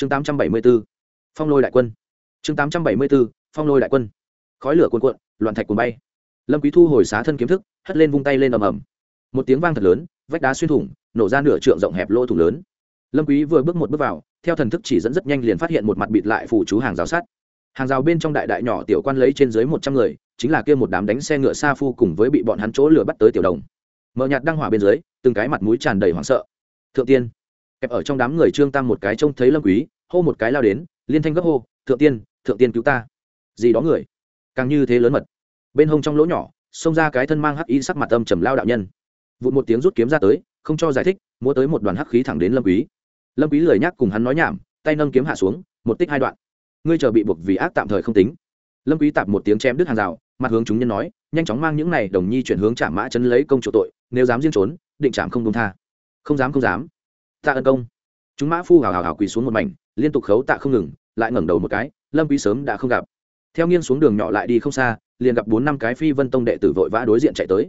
chương tám trăm bảy mươi b ố phong lôi đại quân. chương tám trăm bảy mươi b ố phong lôi đại quân. khói lửa cuồn cuộn, loạn thạch cuồn bay. lâm quý thu hồi xá thân kiếm thức, hất lên vung tay lên ầm ầm. một tiếng vang thật lớn, vách đá xuyên thủng, nổ ra nửa trượng rộng hẹp lỗ thủng lớn. lâm quý vừa bước một bước vào, theo thần thức chỉ dẫn rất nhanh liền phát hiện một mặt bịt lại phủ chú hàng rào sắt. hàng rào bên trong đại đại nhỏ tiểu quan lấy trên dưới một trăm người, chính là kia một đám đánh xe ngựa xa phu cùng với bị bọn hắn chỗ lửa bắt tới tiểu đồng. mở nhạt đăng hỏa bên dưới, từng cái mặt mũi tràn đầy hoảng sợ. thượng tiên kẹp ở trong đám người trương tam một cái trông thấy lâm quý, hô một cái lao đến, liên thanh gấp hô, thượng tiên thượng tiên cứu ta. Gì đó người. Càng như thế lớn mật. Bên hông trong lỗ nhỏ, xông ra cái thân mang hắc y sắc mặt âm trầm lao đạo nhân. Vụt một tiếng rút kiếm ra tới, không cho giải thích mua tới một đoàn hắc khí thẳng đến lâm quý. Lâm quý lười nhắc cùng hắn nói nhảm, tay nâng kiếm hạ xuống, một tích hai đoạn. Ngươi chờ bị buộc vì ác tạm thời không tính. Lâm quý tạp một tiếng chém đứt hàng rào, mặt hướng chúng nhân nói, nhanh chóng mang những này đồng nhi chuyển hướng chạm mã chấn lấy công chủ tội, nếu dám riêng trốn, định trảm không đúng tha. Không dám không dám tạ ân công. Chúng mã phu hào hào hào quỳ xuống một mảnh, liên tục khấu tạ không ngừng, lại ngẩng đầu một cái, lâm quý sớm đã không gặp. Theo nghiêng xuống đường nhỏ lại đi không xa, liền gặp bốn năm cái phi vân tông đệ tử vội vã đối diện chạy tới.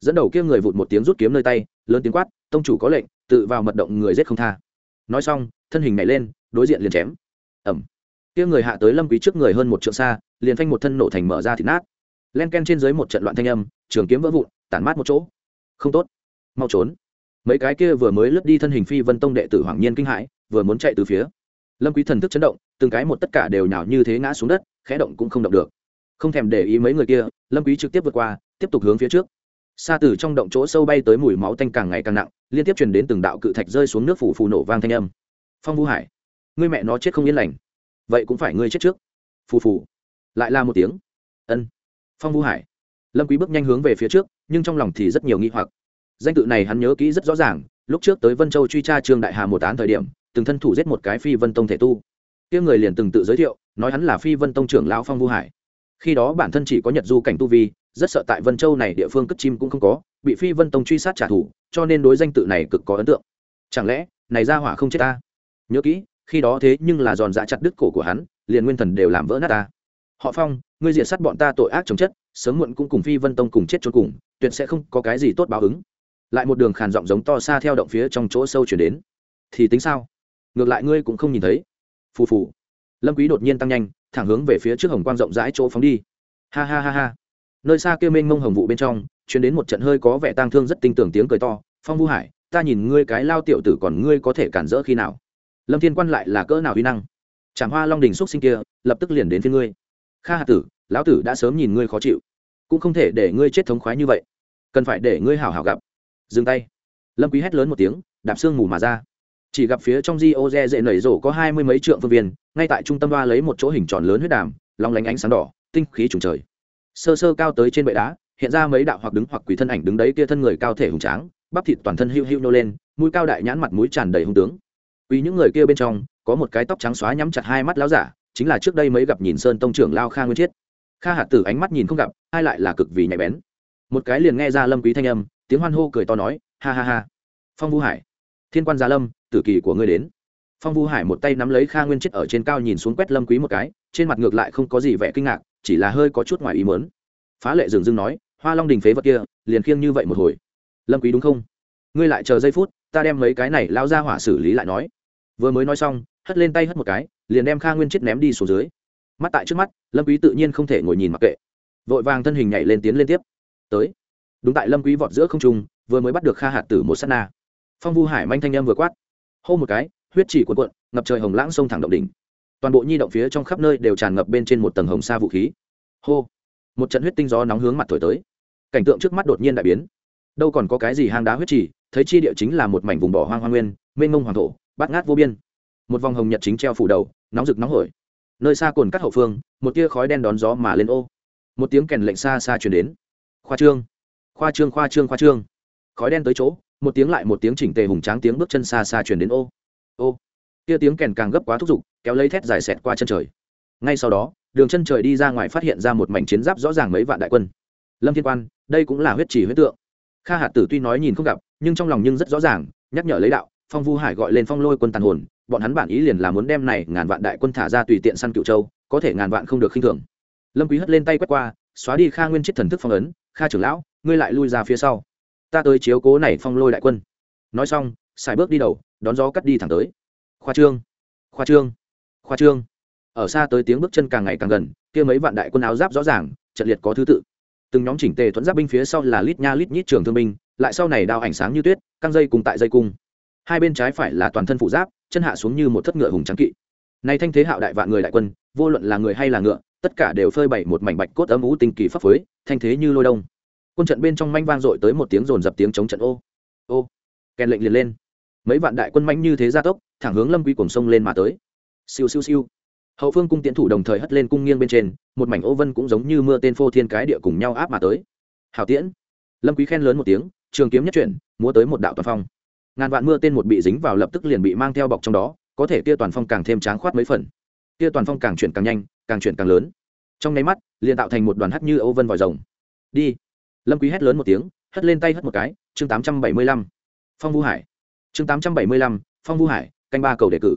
Dẫn đầu kia người vụt một tiếng rút kiếm nơi tay, lớn tiếng quát, tông chủ có lệnh, tự vào mật động người giết không tha. Nói xong, thân hình nhảy lên, đối diện liền chém. Ẩm kia người hạ tới lâm quý trước người hơn một trượng xa, liền phanh một thân nổ thành mở ra thịt nát. Len ken trên dưới một trận loạn thanh âm, trường kiếm vỡ vụn, tản mát một chỗ. Không tốt. Mau trốn mấy cái kia vừa mới lướt đi thân hình phi vân tông đệ tử hoàng nhiên kinh hãi, vừa muốn chạy từ phía. Lâm quý thần thức chấn động, từng cái một tất cả đều nhào như thế ngã xuống đất, khẽ động cũng không động được. Không thèm để ý mấy người kia, lâm quý trực tiếp vượt qua, tiếp tục hướng phía trước. Xa từ trong động chỗ sâu bay tới mùi máu tanh càng ngày càng nặng, liên tiếp truyền đến từng đạo cự thạch rơi xuống nước phủ phù nổ vang thanh âm. Phong vũ hải, ngươi mẹ nó chết không yên lành. Vậy cũng phải ngươi chết trước. Phù phù. Lại là một tiếng. Ân. Phong vũ hải. Lâm quý bước nhanh hướng về phía trước, nhưng trong lòng thì rất nhiều nghi hoặc danh tự này hắn nhớ kỹ rất rõ ràng, lúc trước tới vân châu truy tra trương đại hà một án thời điểm, từng thân thủ giết một cái phi vân tông thể tu. Kia người liền từng tự giới thiệu, nói hắn là phi vân tông trưởng lão phong vu hải. Khi đó bản thân chỉ có nhật du cảnh tu vi, rất sợ tại vân châu này địa phương cất chim cũng không có, bị phi vân tông truy sát trả thù, cho nên đối danh tự này cực có ấn tượng. Chẳng lẽ, này ra hỏa không chết ta? Nhớ kỹ, khi đó thế nhưng là giòn dạ chặt đứt cổ của hắn, liền nguyên thần đều làm vỡ nát ta. Họ phong, ngươi diệt sát bọn ta tội ác chống chất, sớm muộn cũng cùng phi vân tông cùng chết trốn cùng, tuyệt sẽ không có cái gì tốt báo ứng lại một đường khàn giọng giống to xa theo động phía trong chỗ sâu chuyển đến. Thì tính sao? Ngược lại ngươi cũng không nhìn thấy. Phù phù. Lâm quý đột nhiên tăng nhanh, thẳng hướng về phía trước hồng quang rộng rãi chỗ phóng đi. Ha ha ha ha. Nơi xa kia mênh mông hồng vụ bên trong chuyển đến một trận hơi có vẻ tang thương rất tinh tưởng tiếng cười to. Phong vũ hải, ta nhìn ngươi cái lao tiểu tử còn ngươi có thể cản rỡ khi nào? Lâm thiên quan lại là cỡ nào uy năng? Chạm hoa long đình xuất sinh kia, lập tức liền đến phía ngươi. Kha Hà tử, lão tử đã sớm nhìn ngươi khó chịu, cũng không thể để ngươi chết thống khoái như vậy. Cần phải để ngươi hảo hảo gặp dừng tay. Lâm quý hét lớn một tiếng, đạp xương mù mà ra. Chỉ gặp phía trong di ô re dễ nảy rổ có hai mươi mấy trượng phương viên, ngay tại trung tâm đoa lấy một chỗ hình tròn lớn huyết đàm, long lánh ánh sáng đỏ, tinh khí trùng trời. Sơ sơ cao tới trên bệ đá, hiện ra mấy đạo hoặc đứng hoặc quỷ thân ảnh đứng đấy kia thân người cao thể hùng tráng, bắp thịt toàn thân hưu hưu nô lên, mũi cao đại nhãn mặt mũi tràn đầy hung tướng. Vì những người kia bên trong, có một cái tóc trắng xóa nhắm chặt hai mắt lão giả, chính là trước đây mấy gặp nhìn sơn tông trưởng lao kha nguyên chiết. Kha hạt tử ánh mắt nhìn không gặp ai lại là cực vì nhạy bén. Một cái liền nghe ra lâm quý thanh âm tiếng hoan hô cười to nói, ha ha ha, phong vũ hải, thiên quan gia lâm, tử kỳ của ngươi đến. Phong vũ hải một tay nắm lấy kha nguyên chết ở trên cao nhìn xuống quét lâm quý một cái, trên mặt ngược lại không có gì vẻ kinh ngạc, chỉ là hơi có chút ngoài ý muốn. Phá lệ dường dưng nói, hoa long đình phế vật kia, liền khiêng như vậy một hồi. Lâm quý đúng không? Ngươi lại chờ giây phút, ta đem mấy cái này lao ra hỏa xử lý lại nói. Vừa mới nói xong, hất lên tay hất một cái, liền đem kha nguyên chết ném đi xuống dưới. Mắt tại trước mắt, lâm quý tự nhiên không thể ngồi nhìn mặc kệ. Vội vàng thân hình nhảy lên tiến lên tiếp. Tới đúng tại lâm quý vọt giữa không trung, vừa mới bắt được kha hạt tử một sát na. Phong vu hải manh thanh em vừa quát. Hô một cái, huyết chỉ cuộn cuộn, ngập trời hồng lãng sông thẳng động đỉnh. Toàn bộ nhi động phía trong khắp nơi đều tràn ngập bên trên một tầng hồng sa vũ khí. Hô. Một trận huyết tinh gió nóng hướng mặt thổi tới. Cảnh tượng trước mắt đột nhiên đại biến. Đâu còn có cái gì hang đá huyết chỉ, thấy chi địa chính là một mảnh vùng bỏ hoang hoang nguyên, mênh mông hoàng thổ, bát ngát vô biên. Một vòng hồng nhật chính treo phủ đầu, nóng rực nóng hổi. Nơi xa cồn cắt hậu phương, một tia khói đen đón gió mà lên ô. Một tiếng kèn lệnh xa xa truyền đến. Khoa trương khoa trương khoa trương khoa trương. Khói đen tới chỗ, một tiếng lại một tiếng chỉnh tề hùng tráng tiếng bước chân xa xa chuyển đến. Ô ô, kia tiếng kèn càng gấp quá thúc giục, kéo lấy thét dài xẹt qua chân trời. Ngay sau đó, đường chân trời đi ra ngoài phát hiện ra một mảnh chiến giáp rõ ràng mấy vạn đại quân. Lâm thiên quan, đây cũng là huyết chỉ huyết tượng. Kha hạt tử tuy nói nhìn không gặp, nhưng trong lòng nhưng rất rõ ràng, nhắc nhở lấy đạo, phong vu hải gọi lên phong lôi quân tàn hồn, bọn hắn bản ý liền là muốn đem này ngàn vạn đại quân thả ra tùy tiện săn cựu châu, có thể ngàn vạn không được khinh thường. Lâm quý hất lên tay quét qua, xóa đi kha nguyên chết thần thức phong ấn kha trưởng lão, ngươi lại lui ra phía sau. Ta tới chiếu cố này phong lôi đại quân. Nói xong xài bước đi đầu, đón gió cắt đi thẳng tới. Khoa trương khoa trương khoa trương. Ở xa tới tiếng bước chân càng ngày càng gần, kia mấy vạn đại quân áo giáp rõ ràng, trận liệt có thứ tự. Từng nhóm chỉnh tề thuẫn giáp binh phía sau là lít nha lít nhít trường thương binh, lại sau này đao ảnh sáng như tuyết, căng dây cùng tại dây cung. Hai bên trái phải là toàn thân phụ giáp, chân hạ xuống như một thất ngựa hùng trắng kỵ. Nay thanh thế hạo đại vạn người đại quân, vô luận là người hay là ngựa tất cả đều phơi bày một mảnh bạch cốt âm ú tinh kỳ pháp phối, thanh thế như lôi đông. Quân trận bên trong manh vang dội tới một tiếng rồn dập tiếng chống trận ô. Ô. Kèn lệnh liền lên. Mấy vạn đại quân manh như thế gia tốc, thẳng hướng lâm quy cùng sông lên mà tới. Siêu siêu siêu. Hậu phương cung tiến thủ đồng thời hất lên cung nghiêng bên trên, một mảnh ô vân cũng giống như mưa tên phô thiên cái địa cùng nhau áp mà tới. Hảo tiễn. Lâm quý khen lớn một tiếng, trường kiếm nhất chuyển, múa tới một đạo toàn phong. Ngàn vạn mưa tên một bị dính vào lập tức liền bị mang theo bọc trong đó, có thể kia toàn phong càng thêm tráng khoát mấy phần. Kia toàn phong càng chuyển càng nhanh càng chuyển càng lớn. Trong nháy mắt liền tạo thành một đoàn hắt như Âu vân vòi rồng. Đi. Lâm quý hét lớn một tiếng hất lên tay hất một cái chương 875. phong vũ hải. Chương 875, phong vũ hải canh ba cầu đề cử.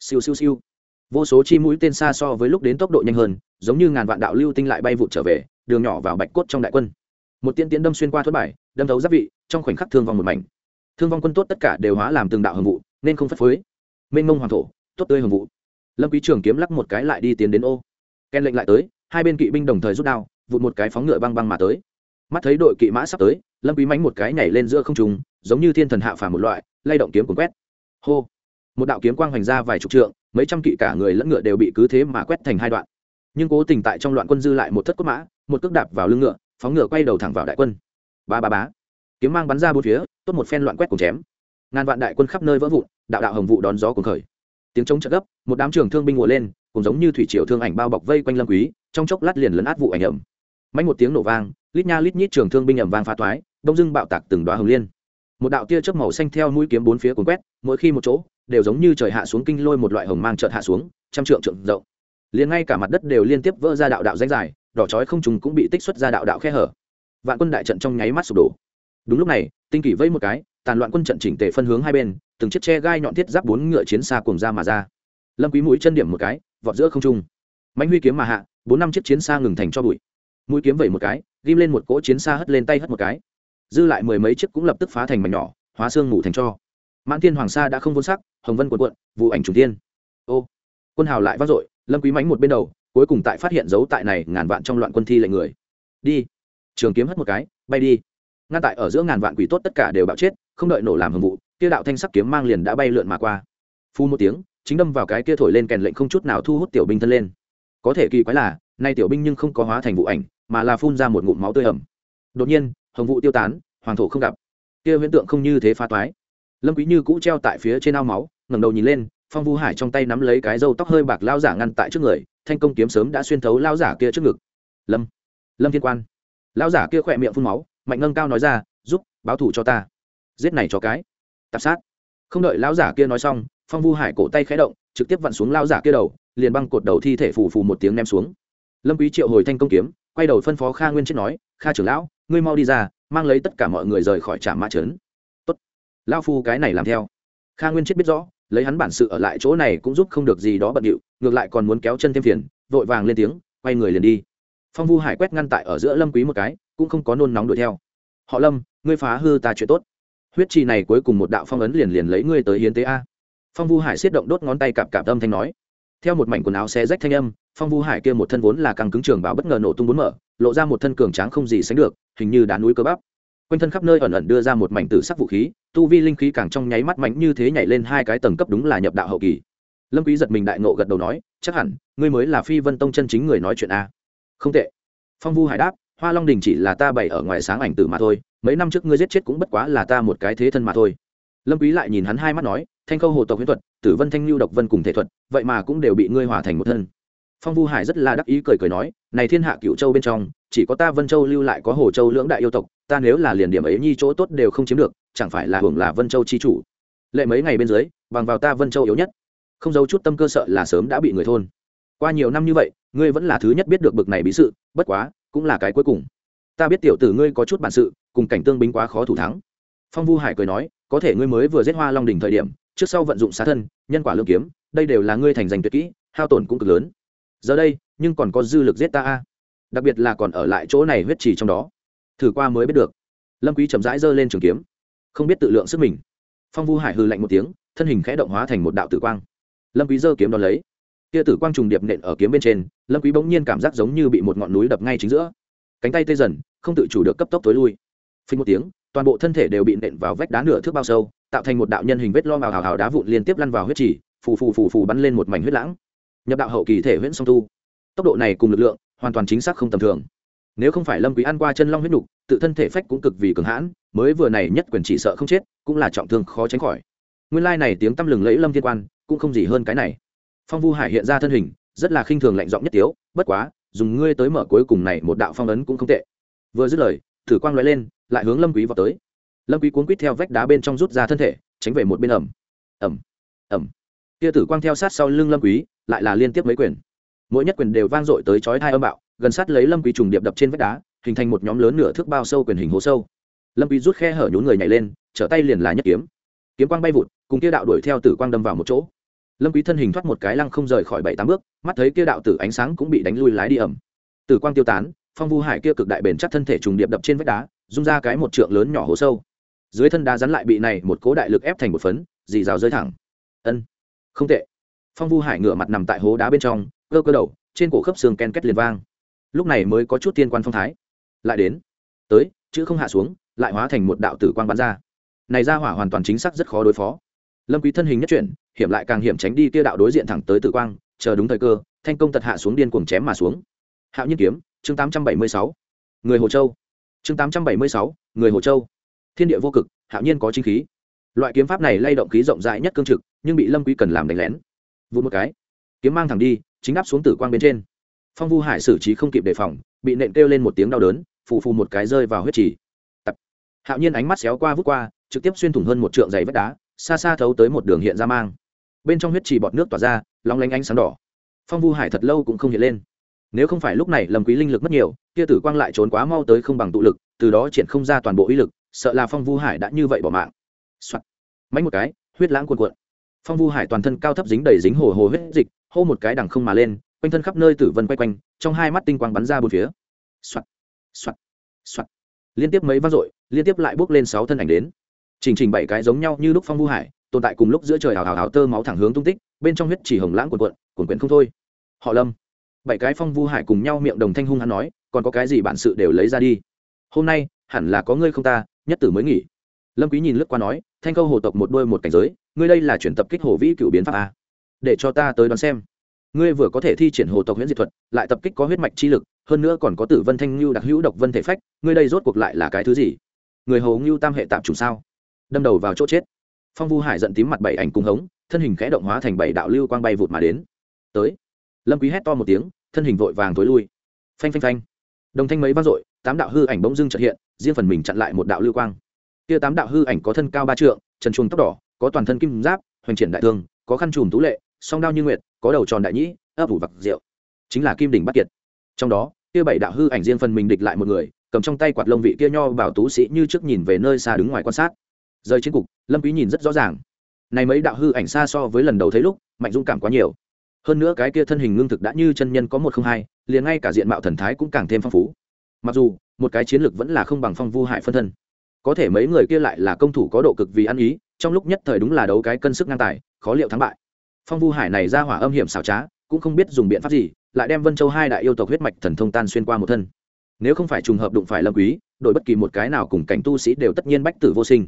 Siêu siêu siêu. Vô số chi mũi tên xa so với lúc đến tốc độ nhanh hơn giống như ngàn vạn đạo lưu tinh lại bay vụt trở về đường nhỏ vào bạch cốt trong đại quân. Một tiên tiến đâm xuyên qua thuất bài đâm thấu giáp vị trong khoảnh khắc thương vong một mảnh. Thương vong quân tốt tất cả đều hóa làm từng đạo hồng vụ nên không phất phới. Mênh mông hoàng thổ tốt tươi hồng vụ lâm quý trường kiếm lắc một cái lại đi tiến đến ô ken lệnh lại tới hai bên kỵ binh đồng thời rút đao vụt một cái phóng ngựa băng băng mà tới mắt thấy đội kỵ mã sắp tới lâm quý mánh một cái nhảy lên giữa không trung giống như thiên thần hạ phàm một loại lay động kiếm cuốn quét hô một đạo kiếm quang hoành ra vài chục trượng mấy trăm kỵ cả người lẫn ngựa đều bị cứ thế mà quét thành hai đoạn nhưng cố tình tại trong loạn quân dư lại một thất cốt mã một cước đạp vào lưng ngựa phóng ngựa quay đầu thẳng vào đại quân ba ba bá kiếm mang bắn ra bốn phía tốt một phen loạn quét cùng chém ngàn vạn đại quân khắp nơi vỡ vụn đạo đạo hồng vụ đón gió cùng khởi tiếng chống trợ gấp, một đám trường thương binh ngồi lên cùng giống như thủy triều thương ảnh bao bọc vây quanh lâm quý, trong chốc lát liền lấn át vụ ảnh ẩm. Mạnh một tiếng nổ vang, lít nha lít nhít trường thương binh ẩm vang phá toái, đông dưng bạo tạc từng đóa hồng liên. Một đạo tia chớp màu xanh theo mũi kiếm bốn phía cuốn quét, mỗi khi một chỗ, đều giống như trời hạ xuống kinh lôi một loại hồng mang chợt hạ xuống, trăm trượng trượng rộng. Liền ngay cả mặt đất đều liên tiếp vỡ ra đạo đạo danh dài, đỏ chói không trùng cũng bị tích xuất ra đạo đạo khe hở. Vạn quân đại trận trong nháy mắt sụp đổ. Đúng lúc này, tinh kỷ vây một cái, tàn loạn quân trận chỉnh tề phân hướng hai bên từng chiếc tre gai nhọn thiết giáp bốn ngựa chiến xa cùng ra mà ra. Lâm quý mũi chân điểm một cái, vọt giữa không trung. Mạnh huy kiếm mà hạ, bốn năm chiếc chiến xa ngừng thành cho bụi. Mũi kiếm vẩy một cái, ghim lên một cỗ chiến xa hất lên tay hất một cái. Dư lại mười mấy chiếc cũng lập tức phá thành mảnh nhỏ, hóa xương ngủ thành cho. Mãn thiên hoàng sa đã không vốn sắc, hồng vân cuộn cuộn, vụ ảnh trùng thiên. Ô, quân hào lại vác dội, lâm quý mánh một bên đầu, cuối cùng tại phát hiện dấu tại này ngàn vạn trong loạn quân thi lệnh người. Đi. Trường kiếm hất một cái, bay đi ngăn tại ở giữa ngàn vạn quỷ tốt tất cả đều bạo chết, không đợi nổ làm hưởng vụ, kia đạo thanh sắc kiếm mang liền đã bay lượn mà qua. Phu một tiếng, chính đâm vào cái kia thổi lên kèn lệnh không chút nào thu hút tiểu binh thân lên. Có thể kỳ quái là, nay tiểu binh nhưng không có hóa thành vụ ảnh, mà là phun ra một ngụm máu tươi ẩm. Đột nhiên, hồng vụ tiêu tán, hoàng thổ không gặp. Kia huyễn tượng không như thế phá toái. Lâm quý như cũ treo tại phía trên ao máu, ngẩng đầu nhìn lên, phong vu hải trong tay nắm lấy cái râu tóc hơi bạc lao giả ngăn tại trước người, thanh công kiếm sớm đã xuyên thấu lao giả kia trước ngực. Lâm lâm thiên quan. Lao giả kia khỏe miệng phun máu mạnh ngân cao nói ra, giúp, báo thủ cho ta. Giết này cho cái. Tạp sát. Không đợi lão giả kia nói xong, phong vu hải cổ tay khẽ động, trực tiếp vặn xuống lao giả kia đầu, liền băng cột đầu thi thể phù phù một tiếng ném xuống. Lâm quý triệu hồi thanh công kiếm, quay đầu phân phó kha nguyên chết nói, kha trưởng lão, ngươi mau đi ra, mang lấy tất cả mọi người rời khỏi trạm mã trấn. Tốt. Lão phu cái này làm theo. Kha nguyên chết biết rõ, lấy hắn bản sự ở lại chỗ này cũng giúp không được gì đó bận điệu, ngược lại còn muốn kéo chân thêm phiền, vội vàng lên tiếng, quay người liền đi. Phong vu hải quét ngăn tại ở giữa lâm quý một cái, cũng không có nôn nóng đuổi theo họ lâm, ngươi phá hư ta chuyện tốt. Huyết trì này cuối cùng một đạo phong ấn liền liền lấy ngươi tới hiến tế a. Phong vu hải xiết động đốt ngón tay cạp cạp âm thanh nói. Theo một mảnh quần áo xe rách thanh âm, phong vu hải kia một thân vốn là càng cứng trường bảo bất ngờ nổ tung bốn mở, lộ ra một thân cường tráng không gì sánh được, hình như đá núi cơ bắp. Quanh thân khắp nơi ẩn ẩn đưa ra một mảnh tử sắc vũ khí, tu vi linh khí càng trong nháy mắt mạnh như thế nhảy lên hai cái tầng cấp đúng là nhập đạo hậu kỳ. Lâm quý giật mình đại ngộ gật đầu nói, chắc hẳn, ngươi mới là phi vân tông chân chính người nói chuyện a. Không tệ. Phong vu hải đáp hoa long đình chỉ là ta bày ở ngoài sáng ảnh tử mà thôi, mấy năm trước ngươi giết chết cũng bất quá là ta một cái thế thân mà thôi. Lâm quý lại nhìn hắn hai mắt nói, thanh khâu hồ tộc huyễn thuật, tử vân thanh lưu độc vân cùng thể thuật, vậy mà cũng đều bị ngươi hòa thành một thân. Phong vu hải rất là đắc ý cười cười nói, này thiên hạ cựu châu bên trong, chỉ có ta vân châu lưu lại có hồ châu lưỡng đại yêu tộc, ta nếu là liền điểm ấy nhi chỗ tốt đều không chiếm được, chẳng phải là hưởng là vân châu chi chủ. Lệ mấy ngày bên dưới, bằng vào ta vân châu yếu nhất, không giấu chút tâm cơ sợ là sớm đã bị người thôn. Qua nhiều năm như vậy, ngươi vẫn là thứ nhất biết được bực này bí sự, bất quá cũng là cái cuối cùng. Ta biết tiểu tử ngươi có chút bản sự, cùng cảnh tương binh quá khó thủ thắng. Phong vu hải cười nói, có thể ngươi mới vừa giết hoa long đỉnh thời điểm, trước sau vận dụng xá thân, nhân quả lương kiếm, đây đều là ngươi thành danh tuyệt kỹ, hao tổn cũng cực lớn. Giờ đây, nhưng còn có dư lực giết ta a. Đặc biệt là còn ở lại chỗ này huyết trì trong đó. Thử qua mới biết được. Lâm quý chậm rãi giơ lên trường kiếm. Không biết tự lượng sức mình. Phong vu hải hư lạnh một tiếng, thân hình khẽ động hóa thành một đạo tử quang. Lâm quý giơ kiếm đón lấy kia tử quang trùng điệp nện ở kiếm bên trên, lâm quý bỗng nhiên cảm giác giống như bị một ngọn núi đập ngay chính giữa. Cánh tay tê dần, không tự chủ được cấp tốc tối lui. Phình một tiếng, toàn bộ thân thể đều bị nện vào vách đá nửa thước bao sâu, tạo thành một đạo nhân hình vết lo màu hào hào đá vụn liên tiếp lăn vào huyết chỉ phù phù phù phù bắn lên một mảnh huyết lãng. Nhập đạo hậu kỳ thể huyễn song tu. Tốc độ này cùng lực lượng, hoàn toàn chính xác không tầm thường. Nếu không phải lâm quý ăn qua chân long huyết nục, tự thân thể phách cũng cực vì cường hãn, mới vừa này nhất quyền chỉ sợ không chết, cũng là trọng thương khó tránh khỏi. Nguyên lai này tiếng tâm lừng lẫy lâm thiên quan, cũng không gì hơn cái này phong vu hải hiện ra thân hình, rất là khinh thường lạnh giọng nhất tiếu, bất quá, dùng ngươi tới mở cuối cùng này một đạo phong ấn cũng không tệ. Vừa dứt lời, thử quang loại lên, lại hướng lâm quý vào tới. Lâm quý cuốn quít theo vách đá bên trong rút ra thân thể, tránh về một bên ẩm. Ẩm ẩm. Kia tử quang theo sát sau lưng lâm quý, lại là liên tiếp mấy quyền. Mỗi nhất quyền đều vang dội tới chói tai âm bạo, gần sát lấy lâm quý trùng điệp đập trên vách đá, hình thành một nhóm lớn nửa thước bao sâu quyền hình hố sâu. Lâm quý rút khe hở nhún người nhảy lên, trở tay liền là nhất kiếm. Kiếm quang bay vụt, cùng kia đạo đuổi theo tử quang đâm vào một chỗ lâm quý thân hình thoát một cái lăng không rời khỏi bảy tám bước, mắt thấy kia đạo tử ánh sáng cũng bị đánh lui lái đi ẩm tử quang tiêu tán, phong vu hải kia cực đại bền chắc thân thể trùng điệp đập trên vách đá, rung ra cái một trượng lớn nhỏ hố sâu. Dưới thân đá rắn lại bị này một cố đại lực ép thành một phấn, dì rào rơi thẳng. Ân, không tệ. Phong vu hải ngửa mặt nằm tại hố đá bên trong, cơ cơ đầu, trên cổ khớp xương ken két liền vang. Lúc này mới có chút tiên quan phong thái. Lại đến, tới, chữ không hạ xuống, lại hóa thành một đạo tử quang bắn ra. Này ra hỏa hoàn toàn chính xác rất khó đối phó lâm quý thân hình nhất chuyển, hiểm lại càng hiểm tránh đi tia đạo đối diện thẳng tới tử quang, chờ đúng thời cơ, thanh công tật hạ xuống điên cuồng chém mà xuống. Hạo nhiên kiếm, chương 876 người hồ châu. Chương 876 người hồ châu. Thiên địa vô cực, hạo nhiên có chính khí. Loại kiếm pháp này lay động khí rộng rãi nhất cương trực, nhưng bị lâm quý cần làm đánh lén. Vụ một cái, kiếm mang thẳng đi, chính áp xuống tử quang bên trên. Phong vu hải xử trí không kịp đề phòng, bị nện kêu lên một tiếng đau đớn, phù phù một cái rơi vào huyết trì. Hạo nhiên ánh mắt xéo qua vút qua, trực tiếp xuyên thủng hơn một trượng dày vách đá xa xa thấu tới một đường hiện ra mang. Bên trong huyết trì bọt nước tỏa ra long lánh ánh sáng đỏ. Phong vu hải thật lâu cũng không hiện lên. Nếu không phải lúc này lâm quý linh lực mất nhiều, kia tử quang lại trốn quá mau tới không bằng tụ lực, từ đó triển không ra toàn bộ uy lực, sợ là phong vu hải đã như vậy bỏ mạng. Soạn. Mạnh một cái, huyết lãng cuồn cuộn. Phong vu hải toàn thân cao thấp dính đầy dính hồ hồ huyết dịch, hô một cái đằng không mà lên, quanh thân khắp nơi tử vân quay quanh, trong hai mắt tinh quang bắn ra bốn phía. Soạt. Soạt. Soạt. Liên tiếp mấy vang dội, liên tiếp lại bước lên sáu thân ảnh đến chỉnh chỉnh bảy cái giống nhau như lúc phong vu hải, tồn tại cùng lúc giữa trời hào hào hào tơ máu thẳng hướng tung tích, bên trong huyết chỉ hồng lãng cuồn cuộn, cuồn quyển không thôi. Họ lâm. Bảy cái phong vu hải cùng nhau miệng đồng thanh hung hắn nói, còn có cái gì bản sự đều lấy ra đi. Hôm nay, hẳn là có ngươi không ta, nhất tử mới nghỉ. Lâm quý nhìn lướt qua nói, thanh câu hồ tộc một đôi một cảnh giới, ngươi đây là chuyển tập kích hồ vĩ cựu biến pháp a. Để cho ta tới đoán xem. Ngươi vừa có thể thi triển hồ tộc huyễn diệt thuật, lại tập kích có huyết mạch chi lực, hơn nữa còn có tử vân thanh lưu đặc hữu độc vân thể phách, ngươi đây rốt cuộc lại là cái thứ gì? Người hồ ngưu tam hệ tạm chủ sao? Đâm đầu vào chỗ chết. Phong vu hải giận tím mặt bảy ảnh cung hống, thân hình khẽ động hóa thành bảy đạo lưu quang bay vụt mà đến. Tới. Lâm quý hét to một tiếng, thân hình vội vàng tối lui. Phanh phanh phanh. Đồng thanh mấy vang dội, tám đạo hư ảnh bỗng dưng chợt hiện, riêng phần mình chặn lại một đạo lưu quang. Kia tám đạo hư ảnh có thân cao ba trượng, trần chuồng tóc đỏ, có toàn thân kim giáp, hoành triển đại thương, có khăn trùm tú lệ, song đao như nguyệt, có đầu tròn đại nhĩ, ấp ủ vặc rượu. Chính là kim đỉnh bắc kiệt. Trong đó, kia bảy đạo hư ảnh riêng phần mình địch lại một người, cầm trong tay quạt lông vị kia nho bảo tú sĩ như trước nhìn về nơi xa đứng ngoài quan sát rời chiến cục, lâm quý nhìn rất rõ ràng. Này mấy đạo hư ảnh xa so với lần đầu thấy lúc, mạnh dũng cảm quá nhiều. Hơn nữa cái kia thân hình ngưng thực đã như chân nhân có một không hai, liền ngay cả diện mạo thần thái cũng càng thêm phong phú. Mặc dù, một cái chiến lược vẫn là không bằng phong vu hại phân thân. Có thể mấy người kia lại là công thủ có độ cực vì ăn ý, trong lúc nhất thời đúng là đấu cái cân sức ngang tài, khó liệu thắng bại. Phong vu hải này ra hỏa âm hiểm xảo trá, cũng không biết dùng biện pháp gì, lại đem vân châu hai đại yêu tộc huyết mạch thần thông tan xuyên qua một thân. Nếu không phải trùng hợp đụng phải lâm quý, đổi bất kỳ một cái nào cùng cảnh tu sĩ đều tất nhiên bách tử vô sinh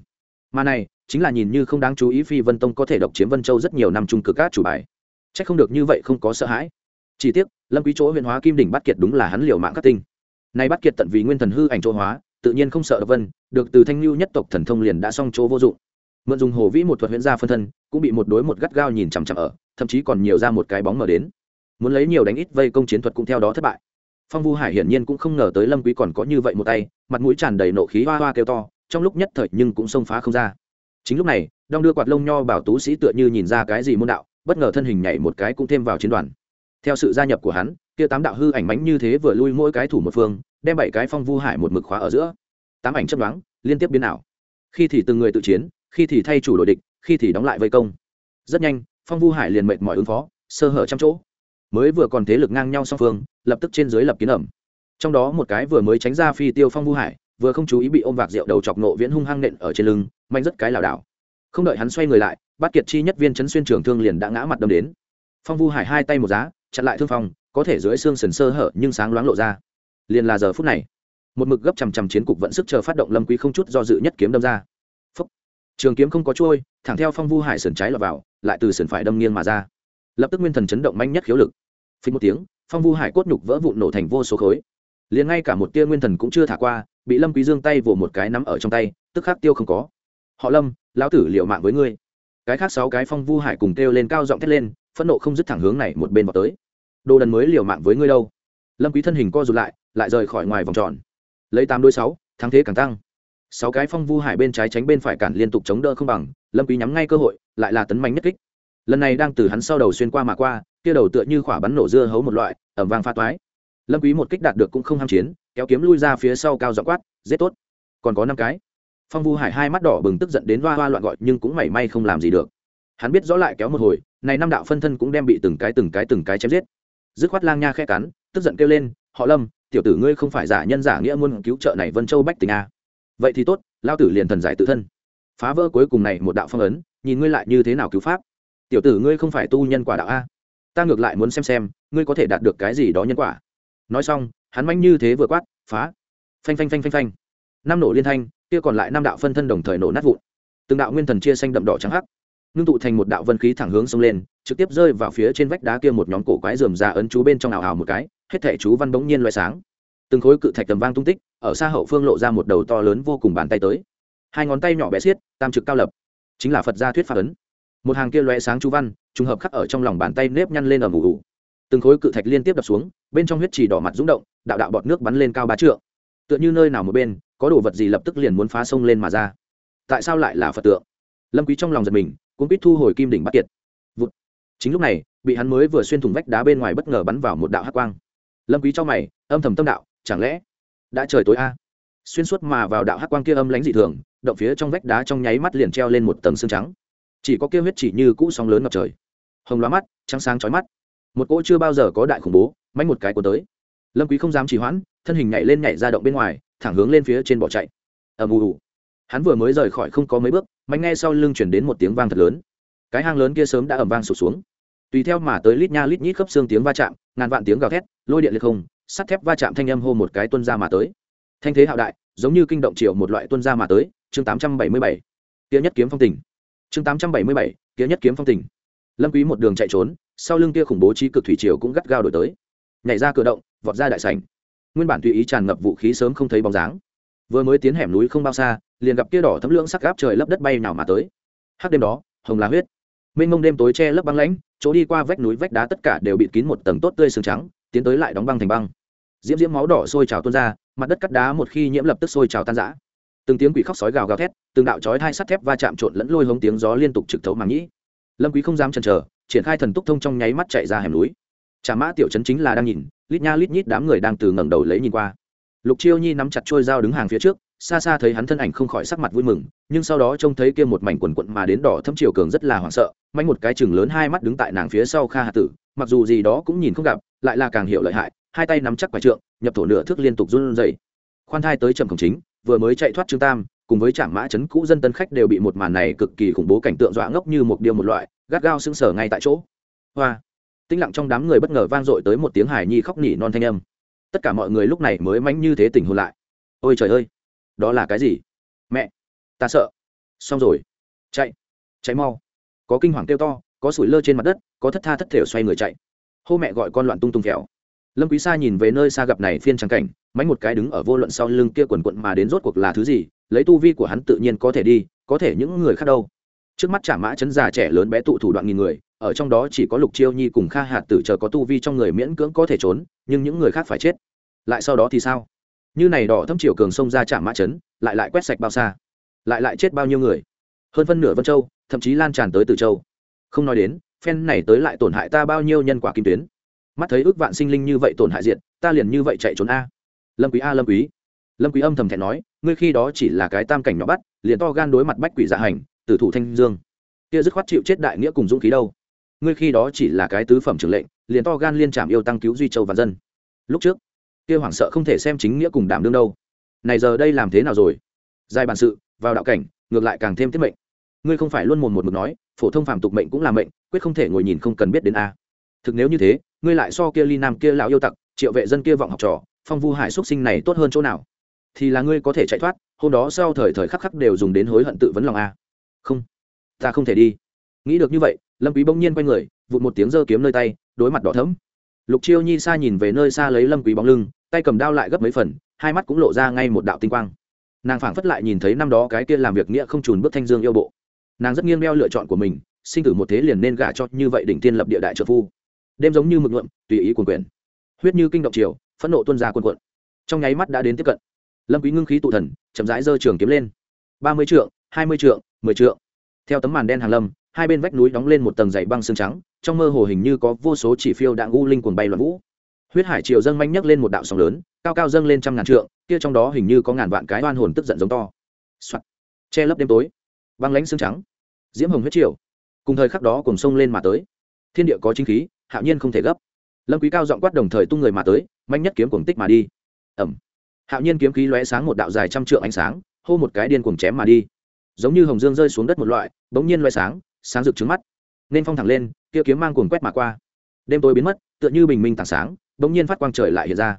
mà này, chính là nhìn như không đáng chú ý phi vân tông có thể độc chiếm vân châu rất nhiều năm trung cực các chủ bài. Chắc không được như vậy không có sợ hãi. Chỉ tiếc, lâm quý chỗ huyện hóa kim đỉnh bắt kiệt đúng là hắn liều mạng các tinh. Nay bắt kiệt tận vì nguyên thần hư ảnh chỗ hóa, tự nhiên không sợ độc vân, được từ thanh lưu nhất tộc thần thông liền đã xong chỗ vô dụng. Mượn dùng hồ vĩ một thuật huyễn gia phân thân, cũng bị một đối một gắt gao nhìn chằm chằm ở, thậm chí còn nhiều ra một cái bóng mở đến. Muốn lấy nhiều đánh ít vây công chiến thuật cũng theo đó thất bại. Phong vu hải hiển nhiên cũng không ngờ tới lâm quý còn có như vậy một tay, mặt mũi tràn đầy nộ khí hoa hoa kêu to trong lúc nhất thời nhưng cũng xông phá không ra. Chính lúc này đong đưa quạt lông nho bảo tú sĩ tựa như nhìn ra cái gì môn đạo, bất ngờ thân hình nhảy một cái cũng thêm vào chiến đoàn. Theo sự gia nhập của hắn, kia tám đạo hư ảnh mánh như thế vừa lui mỗi cái thủ một phương, đem bảy cái phong vu hải một mực khóa ở giữa. Tám ảnh chấp đoán liên tiếp biến ảo. Khi thì từng người tự chiến, khi thì thay chủ đội địch, khi thì đóng lại vây công. Rất nhanh, phong vu hải liền mệt mỏi ứng phó, sơ hở trăm chỗ. Mới vừa còn thế lực ngang nhau song phương, lập tức trên dưới lập kiến ẩm. Trong đó một cái vừa mới tránh ra phi tiêu phong vu hải vừa không chú ý bị ôm vạc rượu đầu chọc nộ viễn hung hăng nện ở trên lưng, mạnh rất cái lảo đảo. Không đợi hắn xoay người lại bát kiệt chi nhất viên chấn xuyên trường thương liền đã ngã mặt đâm đến. Phong vu hải hai tay một giá, chặn lại thương phong, có thể dưới xương sần sơ hở nhưng sáng loáng lộ ra. Liền là giờ phút này, một mực gấp chằm chằm chiến cục vẫn sức chờ phát động lâm quý không chút do dự nhất kiếm đâm ra. Phúc. trường kiếm không có trôi, thẳng theo phong vu hải sườn trái lọt vào, lại từ sườn phải đâm nghiêng mà ra. Lập tức nguyên thần chấn động mạnh nhất khiếu lực. Phí một tiếng, phong vu hải cốt nhục vỡ vụn nổ thành vô số khối. Liền ngay cả một tia nguyên thần cũng chưa thả qua bị lâm quý dương tay vồ một cái nắm ở trong tay, tức khắc tiêu không có. Họ lâm, lão tử liệu mạng với ngươi. Cái khác sáu cái phong vu hải cùng kêu lên cao giọng thét lên, phẫn nộ không dứt thẳng hướng này một bên vào tới. Đồ đần mới liều mạng với ngươi đâu? Lâm quý thân hình co rụt lại lại rời khỏi ngoài vòng tròn. Lấy tám đôi sáu, thắng thế càng tăng. Sáu cái phong vu hải bên trái tránh bên phải cản liên tục chống đỡ không bằng, lâm quý nhắm ngay cơ hội, lại là tấn mạnh nhất kích. Lần này đang từ hắn sau đầu xuyên qua mà qua, kia đầu tựa như quả bắn nổ dưa hấu một loại ẩm vang pha toái lâm quý một kích đạt được cũng không ham chiến, kéo kiếm lui ra phía sau cao giọng quát, giết tốt. Còn có năm cái. Phong vu hải hai mắt đỏ bừng tức giận đến hoa hoa loạn gọi nhưng cũng mảy may không làm gì được. Hắn biết rõ lại kéo một hồi, này năm đạo phân thân cũng đem bị từng cái từng cái từng cái chém giết. Dứt khoát lang nha khẽ cắn, tức giận kêu lên, họ lâm, tiểu tử ngươi không phải giả nhân giả nghĩa muốn cứu trợ này vân châu bách tình a à. vậy thì tốt, lao tử liền thần giải tự thân. Phá vỡ cuối cùng này một đạo phong ấn, nhìn ngươi lại như thế nào cứu pháp. Tiểu tử ngươi không phải tu nhân quả đạo a? Ta ngược lại muốn xem xem, ngươi có thể đạt được cái gì đó nhân quả nói xong, hắn manh như thế vừa quát, phá. Phanh phanh phanh phanh phanh. Năm nổ liên thanh, kia còn lại năm đạo phân thân đồng thời nổ nát vụn. Từng đạo nguyên thần chia xanh đậm đỏ trắng hắc. Ngưng tụ thành một đạo vân khí thẳng hướng sông lên, trực tiếp rơi vào phía trên vách đá kia một nhóm cổ quái dườm ra ấn chú bên trong ảo ảo một cái, hết thẻ chú văn bỗng nhiên loại sáng. Từng khối cự thạch tầm vang tung tích, ở xa hậu phương lộ ra một đầu to lớn vô cùng bàn tay tới. Hai ngón tay nhỏ bé xiết, tam trực cao lập. Chính là phật gia thuyết pháp ấn. Một hàng kia loại sáng chú văn, trùng hợp khắc ở trong lòng bàn tay nếp nhăn lên ở mù ủ từng khối cự thạch liên tiếp đập xuống, bên trong huyết trì đỏ mặt rúng động, đạo đạo bọt nước bắn lên cao bá trượng. Tựa như nơi nào một bên, có đồ vật gì lập tức liền muốn phá sông lên mà ra. Tại sao lại là phật tượng? Lâm quý trong lòng giật mình cũng biết thu hồi kim đỉnh bắt kiệt. Vụt. chính lúc này, bị hắn mới vừa xuyên thủng vách đá bên ngoài bất ngờ bắn vào một đạo hắc quang. Lâm quý cho mày, âm thầm tâm đạo, chẳng lẽ đã trời tối a? Xuyên suốt mà vào đạo hắc quang kia âm lãnh dị thường, động phía trong vách đá trong nháy mắt liền treo lên một tầng xương trắng. Chỉ có kia huyết chỉ như cũ sóng lớn ngập trời. Hồng loá mắt, trắng sáng chói mắt một cỗ chưa bao giờ có đại khủng bố mánh một cái của tới. Lâm quý không dám trì hoãn, thân hình nhảy lên nhảy ra động bên ngoài, thẳng hướng lên phía trên bỏ chạy. Ầm ù ù. Hắn vừa mới rời khỏi không có mấy bước, mạnh nghe sau lưng chuyển đến một tiếng vang thật lớn. Cái hang lớn kia sớm đã ầm vang sụt xuống. Tùy theo mà tới lít nha lít nhít khớp xương tiếng va chạm, ngàn vạn tiếng gào thét, lôi điện liệt không, sắt thép va chạm thanh âm hô một cái tuân ra mà tới. Thanh thế hạo đại, giống như kinh động triệu một loại tuân ra mà tới. Chương tám trăm bảy mươi bảy kia nhất kiếm phong tình. Chương tám trăm bảy mươi bảy kia nhất kiếm phong tình lâm quý một đường chạy trốn, sau lưng kia khủng bố trí cực thủy triều cũng gắt gao đổi tới. Nhảy ra cửa động, vọt ra đại sảnh. Nguyên bản tùy ý tràn ngập vũ khí sớm không thấy bóng dáng. Vừa mới tiến hẻm núi không bao xa, liền gặp kia đỏ thấm lưỡng sắc gáp trời lấp đất bay nào mà tới. Hắc đêm đó, hồng lá huyết. Mênh mông đêm tối che lấp băng lãnh, chỗ đi qua vách núi vách đá tất cả đều bị kín một tầng tốt tươi sương trắng, tiến tới lại đóng băng thành băng. Diễm diễm máu đỏ sôi trào tuôn ra, mặt đất cắt đá một khi nhiễm lập tức sôi trào tan rã. Từng tiếng quỷ khóc sói gào gào thét, từng đạo chói hai sắt thép va chạm trộn lẫn lôi hống tiếng gió liên tục trực thấu màng nhĩ lâm quý không dám chần chờ, triển khai thần túc thông trong nháy mắt chạy ra hẻm núi. Trà mã tiểu trấn chính là đang nhìn, lít nha lít nhít đám người đang từ ngẩng đầu lấy nhìn qua. Lục chiêu nhi nắm chặt trôi dao đứng hàng phía trước, xa xa thấy hắn thân ảnh không khỏi sắc mặt vui mừng, nhưng sau đó trông thấy kia một mảnh quần quận mà đến đỏ thâm chiều cường rất là hoảng sợ, mạnh một cái chừng lớn hai mắt đứng tại nàng phía sau kha hạ tử, mặc dù gì đó cũng nhìn không gặp, lại là càng hiểu lợi hại, hai tay nắm chắc quả trượng, nhập thổ nửa thước liên tục run rẩy. Khoan thai tới trầm cổng chính, vừa mới chạy thoát trương tam cùng với trạm mã chấn cũ dân tân khách đều bị một màn này cực kỳ khủng bố cảnh tượng dọa ngốc như một điều một loại, gắt gao sững sờ ngay tại chỗ. Hoa. Tĩnh lặng trong đám người bất ngờ vang dội tới một tiếng hải nhi khóc nỉ non thanh âm. Tất cả mọi người lúc này mới mánh như thế tỉnh hồn lại. Ôi trời ơi, đó là cái gì? Mẹ, ta sợ. Xong rồi. Chạy chạy mau. Có kinh hoàng kêu to, có sủi lơ trên mặt đất, có thất tha thất thểu xoay người chạy. Hô mẹ gọi con loạn tung tung kẹo. Lâm quý sa nhìn về nơi xa gặp này phiên trắng cảnh, mánh một cái đứng ở vô luận sau lưng kia quần quận mà đến rốt cuộc là thứ gì lấy tu vi của hắn tự nhiên có thể đi, có thể những người khác đâu. Trước mắt trả mã chấn già trẻ lớn bé tụ thủ đoạn nghìn người, ở trong đó chỉ có lục chiêu nhi cùng kha hạt tử chờ có tu vi trong người miễn cưỡng có thể trốn, nhưng những người khác phải chết. Lại sau đó thì sao? Như này đỏ thâm triều cường xông ra trả mã chấn, lại lại quét sạch bao xa. Lại lại chết bao nhiêu người? Hơn phân nửa vân châu, thậm chí lan tràn tới từ châu. Không nói đến, phen này tới lại tổn hại ta bao nhiêu nhân quả kim tuyến. Mắt thấy ước vạn sinh linh như vậy tổn hại diện, ta liền như vậy chạy trốn a. Lâm quý a, lâm quý lâm quý âm thầm thẹn nói, ngươi khi đó chỉ là cái tam cảnh nhỏ bắt, liền to gan đối mặt bách quỷ dạ hành, tử thủ thanh dương. Kia dứt khoát chịu chết đại nghĩa cùng dũng khí đâu. Ngươi khi đó chỉ là cái tứ phẩm trưởng lệnh, liền to gan liên trạm yêu tăng cứu duy châu và dân. Lúc trước, kia hoảng sợ không thể xem chính nghĩa cùng đảm đương đâu. Này giờ đây làm thế nào rồi? Dài bản sự, vào đạo cảnh, ngược lại càng thêm tiết mệnh. Ngươi không phải luôn mồm một mực nói, phổ thông phàm tục mệnh cũng là mệnh, quyết không thể ngồi nhìn không cần biết đến a. Thực nếu như thế, ngươi lại so kia ly nam kia lão yêu tặc, triệu vệ dân kia vọng học trò, phong vu hải xuất sinh này tốt hơn chỗ nào? Thì là ngươi có thể chạy thoát, hôm đó sau thời thời khắc khắc đều dùng đến hối hận tự vấn lòng a không, ta không thể đi. Nghĩ được như vậy, lâm quý bỗng nhiên quay người, vụt một tiếng giơ kiếm nơi tay, đối mặt đỏ thẫm. Lục chiêu nhi xa nhìn về nơi xa lấy lâm quý bóng lưng, tay cầm đao lại gấp mấy phần, hai mắt cũng lộ ra ngay một đạo tinh quang. Nàng phảng phất lại nhìn thấy năm đó cái kia làm việc nghĩa không trùn bước thanh dương yêu bộ. Nàng rất nghiêng đeo lựa chọn của mình, sinh tử một thế liền nên gả cho như vậy đỉnh tiên lập địa đại trợ phu. Đêm giống như mực ngượm tùy ý cuồn quyền huyết như kinh động chiều phẫn nộ tuôn ra cuồn cuộn. Trong nháy mắt đã đến tiếp cận lâm quý ngưng khí tụ thần, chậm rãi giơ trường kiếm lên. Ba mươi trượng, hai mươi trượng, mười trượng. Theo tấm màn đen hàng lâm, hai bên vách núi đóng lên một tầng dày băng xương trắng, trong mơ hồ hình như có vô số chỉ phiêu đạn u linh cuồng bay loạn vũ. Huyết hải triều dâng manh nhấc lên một đạo sóng lớn, cao cao dâng lên trăm ngàn trượng, kia trong đó hình như có ngàn vạn cái oan hồn tức giận giống to. Soạn. che lấp đêm tối. Băng lãnh xương trắng. Diễm hồng huyết triều. Cùng thời khắc đó cùng sông lên mà tới. Thiên địa có chính khí, hạo nhiên không thể gấp. Lâm quý cao giọng quát đồng thời tung người mà tới manh nhất kiếm cuồng tích mà đi. Ẩm hạo nhiên kiếm khí lóe sáng một đạo dài trăm trượng ánh sáng, hô một cái điên cuồng chém mà đi. Giống như hồng dương rơi xuống đất một loại, bỗng nhiên lóe sáng sáng rực trứng mắt. Nên phong thẳng lên, kia kiếm mang cuồng quét mà qua. Đêm tối biến mất, tựa như bình minh tảng sáng, bỗng nhiên phát quang trời lại hiện ra.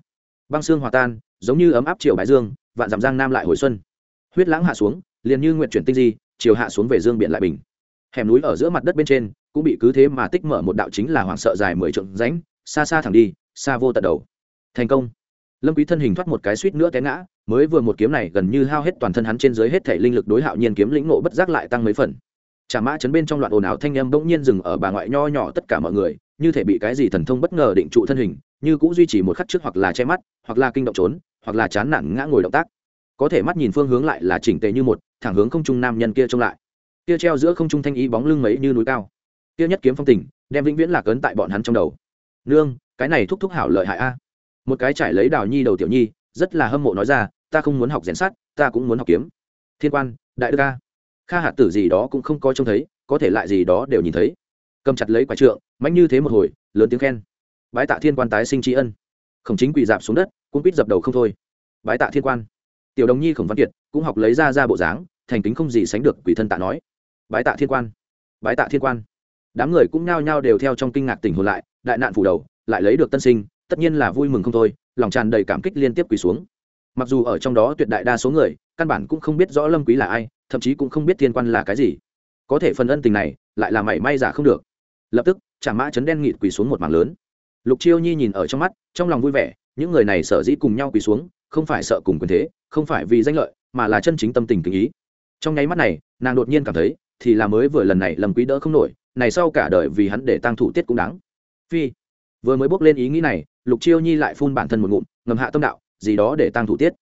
Băng xương hòa tan, giống như ấm áp chiều bãi dương, vạn dặm giang nam lại hồi xuân. Huyết lãng hạ xuống, liền như nguyện chuyển tinh di, chiều hạ xuống về dương biển lại bình. Hẻm núi ở giữa mặt đất bên trên, cũng bị cứ thế mà tích mở một đạo chính là hoàng sợ dài mười trượng rãnh, xa xa thẳng đi, xa vô tận đầu. Thành công lâm quý thân hình thoát một cái suýt nữa té ngã, mới vừa một kiếm này gần như hao hết toàn thân hắn trên dưới hết thể linh lực đối hạo nhiên kiếm lĩnh ngộ bất giác lại tăng mấy phần. Chả mã chấn bên trong loạn ồn ào thanh âm bỗng nhiên dừng ở bà ngoại nho nhỏ tất cả mọi người, như thể bị cái gì thần thông bất ngờ định trụ thân hình, như cũng duy trì một khắc trước hoặc là che mắt, hoặc là kinh động trốn, hoặc là chán nản ngã ngồi động tác. Có thể mắt nhìn phương hướng lại là chỉnh tề như một, thẳng hướng không trung nam nhân kia trông lại. Kia treo giữa không trung thanh ý bóng lưng mấy như núi cao. Kia nhất kiếm phong tình, đem vĩnh viễn lạc ấn tại bọn hắn trong đầu. Nương, cái này thúc thúc hảo lợi hại a một cái trải lấy đào nhi đầu tiểu nhi rất là hâm mộ nói ra ta không muốn học rèn sát, ta cũng muốn học kiếm. Thiên quan đại đức ca. Kha hạt tử gì đó cũng không có trông thấy có thể lại gì đó đều nhìn thấy. Cầm chặt lấy quả trượng mạnh như thế một hồi lớn tiếng khen. Bái tạ thiên quan tái sinh tri ân. Khổng chính quỳ dạp xuống đất cũng quýt dập đầu không thôi. Bái tạ thiên quan. Tiểu đồng nhi khổng văn kiệt cũng học lấy ra ra bộ dáng thành kính không gì sánh được quỷ thân tạ nói. Bái tạ thiên quan. Bái tạ thiên quan. Đám người cũng nhao nhao đều theo trong kinh ngạc tỉnh hồn lại đại nạn phủ đầu lại lấy được tân sinh tất nhiên là vui mừng không thôi, lòng tràn đầy cảm kích liên tiếp quỳ xuống. Mặc dù ở trong đó tuyệt đại đa số người, căn bản cũng không biết rõ lâm quý là ai, thậm chí cũng không biết thiên quan là cái gì. Có thể phần ân tình này, lại là mảy may giả không được. Lập tức trả mã chấn đen nghịt quỳ xuống một mảng lớn. Lục chiêu nhi nhìn ở trong mắt, trong lòng vui vẻ, những người này sở dĩ cùng nhau quỳ xuống, không phải sợ cùng quyền thế, không phải vì danh lợi, mà là chân chính tâm tình kính ý. Trong nháy mắt này, nàng đột nhiên cảm thấy, thì là mới vừa lần này lầm quý đỡ không nổi, này sau cả đời vì hắn để tăng thủ tiết cũng đáng. Phi, vừa mới bước lên ý nghĩ này lục chiêu nhi lại phun bản thân một ngụm, ngầm hạ tâm đạo, gì đó để tăng thủ tiết.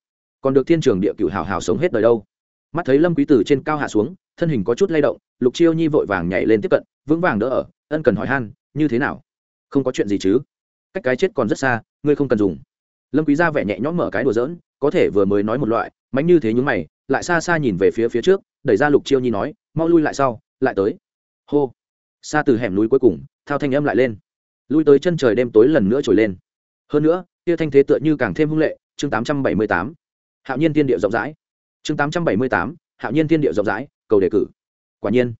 Còn được thiên trường địa cửu hào hào sống hết đời đâu. Mắt thấy lâm quý tử trên cao hạ xuống, thân hình có chút lay động, lục chiêu nhi vội vàng nhảy lên tiếp cận, vững vàng đỡ ở, ân cần hỏi han, như thế nào? Không có chuyện gì chứ? Cách cái chết còn rất xa, ngươi không cần dùng. Lâm quý ra vẻ nhẹ nhõm mở cái đùa giỡn, có thể vừa mới nói một loại, mánh như thế nhưng mày, lại xa xa nhìn về phía phía trước, đẩy ra lục chiêu nhi nói, mau lui lại sau, lại tới. Hô. Xa từ hẻm núi cuối cùng, thao thanh âm lại lên. Lui tới chân trời đêm tối lần nữa trồi lên hơn nữa, kia thanh thế tựa như càng thêm hung lệ, chương 878 hạo nhiên tiên địa rộng rãi. Chương 878 hạo nhiên tiên địa rộng rãi, cầu đề cử. Quả nhiên,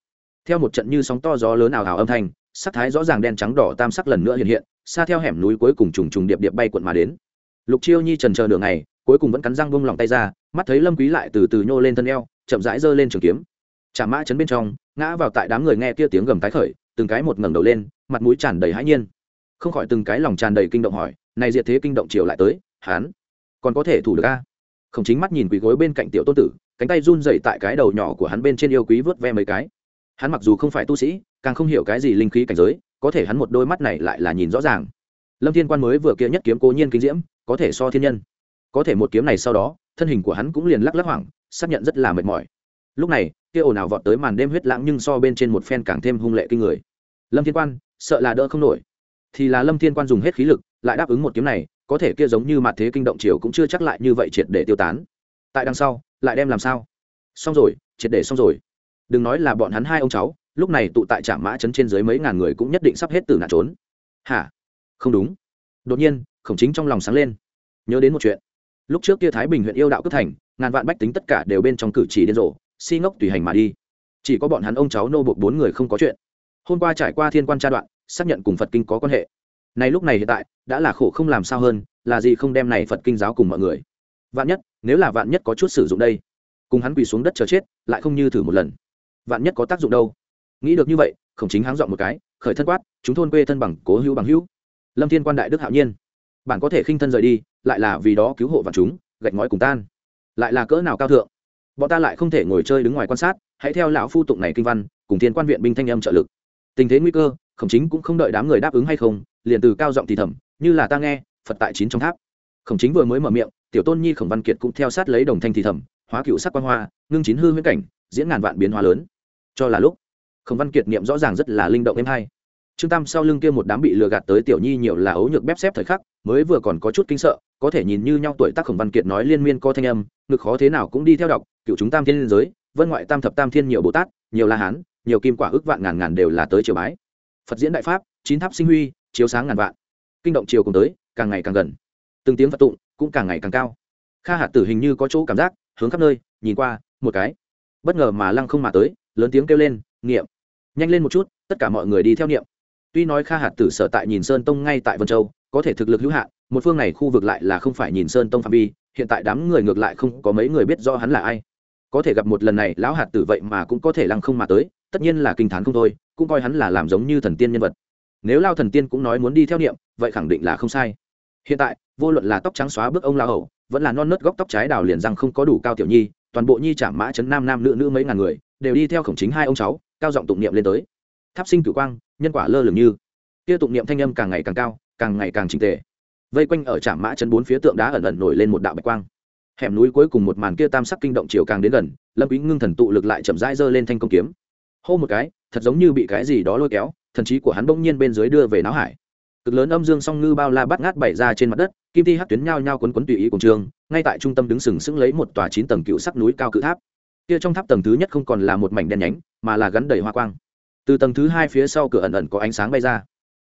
theo một trận như sóng to gió lớn ảo hào âm thanh, sắc thái rõ ràng đen trắng đỏ tam sắc lần nữa hiện hiện, xa theo hẻm núi cuối cùng trùng trùng điệp điệp bay cuộn mà đến. Lục chiêu nhi trần chờ nửa ngày, cuối cùng vẫn cắn răng bông lòng tay ra, mắt thấy lâm quý lại từ từ nhô lên thân eo, chậm rãi giơ lên trường kiếm. Chả mã chấn bên trong, ngã vào tại đám người nghe kia tiếng gầm tái khởi, từng cái một ngẩng đầu lên, mặt mũi tràn đầy hãi nhiên. Không khỏi từng cái lòng tràn đầy kinh động hỏi này diệt thế kinh động chiều lại tới hán còn có thể thủ được a? Không chính mắt nhìn quỳ gối bên cạnh tiểu tôn tử, cánh tay run rẩy tại cái đầu nhỏ của hắn bên trên yêu quý vớt ve mấy cái. Hắn mặc dù không phải tu sĩ, càng không hiểu cái gì linh khí cảnh giới, có thể hắn một đôi mắt này lại là nhìn rõ ràng. Lâm thiên quan mới vừa kia nhất kiếm cố nhiên kinh diễm, có thể so thiên nhân. Có thể một kiếm này sau đó, thân hình của hắn cũng liền lắc lắc hoảng, xác nhận rất là mệt mỏi. Lúc này, kia ồn ào vọt tới màn đêm huyết lãng nhưng so bên trên một phen càng thêm hung lệ kinh người. Lâm thiên quan, sợ là đỡ không nổi. Thì là lâm thiên quan dùng hết khí lực lại đáp ứng một kiếm này, có thể kia giống như mặt thế kinh động chiều cũng chưa chắc lại như vậy triệt để tiêu tán. Tại đằng sau, lại đem làm sao? Xong rồi, triệt để xong rồi. Đừng nói là bọn hắn hai ông cháu, lúc này tụ tại trạm mã chấn trên dưới mấy ngàn người cũng nhất định sắp hết từ nạn trốn. Hả? Không đúng. Đột nhiên, khổng chính trong lòng sáng lên. Nhớ đến một chuyện. Lúc trước kia thái bình huyện yêu đạo cất thành, ngàn vạn bách tính tất cả đều bên trong cử chỉ điên rồ, si ngốc tùy hành mà đi. Chỉ có bọn hắn ông cháu nô buộc bốn người không có chuyện. Hôm qua trải qua thiên quan tra đoạn, xác nhận cùng phật kinh có quan hệ này lúc này hiện tại, đã là khổ không làm sao hơn, là gì không đem này phật kinh giáo cùng mọi người. Vạn nhất, nếu là vạn nhất có chút sử dụng đây, cùng hắn quỳ xuống đất chờ chết, lại không như thử một lần. Vạn nhất có tác dụng đâu? Nghĩ được như vậy, khổng chính háng dọn một cái, khởi thân quát, chúng thôn quê thân bằng, cố hữu bằng hữu. Lâm thiên quan đại đức hạo nhiên. Bạn có thể khinh thân rời đi, lại là vì đó cứu hộ vạn chúng, gạch ngói cùng tan. Lại là cỡ nào cao thượng? Bọn ta lại không thể ngồi chơi đứng ngoài quan sát, hãy theo lão phu tụng này kinh văn, cùng thiên quan viện binh thanh âm trợ lực. Tình thế nguy cơ, khổng chính cũng không đợi đám người đáp ứng hay không liền từ cao giọng thì thầm, như là ta nghe, phật tại chín trong tháp. Khổng chính vừa mới mở miệng, tiểu tôn nhi khổng văn kiệt cũng theo sát lấy đồng thanh thì thầm, hóa cựu sắc quan hoa, ngưng chín hư huyễn cảnh, diễn ngàn vạn biến hóa lớn. Cho là lúc, khổng văn kiệt niệm rõ ràng rất là linh động êm hay. Trương tam sau lưng kia một đám bị lừa gạt tới tiểu nhi nhiều là ấu nhược bép xếp thời khắc, mới vừa còn có chút kinh sợ, có thể nhìn như nhau tuổi tác khổng văn kiệt nói liên miên co thanh âm, ngực khó thế nào cũng đi theo đọc, cựu chúng tam thiên liên giới, vân ngoại tam thập tam thiên nhiều bồ tát, nhiều la hán, nhiều kim quả ước vạn ngàn ngàn đều là tới triều bái. Phật diễn đại pháp, chín tháp sinh huy chiếu sáng ngàn vạn. Kinh động chiều cùng tới, càng ngày càng gần. Từng tiếng phật tụng cũng càng ngày càng cao. Kha hạt tử hình như có chỗ cảm giác, hướng khắp nơi, nhìn qua, một cái. Bất ngờ mà lăng không mà tới, lớn tiếng kêu lên, niệm. Nhanh lên một chút, tất cả mọi người đi theo niệm. Tuy nói kha hạt tử sở tại nhìn sơn tông ngay tại vân châu, có thể thực lực hữu hạn, một phương này khu vực lại là không phải nhìn sơn tông phạm vi, hiện tại đám người ngược lại không có mấy người biết do hắn là ai. Có thể gặp một lần này, lão hạt tử vậy mà cũng có thể lăng không mà tới, tất nhiên là kinh t h á n không thôi, cũng coi hắn là làm giống như thần tiên nhân vật nếu lao thần tiên cũng nói muốn đi theo niệm, vậy khẳng định là không sai. Hiện tại, vô luận là tóc trắng xóa bước ông lao hậu vẫn là non nớt góc tóc trái đào liền rằng không có đủ cao tiểu nhi, toàn bộ nhi trả mã chấn nam nam nữ nữ mấy ngàn người, đều đi theo khổng chính hai ông cháu, cao giọng tụng niệm lên tới. Tháp sinh cử quang, nhân quả lơ lửng như. Kia tụng niệm thanh âm càng ngày càng cao, càng ngày càng trình tề. Vây quanh ở trạm mã chân bốn phía tượng đá ẩn ẩn nổi lên một đạo bạch quang. Hẻm núi cuối cùng một màn kia tam sắc kinh động chiều càng đến gần, lâm quý ngưng thần tụ lực lại chậm rãi giơ lên thanh công kiếm. Hô một cái, thật giống như bị cái gì đó lôi kéo thần trí của hắn bỗng nhiên bên dưới đưa về não hải. Cực lớn âm dương song ngư bao la bắt ngát bảy ra trên mặt đất, kim thi hát tuyến nhao nhao quấn quấn tùy ý cùng trường, ngay tại trung tâm đứng sừng sững lấy một tòa chín tầng cựu sắc núi cao cự tháp. Kia trong tháp tầng thứ nhất không còn là một mảnh đen nhánh, mà là gắn đầy hoa quang. Từ tầng thứ hai phía sau cửa ẩn ẩn có ánh sáng bay ra.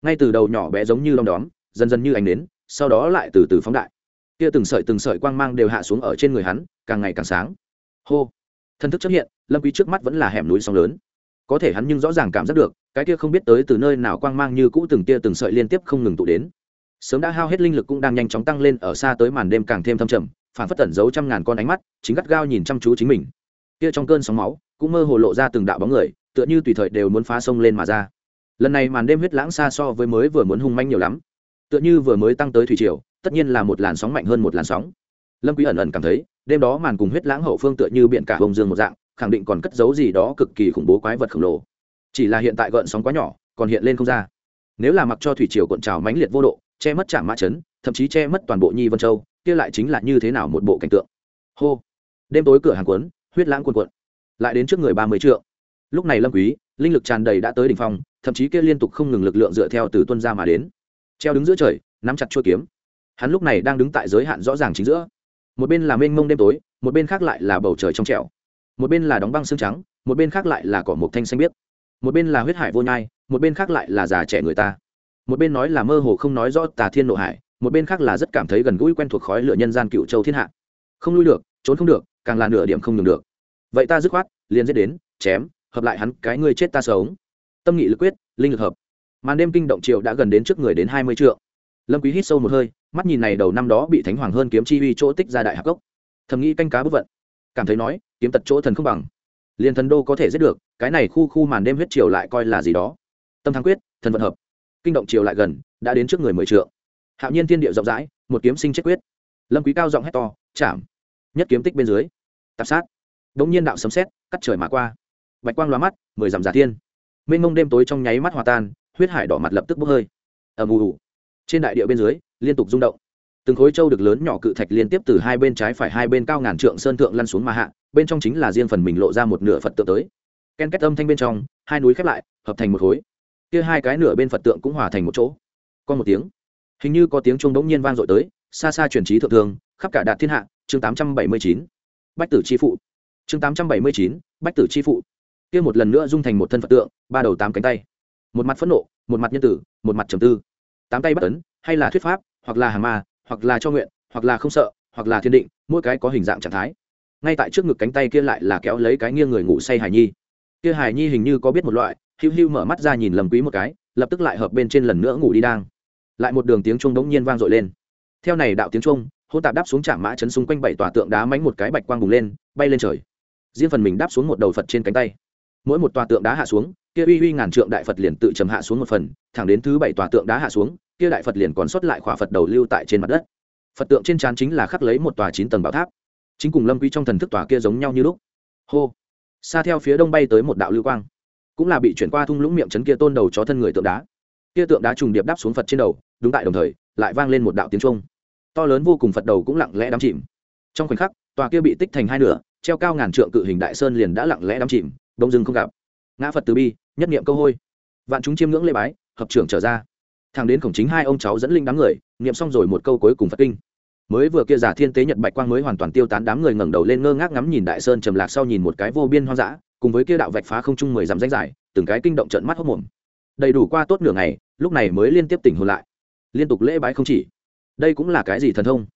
Ngay từ đầu nhỏ bé giống như đom đóm, dần dần như ánh nến, sau đó lại từ từ phóng đại. Kia từng sợi từng sợi quang mang đều hạ xuống ở trên người hắn, càng ngày càng sáng. Hô! Thân thức xuất hiện, lâm quý trước mắt vẫn là hẻm núi sóng lớn. Có thể hắn nhưng rõ ràng cảm giác được cái kia không biết tới từ nơi nào quang mang như cũ từng tia từng sợi liên tiếp không ngừng tụ đến. Sớm đã hao hết linh lực cũng đang nhanh chóng tăng lên, ở xa tới màn đêm càng thêm thâm trầm, phản phất tẩn giấu trăm ngàn con ánh mắt, chính gắt gao nhìn chăm chú chính mình. Kia trong cơn sóng máu, cũng mơ hồ lộ ra từng đạo bóng người, tựa như tùy thời đều muốn phá sông lên mà ra. Lần này màn đêm huyết lãng xa so với mới vừa muốn hung manh nhiều lắm. Tựa như vừa mới tăng tới thủy triều, tất nhiên là một làn sóng mạnh hơn một làn sóng. Lâm quý ẩn ẩn cảm thấy, đêm đó màn cùng huyết lãng hậu phương tựa như biển cả hồng dương một dạng, khẳng định còn cất giấu gì đó cực kỳ khủng bố quái vật khổng lồ chỉ là hiện tại gợn sóng quá nhỏ, còn hiện lên không ra. Nếu là mặc cho thủy triều cuộn trào mãnh liệt vô độ, che mất trạm mã chấn thậm chí che mất toàn bộ nhi vân châu, kia lại chính là như thế nào một bộ cảnh tượng? Hô! Đêm tối cửa hàng cuốn, huyết lãng cuộn cuộn. Lại đến trước người ba mươi trượng. Lúc này lâm quý, linh lực tràn đầy đã tới đỉnh phong, thậm chí kia liên tục không ngừng lực lượng dựa theo từ tuân ra mà đến. Treo đứng giữa trời, nắm chặt chuôi kiếm. Hắn lúc này đang đứng tại giới hạn rõ ràng chính giữa. Một bên là mênh mông đêm tối, một bên khác lại là bầu trời trong trẻo. Một bên là đóng băng xương trắng, một bên khác lại là cỏ mộc thanh xanh biếc một bên là huyết hải vô nhai, một bên khác lại là già trẻ người ta. Một bên nói là mơ hồ không nói rõ tà thiên nộ hải, một bên khác là rất cảm thấy gần gũi quen thuộc khói lửa nhân gian cựu châu thiên hạ. Không lui được, trốn không được, càng là nửa điểm không nhường được. Vậy ta dứt khoát, liền giết đến, chém, hợp lại hắn cái ngươi chết ta sống. Tâm nghị lực quyết, linh lực hợp. Màn đêm kinh động triệu đã gần đến trước người đến hai mươi triệu lâm quý hít sâu một hơi, mắt nhìn này đầu năm đó bị thánh hoàng hơn kiếm chi uy chỗ tích ra đại hạc gốc. Thầm nghĩ canh cá bất vận. Cảm thấy nói, kiếm tật chỗ thần không bằng liền thần đô có thể giết được, cái này khu khu màn đêm huyết triều lại coi là gì đó. Tâm thắng quyết, thần vận hợp. Kinh động triều lại gần, đã đến trước người mười trượng. Hạo nhiên thiên địa rộng rãi, một kiếm sinh chết quyết. Lâm quý cao giọng hét to chạm nhất kiếm tích bên dưới, tạp sát. Đống nhiên đạo sấm sét, cắt trời mà qua. Bạch quang loa mắt, mười dặm giả thiên. Mênh mông đêm tối trong nháy mắt hòa tan, huyết hải đỏ mặt lập tức bốc hơi. Ầm ù. Trên đại địa bên dưới, liên tục rung động từng khối châu được lớn nhỏ cự thạch liên tiếp từ hai bên trái phải hai bên cao ngàn trượng sơn thượng lăn xuống mà hạ, bên trong chính là riêng phần mình lộ ra một nửa phật tượng tới. Ken kết âm thanh bên trong, hai núi khép lại, hợp thành một khối. Kia hai cái nửa bên phật tượng cũng hòa thành một chỗ. Còn một tiếng. Hình như có tiếng chuông đống nhiên vang dội tới, xa xa truyền trí thượng thường, khắp cả đạt thiên hạ, chương tám trăm bảy mươi chín. Bách tử chi phụ. Chương tám trăm bảy mươi chín, bách tử chi phụ. Kia một lần nữa dung thành một thân phật tượng, ba đầu tám cánh tay. Một mặt phẫn nộ, một mặt nhân tử, một mặt trầm tư. Tám tay bắt tấn hay là thuyết pháp, hoặc là hàng ma hoặc là cho nguyện, hoặc là không sợ, hoặc là thiên định, mỗi cái có hình dạng trạng thái. Ngay tại trước ngực cánh tay kia lại là kéo lấy cái nghiêng người ngủ say Hải nhi. Kia hải nhi hình như có biết một loại hữu hữu mở mắt ra nhìn lầm quý một cái, lập tức lại hợp bên trên lần nữa ngủ đi đang. Lại một đường tiếng chuông đống nhiên vang dội lên. Theo này đạo tiếng chuông hô tạp đáp xuống trạm mã chấn xung quanh bảy tòa tượng đá mánh một cái bạch quang bùng lên, bay lên trời. Riêng phần mình đáp xuống một đầu phật trên cánh tay. Mỗi một tòa tượng đá hạ xuống, kia uy uy ngàn trượng đại phật liền tự trầm hạ xuống một phần, thẳng đến thứ bảy tòa tượng đá hạ xuống kia đại phật liền còn sót lại khỏa phật đầu lưu tại trên mặt đất. Phật tượng trên trán chính là khắc lấy một tòa chín tầng bảo tháp. Chính cùng lâm quý trong thần thức tòa kia giống nhau như lúc. Hô! Xa theo phía đông bay tới một đạo lưu quang. Cũng là bị chuyển qua thung lũng miệng chấn kia tôn đầu chó thân người tượng đá. Kia tượng đá trùng điệp đáp xuống phật trên đầu, đúng tại đồng thời, lại vang lên một đạo tiếng trung to lớn vô cùng phật đầu cũng lặng lẽ đắm chìm. Trong khoảnh khắc, tòa kia bị tích thành hai nửa, treo cao ngàn trượng cự hình đại sơn liền đã lặng lẽ đắm chìm, đông dưng không gặp. Ngã phật từ bi, nhất niệm câu hôi. Vạn chúng chiêm ngưỡng lễ bái, hợp trưởng trở ra thằng đến cổng chính hai ông cháu dẫn linh đám người, niệm xong rồi một câu cuối cùng phật kinh. Mới vừa kia giả thiên tế nhật bạch quang mới hoàn toàn tiêu tán đám người ngẩng đầu lên ngơ ngác ngắm nhìn đại sơn trầm lạc sau nhìn một cái vô biên hoang dã, cùng với kia đạo vạch phá không trung mười dặm danh dài, từng cái kinh động trận mắt hốc mồm đầy đủ qua tốt nửa ngày, lúc này mới liên tiếp tỉnh hồn lại. Liên tục lễ bái không chỉ. Đây cũng là cái gì thần thông?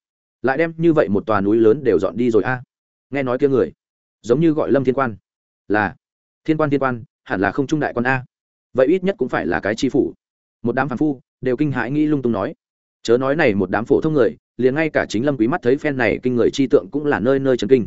Lại đem như vậy một tòa núi lớn đều dọn đi rồi a. Nghe nói kia người, giống như gọi lâm thiên quan. Là, thiên quan thiên quan, hẳn là không trung đại quan a. Vậy ít nhất cũng phải là cái chi phủ. Một đám phản phu đều kinh hãi nghĩ lung tung nói chớ nói này một đám phổ thông người, liền ngay cả chính lâm quý mắt thấy phen này kinh người chi tượng cũng là nơi nơi chấn kinh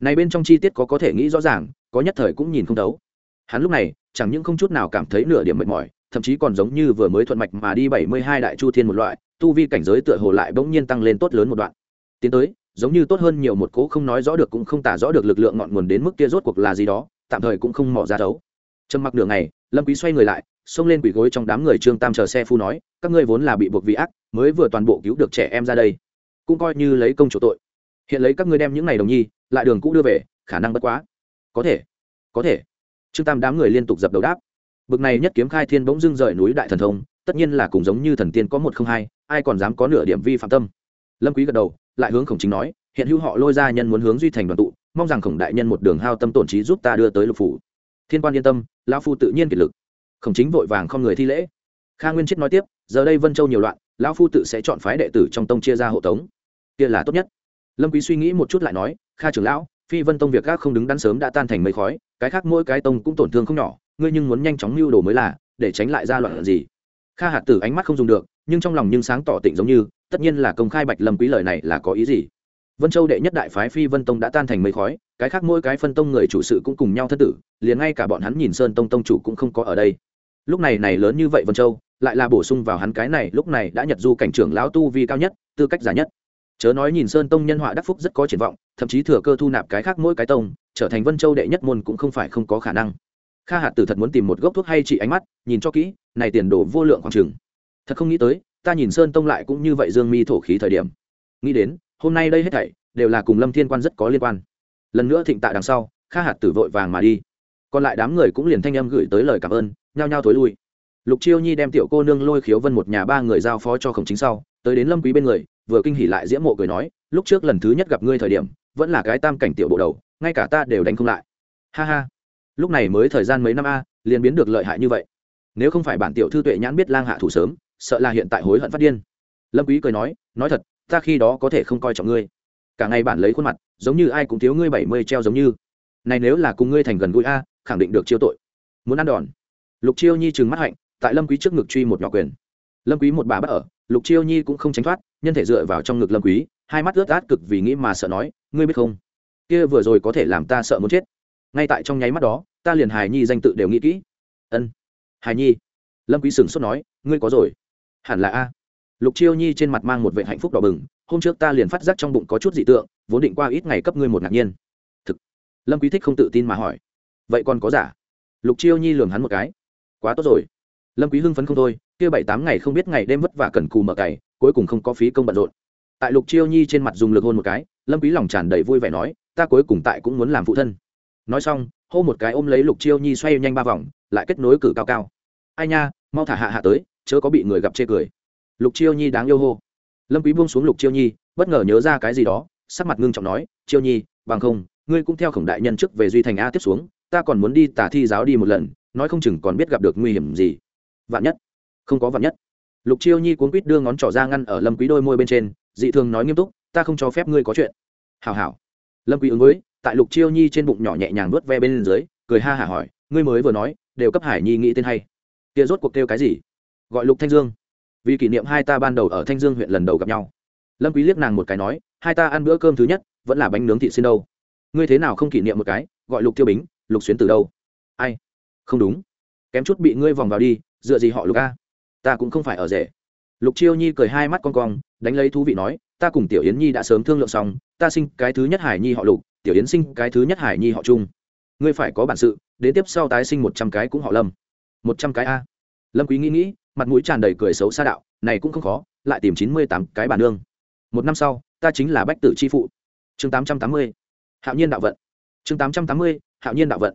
này bên trong chi tiết có có thể nghĩ rõ ràng, có nhất thời cũng nhìn không đấu. hắn lúc này, chẳng những không chút nào cảm thấy nửa điểm mệt mỏi, thậm chí còn giống như vừa mới thuận mạch mà đi bảy mươi hai đại chu thiên một loại, tu vi cảnh giới tựa hồ lại bỗng nhiên tăng lên tốt lớn một đoạn tiến tới, giống như tốt hơn nhiều một cố không nói rõ được cũng không tả rõ được lực lượng ngọn nguồn đến mức kia rốt cuộc là gì đó, tạm thời cũng không mò ra đấu. trầm mặc đường này lâm quý xoay người lại xông lên quỷ gối trong đám người trương tam chờ xe phu nói, các ngươi vốn là bị buộc vì ác, mới vừa toàn bộ cứu được trẻ em ra đây. Cũng coi như lấy công chủ tội. Hiện lấy các ngươi đem những này đồng nhi, lại đường cũ đưa về, khả năng bất quá. Có thể có thể. Trương tam đám người liên tục dập đầu đáp. Bực này nhất kiếm khai thiên bỗng dưng rời núi đại thần thông, tất nhiên là cùng giống như thần tiên có một không hai, ai còn dám có nửa điểm vi phạm tâm. Lâm quý gật đầu, lại hướng khổng chính nói, hiện hữu họ lôi ra nhân muốn hướng duy thành đoàn tụ, mong rằng khổng đại nhân một đường hao tâm tổn trí giúp ta đưa tới lục phủ. Thiên quan yên tâm, lão phu tự nhiên kiệt lực khổng chính vội vàng không người thi lễ. Kha nguyên chết nói tiếp, giờ đây vân châu nhiều loạn, lão phu tự sẽ chọn phái đệ tử trong tông chia ra hộ tống. Kia là tốt nhất. Lâm quý suy nghĩ một chút lại nói, kha trưởng lão, phi vân tông việc khác không đứng đắn sớm đã tan thành mây khói, cái khác mỗi cái tông cũng tổn thương không nhỏ, ngươi nhưng muốn nhanh chóng lưu đồ mới là, để tránh lại ra loạn gì? Kha hạt tử ánh mắt không dùng được, nhưng trong lòng nhưng sáng tỏ tịnh giống như, tất nhiên là công khai bạch lâm quý lời này là có ý gì? Vân châu đệ nhất đại phái phi vân tông đã tan thành mây khói, cái khác mỗi cái phân tông người chủ sự cũng cùng nhau thất tử, liền ngay cả bọn hắn nhìn sơn tông tông chủ cũng không có ở đây lúc này này lớn như vậy vân châu, lại là bổ sung vào hắn cái này, lúc này đã nhật du cảnh trưởng lão tu vi cao nhất, tư cách giả nhất. Chớ nói nhìn sơn tông nhân họa đắc phúc rất có triển vọng, thậm chí thừa cơ thu nạp cái khác mỗi cái tông, trở thành vân châu đệ nhất môn cũng không phải không có khả năng. Kha hạt tử thật muốn tìm một gốc thuốc hay trị ánh mắt, nhìn cho kỹ, này tiền đồ vô lượng khoảng trừng thật không nghĩ tới, ta nhìn sơn tông lại cũng như vậy dương mi thổ khí thời điểm. Nghĩ đến, hôm nay đây hết thảy, đều là cùng lâm thiên quan rất có liên quan. Lần nữa thịnh tạ đằng sau, kha hạt tử vội vàng mà đi còn lại đám người cũng liền thanh âm gửi tới lời cảm ơn, nhao nhao thối lui. Lục chiêu nhi đem tiểu cô nương lôi khiếu vân một nhà ba người giao phó cho khổng chính sau, tới đến lâm quý bên người, vừa kinh hỉ lại diễm mộ cười nói, lúc trước lần thứ nhất gặp ngươi thời điểm, vẫn là cái tam cảnh tiểu bộ đầu, ngay cả ta đều đánh không lại. Ha ha. Lúc này mới thời gian mấy năm a, liền biến được lợi hại như vậy. Nếu không phải bản tiểu thư tuệ nhãn biết lang hạ thủ sớm, sợ là hiện tại hối hận phát điên. Lâm quý cười nói nói thật, ta khi đó có thể không coi trọng ngươi. Cả ngày bản lấy khuôn mặt, giống như ai cũng thiếu ngươi bảy mươi treo giống như. Này nếu là cùng ngươi thành gần gũi a khẳng định được chiêu tội. Muốn ăn đòn. Lục chiêu nhi trừng mắt hạnh, tại lâm quý trước ngực truy một nhỏ quyền. Lâm quý một bà bắt ở, lục chiêu nhi cũng không tránh thoát, nhân thể dựa vào trong ngực lâm quý, hai mắt ướt át cực vì nghĩ mà sợ nói, ngươi biết không? Kia vừa rồi có thể làm ta sợ muốn chết. Ngay tại trong nháy mắt đó, ta liền hài nhi danh tự đều nghĩ kỹ. Ân. Hài nhi. Lâm quý sừng sốt nói, ngươi có rồi. Hẳn là a. Lục chiêu nhi trên mặt mang một vẻ hạnh phúc đỏ bừng, hôm trước ta liền phát giác trong bụng có chút dị tượng, vốn định qua ít ngày cấp ngươi một ngạc nhiên. Thực. Lâm quý thích không tự tin mà hỏi vậy còn có giả? Lục chiêu nhi lườm hắn một cái. Quá tốt rồi. Lâm quý hưng phấn không thôi, kia bảy tám ngày không biết ngày đêm vất vả cần cù mở cày, cuối cùng không có phí công bận rộn. Tại lục chiêu nhi trên mặt dùng lực hôn một cái, lâm quý lòng tràn đầy vui vẻ nói, ta cuối cùng tại cũng muốn làm phụ thân. Nói xong, hô một cái ôm lấy lục chiêu nhi xoay nhanh ba vòng, lại kết nối cử cao cao. Ai nha, mau thả hạ hạ tới, chớ có bị người gặp chê cười. Lục chiêu nhi đáng yêu hô. Lâm quý buông xuống lục chiêu nhi, bất ngờ nhớ ra cái gì đó, sắc mặt ngưng trọng nói, chiêu nhi, bằng không, ngươi cũng theo khổng đại nhân trước về duy thành a tiếp xuống ta còn muốn đi tả thi giáo đi một lần, nói không chừng còn biết gặp được nguy hiểm gì. Vạn nhất. Không có vạn nhất. Lục chiêu nhi cuốn quýt đưa ngón trỏ ra ngăn ở lâm quý đôi môi bên trên, dị thường nói nghiêm túc, ta không cho phép ngươi có chuyện. Hảo hảo. Lâm quý ứng với, tại lục chiêu nhi trên bụng nhỏ nhẹ nhàng nuốt ve bên dưới, cười ha hả hỏi, ngươi mới vừa nói, đều cấp hải nhi nghĩ tên hay. Kia rốt cuộc kêu cái gì? Gọi lục thanh dương. Vì kỷ niệm hai ta ban đầu ở thanh dương huyện lần đầu gặp nhau. Lâm quý liếc nàng một cái nói, hai ta ăn bữa cơm thứ nhất, vẫn là bánh nướng thịt xin đâu. Ngươi thế nào không kỷ niệm một cái, gọi lục tiêu bính lục xuyến từ đâu? Ai? Không đúng. Kém chút bị ngươi vòng vào đi, dựa gì họ lục a? Ta cũng không phải ở rể. Lục chiêu nhi cười hai mắt con cong, đánh lấy thú vị nói, ta cùng tiểu yến nhi đã sớm thương lượng xong, ta sinh cái thứ nhất hải nhi họ lục, tiểu yến sinh cái thứ nhất hải nhi họ trung. Ngươi phải có bản sự, đến tiếp sau tái sinh một trăm cái cũng họ lâm. Một trăm cái a? Lâm quý nghĩ nghĩ, mặt mũi tràn đầy cười xấu xa đạo, này cũng không khó, lại tìm chín mươi tám cái bản nương. Một năm sau, ta chính là bách tử chi phụ. Chương tám trăm tám mươi. Hạo nhiên đạo vận chương tám trăm tám mươi, hạo nhiên đạo vận.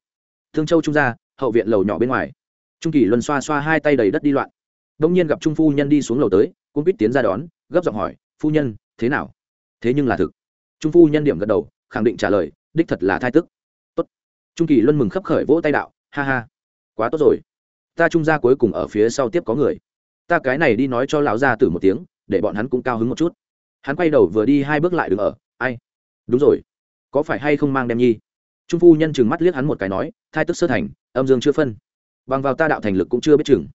Thương châu trung gia, hậu viện lầu nhỏ bên ngoài. Trung kỳ luân xoa xoa hai tay đầy đất đi loạn. Đông nhiên gặp trung phu nhân đi xuống lầu tới cũng biết tiến ra đón, gấp giọng hỏi, phu nhân, thế nào? Thế nhưng là thực. Trung phu nhân điểm gật đầu, khẳng định trả lời, đích thật là thai tức. Tốt. Trung kỳ luân mừng khấp khởi vỗ tay đạo, ha ha, quá tốt rồi. Ta trung gia cuối cùng ở phía sau tiếp có người. Ta cái này đi nói cho lão gia tử một tiếng, để bọn hắn cũng cao hứng một chút. Hắn quay đầu vừa đi hai bước lại đứng ở, ai? Đúng rồi. Có phải hay không mang đem nhi? Trung phu nhân chừng mắt liếc hắn một cái nói, thai tức sơ thành, âm dương chưa phân. Bằng vào ta đạo thành lực cũng chưa biết chừng.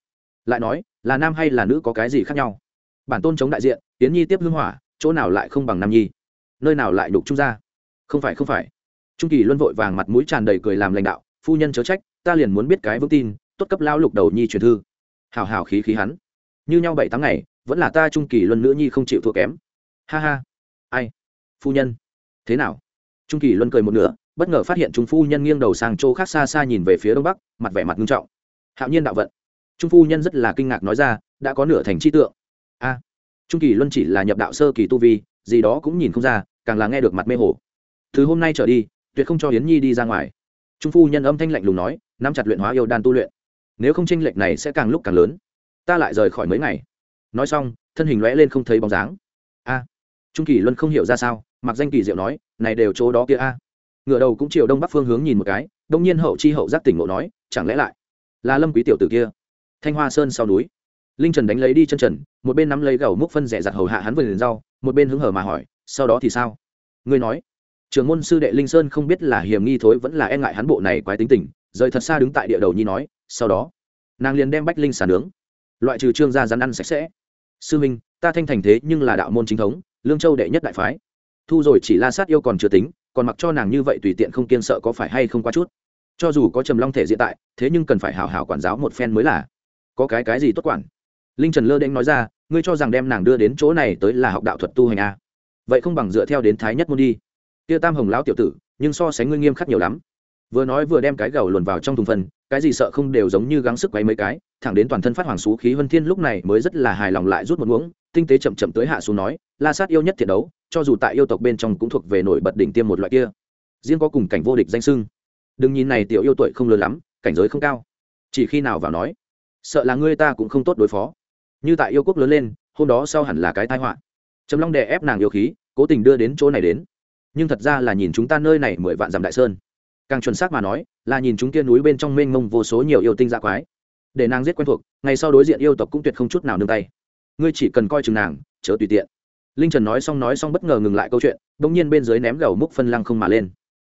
Lại nói, là nam hay là nữ có cái gì khác nhau? Bản tôn chống đại diện tiến nhi tiếp hương hỏa, chỗ nào lại không bằng nam nhi? Nơi nào lại đục trung ra không phải không phải. Trung kỳ luân vội vàng mặt mũi tràn đầy cười làm lãnh đạo, phu nhân chớ trách, ta liền muốn biết cái vững tin, tốt cấp lao lục đầu nhi truyền thư. Hào hào khí khí hắn. Như nhau bảy tháng ngày, vẫn là ta trung kỳ luân nữ nhi không chịu thua kém. Ha ha. Ai? Phu nhân. Thế nào? Trung kỳ luân cười một nửa, bất ngờ phát hiện trung phu nhân nghiêng đầu sang chỗ khác xa xa nhìn về phía đông bắc, mặt vẻ mặt nghiêm trọng. Hạo nhiên đạo vận. Trung phu nhân rất là kinh ngạc nói ra, đã có nửa thành chi tượng. A, trung kỳ luân chỉ là nhập đạo sơ kỳ tu vi, gì đó cũng nhìn không ra, càng là nghe được mặt mê hồ. Từ hôm nay trở đi, tuyệt không cho hiến nhi đi ra ngoài. Trung phu nhân âm thanh lạnh lùng nói, nắm chặt luyện hóa yêu đan tu luyện. Nếu không tranh lệch này sẽ càng lúc càng lớn. Ta lại rời khỏi mấy ngày. Nói xong, thân hình lõe lên không thấy bóng dáng. A, trung kỳ luân không hiểu ra sao mặc danh kỳ diệu nói, này đều chỗ đó kia a. Ngựa đầu cũng chiều đông bắc phương hướng nhìn một cái, đông nhiên hậu chi hậu giác tỉnh ngộ nói, chẳng lẽ lại là lâm quý tiểu tử kia? Thanh hoa sơn sau núi. Linh trần đánh lấy đi chân trần, một bên nắm lấy gầu múc phân rẻ giặt hầu hạ hắn vườn rau, một bên hứng hở mà hỏi, sau đó thì sao? Ngươi nói trường môn sư đệ linh sơn không biết là hiểm nghi thối vẫn là e ngại hắn bộ này quái tính tình, rời thật xa đứng tại địa đầu nhi nói, sau đó, nàng liền đem bách linh xà nướng, loại trừ trương gia rắn ăn sạch sẽ. Sư minh, ta thanh thành thế nhưng là đạo môn chính thống, lương châu đệ nhất đại phái thu rồi chỉ la sát yêu còn chưa tính, còn mặc cho nàng như vậy tùy tiện không kiên sợ có phải hay không qua chút. Cho dù có trầm long thể diện tại, thế nhưng cần phải hảo hảo quản giáo một phen mới là. Có cái cái gì tốt quản? Linh trần lơ đễnh nói ra, ngươi cho rằng đem nàng đưa đến chỗ này tới là học đạo thuật tu hành a à? vậy không bằng dựa theo đến thái nhất môn đi. Kia tam hồng lão tiểu tử, nhưng so sánh ngươi nghiêm khắc nhiều lắm. Vừa nói vừa đem cái gầu luồn vào trong thùng phân cái gì sợ không đều giống như gắng sức quấy mấy cái, thẳng đến toàn thân phát hoàng xú khí vân thiên lúc này mới rất là hài lòng lại rút một muỗng, tinh tế chậm chậm tới hạ xuống nói, la sát yêu nhất thiện đấu cho dù tại yêu tộc bên trong cũng thuộc về nổi bật đỉnh tiêm một loại kia. Riêng có cùng cảnh vô địch danh sưng đừng nhìn này tiểu yêu tuổi không lớn lắm, cảnh giới không cao. Chỉ khi nào vào nói, sợ là ngươi ta cũng không tốt đối phó. Như tại yêu quốc lớn lên, hôm đó sau hẳn là cái tai họa. Trầm long đè ép nàng yêu khí, cố tình đưa đến chỗ này đến. Nhưng thật ra là nhìn chúng ta nơi này mười vạn dặm đại sơn. Càng chuẩn xác mà nói, là nhìn chúng kia núi bên trong mênh mông vô số nhiều yêu tinh dạ quái. Để nàng giết quen thuộc, ngày sau đối diện yêu tộc cũng tuyệt không chút nào nương tay. Ngươi chỉ cần coi chừng nàng, chớ tùy tiện linh trần nói xong nói xong bất ngờ ngừng lại câu chuyện đ ỗ n g nhiên bên dưới ném gầu múc phân lăng không mà lên.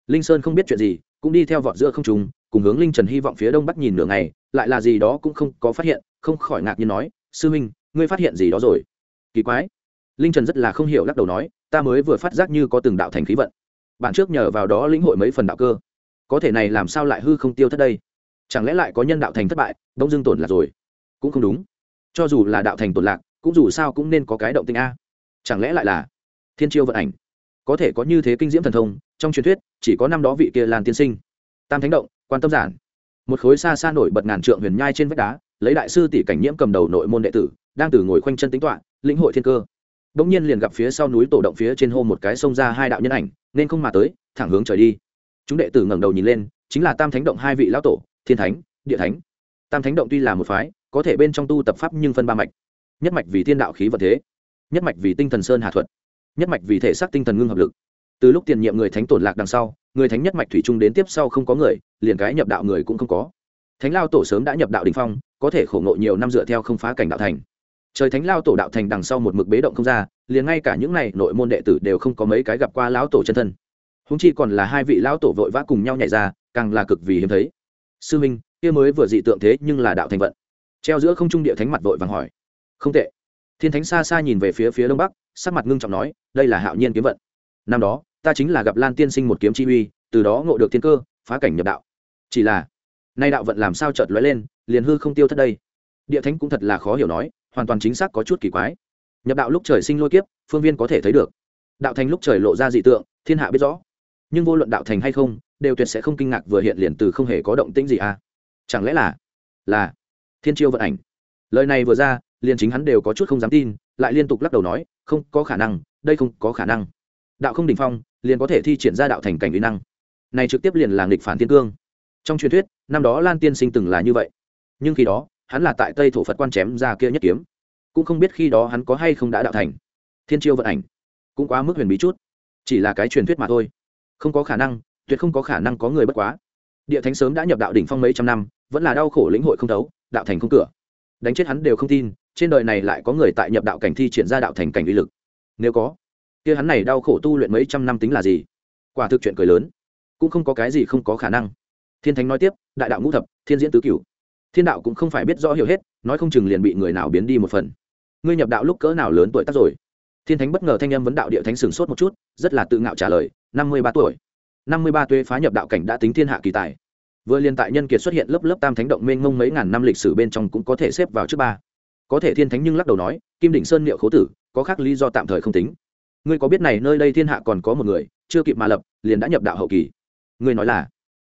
Linh sơn không biết chuyện gì, cũng đi theo vọt giữa không trùng cùng hướng linh trần hy vọng phía đông bắc nhìn nửa ngày, lại là gì đó cũng không có phát hiện, không khỏi ngạc nhiên nói, sư minh ngươi phát hiện gì đó rồi? Kỳ quái. Linh trần rất là không hiểu lắc đầu nói, ta mới vừa phát giác như có từng đạo thành khí vận. Bạn trước nhờ vào đó lĩnh hội mấy phần đạo cơ. Có thể này làm sao lại hư không tiêu thất đây? Chẳng lẽ lại có nhân đạo thành thất bại, đông dương tổn lạc rồi? Cũng không đúng. Cho dù là đạo thành tổn lạc, cũng dù sao cũng nên có cái động tinh a chẳng lẽ lại là thiên chiêu vận ảnh? Có thể có như thế kinh diễm thần thông, trong truyền thuyết, chỉ có năm đó vị kia lan tiên sinh. Tam thánh động, quan tâm giản. Một khối xa xa nổi bật ngàn trượng huyền nhai trên vách đá, lấy đại sư tỷ cảnh nhiễm cầm đầu nội môn đệ tử, đang từ ngồi khoanh chân tính toạ lĩnh hội thiên cơ. Bỗng nhiên liền gặp phía sau núi tổ động phía trên hô một cái sông ra hai đạo nhân ảnh, nên không mà tới, thẳng hướng trời đi. Chúng đệ tử ngẩng đầu nhìn lên, chính là tam thánh động hai vị lão tổ, thiên thánh, địa thánh. Tam thánh động tuy là một phái, có thể bên trong tu tập pháp nhưng phân ba mạch. Nhất mạch vì thiên đạo khí vật thế nhất mạch vì tinh thần sơn hà thuật, nhất mạch vì thể xác tinh thần ngưng hợp lực. Từ lúc tiền nhiệm người thánh tổn lạc đằng sau, người thánh nhất mạch thủy trung đến tiếp sau không có người, liền cái nhập đạo người cũng không có. Thánh lao tổ sớm đã nhập đạo đình phong, có thể khổ ngộ nhiều năm dựa theo không phá cảnh đạo thành. Trời thánh lao tổ đạo thành đằng sau một mực bế động không ra, liền ngay cả những n à y nội môn đệ tử đều không có mấy cái gặp qua lão tổ chân thân. Húng chi còn là hai vị lão tổ vội vã cùng nhau nhảy ra, càng là cực vì hiếm thấy. Sư minh, kia mới vừa dị tượng thế nhưng là đạo thành vận. Treo giữa không trung địa thánh mặt vội vàng hỏi. Không tệ thiên thánh xa xa nhìn về phía phía đông bắc, sắc mặt ngưng trọng nói, đây là hạo nhiên kiếm vận. Năm đó, ta chính là gặp lan tiên sinh một kiếm chi uy, từ đó ngộ được thiên cơ, phá cảnh nhập đạo. Chỉ là, nay đạo vận làm sao chợt lóe lên, liền hư không tiêu thất đây. Địa thánh cũng thật là khó hiểu nói, hoàn toàn chính xác có chút kỳ quái. Nhập đạo lúc trời sinh lôi kiếp, phương viên có thể thấy được. Đạo thành lúc trời lộ ra dị tượng, thiên hạ biết rõ. Nhưng vô luận đạo thành hay không, đều tuyệt sẽ không kinh ngạc vừa hiện liền từ không hề có động tĩnh gì à. Chẳng lẽ là là thiên chiêu vận ảnh? Lời này vừa ra liền chính hắn đều có chút không dám tin, lại liên tục lắc đầu nói, không có khả năng, đây không có khả năng. Đạo không đ ỉ n h phong, liền có thể thi triển ra đạo thành cảnh uy năng. Này trực tiếp liền là nghịch phản thiên cương. Trong truyền thuyết, năm đó lan tiên sinh từng là như vậy. Nhưng khi đó, hắn là tại tây thổ phật quan chém ra kia nhất kiếm. Cũng không biết khi đó hắn có hay không đã đạo thành. Thiên chiêu vận ảnh, cũng quá mức huyền bí chút. Chỉ là cái truyền thuyết mà thôi. Không có khả năng, tuyệt không có khả năng có người bất quá. Địa thánh sớm đã nhập đạo đỉnh phong mấy trăm năm, vẫn là đau khổ lĩnh hội không thấu, đạo thành không cửa. Đánh chết hắn đều không tin trên đời này lại có người tại nhập đạo cảnh thi triển ra đạo thành cảnh uy lực. Nếu có, kia hắn này đau khổ tu luyện mấy trăm năm tính là gì? Quả thực chuyện cười lớn. Cũng không có cái gì không có khả năng. Thiên thánh nói tiếp, đại đạo ngũ thập, thiên diễn tứ cửu. Thiên đạo cũng không phải biết rõ hiểu hết, nói không chừng liền bị người nào biến đi một phần. Ngươi nhập đạo lúc cỡ nào lớn tuổi tác rồi? Thiên thánh bất ngờ thanh âm vấn đạo địa thánh sửng sốt một chút, rất là tự ngạo trả lời, năm mươi ba tuổi. năm mươi ba tuế phá nhập đạo cảnh đã tính thiên hạ kỳ tài. Vừa liên tại nhân kiệt xuất hiện lớp lớp tam thánh động mênh mông mấy ngàn năm lịch sử bên trong cũng có thể xếp vào trước ba có thể thiên thánh nhưng lắc đầu nói, kim đỉnh sơn liệu khố tử, có khác lý do tạm thời không tính. Ngươi có biết này nơi đây thiên hạ còn có một người, chưa kịp mà lập, liền đã nhập đạo hậu kỳ. Ngươi nói là?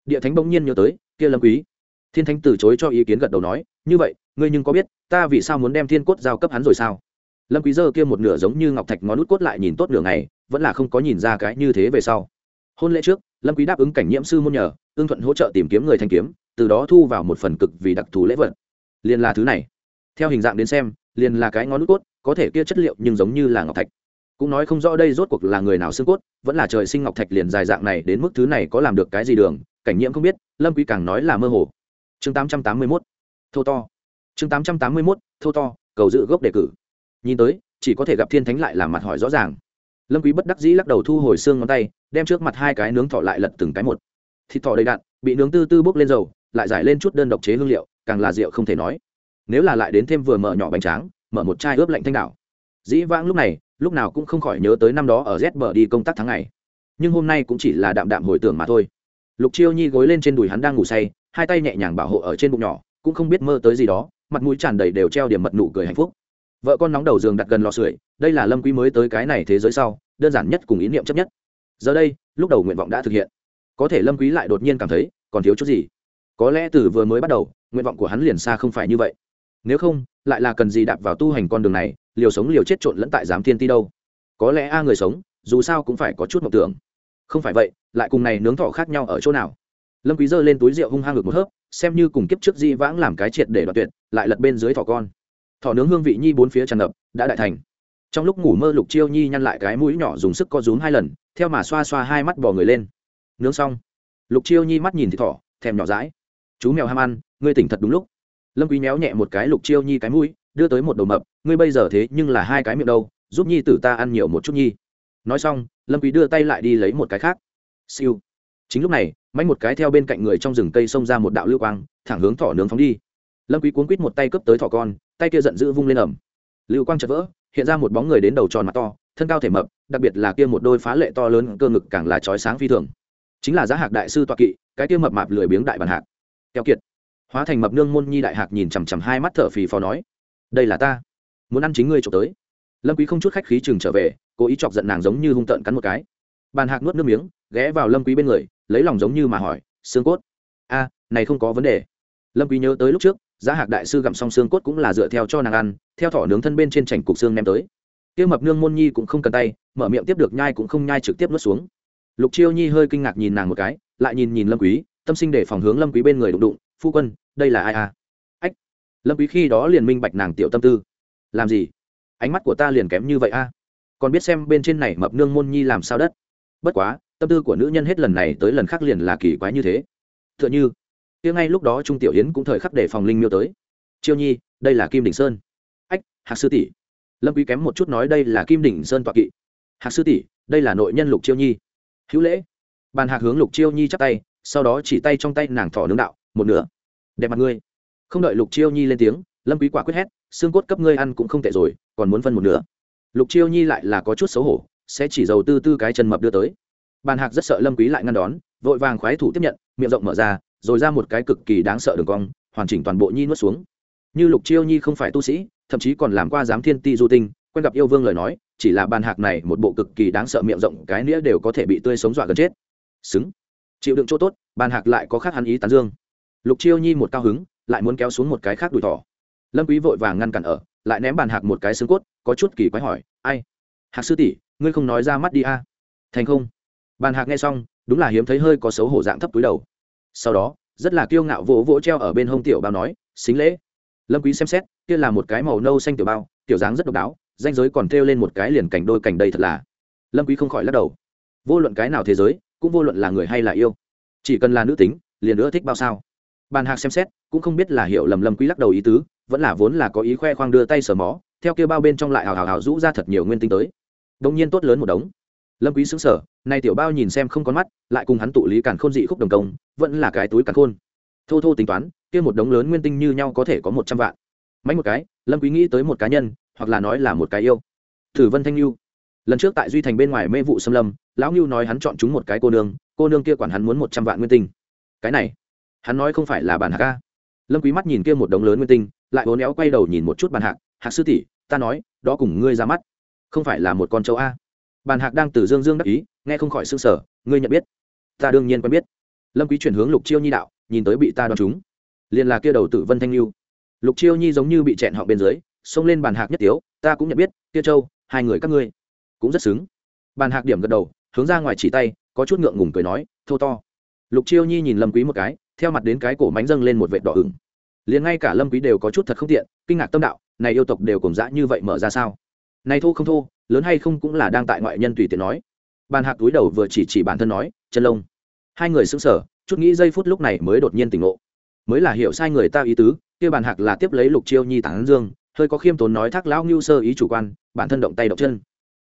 Địa thánh bỗng nhiên nhớ tới, kia lâm quý. Thiên thánh từ chối cho ý kiến gật đầu nói, như vậy, ngươi nhưng có biết, ta vì sao muốn đem thiên cốt giao cấp hắn rồi sao? Lâm quý giờ kia một nửa giống như ngọc thạch ngón nút cốt lại nhìn tốt nửa ngày, vẫn là không có nhìn ra cái như thế về sau. Hôn lễ trước, lâm quý đáp ứng cảnh nhiễm sư môn nhờ ương thuận hỗ trợ tìm kiếm người thanh kiếm, từ đó thu vào một phần cực vì đặc thù lễ vật. Liền là thứ này theo hình dạng đến xem, liền là cái ngón nút cốt, có thể kia chất liệu nhưng giống như là ngọc thạch. Cũng nói không rõ đây rốt cuộc là người nào xương cốt, vẫn là trời sinh ngọc thạch liền dài dạng này đến mức thứ này có làm được cái gì đường, cảnh nhiễm không biết, lâm quý càng nói là mơ hồ. Chương 881 thô to. Chương 881 thô to, cầu dự gốc đề cử. Nhìn tới, chỉ có thể gặp thiên thánh lại làm mặt hỏi rõ ràng. Lâm quý bất đắc dĩ lắc đầu thu hồi xương ngón tay, đem trước mặt hai cái nướng thỏ lại lật từng cái một. Thịt thỏ đầy đạn, bị nướng tư tư bốc lên dầu, lại giải lên chút đơn độc chế hương liệu, càng là rượu không thể nói nếu là lại đến thêm vừa mở nhỏ bánh tráng, mở một chai ướp lạnh thanh đảo. Dĩ vãng lúc này, lúc nào cũng không khỏi nhớ tới năm đó ở z bờ đi công tác tháng ngày. Nhưng hôm nay cũng chỉ là đạm đạm hồi tưởng mà thôi. Lục chiêu nhi gối lên trên đùi hắn đang ngủ say, hai tay nhẹ nhàng bảo hộ ở trên bụng nhỏ, cũng không biết mơ tới gì đó, mặt mũi tràn đầy đều treo điểm mật nụ cười hạnh phúc. Vợ con nóng đầu giường đặt gần lò sưởi, đây là lâm quý mới tới cái này thế giới sau, đơn giản nhất cùng ý niệm chấp nhất. Giờ đây, lúc đầu nguyện vọng đã thực hiện. Có thể lâm quý lại đột nhiên cảm thấy, còn thiếu chút gì. Có lẽ từ vừa mới bắt đầu, nguyện vọng của hắn liền xa không phải như vậy nếu không, lại là cần gì đạp vào tu hành con đường này, liều sống liều chết trộn lẫn tại giám thiên ti đâu? Có lẽ a người sống, dù sao cũng phải có chút mộng tưởng. Không phải vậy, lại cùng này nướng thọ khác nhau ở chỗ nào? Lâm quý giơ lên túi rượu hung hăng ngược một hớp, xem như cùng kiếp trước di vãng làm cái triệt để đoạt tuyệt, lại lật bên dưới thỏ con. Thỏ nướng hương vị nhi bốn phía tràn ngập, đã đại thành. Trong lúc ngủ mơ lục chiêu nhi nhăn lại cái mũi nhỏ dùng sức co rúm hai lần, theo mà xoa xoa hai mắt bò người lên. Nướng xong. Lục chiêu nhi mắt nhìn thì thỏ, thèm nhỏ dãi. chú mèo ham ăn, ngươi tỉnh thật đúng lúc lâm quý méo nhẹ một cái lục chiêu nhi cái mũi, đưa tới một đầu mập, ngươi bây giờ thế nhưng là hai cái miệng đâu, giúp nhi tử ta ăn nhiều một chút nhi. Nói xong, lâm quý đưa tay lại đi lấy một cái khác. Siêu. Chính lúc này mấy một cái theo bên cạnh người trong rừng cây xông ra một đạo lưu quang, thẳng hướng thỏ nướng phóng đi. Lâm quý cuốn quít một tay cướp tới thỏ con, tay kia giận dữ vung lên ẩm lưu quang chợt vỡ, hiện ra một bóng người đến đầu tròn mặt to, thân cao thể mập, đặc biệt là kia một đôi phá lệ to lớn cơ ngực càng là chói sáng phi thường. Chính là giá hạc đại sư Toại kỵ, cái kia mập mạp lười biếng đại bản hạc. Keo kiệt hóa thành mập nương môn nhi đại hạc nhìn chằm chằm hai mắt thở phì phò nói, đây là ta, muốn ăn chính ngươi trộm tới. Lâm quý không chút khách khí chừng trở về, cố ý chọc giận nàng giống như hung tợn cắn một cái. Bàn hạc nuốt nước miếng, ghé vào lâm quý bên người, lấy lòng giống như mà hỏi, xương cốt? A, này không có vấn đề. Lâm quý nhớ tới lúc trước, giá hạc đại sư gặm xong xương cốt cũng là dựa theo cho nàng ăn, theo thỏ nướng thân bên trên chảnh cục xương ném tới. Kia mập nương môn nhi cũng không cần tay, mở miệng tiếp được nhai cũng không nhai trực tiếp nuốt xuống. Lục chiêu nhi hơi kinh ngạc nhìn nàng một cái, lại nhìn nhìn lâm quý, tâm sinh để phòng hướng lâm quý bên người đụng đụng, phu quân đây là ai à? Ách, lâm quý khi đó liền minh bạch nàng tiểu tâm tư. Làm gì? Ánh mắt của ta liền kém như vậy a à? còn biết xem bên trên này mập nương môn nhi làm sao đất? Bất quá, tâm tư của nữ nhân hết lần này tới lần khác liền là kỳ quái như thế. Tựa như tiếng ngay lúc đó trung tiểu yến cũng thời khắc để phòng linh miêu tới. Chiêu nhi, đây là kim đỉnh sơn. Ách, hạc sư tỷ. Lâm quý kém một chút nói đây là kim đỉnh sơn tọa kỵ. Hạc sư tỷ, đây là nội nhân lục chiêu nhi. Hữu lễ. Bàn hạc hướng lục chiêu nhi chắp tay, sau đó chỉ tay trong tay nàng thỏ nướng đạo, một nửa đẹp mặt ngươi. Không đợi lục chiêu nhi lên tiếng, lâm quý quả quyết hét, xương cốt cấp ngươi ăn cũng không tệ rồi, còn muốn phân một nửa. Lục chiêu nhi lại là có chút xấu hổ, sẽ chỉ dầu tư tư cái chân mập đưa tới. Bàn hạc rất sợ lâm quý lại ngăn đón, vội vàng khoái thủ tiếp nhận, miệng rộng mở ra, rồi ra một cái cực kỳ đáng sợ đường cong, hoàn chỉnh toàn bộ nhi nuốt xuống. Như lục chiêu nhi không phải tu sĩ, thậm chí còn làm qua giám thiên ti du tinh, quen gặp yêu vương lời nói, chỉ là bàn hạc này một bộ cực kỳ đáng sợ miệng rộng, cái nĩa đều có thể bị tươi sống dọa gần chết. Xứng. Chịu đựng chỗ tốt, bàn hạc lại có khác hắn ý tán dương lục chiêu nhi một cao hứng, lại muốn kéo xuống một cái khác đùi thỏ. Lâm quý vội vàng ngăn cản ở, lại ném bàn hạc một cái xương cốt, có chút kỳ quái hỏi, ai? Hạc sư tỷ, ngươi không nói ra mắt đi a. Thành không? Bàn hạc nghe xong, đúng là hiếm thấy hơi có xấu hổ dạng thấp túi đầu. Sau đó, rất là kiêu ngạo vỗ vỗ treo ở bên hông tiểu bao nói, xính lễ. Lâm quý xem xét, kia là một cái màu nâu xanh tiểu bao, tiểu dáng rất độc đáo, danh giới còn treo lên một cái liền cảnh đôi cảnh đây thật là. Lâm quý không khỏi lắc đầu. Vô luận cái nào thế giới, cũng vô luận là người hay là yêu. Chỉ cần là nữ tính, liền nữa thích bao sao? Bàn hạc xem xét, cũng không biết là hiểu lầm lâm quý lắc đầu ý tứ, vẫn là vốn là có ý khoe khoang đưa tay sờ mó, theo kia bao bên trong lại hào hào hào rũ ra thật nhiều nguyên tinh tới. Đông nhiên tốt lớn một đống. Lâm quý sững sờ này tiểu bao nhìn xem không có mắt, lại cùng hắn tụ lý càn khôn dị khúc đồng công, vẫn là cái túi càn khôn. Thô thô tính toán, kia một đống lớn nguyên tinh như nhau có thể có một trăm vạn. Mấy một cái, lâm quý nghĩ tới một cá nhân, hoặc là nói là một cái yêu. Thử vân thanh lưu lần trước tại duy thành bên ngoài mê vụ xâm lâm, lão lưu nói hắn chọn chúng một cái cô nương cô nương kia quản hắn muốn một trăm vạn nguyên tinh. Cái này hắn nói không phải là bản hạc ca lâm quý mắt nhìn kia một đống lớn nguyên tinh, lại hố néo quay đầu nhìn một chút bàn hạc. Hạc sư tỷ, ta nói, đó cùng ngươi ra mắt, không phải là một con châu a. Bàn hạc đang từ dương dương đắc ý, nghe không khỏi sương sở ngươi nhận biết. Ta đương nhiên quen biết. Lâm quý chuyển hướng lục chiêu nhi đạo, nhìn tới bị ta đoán chúng liền là kia đầu tử vân thanh lưu. Lục chiêu nhi giống như bị chẹn họng bên dưới, xông lên bàn hạc nhất tiếu, ta cũng nhận biết, kia châu hai người các ngươi, cũng rất xứng. Bàn hạc điểm gật đầu, hướng ra ngoài chỉ tay, có chút ngượng ngùng cười nói, thô to. Lục chiêu nhi nhìn lâm quý một cái theo mặt đến cái cổ mánh dâng lên một vệt đỏ ửng. Liền ngay cả lâm quý đều có chút thật không tiện, kinh ngạc tâm đạo, này yêu tộc đều cùng dã như vậy mở ra sao? Này thô không thô, lớn hay không cũng là đang tại ngoại nhân tùy tiện nói. Bàn hạc túi đầu vừa chỉ chỉ bản thân nói, chân lông hai người sững sờ, chút nghĩ giây phút lúc này mới đột nhiên tỉnh ngộ. Mới là hiểu sai người ta ý tứ, kia bàn hạc là tiếp lấy lục chiêu nhi tán dương, hơi có khiêm tốn nói thác lão ngưu sơ ý chủ quan, bản thân động tay động chân.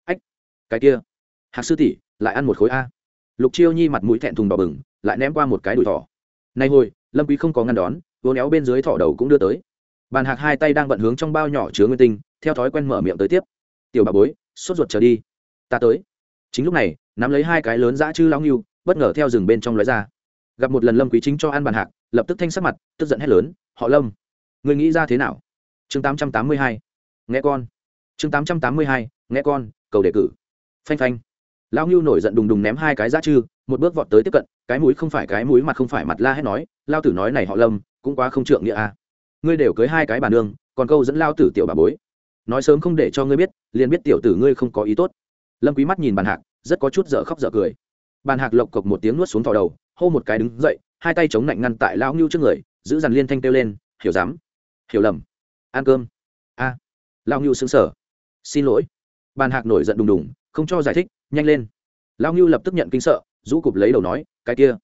Ách, cái kia, hạc sư tỷ, lại ăn một khối a. Lục chiêu nhi mặt mũi thẹn thùng đỏ bừng, lại ném qua một cái đùi thỏ nay hồi, lâm quý không có ngăn đón, vô néo bên dưới thỏ đầu cũng đưa tới. Bàn hạc hai tay đang vận hướng trong bao nhỏ chứa nguyên tinh, theo thói quen mở miệng tới tiếp. Tiểu bà bối, sốt ruột trở đi. Ta tới. Chính lúc này, nắm lấy hai cái lớn dã chư lão nghiêu bất ngờ theo rừng bên trong lóe ra. Gặp một lần lâm quý chính cho ăn bàn hạc, lập tức thanh sắc mặt, tức giận hét lớn, họ lâm người nghĩ ra thế nào? Chương 882 nghe con. Chương 882 nghe con, cầu đề cử. Phanh phanh. Lão nghiêu nổi giận đùng đùng ném hai cái dã chư một bước vọt tới tiếp cận, cái mũi không phải cái mũi mặt không phải mặt la hét nói, lao tử nói này họ lâm, cũng quá không trượng nghĩa a à. ngươi đều cưới hai cái bàn nương, còn câu dẫn lao tử tiểu bà bối. Nói sớm không để cho ngươi biết, liền biết tiểu tử ngươi không có ý tốt. Lâm quý mắt nhìn bàn hạc, rất có chút dở khóc dở cười. Bàn hạc lộc cộc một tiếng nuốt xuống thò đầu, hô một cái đứng dậy, hai tay chống lạnh ngăn tại lão ngưu trước người, giữ dằn liên thanh kêu lên, hiểu dám? Hiểu lầm? Ăn cơm? A. À. lão ngưu sững sờ. Xin lỗi. Bàn hạc nổi giận đùng đùng, không cho giải thích, nhanh lên. Lão ngưu lập tức nhận kinh sợ rũ cụp lấy đầu nói, cái kia,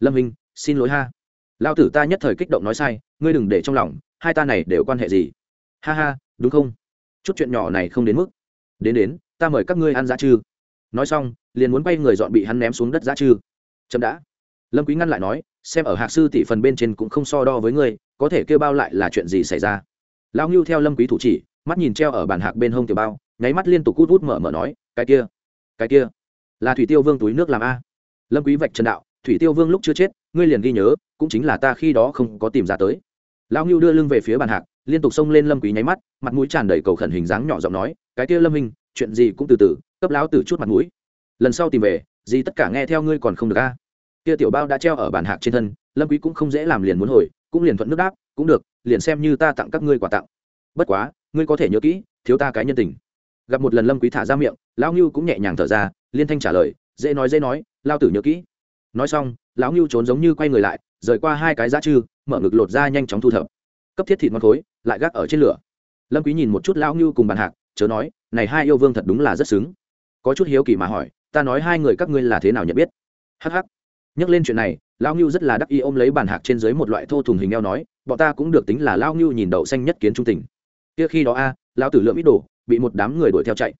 lâm hình xin lỗi ha. Lao tử ta nhất thời kích động nói sai, ngươi đừng để trong lòng, hai ta này đều quan hệ gì? Ha ha, đúng không? Chút chuyện nhỏ này không đến mức. Đến đến, ta mời các ngươi ăn giá chư nói xong, liền muốn bay người dọn bị hắn ném xuống đất giá chư chậm đã. Lâm quý ngăn lại nói, xem ở hạc sư tỷ phần bên trên cũng không so đo với ngươi, có thể kêu bao lại là chuyện gì xảy ra? Lao ngưu theo lâm quý thủ chỉ, mắt nhìn treo ở bàn hạc bên hông tiểu bao, nháy mắt liên tục cút hút mở mở nói, cái kia cái kia, là thủy tiêu vương túi nước làm a lâm quý vạch trần đạo, thủy tiêu vương lúc chưa chết, ngươi liền ghi nhớ, cũng chính là ta khi đó không có tìm ra tới. Lão ngưu đưa lưng về phía bàn hạc, liên tục xông lên lâm quý nháy mắt, mặt mũi tràn đầy cầu khẩn hình dáng nhỏ giọng nói, cái kia lâm minh, chuyện gì cũng từ từ, cấp lão tử chút mặt mũi. Lần sau tìm về, gì tất cả nghe theo ngươi còn không được a. Kia tiểu bao đã treo ở bàn hạc trên thân, lâm quý cũng không dễ làm liền muốn hồi, cũng liền thuận nước đáp, cũng được, liền xem như ta tặng các ngươi quà tặng. Bất quá, ngươi có thể nhớ kỹ, thiếu ta cái nhân tình. Gặp một lần lâm quý thả ra miệng, lão ngưu cũng nhẹ nhàng thở ra, liên thanh trả lời dễ nói dễ nói, lao tử nhớ kỹ. Nói xong, lão ngưu trốn giống như quay người lại, rời qua hai cái giá chư mở ngực lột ra nhanh chóng thu thập. Cấp thiết thịt ngon khối, lại gác ở trên lửa. Lâm quý nhìn một chút lão ngưu cùng bàn hạc, chớ nói, này hai yêu vương thật đúng là rất xứng. Có chút hiếu kỳ mà hỏi, ta nói hai người các ngươi là thế nào nhận biết? Hắc hắc. Nhắc lên chuyện này, lão ngưu rất là đắc ý ôm lấy bàn hạc trên dưới một loại thô thùng hình eo nói, bọn ta cũng được tính là lão ngưu nhìn đậu xanh nhất kiến trung tình. Kia khi đó a, lão tử lượng ít đồ, bị một đám người đuổi theo chạy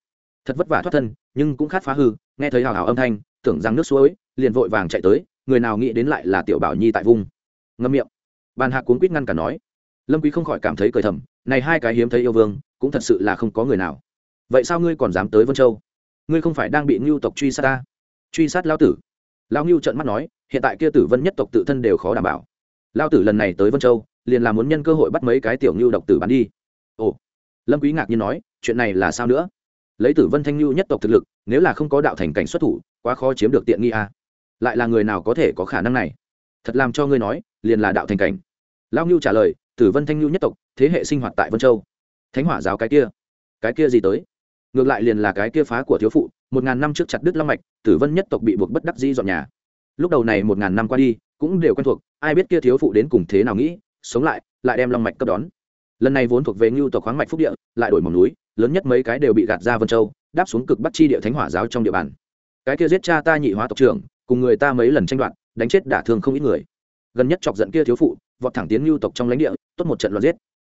thật vất vả thoát thân, nhưng cũng khát phá hư, nghe thấy hào hào âm thanh, tưởng rằng nước suối, liền vội vàng chạy tới, người nào nghĩ đến lại là tiểu bảo nhi tại vùng ngâm miệng. Bàn hạ cuốn quýt ngăn cả nói. Lâm quý không khỏi cảm thấy cười thầm, này hai cái hiếm thấy yêu vương, cũng thật sự là không có người nào. Vậy sao ngươi còn dám tới vân châu? Ngươi không phải đang bị ngưu tộc truy sát ta? Truy sát lao tử. Lao ngưu trợn mắt nói, hiện tại kia tử vân nhất tộc tự thân đều khó đảm bảo. Lao tử lần này tới vân châu, liền là muốn nhân cơ hội bắt mấy cái tiểu ngưu độc tử bán đi. Ồ. Lâm quý ngạc nhiên nói, chuyện này là sao nữa? Lấy tử vân thanh lưu nhất tộc thực lực, nếu là không có đạo thành cảnh xuất thủ, quá khó chiếm được tiện nghi a. À. lại là người nào có thể có khả năng này? Thật làm cho ngươi nói, liền là đạo thành cảnh. Lao ngưu trả lời, tử vân thanh lưu nhất tộc, thế hệ sinh hoạt tại vân châu. Thánh hỏa giáo cái kia. Cái kia gì tới? Ngược lại liền là cái kia phá của thiếu phụ, một ngàn năm trước chặt đứt long mạch, tử vân nhất tộc bị buộc bất đắc dĩ dọn nhà. Lúc đầu này một ngàn năm qua đi, cũng đều quen thuộc, ai biết kia thiếu phụ đến cùng thế nào nghĩ, sống lại lại đem long mạch cấp đón. Lần này vốn thuộc về ngưu tộc khoáng mạch phúc địa, lại đổi mỏng núi lớn nhất mấy cái đều bị gạt ra vân châu, đáp xuống cực bắt chi địa thánh hỏa giáo trong địa bàn. Cái kia giết cha ta nhị hóa tộc trưởng, cùng người ta mấy lần tranh đoạt, đánh chết đả thương không ít người. Gần nhất chọc giận kia thiếu phụ, vọt thẳng tiến lưu tộc trong lãnh địa, tốt một trận loạt giết.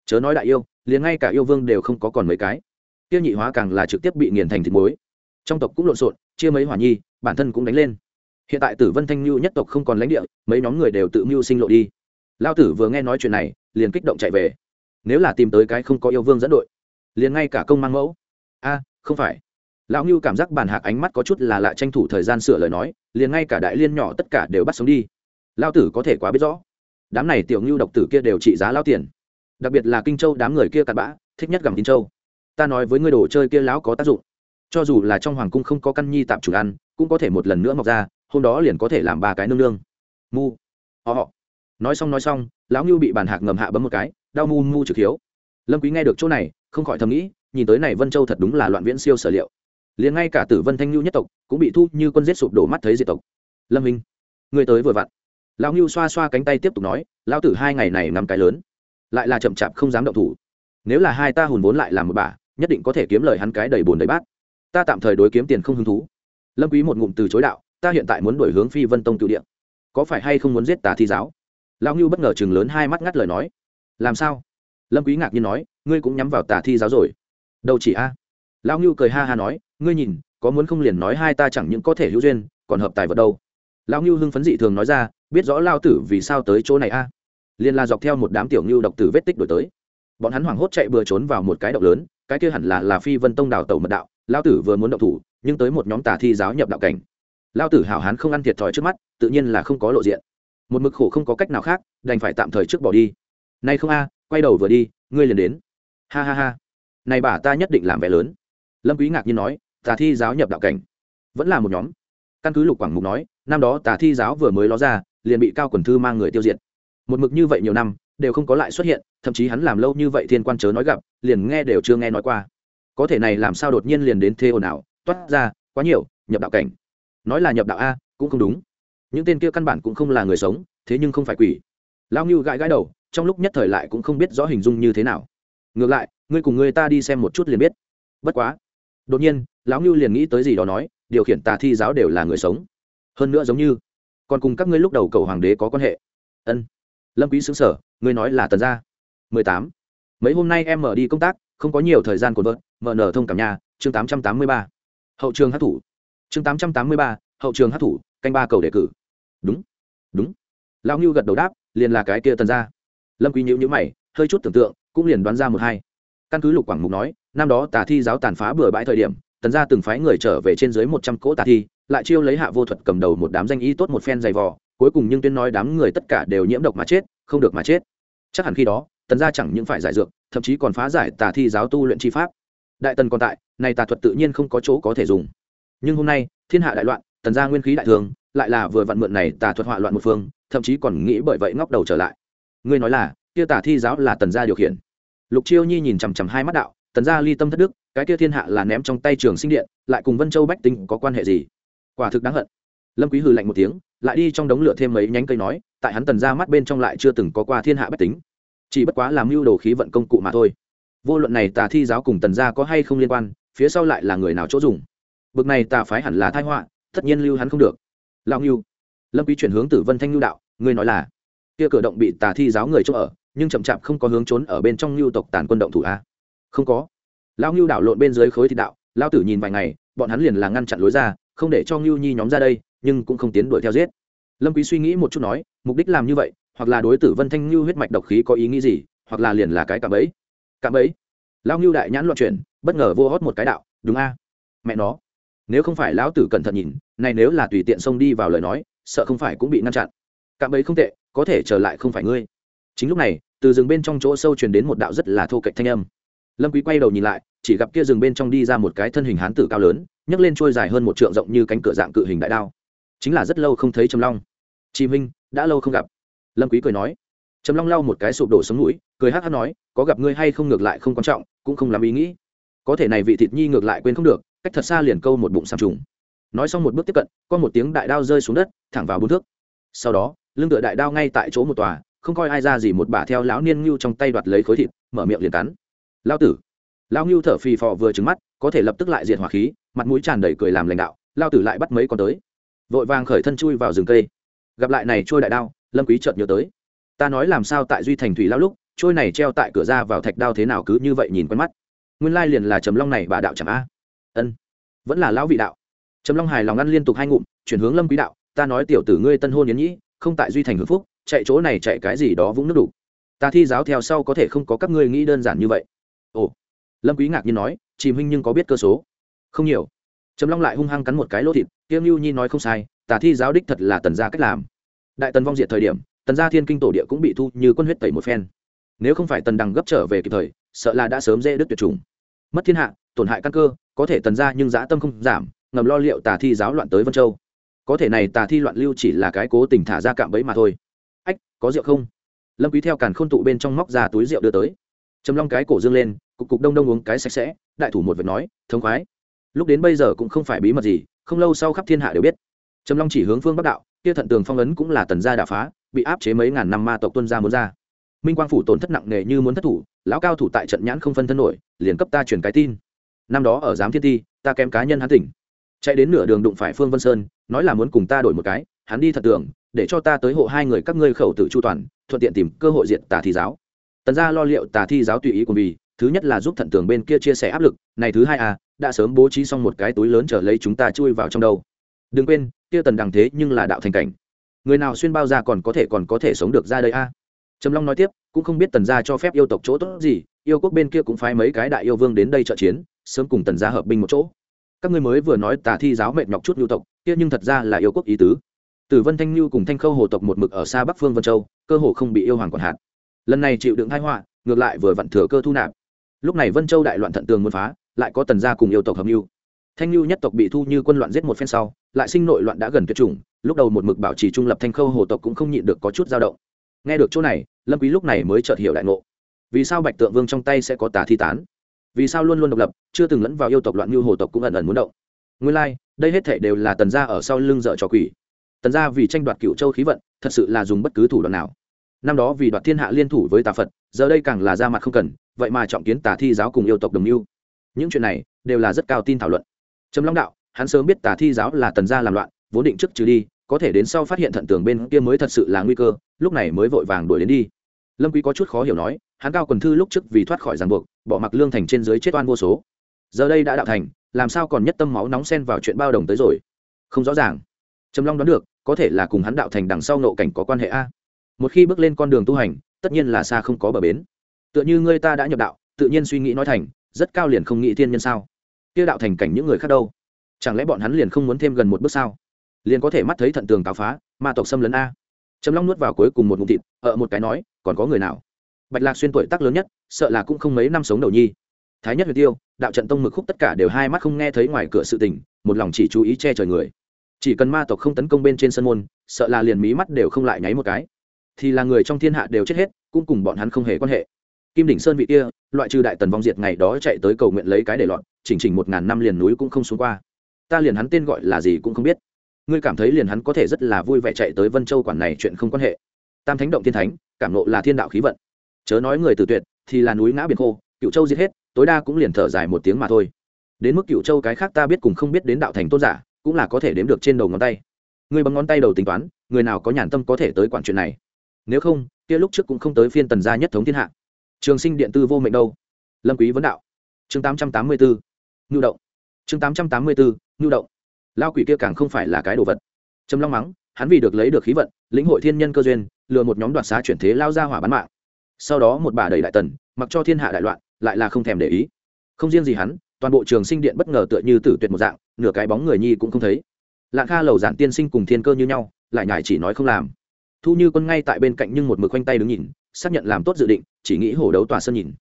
Chớ nói đại yêu, liền ngay cả yêu vương đều không có còn mấy cái. Kia nhị hóa càng là trực tiếp bị nghiền thành thịt muối. Trong tộc cũng lộn xộn, chia mấy hỏa nhi, bản thân cũng đánh lên. Hiện tại tử vân thanh lưu nhất tộc không còn lãnh địa, mấy nhóm người đều tự mưu sinh lộ đi. Lao tử vừa nghe nói chuyện này, liền kích động chạy về. Nếu là tìm tới cái không có yêu vương dẫn đội liền ngay cả công mang mẫu. A không phải. Lão ngưu cảm giác bàn hạc ánh mắt có chút là lạ, tranh thủ thời gian sửa lời nói liền ngay cả đại liên nhỏ tất cả đều bắt sống đi. Lao tử có thể quá biết rõ. Đám này tiểu ngưu độc tử kia đều trị giá lao tiền. Đặc biệt là kinh châu đám người kia cặn bã thích nhất gặm kinh châu. Ta nói với ngươi đồ chơi kia lão có tác dụng. Cho dù là trong hoàng cung không có căn nhi tạm chủ ăn cũng có thể một lần nữa mọc ra hôm đó liền có thể làm ba cái nương nương. Mu. Họ nói xong nói xong lão ngưu bị bàn hạc ngầm hạ bấm một cái đau mu mu trực hiếu. Lâm quý nghe được chỗ này không khỏi thầm nghĩ, nhìn tới này vân châu thật đúng là loạn viễn siêu sở liệu. Liền ngay cả tử vân thanh ngưu nhất tộc cũng bị thu như quân giết sụp đổ mắt thấy diệt tộc. Lâm minh, người tới vừa vặn. Lão ngưu xoa xoa cánh tay tiếp tục nói, lão tử hai ngày này nằm cái lớn, lại là chậm chạp không dám động thủ. Nếu là hai ta hùn vốn lại làm một bà, nhất định có thể kiếm lời hắn cái đầy bùn đầy bát. Ta tạm thời đối kiếm tiền không hứng thú. Lâm quý một ngụm từ chối đạo, ta hiện tại muốn đổi hướng phi vân tông cựu điện có phải hay không muốn giết tà thi giáo? Lão ngưu bất ngờ chừng lớn hai mắt ngắt lời nói. Làm sao? Lâm quý ngạc nhiên nói ngươi cũng nhắm vào tà thi giáo rồi. Đâu chỉ a? Lão ngưu cười ha ha nói, ngươi nhìn, có muốn không liền nói hai ta chẳng những có thể hữu duyên, còn hợp tài vật đâu. Lão ngưu hưng phấn dị thường nói ra, biết rõ lao tử vì sao tới chỗ này a? Liền là dọc theo một đám tiểu ngưu độc tử vết tích đổi tới. Bọn hắn hoảng hốt chạy bừa trốn vào một cái động lớn, cái kia hẳn là là phi vân tông đào tẩu mật đạo, lao tử vừa muốn động thủ, nhưng tới một nhóm tà thi giáo nhập đạo cảnh. Lao tử hảo hán không ăn thiệt thòi trước mắt, tự nhiên là không có lộ diện. Một mực khổ không có cách nào khác, đành phải tạm thời trước bỏ đi. Nay không a, quay đầu vừa đi, ngươi liền đến ha ha ha. Này bà ta nhất định làm vẻ lớn. Lâm quý ngạc nhiên nói, tà thi giáo nhập đạo cảnh. Vẫn là một nhóm. Căn cứ lục quảng mục nói, năm đó tà thi giáo vừa mới ló ra, liền bị cao quần thư mang người tiêu diệt. Một mực như vậy nhiều năm, đều không có lại xuất hiện, thậm chí hắn làm lâu như vậy thiên quan chớ nói gặp, liền nghe đều chưa nghe nói qua. Có thể này làm sao đột nhiên liền đến thế ồn ào, toát ra quá nhiều, nhập đạo cảnh. Nói là nhập đạo a, cũng không đúng. Những tên kia căn bản cũng không là người sống, thế nhưng không phải quỷ. Lao ngưu gãi gãi đầu, trong lúc nhất thời lại cũng không biết rõ hình dung như thế nào ngược lại, ngươi cùng ngươi ta đi xem một chút liền biết. Bất quá, đột nhiên, lão ngưu liền nghĩ tới gì đó nói, điều khiển tà thi giáo đều là người sống. Hơn nữa giống như, còn cùng các ngươi lúc đầu cầu hoàng đế có quan hệ. Ân. Lâm quý xứng sở ngươi nói là tần gia. Mười tám. Mấy hôm nay em mở đi công tác, không có nhiều thời gian cột vợt, mở nở thông cảm nhà, chương tám trăm tám mươi ba. Hậu trường hát thủ. Chương tám trăm tám mươi ba, hậu trường hát thủ, canh ba cầu đề cử. Đúng đúng. Lão ngưu gật đầu đáp, liền là cái kia tần gia. Lâm quý nhíu nhíu mày, hơi chút tưởng tượng cũng liền đoán ra một hai. Căn cứ lục quảng mục nói, năm đó tà thi giáo tàn phá bừa bãi thời điểm, tần gia từng phái người trở về trên dưới một trăm cỗ tà thi, lại chiêu lấy hạ vô thuật cầm đầu một đám danh y tốt một phen dày vò, cuối cùng nhưng tuyên nói đám người tất cả đều nhiễm độc mà chết, không được mà chết. Chắc hẳn khi đó, tần gia chẳng những phải giải dược, thậm chí còn phá giải tà thi giáo tu luyện chi pháp. Đại tần còn tại, này tà thuật tự nhiên không có chỗ có thể dùng. Nhưng hôm nay, thiên hạ đại loạn, tần gia nguyên khí đại thường, lại là vừa vặn mượn này tà thuật họa loạn một phương, thậm chí còn nghĩ bởi vậy ngóc đầu trở lại. Ngươi nói là kia tà thi giáo là tần gia điều khiển. Lục chiêu nhi nhìn chằm chằm hai mắt đạo, tần gia ly tâm thất đức, cái kia thiên hạ là ném trong tay trường sinh điện, lại cùng vân châu bách tính có quan hệ gì? Quả thực đáng hận. Lâm quý hừ lạnh một tiếng, lại đi trong đống lửa thêm mấy nhánh cây nói, tại hắn tần gia mắt bên trong lại chưa từng có qua thiên hạ bách tính. Chỉ bất quá làm mưu đồ khí vận công cụ mà thôi. Vô luận này tà thi giáo cùng tần gia có hay không liên quan, phía sau lại là người nào chỗ dùng. Bực này tà phái hẳn là tai họa, tất nhiên lưu hắn không được. Lão ngưu. Lâm quý chuyển hướng tử vân thanh lưu đạo, ngươi nói là, kia cửa động bị tà thi giáo người chỗ ở nhưng chậm chạp không có hướng trốn ở bên trong lưu tộc tàn quân động thủ a. Không có. Lão lưu đảo lộn bên dưới khối thị đạo, lão tử nhìn vài ngày, bọn hắn liền là ngăn chặn lối ra, không để cho ngưu nhi nhóm ra đây, nhưng cũng không tiến đuổi theo giết. Lâm quý suy nghĩ một chút nói, mục đích làm như vậy, hoặc là đối tử vân thanh ngưu huyết mạch độc khí có ý nghĩ gì, hoặc là liền là cái cạm bẫy. Cạm bẫy? Lão ngưu đại nhãn loạn chuyển, bất ngờ vô hót một cái đạo, đúng a. Mẹ nó. Nếu không phải lão tử cẩn thận nhìn, này nếu là tùy tiện xông đi vào lời nói, sợ không phải cũng bị ngăn chặn. Cạm bẫy không tệ, có thể trở lại không phải ngươi chính lúc này, từ rừng bên trong chỗ sâu truyền đến một đạo rất là thô cạnh thanh âm. Lâm quý quay đầu nhìn lại, chỉ gặp kia rừng bên trong đi ra một cái thân hình hán tử cao lớn, nhấc lên trôi dài hơn một trượng rộng như cánh cửa dạng cự hình đại đao. Chính là rất lâu không thấy trầm long. Chi minh đã lâu không gặp. Lâm quý cười nói. Trầm long lau một cái sụp đổ sống mũi, cười hắt hắt nói, có gặp ngươi hay không ngược lại không quan trọng, cũng không làm ý nghĩ. Có thể này vị thịt nhi ngược lại quên không được, cách thật xa liền câu một bụng sam trùng. Nói xong một bước tiếp cận con một tiếng đại đao rơi xuống đất, thẳng vào bốn thước. Sau đó, lưng tựa đại đao ngay tại chỗ một tòa không coi ai ra gì một bà theo lão niên ngưu trong tay đoạt lấy khối thịt, mở miệng liền cắn. Lao tử. Lao ngưu thở phì phò vừa trứng mắt, có thể lập tức lại diệt hỏa khí, mặt mũi tràn đầy cười làm lãnh đạo lao tử lại bắt mấy con tới. Vội vàng khởi thân chui vào rừng cây. Gặp lại này trôi đại đao, lâm quý chợt nhớ tới. Ta nói làm sao tại duy thành thủy lao lúc, trôi này treo tại cửa ra vào thạch đao thế nào cứ như vậy nhìn quen mắt. Nguyên lai liền là trầm long này bà đạo chẳng a? Ân, vẫn là lão vị đạo. Trầm long hài lòng ăn liên tục hai ngụm, chuyển hướng lâm quý đạo, ta nói tiểu tử ngươi tân hôn yến nhĩ, không tại duy thành hưởng phúc chạy chỗ này chạy cái gì đó vũng nước đủ ta thi giáo theo sau có thể không có các ngươi nghĩ đơn giản như vậy. Ồ. Lâm quý ngạc nhiên nói, chìm huynh nhưng có biết cơ số? Không nhiều. Trầm long lại hung hăng cắn một cái lỗ thịt kiêm lưu nhi nói không sai, tà thi giáo đích thật là tần gia cách làm. Đại tần vong diệt thời điểm, tần gia thiên kinh tổ địa cũng bị thu như quân huyết tẩy một phen. Nếu không phải tần đằng gấp trở về kịp thời, sợ là đã sớm dễ đứt tuyệt chủng. Mất thiên hạ, tổn hại căn cơ, có thể tần gia nhưng dã tâm không giảm, ngầm lo liệu tà thi giáo loạn tới vân châu. Có thể này tà thi loạn lưu chỉ là cái cố tình thả ra cạm bẫy mà thôi có rượu không? Lâm quý theo càn khôn tụ bên trong móc ra túi rượu đưa tới. Trầm long cái cổ dương lên, cục cục đông đông uống cái sạch sẽ, đại thủ một việc nói, thống khoái. Lúc đến bây giờ cũng không phải bí mật gì, không lâu sau khắp thiên hạ đều biết. Trầm long chỉ hướng phương bắc đạo, kia thận tường phong ấn cũng là tần gia đả phá, bị áp chế mấy ngàn năm ma tộc tuân gia muốn ra. Minh quang phủ tổn thất nặng nề như muốn thất thủ, lão cao thủ tại trận nhãn không phân thân nổi, liền cấp ta truyền cái tin. Năm đó ở giám thiên ti, ta kém cá nhân hắn tỉnh. Chạy đến nửa đường đụng phải phương vân sơn, nói là muốn cùng ta đổi một cái, hắn đi thật tưởng để cho ta tới hộ hai người các ngươi khẩu tự chu toàn, thuận tiện tìm cơ hội diện tà thi giáo. Tần gia lo liệu tà thi giáo tùy ý của vì thứ nhất là giúp thận tường bên kia chia sẻ áp lực, này thứ hai à đã sớm bố trí xong một cái túi lớn trở lấy chúng ta chui vào trong đâu. Đừng quên, kia tần đằng thế nhưng là đạo thành cảnh. Người nào xuyên bao ra còn có thể còn có thể sống được ra đây a. À. trầm long nói tiếp, cũng không biết tần gia cho phép yêu tộc chỗ tốt gì, yêu quốc bên kia cũng phái mấy cái đại yêu vương đến đây trợ chiến, sớm cùng tần gia hợp binh một chỗ. Các ngươi mới vừa nói tà thi giáo mệt nhọc chút nhu tộc, kia nhưng thật ra là yêu quốc ý tứ tử vân thanh nhu cùng thanh khâu hồ tộc một mực ở xa bắc phương vân châu cơ hồ không bị yêu hoàng quản hạt. Lần này chịu đựng tai họa ngược lại vừa vặn thừa cơ thu nạp. Lúc này vân châu đại loạn thận tường muốn phá lại có tần gia cùng yêu tộc hợp mưu. Thanh lưu nhất tộc bị thu như quân loạn giết một phen sau lại sinh nội loạn đã gần tuyệt chủng lúc đầu một mực bảo trì trung lập thanh khâu hồ tộc cũng không nhịn được có chút dao động. Nghe được chỗ này lâm quý lúc này mới chợt hiểu đại ngộ. Vì sao bạch tượng vương trong tay sẽ có tà thi tán? Vì sao luôn luôn độc lập chưa từng lẫn vào yêu tộc loạn như hồ tộc cũng ẩn ẩn muốn động? Nguyên lai like, đây hết thảy đều là tần gia ở sau lưng dợ trò quỷ tần gia vì tranh đoạt cựu châu khí vận, thật sự là dùng bất cứ thủ đoạn nào. Năm đó vì đoạt thiên hạ liên thủ với tà phật, giờ đây càng là ra mặt không cần, vậy mà trọng kiến tà thi giáo cùng yêu tộc đồng mưu. Những chuyện này đều là rất cao tin thảo luận. Trầm long đạo, hắn sớm biết tà thi giáo là tần gia làm loạn, vốn định trước trừ đi, có thể đến sau phát hiện thận tường bên kia mới thật sự là nguy cơ, lúc này mới vội vàng đuổi đến đi. Lâm quý có chút khó hiểu nói, hắn cao quần thư lúc trước vì thoát khỏi ràng buộc, bỏ mặc lương thành trên dưới chết oan vô số. Giờ đây đã đạo thành, làm sao còn nhất tâm máu nóng xen vào chuyện bao đồng tới rồi? Không rõ ràng trầm long đoán được, có thể là cùng hắn đạo thành đằng sau nộ cảnh có quan hệ a. Một khi bước lên con đường tu hành, tất nhiên là xa không có bờ bến. Tựa như ngươi ta đã nhập đạo, tự nhiên suy nghĩ nói thành, rất cao liền không nghĩ thiên nhân sao? Kia đạo thành cảnh những người khác đâu? Chẳng lẽ bọn hắn liền không muốn thêm gần một bước sao? Liền có thể mắt thấy thận tường tào phá, ma tộc xâm lấn a. Trầm long nuốt vào cuối cùng một ngụm thịt, ở một cái nói, còn có người nào? Bạch lạc xuyên tuổi tác lớn nhất, sợ là cũng không mấy năm sống đầu nhi. Thái nhất huyền tiêu, đạo trận tông mực khúc tất cả đều hai mắt không nghe thấy ngoài cửa sự tình, một lòng chỉ chú ý che trời người chỉ cần ma tộc không tấn công bên trên sân môn, sợ là liền mí mắt đều không lại nháy một cái. Thì là người trong thiên hạ đều chết hết, cũng cùng bọn hắn không hề quan hệ. Kim đỉnh sơn vị kia, loại trừ đại tần vong diệt ngày đó chạy tới cầu nguyện lấy cái để lọt, chỉnh chỉnh một ngàn năm liền núi cũng không xuống qua. Ta liền hắn tên gọi là gì cũng không biết. Ngươi cảm thấy liền hắn có thể rất là vui vẻ chạy tới vân châu quản này chuyện không quan hệ. Tam thánh động thiên thánh, cảm nộ là thiên đạo khí vận. Chớ nói người từ tuyệt, thì là núi ngã biển khô, cựu châu giết hết, tối đa cũng liền thở dài một tiếng mà thôi. Đến mức cựu châu cái khác ta biết cùng không biết đến đạo thành tôn giả cũng là có thể đếm được trên đầu ngón tay. Người bằng ngón tay đầu tính toán, người nào có nhàn tâm có thể tới quản chuyện này. Nếu không, kia lúc trước cũng không tới phiên tần gia nhất thống thiên hạ. Trường sinh điện tư vô mệnh đâu? Lâm quý vấn đạo. Chương tám trăm tám mươi bốn nhu động. Chương tám trăm tám mươi bốn nhu động. Lao quỷ kia càng không phải là cái đồ vật. Trầm long mắng, hắn vì được lấy được khí vận, lĩnh hội thiên nhân cơ duyên, lừa một nhóm đoạt xá chuyển thế lao ra hỏa bán mạng. Sau đó một bà đầy đại tần, mặc cho thiên hạ đại loạn, lại là không thèm để ý. Không riêng gì hắn toàn bộ trường sinh điện bất ngờ tựa như tử tuyệt một dạng, nửa cái bóng người nhi cũng không thấy. Lạng kha lầu giản tiên sinh cùng thiên cơ như nhau, lại nhải chỉ nói không làm. Thu như quân ngay tại bên cạnh nhưng một mực quanh tay đứng nhìn, xác nhận làm tốt dự định, chỉ nghĩ hổ đấu tòa sân nhìn.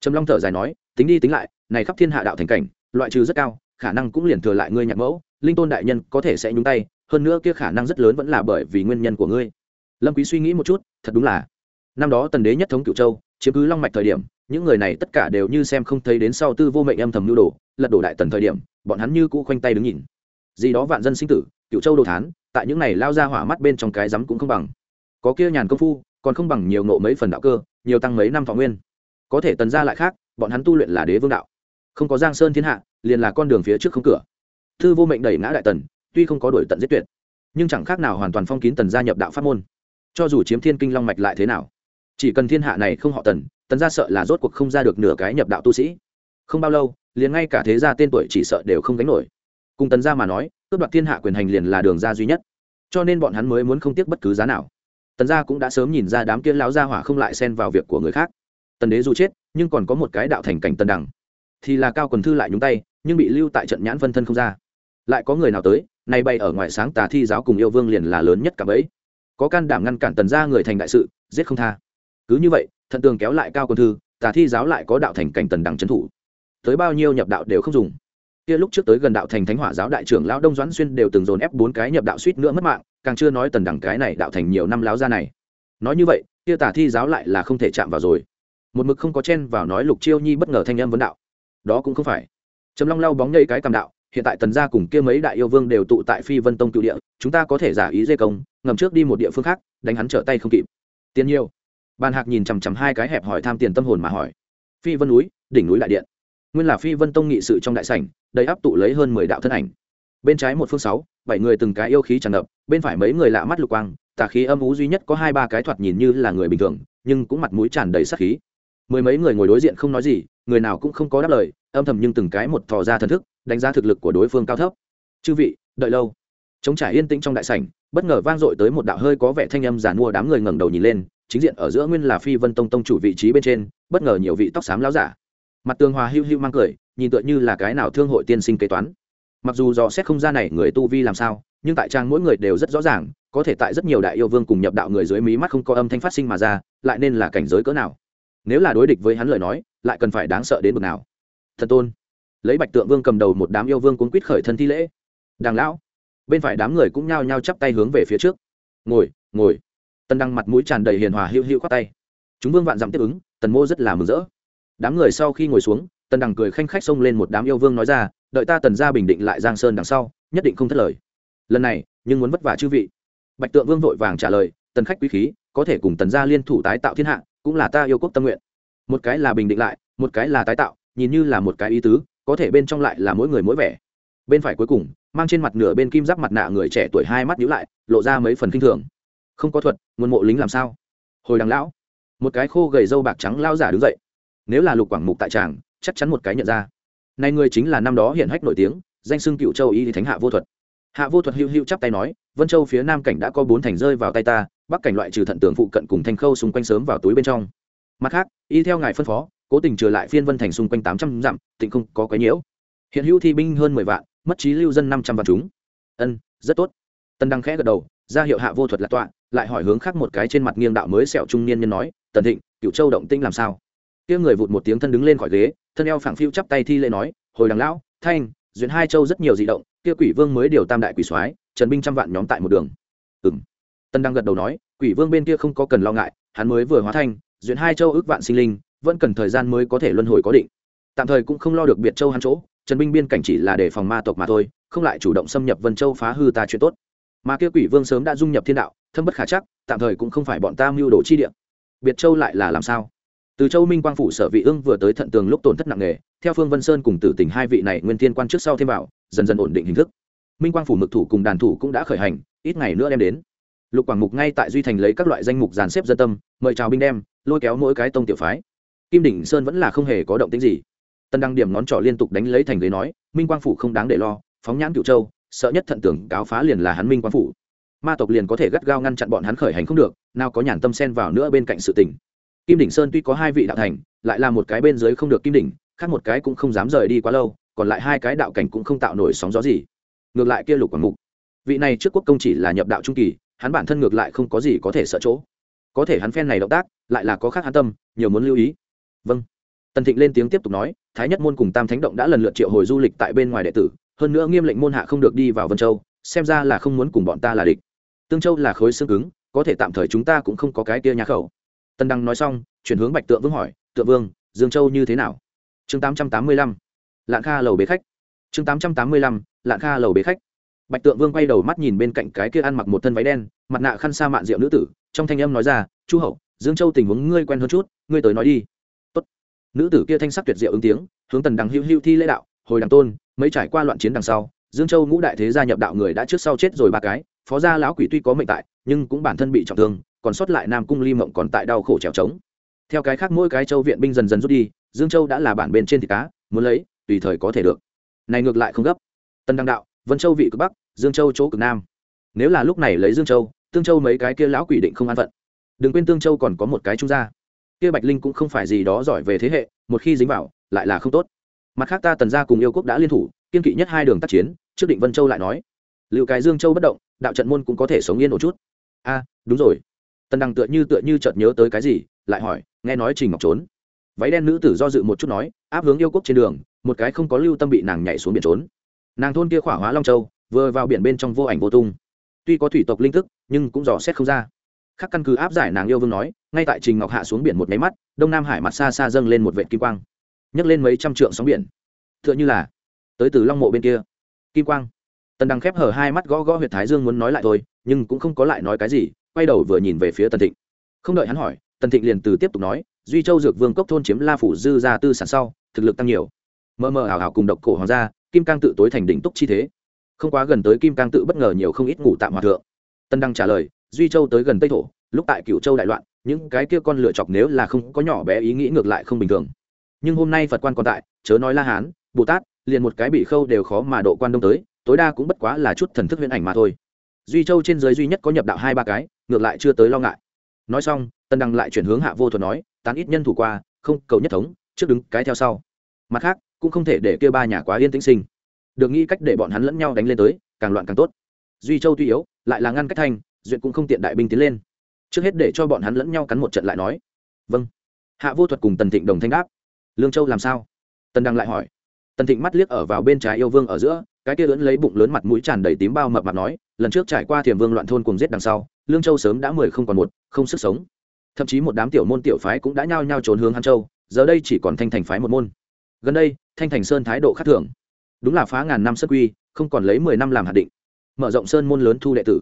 Trầm long thở dài nói, tính đi tính lại, này khắp thiên hạ đạo thành cảnh, loại trừ rất cao, khả năng cũng liền thừa lại ngươi nhạc mẫu, linh tôn đại nhân có thể sẽ nhúng tay, hơn nữa kia khả năng rất lớn vẫn là bởi vì nguyên nhân của ngươi. Lâm quý suy nghĩ một chút, thật đúng là, năm đó tần đế nhất thống cửu châu, chiếm cứ long mạch thời điểm những người này tất cả đều như xem không thấy đến sau tư vô mệnh âm thầm nhu đồ, lật đổ đại tần thời điểm, bọn hắn như cũ khoanh tay đứng nhìn. Gì đó vạn dân sinh tử, cựu châu đồ thán, tại những này lao ra hỏa mắt bên trong cái rắm cũng không bằng. Có kia nhàn công phu, còn không bằng nhiều ngộ mấy phần đạo cơ, nhiều tăng mấy năm thọ nguyên. Có thể tần gia lại khác, bọn hắn tu luyện là đế vương đạo. Không có giang sơn thiên hạ, liền là con đường phía trước không cửa. Thư vô mệnh đẩy ngã đại tần, tuy không có đổi tận giết tuyệt, nhưng chẳng khác nào hoàn toàn phong kín tần gia nhập đạo pháp môn. Cho dù chiếm thiên kinh long mạch lại thế nào, chỉ cần thiên hạ này không họ tần tần gia sợ là rốt cuộc không ra được nửa cái nhập đạo tu sĩ. Không bao lâu, liền ngay cả thế gia tên tuổi chỉ sợ đều không gánh nổi. Cùng tần gia mà nói, cướp đoạt thiên hạ quyền hành liền là đường ra duy nhất. Cho nên bọn hắn mới muốn không tiếc bất cứ giá nào. Tần gia cũng đã sớm nhìn ra đám kia lão gia hỏa không lại xen vào việc của người khác. Tần đế dù chết, nhưng còn có một cái đạo thành cảnh tần đẳng thì là cao quần thư lại nhúng tay, nhưng bị lưu tại trận nhãn phân thân không ra. Lại có người nào tới, nay bay ở ngoài sáng tà thi giáo cùng yêu vương liền là lớn nhất cả bấy có can đảm ngăn cản tần gia người thành đại sự, giết không tha. Cứ như vậy thận tường kéo lại cao quân thư, tà thi giáo lại có đạo thành cảnh tần đẳng trấn thủ. Tới bao nhiêu nhập đạo đều không dùng. Kia lúc trước tới gần đạo thành thánh hỏa giáo đại trưởng lão đông doãn xuyên đều từng dồn ép bốn cái nhập đạo suýt nữa mất mạng, càng chưa nói tần đẳng cái này đạo thành nhiều năm láo ra này. Nói như vậy, kia tả thi giáo lại là không thể chạm vào rồi. Một mực không có chen vào nói lục chiêu nhi bất ngờ thanh âm vấn đạo. Đó cũng không phải. Trầm long lau bóng nhây cái cầm đạo, hiện tại tần gia cùng kia mấy đại yêu vương đều tụ tại phi vân tông cựu địa, chúng ta có thể giả ý dê công, ngầm trước đi một địa phương khác, đánh hắn trở tay không kịp. Tiền nhiều bàn hạc nhìn chằm chằm hai cái hẹp hỏi tham tiền tâm hồn mà hỏi. Phi vân núi, đỉnh núi đại điện. Nguyên là phi vân tông nghị sự trong đại sảnh, đầy áp tụ lấy hơn mười đạo thân ảnh. Bên trái một phương sáu, bảy người từng cái yêu khí tràn ngập, bên phải mấy người lạ mắt lục quang, tà khí âm ú duy nhất có hai ba cái thoạt nhìn như là người bình thường, nhưng cũng mặt mũi tràn đầy sắc khí. Mười mấy người ngồi đối diện không nói gì, người nào cũng không có đáp lời, âm thầm nhưng từng cái một thò ra thần thức, đánh giá thực lực của đối phương cao thấp. Chư vị, đợi lâu. Chống trải yên tĩnh trong đại sảnh, bất ngờ vang dội tới một đạo hơi có vẻ thanh âm giàn mua đám người ngẩng đầu nhìn lên chính diện ở giữa nguyên là phi vân tông tông chủ vị trí bên trên, bất ngờ nhiều vị tóc xám láo giả. Mặt tường hòa hưu hưu mang cười, nhìn tựa như là cái nào thương hội tiên sinh kế toán. Mặc dù dò xét không ra này người tu vi làm sao, nhưng tại trang mỗi người đều rất rõ ràng, có thể tại rất nhiều đại yêu vương cùng nhập đạo người dưới mí mắt không có âm thanh phát sinh mà ra, lại nên là cảnh giới cỡ nào. Nếu là đối địch với hắn lời nói, lại cần phải đáng sợ đến bực nào. Thần tôn, lấy bạch tượng vương cầm đầu một đám yêu vương cuốn quýt khởi thân thi lễ. Đàng lão, bên phải đám người cũng nhao nhao chắp tay hướng về phía trước. Ngồi ngồi. Tần đăng mặt mũi tràn đầy hiền hòa hiu hiu khoác tay. Chúng vương vạn dặm tiếp ứng, tần mô rất là mừng rỡ. Đám người sau khi ngồi xuống, tần đằng cười khanh khách xông lên một đám yêu vương nói ra, đợi ta tần ra bình định lại giang sơn đằng sau, nhất định không thất lời. Lần này, nhưng muốn vất vả chư vị. Bạch tượng vương vội vàng trả lời, tần khách quý khí, có thể cùng tần gia liên thủ tái tạo thiên hạ, cũng là ta yêu quốc tâm nguyện. Một cái là bình định lại, một cái là tái tạo, nhìn như là một cái ý tứ, có thể bên trong lại là mỗi người mỗi vẻ. Bên phải cuối cùng, mang trên mặt nửa bên kim giáp mặt nạ người trẻ tuổi hai mắt nhíu lại, lộ ra mấy phần kinh thường không có thuật, nguồn mộ lính làm sao? Hồi đằng lão, một cái khô gầy râu bạc trắng lao giả đứng dậy. Nếu là lục quảng mục tại tràng, chắc chắn một cái nhận ra. Này người chính là năm đó hiện hách nổi tiếng, danh xưng cựu châu y thánh hạ vô thuật. Hạ vô thuật hữu hữu chắp tay nói, vân châu phía nam cảnh đã có bốn thành rơi vào tay ta, bắc cảnh loại trừ thận tường phụ cận cùng thanh khâu xung quanh sớm vào túi bên trong. Mặt khác, y theo ngài phân phó, cố tình trừ lại phiên vân thành xung quanh tám trăm dặm, tịnh không có quái nhiễu. Hiện hữu thi binh hơn mười vạn, mất trí lưu dân năm trăm vạn chúng. Ân, rất tốt. Tân đăng khẽ gật đầu, ra hiệu hạ vô thuật là tọa lại hỏi hướng khác một cái trên mặt nghiêng đạo mới sẹo trung niên nhân nói, tần thịnh cựu châu động tinh làm sao? Kia người vụt một tiếng thân đứng lên khỏi ghế, thân eo phảng phiu chắp tay thi lễ nói, hồi đằng lão, thanh, duyên hai châu rất nhiều dị động, kia quỷ vương mới điều tam đại quỷ soái, trần binh trăm vạn nhóm tại một đường. Ừng tân đang gật đầu nói, quỷ vương bên kia không có cần lo ngại, hắn mới vừa hóa thanh, duyên hai châu ước vạn sinh linh, vẫn cần thời gian mới có thể luân hồi có định. Tạm thời cũng không lo được biệt châu hắn chỗ, trần binh biên cảnh chỉ là để phòng ma tộc mà thôi, không lại chủ động xâm nhập vân châu phá hư ta chuyện tốt. Mà kia quỷ vương sớm đã dung nhập thiên đạo thâm bất khả chắc, tạm thời cũng không phải bọn ta mưu đồ chi địa. Biệt châu lại là làm sao? Từ châu minh quang phủ sở vị ương vừa tới thận tường lúc tổn thất nặng nề, theo phương vân sơn cùng tử tình hai vị này nguyên thiên quan trước sau thêm vào, dần dần ổn định hình thức. Minh quang phủ mực thủ cùng đàn thủ cũng đã khởi hành, ít ngày nữa đem đến. Lục quảng mục ngay tại duy thành lấy các loại danh mục dàn xếp dân tâm, mời chào binh đem, lôi kéo mỗi cái tông tiểu phái. Kim đỉnh sơn vẫn là không hề có động tĩnh gì. Tân đăng điểm ngón trỏ liên tục đánh lấy thành ghế nói, minh quang phủ không đáng để lo, phóng nhãn cựu châu, sợ nhất thận tưởng cáo phá liền là hắn minh quang phủ ma tộc liền có thể gắt gao ngăn chặn bọn hắn khởi hành không được, nào có nhàn tâm xen vào nữa bên cạnh sự tình. Kim đỉnh sơn tuy có hai vị đạo thành, lại là một cái bên dưới không được kim đỉnh, khác một cái cũng không dám rời đi quá lâu, còn lại hai cái đạo cảnh cũng không tạo nổi sóng gió gì. Ngược lại kia lục quảng mục, vị này trước quốc công chỉ là nhập đạo trung kỳ, hắn bản thân ngược lại không có gì có thể sợ chỗ. Có thể hắn phen này động tác, lại là có khác hắn tâm, nhiều muốn lưu ý. Vâng. Tần thịnh lên tiếng tiếp tục nói, thái nhất môn cùng tam thánh động đã lần lượt triệu hồi du lịch tại bên ngoài đệ tử, hơn nữa nghiêm lệnh môn hạ không được đi vào vân châu, xem ra là không muốn cùng bọn ta là địch tương châu là khối xương cứng, có thể tạm thời chúng ta cũng không có cái kia nhà khẩu. Tân đăng nói xong, chuyển hướng bạch tượng vương hỏi tượng vương, dương châu như thế nào? Chương tám trăm tám mươi lăm, lạng kha lầu bế khách. Chương tám trăm tám mươi lăm, lạng kha lầu bế khách. Bạch tượng vương quay đầu mắt nhìn bên cạnh cái kia ăn mặc một thân váy đen, mặt nạ khăn sa mạn rượu nữ tử, trong thanh âm nói ra, chu hậu, dương châu tình huống ngươi quen hơn chút, ngươi tới nói đi. Tốt. nữ tử kia thanh sắc tuyệt diệu ứng tiếng, hướng tần đằng hữu hữu thi lễ đạo, hồi đằng tôn, mấy trải qua loạn chiến đằng sau, dương châu ngũ đại thế gia nhập đạo người đã trước sau chết rồi ba cái phó gia lão quỷ tuy có mệnh tại, nhưng cũng bản thân bị trọng thương, còn sót lại nam cung ly mộng còn tại đau khổ trèo trống. Theo cái khác mỗi cái châu viện binh dần dần rút đi, dương châu đã là bản bên trên thịt cá, muốn lấy, tùy thời có thể được. Này ngược lại không gấp. Tân đăng đạo, vân châu vị cực bắc, dương châu chỗ cực nam. Nếu là lúc này lấy dương châu, tương châu mấy cái kia lão quỷ định không an phận. Đừng quên tương châu còn có một cái trung gia. Kia bạch linh cũng không phải gì đó giỏi về thế hệ, một khi dính vào, lại là không tốt. Mặt khác ta tần gia cùng yêu quốc đã liên thủ, kiên kỵ nhất hai đường tác chiến, trước định vân châu lại nói. Liệu cái dương châu bất động đạo trận môn cũng có thể sống yên ổn chút. A, đúng rồi. Tần đằng tựa như tựa như chợt nhớ tới cái gì, lại hỏi, nghe nói trình ngọc trốn. Váy đen nữ tử do dự một chút nói, áp hướng yêu quốc trên đường, một cái không có lưu tâm bị nàng nhảy xuống biển trốn. Nàng thôn kia khỏa hóa long châu, vừa vào biển bên trong vô ảnh vô tung. Tuy có thủy tộc linh thức, nhưng cũng dò xét không ra. Khắc căn cứ áp giải nàng yêu vương nói, ngay tại trình ngọc hạ xuống biển một máy mắt, đông nam hải mặt xa xa dâng lên một vệ kim quang. Nhấc lên mấy trăm trượng sóng biển. T h ư ợ n h ư là, tới từ long mộ bên kia. Kim quang tần đằng khép hở hai mắt gõ gõ h u y ệ t thái dương muốn nói lại thôi, nhưng cũng không có lại nói cái gì, quay đầu vừa nhìn về phía tần thịnh. Không đợi hắn hỏi, tần thịnh liền từ tiếp tục nói, duy châu dược vương cốc thôn chiếm la phủ dư ra tư sản sau, thực lực tăng nhiều. Mờ mờ ảo ảo cùng độc cổ hoàng gia, kim cang tự tối thành đỉnh túc chi thế. Không quá gần tới kim cang tự bất ngờ nhiều không ít ngủ tạm hòa thượng. Tân đăng trả lời, duy châu tới gần tây thổ, lúc tại cựu châu đại loạn, những cái kia con lựa chọc nếu là không có nhỏ bé ý nghĩ ngược lại không bình thường. Nhưng hôm nay phật quan còn tại, chớ nói la hán, bồ tát, liền một cái bị khâu đều khó mà độ quan đông tới tối đa cũng bất quá là chút thần thức huyễn ảnh mà thôi. Duy châu trên giới duy nhất có nhập đạo hai ba cái, ngược lại chưa tới lo ngại. Nói xong tân đăng lại chuyển hướng hạ vô thuật nói, tán ít nhân thủ qua, không, cầu nhất thống, trước đứng cái theo sau. Mặt khác, cũng không thể để kêu ba nhà quá yên tĩnh sinh. Được nghĩ cách để bọn hắn lẫn nhau đánh lên tới, càng loạn càng tốt. Duy châu tuy yếu, lại là ngăn cách thanh duyện cũng không tiện đại binh tiến lên. Trước hết để cho bọn hắn lẫn nhau cắn một trận lại nói. Vâng. Hạ vô thuật cùng tần thịnh đồng thanh đáp. Lương châu làm sao? Tần đăng lại hỏi tần thịnh mắt liếc ở vào bên trái yêu vương ở giữa, cái kia lưỡn lấy bụng lớn mặt mũi tràn đầy tím bao mập mặt nói, lần trước trải qua thiềm vương loạn thôn cùng giết đằng sau, lương châu sớm đã mười không còn một, không sức sống. Thậm chí một đám tiểu môn tiểu phái cũng đã nhao nhao trốn hướng hán châu, giờ đây chỉ còn thanh thành phái một môn. Gần đây, thanh thành sơn thái độ khác thường. Đúng là phá ngàn năm xuất quy, không còn lấy mười năm làm hạt định. Mở rộng sơn môn lớn thu đệ tử.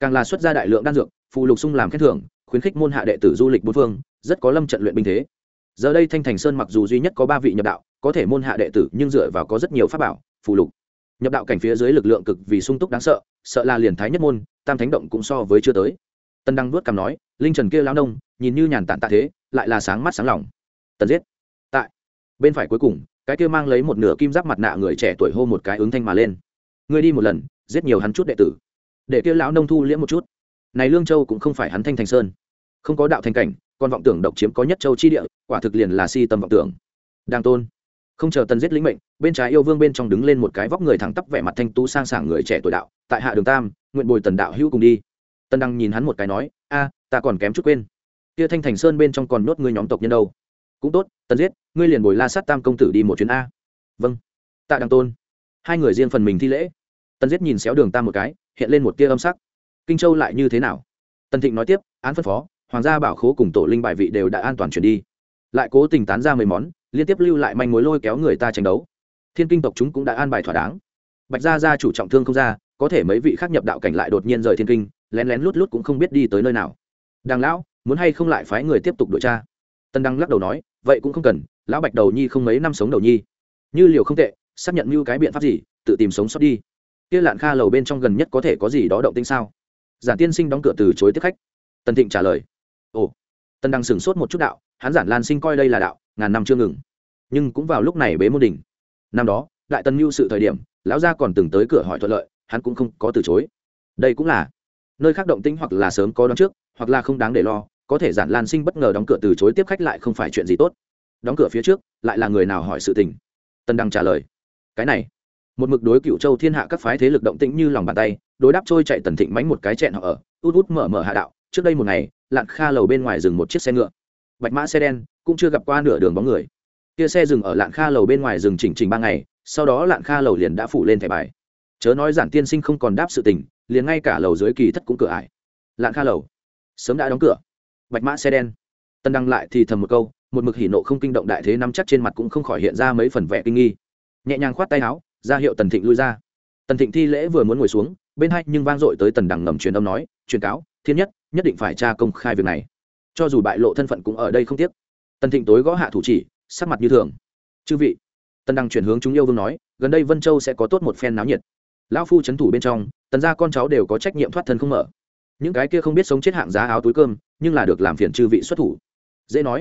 Càng là xuất gia đại lượng đan dược phụ lục sung làm khen thưởng, khuyến khích môn hạ đệ tử du lịch bốn phương, rất có lâm trận luyện binh thế. Giờ đây thanh thành sơn mặc dù duy nhất có ba vị nhập đạo có thể môn hạ đệ tử nhưng dựa vào có rất nhiều pháp bảo phụ lục. Nhập đạo cảnh phía dưới lực lượng cực vì sung túc đáng sợ sợ là liền thái nhất môn, tam thánh động cũng so với chưa tới. Tân đăng nuốt cằm nói, linh trần kia lao nông, nhìn như nhàn tản tạ thế, lại là sáng mắt sáng lòng. Tần giết. Tại bên phải cuối cùng, cái kia mang lấy một nửa kim giáp mặt nạ người trẻ tuổi hô một cái ứng thanh mà lên. Ngươi đi một lần, giết nhiều hắn chút đệ tử. Để kia lão nông thu liễm một chút. Này lương châu cũng không phải hắn thanh thành sơn. Không có đạo thành cảnh, còn vọng tưởng độc chiếm có nhất châu chi địa, quả thực liền là si tâm vọng tưởng. Đang tôn không chờ tần giết lĩnh mệnh, bên trái yêu vương bên trong đứng lên một cái vóc người thẳng tắp vẻ mặt thanh tú sang sảng người trẻ tuổi đạo, tại hạ đường tam, nguyện bồi tần đạo hữu cùng đi. Tần đăng nhìn hắn một cái nói, a, ta còn kém chút quên. Kia thanh thành sơn bên trong còn nốt ngươi nhóm tộc nhân đâu. Cũng tốt, tần giết, ngươi liền bồi la sát tam công tử đi một chuyến a. Vâng. Tạ đăng tôn. Hai người riêng phần mình thi lễ. Tần giết nhìn xéo đường tam một cái, hiện lên một tia âm sắc. Kinh châu lại như thế nào? Tần thịnh nói tiếp, án phân phó, hoàng gia bảo khố cùng tổ linh bài vị đều đã an toàn chuyển đi. Lại cố tình tán ra mấy món liên tiếp lưu lại manh mối lôi kéo người ta tranh đấu. Thiên kinh tộc chúng cũng đã an bài thỏa đáng. Bạch gia gia chủ trọng thương không ra, có thể mấy vị khác nhập đạo cảnh lại đột nhiên rời thiên kinh, lén lén lút lút cũng không biết đi tới nơi nào. Đằng lão, muốn hay không lại phái người tiếp tục đuổi tra? Tân đăng lắc đầu nói, vậy cũng không cần, lão bạch đầu nhi không mấy năm sống đầu nhi. Như liều không tệ, xác nhận mưu cái biện pháp gì, tự tìm sống sót đi. Kia lạn kha lầu bên trong gần nhất có thể có gì đó động tinh sao? Giản tiên sinh đóng cửa từ chối tiếp khách. Tần thịnh trả lời, ồ. Tần đăng sửng sốt một chút đạo, hắn giản lan sinh coi đây là đạo ngàn năm chưa ngừng. Nhưng cũng vào lúc này bế môn đỉnh. Năm đó, đại tần mưu sự thời điểm, lão gia còn từng tới cửa hỏi thuận lợi, hắn cũng không có từ chối. Đây cũng là nơi khác động tĩnh hoặc là sớm có đón trước, hoặc là không đáng để lo, có thể giản lan sinh bất ngờ đóng cửa từ chối tiếp khách lại không phải chuyện gì tốt. Đóng cửa phía trước, lại là người nào hỏi sự tình? Tân đăng trả lời. Cái này, một mực đối cựu châu thiên hạ các phái thế lực động tĩnh như lòng bàn tay, đối đáp trôi chạy tần thịnh mánh một cái chẹn họ ở, út út mở mở hạ đạo. Trước đây một ngày lặn kha lầu bên ngoài dừng một chiếc xe ngựa bạch mã xe đen cũng chưa gặp qua nửa đường bóng người. Kia xe dừng ở lạn kha lầu bên ngoài dừng chỉnh trình ba ngày, sau đó lạn kha lầu liền đã phủ lên thẻ bài. Chớ nói giản tiên sinh không còn đáp sự tình, liền ngay cả lầu dưới kỳ thất cũng cửa ải. Lạn kha lầu, sớm đã đóng cửa. Bạch mã xe đen, tân đăng lại thì thầm một câu, một mực hỉ nộ không kinh động đại thế nắm chắc trên mặt cũng không khỏi hiện ra mấy phần vẻ kinh nghi. Nhẹ nhàng khoát tay áo, ra hiệu tần thịnh lui ra. Tần thịnh thi lễ vừa muốn ngồi xuống, bên hai nhưng vang dội tới tần đằng ngầm truyền âm nói, truyền cáo, thiên nhất nhất định phải tra công khai việc này cho dù bại lộ thân phận cũng ở đây không tiếc. Tần thịnh tối gõ hạ thủ chỉ, sắc mặt như thường. Chư vị. Tần đăng chuyển hướng chúng yêu vương nói, gần đây vân châu sẽ có tốt một phen náo nhiệt. Lão phu c h ấ n thủ bên trong, tần gia con cháu đều có trách nhiệm thoát thân không mở. Những cái kia không biết sống chết hạng giá áo túi cơm, nhưng là được làm phiền chư vị xuất thủ. Dễ nói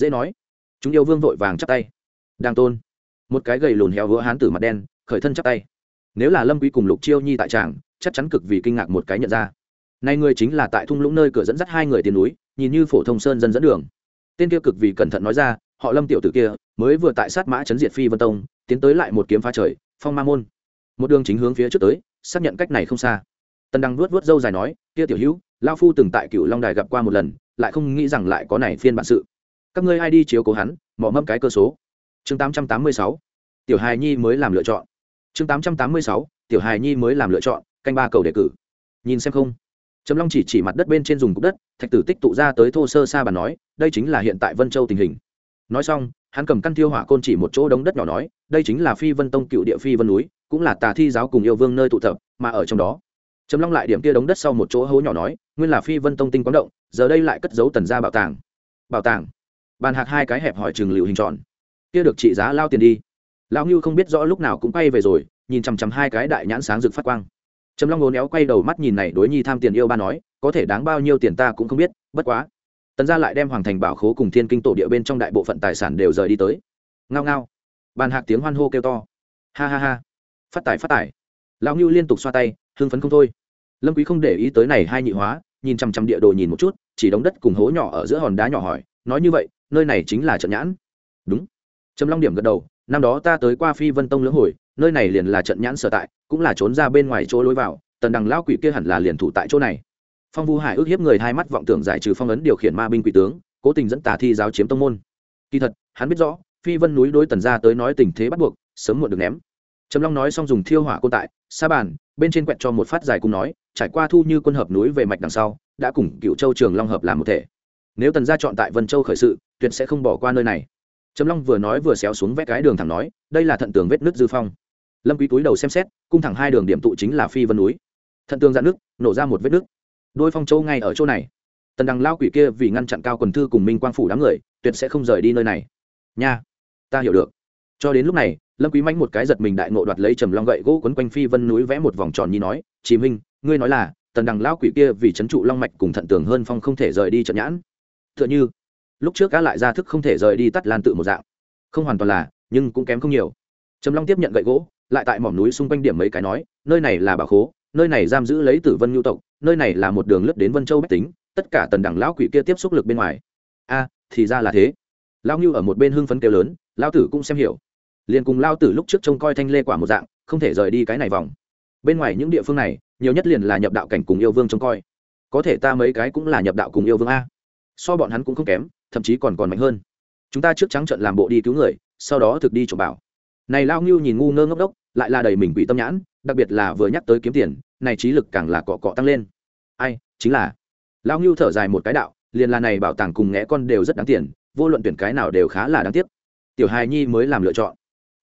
dễ nói. Chúng yêu vương vội vàng chắp tay. Đang tôn. Một cái gầy lùn héo hứa hán tử mặt đen, khởi thân chắp tay. Nếu là lâm quý cùng lục chiêu nhi tại tràng, chắc chắn cực vì kinh ngạc một cái nhận ra nay người chính là tại thung lũng nơi cửa dẫn dắt hai người tiền núi, nhìn như phổ thông sơn dân dẫn đường. Tên kia cực vì cẩn thận nói ra, họ lâm tiểu tử kia, mới vừa tại sát mã chấn diệt phi vân tông, tiến tới lại một kiếm phá trời, phong ma môn. Một đường chính hướng phía trước tới, xác nhận cách này không xa. Tần đăng vuốt vuốt dâu dài nói, kia tiểu hữu lao phu từng tại cựu long đài gặp qua một lần, lại không nghĩ rằng lại có này phiên bản sự. Các ngươi ai đi chiếu cố hắn mỏ mâm cái cơ số. Chương tám trăm tám mươi sáu, tiểu hài nhi mới làm lựa chọn. Chương tám trăm tám mươi sáu, tiểu hài nhi mới làm lựa chọn, canh ba cầu đề cử. Nhìn xem không trầm long chỉ chỉ mặt đất bên trên dùng cục đất, thạch tử tích tụ ra tới thô sơ xa bà nói, đây chính là hiện tại vân châu tình hình. Nói xong, hắn cầm căn thiêu hỏa côn chỉ một chỗ đống đất nhỏ nói, đây chính là phi vân tông cựu địa phi vân núi, cũng là tà thi giáo cùng yêu vương nơi tụ tập, mà ở trong đó. Trầm long lại điểm kia đống đất sau một chỗ hố nhỏ nói, nguyên là phi vân tông tinh quán động, giờ đây lại cất giấu tần ra bảo tàng. Bảo tàng? Bàn hạc hai cái hẹp hỏi trường liệu hình tròn. Kia được trị giá lao tiền đi. Lão ngưu không biết rõ lúc nào cũng quay về rồi, nhìn chằm chằm hai cái đại nhãn sáng rực phát quang trầm long ngố néo quay đầu mắt nhìn này đối nhi tham tiền yêu ba nói, có thể đáng bao nhiêu tiền ta cũng không biết, bất quá. Tần gia lại đem hoàng thành bảo khố cùng thiên kinh tổ địa bên trong đại bộ phận tài sản đều rời đi tới. Ngao ngao. Bàn hạc tiếng hoan hô kêu to. Ha ha ha. Phát tài phát tài. Lão ngưu liên tục xoa tay, hưng phấn không thôi. Lâm quý không để ý tới này hai nhị hóa, nhìn chằm chằm địa đồ nhìn một chút, chỉ đống đất cùng hố nhỏ ở giữa hòn đá nhỏ hỏi, nói như vậy, nơi này chính là trận nhãn. Đúng. Trầm long điểm gật đầu, năm đó ta tới qua phi vân tông lưỡng hồi nơi này liền là trận nhãn sở tại, cũng là trốn ra bên ngoài chỗ lối vào, tần đằng lao quỷ kia hẳn là liền thủ tại chỗ này. Phong vu hải ước hiếp người hai mắt vọng tưởng giải trừ phong ấn điều khiển ma binh quỷ tướng, cố tình dẫn tà thi giáo chiếm tông môn. Kỳ thật, hắn biết rõ, phi vân núi đối tần ra tới nói tình thế bắt buộc, sớm muộn được ném. Trầm long nói xong dùng thiêu hỏa côn tại, sa bàn, bên trên quẹt cho một phát dài cùng nói, trải qua thu như quân hợp núi về mạch đằng sau, đã cùng cựu châu trường long hợp làm một thể. Nếu tần gia chọn tại vân châu khởi sự, tuyệt sẽ không bỏ qua nơi này. Trầm long vừa nói vừa xéo xuống vét cái đường thẳng nói, đây là thận tường vết nứt dư phong lâm quý túi đầu xem xét cung thẳng hai đường điểm tụ chính là phi vân núi thận tường dạn nước nổ ra một vết nước đôi phong châu ngay ở chỗ này tần đằng lao quỷ kia vì ngăn chặn cao quần thư cùng minh quang phủ đám người tuyệt sẽ không rời đi nơi này nha ta hiểu được cho đến lúc này lâm quý manh một cái giật mình đại ngộ đoạt lấy trầm long gậy gỗ quấn quanh phi vân núi vẽ một vòng tròn như nói chí minh, ngươi nói là tần đằng lao quỷ kia vì chấn trụ long mạch cùng thận tường hơn phong không thể rời đi trận nhãn. Tựa như, lúc trước cá lại ra thức không thể rời đi tắt lan tự một dạng. Không hoàn toàn là, nhưng cũng kém không nhiều. Trầm long tiếp nhận gậy gỗ lại tại mỏm núi xung quanh điểm mấy cái nói, nơi này là bảo khố, nơi này giam giữ lấy tử vân nhu tộc, nơi này là một đường lướt đến vân châu bách tính, tất cả tần đẳng lão quỷ kia tiếp xúc lực bên ngoài. A, thì ra là thế. Lão ngưu ở một bên hưng phấn kêu lớn, lão tử cũng xem hiểu. Liền cùng lao tử lúc trước trông coi thanh lê quả một dạng, không thể rời đi cái này vòng. Bên ngoài những địa phương này, nhiều nhất liền là nhập đạo cảnh cùng yêu vương trông coi. Có thể ta mấy cái cũng là nhập đạo cùng yêu vương a. So bọn hắn cũng không kém, thậm chí còn còn mạnh hơn. Chúng ta trước trắng trận làm bộ đi cứu người, sau đó thực đi trộm bảo. Này lao ngưu nhìn ngu ngơ ngốc đốc lại là đầy mình quỷ tâm nhãn đặc biệt là vừa nhắc tới kiếm tiền này trí lực càng là cọ cọ tăng lên. Ai chính là. Lao ngưu thở dài một cái đạo liền là này bảo tàng cùng ngẽ con đều rất đáng tiền vô luận tuyển cái nào đều khá là đáng tiếc. Tiểu hài nhi mới làm lựa chọn.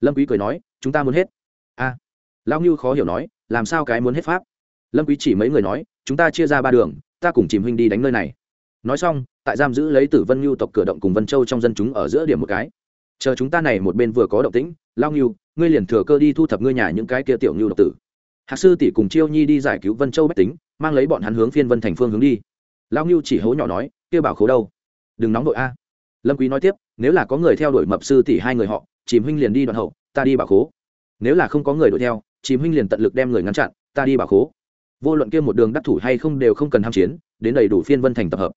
Lâm quý cười nói chúng ta muốn hết. A. À, lao ngưu khó hiểu nói làm sao cái muốn hết pháp? Lâm quý chỉ mấy người nói chúng ta chia ra ba đường ta cùng chìm huynh đi đánh nơi này. Nói xong tại giam giữ lấy tử vân ngưu tộc cửa động cùng vân châu trong dân chúng ở giữa điểm một cái. Chờ chúng ta này một bên vừa có động tĩnh lao ngưu ngươi liền thừa cơ đi thu thập ngươi nhà những cái kia tiểu ngưu độc tử. Hạc sư tỷ cùng chiêu nhi đi giải cứu vân châu bách tính, mang lấy bọn hắn hướng phiên vân thành phương hướng đi. Lao ngưu chỉ hố nhỏ nói, kia bảo khố đâu? Đừng nóng đội a. Lâm quý nói tiếp, nếu là có người theo đuổi mập sư tỷ hai người họ, chìm huynh liền đi đoạn hậu, ta đi bảo khố. Nếu là không có người đuổi theo, chìm huynh liền tận lực đem người ngăn chặn, ta đi bảo khố. Vô luận kia một đường đắc thủ hay không đều không cần ham chiến, đến đầy đủ phiên vân thành tập hợp.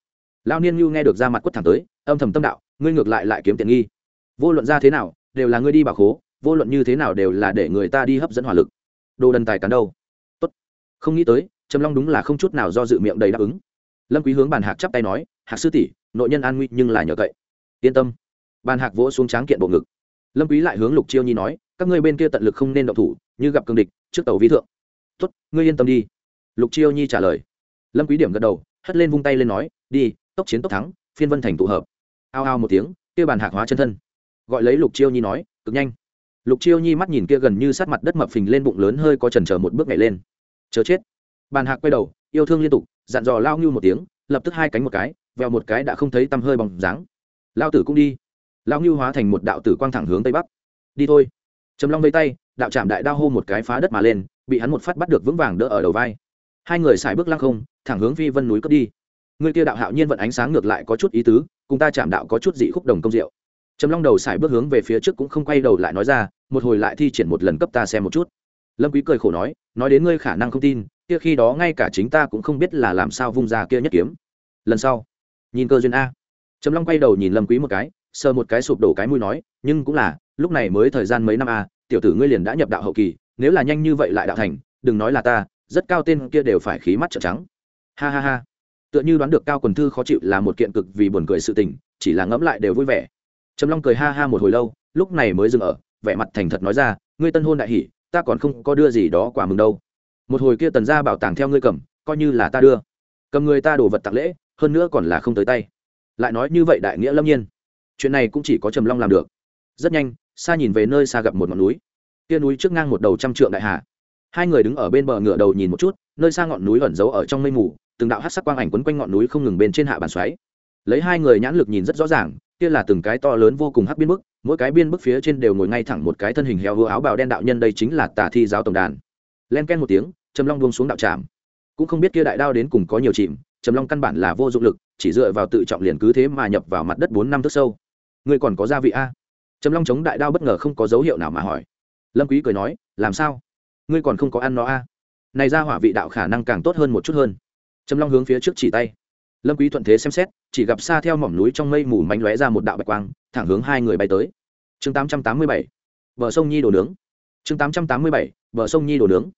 Lao niên như nghe được ra mặt quất thẳng tới, âm thầm tâm đạo, ngươi ngược lại lại kiếm tiện nghi. Vô luận ra thế nào, đều là ngươi đi bảo khố vô luận như thế nào đều là để người ta đi hấp dẫn hỏa lực. Đồ đần tài cắn đâu? Tốt. Không nghĩ tới, trầm long đúng là không chút nào do dự miệng đầy đáp ứng. Lâm quý hướng bàn hạc chắp tay nói, hạc sư tỷ, nội nhân an nguy nhưng là nhờ cậy. Yên tâm. Bàn hạc vỗ xuống tráng kiện bộ ngực. Lâm quý lại hướng lục chiêu nhi nói, các ngươi bên kia tận lực không nên động thủ, như gặp cường địch, trước tàu vi thượng. Tốt, ngươi yên tâm đi. Lục chiêu nhi trả lời. Lâm quý điểm gật đầu, hất lên vung tay lên nói, đi, tốc chiến tốc thắng, phiên vân thành tụ hợp. Ao ao một tiếng, kia bàn hạc hóa chân thân. Gọi lấy lục chiêu nhi nói, cực nhanh lục chiêu nhi mắt nhìn kia gần như sát mặt đất mập phình lên bụng lớn hơi có chần chờ một bước nhảy lên. Chờ chết. Bàn hạc quay đầu, yêu thương liên tục, dặn dò lao ngưu một tiếng, lập tức hai cánh một cái, vèo một cái đã không thấy tăm hơi bóng dáng. Lao tử cũng đi. Lao ngưu hóa thành một đạo tử quang thẳng hướng tây bắc. Đi thôi. Trầm long vây tay, đạo trạm đại đao hô một cái phá đất mà lên, bị hắn một phát bắt được vững vàng đỡ ở đầu vai. Hai người xài bước lăng không, thẳng hướng phi vân núi cất đi. Người kia đạo hạo nhiên vận ánh sáng ngược lại có chút ý tứ, cùng ta chạm đạo có chút dị khúc đồng công diệu. Trầm long đầu xài bước hướng về phía trước cũng không quay đầu lại nói ra một hồi lại thi triển một lần cấp ta xem một chút. Lâm quý cười khổ nói nói đến ngươi khả năng không tin, kia khi đó ngay cả chính ta cũng không biết là làm sao vung ra kia nhất kiếm. Lần sau, nhìn cơ duyên a. Trầm long quay đầu nhìn lâm quý một cái, sờ một cái sụp đổ cái mũi nói, nhưng cũng là, lúc này mới thời gian mấy năm a, tiểu tử ngươi liền đã nhập đạo hậu kỳ, nếu là nhanh như vậy lại đạo thành, đừng nói là ta, rất cao tên kia đều phải khí mắt trợn trắng. Ha ha ha. Tựa như đoán được cao quần thư khó chịu là một kiện cực vì buồn cười sự tình, chỉ là ngẫm lại đều vui vẻ. Trầm long cười ha ha một hồi lâu, lúc này mới dừng ở vẻ mặt thành thật nói ra, ngươi tân hôn đại hỉ ta còn không có đưa gì đó quả mừng đâu. Một hồi kia tần ra bảo tàng theo ngươi cầm, coi như là ta đưa. Cầm người ta đồ vật tặng lễ, hơn nữa còn là không tới tay. Lại nói như vậy đại nghĩa lâm nhiên. Chuyện này cũng chỉ có trầm long làm được. Rất nhanh xa nhìn về nơi xa gặp một ngọn núi. Kia núi trước ngang một đầu trăm trượng đại hà. Hai người đứng ở bên bờ ngựa đầu nhìn một chút, nơi xa ngọn núi ẩn giấu ở trong mây mù, từng đạo hát sắc quang ảnh quấn quanh ngọn núi không ngừng bên trên hạ bàn xoáy. Lấy hai người nhãn lực nhìn rất rõ ràng, kia là từng cái to lớn vô cùng hắc biên bức mỗi cái biên bức phía trên đều ngồi ngay thẳng một cái thân hình heo hứa áo bào đen đạo nhân đây chính là tà thi giáo tổng đàn. Len ken một tiếng, trầm long buông xuống đạo trạm cũng không biết kia đại đao đến cùng có nhiều chìm, trầm long căn bản là vô dụng lực, chỉ dựa vào tự trọng liền cứ thế mà nhập vào mặt đất bốn năm thước sâu. Ngươi còn có gia vị a? Trầm long chống đại đao bất ngờ không có dấu hiệu nào mà hỏi. Lâm quý cười nói, làm sao? Ngươi còn không có ăn nó a? Này ra hỏa vị đạo khả năng càng tốt hơn một chút hơn. Trầm long hướng phía trước chỉ tay lâm quý thuận thế xem xét, chỉ gặp xa theo mỏm núi trong mây mù mánh lóe ra một đạo bạch quang, thẳng hướng hai người bay tới. Chương 887 bờ sông nhi đồ nướng. Chương 887 bờ sông nhi đồ nướng.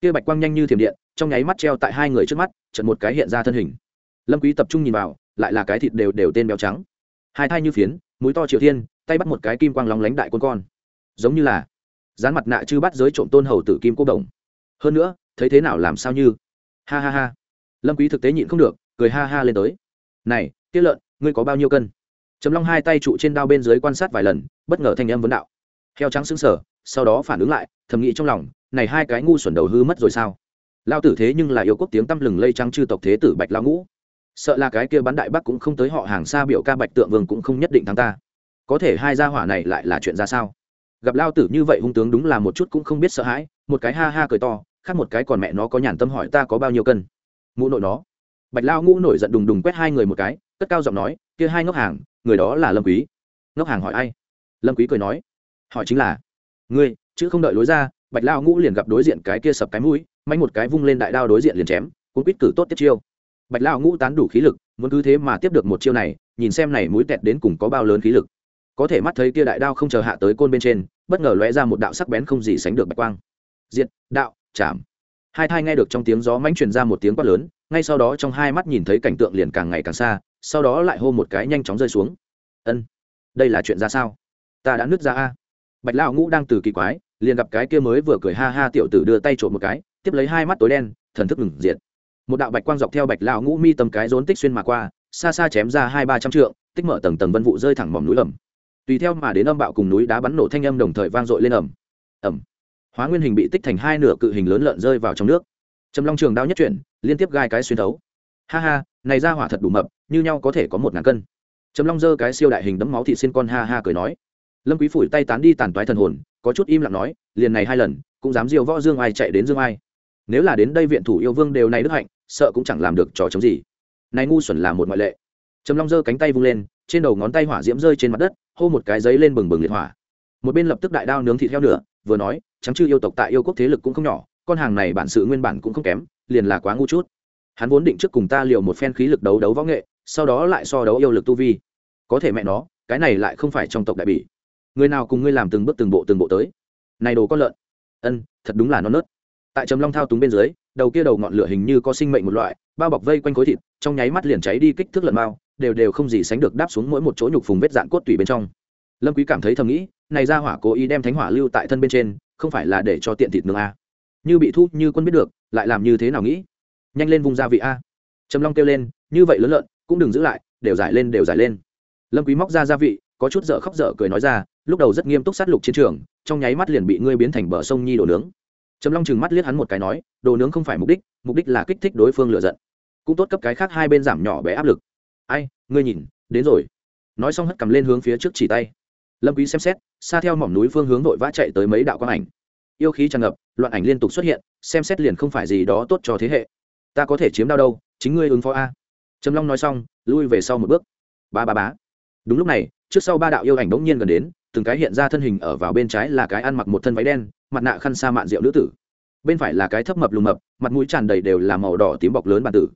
Kia bạch quang nhanh như thiểm điện, trong nháy mắt treo tại hai người trước mắt, chợt một cái hiện ra thân hình. Lâm quý tập trung nhìn vào, lại là cái thịt đều đều tên béo trắng. Hai thai như phiến, mũi to triều thiên, tay bắt một cái kim quang lóng lánh đại quân con. Giống như là dán mặt nạ chư bắt giới trộm tôn hầu tử kim cô đồng. Hơn nữa, thấy thế nào làm sao như? Ha ha ha. Lâm quý thực tế nhịn không được cười ha ha lên tới. Này, tiết lợn, ngươi có bao nhiêu cân? Trầm long hai tay trụ trên đao bên dưới quan sát vài lần, bất ngờ thanh âm vấn đạo. Heo trắng sững sờ, sau đó phản ứng lại, thầm nghĩ trong lòng, này hai cái ngu xuẩn đầu hư mất rồi sao? Lao tử thế nhưng là yêu quốc tiếng tăm lừng lây trắng chư tộc thế tử bạch lao ngũ. Sợ là cái kia bắn đại bắc cũng không tới họ hàng xa biểu ca bạch tượng vương cũng không nhất định thắng ta. Có thể hai gia hỏa này lại là chuyện ra sao? Gặp lao tử như vậy hung tướng đúng là một chút cũng không biết sợ hãi, một cái ha ha cười to, khác một cái còn mẹ nó có nhàn tâm hỏi ta có bao nhiêu cân. Mụ nội nó bạch lao ngũ nổi giận đùng đùng quét hai người một cái, cất cao giọng nói, kia hai ngốc hàng, người đó là lâm quý. Ngốc hàng hỏi ai? Lâm quý cười nói, hỏi chính là, ngươi chứ không đợi lối ra. Bạch lao ngũ liền gặp đối diện cái kia sập cái mũi manh một cái vung lên đại đao đối diện liền chém cũng quýt cử tốt tiếp chiêu. Bạch lao ngũ tán đủ khí lực, muốn cứ thế mà tiếp được một chiêu này, nhìn xem này mũi tẹt đến cùng có bao lớn khí lực. Có thể mắt thấy kia đại đao không chờ hạ tới côn bên trên, bất ngờ lóe ra một đạo sắc bén không gì sánh được bạch quang. Diện đạo, chạm. Hai thai nghe được trong tiếng gió mãnh truyền ra một tiếng quát lớn ngay sau đó trong hai mắt nhìn thấy cảnh tượng liền càng ngày càng xa, sau đó lại hô một cái nhanh chóng rơi xuống. Ân, đây là chuyện ra sao? Ta đã nứt ra a. Bạch lão ngũ đang từ kỳ quái, liền gặp cái kia mới vừa cười ha ha tiểu tử đưa tay trộm một cái, tiếp lấy hai mắt tối đen, thần thức ngừng diệt. Một đạo bạch quang dọc theo bạch lão ngũ mi tầm cái rốn tích xuyên mà qua, xa xa chém ra hai ba trăm trượng, tích mở tầng tầng vân vụ rơi thẳng mỏm núi ẩm. Tùy theo mà đến âm bạo cùng núi đá bắn nổ thanh âm đồng thời vang dội lên ẩm. Ẩm. Hóa nguyên hình bị tích thành hai nửa cự hình lớn lợn rơi vào trong nước trầm long trường đao nhất chuyển, liên tiếp gai cái xuyên thấu. Ha ha, này ra hỏa thật đủ mập, như nhau có thể có một ngàn cân. Trầm long giơ cái siêu đại hình đấm máu thị xin con ha ha cười nói. Lâm quý phủi tay tán đi tàn toái thần hồn, có chút im lặng nói, liền này hai lần, cũng dám diêu võ dương ai chạy đến dương ai. Nếu là đến đây viện thủ yêu vương đều này đức hạnh, sợ cũng chẳng làm được trò chống gì. Này ngu xuẩn là một ngoại lệ. Trầm long giơ cánh tay vung lên, trên đầu ngón tay hỏa diễm rơi trên mặt đất, hô một cái giấy lên bừng bừng liệt hỏa. Một bên lập tức đại đao nướng thịt theo nửa, vừa nói, trắng chư yêu tộc tại yêu quốc thế lực cũng không nhỏ con hàng này bản sự nguyên bản cũng không kém, liền là quá ngu chút. Hắn vốn định trước cùng ta liều một phen khí lực đấu đấu võ nghệ, sau đó lại so đấu yêu lực tu vi. Có thể mẹ nó, cái này lại không phải trong tộc đại bỉ. Người nào cùng ngươi làm từng bước từng bộ từng bộ tới? Này đồ con lợn. Ân, thật đúng là non nớt. Tại trầm long thao túng bên dưới, đầu kia đầu ngọn lửa hình như có sinh mệnh một loại, bao bọc vây quanh khối thịt, trong nháy mắt liền cháy đi kích thước lợn bao đều đều không gì sánh được đáp xuống mỗi một chỗ nhục phùng vết dạn cốt tủy bên trong. Lâm quý cảm thấy thầm nghĩ, này ra hỏa cố ý đem thánh hỏa lưu tại thân bên trên, không phải là để cho tiện thịt nương a à như bị thu, như quân biết được, lại làm như thế nào nghĩ? Nhanh lên vùng gia vị a. Trầm long kêu lên, như vậy lớn lợn, cũng đừng giữ lại, đều giải lên, đều giải lên. Lâm quý móc ra gia vị, có chút dở khóc dở cười nói ra, lúc đầu rất nghiêm túc sát lục chiến trường, trong nháy mắt liền bị ngươi biến thành bờ sông nhi đồ nướng. Trầm long chừng mắt liếc hắn một cái nói, đồ nướng không phải mục đích mục đích là kích thích đối phương lựa giận. Cũng tốt cấp cái khác hai bên giảm nhỏ bé áp lực. Ai, ngươi nhìn, đến rồi. Nói xong hất cầm lên hướng phía trước chỉ tay. Lâm quý xem xét, xa theo mỏm núi phương hướng vội vã chạy tới mấy đạo quang ảnh yêu khí tràn ngập, loạn ảnh liên tục xuất hiện, xem xét liền không phải gì đó tốt cho thế hệ. Ta có thể chiếm đau đâu, chính ngươi ứng phó a. Trầm long nói xong, lui về sau một bước. Ba ba bá đúng lúc này, trước sau ba đạo yêu ảnh bỗng nhiên gần đến, từng cái hiện ra thân hình ở vào bên trái là cái ăn mặc một thân váy đen, mặt nạ khăn sa mạn rượu nữ tử. Bên phải là cái thấp mập lùm mập, mặt mũi tràn đầy đều là màu đỏ tím bọc lớn bản tử.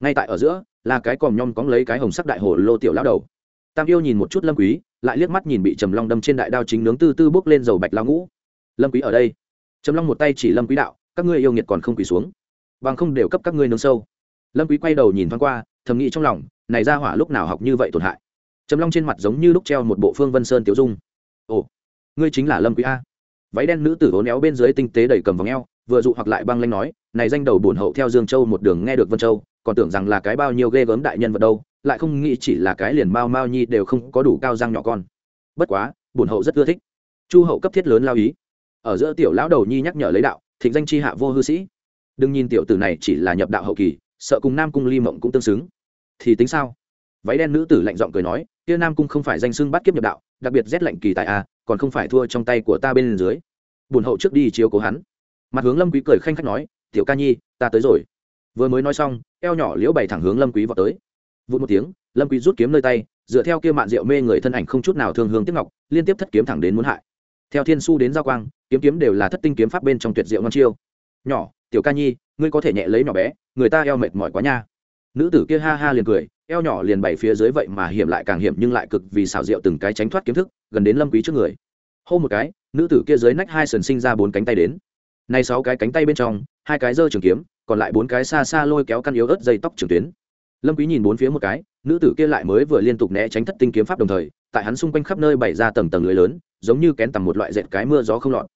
Ngay tại ở giữa, là cái còm nhom cóng lấy cái hồng sắc đại hồ lô tiểu lão đầu. Tam yêu nhìn một chút lâm quý, lại liếc mắt nhìn bị trầm long đâm trên đại đao chính nướng tư tư bước lên dầu bạch lao ngũ. Lâm quý ở đây trầm long một tay chỉ lâm quý đạo, các ngươi yêu nghiệt còn không quỳ xuống. Bằng không đều cấp các ngươi nương sâu. Lâm quý quay đầu nhìn thoáng qua, thầm nghĩ trong lòng, này ra hỏa lúc nào học như vậy tổn hại. Trầm long trên mặt giống như lúc treo một bộ phương vân sơn tiểu dung. Ồ, ngươi chính là lâm quý a. Váy đen nữ tử hố néo bên dưới tinh tế đẩy cầm vòng eo, vừa dụ hoặc lại băng lanh nói, này danh đầu bổn hậu theo dương châu một đường nghe được vân châu, còn tưởng rằng là cái bao nhiêu ghê gớm đại nhân vật đâu, lại không nghĩ chỉ là cái liền mao mao nhi đều không có đủ cao răng nhỏ con. Bất quá bổn hậu rất ưa thích. Chu hậu cấp thiết lớn lao ý ở giữa tiểu lão đầu nhi nhắc nhở lấy đạo, thịnh danh chi hạ vô hư sĩ. Đừng nhìn tiểu tử này chỉ là nhập đạo hậu kỳ, sợ cùng nam cung ly mộng cũng tương xứng. Thì tính sao? Váy đen nữ tử lạnh giọng cười nói, kia nam cung không phải danh xưng bắt kiếp nhập đạo, đặc biệt rét lạnh kỳ tại a à, còn không phải thua trong tay của ta bên dưới. Bùn hậu trước đi chiếu cố hắn. Mặt hướng lâm quý cười khanh khách nói, tiểu ca nhi, ta tới rồi. Vừa mới nói xong, eo nhỏ liễu bày thẳng hướng lâm quý vào tới. Vụt một tiếng, lâm quý rút kiếm nơi tay, dựa theo kia mạn rượu mê người thân ảnh không chút nào thương hương tiếp ngọc, liên tiếp thất kiếm thẳng đến muốn hại theo thiên su đến giao quang, kiếm kiếm đều là thất tinh kiếm pháp bên trong tuyệt diệu ngon chiêu. Nhỏ, tiểu ca nhi, ngươi có thể nhẹ lấy nhỏ bé, người ta eo mệt mỏi quá nha. Nữ tử kia ha ha liền cười, eo nhỏ liền bày phía dưới vậy mà hiểm lại càng hiểm nhưng lại cực vì xảo diệu từng cái tránh thoát kiếm thức, gần đến lâm quý trước người. Hô một cái, nữ tử kia dưới nách hai sần sinh ra bốn cánh tay đến. Nay sáu cái cánh tay bên trong, hai cái giơ trường kiếm, còn lại bốn cái xa xa lôi kéo căn yếu ớt dây tóc trường tuyến. Lâm quý nhìn bốn phía một cái, nữ tử kia lại mới vừa liên tục né tránh thất tinh kiếm pháp đồng thời, tại hắn xung quanh khắp nơi bày ra tầng tầng lưới lớn giống như kén tầm một loại dệt cái mưa gió không lọt.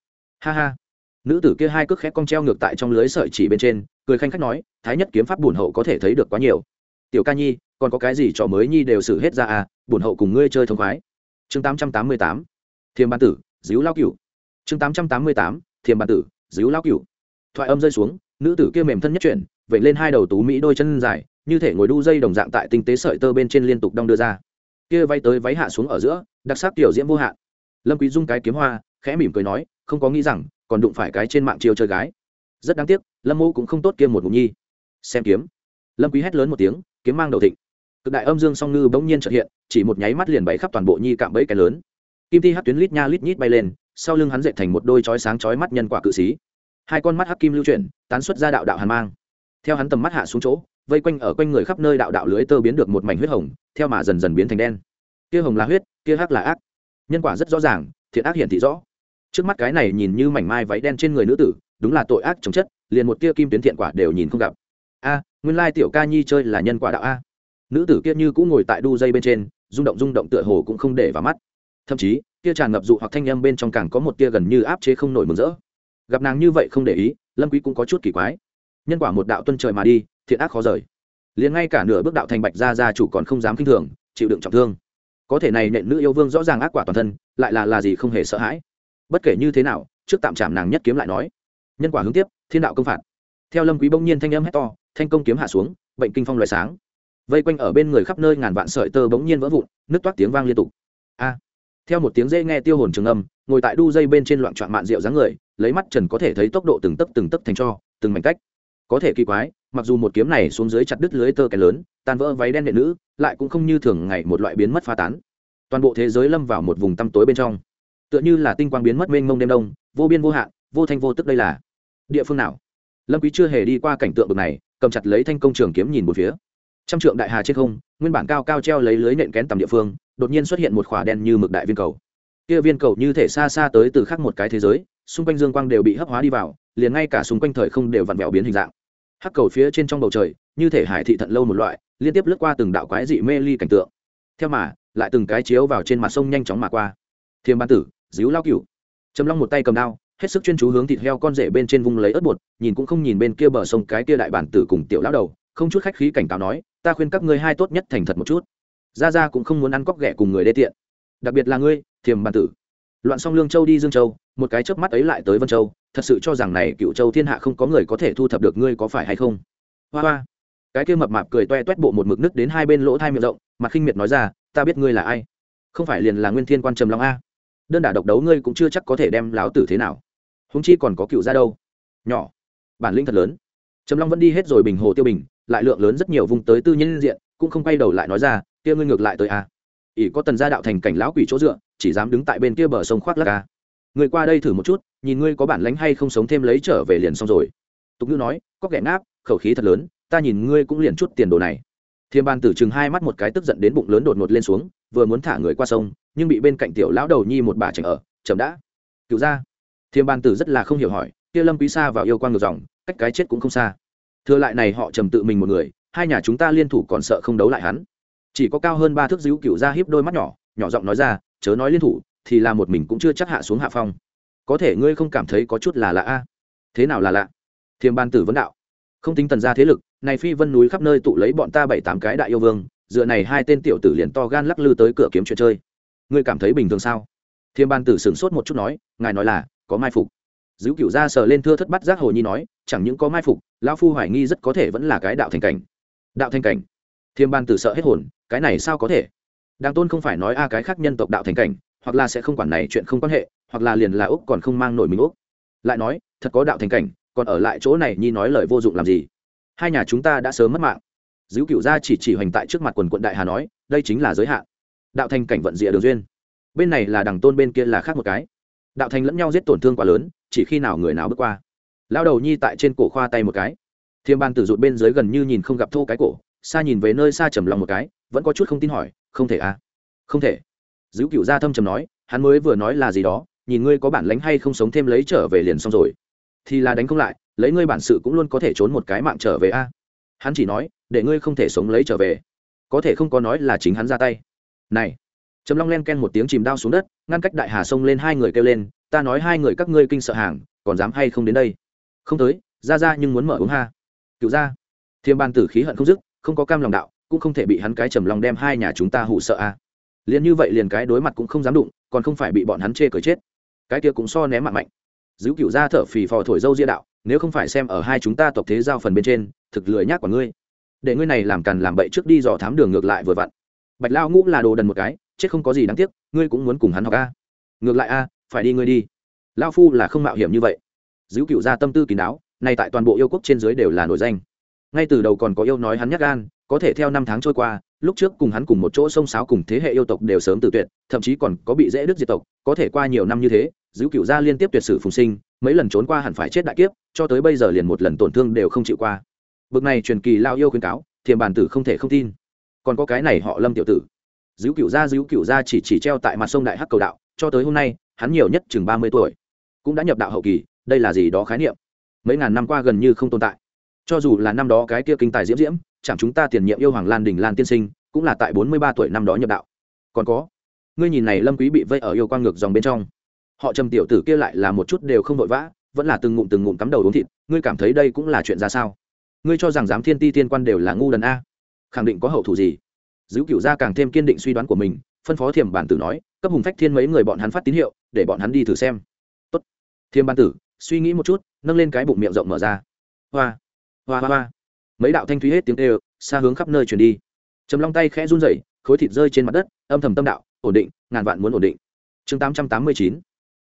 Ha ha. Nữ tử kia hai cước khét cong treo ngược tại trong lưới sợi chỉ bên trên, cười khanh khách nói, thái nhất kiếm pháp bổn hậu có thể thấy được quá nhiều. Tiểu ca nhi, còn có cái gì trò mới nhi đều xử hết ra à bổn hậu cùng ngươi chơi thông khoái. Chương tám trăm tám mươi tám, thiềm ban tử, díu lao cửu. Chương tám trăm tám mươi tám, thiềm ban tử, díu lao cửu. Thoại âm rơi xuống, nữ tử kia mềm thân nhất chuyển vậy lên hai đầu tú mỹ đôi chân dài, như thể ngồi đu dây đồng dạng tại tinh tế sợi tơ bên trên liên tục đong đưa ra. Kia vay tới váy hạ xuống ở giữa, đặc sắc tiểu diễm vô hạn lâm quý dung cái kiếm hoa, khẽ mỉm cười nói, không có nghĩ rằng, còn đụng phải cái trên mạng chiêu chơi gái. Rất đáng tiếc, lâm mô cũng không tốt kia một ngụm nhi. Xem kiếm. Lâm quý hét lớn một tiếng, kiếm mang đầu thịnh. Cực đại âm dương song ngư bỗng nhiên chợt hiện, chỉ một nháy mắt liền bày khắp toàn bộ nhi cạm bẫy cái lớn. Kim thi hắc tuyến lít nha lít nhít bay lên, sau lưng hắn dệt thành một đôi chói sáng chói mắt nhân quả cự sĩ. Hai con mắt hắc kim lưu chuyển, tán xuất ra đạo đạo hàn mang. Theo hắn tầm mắt hạ xuống chỗ, vây quanh ở quanh người khắp nơi đạo đạo lưới tơ biến được một mảnh huyết hồng, theo mà dần dần biến thành đen. Kia hồng là huyết, kia hắc là ác nhân quả rất rõ ràng, thiện ác hiển thị rõ. Trước mắt cái này nhìn như mảnh mai váy đen trên người nữ tử, đúng là tội ác chống chất, liền một tia kim tuyến thiện quả đều nhìn không gặp. A, nguyên lai tiểu ca nhi chơi là nhân quả đạo a. Nữ tử kia như cũng ngồi tại đu dây bên trên, rung động rung động tựa hồ cũng không để vào mắt. Thậm chí tia tràn ngập dụ hoặc thanh â m bên trong càng có một tia gần như áp chế không nổi mừng rỡ. Gặp nàng như vậy không để ý, lâm quý cũng có chút kỳ quái. Nhân quả một đạo tuân trời mà đi, thiện ác khó rời. Liền ngay cả nửa bước đạo thành bạch gia gia chủ còn không dám kinh thường, chịu đựng trọng thương có thể này nện nữ yêu vương rõ ràng ác quả toàn thân, lại là là gì không hề sợ hãi. Bất kể như thế nào, trước tạm chạm nàng nhất kiếm lại nói. Nhân quả hướng tiếp, thiên đạo công phạt. Theo lâm quý bỗng nhiên thanh âm hét to, thanh công kiếm hạ xuống, bệnh kinh phong loài sáng. Vây quanh ở bên người khắp nơi ngàn vạn sợi tơ bỗng nhiên vỡ vụn, nước toát tiếng vang liên tục. A! Theo một tiếng dễ nghe tiêu hồn trường âm, ngồi tại đu dây bên trên loạn trọn mạn rượu dáng người, lấy mắt trần có thể thấy tốc độ từng tấc từng tấc thành cho, từng mảnh cách có thể kỳ quái, mặc dù một kiếm này xuống dưới chặt đứt lưới tơ cái lớn, tan vỡ váy đen đệ nữ, lại cũng không như thường ngày một loại biến mất pha tán. Toàn bộ thế giới lâm vào một vùng tăm tối bên trong. Tựa như là tinh quang biến mất mênh mông đêm đông, vô biên vô hạn, vô thanh vô tức đây là. Địa phương nào? Lâm quý chưa hề đi qua cảnh tượng bực này, cầm chặt lấy thanh công trường kiếm nhìn một phía. Trăm trượng đại hà trên không, nguyên bản cao cao treo lấy lưới nện kén tầm địa phương, đột nhiên xuất hiện một khỏa đen như mực đại viên cầu. Kia viên cầu như thể xa xa tới từ khác một cái thế giới, xung quanh dương quang đều bị hấp hóa đi vào, liền ngay cả xung quanh thời không đều vặn vẹo biến hình dạng hắc cầu phía trên trong bầu trời, như thể hải thị thận lâu một loại, liên tiếp lướt qua từng đạo quái dị mê ly cảnh tượng. Theo mà, lại từng cái chiếu vào trên mặt sông nhanh chóng mà qua. Thiềm ban tử, díu lao cựu trầm long một tay cầm đao, hết sức chuyên chú hướng thịt heo con rể bên trên vùng lấy ớt bột, nhìn cũng không nhìn bên kia bờ sông cái kia đại bản tử cùng tiểu lão đầu, không chút khách khí cảnh cáo nói, ta khuyên các ngươi hai tốt nhất thành thật một chút. Ra ra cũng không muốn ăn cóc ghẻ cùng người đê tiện. Đặc biệt là ngươi, thiềm bản tử. Loạn xong lương châu đi dương châu, một cái chớp mắt ấy lại tới vân châu thật sự cho rằng này cựu châu thiên hạ không có người có thể thu thập được ngươi có phải hay không? Hoa hoa. Cái kia mập mạp cười toe toét bộ một mực nứt đến hai bên lỗ thai miệng rộng, mặt khinh miệt nói ra, ta biết ngươi là ai. Không phải liền là nguyên thiên quan trầm long a. Đơn đả độc đấu ngươi cũng chưa chắc có thể đem láo tử thế nào. Húng chi còn có cựu ra đâu. Nhỏ. Bản lĩnh thật lớn. Trầm long vẫn đi hết rồi bình hồ tiêu bình, lại lượng lớn rất nhiều vùng tới tư nhân diện, cũng không quay đầu lại nói ra, kia ngươi ngược lại tới a. Ỷ có tần gia đạo thành cảnh lão quỷ chỗ dựa, chỉ dám đứng tại bên kia bờ sông khoác lắc a người qua đây thử một chút, nhìn ngươi có bản lánh hay không sống thêm lấy trở về liền xong rồi. Tục ngữ nói, có ghẻ ngáp, khẩu khí thật lớn, ta nhìn ngươi cũng liền chút tiền đồ này. Thiên ban tử chừng hai mắt một cái tức giận đến bụng lớn đột ngột lên xuống, vừa muốn thả người qua sông, nhưng bị bên cạnh tiểu lão đầu nhi một bà chảnh ở, chậm đã cựu ra. Thiên ban tử rất là không hiểu hỏi, kia lâm quý xa vào yêu quan ngược dòng, cách cái chết cũng không xa. Thừa lại này họ trầm tự mình một người, hai nhà chúng ta liên thủ còn sợ không đấu lại hắn. Chỉ có cao hơn ba thước díu cựu ra hiếp đôi mắt nhỏ nhỏ giọng nói ra, chớ nói liên thủ thì là một mình cũng chưa chắc hạ xuống hạ phong. Có thể ngươi không cảm thấy có chút là lạ a? Thế nào là lạ? Thiềm ban tử vấn đạo. Không tính tần ra thế lực, này phi vân núi khắp nơi tụ lấy bọn ta bảy tám cái đại yêu vương, dựa này hai tên tiểu tử liền to gan lắc lư tới cửa kiếm chuyện chơi. Ngươi cảm thấy bình thường sao? Thiềm ban tử sửng sốt một chút nói, ngài nói là, có mai phục. Dữ cựu ra sờ lên thưa thất bắt giác hồ nhi nói, chẳng những có mai phục, lão phu hoài nghi rất có thể vẫn là cái đạo thành cảnh. Đạo thành cảnh? Thiềm ban tử sợ hết hồn, cái này sao có thể? Đàng tôn không phải nói a cái khác nhân tộc đạo thành cảnh hoặc là sẽ không quản này chuyện không quan hệ, hoặc là liền là úc còn không mang nổi mình úc. Lại nói, thật có đạo thành cảnh, còn ở lại chỗ này nhi nói lời vô dụng làm gì? Hai nhà chúng ta đã sớm mất mạng. Dữ cựu gia chỉ chỉ hoành tại trước mặt quần quận đại hà nói, đây chính là giới hạn. Đạo thành cảnh vận rịa đường duyên. Bên này là đằng tôn, bên kia là khác một cái. Đạo thành lẫn nhau giết tổn thương quá lớn, chỉ khi nào người nào bước qua. Lao đầu nhi tại trên cổ khoa tay một cái. Thiêm ban tử rụt bên dưới gần như nhìn không gặp thô cái cổ, xa nhìn về nơi xa trầm lòng một cái, vẫn có chút không tin hỏi, không thể à? Không thể dữ cựu gia thâm trầm nói, hắn mới vừa nói là gì đó, nhìn ngươi có bản lánh hay không sống thêm lấy trở về liền xong rồi. Thì là đánh không lại, lấy ngươi bản sự cũng luôn có thể trốn một cái mạng trở về a. À? Hắn chỉ nói, để ngươi không thể sống lấy trở về. Có thể không có nói là chính hắn ra tay. Này! Trầm long len ken một tiếng chìm đao xuống đất, ngăn cách đại hà sông lên hai người kêu lên, ta nói hai người các ngươi kinh sợ hàng, còn dám hay không đến đây? Không tới, ra ra nhưng muốn mở uống ha. Cựu ra thiêm ban tử khí hận không dứt, không có cam lòng đạo, cũng không thể bị hắn cái trầm long đem hai nhà chúng ta hụ sợ a. À? Liền như vậy liền cái đối mặt cũng không dám đụng, còn không phải bị bọn hắn chê cởi chết. Cái kia cũng so ném mạng mạnh. Giữ cựu ra thở phì phò thổi dâu ria đạo, nếu không phải xem ở hai chúng ta tộc thế giao phần bên trên, thực lười nhác của ngươi. Để ngươi này làm càn làm bậy trước đi dò thám đường ngược lại vừa vặn. Bạch lao ngũ là đồ đần một cái, chết không có gì đáng tiếc, ngươi cũng muốn cùng hắn học a. Ngược lại a, phải đi ngươi đi. Lao phu là không mạo hiểm như vậy. Giữ cựu ra tâm tư kín đáo này tại toàn bộ yêu quốc trên dưới đều là nổi danh. Ngay từ đầu còn có yêu nói hắn nhắc gan, có thể theo năm tháng trôi qua lúc trước cùng hắn cùng một chỗ sông sáo cùng thế hệ yêu tộc đều sớm tự tuyệt, thậm chí còn có bị dễ đức diệt tộc, có thể qua nhiều năm như thế, giữ cựu gia liên tiếp tuyệt sử phùng sinh, mấy lần trốn qua hẳn phải chết đại kiếp, cho tới bây giờ liền một lần tổn thương đều không chịu qua. Bực này truyền kỳ lao yêu khuyên cáo thiềm bàn tử không thể không tin. Còn có cái này họ lâm tiểu tử. Giữ cựu gia, giữ cựu gia chỉ chỉ treo tại mặt sông đại hắc cầu đạo, cho tới hôm nay, hắn nhiều nhất chừng ba mươi tuổi. Cũng đã nhập đạo hậu kỳ, đây là gì đó khái niệm? Mấy ngàn năm qua gần như không tồn tại. Cho dù là năm đó cái kia kinh tài diễm diễm chẳng chúng ta tiền nhiệm yêu hoàng lan đình lan tiên sinh, cũng là tại bốn mươi ba tuổi năm đó nhập đạo. Còn có, ngươi nhìn này lâm quý bị vây ở yêu quang ngược dòng bên trong. Họ trầm tiểu tử kia lại là một chút đều không vội vã, vẫn là từng ngụm từng ngụm cắm đầu uống thịt, ngươi cảm thấy đây cũng là chuyện ra sao? Ngươi cho rằng giám thiên ti tiên quan đều là ngu đần a? Khẳng định có hậu thủ gì? Giữ cựu gia càng thêm kiên định suy đoán của mình, phân phó thiềm bản tử nói, cấp hùng phách thiên mấy người bọn hắn phát tín hiệu, để bọn hắn đi thử xem. Tốt. Thiềm bản tử, suy nghĩ một chút, nâng lên cái bụng miệng rộng mở ra. Hoa. Hoa hoa hoa mấy đạo thanh thúy hết tiếng tê xa hướng khắp nơi truyền đi. Trầm long tay khẽ run rẩy, khối thịt rơi trên mặt đất, âm thầm tâm đạo, ổn định, ngàn vạn muốn ổn định. Chương tám trăm tám mươi chín,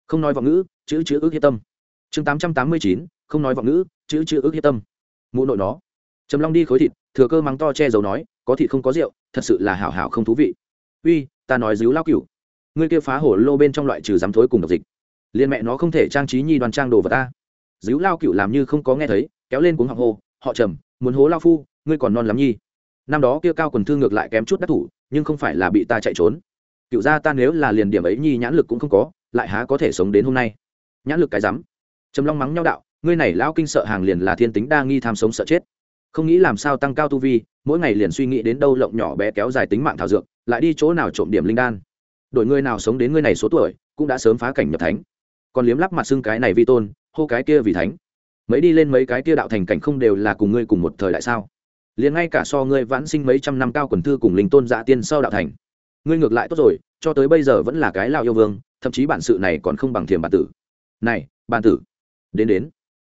không nói vọng ngữ, chữ chữ ước hiếp tâm. Chương tám trăm tám mươi chín, không nói vọng ngữ, chữ chữ ước hiếp tâm. Mụ nội nó. Trầm long đi khối thịt, thừa cơ mắng to che giấu nói, có thịt không có rượu, thật sự là hảo hảo không thú vị. Uy, ta nói díu lao cửu. Ngươi kia phá hổ lô bên trong loại trừ dám thối cùng độc dịch. Liên mẹ nó không thể trang trí nhi đoàn trang đồ vật ta. Díu lao cửu làm như không có nghe thấy, kéo lên cuống họng hô, họ trầm muốn hố lao phu, ngươi còn non lắm nhi. Năm đó kia cao quần thư ngược lại kém chút đắc thủ, nhưng không phải là bị ta chạy trốn. Cựu gia ta nếu là liền điểm ấy nhi nhãn lực cũng không có, lại há có thể sống đến hôm nay. Nhãn lực cái rắm. Trầm long mắng nhau đạo, ngươi này lao kinh sợ hàng liền là thiên tính đa nghi tham sống sợ chết. Không nghĩ làm sao tăng cao tu vi, mỗi ngày liền suy nghĩ đến đâu lộng nhỏ bé kéo dài tính mạng thảo dược, lại đi chỗ nào trộm điểm linh đan. Đổi ngươi nào sống đến ngươi này số tuổi, cũng đã sớm phá cảnh nhập thánh. Còn liếm lắp mặt xưng cái này vi tôn, hô cái kia vì thánh mấy đi lên mấy cái tia đạo thành cảnh không đều là cùng ngươi cùng một thời đại sao? Liền ngay cả so ngươi vãn sinh mấy trăm năm cao quần thư cùng linh tôn dạ tiên sau đạo thành, ngươi ngược lại tốt rồi, cho tới bây giờ vẫn là cái lao yêu vương, thậm chí bản sự này còn không bằng thiềm bản tử. Này, bản tử, đến đến,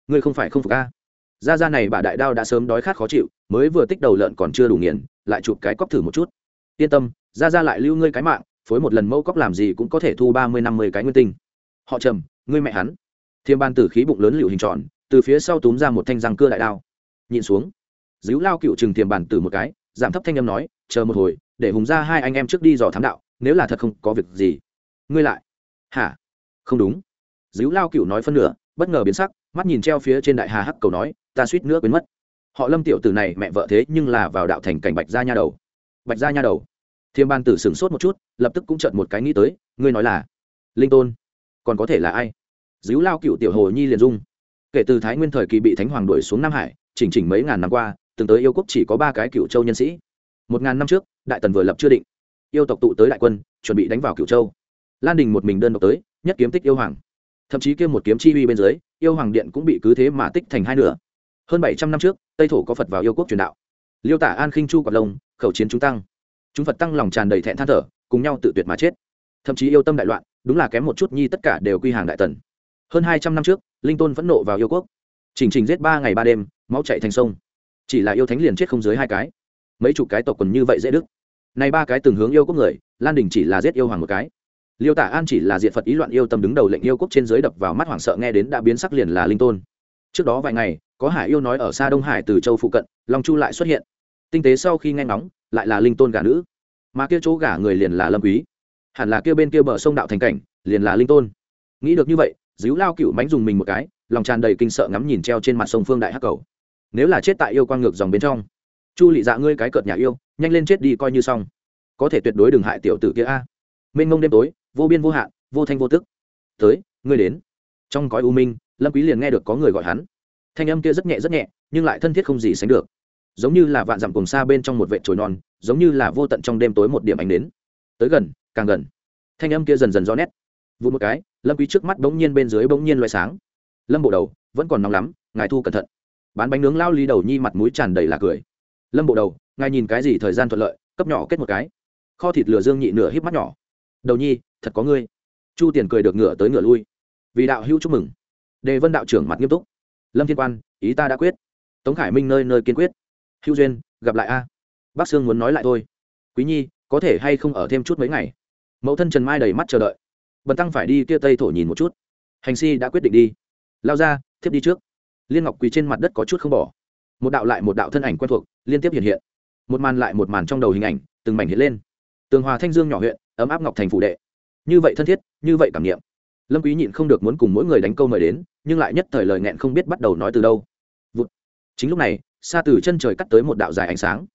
ngươi không phải không phục a? Gia gia này bà đại đao đã sớm đói khát khó chịu, mới vừa tích đầu lợn còn chưa đủ nghiền, lại chụp cái cóc thử một chút. Yên tâm, gia gia lại lưu ngươi cái mạng, phối một lần mẫu cóc làm gì cũng có thể thu ba mươi năm mươi cái nguyên tinh. Họ trầm, ngươi mẹ hắn. Thiềm ban tử khí bụng lớn liệu hình tròn từ phía sau túm ra một thanh răng cưa đại đao. Nhìn xuống díu lao cựu chừng thiềm bản tử một cái, giảm thấp thanh âm nói, chờ một hồi, để hùng ra hai anh em trước đi dò thám đạo, nếu là thật không có việc gì. Ngươi lại? Hả? Không đúng. Díu lao cựu nói phân nửa, bất ngờ biến sắc, mắt nhìn treo phía trên đại hà hắc cầu nói, ta suýt nữa quên mất. Họ lâm tiểu tử này mẹ vợ thế nhưng là vào đạo thành cảnh bạch gia nha đầu. Bạch gia nha đầu? Thiêm ban tử sửng sốt một chút, lập tức cũng chợt một cái nghĩ tới, ngươi nói là linh tôn, còn có thể là ai? Díu lao cựu tiểu hồ nhi liền dung kể từ thái nguyên thời kỳ bị thánh hoàng đuổi xuống nam hải, chỉnh chỉnh mấy ngàn năm qua, từng tới yêu quốc chỉ có ba cái cựu châu nhân sĩ. Một ngàn năm trước, đại tần vừa lập chưa định. Yêu tộc tụ tới đại quân, chuẩn bị đánh vào cựu châu. Lan đình một mình đơn độc tới, nhất kiếm tích yêu hoàng. Thậm chí kia một kiếm chi uy bên dưới, yêu hoàng điện cũng bị cứ thế mà tích thành hai nửa. Hơn bảy trăm năm trước, tây thổ có phật vào yêu quốc truyền đạo. Liêu tả an khinh chu quạt lông, khẩu chiến chúng tăng. Chúng phật tăng lòng tràn đầy thẹn than thở, cùng nhau tự tuyệt mà chết. Thậm chí yêu tâm đại loạn, đúng là kém một chút nhi tất cả đều quy hàng đại tần. Hơn hai trăm năm trước linh tôn vẫn nộ vào yêu quốc. Chỉnh trình giết ba ngày ba đêm, máu chạy thành sông. Chỉ là yêu thánh liền chết không dưới hai cái. Mấy chục cái tộc quần như vậy dễ đức này ba cái từng hướng yêu quốc người, lan đình chỉ là giết yêu hoàng một cái. Liêu tả an chỉ là diện phật ý loạn yêu tâm đứng đầu lệnh yêu quốc trên giới đập vào mắt hoảng sợ nghe đến đã biến sắc liền là linh tôn. Trước đó vài ngày, có hải yêu nói ở xa đông hải từ châu phụ cận, long chu lại xuất hiện. Tinh tế sau khi nghe ngóng, lại là linh tôn gà nữ. Mà kia chỗ gả người liền là lâm quý. Hẳn là kia bên kia bờ sông đạo thành cảnh, liền là linh tôn. Nghĩ được như vậy díu lao cựu mánh dùng mình một cái, lòng tràn đầy kinh sợ ngắm nhìn treo trên mặt sông phương đại hắc cầu. Nếu là chết tại yêu quang ngược dòng bên trong, chu lị dạ ngươi cái cợt nhà yêu, nhanh lên chết đi coi như xong. Có thể tuyệt đối đừng hại tiểu tử kia a. Mênh mông đêm tối, vô biên vô hạn, vô thanh vô tức. Tới, ngươi đến. Trong cõi u minh, lâm quý liền nghe được có người gọi hắn. Thanh âm kia rất nhẹ rất nhẹ, nhưng lại thân thiết không gì sánh được. Giống như là vạn dặm cùng xa bên trong một vệ trồi non, giống như là vô tận trong đêm tối một điểm ánh đến. Tới gần, càng gần. Thanh âm kia dần dần rõ nét vụ một cái, lâm quý trước mắt bỗng nhiên bên dưới bỗng nhiên loại sáng. Lâm bộ đầu, vẫn còn nóng lắm, ngài thu cẩn thận. Bán bánh nướng lao ly đầu nhi mặt mũi tràn đầy là cười. Lâm bộ đầu, ngài nhìn cái gì thời gian thuận lợi, cấp nhỏ kết một cái. Kho thịt lửa dương nhị nửa híp mắt nhỏ. Đầu nhi, thật có ngươi. Chu tiền cười được ngửa tới ngửa lui. Vì đạo hữu chúc mừng. Đề vân đạo trưởng mặt nghiêm túc. Lâm thiên quan, ý ta đã quyết. Tống khải minh nơi nơi kiên quyết. Hữu duyên, gặp lại a. Bác sương muốn nói lại thôi. Quý nhi, có thể hay không ở thêm chút mấy ngày? Mẫu thân trần mai đầy mắt chờ đợi bần tăng phải đi kia tây thổ nhìn một chút. Hành si đã quyết định đi. Lao ra, thiếp đi trước. Liên ngọc quỳ trên mặt đất có chút không bỏ. Một đạo lại một đạo thân ảnh quen thuộc liên tiếp hiện hiện. Một màn lại một màn trong đầu hình ảnh, từng mảnh hiện lên. Tường hòa thanh dương nhỏ huyện, ấm áp ngọc thành phủ đệ. Như vậy thân thiết, như vậy cảm nghiệm lâm quý nhịn không được muốn cùng mỗi người đánh câu mời đến, nhưng lại nhất thời lời nghẹn không biết bắt đầu nói từ đâu. Vụt. chính lúc này, xa từ chân trời cắt tới một đạo dài ánh sáng.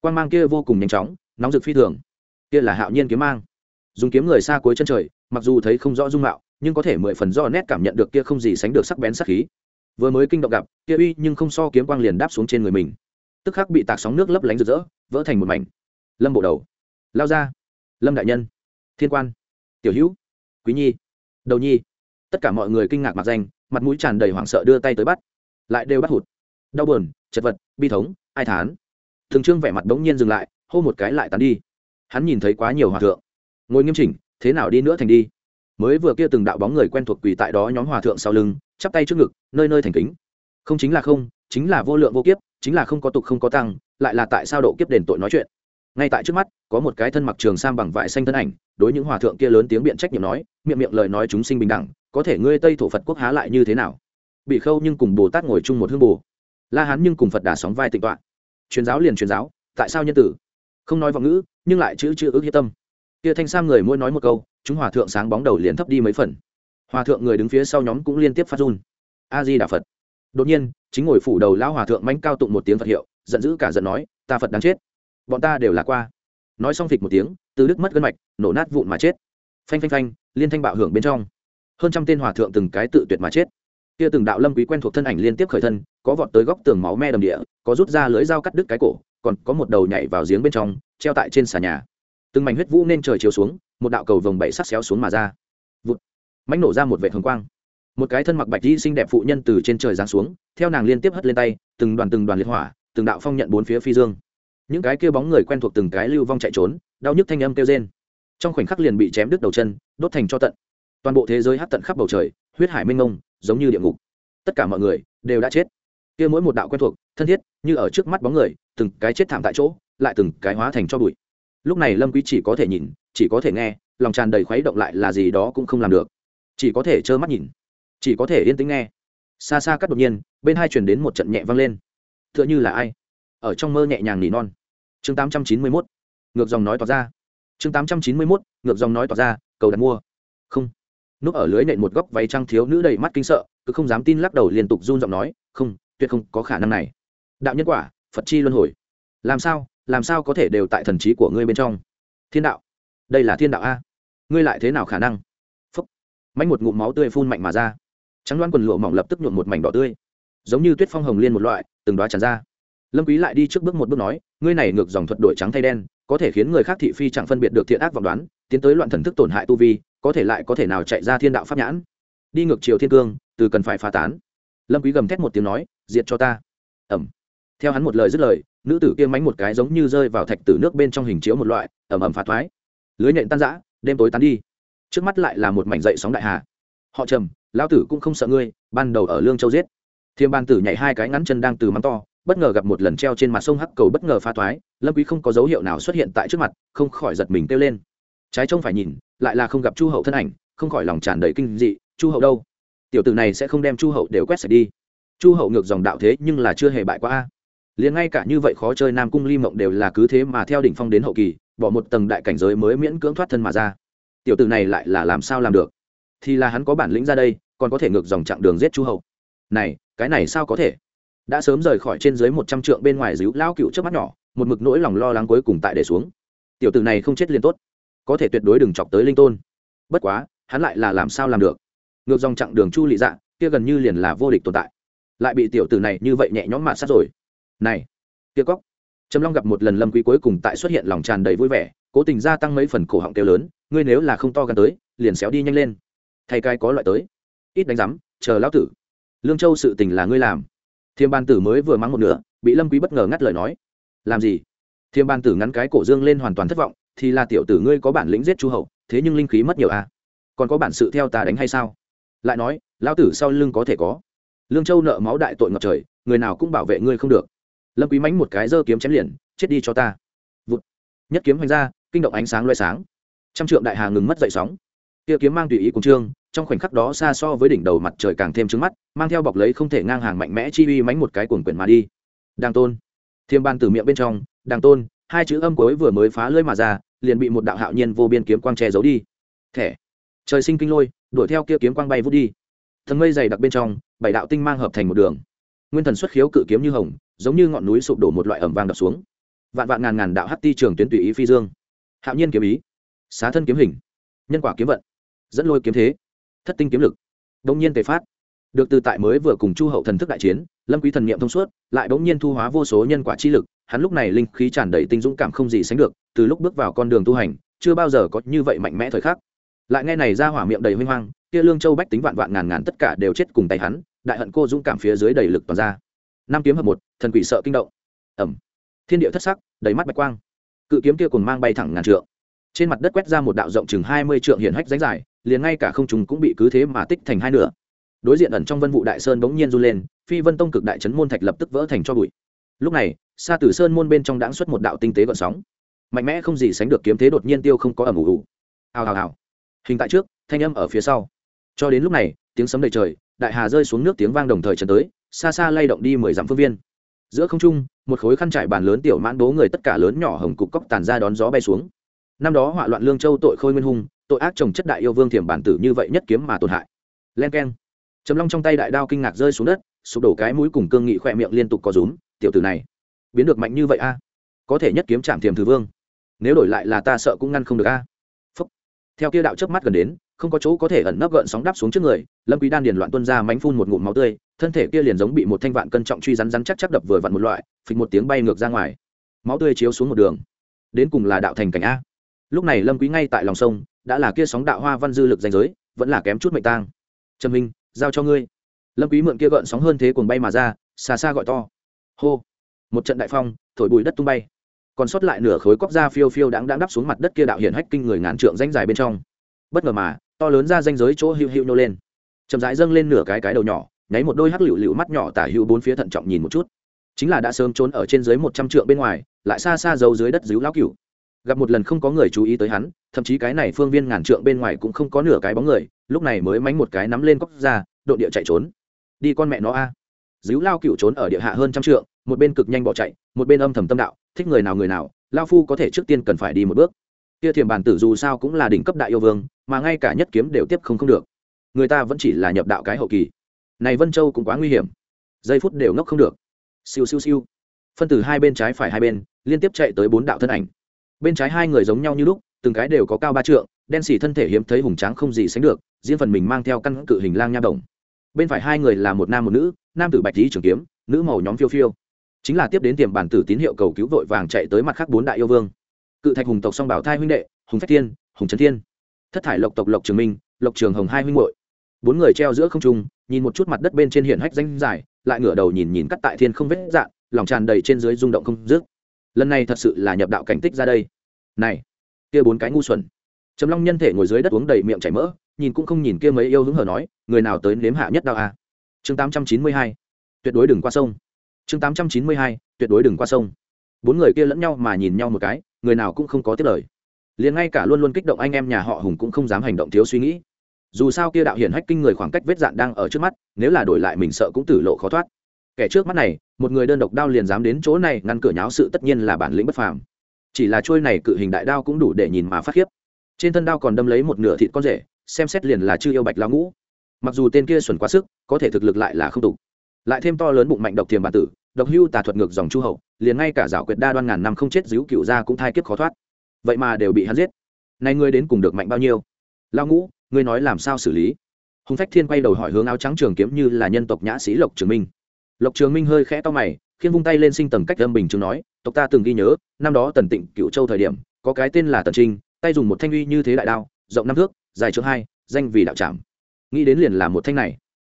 Quang mang kia vô cùng nhanh chóng, nóng rực phi thường. Kia là hạo nhiên kiếm mang dùng kiếm người xa cuối chân trời, mặc dù thấy không rõ dung mạo, nhưng có thể mười phần do nét cảm nhận được kia không gì sánh được sắc bén sắc khí. Vừa mới kinh động gặp, kia uy nhưng không so kiếm quang liền đáp xuống trên người mình. Tức khắc bị tạc sóng nước lấp lánh rực rỡ, vỡ thành một mảnh. Lâm bộ đầu. Lao ra. Lâm đại nhân. Thiên quan. Tiểu hữu. Quý nhi. Đầu nhi. Tất cả mọi người kinh ngạc mặc danh, mặt mũi tràn đầy hoảng sợ đưa tay tới bắt. Lại đều bắt hụt. Đau buồn, chật vật, bi thống, ai thán. Thường trương vẻ mặt bỗng nhiên dừng lại, hô một cái lại tán đi. Hắn nhìn thấy quá nhiều hòa thượng ngồi nghiêm chỉnh, thế nào đi nữa thành đi. Mới vừa kia từng đạo bóng người quen thuộc quỳ tại đó nhóm hòa thượng sau lưng, chắp tay trước ngực, nơi nơi thành kính. Không chính là không, chính là vô lượng vô kiếp, chính là không có tục không có tăng, lại là tại sao độ kiếp đền tội nói chuyện. Ngay tại trước mắt, có một cái thân mặc trường sam bằng vải xanh thân ảnh, đối những hòa thượng kia lớn tiếng biện trách nhiệm nói, miệng miệng lời nói chúng sinh bình đẳng, có thể ngươi tây thổ phật quốc há lại như thế nào? Bị khâu nhưng cùng bồ tát ngồi chung một hương bồ. La hán nhưng cùng phật đà sóng vai tịnh tọa. Truyền giáo liền truyền giáo, tại sao nhân tử? Không nói vọng ngữ, nhưng lại chữ chữ ước hiếp tâm kia thanh sam người mỗi nói một câu, chúng hòa thượng sáng bóng đầu liền thấp đi mấy phần. Hòa thượng người đứng phía sau nhóm cũng liên tiếp phát run. A di đà phật. Đột nhiên, chính ngồi phủ đầu lão hòa thượng mánh cao tụng một tiếng phật hiệu, giận dữ cả giận nói, ta phật đáng chết. Bọn ta đều là qua. Nói xong phịch một tiếng, từ đức mất gân mạch, nổ nát vụn mà chết. Phanh phanh phanh, liên thanh bạo hưởng bên trong. Hơn trăm tên hòa thượng từng cái tự tuyệt mà chết. Kia từng đạo lâm quý quen thuộc thân ảnh liên tiếp khởi thân, có vọt tới góc tường máu me đầm địa, có rút ra lưới dao cắt đứt cái cổ, còn có một đầu nhảy vào giếng bên trong, treo tại trên xà nhà từng mảnh huyết vũ nên trời chiếu xuống, một đạo cầu vồng bảy sắc xéo xuống mà ra. Vụt. Mánh nổ ra một vệ hồng quang. Một cái thân mặc bạch y xinh đẹp phụ nhân từ trên trời giáng xuống, theo nàng liên tiếp hất lên tay, từng đoàn từng đoàn liệt hỏa, từng đạo phong nhận bốn phía phi dương. Những cái kia bóng người quen thuộc từng cái lưu vong chạy trốn, đau nhức thanh âm kêu rên. Trong khoảnh khắc liền bị chém đứt đầu chân, đốt thành cho tận. Toàn bộ thế giới hát tận khắp bầu trời, huyết hải minh ngông giống như địa ngục. Tất cả mọi người đều đã chết. Kia mỗi một đạo quen thuộc, thân thiết, như ở trước mắt bóng người, từng cái chết thảm tại chỗ, lại từng cái hóa thành cho bụi lúc này lâm quý chỉ có thể nhìn, chỉ có thể nghe, lòng tràn đầy khuấy động lại là gì đó cũng không làm được. Chỉ có thể trơ mắt nhìn, chỉ có thể yên tĩnh nghe. Xa xa cắt đột nhiên, bên hai truyền đến một trận nhẹ vang lên. Tựa như là ai? Ở trong mơ nhẹ nhàng nỉ non. Chương 891 ngược dòng nói tỏ ra. Chương 891 ngược dòng nói tỏ ra, cầu đặt mua. Không. Núp ở lưới nện một góc váy trăng thiếu nữ đầy mắt kinh sợ, cứ không dám tin lắc đầu liên tục run giọng nói, không, tuyệt không có khả năng này. Đạo nhân quả, phật chi luân hồi. Làm sao? Làm sao có thể đều tại thần trí của ngươi bên trong? Thiên đạo. Đây là thiên đạo a. Ngươi lại thế nào khả năng? Phúc. Mạnh một ngụm máu tươi phun mạnh mà ra. Trắng đoán quần lụa mỏng lập tức nhuộm một mảnh đỏ tươi. Giống như tuyết phong hồng liên một loại, từng đoá tràn ra. Lâm quý lại đi trước bước một bước nói, ngươi này ngược dòng thuật đổi trắng thay đen, có thể khiến người khác thị phi chẳng phân biệt được thiện ác vọng đoán, tiến tới loạn thần thức tổn hại tu vi, có thể lại có thể nào chạy ra thiên đạo pháp nhãn? Đi ngược chiều thiên cương, từ cần phải phá tán. Lâm quý gầm thét một tiếng nói, diệt cho ta. Ẩm theo hắn một lời dứt lời, nữ tử kia mánh một cái giống như rơi vào thạch tử nước bên trong hình chiếu một loại ẩm ẩm phá thoái. Lưới nhện tan rã, đêm tối tan đi. Trước mắt lại là một mảnh dậy sóng đại hà. Họ trầm, lão tử cũng không sợ ngươi, ban đầu ở lương châu giết. Thiêm ban tử nhảy hai cái ngắn chân đang từ mắng to, bất ngờ gặp một lần treo trên mặt sông hắc cầu bất ngờ phá thoái, lâm quý không có dấu hiệu nào xuất hiện tại trước mặt, không khỏi giật mình kêu lên. Trái trông phải nhìn, lại là không gặp chu hậu thân ảnh, không khỏi lòng tràn đầy kinh dị, chu hậu đâu? Tiểu tử này sẽ không đem chu hậu đều quét sạch đi. Chu hậu ngược dòng đạo thế nhưng là chưa hề bại qua a liền ngay cả như vậy khó chơi nam cung ly mộng đều là cứ thế mà theo đỉnh phong đến hậu kỳ, bỏ một tầng đại cảnh giới mới miễn cưỡng thoát thân mà ra. Tiểu tử này lại là làm sao làm được? Thì là hắn có bản lĩnh ra đây, còn có thể ngược dòng chặng đường giết chu hậu. Này, cái này sao có thể? Đã sớm rời khỏi trên dưới một trăm trượng bên ngoài díu lao cựu trước mắt nhỏ, một mực nỗi lòng lo lắng cuối cùng tại để xuống. Tiểu tử này không chết liền tốt. Có thể tuyệt đối đừng chọc tới linh tôn. Bất quá, hắn lại là làm sao làm được? Ngược dòng chặng đường chu lị dạ kia gần như liền là vô địch tồn tại. Lại bị tiểu tử này như vậy nhẹ nhõm mạt sát rồi này, kia cóc. Trầm long gặp một lần lâm quý cuối cùng tại xuất hiện lòng tràn đầy vui vẻ, cố tình gia tăng mấy phần cổ họng kêu lớn, ngươi nếu là không to gần tới, liền xéo đi nhanh lên. Thay cai có loại tới. Ít đánh rắm chờ lão tử. Lương châu sự tình là ngươi làm. Thiêm ban tử mới vừa mắng một nửa, bị lâm quý bất ngờ ngắt lời nói. Làm gì? Thiêm ban tử ngắn cái cổ dương lên hoàn toàn thất vọng, thì là tiểu tử ngươi có bản lĩnh giết chu hậu, thế nhưng linh khí mất nhiều à? Còn có bản sự theo ta đánh hay sao? Lại nói, lão tử sau lưng có thể có. Lương châu nợ máu đại tội ngập trời, người nào cũng bảo vệ ngươi không được lâm quý mánh một cái giơ kiếm chém liền, chết đi cho ta. Vụt. Nhất kiếm hoành ra, kinh động ánh sáng loay sáng. Trăm trượng đại hà ngừng mất dậy sóng. Kia kiếm mang tùy ý cùng trương, trong khoảnh khắc đó xa so với đỉnh đầu mặt trời càng thêm trứng mắt, mang theo bọc lấy không thể ngang hàng mạnh mẽ chi uy mánh một cái cuồng quyển mà đi. Đàng tôn. Thiêm ban từ miệng bên trong, đàng tôn, hai chữ âm cuối vừa mới phá lưỡi mà ra, liền bị một đạo hạo nhiên vô biên kiếm quang che giấu đi. Thẻ. Trời sinh kinh lôi, đuổi theo kia kiếm quang bay vút đi. Thần mây dày đặc bên trong, bảy đạo tinh mang hợp thành một đường. Nguyên thần xuất khiếu cự kiếm như hồng giống như ngọn núi sụp đổ một loại ẩm vàng đập xuống. Vạn vạn ngàn ngàn đạo hắc ti trường tuyến tùy ý phi dương. Hạo nhiên kiếm ý, xá thân kiếm hình, nhân quả kiếm vận, dẫn lôi kiếm thế, thất tinh kiếm lực đông nhiên tề phát. Được từ tại mới vừa cùng chu hậu thần thức đại chiến, lâm quý thần niệm thông suốt, lại đống nhiên thu hóa vô số nhân quả chi lực, hắn lúc này linh khí tràn đầy tinh dũng cảm không gì sánh được, từ lúc bước vào con đường tu hành, chưa bao giờ có như vậy mạnh mẽ thời khắc. Lại nghe này ra hỏa miệng đầy huy hoang, kia lương châu bách tính vạn vạn ngàn ngàn tất cả đều chết cùng tay hắn, đại hận cô dũng cảm phía dưới đầy lực toàn ra năm kiếm hợp một, thần quỷ sợ kinh động. Ẩm thiên địa thất sắc, đầy mắt bạch quang. Cự kiếm kia cùng mang bay thẳng ngàn trượng. Trên mặt đất quét ra một đạo rộng chừng hai mươi trượng hiển hách ránh dài, liền ngay cả không trùng cũng bị cứ thế mà tích thành hai nửa. Đối diện ẩn trong vân vụ đại sơn bỗng nhiên run lên, phi vân tông cực đại trấn môn thạch lập tức vỡ thành cho bụi. Lúc này xa tử sơn môn bên trong đãng xuất một đạo tinh tế gợn sóng. Mạnh mẽ không gì sánh được kiếm thế đột nhiên tiêu không có ẩm ủ ủ hào hào hào. Hình tại trước, thanh âm ở phía sau. Cho đến lúc này, tiếng sấm đầy trời, đại hà rơi xuống nước tiếng vang đồng thời trần tới xa xa lay động đi mười dặm phương viên. Giữa không trung, một khối khăn trải bàn lớn tiểu mãn đố người tất cả lớn nhỏ hồng cục cốc tàn ra đón gió bay xuống. Năm đó họa loạn lương châu tội khôi nguyên hung, tội ác chồng chất đại yêu vương thiểm bản tử như vậy nhất kiếm mà tổn hại. Len keng. Chấm long trong tay đại đao kinh ngạc rơi xuống đất, sụp đổ cái mũi cùng cương nghị khỏe miệng liên tục có rúm, tiểu tử này, biến được mạnh như vậy a? Có thể nhất kiếm chạm thiềm thứ vương. Nếu đổi lại là ta sợ cũng ngăn không được a. Phúc. theo kia đạo chớp mắt gần đến, không có chỗ có thể ẩn nấp gợn sóng đắp xuống trước người, lâm quý đan điền loạn tuôn ra mánh phun một ngụm máu tươi thân thể kia liền giống bị một thanh vạn cân trọng truy rắn rắn chắc chắc đập vừa vặn một loại, phịch một tiếng bay ngược ra ngoài. Máu tươi chiếu xuống một đường. Đến cùng là đạo thành cảnh a. Lúc này lâm quý ngay tại lòng sông, đã là kia sóng đạo hoa văn dư lực danh giới, vẫn là kém chút mệnh tang. Trầm minh, giao cho ngươi. Lâm quý mượn kia gợn sóng hơn thế cuồng bay mà ra, xa xa gọi to. Hô. Một trận đại phong, thổi bụi đất tung bay. Còn sót lại nửa khối cóc da phiêu phiêu đáng đáng đắp xuống mặt đất kia đạo hiển hách kinh người ngàn trượng danh dài bên trong. Bất ngờ mà, to lớn ra danh giới chỗ hưu hưu nô lên. Chậm rãi dâng lên nửa cái cái đầu nhỏ nháy một đôi hắc lựu lựu mắt nhỏ tả hữu bốn phía thận trọng nhìn một chút. Chính là đã sớm trốn ở trên dưới một trăm trượng bên ngoài, lại xa xa giấu dưới đất díu lão cửu. Gặp một lần không có người chú ý tới hắn, thậm chí cái này phương viên ngàn trượng bên ngoài cũng không có nửa cái bóng người, lúc này mới mánh một cái nắm lên cóc ra, độ địa chạy trốn. Đi con mẹ nó a. Díu lao cựu trốn ở địa hạ hơn trăm trượng, một bên cực nhanh bỏ chạy, một bên âm thầm tâm đạo, thích người nào người nào lao phu có thể trước tiên cần phải đi một bước. Kia thiềm bản tử dù sao cũng là đỉnh cấp đại yêu vương, mà ngay cả nhất kiếm đều tiếp không không được. Người ta vẫn chỉ là nhập đạo cái hậu kỳ này vân châu cũng quá nguy hiểm. Giây phút đều ngốc không được. Siêu siêu siêu. Phân từ hai bên trái phải hai bên, liên tiếp chạy tới bốn đạo thân ảnh. Bên trái hai người giống nhau như lúc, từng cái đều có cao ba trượng, đen xỉ thân thể hiếm thấy hùng tráng không gì sánh được, riêng phần mình mang theo căn cự hình lang nha đồng. Bên phải hai người là một nam một nữ, nam tử bạch lý trường kiếm, nữ màu nhóm phiêu phiêu. Chính là tiếp đến tiềm bản tử tín hiệu cầu cứu vội vàng chạy tới mặt khác bốn đại yêu vương. Cự thạch hùng tộc song bảo thai huynh đệ, hùng phách thiên, hùng trấn thiên. Thất thải lộc tộc lộc trường minh, lộc trường hồng hai huynh hội bốn người treo giữa không trung nhìn một chút mặt đất bên trên hiện hách danh dài, lại ngửa đầu nhìn nhìn cắt tại thiên không vết dạn lòng tràn đầy trên dưới rung động không dứt. Lần này thật sự là nhập đạo cảnh tích ra đây. Này, kia bốn cái ngu xuẩn. Trầm long nhân thể ngồi dưới đất uống đầy miệng chảy mỡ, nhìn cũng không nhìn kia mấy yêu hứng hở nói, người nào tới nếm hạ nhất đạo a chương tám trăm chín mươi hai, tuyệt đối đừng qua sông. Chương tám trăm chín mươi hai, tuyệt đối đừng qua sông. Bốn người kia lẫn nhau mà nhìn nhau một cái, người nào cũng không có tiếp lời. Liền ngay cả luôn luôn kích động anh em nhà họ hùng cũng không dám hành động thiếu suy nghĩ dù sao kia đạo hiển hách kinh người khoảng cách vết dạn đang ở trước mắt, nếu là đổi lại mình sợ cũng tử lộ khó thoát. Kẻ trước mắt này, một người đơn độc đao liền dám đến chỗ này ngăn cửa nháo sự tất nhiên là bản lĩnh bất phàm. Chỉ là trôi này cự hình đại đao cũng đủ để nhìn mà phát khiếp. Trên thân đao còn đâm lấy một nửa thịt con rể, xem xét liền là chư yêu bạch lao ngũ. Mặc dù tên kia xuẩn quá sức, có thể thực lực lại là không tục. Lại thêm to lớn bụng mạnh độc thiềm bản tử, độc hưu tà thuật ngược dòng chu hậu, liền ngay cả rào quyệt đa đoan ngàn năm không chết díu cựu ra cũng thai kiếp khó thoát. Vậy mà đều bị hắn giết. Nay ngươi đến cùng được mạnh bao nhiêu? Lao ngũ ngươi nói làm sao xử lý? Hùng phách thiên quay đầu hỏi hướng áo trắng trường kiếm như là nhân tộc nhã sĩ lộc trường minh. Lộc trường minh hơi khẽ to mày khiến vung tay lên sinh tầng cách âm bình chứng nói tộc ta từng ghi nhớ năm đó tần tịnh cựu châu thời điểm có cái tên là tần trinh tay dùng một thanh uy như thế đại đao rộng năm thước dài chừng hai danh vì đạo trảm. Nghĩ đến liền là một thanh này.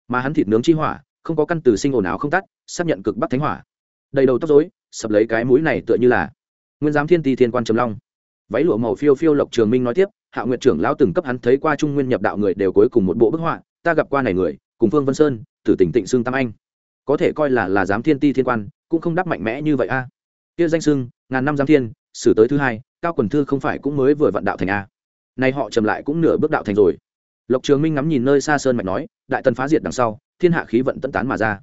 Mà hắn thịt nướng chi hỏa không có căn từ sinh ồn ào không tắt xác nhận cực bắc thánh hỏa. Đầy đầu tóc rối, sập lấy cái mũi này tựa như là nguyên giám thiên ti thiên quan trầm long. Váy lụa màu phiêu phiêu lộc trường minh nói tiếp hạ nguyện trưởng lão từng cấp hắn thấy qua trung nguyên nhập đạo người đều cuối cùng một bộ bức họa, ta gặp qua này người, cùng phương vân sơn, tử tỉnh tịnh xương tam anh. Có thể coi là là giám thiên ti thiên quan, cũng không đáp mạnh mẽ như vậy a. Kia danh xưng, ngàn năm giám thiên, xử tới thứ hai, cao quần thư không phải cũng mới vừa vận đạo thành a. Nay họ trầm lại cũng nửa bước đạo thành rồi. Lộc trường minh ngắm nhìn nơi xa sơn mạch nói, đại tần phá diệt đằng sau, thiên hạ khí vận tận tán mà ra.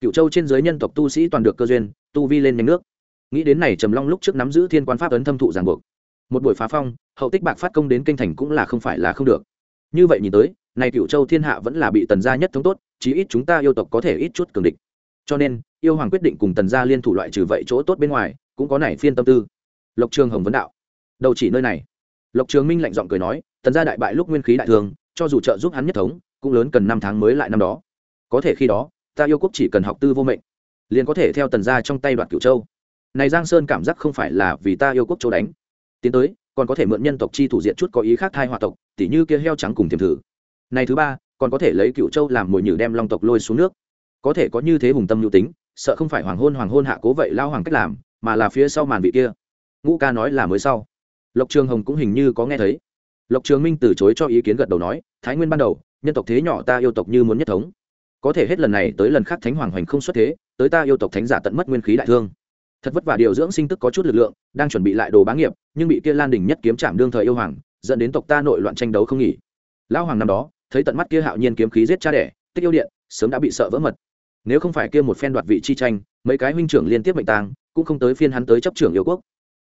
Cựu châu trên giới nhân tộc tu sĩ toàn được cơ duyên, tu vi lên nhanh nước. Nghĩ đến này trầm long lúc trước nắm giữ thiên quan pháp ấn thâm thụ ràng buộc một buổi phá phong, hậu tích bạc phát công đến kinh thành cũng là không phải là không được. Như vậy nhìn tới, này cựu châu thiên hạ vẫn là bị tần gia nhất thống tốt, chí ít chúng ta yêu tộc có thể ít chút cường địch. Cho nên, yêu hoàng quyết định cùng tần gia liên thủ loại trừ vậy chỗ tốt bên ngoài, cũng có nảy phiên tâm tư. Lộc trường hồng vấn đạo. Đầu chỉ nơi này. Lộc trường minh lạnh giọng cười nói, tần gia đại bại lúc nguyên khí đại thường, cho dù trợ giúp hắn nhất thống, cũng lớn cần năm tháng mới lại năm đó. Có thể khi đó, ta yêu quốc chỉ cần học tư vô mệnh, liền có thể theo tần gia trong tay đoạt cửu châu. Này giang sơn cảm giác không phải là vì ta yêu quốc châu đánh tiến tới, còn có thể mượn nhân tộc chi thủ diện chút có ý khác thai hòa tộc, tỉ như kia heo trắng cùng tiềm thử. Này thứ ba, còn có thể lấy cựu châu làm mồi nhử đem long tộc lôi xuống nước. Có thể có như thế hùng tâm nhu tính, sợ không phải hoàng hôn hoàng hôn hạ cố vậy lao hoàng cách làm, mà là phía sau màn vị kia. Ngũ ca nói là mới sau. Lộc trường hồng cũng hình như có nghe thấy. Lộc trường minh từ chối cho ý kiến gật đầu nói, thái nguyên ban đầu, nhân tộc thế nhỏ ta yêu tộc như muốn nhất thống. Có thể hết lần này tới lần khác thánh hoàng hoành không xuất thế, tới ta yêu tộc thánh giả tận mất nguyên khí đại thương. Thật vất vả điều dưỡng sinh tức có chút lực lượng, đang chuẩn bị lại đồ bá nghiệp nhưng bị kia lan đình nhất kiếm chạm đương thời yêu hoàng, dẫn đến tộc ta nội loạn tranh đấu không nghỉ. Lão hoàng năm đó, thấy tận mắt kia hạo nhiên kiếm khí giết cha đẻ, tích yêu điện, sớm đã bị sợ vỡ mật. Nếu không phải kia một phen đoạt vị chi tranh, mấy cái huynh trưởng liên tiếp mệnh tang, cũng không tới phiên hắn tới chấp trưởng yêu quốc.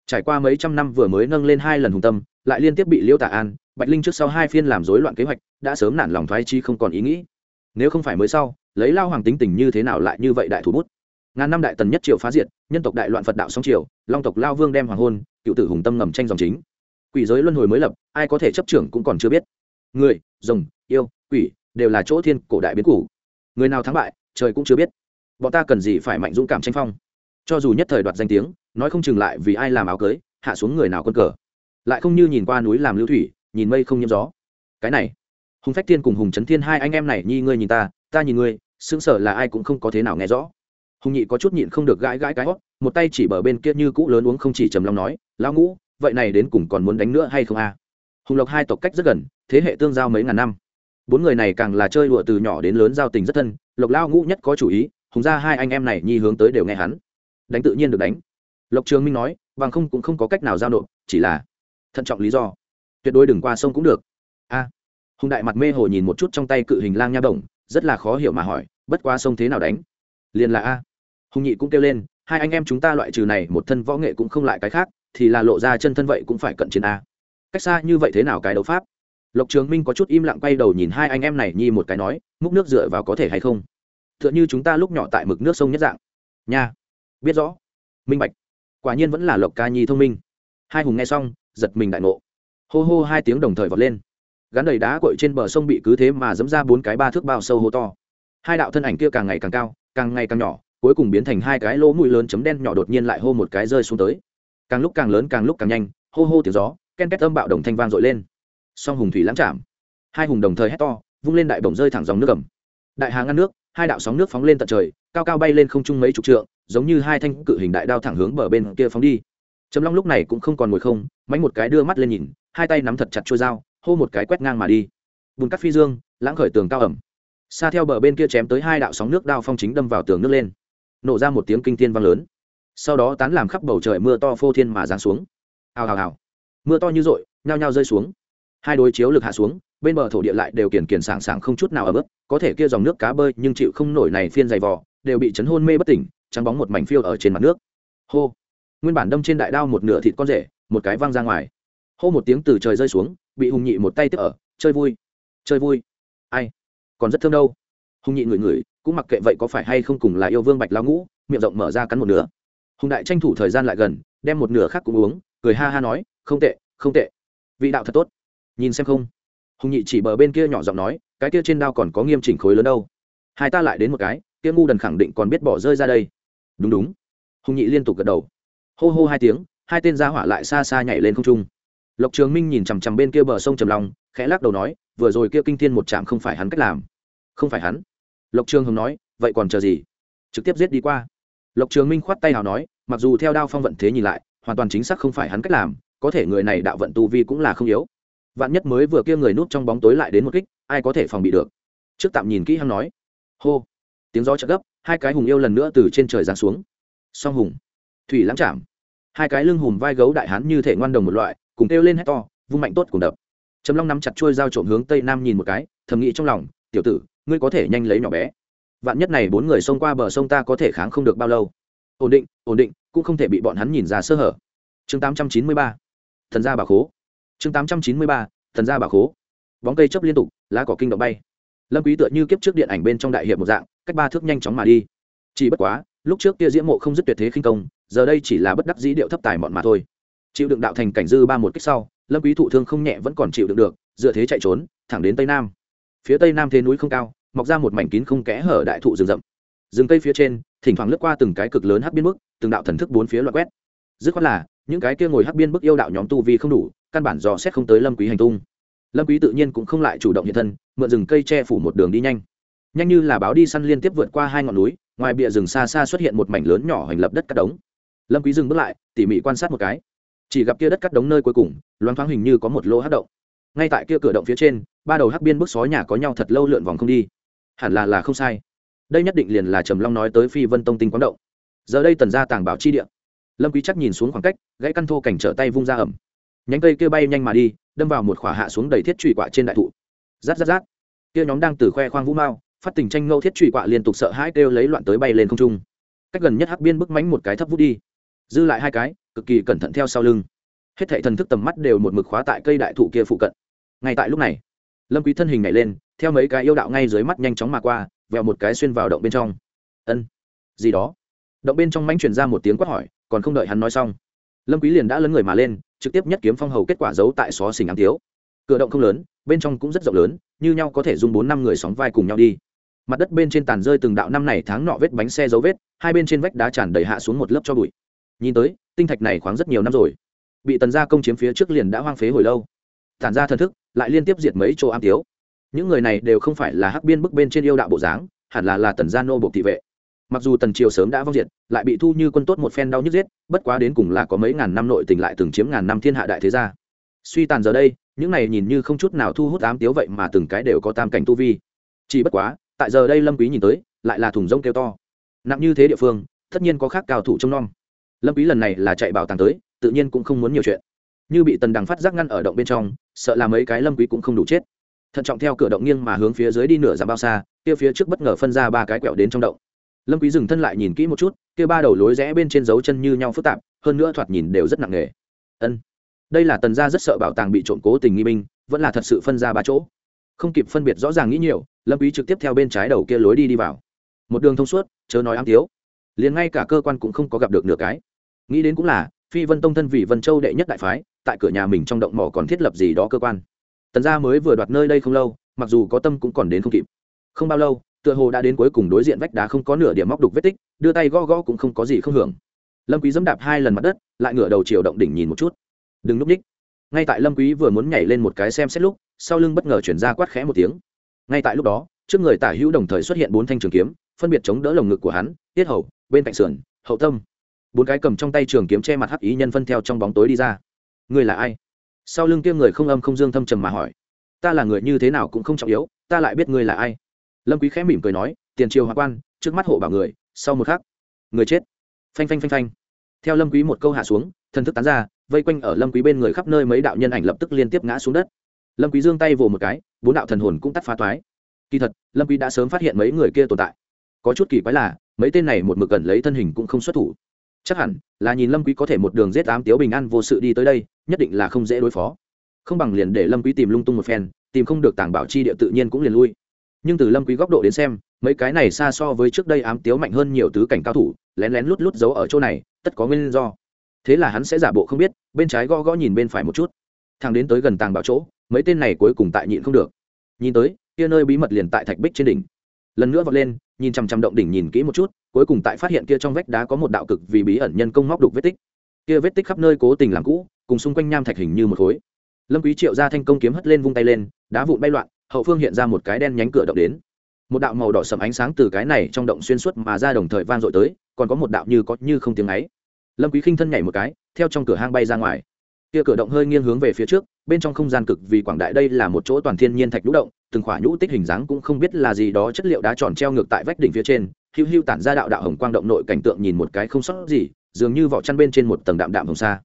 Trải qua mấy trăm năm vừa mới nâng lên hai lần hùng tâm, lại liên tiếp bị liêu tả an, bạch linh trước sau hai phiên làm rối loạn kế hoạch, đã sớm nản lòng thoái chi không còn ý nghĩ. Nếu không phải mới sau, lấy lao hoàng tính tình như thế nào lại như vậy đại thủ bút? Ngàn năm đại tần nhất triều phá diệt, nhân tộc đại loạn phật đạo song triều, long tộc lao vương đem hoàng hôn, cựu tử hùng tâm ngầm tranh dòng chính. Quỷ giới luân hồi mới lập, ai có thể chấp trưởng cũng còn chưa biết. Người, rồng, yêu, quỷ, đều là chỗ thiên cổ đại biến cũ. Người nào thắng bại, trời cũng chưa biết. Bọn ta cần gì phải mạnh dũng cảm tranh phong? Cho dù nhất thời đoạt danh tiếng, nói không chừng lại vì ai làm áo cưới, hạ xuống người nào con cờ. Lại không như nhìn qua núi làm lưu thủy, nhìn mây không nhiễm gió. Cái này, hùng phách thiên cùng hùng trấn thiên hai anh em này, nhi ngươi nhìn ta ta nhìn ngươi, sững sờ là ai cũng không có thế nào nghe rõ hùng nhị có chút nhịn không được gãi gãi cái hót, một tay chỉ bờ bên kia như cũ lớn uống không chỉ trầm lòng nói, lão ngũ, vậy này đến cùng còn muốn đánh nữa hay không a? Hùng lộc hai tộc cách rất gần, thế hệ tương giao mấy ngàn năm. Bốn người này càng là chơi đùa từ nhỏ đến lớn giao tình rất thân, lộc lao ngũ nhất có chủ ý, hùng ra hai anh em này nhi hướng tới đều nghe hắn. Đánh tự nhiên được đánh. Lộc trường minh nói, bằng không cũng không có cách nào giao nộp, chỉ là thận trọng lý do. Tuyệt đối đừng qua sông cũng được. A. Hùng đại mặt mê hồ nhìn một chút trong tay cự hình lang nha bổng rất là khó hiểu mà hỏi, bất qua sông thế nào đánh? Liền là a hùng nhị cũng kêu lên, hai anh em chúng ta loại trừ này, một thân võ nghệ cũng không lại cái khác, thì là lộ ra chân thân vậy cũng phải cận chiến a. Cách xa như vậy thế nào cái đấu pháp? Lộc trường minh có chút im lặng quay đầu nhìn hai anh em này nhi một cái nói, múc nước dựa vào có thể hay không? T h ư ợ n h ư chúng ta lúc nhỏ tại mực nước sông nhất dạng. Nha, biết rõ. Minh bạch. Quả nhiên vẫn là lộc ca nhi thông minh. Hai hùng nghe xong, giật mình đại ngộ. Hô hô hai tiếng đồng thời vọt lên. Gắn đầy đá cội trên bờ sông bị cứ thế mà dẫm ra bốn cái ba thước bao sâu hô to. Hai đạo thân ảnh kia càng ngày càng cao, càng ngày càng nhỏ cuối cùng biến thành hai cái lỗ mũi lớn chấm đen nhỏ đột nhiên lại hô một cái rơi xuống tới. Càng lúc càng lớn, càng lúc càng nhanh, hô hô tiếng gió, ken két âm bạo đồng thanh vang dội lên. Song hùng thủy lãng chạm. Hai hùng đồng thời hét to, vung lên đại bổng rơi thẳng dòng nước cầm đại hà ngăn nước, hai đạo sóng nước phóng lên tận trời, cao cao bay lên không trung mấy chục trượng, giống như hai thanh cự hình đại đao thẳng hướng bờ bên kia phóng đi. Trầm long lúc này cũng không còn ngồi không, mánh một cái đưa mắt lên nhìn, hai tay nắm thật chặt trôi dao, hô một cái quét ngang mà đi. Bùn cắt phi dương, lãng khởi tường cao ẩm. Xa theo bờ bên kia chém tới hai đạo sóng nước đao phong chính đâm vào tường nước lên nổ ra một tiếng kinh thiên vang lớn. Sau đó tán làm khắp bầu trời mưa to phô thiên mà giáng xuống. Hào hào hào. Mưa to như rội, nhao nhao rơi xuống. Hai đối chiếu lực hạ xuống, bên bờ thổ địa lại đều kiển kiển sảng sảng không chút nào ở bước có thể kia dòng nước cá bơi nhưng chịu không nổi này phiên dày vò, đều bị chấn hôn mê bất tỉnh, trắng bóng một mảnh phiêu ở trên mặt nước. Hô. Nguyên bản đâm trên đại đao một nửa thịt con rể, một cái văng ra ngoài. Hô một tiếng từ trời rơi xuống, bị hùng nhị một tay tiếp ở. Chơi vui. Chơi vui. Ai? Còn rất thương đâu. Hùng nhị ngửi ngửi cũng mặc kệ vậy có phải hay không cùng là yêu vương bạch lao ngũ, miệng rộng mở ra cắn một nửa. Hùng đại tranh thủ thời gian lại gần, đem một nửa khác cũng uống, cười ha ha nói, không tệ không tệ. Vị đạo thật tốt. Nhìn xem không. Hùng nhị chỉ bờ bên kia nhỏ giọng nói, cái kia trên đao còn có nghiêm chỉnh khối lớn đâu. Hai ta lại đến một cái, kia ngu đần khẳng định còn biết bỏ rơi ra đây. Đúng đúng. Hùng nhị liên tục gật đầu. Hô hô hai tiếng, hai tên gia hỏa lại xa xa nhảy lên không trung. Lộc trường minh nhìn chằm chằm bên kia bờ sông trầm long, khẽ lắc đầu nói, vừa rồi kia kinh thiên một trạm không phải hắn cách làm. Không phải hắn lộc trường hồng nói, vậy còn chờ gì? Trực tiếp giết đi qua. Lộc trường minh khoát tay nào nói, mặc dù theo đao phong vận thế nhìn lại, hoàn toàn chính xác không phải hắn cách làm, có thể người này đạo vận tu vi cũng là không yếu. Vạn nhất mới vừa kia người núp trong bóng tối lại đến một kích, ai có thể phòng bị được? Trước tạm nhìn kỹ hắn nói. Hô. Tiếng gió chợt gấp, hai cái hùng yêu lần nữa từ trên trời giáng xuống. Song hùng. Thủy lãng chạm. Hai cái lưng hùm vai gấu đại hán như thể ngoan đồng một loại, cùng kêu lên hét to, vung mạnh tốt cùng đập. Trầm long nắm chặt trôi dao trộm hướng tây nam nhìn một cái, thầm nghĩ trong lòng tiểu tử, ngươi có thể nhanh lấy nhỏ bé. Vạn nhất này bốn người xông qua bờ sông ta có thể kháng không được bao lâu. Ổn định ổn định, cũng không thể bị bọn hắn nhìn ra sơ hở. Chương tám trăm chín mươi ba, thần gia bà khố. Chương tám trăm chín mươi ba, thần gia bà khố. Bóng cây chấp liên tục, lá cỏ kinh động bay. Lâm quý tựa như kiếp trước điện ảnh bên trong đại hiệp một dạng, cách ba thước nhanh chóng mà đi. Chỉ bất quá, lúc trước kia diễm mộ không dứt tuyệt thế khinh công, giờ đây chỉ là bất đắc dĩ điệu thấp tài mọn mà thôi. Chịu đựng đạo thành cảnh dư ba một kích sau, lâm quý thụ thương không nhẹ vẫn còn chịu đựng được, dựa thế chạy trốn, thẳng đến tây nam phía tây nam thế núi không cao, mọc ra một mảnh kín không kẽ hở đại thụ rừng rậm. Rừng cây phía trên, thỉnh thoảng lướt qua từng cái cực lớn hắc biên bức, từng đạo thần thức bốn phía loại quét. Dứt khoát là, những cái kia ngồi hắc biên bức yêu đạo nhóm tu vi không đủ, căn bản dò xét không tới lâm quý hành tung. Lâm quý tự nhiên cũng không lại chủ động hiện thân, mượn rừng cây che phủ một đường đi nhanh. Nhanh như là báo đi săn liên tiếp vượt qua hai ngọn núi, ngoài bìa rừng xa xa xuất hiện một mảnh lớn nhỏ hành lập đất cắt đống. Lâm quý dừng bước lại, tỉ mỉ quan sát một cái. Chỉ gặp kia đất cắt đống nơi cuối cùng, loáng thoáng hình như có một lỗ hắc động ngay tại kia cửa động phía trên, ba đầu hắc biên bức sói nhà có nhau thật lâu lượn vòng không đi. Hẳn là là không sai. Đây nhất định liền là trầm long nói tới phi vân tông tinh quán động. Giờ đây tần gia tàng bảo chi địa. Lâm quý chắc nhìn xuống khoảng cách, gãy căn thô cảnh trở tay vung ra ẩm. Nhánh cây kia bay nhanh mà đi, đâm vào một khỏa hạ xuống đầy thiết trụy quạ trên đại thụ. Rát rát rát. Kia nhóm đang từ khoe khoang vũ mao, phát tình tranh ngâu thiết trụy quạ liên tục sợ hãi kêu lấy loạn tới bay lên không trung. Cách gần nhất hắc biên bức mánh một cái thấp vút đi. Dư lại hai cái, cực kỳ cẩn thận theo sau lưng hết thảy thần thức tầm mắt đều một mực khóa tại cây đại thụ kia phụ cận. Ngay tại lúc này, lâm quý thân hình nhảy lên, theo mấy cái yêu đạo ngay dưới mắt nhanh chóng mà qua, vèo một cái xuyên vào động bên trong. Ân, gì đó? Động bên trong mánh truyền ra một tiếng quát hỏi, còn không đợi hắn nói xong, lâm quý liền đã lấn người mà lên, trực tiếp nhất kiếm phong hầu kết quả giấu tại xó xỉnh ám thiếu. Cửa động không lớn, bên trong cũng rất rộng lớn, như nhau có thể dùng bốn năm người sóng vai cùng nhau đi. Mặt đất bên trên tàn rơi từng đạo năm này tháng nọ vết bánh xe dấu vết, hai bên trên vách đá tràn đầy hạ xuống một lớp cho bụi. Nhìn tới, tinh thạch này khoáng rất nhiều năm rồi bị tần gia công chiếm phía trước liền đã hoang phế hồi lâu. Tản ra thần thức, lại liên tiếp diệt mấy chỗ am tiếu. Những người này đều không phải là hắc biên bức bên trên yêu đạo bộ dáng, hẳn là là tần gia nô bộ thị vệ. Mặc dù tần triều sớm đã vong diệt, lại bị thu như quân tốt một phen đau nhức giết, bất quá đến cùng là có mấy ngàn năm nội tình lại từng chiếm ngàn năm thiên hạ đại thế gia. Suy tàn giờ đây, những này nhìn như không chút nào thu hút ám tiếu vậy mà từng cái đều có tam cảnh tu vi. Chỉ bất quá, tại giờ đây lâm quý nhìn tới, lại là thùng rông kêu to. Nặng như thế địa phương, tất nhiên có khác cao thủ trông nom. Lâm quý lần này là chạy bảo tàng tới tự nhiên cũng không muốn nhiều chuyện. Như bị tần đằng phát giác ngăn ở động bên trong, sợ là mấy cái lâm quý cũng không đủ chết. Thận trọng theo cửa động nghiêng mà hướng phía dưới đi nửa dặm bao xa, kia phía trước bất ngờ phân ra ba cái quẹo đến trong động. Lâm quý dừng thân lại nhìn kỹ một chút, kia ba đầu lối rẽ bên trên dấu chân như nhau phức tạp, hơn nữa thoạt nhìn đều rất nặng nề. Ân. Đây là tần gia rất sợ bảo tàng bị trộm cố tình nghi minh vẫn là thật sự phân ra ba chỗ. Không kịp phân biệt rõ ràng nghĩ nhiều, lâm quý trực tiếp theo bên trái đầu kia lối đi đi vào. Một đường thông suốt, chớ nói ám thiếu liền ngay cả cơ quan cũng không có gặp được nửa cái. Nghĩ đến cũng là phi vân tông thân vì vân châu đệ nhất đại phái, tại cửa nhà mình trong động mỏ còn thiết lập gì đó cơ quan. Tần gia mới vừa đoạt nơi đây không lâu, mặc dù có tâm cũng còn đến không kịp. Không bao lâu, tựa hồ đã đến cuối cùng đối diện vách đá không có nửa điểm móc đục vết tích, đưa tay gõ gõ cũng không có gì không hưởng. Lâm quý dẫm đạp hai lần mặt đất, lại ngửa đầu chiều động đỉnh nhìn một chút. Đừng núp ních. Ngay tại lâm quý vừa muốn nhảy lên một cái xem xét lúc, sau lưng bất ngờ chuyển ra quát khẽ một tiếng. Ngay tại lúc đó, trước người tả hữu đồng thời xuất hiện bốn thanh trường kiếm, phân biệt chống đỡ lồng ngực của hắn, tiết hầu, bên cạnh sườn, hậu tâm bốn cái cầm trong tay trường kiếm che mặt hắc ý nhân phân theo trong bóng tối đi ra. Người là ai? Sau lưng kia người không âm không dương thâm trầm mà hỏi. Ta là người như thế nào cũng không trọng yếu, ta lại biết ngươi là ai. Lâm quý khẽ mỉm cười nói, tiền triều hòa quan, trước mắt hộ bảo người, sau một khắc, người chết. Phanh phanh phanh phanh. Theo lâm quý một câu hạ xuống, thần thức tán ra, vây quanh ở lâm quý bên người khắp nơi mấy đạo nhân ảnh lập tức liên tiếp ngã xuống đất. Lâm quý giương tay vồ một cái, bốn đạo thần hồn cũng tắt phá toái. Kỳ thật, lâm quý đã sớm phát hiện mấy người kia tồn tại. Có chút kỳ quái là, mấy tên này một mực gần lấy thân hình cũng không xuất thủ chắc hẳn là nhìn lâm quý có thể một đường giết ám tiếu bình an vô sự đi tới đây, nhất định là không dễ đối phó. Không bằng liền để lâm quý tìm lung tung một phen, tìm không được tàng bảo chi địa tự nhiên cũng liền lui. Nhưng từ lâm quý góc độ đến xem, mấy cái này xa so với trước đây ám tiếu mạnh hơn nhiều tứ cảnh cao thủ, lén lén lút lút giấu ở chỗ này, tất có nguyên do. Thế là hắn sẽ giả bộ không biết, bên trái gõ gõ nhìn bên phải một chút. Thằng đến tới gần tàng bảo chỗ, mấy tên này cuối cùng tại nhịn không được. Nhìn tới, kia nơi bí mật liền tại thạch bích trên đỉnh. Lần nữa vọt lên, nhìn chằm chằm động đỉnh nhìn kỹ một chút cuối cùng tại phát hiện kia trong vách đá có một đạo cực vì bí ẩn nhân công móc đục vết tích. Kia vết tích khắp nơi cố tình làm cũ, cùng xung quanh nham thạch hình như một khối. Lâm quý triệu ra thanh công kiếm hất lên vung tay lên, đá vụn bay loạn, hậu phương hiện ra một cái đen nhánh cửa động đến. Một đạo màu đỏ sầm ánh sáng từ cái này trong động xuyên suốt mà ra đồng thời vang dội tới, còn có một đạo như có như không tiếng ấy. Lâm quý khinh thân nhảy một cái, theo trong cửa hang bay ra ngoài. Kia cửa động hơi nghiêng hướng về phía trước, bên trong không gian cực vì quảng đại đây là một chỗ toàn thiên nhiên thạch lũ động, từng khỏa nhũ tích hình dáng cũng không biết là gì đó chất liệu đá tròn treo ngược tại vách đỉnh phía trên hữu hữu tản ra đạo đạo hồng quang động nội cảnh tượng nhìn một cái không sót gì, dường như vỏ chăn bên trên một tầng đạm đạm hồng sa.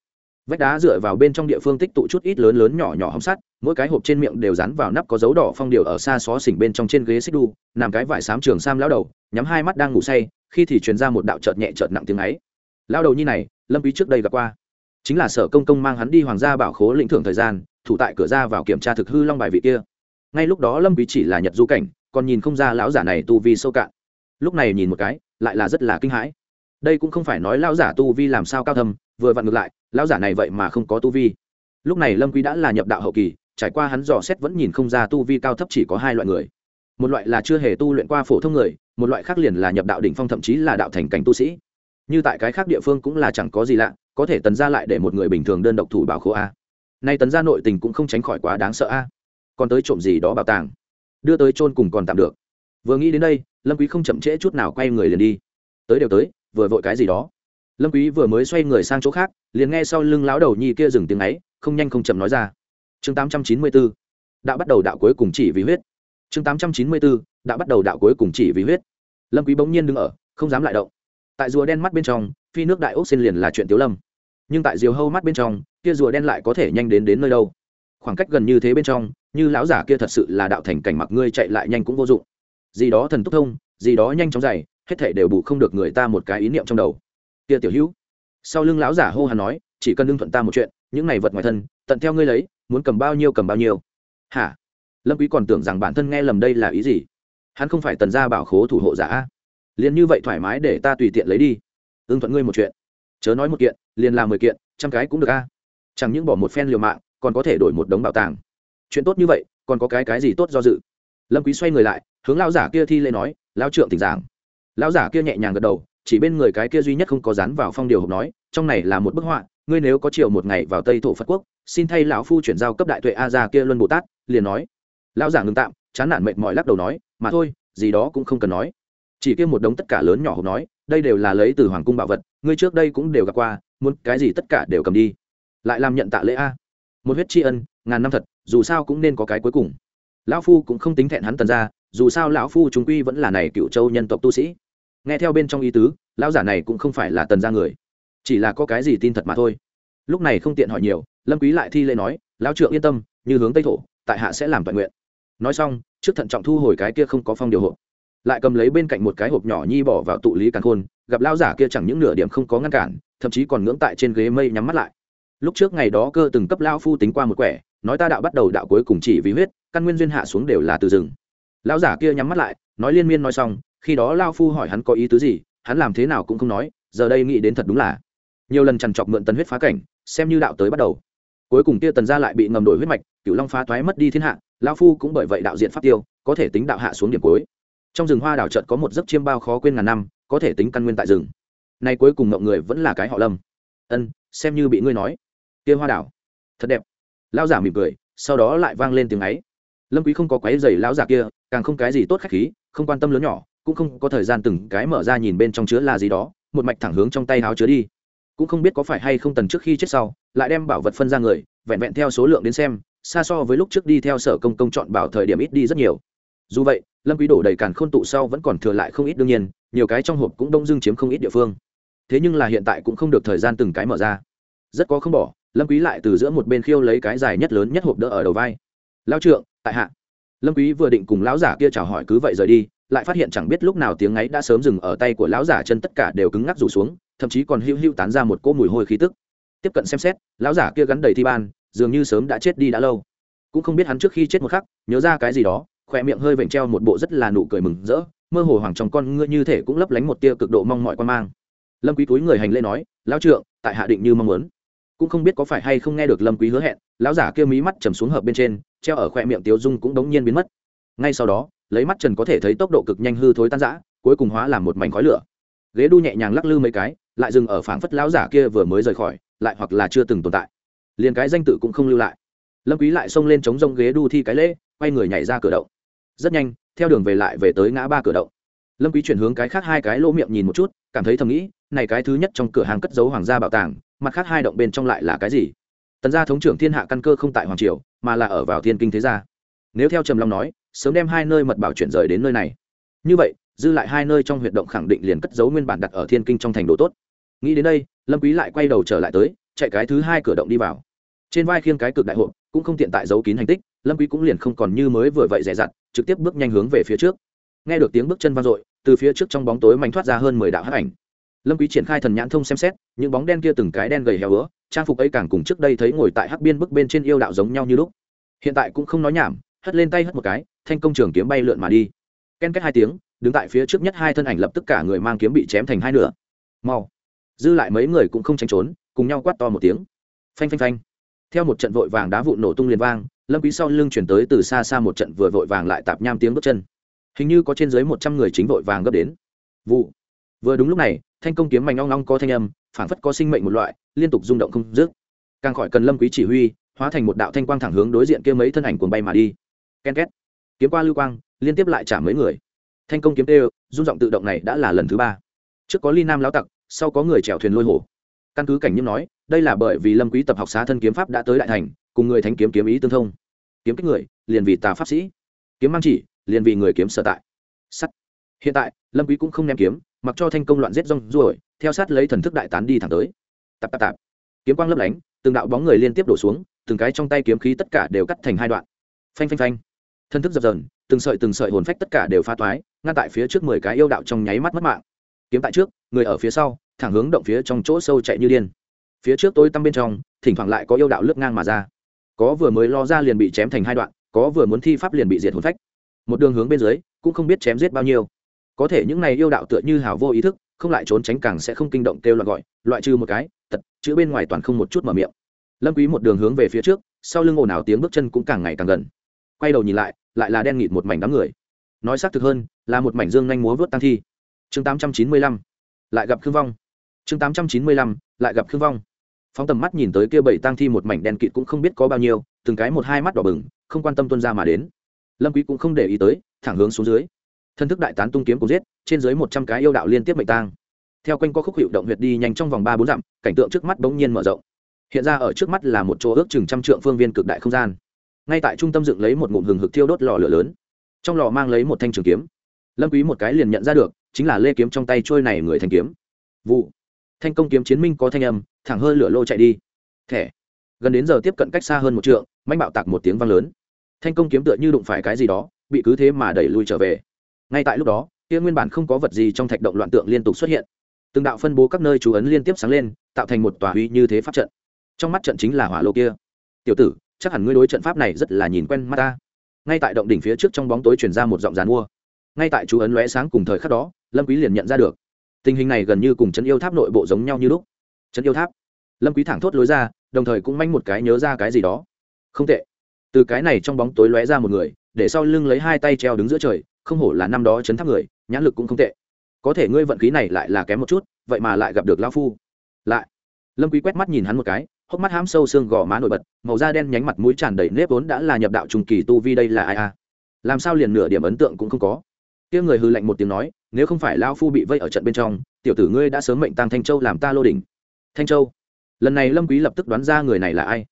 Vách đá dựa vào bên trong địa phương tích tụ chút ít lớn lớn nhỏ nhỏ hóng sắt, mỗi cái hộp trên miệng đều dán vào nắp có dấu đỏ phong điều ở xa xó xỉnh bên trong trên ghế xích đu, nằm cái vải xám trường sam lao đầu, nhắm hai mắt đang ngủ say, khi thì truyền ra một đạo chợt nhẹ chợt nặng tiếng ấy. Lao đầu như này, lâm quý trước đây gặp qua. Chính là sở công công mang hắn đi hoàng gia bảo khố lĩnh thưởng thời gian, thủ tại cửa ra vào kiểm tra thực hư long bài vị kia. Ngay lúc đó lâm quý chỉ là nhật du cảnh, còn nhìn không ra lão giả này tu vi sâu cạn lúc này nhìn một cái, lại là rất là kinh hãi. Đây cũng không phải nói lão giả tu vi làm sao cao thâm, vừa vặn ngược lại, lão giả này vậy mà không có tu vi. Lúc này lâm quý đã là nhập đạo hậu kỳ, trải qua hắn dò xét vẫn nhìn không ra tu vi cao thấp chỉ có hai loại người. Một loại là chưa hề tu luyện qua phổ thông người, một loại khác liền là nhập đạo đỉnh phong thậm chí là đạo thành cảnh tu sĩ. Như tại cái khác địa phương cũng là chẳng có gì lạ, có thể tần ra lại để một người bình thường đơn độc thủ bảo khố a. Nay tần ra nội tình cũng không tránh khỏi quá đáng sợ a. Còn tới trộm gì đó bảo tàng. Đưa tới chôn cùng còn tạm được vừa nghĩ đến đây, lâm quý không chậm trễ chút nào quay người liền đi. Tới đều tới, vừa vội cái gì đó. Lâm quý vừa mới xoay người sang chỗ khác, liền nghe sau lưng lão đầu nhi kia dừng tiếng ấy, không nhanh không chậm nói ra. Chương 894 đã bắt đầu đạo cuối cùng chỉ vì huyết. Chương 894 đã bắt đầu đạo cuối cùng chỉ vì huyết. Lâm quý bỗng nhiên đứng ở, không dám lại động. Tại rùa đen mắt bên trong, phi nước đại ốc xin liền là chuyện tiểu lâm. Nhưng tại diều hâu mắt bên trong, kia rùa đen lại có thể nhanh đến đến nơi đâu. Khoảng cách gần như thế bên trong, như lão giả kia thật sự là đạo thành cảnh mặc ngươi chạy lại nhanh cũng vô dụng gì đó thần tốc thông, gì đó nhanh chóng dày, hết thể đều bù không được người ta một cái ý niệm trong đầu. Kia tiểu hữu, sau lưng lão giả hô hàn nói, chỉ cần đương thuận ta một chuyện, những này vật ngoài thân, tận theo ngươi lấy, muốn cầm bao nhiêu cầm bao nhiêu. Hả? Lâm quý còn tưởng rằng bản thân nghe lầm đây là ý gì? Hắn không phải tần gia bảo khố thủ hộ giả liền như vậy thoải mái để ta tùy tiện lấy đi. Ưng thuận ngươi một chuyện. Chớ nói một kiện, liền làm mười kiện, trăm cái cũng được a. Chẳng những bỏ một phen liều mạng, còn có thể đổi một đống bảo tàng. Chuyện tốt như vậy, còn có cái cái gì tốt do dự? Lâm quý xoay người lại hướng lão giả kia thi lễ nói, lão trượng tỉnh giảng. Lão giả kia nhẹ nhàng gật đầu, chỉ bên người cái kia duy nhất không có dán vào phong điều hộp nói, trong này là một bức họa, ngươi nếu có chiều một ngày vào tây thổ phật quốc, xin thay lão phu chuyển giao cấp đại tuệ a ra kia luân bồ tát, liền nói. Lão giả ngừng tạm, chán nản mệt mỏi lắc đầu nói, mà thôi, gì đó cũng không cần nói. Chỉ kia một đống tất cả lớn nhỏ hộp nói, đây đều là lấy từ hoàng cung bảo vật, ngươi trước đây cũng đều gặp qua, muốn cái gì tất cả đều cầm đi. Lại làm nhận tạ lễ a. Một huyết tri ân, ngàn năm thật, dù sao cũng nên có cái cuối cùng. Lão phu cũng không tính thẹn hắn tần ra dù sao lão phu chúng quy vẫn là này cựu châu nhân tộc tu sĩ. Nghe theo bên trong ý tứ, lão giả này cũng không phải là tần gia người, chỉ là có cái gì tin thật mà thôi. Lúc này không tiện hỏi nhiều, lâm quý lại thi lễ nói, lão trượng yên tâm, như hướng tây thổ, tại hạ sẽ làm toàn nguyện. Nói xong, trước thận trọng thu hồi cái kia không có phong điều hộp lại cầm lấy bên cạnh một cái hộp nhỏ nhi bỏ vào tụ lý càn khôn, gặp lão giả kia chẳng những nửa điểm không có ngăn cản, thậm chí còn ngưỡng tại trên ghế mây nhắm mắt lại. Lúc trước ngày đó cơ từng cấp lão phu tính qua một quẻ, nói ta đạo bắt đầu đạo cuối cùng chỉ vì huyết, căn nguyên duyên hạ xuống đều là từ rừng lão giả kia nhắm mắt lại, nói liên miên nói xong, khi đó lao phu hỏi hắn có ý tứ gì, hắn làm thế nào cũng không nói, giờ đây nghĩ đến thật đúng là nhiều lần trằn trọc mượn tần huyết phá cảnh, xem như đạo tới bắt đầu. Cuối cùng kia tần gia lại bị ngầm đổi huyết mạch cựu long phá toái mất đi thiên hạ, lao phu cũng bởi vậy đạo diện pháp tiêu, có thể tính đạo hạ xuống điểm cuối. Trong rừng hoa đảo trận có một giấc chiêm bao khó quên ngàn năm, có thể tính căn nguyên tại rừng. Nay cuối cùng mộng người vẫn là cái họ lâm. Ân, xem như bị ngươi nói. Kia hoa đảo, thật đẹp. Lao giả mỉm cười, sau đó lại vang lên tiếng ấy lâm quý không có quấy giày lão giả kia, càng không cái gì tốt khách khí, không quan tâm lớn nhỏ, cũng không có thời gian từng cái mở ra nhìn bên trong chứa là gì đó, một mạch thẳng hướng trong tay áo chứa đi. Cũng không biết có phải hay không tần trước khi chết sau, lại đem bảo vật phân ra người, vẹn vẹn theo số lượng đến xem, xa so với lúc trước đi theo sở công công chọn bảo thời điểm ít đi rất nhiều. Dù vậy, lâm quý đổ đầy càn khôn tụ sau vẫn còn thừa lại không ít đương nhiên, nhiều cái trong hộp cũng đông dưng chiếm không ít địa phương. Thế nhưng là hiện tại cũng không được thời gian từng cái mở ra. Rất có không bỏ, lâm quý lại từ giữa một bên khiêu lấy cái dài nhất lớn nhất hộp đỡ ở đầu vai. Lão trượng tại hạ. Lâm quý vừa định cùng lão giả kia chào hỏi cứ vậy rời đi, lại phát hiện chẳng biết lúc nào tiếng ấy đã sớm dừng ở tay của lão giả chân tất cả đều cứng ngắc rủ xuống, thậm chí còn hưu hưu tán ra một cỗ mùi hôi khí tức. Tiếp cận xem xét, lão giả kia gắn đầy thi ban, dường như sớm đã chết đi đã lâu. Cũng không biết hắn trước khi chết một khắc, nhớ ra cái gì đó khoe miệng hơi vểnh treo một bộ rất là nụ cười mừng rỡ, mơ hồ hoàng trong con ngươi như thể cũng lấp lánh một tia cực độ mong mọi quan mang. Lâm quý túi người hành lễ nói, lão trượng, tại hạ định như mong muốn cũng không biết có phải hay không nghe được lâm quý hứa hẹn, lão giả kia mí mắt trầm xuống hợp bên trên, treo ở khoe miệng tiêu dung cũng đống nhiên biến mất. Ngay sau đó, lấy mắt trần có thể thấy tốc độ cực nhanh hư thối tan rã, cuối cùng hóa làm một mảnh khói lửa. Ghế đu nhẹ nhàng lắc lư mấy cái, lại dừng ở phảng phất lão giả kia vừa mới rời khỏi, lại hoặc là chưa từng tồn tại. Liền cái danh tự cũng không lưu lại. Lâm quý lại xông lên chống rông ghế đu thi cái lễ, quay người nhảy ra cửa động. Rất nhanh, theo đường về lại về tới ngã ba cửa động. Lâm quý chuyển hướng cái khác hai cái lỗ miệng nhìn một chút, cảm thấy thầm nghĩ, này cái thứ nhất trong cửa hàng cất giấu hoàng gia bảo tàng mặt khác hai động bên trong lại là cái gì? Tần gia thống trưởng thiên hạ căn cơ không tại hoàng triều, mà là ở vào thiên kinh thế gia. Nếu theo trầm long nói, sớm đem hai nơi mật bảo chuyển rời đến nơi này. Như vậy, dư lại hai nơi trong huyệt động khẳng định liền cất giấu nguyên bản đặt ở thiên kinh trong thành đồ tốt. Nghĩ đến đây, lâm quý lại quay đầu trở lại tới, chạy cái thứ hai cửa động đi vào. Trên vai khiêng cái cực đại hộp, cũng không tiện tại giấu kín hành tích, lâm quý cũng liền không còn như mới vừa vậy dè dặt, trực tiếp bước nhanh hướng về phía trước. Nghe được tiếng bước chân vang dội, từ phía trước trong bóng tối mảnh thoát ra hơn mười đạo hắc ảnh lâm quý triển khai thần nhãn thông xem xét, những bóng đen kia từng cái đen gầy héo ứa, trang phục ấy càng cùng trước đây thấy ngồi tại hắc biên bức bên trên yêu đạo giống nhau như lúc. Hiện tại cũng không nói nhảm, hất lên tay hất một cái, thanh công trường kiếm bay lượn mà đi. Ken kết hai tiếng, đứng tại phía trước nhất hai thân ảnh lập tức cả người mang kiếm bị chém thành hai nửa. Mau. Dư lại mấy người cũng không tránh trốn, cùng nhau quát to một tiếng. Phanh phanh phanh. Theo một trận vội vàng đá vụn nổ tung liền vang, lâm quý sau lưng chuyển tới từ xa xa một trận vừa vội vàng lại tạp nham tiếng bước chân. Hình như có trên dưới một trăm người chính vội vàng gấp đến. Vụ. Vừa đúng lúc này thanh công kiếm mảnh ong ong có thanh âm, phảng phất có sinh mệnh một loại, liên tục rung động không dứt. Càng khỏi cần lâm quý chỉ huy, hóa thành một đạo thanh quang thẳng hướng đối diện kia mấy thân ảnh cuồng bay mà đi. Ken két. Kiếm qua lưu quang, liên tiếp lại trả mấy người. Thanh công kiếm tê rung động tự động này đã là lần thứ ba. Trước có ly nam lão tặc, sau có người chèo thuyền lôi hổ. Căn cứ cảnh nhiễm nói, đây là bởi vì lâm quý tập học xá thân kiếm pháp đã tới đại thành, cùng người thánh kiếm kiếm ý tương thông. Kiếm kích người, liền vì tà pháp sĩ. Kiếm mang chỉ, liền vì người kiếm sở tại. Sắt. Hiện tại, lâm quý cũng không ném kiếm mặc cho thanh công loạn giết rong ruổi, theo sát lấy thần thức đại tán đi thẳng tới. Tạp tạp tạp. Kiếm quang lấp lánh, từng đạo bóng người liên tiếp đổ xuống, từng cái trong tay kiếm khí tất cả đều cắt thành hai đoạn. Phanh phanh phanh. Thân thức dập dờn, từng sợi từng sợi hồn phách tất cả đều pha toái, ngăn tại phía trước mười cái yêu đạo trong nháy mắt mất mạng. Kiếm tại trước, người ở phía sau, thẳng hướng động phía trong chỗ sâu chạy như điên. Phía trước tôi tăm bên trong, thỉnh thoảng lại có yêu đạo lướt ngang mà ra. Có vừa mới lo ra liền bị chém thành hai đoạn, có vừa muốn thi pháp liền bị diệt hồn phách. Một đường hướng bên dưới, cũng không biết chém giết bao nhiêu có thể những này yêu đạo tựa như hào vô ý thức, không lại trốn tránh càng sẽ không kinh động kêu loạn gọi, loại trừ một cái tật chữ bên ngoài toàn không một chút mở miệng. Lâm quý một đường hướng về phía trước, sau lưng ồn ào tiếng bước chân cũng càng ngày càng gần. Quay đầu nhìn lại lại là đen nghịt một mảnh đám người. Nói xác thực hơn, là một mảnh dương nhanh múa vớt tăng thi. Chương 895 lại gặp khương vong. Chương 895 lại gặp khương vong. Phóng tầm mắt nhìn tới kia bảy tăng thi một mảnh đen kịt cũng không biết có bao nhiêu, từng cái một hai mắt đỏ bừng, không quan tâm tuân ra mà đến. Lâm quý cũng không để ý tới, thẳng hướng xuống dưới thân thức đại tán tung kiếm cùng giết, trên dưới một trăm cái yêu đạo liên tiếp mệnh tang. Theo quanh co khúc hiệu động huyệt đi nhanh trong vòng ba bốn dặm, cảnh tượng trước mắt bỗng nhiên mở rộng. Hiện ra ở trước mắt là một chỗ ước chừng trăm trượng phương viên cực đại không gian. Ngay tại trung tâm dựng lấy một ngụm hừng hực thiêu đốt lò lửa lớn. Trong lò mang lấy một thanh trường kiếm. Lâm quý một cái liền nhận ra được, chính là lê kiếm trong tay trôi này người thanh kiếm. Vụ. Thanh công kiếm chiến minh có thanh âm, thẳng hơi lửa lô chạy đi. Thẻ. Gần đến giờ tiếp cận cách xa hơn một trượng manh bạo tạc một tiếng vang lớn. Thanh công kiếm tựa như đụng phải cái gì đó, bị cứ thế mà đẩy lui trở về ngay tại lúc đó, kia nguyên bản không có vật gì trong thạch động loạn tượng liên tục xuất hiện. Từng đạo phân bố các nơi chú ấn liên tiếp sáng lên, tạo thành một tòa huy như thế pháp trận. Trong mắt trận chính là hỏa lô kia. Tiểu tử, chắc hẳn ngươi đối trận pháp này rất là nhìn quen mắt ta. Ngay tại động đỉnh phía trước trong bóng tối truyền ra một giọng dàn mua. Ngay tại chú ấn lóe sáng cùng thời khắc đó, lâm quý liền nhận ra được. Tình hình này gần như cùng trấn yêu tháp nội bộ giống nhau như lúc. Trấn yêu tháp. Lâm quý thẳng thốt lối ra, đồng thời cũng manh một cái nhớ ra cái gì đó. Không tệ. Từ cái này trong bóng tối lóe ra một người, để sau lưng lấy hai tay treo đứng giữa trời không hổ là năm đó chấn tháp người, nhãn lực cũng không tệ. Có thể ngươi vận khí này lại là kém một chút, vậy mà lại gặp được lão phu. Lại, lâm quý quét mắt nhìn hắn một cái, hốc mắt hám sâu xương gò má nổi bật, màu da đen nhánh mặt mũi tràn đầy nếp vốn đã là nhập đạo trùng kỳ tu vi đây là ai a làm sao liền nửa điểm ấn tượng cũng không có? Kia người hư lạnh một tiếng nói, nếu không phải lão phu bị vây ở trận bên trong, tiểu tử ngươi đã sớm mệnh tăng thanh châu làm ta lô đỉnh. Thanh châu? Lần này lâm quý lập tức đoán ra người này là ai.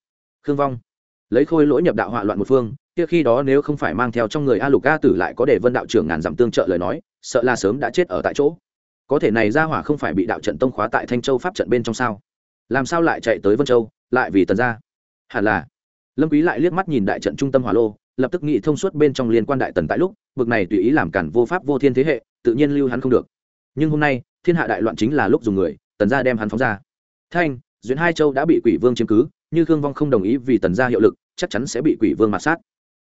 Khương vong. Lấy khôi lỗi nhập đạo họa loạn một phương kia khi đó nếu không phải mang theo trong người a lục a tử lại có để vân đạo trưởng ngàn dặm tương trợ lời nói, sợ là sớm đã chết ở tại chỗ. Có thể này ra hỏa không phải bị đạo trận tông khóa tại thanh châu pháp trận bên trong sao? Làm sao lại chạy tới vân châu, lại vì tần gia? Hẳn là. Lâm quý lại liếc mắt nhìn đại trận trung tâm hỏa lô, lập tức nghĩ thông suốt bên trong liên quan đại tần tại lúc, bực này tùy ý làm cản vô pháp vô thiên thế hệ, tự nhiên lưu hắn không được. Nhưng hôm nay, thiên hạ đại loạn chính là lúc dùng người, tần gia đem hắn phóng ra. Thanh duyên hai châu đã bị quỷ vương chiếm cứ, như Thương vong không đồng ý vì tần gia hiệu lực, chắc chắn sẽ bị quỷ vương mạt sát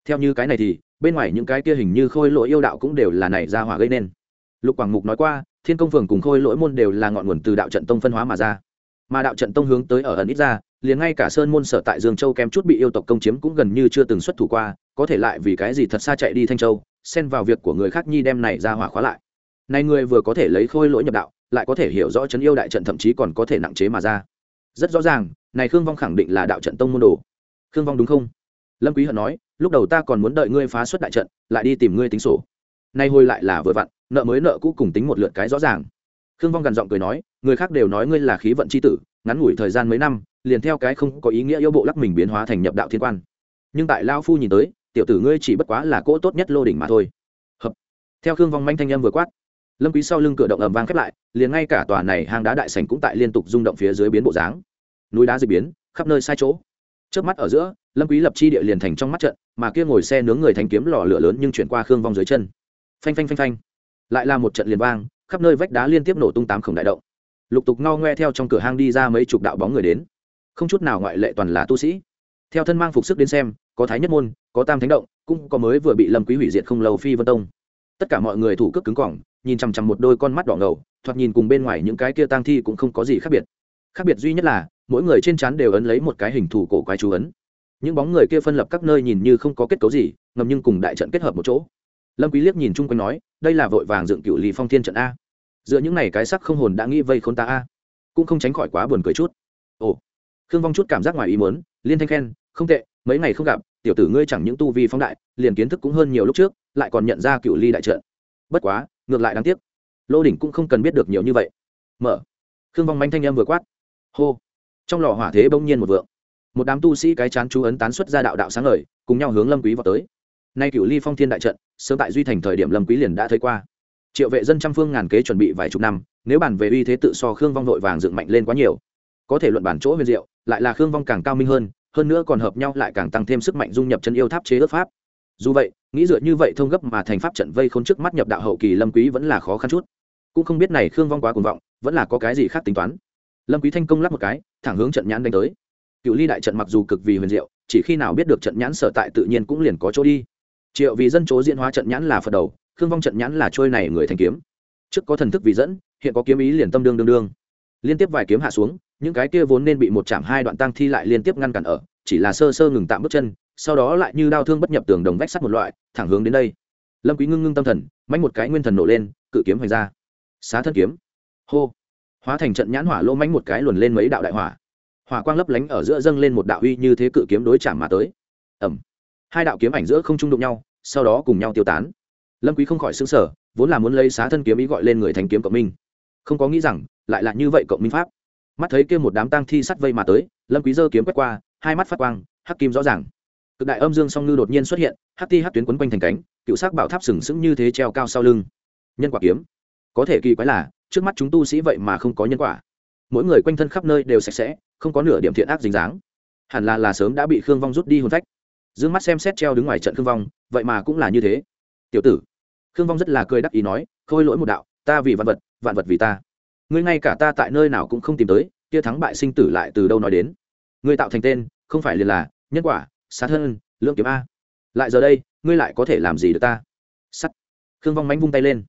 theo như cái này thì, bên ngoài những cái kia hình như khôi lỗi yêu đạo cũng đều là này ra hỏa gây nên. Lục quảng mục nói qua, thiên công phường cùng khôi lỗi môn đều là ngọn nguồn từ đạo trận tông phân hóa mà ra. Mà đạo trận tông hướng tới ở ẩn ít ra, liền ngay cả sơn môn sở tại dương châu kém chút bị yêu tộc công chiếm cũng gần như chưa từng xuất thủ qua, có thể lại vì cái gì thật xa chạy đi thanh châu, xen vào việc của người khác nhi đem này ra hỏa khóa lại. Nay người vừa có thể lấy khôi lỗi nhập đạo, lại có thể hiểu rõ chấn yêu đại trận thậm chí còn có thể nặng chế mà ra. Rất rõ ràng, này khương vong khẳng định là đạo trận tông môn đồ. Khương vong đúng không? Lâm quý hận nói lúc đầu ta còn muốn đợi ngươi phá xuất đại trận, lại đi tìm ngươi tính sổ. Nay hồi lại là vừa vặn, nợ mới nợ cũ cùng tính một lượt cái rõ ràng. Khương vong gằn giọng cười nói, người khác đều nói ngươi là khí vận c h i tử, ngắn ngủi thời gian mấy năm, liền theo cái không có ý nghĩa yêu bộ lắc mình biến hóa thành nhập đạo thiên quan. Nhưng tại lao phu nhìn tới, tiểu tử ngươi chỉ bất quá là cỗ tốt nhất lô đỉnh mà thôi. Hợp. Theo khương vong manh thanh âm vừa quát, lâm quý sau lưng cửa động ầm vang khép lại, liền ngay cả tòa này hang đá đại sảnh cũng tại liên tục rung động phía dưới biến bộ dáng. Núi đá dị biến, khắp nơi sai chỗ. Trước mắt ở giữa, lâm quý lập chi địa liền thành trong mắt trận mà kia ngồi xe nướng người thành kiếm lò lửa lớn nhưng chuyển qua khương vong dưới chân. Phanh phanh phanh phanh. Lại là một trận liền vang, khắp nơi vách đá liên tiếp nổ tung tám khổng đại động. Lục tục ngao ngoe theo trong cửa hang đi ra mấy chục đạo bóng người đến. Không chút nào ngoại lệ toàn là tu sĩ. Theo thân mang phục sức đến xem, có thái nhất môn, có tam thánh động, cũng có mới vừa bị lâm quý hủy diệt không lâu phi vân tông. Tất cả mọi người thủ cước cứng cỏng, nhìn chằm chằm một đôi con mắt đỏ ngầu, thoạt nhìn cùng bên ngoài những cái kia tang thi cũng không có gì khác biệt. Khác biệt duy nhất là, mỗi người trên trán đều ấn lấy một cái hình thù cổ quái chú ấn những bóng người kia phân lập các nơi nhìn như không có kết cấu gì, ngầm nhưng cùng đại trận kết hợp một chỗ. Lâm quý liếc nhìn chung quanh nói, đây là vội vàng dựng cựu lý phong thiên trận a. Dựa những này cái sắc không hồn đã nghĩ vây khốn ta a. Cũng không tránh khỏi quá buồn cười chút. Ồ. Khương vong chút cảm giác ngoài ý muốn, liên thanh khen, không tệ, mấy ngày không gặp, tiểu tử ngươi chẳng những tu vi phong đại, liền kiến thức cũng hơn nhiều lúc trước, lại còn nhận ra cựu ly đại trận. Bất quá, ngược lại đáng tiếc. Lô đỉnh cũng không cần biết được nhiều như vậy. Mở. Khương vong manh thanh em vừa quát. Hô. Trong lò hỏa thế bỗng nhiên một vượng một đám tu sĩ cái chán chú ấn tán xuất ra đạo đạo sáng ngời, cùng nhau hướng lâm quý vào tới. Nay cựu ly phong thiên đại trận, sớm tại duy thành thời điểm lâm quý liền đã thấy qua. Triệu vệ dân trăm phương ngàn kế chuẩn bị vài chục năm, nếu bàn về uy thế tự so khương vong vội vàng dựng mạnh lên quá nhiều. Có thể luận bản chỗ huyền diệu, lại là khương vong càng cao minh hơn hơn nữa còn hợp nhau lại càng tăng thêm sức mạnh dung nhập chân yêu tháp chế ước pháp. Dù vậy, nghĩ dựa như vậy thông gấp mà thành pháp trận vây khốn trước mắt nhập đạo hậu kỳ lâm quý vẫn là khó khăn chút. Cũng không biết này khương vong quá cuồng vọng, vẫn là có cái gì khác tính toán. Lâm quý thanh công lắp một cái, thẳng hướng trận nhãn đánh tới cựu ly đại trận mặc dù cực vì huyền diệu, chỉ khi nào biết được trận nhãn sở tại tự nhiên cũng liền có chỗ đi. Triệu vì dân chỗ diễn hóa trận nhãn là phật đầu, khương vong trận nhãn là trôi này người thành kiếm. Trước có thần thức vì dẫn, hiện có kiếm ý liền tâm đương đương đương. Liên tiếp vài kiếm hạ xuống, những cái kia vốn nên bị một chạm hai đoạn tăng thi lại liên tiếp ngăn cản ở, chỉ là sơ sơ ngừng tạm bước chân, sau đó lại như đau thương bất nhập tường đồng vách sắt một loại, thẳng hướng đến đây. Lâm quý ngưng ngưng tâm thần mạnh một cái nguyên thần nổ lên, cự kiếm hoành ra. Xá thân kiếm. Hô. Hóa thành trận nhãn hỏa lô mạnh một cái luồn lên mấy đạo đại hỏa hỏa quang lấp lánh ở giữa dâng lên một đạo uy như thế cự kiếm đối chạm mà tới. Ẩm hai đạo kiếm ảnh giữa không trung đụng nhau, sau đó cùng nhau tiêu tán. Lâm quý không khỏi sững sờ, vốn là muốn lấy xá thân kiếm ý gọi lên người thành kiếm cộng minh. Không có nghĩ rằng, lại là như vậy cộng minh pháp. Mắt thấy kia một đám tang thi sắt vây mà tới, lâm quý giơ kiếm quét qua, hai mắt phát quang, hắc kim rõ ràng. Cực đại âm dương song ngư đột nhiên xuất hiện, hắc ti hắc tuyến quấn quanh thành cánh, cựu sắc bảo tháp sừng sững như thế treo cao sau lưng. Nhân quả kiếm. Có thể kỳ quái là, trước mắt chúng tu sĩ vậy mà không có nhân quả mỗi người quanh thân khắp nơi đều sạch sẽ, không có nửa điểm thiện ác dính dáng. Hẳn là là sớm đã bị khương vong rút đi hồn phách. D mắt xem xét treo đứng ngoài trận khương vong, vậy mà cũng là như thế. Tiểu tử. Khương vong rất là cười đắc ý nói, khôi lỗi một đạo, ta vì vạn vật vạn vật vì ta. Ngươi ngay cả ta tại nơi nào cũng không tìm tới, kia thắng bại sinh tử lại từ đâu nói đến? Ngươi tạo thành tên, không phải liền là nhân quả, sát thân lương kiếm a. Lại giờ đây, ngươi lại có thể làm gì được ta? Sắt. Khương vong mánh vung tay lên.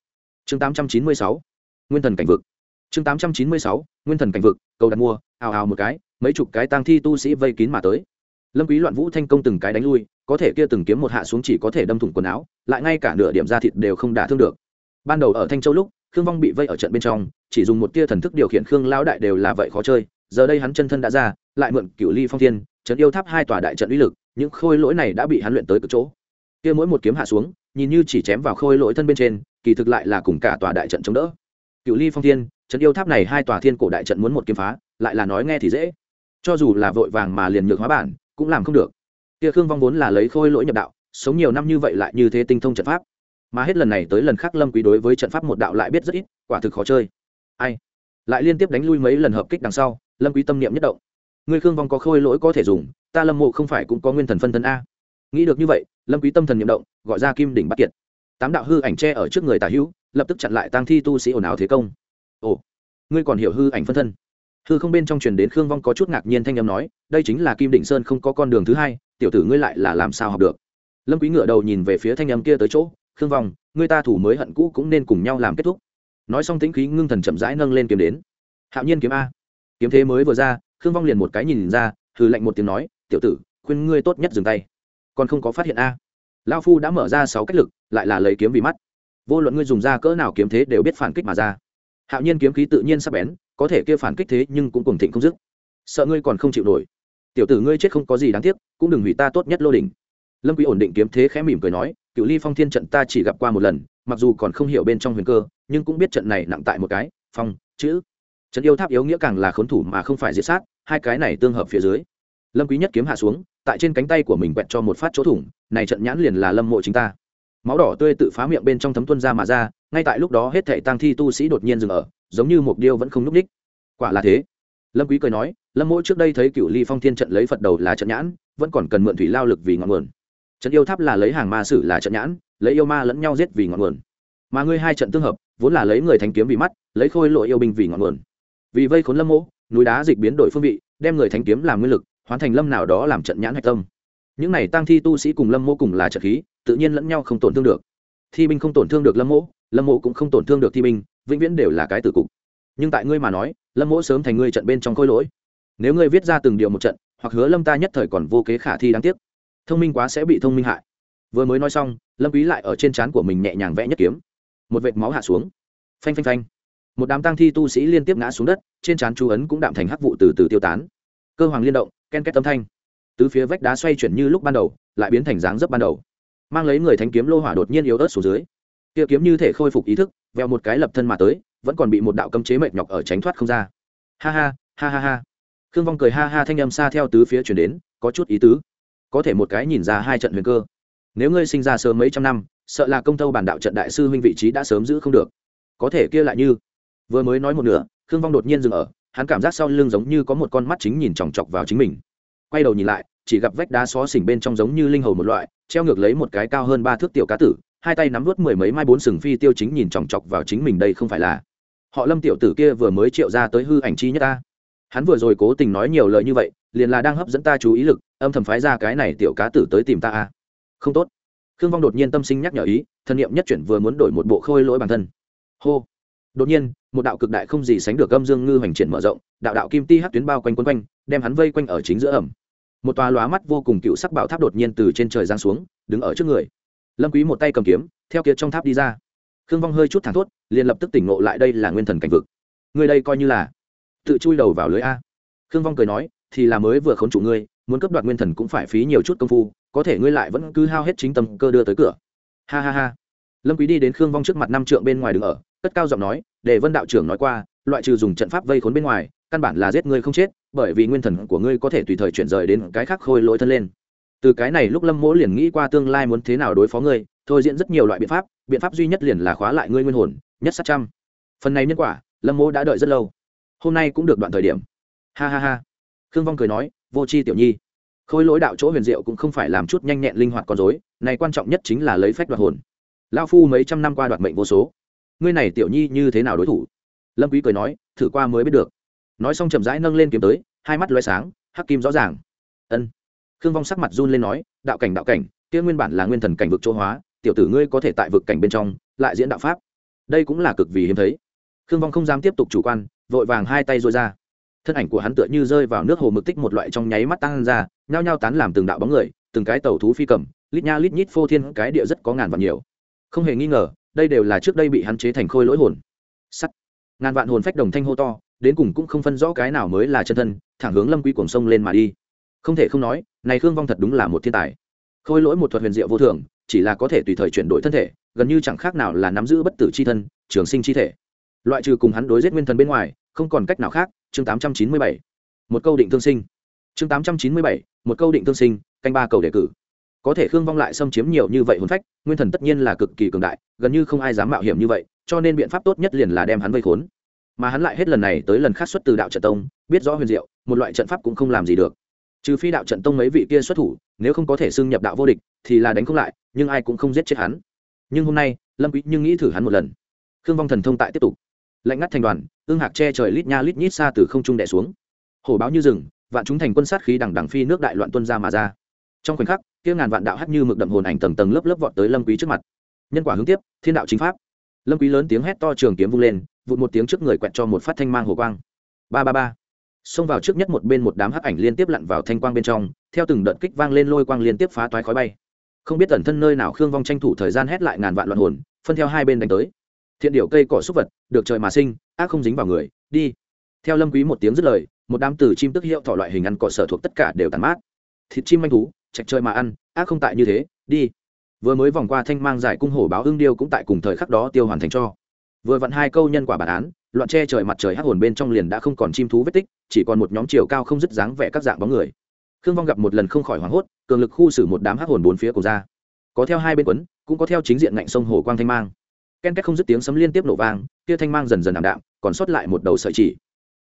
Chương tám trăm chín mươi sáu. Nguyên thần cảnh vực chương tám trăm chín mươi sáu, nguyên thần cảnh vực, cầu đặt mua, ào ào một cái, mấy chục cái tang thi tu sĩ vây kín mà tới. Lâm quý loạn vũ thanh công từng cái đánh lui, có thể kia từng kiếm một hạ xuống chỉ có thể đâm thủng quần áo, lại ngay cả nửa điểm da thịt đều không đả thương được. Ban đầu ở thanh châu lúc, khương vong bị vây ở trận bên trong, chỉ dùng một tia thần thức điều khiển khương lão đại đều là vậy khó chơi, giờ đây hắn chân thân đã ra, lại mượn cửu ly phong thiên trận yêu tháp hai tòa đại trận uy lực, những khôi lỗi này đã bị hắn luyện tới cực chỗ. Kia mỗi một kiếm hạ xuống, nhìn như chỉ chém vào khôi lỗi thân bên trên, kỳ thực lại là cùng cả tòa đại trận chống đỡ. Cửu ly phong thiên trận yêu tháp này hai tòa thiên cổ đại trận muốn một kiếm phá, lại là nói nghe thì dễ. Cho dù là vội vàng mà liền nhược hóa bản, cũng làm không được. Kia khương vong vốn là lấy khôi lỗi nhập đạo, sống nhiều năm như vậy lại như thế tinh thông trận pháp. Mà hết lần này tới lần khác lâm quý đối với trận pháp một đạo lại biết rất ít, quả thực khó chơi. Ai? Lại liên tiếp đánh lui mấy lần hợp kích đằng sau, lâm quý tâm niệm nhất động. Người khương vong có khôi lỗi có thể dùng, ta lâm mộ không phải cũng có nguyên thần phân thân a. Nghĩ được như vậy, lâm quý tâm thần niệm động, gọi ra kim đỉnh bắt kiệt. Tám đạo hư ảnh che ở trước người tả hữu, lập tức chặn lại tăng thi tu sĩ ồn ào thế công ồ, ngươi còn hiểu hư ảnh phân thân. Hư không bên trong truyền đến khương vong có chút ngạc nhiên thanh âm nói, đây chính là kim định sơn không có con đường thứ hai, tiểu tử ngươi lại là làm sao học được? Lâm quý ngửa đầu nhìn về phía thanh âm kia tới chỗ, khương vong, ngươi ta thủ mới hận cũ cũng nên cùng nhau làm kết thúc. Nói xong tính khí ngưng thần chậm rãi nâng lên kiếm đến. Hạo nhiên kiếm a. Kiếm thế mới vừa ra, khương vong liền một cái nhìn ra hư lạnh một tiếng nói, tiểu tử, khuyên ngươi tốt nhất dừng tay. Còn không có phát hiện a. Lao phu đã mở ra sáu cách lực, lại là lấy kiếm vì mắt. Vô luận ngươi dùng ra cỡ nào kiếm thế đều biết phản kích mà ra hạo nhiên kiếm khí tự nhiên sắp bén, có thể kia phản kích thế nhưng cũng cùng thịnh không dứt. Sợ ngươi còn không chịu nổi. Tiểu tử ngươi chết không có gì đáng tiếc, cũng đừng hủy ta tốt nhất lô đỉnh. Lâm quý ổn định kiếm thế khẽ mỉm cười nói, cựu ly phong thiên trận ta chỉ gặp qua một lần, mặc dù còn không hiểu bên trong huyền cơ, nhưng cũng biết trận này nặng tại một cái, phong, chữ. Trận yêu tháp yếu nghĩa càng là khốn thủ mà không phải diệt sát, hai cái này tương hợp phía dưới. Lâm quý nhất kiếm hạ xuống, tại trên cánh tay của mình quẹt cho một phát chỗ thủng, này trận nhãn liền là lâm mộ chính ta máu đỏ tươi tự phá miệng bên trong thấm tuôn ra mà ra, ngay tại lúc đó hết thảy tăng thi tu sĩ đột nhiên dừng ở, giống như một điêu vẫn không núp đích quả là thế. Lâm quý cười nói, lâm mỗi trước đây thấy cựu ly phong thiên trận lấy phật đầu là trận nhãn, vẫn còn cần mượn thủy lao lực vì ngọn nguồn. Trận yêu tháp là lấy hàng ma sử là trận nhãn, lấy yêu ma lẫn nhau giết vì ngọn nguồn. Mà ngươi hai trận tương hợp, vốn là lấy người thanh kiếm vì mắt, lấy khôi lội yêu binh vì ngọn nguồn. Vì vây khốn lâm mỗ, núi đá dịch biến đổi phương vị, đem người thanh kiếm làm nguyên lực hoàn thành lâm nào đó làm trận nhãn hạch tâm. Những này tăng thi tu sĩ cùng lâm mô cùng là trận khí tự nhiên lẫn nhau không tổn thương được. Thi binh không tổn thương được lâm mỗ lâm mộ cũng không tổn thương được thi binh, vĩnh viễn đều là cái tử cục. Nhưng tại ngươi mà nói, lâm mỗ sớm thành ngươi trận bên trong khôi lỗi. Nếu ngươi viết ra từng điều một trận, hoặc hứa lâm ta nhất thời còn vô kế khả thi đáng tiếc, thông minh quá sẽ bị thông minh hại. Vừa mới nói xong, lâm quý lại ở trên trán của mình nhẹ nhàng vẽ nhất kiếm. Một vệt máu hạ xuống. Phanh phanh phanh. Một đám tang thi tu sĩ liên tiếp ngã xuống đất, trên trán chú ấn cũng đạm thành hắc vụ từ từ tiêu tán. Cơ hoàng liên động, ken két tâm thanh. Tứ phía vách đá xoay chuyển như lúc ban đầu, lại biến thành dáng dấp ban đầu mang lấy người thánh kiếm lô hỏa đột nhiên yếu ớt xuống dưới. Kia kiếm như thể khôi phục ý thức veo một cái lập thân mà tới, vẫn còn bị một đạo cấm chế mệt nhọc ở tránh thoát không ra. Ha ha ha ha ha. Khương vong cười ha ha thanh âm xa theo tứ phía chuyển đến, có chút ý tứ. Có thể một cái nhìn ra hai trận huyền cơ. Nếu ngươi sinh ra sớm mấy trăm năm, sợ là công tâu bản đạo trận đại sư huynh vị trí đã sớm giữ không được. Có thể kia lại như. Vừa mới nói một nửa, khương vong đột nhiên dừng ở, hắn cảm giác sau lưng giống như có một con mắt chính nhìn chòng chọc vào chính mình. Quay đầu nhìn lại, chỉ gặp vách đá xó xỉnh bên trong giống như linh hầu một loại treo ngược lấy một cái cao hơn ba thước tiểu cá tử, hai tay nắm vớt mười mấy mai bốn sừng phi tiêu chính nhìn chòng chọc vào chính mình đây không phải là. Họ lâm tiểu tử kia vừa mới triệu ra tới hư ảnh chi nhất ta. Hắn vừa rồi cố tình nói nhiều lời như vậy, liền là đang hấp dẫn ta chú ý lực, âm thầm phái ra cái này tiểu cá tử tới tìm ta a không tốt. Khương vong đột nhiên tâm sinh nhắc nhở ý, thân nhiệm nhất chuyển vừa muốn đổi một bộ khôi lỗi bản thân. Hô. Đột nhiên, một đạo cực đại không gì sánh được âm dương ngư hoành triển mở rộng, đạo đạo kim ti hát tuyến bao quanh quấn quanh, đem hắn vây quanh ở chính giữa ẩm một tòa lóa mắt vô cùng cựu sắc bảo tháp đột nhiên từ trên trời giáng xuống, đứng ở trước người. Lâm quý một tay cầm kiếm, theo kia trong tháp đi ra. Khương vong hơi chút thẳng thốt, liền lập tức tỉnh ngộ lại đây là nguyên thần cảnh vực. Người đây coi như là tự chui đầu vào lưới a. Khương vong cười nói, thì là mới vừa khốn chủ ngươi, muốn cấp đoạt nguyên thần cũng phải phí nhiều chút công phu, có thể ngươi lại vẫn cứ hao hết chính tâm cơ đưa tới cửa. Ha ha ha. Lâm quý đi đến khương vong trước mặt năm trượng bên ngoài đứng ở, cất cao giọng nói, để vân đạo trưởng nói qua, loại trừ dùng trận pháp vây khốn bên ngoài căn bản là giết ngươi không chết, bởi vì nguyên thần của ngươi có thể tùy thời chuyển rời đến cái khác khôi lỗi thân lên. Từ cái này lúc lâm mỗ liền nghĩ qua tương lai muốn thế nào đối phó ngươi, thôi diễn rất nhiều loại biện pháp biện pháp duy nhất liền là khóa lại ngươi nguyên hồn, nhất sát trăm. Phần này nhân quả, lâm mỗ đã đợi rất lâu. Hôm nay cũng được đoạn thời điểm. Ha ha ha. Khương vong cười nói, vô c h i tiểu nhi, khôi lỗi đạo chỗ huyền diệu cũng không phải làm chút nhanh nhẹn linh hoạt con dối này quan trọng nhất chính là lấy phách đoạt hồn. Lao phu mấy trăm năm qua đoạt mệnh vô số. Ngươi này tiểu nhi như thế nào đối thủ? Lâm quý cười nói, thử qua mới biết được nói xong chậm rãi nâng lên kiếm tới, hai mắt loay sáng, hắc kim rõ ràng. Ân. Khương vong sắc mặt run lên nói, đạo cảnh đạo cảnh, kia nguyên bản là nguyên thần cảnh vực chỗ hóa, tiểu tử ngươi có thể tại vực cảnh bên trong, lại diễn đạo pháp. Đây cũng là cực vì hiếm thấy. Khương vong không dám tiếp tục chủ quan, vội vàng hai tay dôi ra. Thân ảnh của hắn tựa như rơi vào nước hồ mực tích một loại trong nháy mắt tan ra, nhao nhao tán làm từng đạo bóng người, từng cái tàu thú phi cầm, lít nha lít nhít phô thiên cái địa rất có ngàn vạn nhiều. Không hề nghi ngờ, đây đều là trước đây bị hắn chế thành khôi lỗi hồn. Sắt. Ngàn vạn hồn phách đồng thanh hô to đến cùng cũng không phân rõ cái nào mới là chân thân, thẳng hướng lâm quy cuồng sông lên mà đi. Không thể không nói, này khương vong thật đúng là một thiên tài. Khôi lỗi một thuật huyền diệu vô thường, chỉ là có thể tùy thời chuyển đổi thân thể, gần như chẳng khác nào là nắm giữ bất tử c h i thân, trường sinh chi thể. Loại trừ cùng hắn đối giết nguyên thần bên ngoài, không còn cách nào khác, chương tám trăm chín mươi bảy. Một câu định thương sinh. Chương tám trăm chín mươi bảy, một câu định thương sinh, canh ba cầu đề cử. Có thể khương vong lại xâm chiếm nhiều như vậy hồn phách, nguyên thần tất nhiên là cực kỳ cường đại, gần như không ai dám mạo hiểm như vậy, cho nên biện pháp tốt nhất liền là đem hắn vây khốn mà hắn lại hết lần này tới lần khác xuất từ đạo trận tông, biết rõ huyền diệu, một loại trận pháp cũng không làm gì được. Trừ phi đạo trận tông mấy vị kia xuất thủ, nếu không có thể xưng nhập đạo vô địch, thì là đánh không lại, nhưng ai cũng không giết chết hắn. Nhưng hôm nay, lâm quý nhưng nghĩ thử hắn một lần. Khương vong thần thông tại tiếp tục. Lạnh ngắt thành đoàn, ương hạc che trời lít nha lít nhít xa từ không trung đè xuống. Hổ báo như rừng, vạn chúng thành quân sát khí đằng đằng phi nước đại loạn tuân ra mà ra. Trong khoảnh khắc, kia ngàn vạn đạo hắt như mực đậm hồn ảnh tầng tầng lớp lớp vọt tới lâm quý trước mặt. Nhân quả hướng tiếp, thiên đạo chính pháp lâm quý lớn tiếng hét to trường kiếm vung lên, vụt một tiếng trước người quẹt cho một phát thanh mang hồ quang. Ba ba ba. Xông vào trước nhất một bên một đám hắc ảnh liên tiếp lặn vào thanh quang bên trong, theo từng đợt kích vang lên lôi quang liên tiếp phá toái khói bay. Không biết tẩn thân nơi nào khương vong tranh thủ thời gian hét lại ngàn vạn loạn hồn, phân theo hai bên đánh tới. Thiện điệu cây cỏ súc vật, được trời mà sinh, ác không dính vào người, đi. Theo lâm quý một tiếng dứt lời, một đám tử chim tức hiệu thỏ loại hình ăn cỏ sở thuộc tất cả đều tàn mát. Thịt chim manh thú, chạch chơi mà ăn, ác không tại như thế, đi vừa mới vòng qua thanh mang giải cung hổ báo hương điêu cũng tại cùng thời khắc đó tiêu hoàn thành cho. Vừa vặn hai câu nhân quả bản án, loạn che trời mặt trời hắc hồn bên trong liền đã không còn chim thú vết tích, chỉ còn một nhóm chiều cao không dứt dáng vẻ các dạng bóng người. Khương vong gặp một lần không khỏi hoảng hốt, cường lực khu xử một đám hắc hồn bốn phía cùng ra. Có theo hai bên quấn, cũng có theo chính diện ngạnh sông hồ quang thanh mang. Ken két không dứt tiếng sấm liên tiếp nổ vang, kia thanh mang dần dần ảm đạm, còn sót lại một đầu sợi chỉ.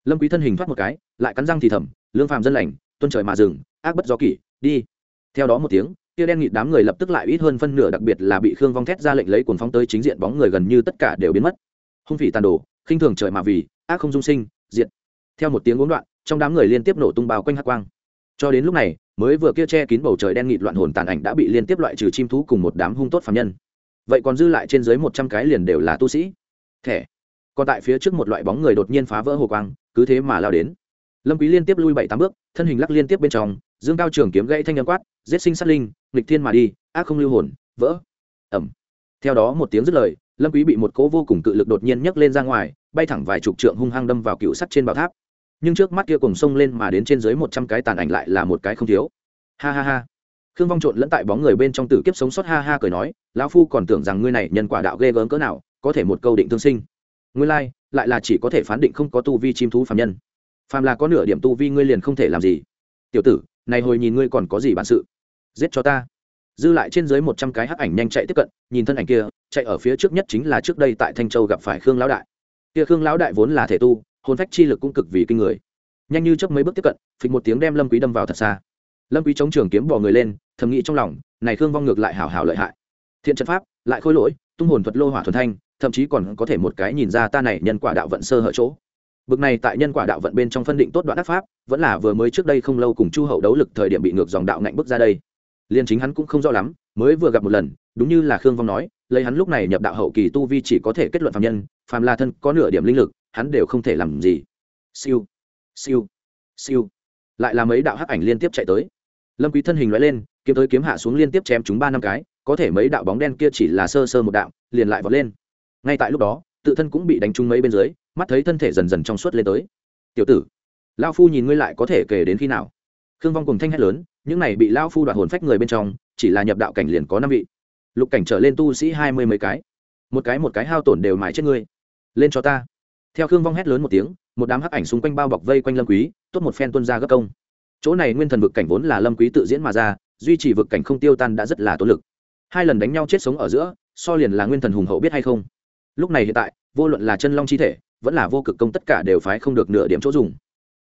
Lâm quý thân hình thoát một cái, lại cắn răng thì thầm, lương phàm dân lành, tuân trời mà dừng, ác bất do kỷ, đi. Theo đó một tiếng kia đen nghịt đám người lập tức lại ít hơn phân nửa, đặc biệt là bị khương vong thét ra lệnh lấy cuồng phóng tới chính diện bóng người gần như tất cả đều biến mất. Hung phỉ tàn đồ, khinh thường trời mà vì, ác không dung sinh, diệt. Theo một tiếng uống đoạn, trong đám người liên tiếp nổ tung bao quanh hắc quang. Cho đến lúc này, mới vừa kia che kín bầu trời đen nghịt loạn hồn tàn ảnh đã bị liên tiếp loại trừ chim thú cùng một đám hung tốt phạm nhân. Vậy còn dư lại trên dưới một trăm cái liền đều là tu sĩ. Thẻ. Còn tại phía trước một loại bóng người đột nhiên phá vỡ hồ quang, cứ thế mà lao đến. Lâm quý liên tiếp lui bảy tám bước thân hình lắc liên tiếp bên trong, dương cao trường kiếm gãy thanh âm quát, giết sinh sát linh, nghịch thiên mà đi, ác không lưu hồn, vỡ. Ẩm. Theo đó một tiếng dứt lời, lâm quý bị một cỗ vô cùng cự lực đột nhiên nhấc lên ra ngoài, bay thẳng vài chục trượng hung hăng đâm vào cựu sắt trên bảo tháp. Nhưng trước mắt kia cùng sông lên mà đến trên dưới một trăm cái tàn ảnh lại là một cái không thiếu. Ha ha ha. Khương vong trộn lẫn tại bóng người bên trong tử kiếp sống sót ha ha cười nói, lão phu còn tưởng rằng ngươi này nhân quả đạo ghê gớm cỡ nào, có thể một câu định thương sinh. Ngươi lai, lại là chỉ có thể phán định không có tu vi chim thú phàm nhân phàm là có nửa điểm tu vi ngươi liền không thể làm gì. Tiểu tử, này hồi nhìn ngươi còn có gì bản sự? Giết cho ta. Dư lại trên dưới một trăm cái hắc ảnh nhanh chạy tiếp cận, nhìn thân ảnh kia, chạy ở phía trước nhất chính là trước đây tại thanh châu gặp phải khương lão đại. Kia khương lão đại vốn là thể tu, hồn phách chi lực cũng cực vì kinh người. Nhanh như chớp mấy bước tiếp cận, phịch một tiếng đem lâm quý đâm vào thật xa. Lâm quý chống trường kiếm bỏ người lên, thầm nghĩ trong lòng, này khương vong ngược lại hảo hảo lợi hại. Thiện trận pháp, lại khôi lỗi, tung hồn thuật lô hỏa thuần thanh, thậm chí còn có thể một cái nhìn ra ta này nhân quả đạo vận sơ hở chỗ bực này tại nhân quả đạo vận bên trong phân định tốt đoạn ác pháp, vẫn là vừa mới trước đây không lâu cùng chu hậu đấu lực thời điểm bị ngược dòng đạo ngạnh bước ra đây. Liên chính hắn cũng không rõ lắm, mới vừa gặp một lần, đúng như là khương vong nói, lấy hắn lúc này nhập đạo hậu kỳ tu vi chỉ có thể kết luận phàm nhân, phàm là thân có nửa điểm linh lực, hắn đều không thể làm gì. Siêu siêu siêu. Lại là mấy đạo hắc ảnh liên tiếp chạy tới. Lâm quý thân hình lóe lên, kiếm tới kiếm hạ xuống liên tiếp chém chúng ba năm cái, có thể mấy đạo bóng đen kia chỉ là sơ sơ một đạo, liền lại vọt lên. Ngay tại lúc đó, tự thân cũng bị đánh trúng mấy bên dưới mắt thấy thân thể dần dần trong suốt lên tới. Tiểu tử lao phu nhìn ngươi lại có thể kể đến khi nào? Khương vong cùng thanh hét lớn, những này bị lao phu đoạt hồn phách người bên trong, chỉ là nhập đạo cảnh liền có năm vị. Lục cảnh trở lên tu sĩ hai mươi mấy cái. Một cái một cái hao tổn đều mãi chết ngươi. Lên cho ta. Theo khương vong hét lớn một tiếng, một đám hắc ảnh xung quanh bao bọc vây quanh lâm quý, tốt một phen tuân ra gấp công. Chỗ này nguyên thần vực cảnh vốn là lâm quý tự diễn mà ra, duy trì vực cảnh không tiêu tan đã rất là tốn lực. Hai lần đánh nhau chết sống ở giữa, so liền là nguyên thần hùng hậu biết hay không. Lúc này hiện tại vô luận là chân long chi thể, vẫn là vô cực công tất cả đều phái không được nửa điểm chỗ dùng.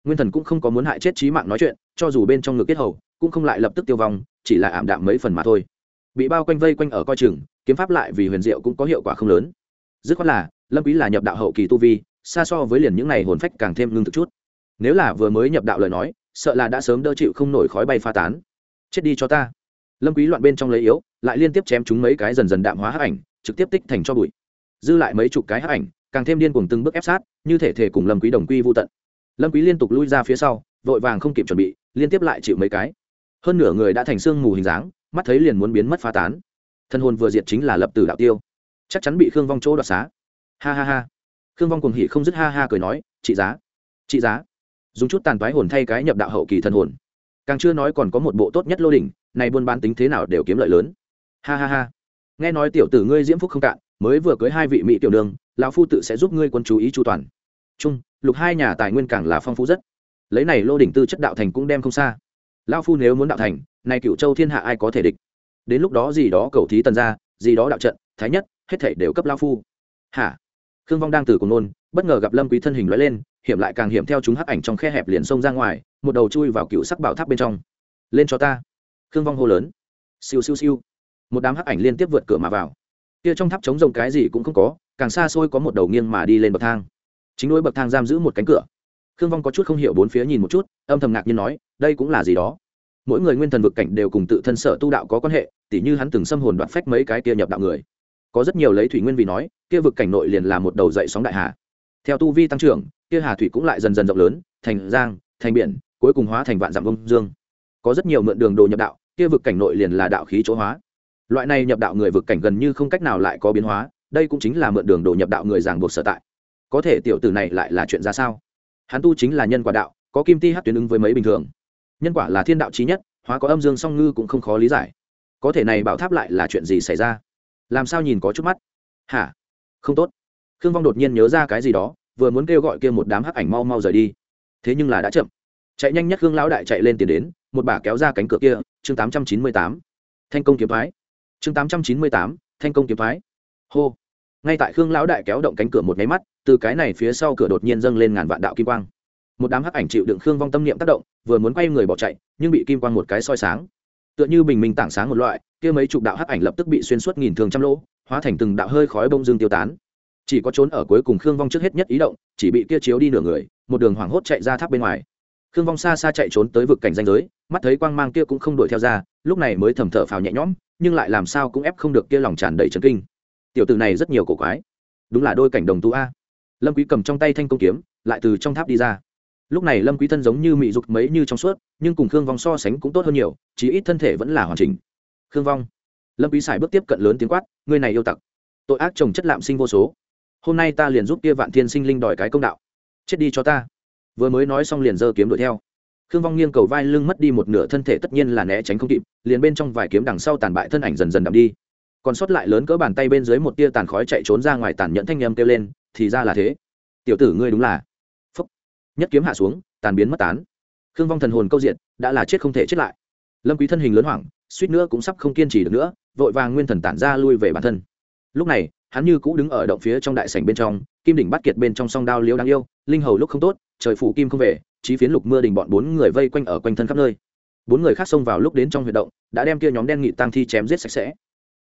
Nguyên thần cũng không có muốn hại chết trí mạng nói chuyện, cho dù bên trong ngực kết hầu, cũng không lại lập tức tiêu vong, chỉ là ảm đạm mấy phần mà thôi. Bị bao quanh vây quanh ở coi chừng, kiếm pháp lại vì huyền diệu cũng có hiệu quả không lớn. Dứt khoát là, lâm quý là nhập đạo hậu kỳ tu vi, xa so với liền những này hồn phách càng thêm ngưng thực chút. Nếu là vừa mới nhập đạo lời nói, sợ là đã sớm đỡ chịu không nổi khói bay pha tán. Chết đi cho ta. Lâm quý loạn bên trong lấy yếu, lại liên tiếp chém chúng mấy cái dần dần đạm hóa hắc ảnh, trực tiếp tích thành cho bụi dư lại mấy chục cái hắc ảnh, càng thêm điên cuồng từng bước ép sát, như thể thể cùng lâm quý đồng quy vu tận. Lâm quý liên tục lui ra phía sau, vội vàng không kịp chuẩn bị, liên tiếp lại chịu mấy cái. Hơn nửa người đã thành xương mù hình dáng, mắt thấy liền muốn biến mất phá tán. Thân hồn vừa diệt chính là lập tử đạo tiêu. Chắc chắn bị khương vong chỗ đoạt xá. Ha ha ha. Khương vong cuồng hỉ không dứt ha ha cười nói, trị giá trị giá. Dùng chút tàn toái hồn thay cái nhập đạo hậu kỳ thân hồn. Càng chưa nói còn có một bộ tốt nhất lô đỉnh, này buôn bán tính thế nào đều kiếm lợi lớn. Ha ha ha. Nghe nói tiểu tử ngươi diễm phúc không cạn mới vừa cưới hai vị mỹ tiểu đường lão phu tự sẽ giúp ngươi quân chú ý chu toàn. Trung lục hai nhà tài nguyên càng là phong phú rất. Lấy này lô đỉnh tư chất đạo thành cũng đem không xa. Lão phu nếu muốn đạo thành, này cựu châu thiên hạ ai có thể địch? Đến lúc đó gì đó cầu thí tần ra gì đó đạo trận, thái nhất, hết thảy đều cấp lão phu. Hả? Khương vong đang từ cùng nôn, bất ngờ gặp lâm quý thân hình lóe lên, hiểm lại càng hiểm theo chúng hắc ảnh trong khe hẹp liền xông ra ngoài, một đầu chui vào cựu sắc bảo tháp bên trong. Lên cho ta. Khương vong hô lớn. Siêu siêu siêu. Một đám hắc ảnh liên tiếp vượt cửa mà vào kia trong tháp chống rồng cái gì cũng không có, càng xa xôi có một đầu nghiêng mà đi lên bậc thang. Chính đối bậc thang giam giữ một cánh cửa. Khương vong có chút không hiểu bốn phía nhìn một chút, âm thầm ngạc nhiên nói, đây cũng là gì đó? Mỗi người nguyên thần vực cảnh đều cùng tự thân sở tu đạo có quan hệ, tỉ như hắn từng xâm hồn đoạt phách mấy cái kia nhập đạo người. Có rất nhiều lấy thủy nguyên vì nói, kia vực cảnh nội liền là một đầu dậy sóng đại hà. Theo tu vi tăng trưởng, kia hà thủy cũng lại dần dần rộng lớn, thành giang, thành biển, cuối cùng hóa thành vạn dặm công dương. Có rất nhiều mượn đường đồ nhập đạo, kia vực cảnh nội liền là đạo khí chỗ hóa loại này nhập đạo người vực cảnh gần như không cách nào lại có biến hóa, đây cũng chính là mượn đường đồ nhập đạo người ràng buộc sở tại. Có thể tiểu tử này lại là chuyện ra sao? Hắn tu chính là nhân quả đạo, có kim ti hát tuyến ứng với mấy bình thường. Nhân quả là thiên đạo trí nhất, hóa có âm dương song ngư cũng không khó lý giải. Có thể này bảo tháp lại là chuyện gì xảy ra? Làm sao nhìn có chút mắt? Hả? Không tốt. Khương vong đột nhiên nhớ ra cái gì đó, vừa muốn kêu gọi kia một đám hắc ảnh mau mau rời đi. Thế nhưng là đã chậm. Chạy nhanh nhất khương lão đại chạy lên tiền đến, một bà kéo ra cánh cửa kia, chương tám trăm chín mươi tám. Thanh công kiếm phái chương tám trăm chín mươi tám, thanh công kiếm phái. Hô. Ngay tại khương lão đại kéo động cánh cửa một cái mắt, từ cái này phía sau cửa đột nhiên dâng lên ngàn vạn đạo kim quang. Một đám hắc ảnh chịu đựng khương vong tâm niệm tác động, vừa muốn quay người bỏ chạy, nhưng bị kim quang một cái soi sáng. Tựa như bình minh tảng sáng một loại, kia mấy chục đạo hắc ảnh lập tức bị xuyên suốt nghìn thường trăm lỗ, hóa thành từng đạo hơi khói bông dương tiêu tán. Chỉ có trốn ở cuối cùng khương vong trước hết nhất ý động, chỉ bị kia chiếu đi nửa người, một đường hoảng hốt chạy ra tháp bên ngoài khương vong xa xa chạy trốn tới vực cảnh danh giới, mắt thấy quang mang kia cũng không đuổi theo ra, lúc này mới thầm thở phào nhẹ nhõm, nhưng lại làm sao cũng ép không được kia lòng tràn đầy trấn kinh. Tiểu tử này rất nhiều cổ quái. Đúng là đôi cảnh đồng tu a. Lâm quý cầm trong tay thanh công kiếm, lại từ trong tháp đi ra. Lúc này lâm quý thân giống như mị dục mấy như trong suốt, nhưng cùng khương vong so sánh cũng tốt hơn nhiều chỉ ít thân thể vẫn là hoàn chỉnh. Khương vong. Lâm quý xài bước tiếp cận lớn tiếng quát người này yêu tặc, tội ác chồng chất lạm sinh vô số. Hôm nay ta liền giúp kia vạn thiên sinh linh đòi cái công đạo. Chết đi cho ta vừa mới nói xong liền giơ kiếm đuổi theo. Khương vong nghiêng cầu vai lưng mất đi một nửa thân thể tất nhiên là né tránh không kịp, liền bên trong vài kiếm đằng sau tàn bại thân ảnh dần dần đậm đi. Còn sót lại lớn cỡ bàn tay bên dưới một tia tàn khói chạy trốn ra ngoài tàn nhẫn thanh nhâm kêu lên, thì ra là thế. Tiểu tử ngươi đúng là. Phúc. Nhất kiếm hạ xuống, tàn biến mất tán. Khương vong thần hồn câu diện đã là chết không thể chết lại. Lâm quý thân hình lớn hoảng, suýt nữa cũng sắp không kiên trì được nữa, vội vàng nguyên thần tản ra lui về bản thân. Lúc này, hắn như cũ đứng ở động phía trong đại sảnh bên trong, kim đỉnh bắt kiệt bên trong song đao liễu đáng yêu, linh hầu lúc không tốt trời phủ kim không về, chí phiến lục mưa đình bọn bốn người vây quanh ở quanh thân khắp nơi. Bốn người khác xông vào lúc đến trong huyệt động, đã đem kia nhóm đen nghị tăng thi chém giết sạch sẽ.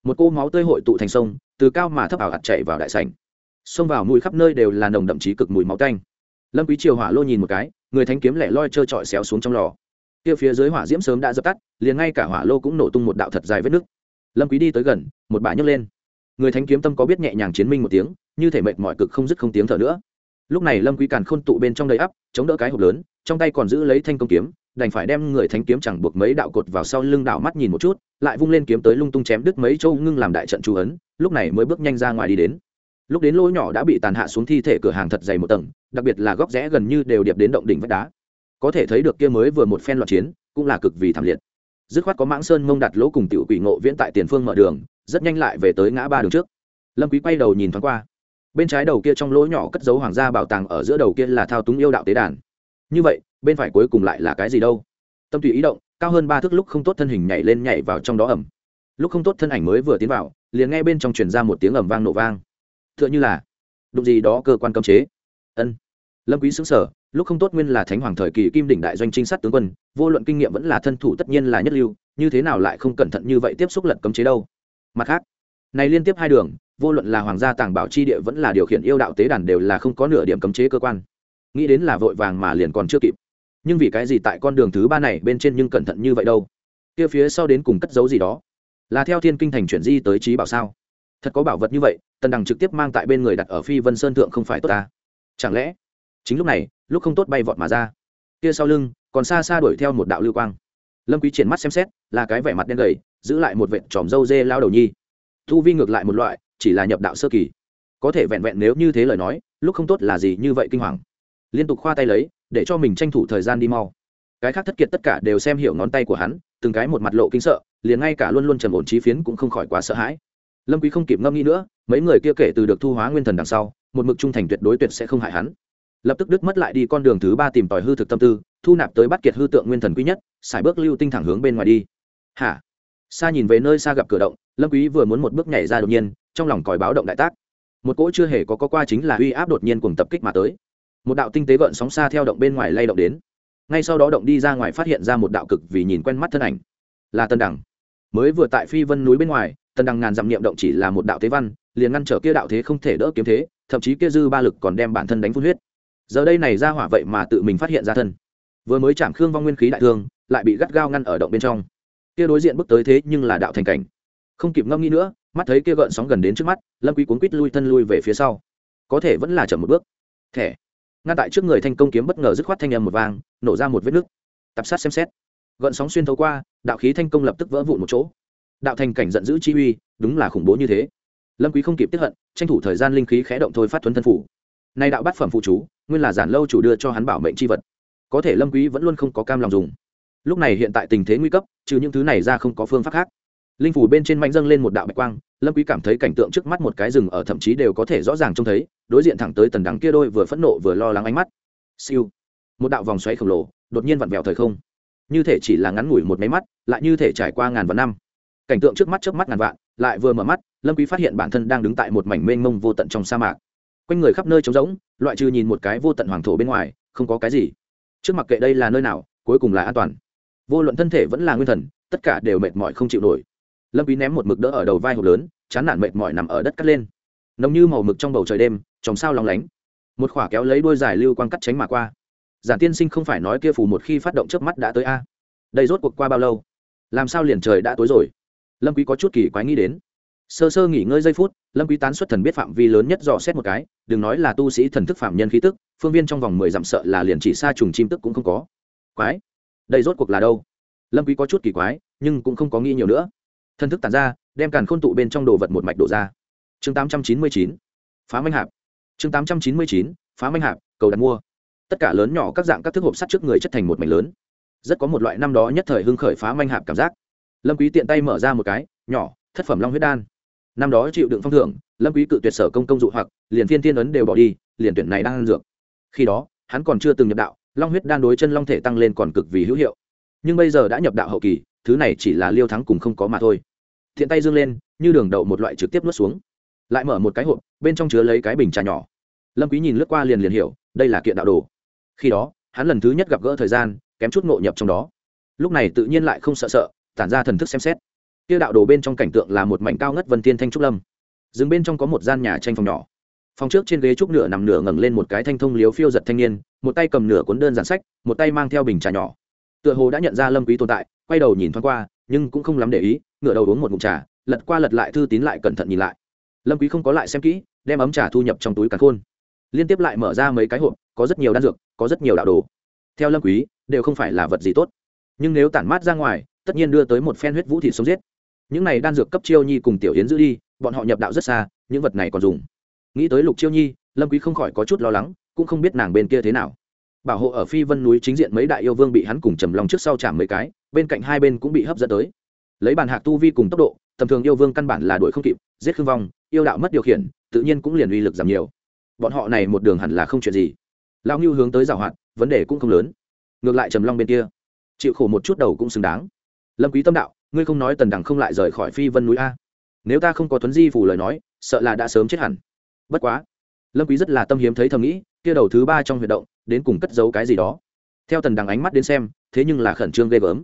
Một cô máu tươi hội tụ thành sông, từ cao mà thấp ảo hạt chạy vào đại sảnh. Xông vào mùi khắp nơi đều là nồng đậm chí cực mùi máu canh lâm quý triều hỏa lô nhìn một cái, người thánh kiếm lẻ loi trơ trọi xéo xuống trong lò. Kia phía dưới hỏa diễm sớm đã dập tắt, liền ngay cả hỏa lô cũng nổ tung một đạo thật dài vết nứt. Lâm quý đi tới gần, một bà nhấc lên. Người thánh kiếm tâm có biết nhẹ nhàng chiến minh một tiếng, như thể mệt mỏi cực không dứt không tiếng thở nữa lúc này lâm quý càn khôn tụ bên trong đầy ắp, chống đỡ cái hộp lớn, trong tay còn giữ lấy thanh công kiếm, đành phải đem người thánh kiếm chẳng buộc mấy đạo cột vào sau lưng đảo mắt nhìn một chút, lại vung lên kiếm tới lung tung chém đứt mấy châu ngưng làm đại trận chú ấn, lúc này mới bước nhanh ra ngoài đi đến. Lúc đến lỗ nhỏ đã bị tàn hạ xuống thi thể cửa hàng thật dày một tầng, đặc biệt là góc rẽ gần như đều điệp đến động đỉnh vách đá. Có thể thấy được kia mới vừa một phen loạn chiến, cũng là cực vì thảm liệt. Dứt khoát có mãng sơn mông đặt lỗ cùng tiểu quỷ ngộ viễn tại tiền phương mở đường, rất nhanh lại về tới ngã ba đường trước. Lâm quý quay đầu nhìn thoáng qua bên trái đầu kia trong lỗ nhỏ cất dấu hoàng gia bảo tàng ở giữa đầu kia là thao túng yêu đạo tế đàn. Như vậy, bên phải cuối cùng lại là cái gì đâu? Tâm tùy ý động, cao hơn ba thước lúc không tốt thân hình nhảy lên nhảy vào trong đó ẩm. Lúc không tốt thân ảnh mới vừa tiến vào, liền nghe bên trong truyền ra một tiếng ẩm vang nổ vang. Tựa như là đụng gì đó cơ quan cấm chế. Ân. Lâm quý sững sờ, lúc không tốt nguyên là thánh hoàng thời kỳ kim đỉnh đại doanh trinh sát tướng quân, vô luận kinh nghiệm vẫn là thân thủ tất nhiên là nhất lưu, như thế nào lại không cẩn thận như vậy tiếp xúc lật cấm chế đâu? Mặt khác này liên tiếp hai đường, vô luận là hoàng gia tàng bảo chi địa vẫn là điều khiển yêu đạo tế đàn đều là không có nửa điểm cấm chế cơ quan. Nghĩ đến là vội vàng mà liền còn chưa kịp. Nhưng vì cái gì tại con đường thứ ba này bên trên nhưng cẩn thận như vậy đâu? Kia phía sau đến cùng cất giấu gì đó? Là theo thiên kinh thành chuyển di tới trí bảo sao? Thật có bảo vật như vậy, tần đằng trực tiếp mang tại bên người đặt ở phi vân sơn thượng không phải tốt ta. Chẳng lẽ, chính lúc này, lúc không tốt bay vọt mà ra. Kia sau lưng, còn xa xa đuổi theo một đạo lưu quang. Lâm quý triển mắt xem xét, là cái vẻ mặt đen gầy, giữ lại một vệt tròm dâu dê lao đầu nhi thu vi ngược lại một loại, chỉ là nhập đạo sơ kỳ. Có thể vẹn vẹn nếu như thế lời nói, lúc không tốt là gì như vậy kinh hoàng. Liên tục khoa tay lấy, để cho mình tranh thủ thời gian đi mau. Cái khác thất kiệt tất cả đều xem hiểu ngón tay của hắn, từng cái một mặt lộ kinh sợ, liền ngay cả luôn luôn trầm ổn trí phiến cũng không khỏi quá sợ hãi. Lâm quý không kịp ngâm nghĩ nữa, mấy người kia kể từ được thu hóa nguyên thần đằng sau, một mực trung thành tuyệt đối tuyệt sẽ không hại hắn. Lập tức đứt mất lại đi con đường thứ ba tìm tòi hư thực tâm tư, thu nạp tới bắt kiệt hư tượng nguyên thần quý nhất, xài bước lưu tinh thẳng hướng bên ngoài đi. Hả? Xa nhìn về nơi xa gặp cửa động lâm quý vừa muốn một bước nhảy ra đột nhiên, trong lòng còi báo động đại tác. Một cỗ chưa hề có có qua chính là uy áp đột nhiên cùng tập kích mà tới. Một đạo tinh tế gợn sóng xa theo động bên ngoài lay động đến. Ngay sau đó động đi ra ngoài phát hiện ra một đạo cực vì nhìn quen mắt thân ảnh. Là tân đằng. Mới vừa tại phi vân núi bên ngoài tân đằng ngàn dặm niệm động chỉ là một đạo thế văn, liền ngăn trở kia đạo thế không thể đỡ kiếm thế, thậm chí kia dư ba lực còn đem bản thân đánh phun huyết. Giờ đây này ra hỏa vậy mà tự mình phát hiện ra thân. Vừa mới chạm khương vong nguyên khí đại thương, lại bị gắt gao ngăn ở động bên trong. Kia đối diện bước tới thế nhưng là đạo thành cảnh không kịp ngâm nghĩ nữa, mắt thấy kia gợn sóng gần đến trước mắt, lâm quý cuốn quít lui thân lui về phía sau. Có thể vẫn là chậm một bước. Thẻ. Ngăn tại trước người thanh công kiếm bất ngờ dứt khoát thanh âm một vang, nổ ra một vết nứt. Tập sát xem xét. Gợn sóng xuyên thấu qua, đạo khí thanh công lập tức vỡ vụn một chỗ. Đạo thành cảnh giận dữ chi uy, đúng là khủng bố như thế. Lâm quý không kịp tiếp hận, tranh thủ thời gian linh khí khẽ động thôi phát thuấn thân phủ. Nay đạo bát phẩm phụ chú, nguyên là giản lâu chủ đưa cho hắn bảo mệnh chi vật. Có thể lâm quý vẫn luôn không có cam lòng dùng. Lúc này hiện tại tình thế nguy cấp, trừ những thứ này ra không có phương pháp khác linh phủ bên trên mạnh dâng lên một đạo bạch quang, lâm quý cảm thấy cảnh tượng trước mắt một cái rừng ở thậm chí đều có thể rõ ràng trông thấy, đối diện thẳng tới tần đằng kia đôi vừa phẫn nộ vừa lo lắng ánh mắt. Siêu. Một đạo vòng xoáy khổng lồ, đột nhiên vặn vẹo thời không. Như thể chỉ là ngắn ngủi một máy mắt, lại như thể trải qua ngàn vạn năm. Cảnh tượng trước mắt trước mắt ngàn vạn, lại vừa mở mắt, lâm quý phát hiện bản thân đang đứng tại một mảnh mênh mông vô tận trong sa mạc. Quanh người khắp nơi trống rỗng, loại trừ nhìn một cái vô tận hoàng thổ bên ngoài, không có cái gì. Trước mặt kệ đây là nơi nào, cuối cùng là an toàn. Vô luận thân thể vẫn là nguyên thần, tất cả đều mệt mỏi không chịu nổi lâm quý ném một mực đỡ ở đầu vai hộp lớn, chán nản mệt mỏi nằm ở đất cắt lên. Nồng như màu mực trong bầu trời đêm tròng sao lóng lánh. Một khỏa kéo lấy đuôi dài lưu quang cắt tránh mà qua. Giản tiên sinh không phải nói kia phù một khi phát động trước mắt đã tới a. Đây rốt cuộc qua bao lâu? Làm sao liền trời đã tối rồi? Lâm quý có chút kỳ quái nghĩ đến. Sơ sơ nghỉ ngơi giây phút, lâm quý tán xuất thần biết phạm vi lớn nhất dò xét một cái, đừng nói là tu sĩ thần thức phạm nhân khí tức, phương viên trong vòng mười dặm sợ là liền chỉ xa trùng chim tức cũng không có. Quái, đây rốt cuộc là đâu? Lâm quý có chút kỳ quái, nhưng cũng không có nghi nhiều nữa thân thức tàn ra, đem càn khôn tụ bên trong đồ vật một mạch đổ ra. Chương 899 phá manh hạp. Chương 899 phá manh hạp, cầu đặt mua. Tất cả lớn nhỏ các dạng các thức hộp sắt trước người chất thành một mảnh lớn. Rất có một loại năm đó nhất thời hưng khởi phá manh hạp cảm giác. Lâm quý tiện tay mở ra một cái, nhỏ, thất phẩm long huyết đan. Năm đó chịu đựng phong thưởng, lâm quý cự tuyệt sở công công dụ hoặc, liền thiên thiên ấn đều bỏ đi, liền tuyển này đang ăn dược. Khi đó, hắn còn chưa từng nhập đạo, long huyết đan đối chân long thể tăng lên còn cực vì hữu hiệu. Nhưng bây giờ đã nhập đạo hậu kỳ thứ này chỉ là liêu thắng cùng không có mà thôi. Thiện tay dương lên, như đường đậu một loại trực tiếp nuốt xuống. Lại mở một cái hộp, bên trong chứa lấy cái bình trà nhỏ. Lâm quý nhìn lướt qua liền liền hiểu, đây là kiện đạo đồ. Khi đó, hắn lần thứ nhất gặp gỡ thời gian, kém chút ngộ nhập trong đó. Lúc này tự nhiên lại không sợ sợ, tản ra thần thức xem xét. Kia đạo đồ bên trong cảnh tượng là một mảnh cao ngất vân tiên thanh trúc lâm. Dừng bên trong có một gian nhà tranh phòng nhỏ. Phòng trước trên ghế trúc nửa nằm nửa ngẩng lên một cái thanh thông liếu phiêu giật thanh niên, một tay cầm nửa cuốn đơn giản sách, một tay mang theo bình trà nhỏ tựa hồ đã nhận ra lâm quý tồn tại, quay đầu nhìn thoáng qua, nhưng cũng không lắm để ý, ngửa đầu uống một ngụm trà, lật qua lật lại thư tín lại cẩn thận nhìn lại. Lâm quý không có lại xem kỹ, đem ấm trà thu nhập trong túi càn khôn. Liên tiếp lại mở ra mấy cái hộp, có rất nhiều đan dược, có rất nhiều đạo đồ. Theo lâm quý, đều không phải là vật gì tốt. Nhưng nếu tản mát ra ngoài, tất nhiên đưa tới một phen huyết vũ thị sống giết. Những này đan dược cấp chiêu nhi cùng tiểu yến giữ đi, bọn họ nhập đạo rất xa, những vật này còn dùng. Nghĩ tới lục chiêu nhi, lâm quý không khỏi có chút lo lắng, cũng không biết nàng bên kia thế nào bảo hộ ở phi vân núi chính diện mấy đại yêu vương bị hắn cùng trầm lòng trước sau chạm mấy cái, bên cạnh hai bên cũng bị hấp dẫn tới. Lấy bàn hạc tu vi cùng tốc độ, tầm thường yêu vương căn bản là đuổi không kịp, giết khương vong, yêu đạo mất điều khiển, tự nhiên cũng liền uy lực giảm nhiều. Bọn họ này một đường hẳn là không chuyện gì. Lao ngưu hướng tới giảo hoạt, vấn đề cũng không lớn. Ngược lại trầm long bên kia, chịu khổ một chút đầu cũng xứng đáng. Lâm quý tâm đạo, ngươi không nói tần đằng không lại rời khỏi phi vân núi a. Nếu ta không có tuấn di phủ lời nói, sợ là đã sớm chết hẳn. Bất quá, lâm quý rất là tâm hiếm thấy thầm nghĩ, kia đầu thứ ba trong huyệt động đến cùng cất giấu cái gì đó. Theo tần đằng ánh mắt đến xem, thế nhưng là khẩn trương ghê gớm.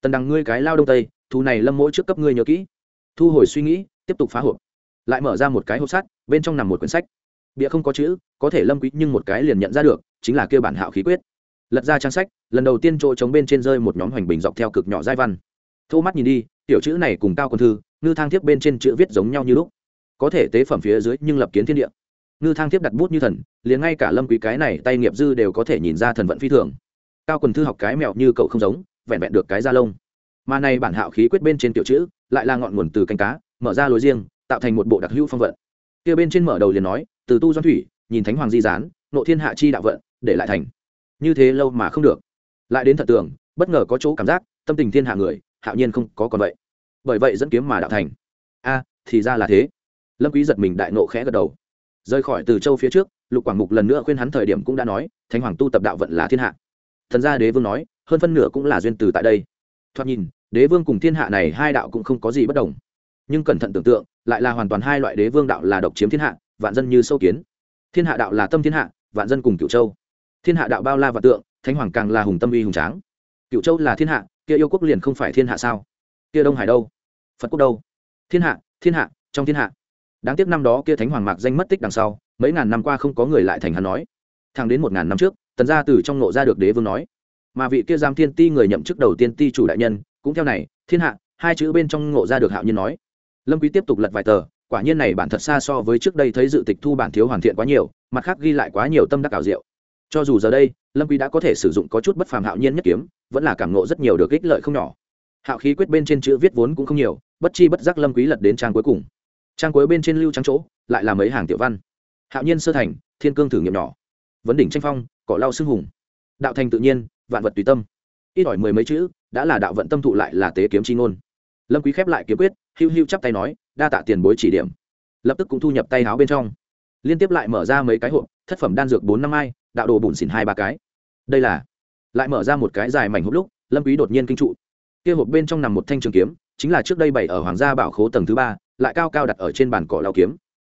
Tần đằng, ngươi cái lao đông tây thu này lâm mỗi trước cấp ngươi nhớ kỹ. Thu hồi suy nghĩ, tiếp tục phá hộp. Lại mở ra một cái hộp sắt, bên trong nằm một quyển sách. Bịa không có chữ, có thể lâm quý nhưng một cái liền nhận ra được, chính là kia bản hạo khí quyết. Lật ra trang sách, lần đầu tiên chỗ trống bên trên rơi một nhóm hoành bình dọc theo cực nhỏ giai văn. Thu mắt nhìn đi, tiểu chữ này cùng cao quân thư, ngư thang thiếp bên trên chữ viết giống nhau như lúc. Có thể tế phẩm phía dưới nhưng lập kiến thiên địa ngư thang thiếp đặt bút như thần, liền ngay cả lâm quý cái này tay nghiệp dư đều có thể nhìn ra thần vận phi thường. Cao quần thư học cái mèo như cậu không giống, vẹn vẹn được cái da lông. Mà này bản hạo khí quyết bên trên tiểu chữ, lại là ngọn nguồn từ canh cá, mở ra lối riêng, tạo thành một bộ đặc hữu phong vận. Kia bên trên mở đầu liền nói, từ tu doan thủy, nhìn thánh hoàng di gián, nộ thiên hạ chi đạo vận, để lại thành. Như thế lâu mà không được. Lại đến thật tưởng, bất ngờ có chỗ cảm giác, tâm tình thiên hạ người, hạo nhiên không có còn vậy. Bởi vậy dẫn kiếm mà đạo thành. A, thì ra là thế. Lâm quý giật mình đại nộ khẽ gật đầu rời khỏi từ châu phía trước, lục quảng mục lần nữa khuyên hắn thời điểm cũng đã nói, thánh hoàng tu tập đạo vận là thiên hạ. Thần gia đế vương nói, hơn phân nửa cũng là duyên từ tại đây. Thoạt nhìn, đế vương cùng thiên hạ này hai đạo cũng không có gì bất đồng. Nhưng cẩn thận tưởng tượng, lại là hoàn toàn hai loại đế vương đạo là độc chiếm thiên hạ, vạn dân như sâu kiến. Thiên hạ đạo là tâm thiên hạ, vạn dân cùng cựu châu. Thiên hạ đạo bao la và tượng, thánh hoàng càng là hùng tâm uy hùng tráng. Cựu châu là thiên hạ, kia yêu quốc liền không phải thiên hạ sao? Kia đông hải đâu? Phật quốc đâu? Thiên hạ thiên hạ, trong thiên hạ đáng tiếc năm đó kia thánh hoàng mạc danh mất tích đằng sau, mấy ngàn năm qua không có người lại thành hắn nói. Thẳng đến một ngàn năm trước, tần gia từ trong nộ ra được đế vương nói. Mà vị kia giam thiên ti người nhậm chức đầu tiên ti chủ đại nhân, cũng theo này, thiên hạ, hai chữ bên trong ngộ ra được hạo nhiên nói. Lâm quý tiếp tục lật vài tờ, quả nhiên này bản thật xa so với trước đây thấy dự tịch thu bản thiếu hoàn thiện quá nhiều, mặt khác ghi lại quá nhiều tâm đắc ảo diệu. Cho dù giờ đây, lâm quý đã có thể sử dụng có chút bất phàm hạo nhiên nhất kiếm, vẫn là cảm ngộ rất nhiều được ích lợi không nhỏ. Hạo khí quyết bên trên chữ viết vốn cũng không nhiều, bất chi bất giác lâm quý lật đến trang cuối cùng trang cuối bên trên lưu trắng chỗ, lại là mấy hàng tiểu văn. Hạo nhiên sơ thành, thiên cương thử nghiệm nhỏ. Vấn đỉnh tranh phong, cỏ lau xương hùng. Đạo thành tự nhiên, vạn vật tùy tâm. Ít ỏi mười mấy chữ, đã là đạo vận tâm thụ lại là tế kiếm chi ngôn. Lâm quý khép lại kiếm quyết hưu hưu chắp tay nói, đa tạ tiền bối chỉ điểm. Lập tức cũng thu nhập tay áo bên trong. Liên tiếp lại mở ra mấy cái hộp, thất phẩm đan dược bốn năm hai đạo đồ bùn xỉn hai ba cái. Đây là, lại mở ra một cái dài mảnh hộp lúc, lâm quý đột nhiên kinh trụ. Kia hộp bên trong nằm một thanh trường kiếm, chính là trước đây bày ở hoàng gia bảo khố tầng thứ ba lại cao cao đặt ở trên bàn cỏ lao kiếm.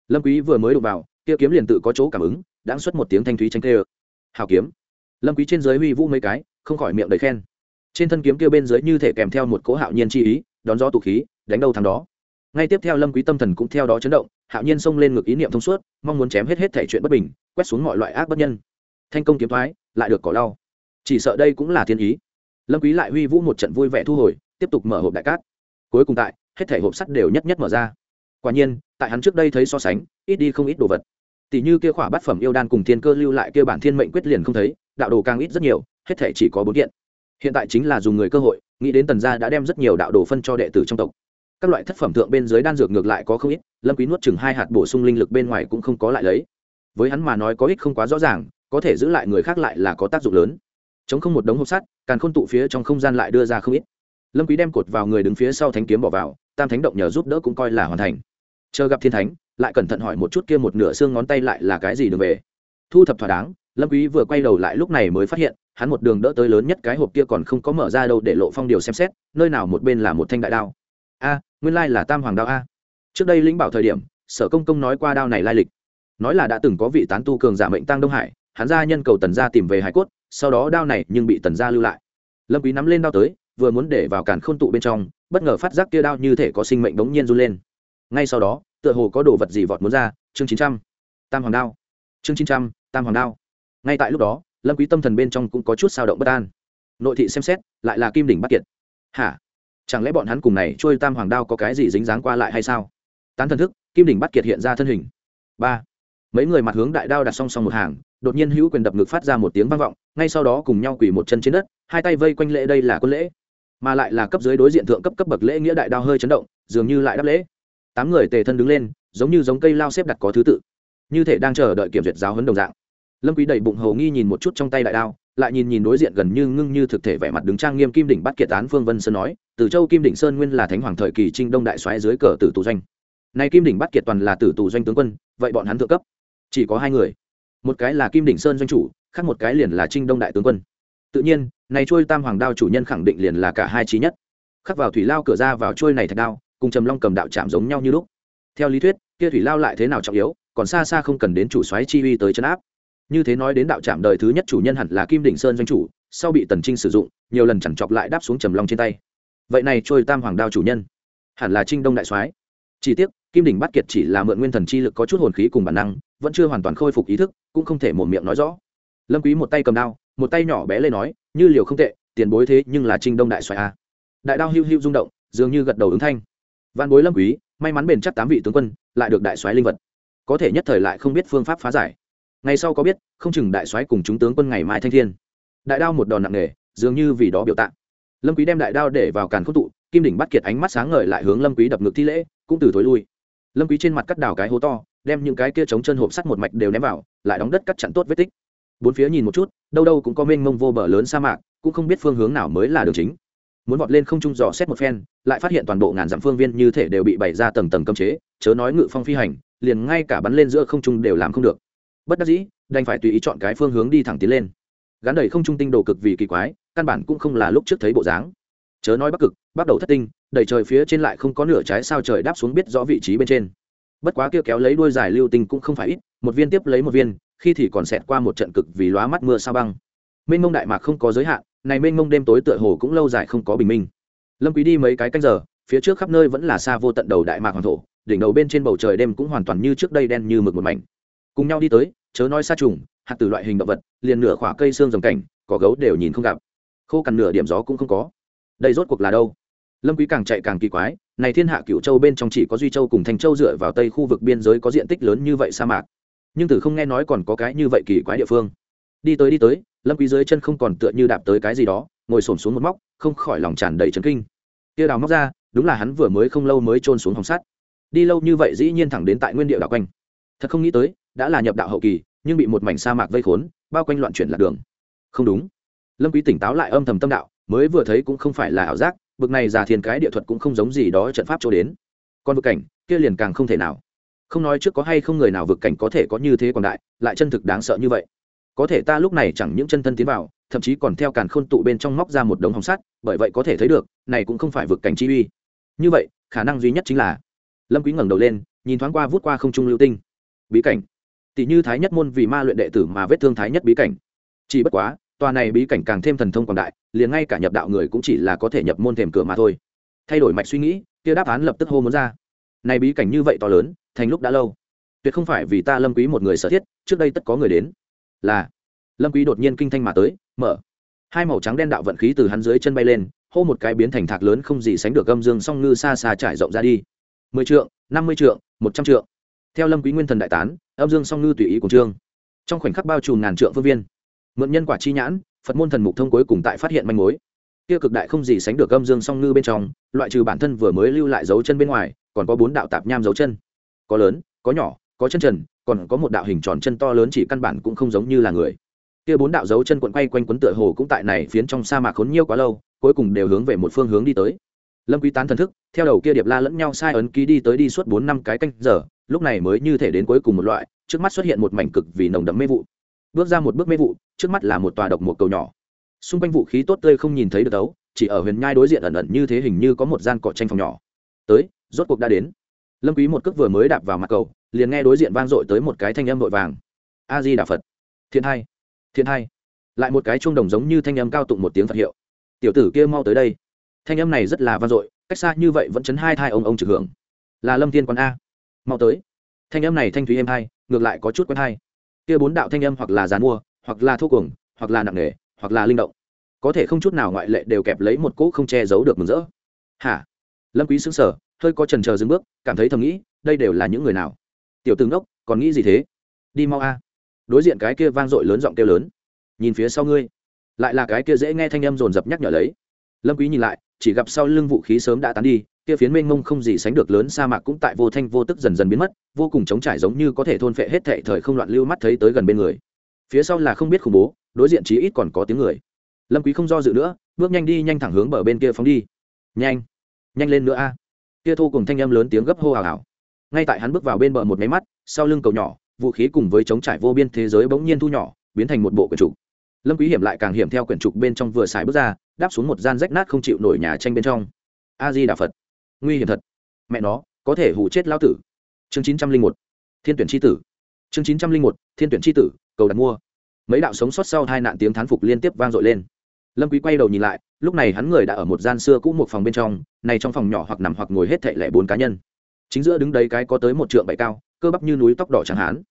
Lâm quý vừa mới đụng vào, kia kiếm liền tự có chỗ cảm ứng, đã xuất một tiếng thanh thúy tranh tê hào kiếm. Lâm quý trên dưới huy vũ mấy cái, không khỏi miệng đầy khen. Trên thân kiếm kia bên dưới như thể kèm theo một cỗ hạo nhiên chi ý, đón gió tụ khí, đánh đâu thằng đó. Ngay tiếp theo lâm quý tâm thần cũng theo đó chấn động, hạo nhiên xông lên ngược ý niệm thông suốt, mong muốn chém hết hết thể chuyện bất bình, quét xuống mọi loại ác bất nhân. Thanh công kiếm thoái, lại được cỏ lau. Chỉ sợ đây cũng là thiên ý. Lâm quý lại huy vũ một trận vui vẻ thu hồi, tiếp tục mở hộp đại cát. Cuối cùng tại hết thể hộp sắt đều nhất nhất mở ra. Quả nhiên, tại hắn trước đây thấy so sánh, ít đi không ít đồ vật. Tỷ như kia khỏa bát phẩm yêu đan cùng thiên cơ lưu lại kia bản thiên mệnh quyết liền không thấy, đạo đồ càng ít rất nhiều, hết thể chỉ có bốn kiện. Hiện tại chính là dùng người cơ hội, nghĩ đến tần gia đã đem rất nhiều đạo đồ phân cho đệ tử trong tộc. Các loại thất phẩm thượng bên dưới đan dược ngược lại có không ít, lâm quý nuốt chừng hai hạt bổ sung linh lực bên ngoài cũng không có lại lấy. Với hắn mà nói có ích không quá rõ ràng, có thể giữ lại người khác lại là có tác dụng lớn. Chống không một đống hộp sắt, càn khôn tụ phía trong không gian lại đưa ra không ít lâm quý đem cột vào người đứng phía sau thánh kiếm bỏ vào, tam thánh động nhờ giúp đỡ cũng coi là hoàn thành. Chờ gặp thiên thánh, lại cẩn thận hỏi một chút kia một nửa xương ngón tay lại là cái gì đường về. Thu thập thỏa đáng, lâm quý vừa quay đầu lại lúc này mới phát hiện, hắn một đường đỡ tới lớn nhất cái hộp kia còn không có mở ra đâu để lộ phong điều xem xét, nơi nào một bên là một thanh đại đao. A, nguyên lai là tam hoàng đao a. Trước đây lĩnh bảo thời điểm, sở công công nói qua đao này lai lịch. Nói là đã từng có vị tán tu cường giả mệnh tăng đông hải, hắn ra nhân cầu tần gia tìm về hải cốt, sau đó đao này nhưng bị tần gia lưu lại. Lâm quý nắm lên đao tới vừa muốn để vào càn khôn tụ bên trong, bất ngờ phát giác kia đao như thể có sinh mệnh bỗng nhiên run lên. Ngay sau đó, tựa hồ có đồ vật gì vọt muốn ra, chương chín trăm, tam hoàng đao. Chương chín trăm, tam hoàng đao. Ngay tại lúc đó, lâm quý tâm thần bên trong cũng có chút sao động bất an. Nội thị xem xét, lại là kim đỉnh bắt kiệt. Hả? Chẳng lẽ bọn hắn cùng này trôi tam hoàng đao có cái gì dính dáng qua lại hay sao? Tán thần thức, kim đỉnh bắt kiệt hiện ra thân hình. Ba. Mấy người mặt hướng đại đao đặt song song một hàng, đột nhiên hữu quyền đập ngực phát ra một tiếng vang vọng, ngay sau đó cùng nhau quỳ một chân trên đất, hai tay vây quanh lễ đây là quân lễ mà lại là cấp dưới đối diện thượng cấp cấp bậc lễ nghĩa đại đao hơi chấn động, dường như lại đáp lễ. Tám người tề thân đứng lên, giống như giống cây lao xếp đặt có thứ tự. Như thể đang chờ đợi kiểm duyệt giáo huấn đồng dạng. Lâm quý đầy bụng hầu nghi nhìn một chút trong tay đại đao, lại nhìn nhìn đối diện gần như ngưng như thực thể vẻ mặt đứng trang nghiêm kim đỉnh bắt kiệt án phương vân sơn nói, từ châu kim đỉnh sơn nguyên là thánh hoàng thời kỳ trinh đông đại soái dưới cờ tử tù doanh. Nay kim đỉnh bắt kiệt toàn là tử tù doanh tướng quân, vậy bọn hắn thượng cấp. Chỉ có hai người. Một cái là kim đỉnh sơn doanh chủ, khác một cái liền là trinh đông đại tướng quân. Tự nhiên này trôi tam hoàng đao chủ nhân khẳng định liền là cả hai trí nhất. Khắc vào thủy lao cửa ra vào trôi này thạch đao, cùng trầm long cầm đạo chạm giống nhau như lúc. Theo lý thuyết, kia thủy lao lại thế nào trọng yếu, còn xa xa không cần đến chủ soái chi uy tới chấn áp. Như thế nói đến đạo trạm đời thứ nhất chủ nhân hẳn là kim đỉnh sơn doanh chủ, sau bị tần trinh sử dụng, nhiều lần chẳng chọc lại đáp xuống trầm long trên tay. Vậy này trôi tam hoàng đao chủ nhân, hẳn là trinh đông đại soái. Chỉ tiếc, kim đỉnh bắt kiệt chỉ là mượn nguyên thần chi lực có chút hồn khí cùng bản năng, vẫn chưa hoàn toàn khôi phục ý thức, cũng không thể một miệng nói rõ. Lâm quý một tay cầm đao một tay nhỏ bé lên nói, như liều không tệ, tiền bối thế nhưng là trinh đông đại xoài a. Đại đao hưu hưu rung động, dường như gật đầu ứng thanh. Văn bối lâm quý, may mắn bền chắc tám vị tướng quân, lại được đại soái linh vật. Có thể nhất thời lại không biết phương pháp phá giải. Ngày sau có biết, không chừng đại soái cùng chúng tướng quân ngày mai thanh thiên. Đại đao một đòn nặng nề, dường như vì đó biểu tạ. Lâm quý đem đại đao để vào càn khôn tụ, kim đỉnh bắt kiệt ánh mắt sáng ngời lại hướng lâm quý đập ngược thi lễ, cũng từ thối lui. Lâm quý trên mặt cắt đào cái hố to, đem những cái kia chống chân hộp sắt một mạch đều ném vào, lại đóng đất cắt chặn tốt vết tích bốn phía nhìn một chút, đâu đâu cũng có mênh mông vô bờ lớn sa mạc, cũng không biết phương hướng nào mới là đường chính. Muốn vọt lên không trung dò xét một phen, lại phát hiện toàn bộ ngàn dặm phương viên như thể đều bị bày ra tầng tầng cấm chế, chớ nói ngự phong phi hành, liền ngay cả bắn lên giữa không trung đều làm không được. Bất đắc dĩ, đành phải tùy ý chọn cái phương hướng đi thẳng tiến lên. Gắn đầy không trung tinh đồ cực vì kỳ quái, căn bản cũng không là lúc trước thấy bộ dáng. Chớ nói bắc cực, bắt đầu thất tinh, đầy trời phía trên lại không có nửa trái sao trời đáp xuống biết rõ vị trí bên trên. Bất quá kia kéo lấy đuôi dài lưu tinh cũng không phải ít, một viên tiếp lấy một viên khi thì còn xẹt qua một trận cực vì lóa mắt mưa sao băng. Mênh mông đại mạc không có giới hạn, này mênh mông đêm tối tựa hồ cũng lâu dài không có bình minh. Lâm quý đi mấy cái canh giờ, phía trước khắp nơi vẫn là xa vô tận đầu đại mạc hoàng thổ, đỉnh đầu bên trên bầu trời đêm cũng hoàn toàn như trước đây đen như mực một mảnh. Cùng nhau đi tới, chớ nói xa trùng, hạt từ loại hình động vật, liền nửa khỏa cây xương rồng cảnh, có gấu đều nhìn không gặp. Khô cằn nửa điểm gió cũng không có. Đây rốt cuộc là đâu? Lâm quý càng chạy càng kỳ quái, này thiên hạ cửu châu bên trong chỉ có duy châu cùng thành châu dựa vào tây khu vực biên giới có diện tích lớn như vậy sa mạc nhưng tử không nghe nói còn có cái như vậy kỳ quái địa phương. Đi tới đi tới, lâm quý dưới chân không còn tựa như đạp tới cái gì đó, ngồi xổm xuống một móc, không khỏi lòng tràn đầy chấn kinh. Kia đào móc ra, đúng là hắn vừa mới không lâu mới trôn xuống hồng sắt. Đi lâu như vậy dĩ nhiên thẳng đến tại nguyên địa đảo quanh. Thật không nghĩ tới, đã là nhập đạo hậu kỳ, nhưng bị một mảnh sa mạc vây khốn, bao quanh loạn chuyển lạc đường. Không đúng. Lâm quý tỉnh táo lại âm thầm tâm đạo, mới vừa thấy cũng không phải là ảo giác, bực này giả thiên cái địa thuật cũng không giống gì đó trận pháp cho đến. Còn vực cảnh, kia liền càng không thể nào không nói trước có hay không người nào vực cảnh có thể có như thế còn đại, lại chân thực đáng sợ như vậy. Có thể ta lúc này chẳng những chân thân tiến vào, thậm chí còn theo càn khôn tụ bên trong móc ra một đống hồng sắt, bởi vậy có thể thấy được, này cũng không phải vực cảnh chi uy. Như vậy, khả năng duy nhất chính là, lâm quý ngẩng đầu lên, nhìn thoáng qua vút qua không trung lưu tinh. Bí cảnh. Tỷ như thái nhất môn vì ma luyện đệ tử mà vết thương thái nhất bí cảnh. Chỉ bất quá, tòa này bí cảnh càng thêm thần thông quảng đại, liền ngay cả nhập đạo người cũng chỉ là có thể nhập môn thềm cửa mà thôi. Thay đổi mạch suy nghĩ, kia đáp án lập tức hô muốn ra. Này bí cảnh như vậy to lớn thành lúc đã lâu. Tuyệt không phải vì ta lâm quý một người sở thiết, trước đây tất có người đến. Là. Lâm quý đột nhiên kinh thanh mà tới, mở. Hai màu trắng đen đạo vận khí từ hắn dưới chân bay lên, hô một cái biến thành thạc lớn không gì sánh được âm dương song ngư xa xa trải rộng ra đi. Mười trượng, năm mươi trượng, một trăm trượng. Theo lâm quý nguyên thần đại tán, âm dương song ngư tùy ý cùng trương. Trong khoảnh khắc bao trùm ngàn trượng phương viên. Mượn nhân quả chi nhãn, phật môn thần mục thông cuối cùng tại phát hiện manh mối. Kia cực đại không gì sánh được âm dương song ngư bên trong, loại trừ bản thân vừa mới lưu lại dấu chân bên ngoài, còn có bốn đạo tạp nham dấu chân có lớn, có nhỏ, có chân trần, còn có một đạo hình tròn chân to lớn chỉ căn bản cũng không giống như là người. Kia bốn đạo dấu chân quận quay quanh quấn tựa hồ cũng tại này phiến trong sa mạc khốn nhiêu quá lâu, cuối cùng đều hướng về một phương hướng đi tới. Lâm quý tán thần thức, theo đầu kia điệp la lẫn nhau sai ấn ký đi tới đi suốt bốn năm cái canh giờ, lúc này mới như thể đến cuối cùng một loại, trước mắt xuất hiện một mảnh cực vì nồng đậm mê vụ. Bước ra một bước mê vụ, trước mắt là một tòa độc một cầu nhỏ. Xung quanh vũ khí tốt tươi không nhìn thấy được đấu chỉ ở huyền nhai đối diện ẩn ẩn như thế hình như có một gian cọ tranh phòng nhỏ. Tới, rốt cuộc đã đến lâm quý một cước vừa mới đạp vào mặt cầu, liền nghe đối diện vang dội tới một cái thanh âm vội vàng. A di đà phật. Thiên hai thiên hai lại một cái chuông đồng giống như thanh âm cao tụng một tiếng phật hiệu. Tiểu tử kia mau tới đây. Thanh âm này rất là vang dội, cách xa như vậy vẫn chấn hai thai ông ông trực hưởng. Là lâm thiên quan a. Mau tới. Thanh âm này thanh thúy êm hai ngược lại có chút quen hay. Kia bốn đạo thanh âm hoặc là giàn mua, hoặc là thô cuồng, hoặc là nặng nề, hoặc là linh động. Có thể không chút nào ngoại lệ đều kẹp lấy một cỗ không che giấu được mừng rỡ. Hả? Lâm quý sững sờ hơi có chần chờ dừng bước, cảm thấy thầm nghĩ, đây đều là những người nào? Tiểu tướng đốc, còn nghĩ gì thế? Đi mau a. Đối diện cái kia vang dội lớn giọng kêu lớn. Nhìn phía sau ngươi. Lại là cái kia dễ nghe thanh âm rồn rập nhắc nhở lấy. Lâm quý nhìn lại, chỉ gặp sau lưng vũ khí sớm đã tán đi, kia phiến mênh mông không gì sánh được lớn sa mạc cũng tại vô thanh vô tức dần dần biến mất, vô cùng chống trải giống như có thể thôn phệ hết thệ thời không loạn lưu mắt thấy tới gần bên người. Phía sau là không biết khủng bố, đối diện chí ít còn có tiếng người. Lâm quý không do dự nữa, bước nhanh đi nhanh thẳng hướng bờ bên kia phóng đi. Nhanh. Nhanh lên nữa a kia thu cùng thanh âm lớn tiếng gấp hô hào hào. Ngay tại hắn bước vào bên bờ một máy mắt, sau lưng cầu nhỏ, vũ khí cùng với chống trải vô biên thế giới bỗng nhiên thu nhỏ, biến thành một bộ quyển trục. Lâm quý hiểm lại càng hiểm theo quyển trục bên trong vừa xài bước ra, đáp xuống một gian rách nát không chịu nổi nhà tranh bên trong. A di đà phật. Nguy hiểm thật. Mẹ nó, có thể hù chết lão tử. Chương chín trăm linh một. Thiên tuyển chi tử. Chương chín trăm linh một. Thiên tuyển chi tử, cầu đặt mua. Mấy đạo sống sót sau hai nạn tiếng thán phục liên tiếp vang dội lên. Lâm quý quay đầu nhìn lại lúc này hắn người đã ở một gian xưa cũ một phòng bên trong, này trong phòng nhỏ hoặc nằm hoặc ngồi hết thảy lẻ bốn cá nhân. Chính giữa đứng đấy cái có tới một trượng bảy cao, cơ bắp như núi tóc đỏ chẳng hán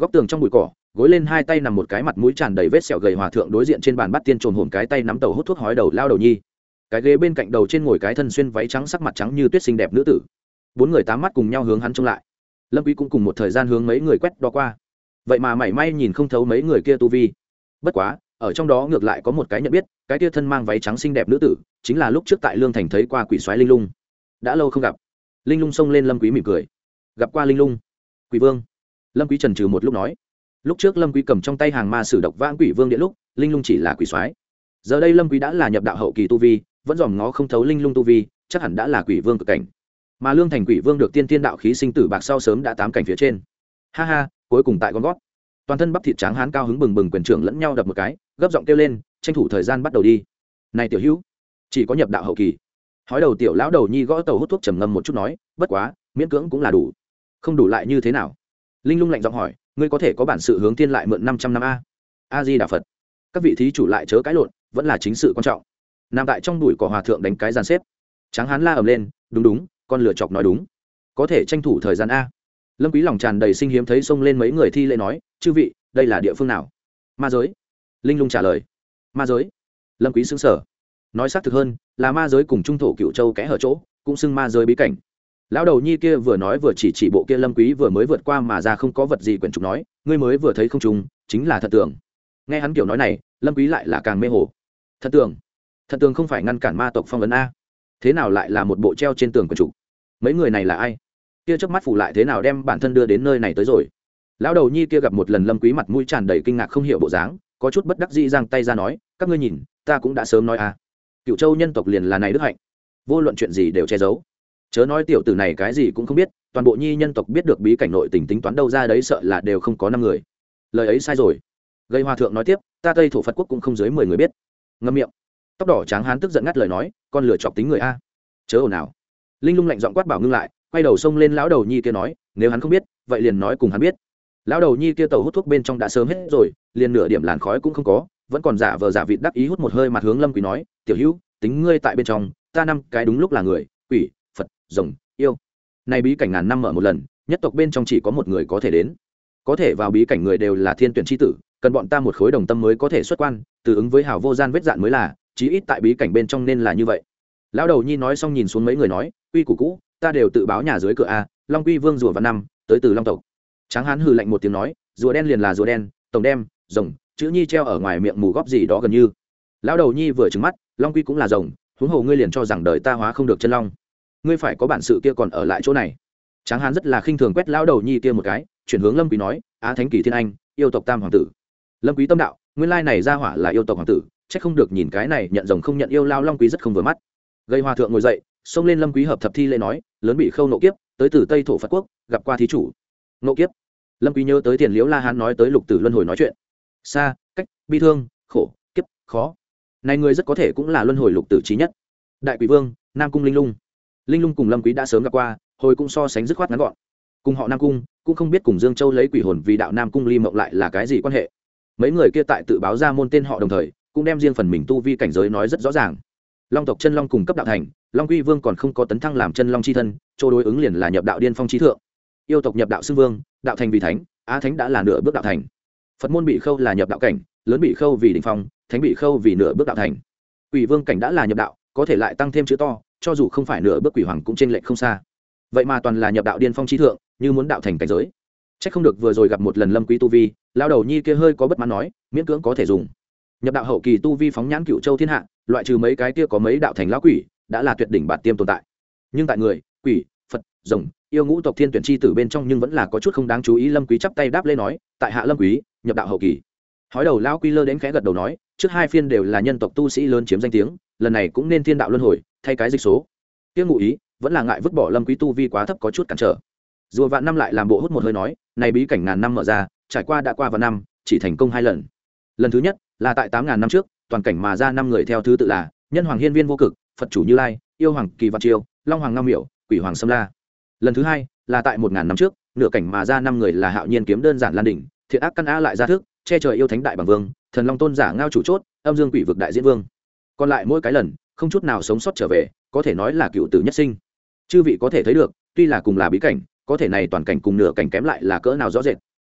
góc tường trong bụi cỏ, gối lên hai tay nằm một cái mặt mũi tràn đầy vết sẹo gầy hòa thượng đối diện trên bàn bắt tiên trồn hồn cái tay nắm tàu hút thuốc hói đầu lao đầu nhi. Cái ghế bên cạnh đầu trên ngồi cái thân xuyên váy trắng sắc mặt trắng như tuyết xinh đẹp nữ tử. Bốn người tám mắt cùng nhau hướng hắn trông lại. Lâm quý cũng cùng một thời gian hướng mấy người quét đo qua. Vậy mà mảy may nhìn không thấu mấy người kia tu vi. Bất quá ở trong đó ngược lại có một cái nhận biết, cái kia thân mang váy trắng xinh đẹp nữ tử, chính là lúc trước tại lương thành thấy qua quỷ xoáy linh lung. Đã lâu không gặp. Linh lung xông lên lâm quý mỉm cười. Gặp qua linh lung. Quỷ vương. Lâm quý trần trừ một lúc nói. Lúc trước lâm quý cầm trong tay hàng ma sử độc vãng quỷ vương điện lúc, linh lung chỉ là quỷ soái. Giờ đây lâm quý đã là nhập đạo hậu kỳ tu vi, vẫn dòm ngó không thấu linh lung tu vi, chắc hẳn đã là quỷ vương cực cảnh. Mà lương thành quỷ vương được tiên tiên đạo khí sinh tử bạc sau sớm đã tám cảnh phía trên. Ha ha, cuối cùng tại con gót toàn thân bắp thịt trắng hán cao hứng bừng bừng quyền trưởng lẫn nhau đập một cái, gấp giọng kêu lên, tranh thủ thời gian bắt đầu đi. Này tiểu hữu, chỉ có nhập đạo hậu kỳ. Hói đầu tiểu lão đầu nhi gõ tàu hút thuốc trầm ngâm một chút nói, bất quá, miễn cưỡng cũng là đủ. Không đủ lại như thế nào? Linh lung lạnh giọng hỏi, ngươi có thể có bản sự hướng tiên lại mượn năm trăm năm a? A di đà phật. Các vị thí chủ lại chớ cãi lộn, vẫn là chính sự quan trọng. Nằm tại trong đùi cỏ hòa thượng đánh cái gian xếp. Tráng hán la ầm lên, đúng đúng, con lựa chọc nói đúng. Có thể tranh thủ thời gian a? Lâm quý lòng tràn đầy sinh hiếm thấy xông lên mấy người thi lễ nói, chư vị, đây là địa phương nào? Ma giới. Linh lung trả lời, ma giới. Lâm quý sững sở nói xác thực hơn, là ma giới cùng trung thổ cựu châu kẽ hở chỗ, cũng xưng ma giới bí cảnh. Lão đầu nhi kia vừa nói vừa chỉ chỉ bộ kia lâm quý vừa mới vượt qua mà ra không có vật gì quyển trục nói, ngươi mới vừa thấy không trùng, chính là thật tưởng. Nghe hắn kiểu nói này, lâm quý lại là càng mê hồ. Thật tưởng? Thật tưởng không phải ngăn cản ma tộc phong ấn a? Thế nào lại là một bộ treo trên tường quyển trục? Mấy người này là ai? Kia chớp mắt phủ lại thế nào đem bản thân đưa đến nơi này tới rồi. Lão đầu nhi kia gặp một lần lâm quý mặt mũi tràn đầy kinh ngạc không hiểu bộ dáng, có chút bất đắc dĩ giang tay ra nói, các ngươi nhìn, ta cũng đã sớm nói à. a cựu châu nhân tộc liền là này đức hạnh. Vô luận chuyện gì đều che giấu. Chớ nói tiểu tử này cái gì cũng không biết, toàn bộ nhi nhân tộc biết được bí cảnh nội tình tính toán đâu ra đấy sợ là đều không có năm người. Lời ấy sai rồi. Gây hòa thượng nói tiếp, ta tây thổ phật quốc cũng không dưới mười người biết. Ngâm miệng. Tóc đỏ tráng hán tức giận ngắt lời nói, con lửa chọc tính người a. Chớ ồn nào linh lung lạnh giọng quát bảo ngưng lại quay đầu xông lên lão đầu nhi kia nói, nếu hắn không biết, vậy liền nói cùng hắn biết. Lão đầu nhi kia tàu hút thuốc bên trong đã sớm hết rồi, liền nửa điểm làn khói cũng không có, vẫn còn giả vờ giả vịt đắc ý hút một hơi mặt hướng lâm quý nói, tiểu hữu, tính ngươi tại bên trong, ta năm cái đúng lúc là người, quỷ, phật, rồng, yêu. Này bí cảnh ngàn năm mở một lần, nhất tộc bên trong chỉ có một người có thể đến. Có thể vào bí cảnh người đều là thiên tuyển tri tử, cần bọn ta một khối đồng tâm mới có thể xuất quan, từ ứng với hào vô gian vết dạn mới là, chí ít tại bí cảnh bên trong nên là như vậy. Lão đầu nhi nói xong nhìn xuống mấy người nói uy củ cũ ta đều tự báo nhà dưới cửa a, long quy vương rùa văn năm, tới từ long tộc. Tráng hán hừ lạnh một tiếng nói, rùa đen liền là rùa đen, tổng đem, rồng, chữ nhi treo ở ngoài miệng mù góp gì đó gần như. Lão đầu nhi vừa trừng mắt, long quy cũng là rồng, huống hồ ngươi liền cho rằng đời ta hóa không được chân long. Ngươi phải có bản sự kia còn ở lại chỗ này. Tráng hán rất là khinh thường quét lão đầu nhi kia một cái, chuyển hướng lâm quý nói, á thánh kỳ thiên anh, yêu tộc tam hoàng tử. Lâm quý tâm đạo, nguyên lai này ra hỏa là yêu tộc hoàng tử, chắc không được nhìn cái này nhận rồng không nhận yêu lao long quý rất không vừa mắt. Gây hòa thượng ngồi dậy xông lên lâm quý hợp thập thi lễ nói, lớn bị khâu nộ kiếp, tới từ tây thổ phật quốc, gặp qua thí chủ. Nộ kiếp. Lâm quý nhớ tới tiền liễu la hán nói tới lục tử luân hồi nói chuyện. Xa cách, bi thương, khổ, kiếp, khó. Này người rất có thể cũng là luân hồi lục tử trí nhất. Đại quỷ vương, nam cung linh lung. Linh lung cùng lâm quý đã sớm gặp qua, hồi cũng so sánh dứt khoát ngắn gọn. Cùng họ nam cung, cũng không biết cùng dương châu lấy quỷ hồn vì đạo nam cung ly mộng lại là cái gì quan hệ. Mấy người kia tại tự báo ra môn tên họ đồng thời, cũng đem riêng phần mình tu vi cảnh giới nói rất rõ ràng long tộc chân long cùng cấp đạo thành, long quy vương còn không có tấn thăng làm chân long chi thân, chỗ đối ứng liền là nhập đạo điên phong trí thượng. Yêu tộc nhập đạo xưng vương, đạo thành vì thánh, á thánh đã là nửa bước đạo thành. Phật môn bị khâu là nhập đạo cảnh, lớn bị khâu vì đình phong, thánh bị khâu vì nửa bước đạo thành. Quỷ vương cảnh đã là nhập đạo, có thể lại tăng thêm chữ to, cho dù không phải nửa bước quỷ hoàng cũng t r ê n lệch không xa. Vậy mà toàn là nhập đạo điên phong trí thượng, như muốn đạo thành cảnh giới. C h ắ c không được vừa rồi gặp một lần lâm quý tu vi lao đầu nhi kia hơi có bất mãn nói, miễn cưỡng có thể dùng. Nhập đạo hậu kỳ tu vi phóng nhãn cựu châu thiên hạ loại trừ mấy cái kia có mấy đạo thành lão quỷ, đã là tuyệt đỉnh bản tiêm tồn tại. Nhưng tại người, quỷ, phật, rồng, yêu ngũ tộc thiên tuyển chi tử bên trong nhưng vẫn là có chút không đáng chú ý, lâm quý chắp tay đáp lên nói, tại hạ lâm quý, nhập đạo hậu kỳ. Hói đầu lão quy lơ đến khẽ gật đầu nói, trước hai phiên đều là nhân tộc tu sĩ lớn chiếm danh tiếng, lần này cũng nên thiên đạo luân hồi, thay cái dịch số. Tiêu ngụ ý, vẫn là ngại vứt bỏ lâm quý tu vi quá thấp có chút cản trở. Dù vạn năm lại làm bộ hút một hơi nói, này bí cảnh ngàn năm mở ra, trải qua đã qua vạn năm, chỉ thành công hai lần. Lần thứ nhất là tại tám ngàn năm trước toàn cảnh mà ra năm người theo thứ tự là nhân hoàng hiên viên vô cực, phật chủ như lai, yêu hoàng kỳ văn triều, long hoàng ngao miểu, quỷ hoàng sâm la. Lần thứ hai là tại một ngàn năm trước, nửa cảnh mà ra năm người là hạo nhiên kiếm đơn giản lan đỉnh, thiện ác căn á lại ra thức, che trời yêu thánh đại bằng vương, thần long tôn giả ngao chủ chốt, âm dương quỷ vực đại diễn vương. Còn lại mỗi cái lần, không chút nào sống sót trở về, có thể nói là cựu tử nhất sinh. Chư vị có thể thấy được, tuy là cùng là bí cảnh, có thể này toàn cảnh cùng nửa cảnh kém lại là cỡ nào rõ rệt.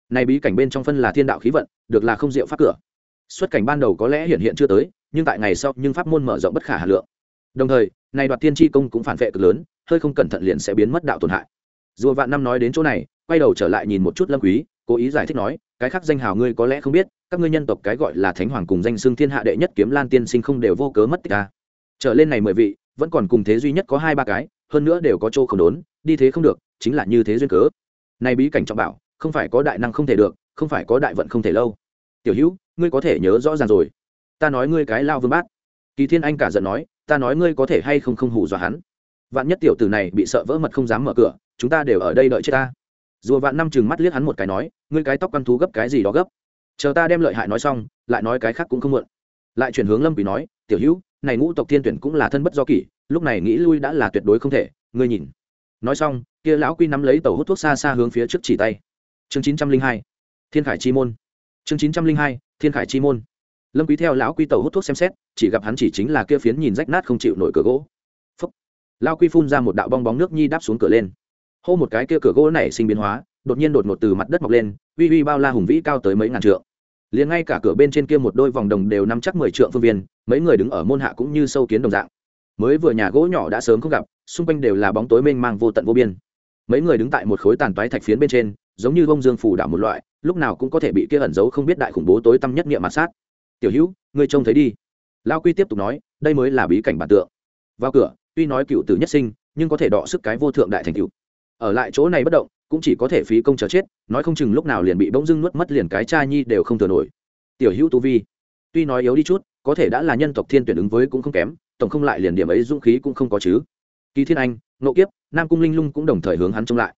Này bí cảnh bên trong phân là thiên đạo khí vận, được là không diệu pháp cửa xuất cảnh ban đầu có lẽ hiện hiện chưa tới, nhưng tại ngày sau, nhưng pháp môn mở rộng bất khả hà lượng. Đồng thời, này đoạt tiên tri công cũng phản vệ cực lớn, hơi không cẩn thận liền sẽ biến mất đạo tổn hại. Dù vạn năm nói đến chỗ này, quay đầu trở lại nhìn một chút lâm quý, cố ý giải thích nói, cái khác danh hào ngươi có lẽ không biết, các ngươi nhân tộc cái gọi là thánh hoàng cùng danh xưng thiên hạ đệ nhất kiếm lan tiên sinh không đều vô cớ mất tích ta. Trở lên này mười vị, vẫn còn cùng thế duy nhất có hai ba cái, hơn nữa đều có chỗ không đốn, đi thế không được, chính là như thế duyên cớ. Này bí cảnh trọng bảo, không phải có đại năng không thể được, không phải có đại vận không thể lâu. Tiểu hữu ngươi có thể nhớ rõ ràng rồi. Ta nói ngươi cái lao vương bát. Kỳ thiên anh cả giận nói, ta nói ngươi có thể hay không không hù dọa hắn. Vạn nhất tiểu tử này bị sợ vỡ mật không dám mở cửa, chúng ta đều ở đây đợi chết ta. Rùa vạn năm chừng mắt liếc hắn một cái nói, ngươi cái tóc căn thú gấp cái gì đó gấp. Chờ ta đem lợi hại nói xong, lại nói cái khác cũng không muộn. Lại chuyển hướng lâm quỷ nói, tiểu hữu, này ngũ tộc thiên tuyển cũng là thân bất do kỷ, lúc này nghĩ lui đã là tuyệt đối không thể, ngươi nhìn. Nói xong, kia lão quy nắm lấy tàu hút thuốc xa xa hướng phía trước chỉ tay. Chương chín trăm linh hai, thiên khải chi môn. Chương chín trăm linh hai thiên khải chi môn. Lâm quý theo lão quy Tẩu hút thuốc xem xét, chỉ gặp hắn chỉ chính là kia phiến nhìn rách nát không chịu nổi cửa gỗ. Phúc. Lão quy phun ra một đạo bong bóng nước nhi đáp xuống cửa lên. Hô một cái kia cửa gỗ này sinh biến hóa, đột nhiên đột ngột từ mặt đất mọc lên, uy uy bao la hùng vĩ cao tới mấy ngàn trượng. Liền ngay cả cửa bên trên kia một đôi vòng đồng đều nắm chắc mười trượng phương viên, mấy người đứng ở môn hạ cũng như sâu kiến đồng dạng. Mới vừa nhà gỗ nhỏ đã sớm không gặp, xung quanh đều là bóng tối mênh mang vô tận vô biên. Mấy người đứng tại một khối tàn toái thạch phiến bên trên giống như bông dương phủ đảo một loại, lúc nào cũng có thể bị kia ẩn giấu không biết đại khủng bố tối tăm nhất nghiệm mặt sát. Tiểu hữu, ngươi trông thấy đi. Lao quy tiếp tục nói, đây mới là bí cảnh bản tượng. Vào cửa, tuy nói cựu tử nhất sinh, nhưng có thể đọ sức cái vô thượng đại thành cựu ở lại chỗ này bất động, cũng chỉ có thể phí công chờ chết, nói không chừng lúc nào liền bị bỗng dưng nuốt mất liền cái cha nhi đều không thừa nổi. Tiểu hữu tu vi, tuy nói yếu đi chút, có thể đã là nhân tộc thiên tuyển ứng với cũng không kém, tổng không lại liền điểm ấy dũng khí cũng không có chứ. Kỳ thiên anh nộ kiếp, nam cung linh lung cũng đồng thời hướng hắn trông lại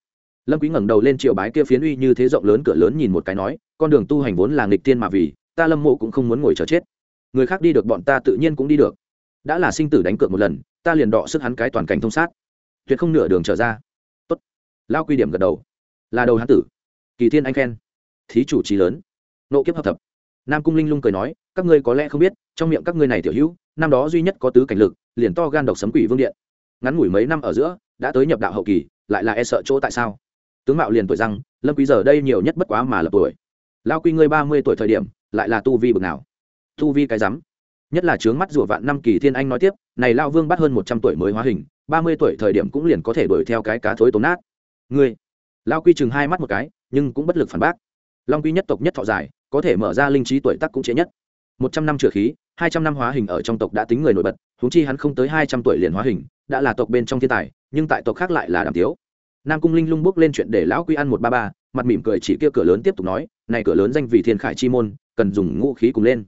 lâm quý ngẩng đầu lên triều bái kia phiến uy như thế rộng lớn cửa lớn nhìn một cái nói con đường tu hành vốn là nghịch tiên mà vì ta lâm mộ cũng không muốn ngồi chờ chết. Người khác đi được bọn ta tự nhiên cũng đi được. Đã là sinh tử đánh cược một lần ta liền đọ sức hắn cái toàn cảnh thông sát. Tuyệt không nửa đường trở ra. Tốt, lao quy điểm gật đầu. Là đầu hán tử. Kỳ thiên anh khen. Thí chủ trí lớn. Nộ kiếp hợp thập. Nam cung linh lung cười nói các ngươi có lẽ không biết trong miệng các ngươi này tiểu hữu năm đó duy nhất có tứ cảnh lực liền to gan độc sấm quỷ vương điện. Ngắn ngủi mấy năm ở giữa đã tới nhập đạo hậu kỳ lại là e sợ chỗ tại sao? Tướng mạo liền tuổi rằng lâm quý giờ đây nhiều nhất bất quá mà lập tuổi. Lao quy ngươi ba mươi tuổi thời điểm, lại là tu vi bực nào? Tu vi cái rắm. Nhất là trướng mắt rùa vạn năm kỳ thiên anh nói tiếp, này lao vương bắt hơn một trăm tuổi mới hóa hình, ba mươi tuổi thời điểm cũng liền có thể đuổi theo cái cá thối tốn nát. Ngươi. Lao quy chừng hai mắt một cái, nhưng cũng bất lực phản bác. Long quy nhất tộc nhất thọ dài, có thể mở ra linh trí tuổi tác cũng chế nhất. Một trăm năm trừ khí, hai trăm năm hóa hình ở trong tộc đã tính người nổi bật, huống chi hắn không tới hai trăm tuổi liền hóa hình, đã là tộc bên trong thiên tài, nhưng tại tộc khác lại là đàm tiếu nam cung linh lung bước lên chuyện để lão quy ăn một ba ba, mặt mỉm cười chỉ kia cửa lớn tiếp tục nói, này cửa lớn danh vì thiên khải chi môn, cần dùng ngũ khí cùng lên.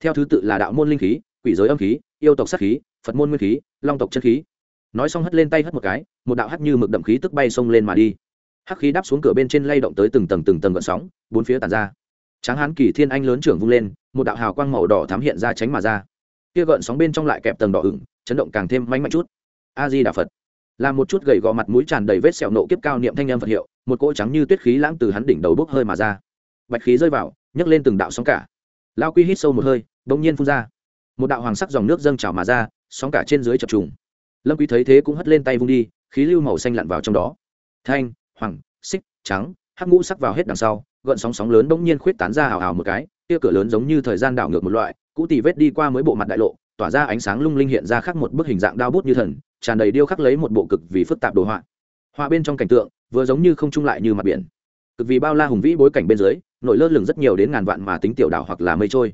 Theo thứ tự là đạo môn linh khí, quỷ giới âm khí, yêu tộc sát khí, phật môn nguyên khí, long tộc chân khí. Nói xong hất lên tay hất một cái, một đạo hắt như mực đậm khí tức bay xông lên mà đi. Hắc khí đáp xuống cửa bên trên lay động tới từng tầng từng tầng gợn sóng, bốn phía tàn ra. Tráng hán kỳ thiên anh lớn trưởng vung lên, một đạo hào quang màu đỏ thám hiện ra tránh mà ra. Kia gợn sóng bên trong lại kẹp tầng đỏ ửng, chấn động càng thêm manh mạnh chút. A di đà phật là một chút gầy gò mặt mũi tràn đầy vết sẹo nộ kiếp cao niệm thanh âm phật hiệu, một cỗ trắng như tuyết khí lãng từ hắn đỉnh đầu bốc hơi mà ra. Bạch khí rơi vào, nhấc lên từng đạo sóng cả. Lao quy hít sâu một hơi, bỗng nhiên phun ra. Một đạo hoàng sắc dòng nước dâng trào mà ra, sóng cả trên dưới chập trùng. Lâm quý thấy thế cũng hất lên tay vung đi, khí lưu màu xanh lặn vào trong đó. Thanh, hoàng, xích, trắng, hắc ngũ sắc vào hết đằng sau, gợn sóng sóng lớn bỗng nhiên khuyết tán ra hào hào một cái kia cửa lớn giống như thời gian đảo ngược một loại, cũ tì vết đi qua mới bộ mặt đại lộ, tỏa ra ánh sáng lung linh hiện ra khắc một bức hình dạng đao bút như thần tràn đầy điêu khắc lấy một bộ cực vì phức tạp đồ họa. Họa bên trong cảnh tượng, vừa giống như không trung lại như mặt biển. Cực vì bao la hùng vĩ bối cảnh bên dưới, nổi lơ lửng rất nhiều đến ngàn vạn mà tính tiểu đảo hoặc là mây trôi.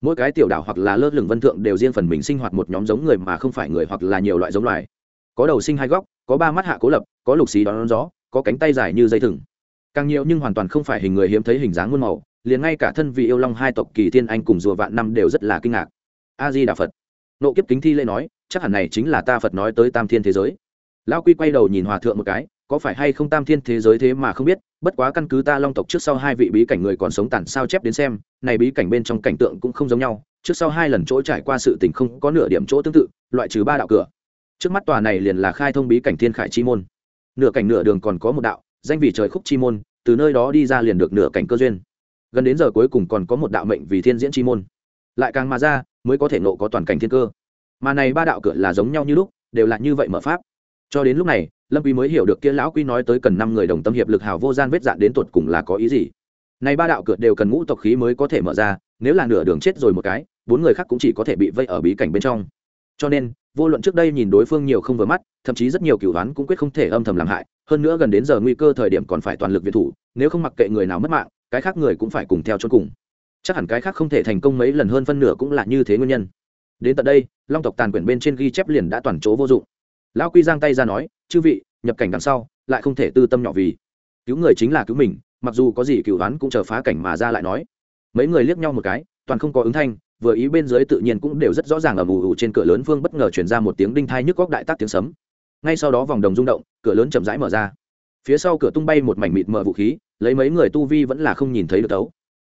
Mỗi cái tiểu đảo hoặc là lơ lửng vân thượng đều riêng phần mình sinh hoạt một nhóm giống người mà không phải người hoặc là nhiều loại giống loài. Có đầu sinh hai góc, có ba mắt hạ cố lập, có lục xí đón gió, có cánh tay dài như dây thừng. Càng nhiều nhưng hoàn toàn không phải hình người hiếm thấy hình dáng muôn màu, liền ngay cả thân vị yêu long hai tộc kỳ thiên anh cùng rùa vạn năm đều rất là kinh ngạc. A di đà phật. Nộ kiếp kính thi lễ nói chắc hẳn này chính là ta phật nói tới tam thiên thế giới. Lão quy quay đầu nhìn hòa thượng một cái, có phải hay không tam thiên thế giới thế mà không biết, bất quá căn cứ ta long tộc trước sau hai vị bí cảnh người còn sống tản sao chép đến xem, này bí cảnh bên trong cảnh tượng cũng không giống nhau, trước sau hai lần chỗ trải qua sự tình không có nửa điểm chỗ tương tự, loại trừ ba đạo cửa. Trước mắt tòa này liền là khai thông bí cảnh thiên khải chi môn. Nửa cảnh nửa đường còn có một đạo, danh vị trời khúc chi môn, từ nơi đó đi ra liền được nửa cảnh cơ duyên. Gần đến giờ cuối cùng còn có một đạo mệnh vì thiên diễn chi môn. Lại càng mà ra, mới có thể nộ có toàn cảnh thiên cơ mà này ba đạo cửa là giống nhau như lúc, đều là như vậy mở pháp. Cho đến lúc này, lâm quý mới hiểu được kia lão quy nói tới cần năm người đồng tâm hiệp lực hào vô gian vết dạn đến tuột cùng là có ý gì. Này ba đạo cửa đều cần ngũ tộc khí mới có thể mở ra, nếu là nửa đường chết rồi một cái, bốn người khác cũng chỉ có thể bị vây ở bí cảnh bên trong. Cho nên, vô luận trước đây nhìn đối phương nhiều không vừa mắt, thậm chí rất nhiều cửu đoán cũng quyết không thể âm thầm làm hại, hơn nữa gần đến giờ nguy cơ thời điểm còn phải toàn lực viện thủ, nếu không mặc kệ người nào mất mạng, cái khác người cũng phải cùng theo cho cùng. Chắc hẳn cái khác không thể thành công mấy lần hơn phân nửa cũng là như thế nguyên nhân đến tận đây, long tộc tàn quyển bên trên ghi chép liền đã toàn chỗ vô dụng. Lão quy giang tay ra nói, chư vị, nhập cảnh đằng sau, lại không thể tư tâm nhỏ vì. Cứu người chính là cứu mình, mặc dù có gì cựu đoán cũng chờ phá cảnh mà ra lại nói. Mấy người liếc nhau một cái, toàn không có ứng thanh, vừa ý bên dưới tự nhiên cũng đều rất rõ ràng ở mù ủ trên cửa lớn vương bất ngờ chuyển ra một tiếng đinh thai nhức góc đại tác tiếng sấm. Ngay sau đó vòng đồng rung động, cửa lớn chậm rãi mở ra. Phía sau cửa tung bay một mảnh mịt mờ vũ khí, lấy mấy người tu vi vẫn là không nhìn thấy được tấu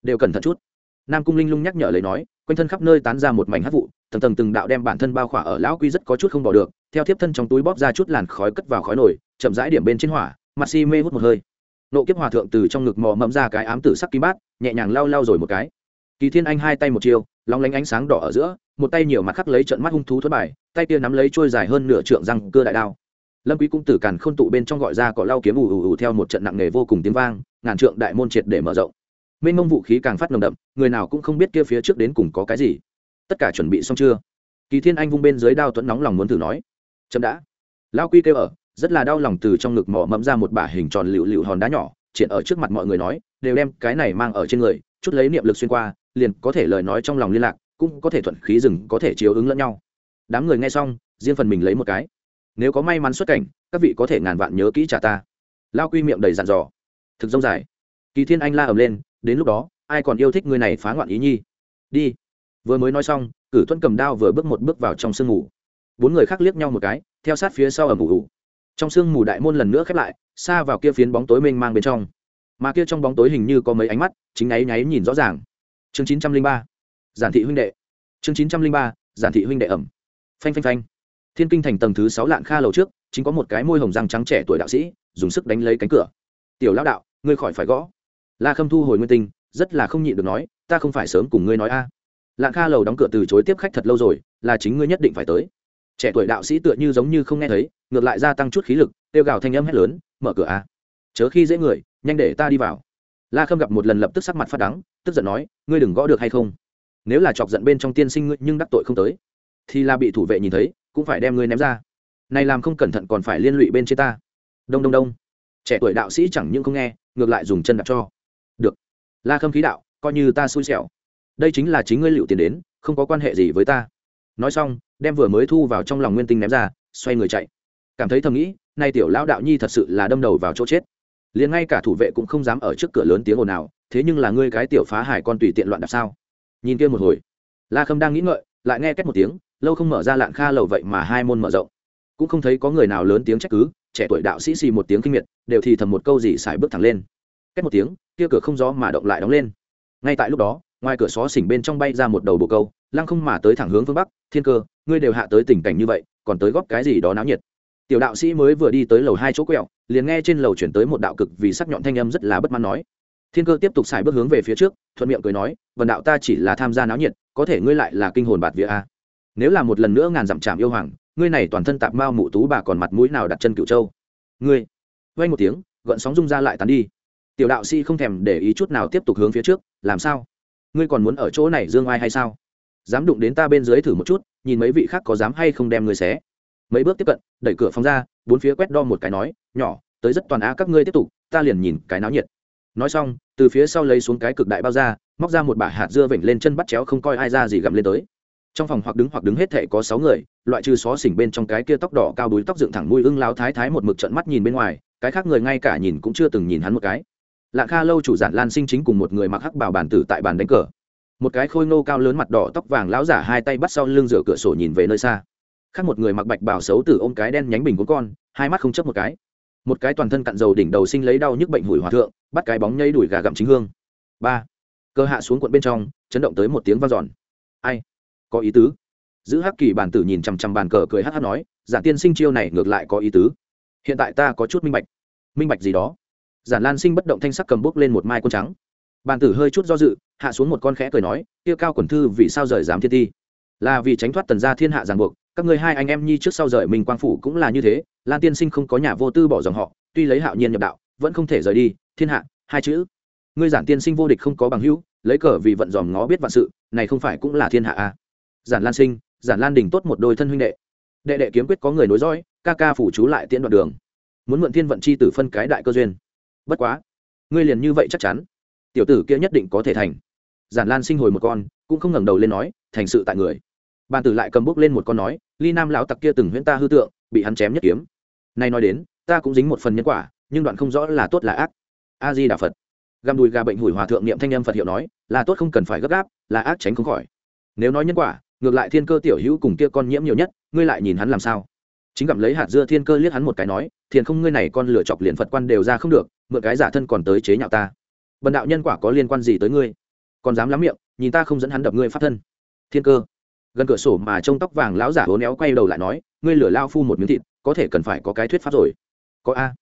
đều cẩn thận chút nam cung linh lung nhắc nhở lấy nói, quanh thân khắp nơi tán ra một mảnh hát vụ, tầng tầng từng đạo đem bản thân bao khỏa ở lão quy rất có chút không bỏ được, theo tiếp thân trong túi bóp ra chút làn khói cất vào khói nổi chậm rãi điểm bên trên hỏa, mặt si mê hút một hơi. Nộ kiếp hòa thượng từ trong ngực mò mẫm ra cái ám tử sắc kim bát, nhẹ nhàng lao lao rồi một cái. Kỳ thiên anh hai tay một chiều long lánh ánh sáng đỏ ở giữa, một tay nhiều mặt khắc lấy trận mắt hung thú thất bài, tay kia nắm lấy trôi dài hơn nửa trượng răng cưa đại đao. Lâm quý cũng từ càn khôn tụ bên trong gọi ra cỏ lau kiếm ù ù ù theo một trận nặng nề vô cùng tiếng vang, ngàn trượng đại môn triệt để mở rộng mênh mông vũ khí càng phát nồng đậm, người nào cũng không biết kia phía trước đến cùng có cái gì. Tất cả chuẩn bị xong chưa? Kỳ thiên anh vung bên dưới đao tuấn nóng lòng muốn thử nói. Chậm đã. Lao quy kêu ở, rất là đau lòng từ trong ngực mỏ mẫm ra một bả hình tròn lựu lựu hòn đá nhỏ, triển ở trước mặt mọi người nói, đều đem cái này mang ở trên người, chút lấy niệm lực xuyên qua, liền có thể lời nói trong lòng liên lạc, cũng có thể thuận khí rừng, có thể chiếu ứng lẫn nhau. Đám người nghe xong, riêng phần mình lấy một cái. Nếu có may mắn xuất cảnh, các vị có thể ngàn vạn nhớ kỹ trả ta. Lao quy miệng đầy dặn dò. Thực rông dài. Kỳ thiên anh la ầm lên đến lúc đó, ai còn yêu thích người này phá ngoạn ý nhi? Đi. Vừa mới nói xong, cử thuẫn cầm đao vừa bước một bước vào trong sương mù. Bốn người khác liếc nhau một cái, theo sát phía sau ở mù ủ trong sương mù đại môn lần nữa khép lại, xa vào kia phiến bóng tối mênh mang bên trong. Mà kia trong bóng tối hình như có mấy ánh mắt, chính ấy nháy nhìn rõ ràng. Chương chín trăm linh ba. Giản thị huynh đệ. Chương chín trăm linh ba, giản thị huynh đệ ẩm. Phanh phanh phanh. Thiên kinh thành tầng thứ sáu lạng kha lầu trước, chính có một cái môi hồng răng trắng trẻ tuổi đạo sĩ, dùng sức đánh lấy cánh cửa. Tiểu lão đạo, ngươi khỏi phải gõ la khâm thu hồi nguyên tinh, rất là không nhịn được nói, ta không phải sớm cùng ngươi nói a. À. lạng kha lầu đóng cửa từ chối tiếp khách thật lâu rồi, là chính ngươi nhất định phải tới. Trẻ tuổi đạo sĩ tựa như giống như không nghe thấy, ngược lại gia tăng chút khí lực, kêu gào thanh âm hét lớn, mở cửa a. Chớ khi dễ người, nhanh để ta đi vào. La khâm gặp một lần lập tức sắc mặt phát đắng, tức giận nói, ngươi đừng gõ được hay không? Nếu là chọc giận bên trong tiên sinh ngươi nhưng đắc tội không tới, thì là bị thủ vệ nhìn thấy, cũng phải đem ngươi ném ra. Này làm không cẩn thận còn phải liên lụy bên trên ta. Đông đông đông. Trẻ tuổi đạo sĩ chẳng những không nghe, ngược lại dùng chân đặt cho la khâm khí đạo, coi như ta xui xẻo. Đây chính là chính ngươi liệu tiền đến, không có quan hệ gì với ta. Nói xong, đem vừa mới thu vào trong lòng nguyên tinh ném ra, xoay người chạy. Cảm thấy thầm nghĩ, nay tiểu lão đạo nhi thật sự là đâm đầu vào chỗ chết. Liền ngay cả thủ vệ cũng không dám ở trước cửa lớn tiếng ồn nào thế nhưng là ngươi cái tiểu phá hải con tùy tiện loạn đạp sao? Nhìn kia một hồi. La khâm đang nghĩ ngợi, lại nghe két một tiếng, lâu không mở ra lạng kha lầu vậy mà hai môn mở rộng. Cũng không thấy có người nào lớn tiếng trách cứ, trẻ tuổi đạo sĩ xì một tiếng kinh miệt, đều thì thầm một câu gì xài bước thẳng lên két một tiếng, kia cửa không gió mà động lại đóng lên. Ngay tại lúc đó, ngoài cửa xó xỉnh bên trong bay ra một đầu bồ câu, lăng không mà tới thẳng hướng phương bắc, thiên cơ, ngươi đều hạ tới tình cảnh như vậy, còn tới góp cái gì đó náo nhiệt? Tiểu đạo sĩ mới vừa đi tới lầu hai chỗ quẹo, liền nghe trên lầu chuyển tới một đạo cực vì sắc nhọn thanh âm rất là bất mãn nói. Thiên cơ tiếp tục xài bước hướng về phía trước, thuận miệng cười nói vần đạo ta chỉ là tham gia náo nhiệt, có thể ngươi lại là kinh hồn bạt vía a. Nếu là một lần nữa ngàn dặm chạm yêu hoàng, ngươi này toàn thân tạp mao mụ tú bà còn mặt mũi nào đặt chân cựu châu? Ngươi! Vay một tiếng gợn sóng rung ra lại tán đi tiểu đạo sĩ không thèm để ý chút nào tiếp tục hướng phía trước, làm sao? Ngươi còn muốn ở chỗ này dương ai hay sao? Dám đụng đến ta bên dưới thử một chút, nhìn mấy vị khác có dám hay không đem ngươi xé. Mấy bước tiếp cận, đẩy cửa phóng ra, bốn phía quét đo một cái nói, nhỏ, tới rất toàn á các ngươi tiếp tục, ta liền nhìn cái náo nhiệt. Nói xong, từ phía sau lấy xuống cái cực đại bao ra móc ra một bả hạt dưa vểnh lên chân bắt chéo không coi ai ra gì gặm lên tới. Trong phòng hoặc đứng hoặc đứng hết thệ có sáu người, loại trừ xó xỉnh bên trong cái kia tóc đỏ cao đuối tóc dựng thẳng mũi ưng láo thái thái một mực trận mắt nhìn bên ngoài, cái khác người ngay cả nhìn cũng chưa từng nhìn hắn một cái lạng kha lâu chủ giản lan sinh chính cùng một người mặc hắc bảo bản tử tại bàn đánh cờ. Một cái khôi ngô cao lớn mặt đỏ tóc vàng lão giả hai tay bắt sau lưng rửa cửa sổ nhìn về nơi xa. Khác một người mặc bạch bảo xấu từ ôm cái đen nhánh bình của con, hai mắt không chấp một cái. Một cái toàn thân cặn dầu đỉnh đầu sinh lấy đau nhức bệnh hủi hòa thượng, bắt cái bóng nhây đuổi gà gặm chính hương. Ba. Cơ hạ xuống quận bên trong, chấn động tới một tiếng vang giòn ai? Có ý tứ. Giữ hắc kỳ bản tử nhìn chằm chằm bàn cờ cười hát hát nói giản tiên sinh chiêu này ngược lại có ý tứ. Hiện tại ta có chút minh bạch. Minh bạch gì đó? Giản lan sinh bất động thanh sắc cầm bút lên một mai quân trắng. Bàn tử hơi chút do dự, hạ xuống một con khẽ cười nói, kia cao quần thư vì sao rời dám thiên ti? Là vì tránh thoát tần gia thiên hạ ràng buộc, các người hai anh em nhi trước sau rời mình quang phủ cũng là như thế, lan tiên sinh không có nhà vô tư bỏ dòng họ, tuy lấy hạo nhiên nhập đạo, vẫn không thể rời đi, thiên hạ, hai chữ. Ngươi giản tiên sinh vô địch không có bằng hữu, lấy cờ vì vận dòm ngó biết vạn sự, này không phải cũng là thiên hạ à. giản lan sinh, giản lan đình tốt một đôi thân huynh đệ. Đệ đệ kiếm quyết có người nối dõi, ca ca phủ chú lại tiễn đoạn đường. Muốn mượn thiên vận chi tử phân cái đại cơ duyên bất quá, ngươi liền như vậy chắc chắn, tiểu tử kia nhất định có thể thành. Giản lan sinh hồi một con, cũng không ngẩng đầu lên nói, thành sự tại người. Bàn tử lại cầm bút lên một con nói, ly nam lão tặc kia từng huyễn ta hư tượng, bị hắn chém nhất kiếm. Nay nói đến, ta cũng dính một phần nhân quả, nhưng đoạn không rõ là tốt là ác. A di đà phật. Găm đùi gà bệnh hủi hòa thượng niệm thanh âm phật hiệu nói, là tốt không cần phải gấp gáp, là ác tránh không khỏi. Nếu nói nhân quả, ngược lại thiên cơ tiểu hữu cùng kia con nhiễm nhiều nhất, ngươi lại nhìn hắn làm sao? Chính gặm lấy hạt dưa thiên cơ liếc hắn một cái nói, thiền không, ngươi này con lửa chọc liền phật quan đều ra không được, mượn cái giả thân còn tới chế nhạo ta. Bần đạo nhân quả có liên quan gì tới ngươi? Còn dám lắm miệng, nhìn ta không dẫn hắn đập ngươi phát thân. Thiên cơ. Gần cửa sổ mà trông tóc vàng lão giả hố néo quay đầu lại nói, ngươi lửa lao phu một miếng thịt, có thể cần phải có cái thuyết pháp rồi. Có a.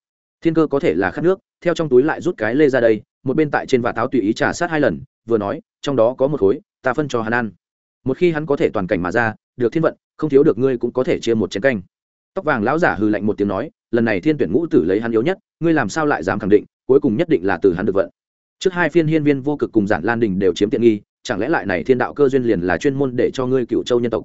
Thiên cơ có thể là khát nước, theo trong túi lại rút cái lê ra đây, một bên tại trên vạt táo tùy ý trả sát hai lần, vừa nói, trong đó có một khối, ta phân cho hắn ăn. Một khi hắn có thể toàn cảnh mà ra, được thiên vận, không thiếu được ngươi cũng có thể chia một chén canh tóc vàng lão giả hư lạnh một tiếng nói, lần này thiên tuyển ngũ tử lấy hắn yếu nhất, ngươi làm sao lại dám khẳng định, cuối cùng nhất định là từ hắn được vận. Trước hai phiên hiên viên vô cực cùng giản lan đình đều chiếm tiện nghi, chẳng lẽ lại này thiên đạo cơ duyên liền là chuyên môn để cho ngươi cựu châu nhân tộc?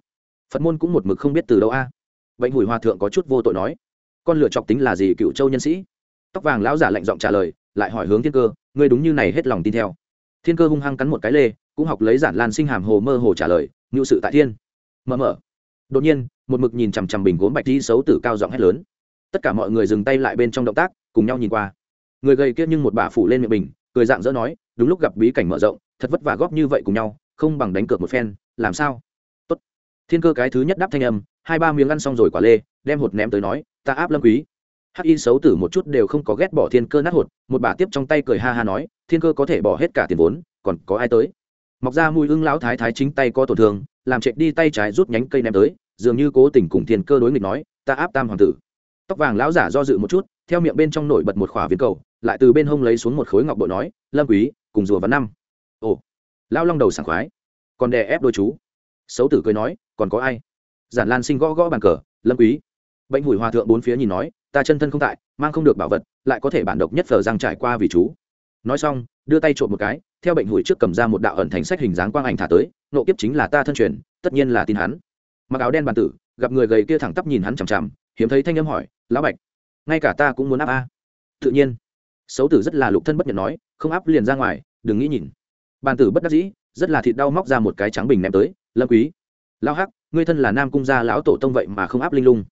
Phật môn cũng một mực không biết từ đâu a. À. bệnh hủi hòa thượng có chút vô tội nói, con lựa chọc tính là gì cựu châu nhân sĩ? Tóc vàng lão giả lạnh giọng trả lời, lại hỏi hướng thiên cơ, ngươi đúng như này hết lòng tin theo. Thiên cơ hung hăng cắn một cái lê, cũng học lấy giản lan sinh hàm hồ mơ hồ trả lời ngự sự tại thiên. Mờ mờ đột nhiên, một mực nhìn chằm chằm bình gốm bạch đi xấu tử cao giọng hét lớn. Tất cả mọi người dừng tay lại bên trong động tác, cùng nhau nhìn qua. Người gầy kia nhưng một bà phủ lên miệng bình, cười dạng dỡ nói, đúng lúc gặp bí cảnh mở rộng, thật vất vả góp như vậy cùng nhau, không bằng đánh cược một phen, làm sao? Tốt. thiên cơ cái thứ nhất đáp thanh âm, hai ba miếng ăn xong rồi quả lê, đem hột ném tới nói, ta áp lâm quý. Hắc y xấu tử một chút đều không có ghét bỏ thiên cơ nát hột, một bà tiếp trong tay cười ha ha nói, thiên cơ có thể bỏ hết cả tiền vốn, còn có ai tới? Mọc ra mùi ưng lão thái thái chính tay có tổn thương, làm chạy đi tay trái rút nhánh cây ném tới, dường như cố tình cùng thiên cơ đối nghịch nói, ta áp tam hoàng tử. Tóc vàng lão giả do dự một chút, theo miệng bên trong nổi bật một khỏa viên cầu, lại từ bên hông lấy xuống một khối ngọc bội nói, lâm quý, cùng rùa văn năm. Ồ. Lão long đầu sảng khoái, còn đè ép đôi chú. Xấu tử cười nói, còn có ai? Giản lan sinh gõ gõ bàn cờ, lâm quý. Bệnh hủi hòa thượng bốn phía nhìn nói, ta chân thân không tại, mang không được bảo vật, lại có thể bản độc nhất giờ giang trải qua vì chú. Nói xong, đưa tay trộm một cái theo bệnh hủi trước cầm ra một đạo ẩn thành sách hình dáng quang ảnh thả tới, nộ kiếp chính là ta thân truyền, tất nhiên là tin hắn. Mặc áo đen bàn tử, gặp người gầy kia thẳng tắp nhìn hắn chằm chằm, hiếm thấy thanh âm hỏi, lão bạch, ngay cả ta cũng muốn áp a. Tự nhiên, xấu tử rất là lục thân bất nhận nói, không áp liền ra ngoài, đừng nghĩ nhìn. Bàn tử bất đắc dĩ, rất là thịt đau móc ra một cái trắng bình ném tới, lâm quý, lão hắc, ngươi thân là nam cung gia lão tổ tông vậy mà không áp linh lung.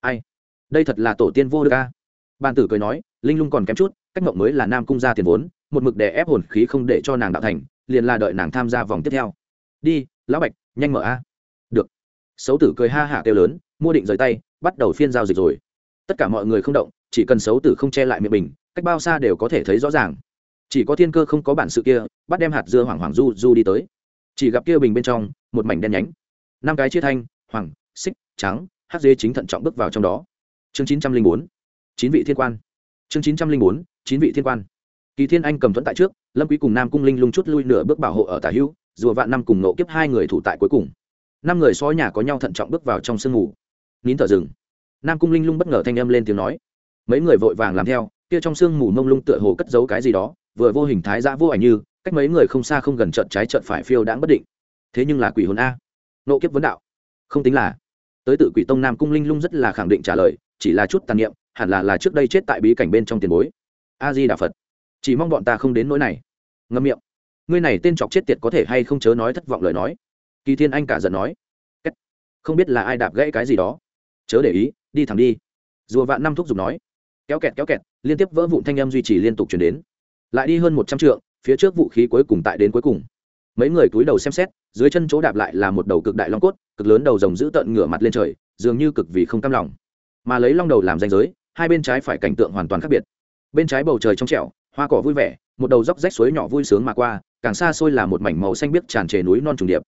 Ai, đây thật là tổ tiên vô đức a. Bàn tử cười nói linh lung còn kém chút cách mộng mới là nam cung ra tiền vốn một mực để ép hồn khí không để cho nàng đạo thành liền là đợi nàng tham gia vòng tiếp theo. Đi lão bạch nhanh mở a. Được. Xấu tử cười ha hả kêu lớn mua định rời tay bắt đầu phiên giao dịch rồi. Tất cả mọi người không động chỉ cần xấu tử không che lại miệng mình, cách bao xa đều có thể thấy rõ ràng. Chỉ có thiên cơ không có bản sự kia bắt đem hạt dưa hoàng hoàng du du đi tới. Chỉ gặp kia bình bên trong một mảnh đen nhánh. Năm cái chia thanh hoàng xích trắng hát dê chính thận trọng bước vào trong đó. Chương chín trăm linh bốn chín vị thiên quan chương chín trăm linh bốn, chín vị thiên quan. Kỳ thiên anh cầm thuẫn tại trước, lâm quý cùng nam cung linh lung chút lui nửa bước bảo hộ ở tả hữu, rùa vạn năm cùng nộ kiếp hai người thủ tại cuối cùng. Năm người xó nhà có nhau thận trọng bước vào trong sương mù. Nín thở rừng nam cung linh lung bất ngờ thanh âm lên tiếng nói. Mấy người vội vàng làm theo, kia trong sương mù mông lung tựa hồ cất giấu cái gì đó, vừa vô hình thái giã vô ảnh như, cách mấy người không xa không gần trận trái trận phải phiêu đãng bất định. Thế nhưng là quỷ hồn a. Nộ kiếp vấn đạo. Không tính là. Tới tự quỷ tông nam cung linh lung rất là khẳng định trả lời, chỉ là chút tàn niệm hẳn là là trước đây chết tại bí cảnh bên trong tiền bối. A di đà phật. Chỉ mong bọn ta không đến nỗi này. Ngâm miệng. Ngươi này tên chọc chết tiệt có thể hay không chớ nói thất vọng lời nói. Kỳ thiên anh cả giận nói. Không biết là ai đạp gãy cái gì đó. Chớ để ý, đi thẳng đi. Rùa vạn năm thúc giục nói. Kéo kẹt kéo kẹt, liên tiếp vỡ vụn thanh âm duy trì liên tục chuyển đến. Lại đi hơn một trăm trượng, phía trước vũ khí cuối cùng tại đến cuối cùng. Mấy người cúi đầu xem xét, dưới chân chỗ đạp lại là một đầu cực đại long cốt, cực lớn đầu rồng giữ tận ngửa mặt lên trời, dường như cực vì không cam lòng. Mà lấy long đầu làm danh giới hai bên trái phải cảnh tượng hoàn toàn khác biệt. Bên trái bầu trời trong trẻo, hoa cỏ vui vẻ, một đầu dốc rách suối nhỏ vui sướng mà qua, càng xa xôi là một mảnh màu xanh biếc tràn trề núi non trùng điệp.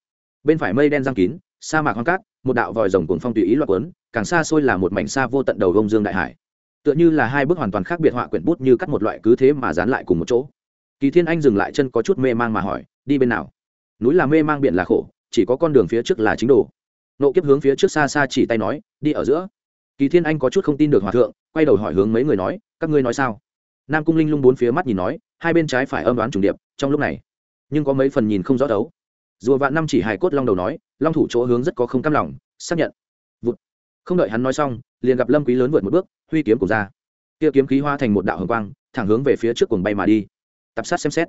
Bên phải mây đen giang kín, sa mạc hoang cát, một đạo vòi rồng cuồng phong tùy ý loạt quấn càng xa xôi là một mảnh xa vô tận đầu gông dương đại hải. Tựa như là hai bức hoàn toàn khác biệt họa quyển bút như cắt một loại cứ thế mà dán lại cùng một chỗ. Kỳ thiên anh dừng lại chân có chút mê mang mà hỏi, đi bên nào? Núi là mê mang biển là khổ, chỉ có con đường phía trước là chính đồ. Nộ kiếp hướng phía trước xa xa chỉ tay nói, đi ở giữa kỳ thiên anh có chút không tin được hòa thượng, quay đầu hỏi hướng mấy người nói, các ngươi nói sao? Nam cung linh lung bốn phía mắt nhìn nói, hai bên trái phải âm đoán trùng điệp, trong lúc này, nhưng có mấy phần nhìn không rõ đấu. Rùa vạn năm chỉ hài cốt long đầu nói, long thủ chỗ hướng rất có không cam lòng, xác nhận. Vụt. Không đợi hắn nói xong, liền gặp lâm quý lớn vượt một bước, huy kiếm cùng ra. Kia kiếm khí hoa thành một đạo hồng quang, thẳng hướng về phía trước cuồng bay mà đi. Tập sát xem xét.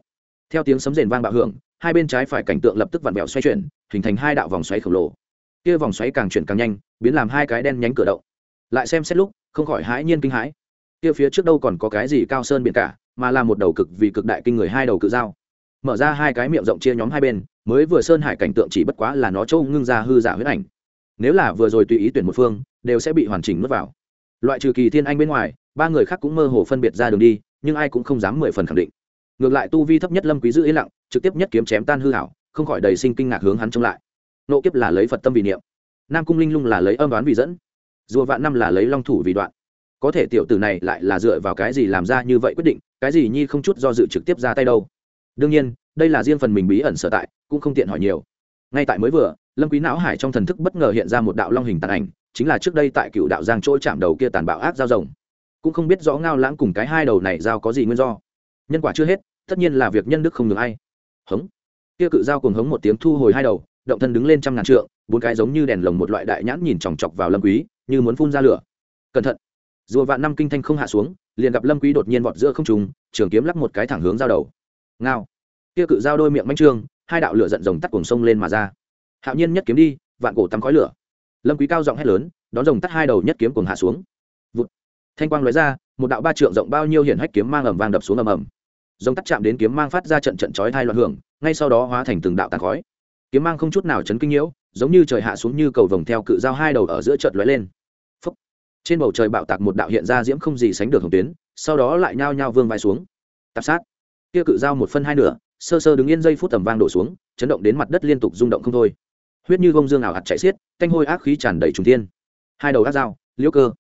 Theo tiếng sấm rền vang bạo hưởng, hai bên trái phải cảnh tượng lập tức vặn vẹo xoay chuyển, hình thành hai đạo vòng xoáy khổng lồ. Kia vòng xoáy càng chuyển càng nhanh, biến làm hai cái đen nhánh cửa động lại xem xét lúc, không khỏi hãi nhiên kinh hãi. Kia phía trước đâu còn có cái gì cao sơn biển cả, mà là một đầu cực vì cực đại kinh người hai đầu cự dao. Mở ra hai cái miệng rộng chia nhóm hai bên, mới vừa sơn hải cảnh tượng chỉ bất quá là nó trâu ngưng ra hư giả huyết ảnh. Nếu là vừa rồi tùy ý tuyển một phương, đều sẽ bị hoàn chỉnh nuốt vào. Loại trừ kỳ thiên anh bên ngoài, ba người khác cũng mơ hồ phân biệt ra đường đi, nhưng ai cũng không dám mười phần khẳng định. Ngược lại tu vi thấp nhất lâm quý giữ yên lặng, trực tiếp nhất kiếm chém tan hư hảo, không khỏi đầy sinh kinh ngạc hướng hắn trông lại. Nộ kiếp là lấy phật tâm vì niệm. Nam cung linh lung là lấy âm đoán vì dẫn rùa vạn năm là lấy long thủ vì đoạn. Có thể tiểu tử này lại là dựa vào cái gì làm ra như vậy quyết định, cái gì nhi không chút do dự trực tiếp ra tay đâu. Đương nhiên, đây là riêng phần mình bí ẩn sở tại, cũng không tiện hỏi nhiều. Ngay tại mới vừa, lâm quý não hải trong thần thức bất ngờ hiện ra một đạo long hình tàn ảnh, chính là trước đây tại cựu đạo giang trôi chạm đầu kia tàn bạo ác giao rồng. Cũng không biết rõ ngao lãng cùng cái hai đầu này giao có gì nguyên do. Nhân quả chưa hết, tất nhiên là việc nhân đức không được ai. Hống. Kia cự giao cùng hống một tiếng thu hồi hai đầu, động thân đứng lên trăm ngàn trượng, bốn cái giống như đèn lồng một loại đại nhãn nhìn chòng chọc vào lâm quý như muốn phun ra lửa. Cẩn thận. Rùa vạn năm kinh thanh không hạ xuống, liền gặp lâm quý đột nhiên vọt giữa không trung, trường kiếm lắc một cái thẳng hướng giao đầu. Ngao. Kia cự giao đôi miệng manh trương, hai đạo lửa giận rồng tắt cuồng sông lên mà ra. Hạo nhiên nhất kiếm đi, vạn cổ tắm khói lửa. Lâm quý cao giọng hét lớn, đón rồng tắt hai đầu nhất kiếm cuồng hạ xuống. Vụt. Thanh quang lóe ra, một đạo ba trượng rộng bao nhiêu hiển hách kiếm mang ầm vang đập xuống ầm ầm. Rồng tắt chạm đến kiếm mang phát ra trận trận chói tai loạn hưởng, ngay sau đó hóa thành từng đạo tàn khói. Kiếm mang không chút nào chấn kinh nhiễu, giống như trời hạ xuống như cầu vồng theo cự giao hai đầu ở giữa chợt lóe lên trên bầu trời bạo tạc một đạo hiện ra diễm không gì sánh được hồng tuyến, sau đó lại nhao nhao vương vai xuống. Tạp sát. Kia cự dao một phân hai nửa, sơ sơ đứng yên giây phút tầm vang đổ xuống, chấn động đến mặt đất liên tục rung động không thôi. Huyết như bông dương ảo hạt chạy xiết canh hôi ác khí tràn đầy trùng thiên. Hai đầu ác dao, liễu cơ.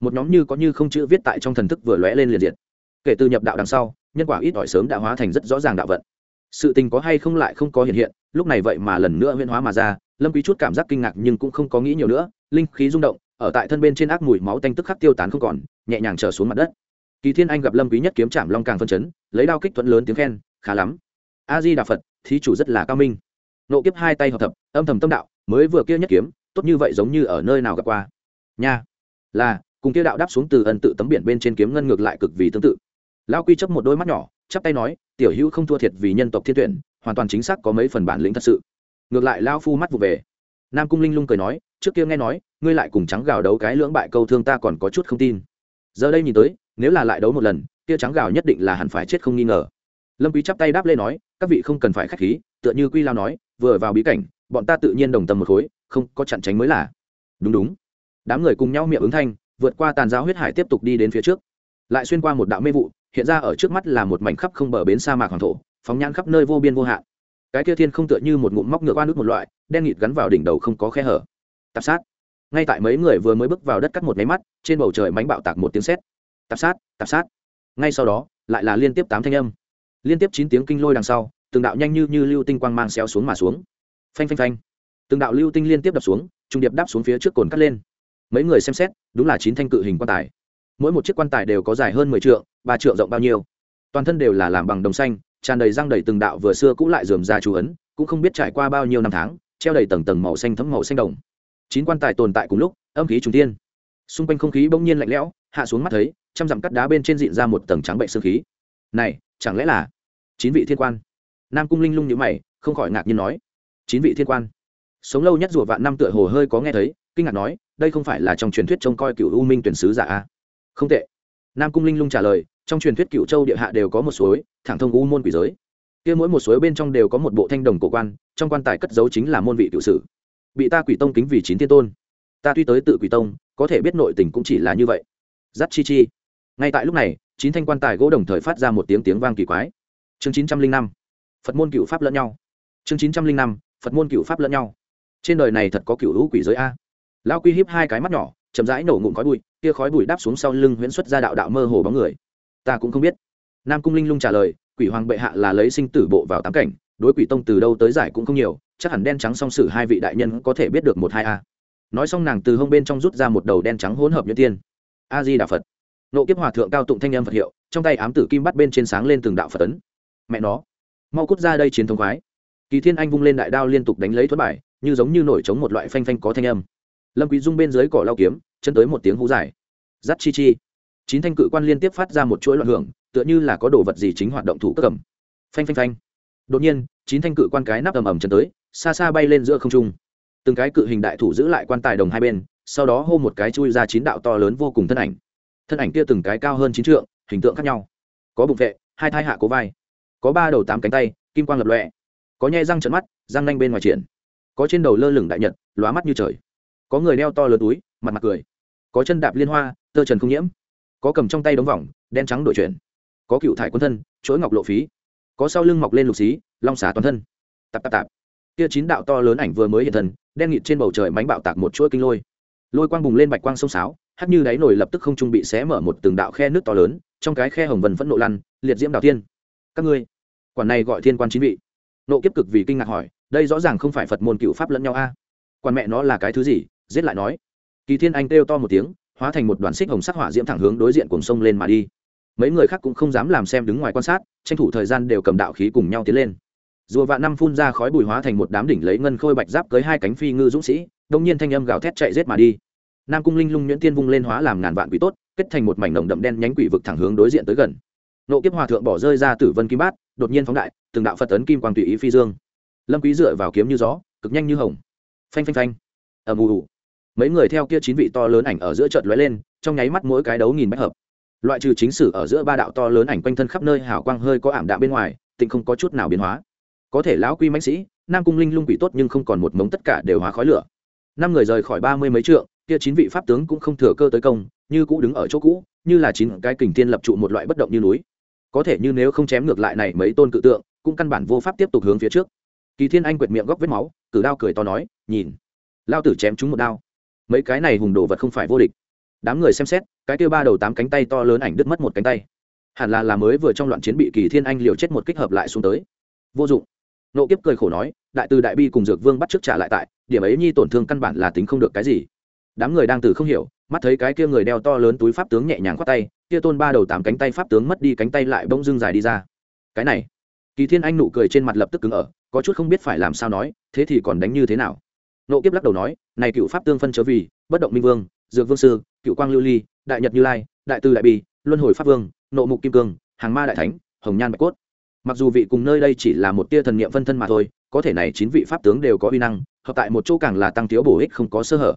Một nhóm như có như không chữ viết tại trong thần thức vừa lóe lên liền diệt. Kể từ nhập đạo đằng sau, nhân quả ít ỏi sớm đã hóa thành rất rõ ràng đạo vận. Sự tình có hay không lại không có hiện hiện, lúc này vậy mà lần nữa huyễn hóa mà ra, lâm quý chút cảm giác kinh ngạc nhưng cũng không có nghĩ nhiều nữa, linh khí rung động ở tại thân bên trên ác mùi máu tanh tức khắc tiêu tán không còn, nhẹ nhàng trở xuống mặt đất. Kỳ thiên anh gặp lâm quý nhất kiếm chạm long càng phân chấn, lấy đao kích thuận lớn tiếng khen, khá lắm. A di đà phật, thí chủ rất là cao minh. Nộ kiếp hai tay hợp thập, âm thầm tâm đạo, mới vừa kia nhất kiếm, tốt như vậy giống như ở nơi nào gặp qua. Nha. Là, cùng kia đạo đáp xuống từ ân tự tấm biển bên trên kiếm ngân ngược lại cực vì tương tự. Lao quy chấp một đôi mắt nhỏ, chắp tay nói, tiểu hữu không thua thiệt vì nhân tộc thiên tuyển, hoàn toàn chính xác có mấy phần bản lĩnh thật sự. Ngược lại lao phu mắt vụ về. Nam cung linh lung cười nói, trước kia nghe nói ngươi lại cùng trắng gào đấu cái lưỡng bại câu thương ta còn có chút không tin. Giờ đây nhìn tới, nếu là lại đấu một lần, kia trắng gào nhất định là hẳn phải chết không nghi ngờ. Lâm quý chắp tay đáp lên nói, các vị không cần phải khách khí, tựa như quy lao nói, vừa vào bí cảnh, bọn ta tự nhiên đồng tâm một khối, không có chặn tránh mới là. Đúng đúng. Đám người cùng nhau miệng ứng thanh, vượt qua tàn giáo huyết hải tiếp tục đi đến phía trước. Lại xuyên qua một đạo mê vụ, hiện ra ở trước mắt là một mảnh khắp không bờ bến sa mạc hoàng thổ, phóng nhãn khắp nơi vô biên vô hạn. Cái kia thiên không tựa như một ngụm móc ngựa oan nước một loại, đen nghịt gắn vào đỉnh đầu không có khe hở. Tạp sát ngay tại mấy người vừa mới bước vào đất cắt một máy mắt, trên bầu trời mánh bạo tạc một tiếng sét. Tạp sát tạp sát. Ngay sau đó, lại là liên tiếp tám thanh âm. Liên tiếp chín tiếng kinh lôi đằng sau, từng đạo nhanh như như lưu tinh quang mang xéo xuống mà xuống. Phanh phanh phanh. Từng đạo lưu tinh liên tiếp đập xuống, trung điệp đáp xuống phía trước cồn cắt lên. Mấy người xem xét, đúng là chín thanh cự hình quan tài. Mỗi một chiếc quan tài đều có dài hơn mười trượng, ba trượng rộng bao nhiêu. Toàn thân đều là làm bằng đồng xanh, tràn đầy răng đầy từng đạo vừa xưa cũng lại dườm ra chú ấn, cũng không biết trải qua bao nhiêu năm tháng, treo đầy tầng tầng màu xanh thấm màu xanh đồng chín quan tài tồn tại cùng lúc, âm khí trùng tiên xung quanh không khí bỗng nhiên lạnh lẽo, hạ xuống mắt thấy, trăm dặm cắt đá bên trên dịn ra một tầng trắng bệnh sương khí. Này, chẳng lẽ là chín vị thiên quan? Nam cung linh lung nhữ mày, không khỏi ngạc nhiên nói. Chín vị thiên quan? Sống lâu nhất rùa vạn năm tựa hồ hơi có nghe thấy, kinh ngạc nói, đây không phải là trong truyền thuyết trông coi cựu u minh tuyển sứ giả a không tệ. Nam cung linh lung trả lời, trong truyền thuyết cựu châu địa hạ đều có một suối, thẳng thông u môn quỷ giới. Kia mỗi một suối bên trong đều có một bộ thanh đồng cổ quan, trong quan tài cất giấu chính là môn vị cựu sử bị ta quỷ tông kính vì chín thiên tôn. Ta tuy tới tự quỷ tông, có thể biết nội tình cũng chỉ là như vậy. Giắt chi chi. Ngay tại lúc này, chín thanh quan tài gỗ đồng thời phát ra một tiếng tiếng vang kỳ quái. Chương chín trăm linh năm, phật môn cựu pháp lẫn nhau. Chương chín trăm linh năm, phật môn cựu pháp lẫn nhau. Trên đời này thật có cựu hữu quỷ giới a. Lao quy hiếp hai cái mắt nhỏ, chậm rãi nổ ngụm khói bụi kia khói bụi đáp xuống sau lưng huyễn xuất ra đạo đạo mơ hồ bóng người. Ta cũng không biết. Nam cung linh lung trả lời, quỷ hoàng bệ hạ là lấy sinh tử bộ vào tám cảnh đối quỷ tông từ đâu tới giải cũng không nhiều, chắc hẳn đen trắng song sử hai vị đại nhân có thể biết được một hai a. Nói xong nàng từ hông bên trong rút ra một đầu đen trắng hỗn hợp như tiên. A di đà phật. Nộ kiếp hòa thượng cao tụng thanh âm phật hiệu, trong tay ám tử kim bắt bên trên sáng lên từng đạo phật tấn. Mẹ nó, mau cút ra đây chiến thống khoái. Kỳ thiên anh vung lên đại đao liên tục đánh lấy thuất bài, như giống như nổi trống một loại phanh phanh có thanh âm. Lâm quý dung bên dưới cỏ lao kiếm, chân tới một tiếng hú dài. Giắt chi chi. Chín thanh cự quan liên tiếp phát ra một chuỗi loạn hưởng, tựa như là có đồ vật gì chính hoạt động thủ cầm. Phanh phanh phanh đột nhiên, chín thanh cự quan cái nắp ầm ầm chân tới, xa xa bay lên giữa không trung. Từng cái cự hình đại thủ giữ lại quan tài đồng hai bên, sau đó hô một cái chui ra chín đạo to lớn vô cùng thân ảnh. Thân ảnh kia từng cái cao hơn chín trượng, hình tượng khác nhau. Có bụng vệ, hai thai hạ cố vai. Có ba đầu tám cánh tay, kim quang lập lọe có nhai răng trận mắt, răng nanh bên ngoài triển. Có trên đầu lơ lửng đại nhật, lóa mắt như trời. Có người đeo to lớn túi, mặt mặt cười. Có chân đạp liên hoa, tơ trần không nhiễm. Có cầm trong tay đống vòng, đen trắng đổi chuyển. Có cựu thải quân thân, chuỗi ngọc lộ phí có sau lưng mọc lên lục xí, long xả toàn thân. Tạp tạp tạp. Kia chín đạo to lớn ảnh vừa mới hiện thân, đen nghịt trên bầu trời mánh bạo tạc một chuỗi kinh lôi. Lôi quang bùng lên bạch quang sông sáo hắt như đáy nổi lập tức không trung bị xé mở một từng đạo khe nước to lớn, trong cái khe hồng vần phẫn nộ lăn, liệt diễm đạo tiên các ngươi, quản này gọi thiên quan chín vị. Nộ kiếp cực vì kinh ngạc hỏi, đây rõ ràng không phải phật môn cựu pháp lẫn nhau a? À? quan mẹ nó là cái thứ gì? Giết lại nói. Kỳ thiên anh kêu to một tiếng, hóa thành một đoàn xích hồng sắc hỏa diễm thẳng hướng đối diện cuồng sông lên mà đi. Mấy người khác cũng không dám làm xem đứng ngoài quan sát tranh thủ thời gian đều cầm đạo khí cùng nhau tiến lên. Rùa vạn năm phun ra khói bùi hóa thành một đám đỉnh lấy ngân khôi bạch giáp cưới hai cánh phi ngư dũng sĩ, đông nhiên thanh âm gào thét chạy rết mà đi. Nam cung linh lung nhuyễn tiên vung lên hóa làm ngàn vạn quỷ tốt, kết thành một mảnh nồng đậm đen nhánh quỷ vực thẳng hướng đối diện tới gần. Nộ kiếp hòa thượng bỏ rơi ra tử vân kim bát, đột nhiên phóng đại, từng đạo phật tấn kim quang tùy ý phi dương. Lâm quý dựa vào kiếm như gió, cực nhanh như hồng. Phanh phanh phanh. Ầm ù mấy người theo kia chín vị to lớn ảnh ở giữa chợt lóe lên, trong nháy mắt mỗi cái đấu nghìn bách hợp loại trừ chính sử ở giữa ba đạo to lớn ảnh quanh thân khắp nơi hào quang hơi có ảm đạm bên ngoài, tịnh không có chút nào biến hóa. Có thể lão quy mãnh sĩ, nam cung linh lung quỷ tốt nhưng không còn một mống tất cả đều hóa khói lửa. Năm người rời khỏi ba mươi mấy trượng, kia chín vị pháp tướng cũng không thừa cơ tới công, như cũ đứng ở chỗ cũ, như là chín cái kình thiên lập trụ một loại bất động như núi. Có thể như nếu không chém ngược lại này mấy tôn cự tượng, cũng căn bản vô pháp tiếp tục hướng phía trước. Kỳ thiên anh quệt miệng góc vết máu, cử đao cười to nói, nhìn, lao tử chém chúng một đao. Mấy cái này hùng đồ vật không phải vô địch đám người xem xét, cái kia ba đầu tám cánh tay to lớn ảnh đứt mất một cánh tay. Hẳn là là mới vừa trong loạn chiến bị kỳ thiên anh liều chết một kích hợp lại xuống tới. Vô dụng. Nộ kiếp cười khổ nói, đại từ đại bi cùng dược vương bắt trước trả lại tại, điểm ấy nhi tổn thương căn bản là tính không được cái gì. Đám người đang từ không hiểu, mắt thấy cái kia người đeo to lớn túi pháp tướng nhẹ nhàng khoát tay, kia tôn ba đầu tám cánh tay pháp tướng mất đi cánh tay lại bỗng dưng dài đi ra. Cái này, kỳ thiên anh nụ cười trên mặt lập tức cứng ở, có chút không biết phải làm sao nói, thế thì còn đánh như thế nào? Nộ kiếp lắc đầu nói, này cựu pháp tương phân chớ vì, bất động minh vương dược vương sư, cựu quang lưu ly, đại nhật như lai, đại từ đại bi luân hồi pháp vương, nộ mục kim cương, hàng ma đại thánh, hồng nhan bạch cốt. Mặc dù vị cùng nơi đây chỉ là một tia thần niệm phân thân mà thôi, có thể này chín vị pháp tướng đều có uy năng, hợp tại một chỗ càng là tăng thiếu bổ ích không có sơ hở.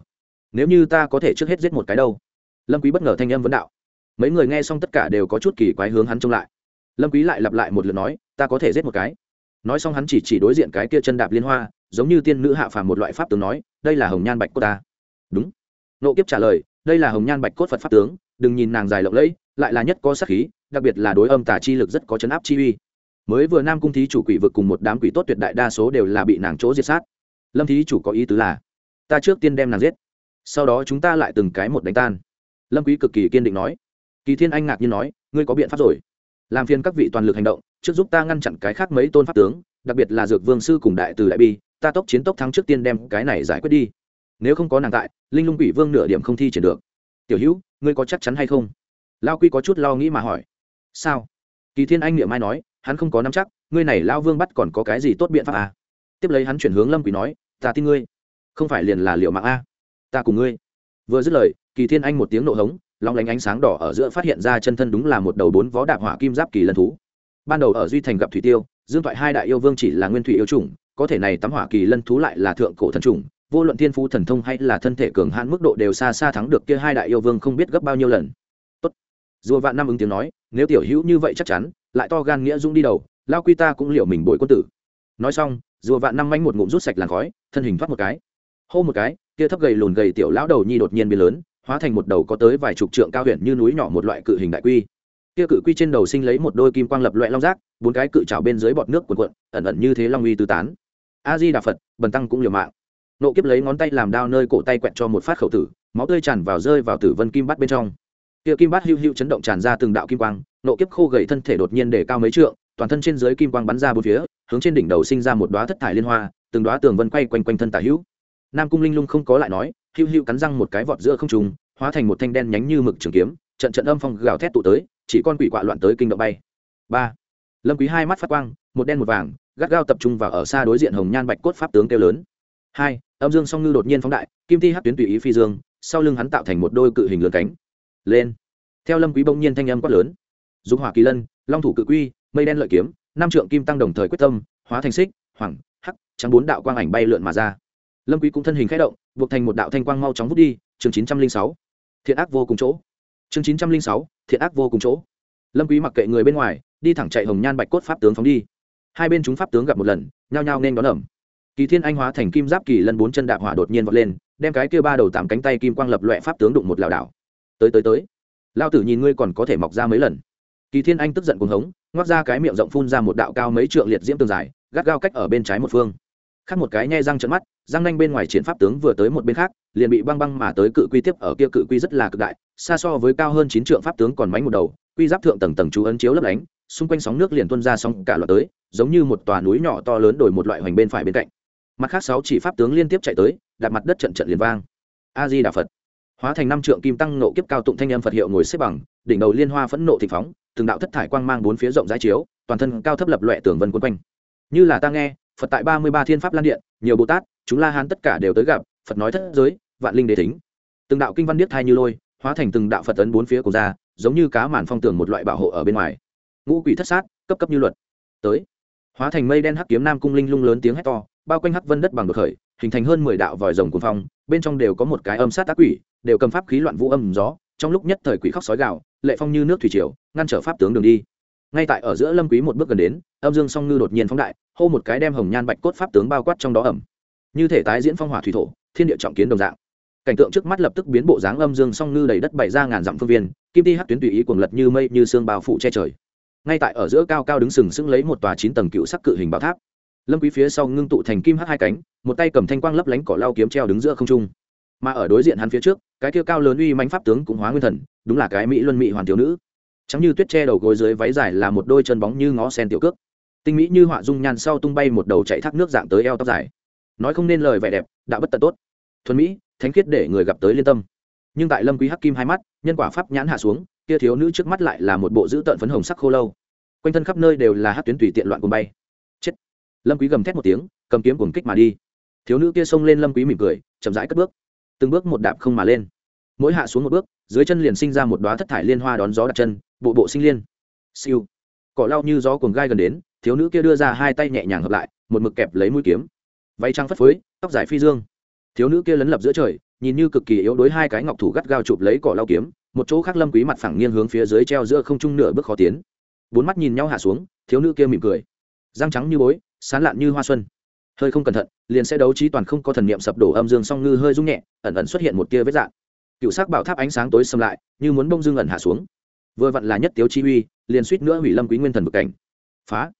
Nếu như ta có thể trước hết giết một cái đâu? Lâm quý bất ngờ thanh âm vấn đạo. Mấy người nghe xong tất cả đều có chút kỳ quái hướng hắn trông lại. Lâm quý lại lặp lại một lượt nói, ta có thể giết một cái. Nói xong hắn chỉ chỉ đối diện cái kia chân đạp liên hoa, giống như tiên nữ hạ phàm một loại pháp tướng nói, đây là hồng nhan bạch cốt ta. Đúng nộ kiếp trả lời, đây là hồng nhan bạch cốt phật pháp tướng, đừng nhìn nàng dài lộng lẫy, lại là nhất có sát khí, đặc biệt là đối âm tả chi lực rất có chấn áp chi uy. Mới vừa nam cung thí chủ quỷ vực cùng một đám quỷ tốt tuyệt đại đa số đều là bị nàng chỗ diệt sát. Lâm thí chủ có ý tứ là, ta trước tiên đem nàng giết, sau đó chúng ta lại từng cái một đánh tan. Lâm quý cực kỳ kiên định nói. Kỳ thiên anh ngạc nhiên nói, ngươi có biện pháp rồi. Làm phiền các vị toàn lực hành động, trước giúp ta ngăn chặn cái khác mấy tôn pháp tướng, đặc biệt là dược vương sư cùng đại từ đại bi, ta tốc chiến tốc thắng trước tiên đem cái này giải quyết đi nếu không có nàng tại, linh lung quỷ vương nửa điểm không thi triển được. Tiểu hữu, ngươi có chắc chắn hay không? Lao quy có chút lo nghĩ mà hỏi. Sao? Kỳ thiên anh niệm mai nói, hắn không có nắm chắc, ngươi này lao vương bắt còn có cái gì tốt biện pháp à? tiếp lấy hắn chuyển hướng lâm quỷ nói, ta tin ngươi. Không phải liền là liệu mạng a? Ta cùng ngươi. Vừa dứt lời, kỳ thiên anh một tiếng nộ hống, long lánh ánh sáng đỏ ở giữa phát hiện ra chân thân đúng là một đầu bốn vó đạp hỏa kim giáp kỳ lân thú. Ban đầu ở duy thành gặp thủy tiêu, dương thoại hai đại yêu vương chỉ là nguyên thủy yêu chủng, có thể này tắm hỏa kỳ lân thú lại là thượng cổ thần chủng vô luận thiên phú thần thông hay là thân thể cường hãn mức độ đều xa xa thắng được kia hai đại yêu vương không biết gấp bao nhiêu lần. Tốt. Dù vạn năm ứng tiếng nói, nếu tiểu hữu như vậy chắc chắn, lại to gan nghĩa dũng đi đầu, lao quy ta cũng liệu mình bội quân tử. Nói xong, rùa vạn năm manh một ngụm rút sạch làn khói, thân hình thoát một cái. Hô một cái, kia thấp gầy lùn gầy tiểu lão đầu nhi đột nhiên biến lớn, hóa thành một đầu có tới vài chục trượng cao huyện như núi nhỏ một loại cự hình đại quy. Kia cự quy trên đầu sinh lấy một đôi kim quang lập loại long rác bốn cái cự trào bên dưới bọt nước cuộn cuộn, ẩn ẩn như thế long uy tứ tán. A di đà phật, bần tăng cũng liều mạng nộ kiếp lấy ngón tay làm đao nơi cổ tay quẹt cho một phát khẩu tử, máu tươi tràn vào rơi vào tử vân kim bát bên trong. Kia kim bát hưu hưu chấn động tràn ra từng đạo kim quang, nộ kiếp khô gầy thân thể đột nhiên để cao mấy trượng, toàn thân trên dưới kim quang bắn ra bốn phía, hướng trên đỉnh đầu sinh ra một đóa thất thải liên hoa, từng đóa tường vân quay quanh quanh thân tả hữu. Nam cung linh lung không có lại nói, hưu hưu cắn răng một cái vọt giữa không trùng hóa thành một thanh đen nhánh như mực trường kiếm, trận trận âm phong gào thét tụ tới, chỉ con quỷ quạ loạn tới kinh động bay. Ba. Lâm quý hai mắt phát quang, một đen một vàng, gắt gao tập trung vào ở xa đối diện hồng nhan bạch cốt pháp tướng kêu lớn hai, âm dương song ngư đột nhiên phóng đại, kim thi hát tuyến tùy ý phi dương, sau lưng hắn tạo thành một đôi cự hình lớn cánh. Lên. Theo lâm quý bỗng nhiên thanh âm quát lớn. Dục hỏa kỳ lân, long thủ cự quy, mây đen lợi kiếm, năm trượng kim tăng đồng thời quyết tâm, hóa thành xích hoàng hắc, trắng bốn đạo quang ảnh bay lượn mà ra. Lâm quý cũng thân hình khẽ động, buộc thành một đạo thanh quang mau chóng vút đi, chương chín trăm linh sáu. Thiện ác vô cùng chỗ. Chương chín trăm linh sáu, thiện ác vô cùng chỗ. Lâm quý mặc kệ người bên ngoài, đi thẳng chạy hồng nhan bạch cốt pháp tướng phóng đi. Hai bên chúng pháp tướng gặp một lần, nhao nhao nên đón ẩm kỳ thiên anh hóa thành kim giáp kỳ lân bốn chân đạp hỏa đột nhiên vọt lên, đem cái kia ba đầu tám cánh tay kim quang lập loẹ pháp tướng đụng một lảo đảo. Tới tới tới. Lao tử nhìn ngươi còn có thể mọc ra mấy lần. Kỳ thiên anh tức giận cuồng hống, ngoác ra cái miệng rộng phun ra một đạo cao mấy trượng liệt diễm tường dài, gắt gao cách ở bên trái một phương. Khác một cái nhai răng trận mắt, răng nanh bên ngoài chiến pháp tướng vừa tới một bên khác, liền bị băng băng mà tới cự quy tiếp ở kia cự quy rất là cực đại, xa so với cao hơn chín trượng pháp tướng còn mánh một đầu, quy giáp thượng tầng tầng chú ấn chiếu lấp lánh, xung quanh sóng nước liền tuôn ra sóng cả loạt tới, giống như một tòa núi nhỏ to lớn đổi một loại hoành bên phải bên cạnh mặt khác sáu chỉ pháp tướng liên tiếp chạy tới đặt mặt đất trận trận liền vang. A di đà phật. Hóa thành năm trượng kim tăng nộ kiếp cao tụng thanh âm phật hiệu ngồi xếp bằng, đỉnh đầu liên hoa phẫn nộ thịnh phóng, từng đạo thất thải quang mang bốn phía rộng rãi chiếu, toàn thân cao thấp lập loẹ tường vân quân quanh. Như là ta nghe, phật tại ba mươi ba thiên pháp lan điện, nhiều bồ tát, chúng la hán tất cả đều tới gặp, phật nói thất giới, vạn linh đế thính. Từng đạo kinh văn điếc thai như lôi, hóa thành từng đạo phật tấn bốn phía của ra, giống như cá màn phong tường một loại bảo hộ ở bên ngoài. Ngũ quỷ thất sát, cấp cấp như luật. Tới. Hóa thành mây đen hắc kiếm nam cung linh lung lớn tiếng hét to bao quanh hắc vân đất bằng bậc khởi, hình thành hơn mười đạo vòi rồng cuồng phong, bên trong đều có một cái âm sát tác quỷ, đều cầm pháp khí loạn vũ âm gió, trong lúc nhất thời quỷ khóc sói gạo lệ phong như nước thủy triều, ngăn trở pháp tướng đường đi. Ngay tại ở giữa lâm quý một bước gần đến, âm dương song ngư đột nhiên phóng đại, hô một cái đem hồng nhan bạch cốt pháp tướng bao quát trong đó ẩm. Như thể tái diễn phong hỏa thủy thổ, thiên địa trọng kiến đồng dạng. Cảnh tượng trước mắt lập tức biến bộ dáng âm dương song ngư đầy đất bày ra ngàn dặm phương viên, kim ti hắc tuyến tùy ý cuồng lật như mây như sương bao phủ che trời. Ngay tại ở giữa cao cao đứng sừng sững lấy một tòa chín tầng cựu sắc cự hình bảo tháp lâm quý phía sau ngưng tụ thành kim hắc hai cánh, một tay cầm thanh quang lấp lánh cỏ lau kiếm treo đứng giữa không trung. Mà ở đối diện hắn phía trước, cái kia cao lớn uy mãnh pháp tướng cũng hóa nguyên thần, đúng là cái mỹ luân mỹ hoàn thiếu nữ. Trắng như tuyết che đầu gối dưới váy dài là một đôi chân bóng như ngó sen tiểu cước. Tinh mỹ như họa dung nhan sau tung bay một đầu chạy thác nước dạng tới eo tóc dài. Nói không nên lời vẻ đẹp, đã bất tận tốt. Thuần mỹ, thánh khiết để người gặp tới liên tâm. Nhưng tại lâm quý hắc kim hai mắt, nhân quả pháp nhãn hạ xuống, kia thiếu nữ trước mắt lại là một bộ giữ tợn phấn hồng sắc khô lâu. Quanh thân khắp nơi đều là hắc tuyến tùy tiện loạn cuồng bay lâm quý gầm thét một tiếng, cầm kiếm cuồng kích mà đi. Thiếu nữ kia xông lên lâm quý mỉm cười, chậm rãi cất bước. Từng bước một đạp không mà lên. Mỗi hạ xuống một bước, dưới chân liền sinh ra một đóa thất thải liên hoa đón gió đặt chân, bộ bộ sinh liên. Siêu. Cỏ lau như gió cuồng gai gần đến, thiếu nữ kia đưa ra hai tay nhẹ nhàng hợp lại, một mực kẹp lấy mũi kiếm. Váy trắng phất phới, tóc dài phi dương. Thiếu nữ kia lấn lập giữa trời, nhìn như cực kỳ yếu đối hai cái ngọc thủ gắt gao chụp lấy cỏ lau kiếm, một chỗ khác lâm quý mặt phẳng nghiêng hướng phía dưới treo giữa không trung nửa bước khó tiến. Bốn mắt nhìn nhau hạ xuống, thiếu nữ kia mỉm cười. Răng trắng như bối sán lạn như hoa xuân. Hơi không cẩn thận, liền sẽ đấu trí toàn không có thần niệm sập đổ âm dương song ngư hơi rung nhẹ, ẩn ẩn xuất hiện một tia vết dạng. Cựu sắc bảo tháp ánh sáng tối xâm lại, như muốn bông dương ẩn hạ xuống. Vừa vặn là nhất tiếu chi uy, liền suýt nữa hủy lâm quý nguyên thần vực cảnh. Phá!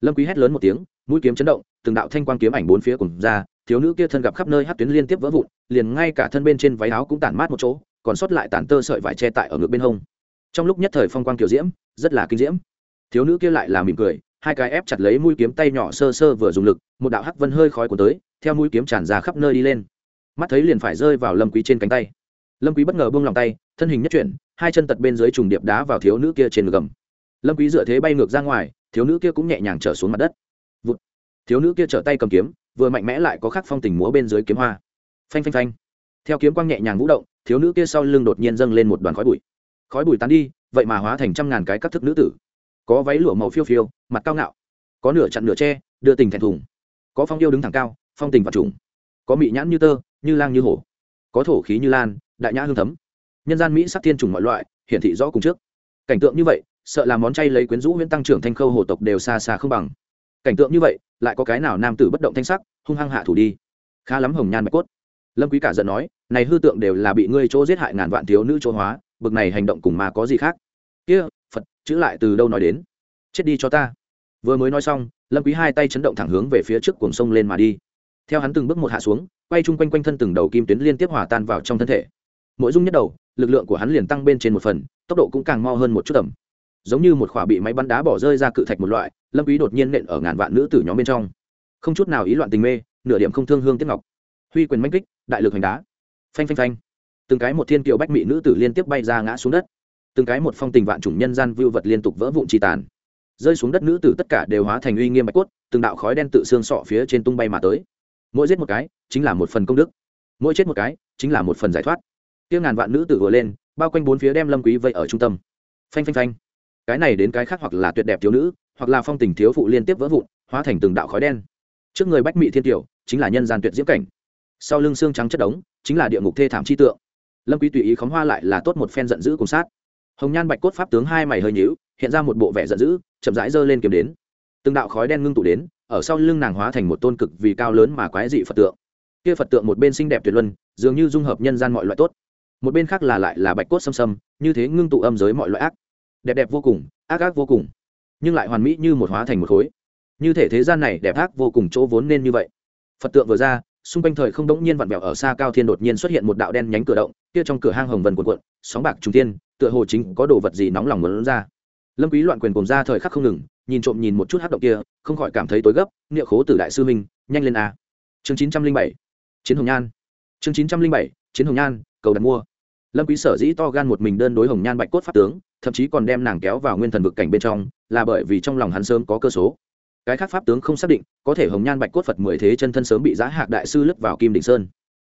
Lâm quý hét lớn một tiếng, mũi kiếm chấn động, từng đạo thanh quang kiếm ảnh bốn phía cùng ra, thiếu nữ kia thân gặp khắp nơi hát tuyến liên tiếp vỡ vụn, liền ngay cả thân bên trên váy áo cũng tản mát một chỗ, còn sót lại tản tơ sợi vải che tại ở ngực bên hông. Trong lúc nhất thời phong quang kiểu diễm, rất là kinh diễm. Thiếu nữ kia lại là mỉm cười hai cái ép chặt lấy mũi kiếm tay nhỏ sơ sơ vừa dùng lực, một đạo hắc vân hơi khói của tới, theo mũi kiếm tràn ra khắp nơi đi lên. Mắt thấy liền phải rơi vào lâm quý trên cánh tay. Lâm quý bất ngờ buông lòng tay, thân hình nhất chuyển, hai chân tật bên dưới trùng điệp đá vào thiếu nữ kia trên gầm. Lâm quý dựa thế bay ngược ra ngoài, thiếu nữ kia cũng nhẹ nhàng trở xuống mặt đất. Vụt. thiếu nữ kia trở tay cầm kiếm, vừa mạnh mẽ lại có khắc phong tình múa bên dưới kiếm hoa. Phanh phanh phanh. Theo kiếm quang nhẹ nhàng vũ động, thiếu nữ kia sau lưng đột nhiên dâng lên một đoàn khói bụi. Khói bụi tán đi, vậy mà hóa thành trăm ngàn cái các thức nữ tử có váy lụa màu phiêu phiêu, mặt cao ngạo, có nửa chặn nửa tre đưa tình thẹn thùng, có phong yêu đứng thẳng cao, phong tình và trùng, có mị nhãn như tơ, như lang như hổ, có thổ khí như lan, đại nhã hương thấm. Nhân gian mỹ sắc thiên trùng mọi loại, hiển thị rõ cùng trước. Cảnh tượng như vậy, sợ là món chay lấy quyến rũ nguyễn tăng trưởng thanh khâu hồ tộc đều xa xa không bằng. Cảnh tượng như vậy, lại có cái nào nam tử bất động thanh sắc, hung hăng hạ thủ đi. Khá lắm hồng nhan bạch cốt. Lâm quý cả giận nói, này hư tượng đều là bị ngươi chỗ giết hại ngàn vạn thiếu nữ chỗ hóa, bực này hành động cùng mà có gì khác? Kia chữ lại từ đâu nói đến? Chết đi cho ta. Vừa mới nói xong, lâm quý hai tay chấn động thẳng hướng về phía trước cuồng sông lên mà đi. Theo hắn từng bước một hạ xuống, quay chung quanh quanh thân từng đầu kim tuyến liên tiếp hòa tan vào trong thân thể. Mỗi dung nhất đầu, lực lượng của hắn liền tăng bên trên một phần, tốc độ cũng càng mo hơn một chút tầm. Giống như một khỏa bị máy bắn đá bỏ rơi ra cự thạch một loại, lâm quý đột nhiên nện ở ngàn vạn nữ tử nhóm bên trong. Không chút nào ý loạn tình mê, nửa điểm không thương hương tiếc ngọc. Huy quyền mãnh kích, đại lực hành đá. Phanh phanh phanh. Từng cái một thiên kiều bách mỹ nữ tử liên tiếp bay ra ngã xuống đất từng cái một phong tình vạn chủng nhân gian vưu vật liên tục vỡ vụn chi tàn. Rơi xuống đất nữ tử tất cả đều hóa thành uy nghiêm bạch cốt, từng đạo khói đen tự xương sọ phía trên tung bay mà tới. Mỗi giết một cái, chính là một phần công đức. Mỗi chết một cái, chính là một phần giải thoát. Tiêu ngàn vạn nữ tử vừa lên, bao quanh bốn phía đem lâm quý vây ở trung tâm. Phanh phanh phanh. Cái này đến cái khác hoặc là tuyệt đẹp thiếu nữ, hoặc là phong tình thiếu phụ liên tiếp vỡ vụn, hóa thành từng đạo khói đen. Trước người bách mỹ thiên tiểu chính là nhân gian tuyệt diễm cảnh. Sau lưng xương trắng chất đống, chính là địa ngục thê thảm chi tượng. Lâm quý tùy ý khóm hoa lại là tốt một phen giận dữ cùng sát hồng nhan bạch cốt pháp tướng hai mày hơi nhíu, hiện ra một bộ vẻ giận dữ, chậm rãi giơ lên kiếm đến. Từng đạo khói đen ngưng tụ đến, ở sau lưng nàng hóa thành một tôn cực vì cao lớn mà quái dị phật tượng. Kia phật tượng một bên xinh đẹp tuyệt luân, dường như dung hợp nhân gian mọi loại tốt. Một bên khác là lại là bạch cốt xâm xâm như thế ngưng tụ âm giới mọi loại ác. Đẹp đẹp vô cùng, ác ác vô cùng. Nhưng lại hoàn mỹ như một hóa thành một khối. Như thể thế gian này đẹp ác vô cùng chỗ vốn nên như vậy. Phật tượng vừa ra, xung quanh thời không đống nhiên vặn vẹo ở xa cao thiên đột nhiên xuất hiện một đạo đen nhánh cửa động, kia trong cửa hang hồng vần cuộn cuộn, sóng bạc trung tiên tựa hồ chính có đồ vật gì nóng lòng muốn ra. Lâm quý loạn quyền cùng ra thời khắc không ngừng, nhìn trộm nhìn một chút hắc động kia, không khỏi cảm thấy tối gấp niệm khố tử đại sư minh, nhanh lên a. Chương chín trăm linh bảy, chiến hồng nhan. Chương chín trăm linh bảy, chiến hồng nhan, cầu đặt mua. Lâm quý sở dĩ to gan một mình đơn đối hồng nhan bạch cốt pháp tướng, thậm chí còn đem nàng kéo vào nguyên thần vực cảnh bên trong, là bởi vì trong lòng hắn sớm có cơ số. Cái khác pháp tướng không xác định, có thể hồng nhan bạch cốt phật mười thế chân thân sớm bị giá hạc đại sư lấp vào kim đỉnh sơn.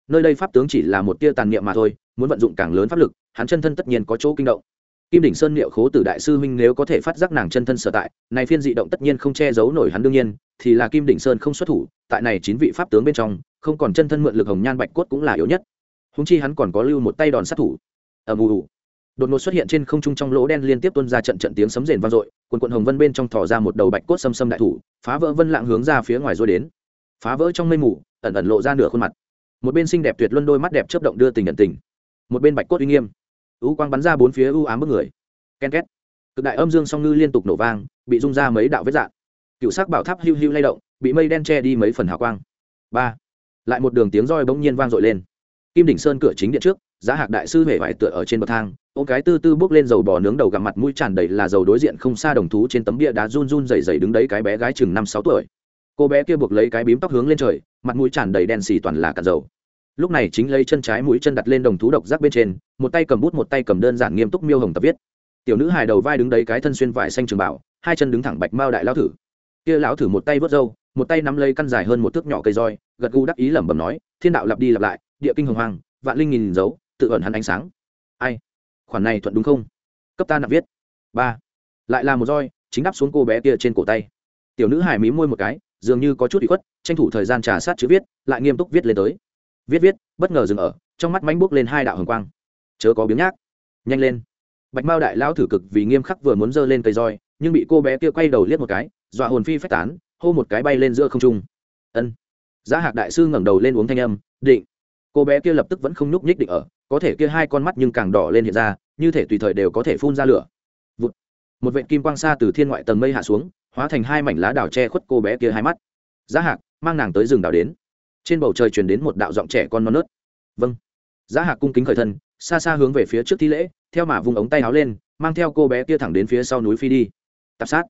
Nơi đây pháp tướng chỉ là một tia tàn niệm mà thôi, muốn vận dụng càng lớn pháp lực hắn chân thân tất nhiên có chỗ kinh động. Kim đỉnh sơn liệu khố tử đại sư huynh nếu có thể phát giác nàng chân thân sở tại, này phiên dị động tất nhiên không che giấu nổi hắn đương nhiên, thì là kim đỉnh sơn không xuất thủ, tại này chín vị pháp tướng bên trong, không còn chân thân mượn lực hồng nhan bạch cốt cũng là yếu nhất. Húng chi hắn còn có lưu một tay đòn sát thủ. Ầm ù đột ngột xuất hiện trên không trung trong lỗ đen liên tiếp tuôn ra trận trận tiếng sấm rền vang dội, quần quận hồng vân bên trong thò ra một đầu bạch cốt xâm xâm đại thủ, phá vỡ vân lạng hướng ra phía ngoài rồi đến. Phá vỡ trong mây mù, ẩn ẩn lộ ra nửa khuôn mặt. Một bên xinh đẹp tuyệt luân đôi mắt đẹp chớp động đưa tình nhận tình. Một bên bạch cốt uy nghiêm. U quang bắn ra bốn phía u ám bức người. Ken két. Cực đại âm dương song ngư liên tục nổ vang, bị rung ra mấy đạo vết dạng cựu sắc bảo tháp hiu hiu lay động, bị mây đen che đi mấy phần hào quang. Ba. Lại một đường tiếng roi bỗng nhiên vang dội lên. Kim đỉnh sơn cửa chính điện trước, giá hạc đại sư hề vải tựa ở trên bậc thang, ô cái tư tư bước lên dầu bò nướng đầu gặp mặt mũi tràn đầy là dầu đối diện không xa đồng thú trên tấm bia đá run run dày dày đứng đấy cái bé gái chừng năm sáu tuổi. Cô bé kia buộc lấy cái bím tóc hướng lên trời, mặt mũi tràn đầy đen xì toàn là cả dầu lúc này chính lấy chân trái mũi chân đặt lên đồng thú độc giác bên trên, một tay cầm bút một tay cầm đơn giản nghiêm túc miêu hồng tập viết. Tiểu nữ hài đầu vai đứng đấy cái thân xuyên vải xanh trường bảo, hai chân đứng thẳng bạch mao đại lão thử. Kia lão thử một tay vớt râu, một tay nắm lấy căn dài hơn một thước nhỏ cây roi, gật gù đắc ý lẩm bẩm nói, thiên đạo lặp đi lặp lại, địa kinh hồng hoàng vạn linh nghìn dấu, tự ẩn hắn ánh sáng. Ai? Khoản này thuận đúng không? Cấp ta nạp viết. Ba. Lại là một roi, chính đắp xuống cô bé kia trên cổ tay. Tiểu nữ hài mí môi một cái, dường như có chút bị khuất, tranh thủ thời gian trà sát chữ viết, lại nghiêm túc viết lên tới viết viết, bất ngờ dừng ở, trong mắt mánh bốc lên hai đạo hồng quang. Chớ có biếng nhác. Nhanh lên. Bạch mao đại lão thử cực vì nghiêm khắc vừa muốn giơ lên cây roi, nhưng bị cô bé kia quay đầu liếc một cái, dọa hồn phi phách tán, hô một cái bay lên giữa không trung. Ân. Giá hạc đại sư ngẩng đầu lên uống thanh âm, định. Cô bé kia lập tức vẫn không nhúc nhích định ở, có thể kia hai con mắt nhưng càng đỏ lên hiện ra, như thể tùy thời đều có thể phun ra lửa. Vụt. một vệ kim quang xa từ thiên ngoại tầng mây hạ xuống, hóa thành hai mảnh lá đào che khuất cô bé kia hai mắt. Giá hạc, mang nàng tới rừng đào đến trên bầu trời truyền đến một đạo giọng trẻ con non nớt. Vâng. Giá hạc cung kính khởi thân, xa xa hướng về phía trước thi lễ, theo mà vùng ống tay áo lên, mang theo cô bé kia thẳng đến phía sau núi phi đi. Tạp sát.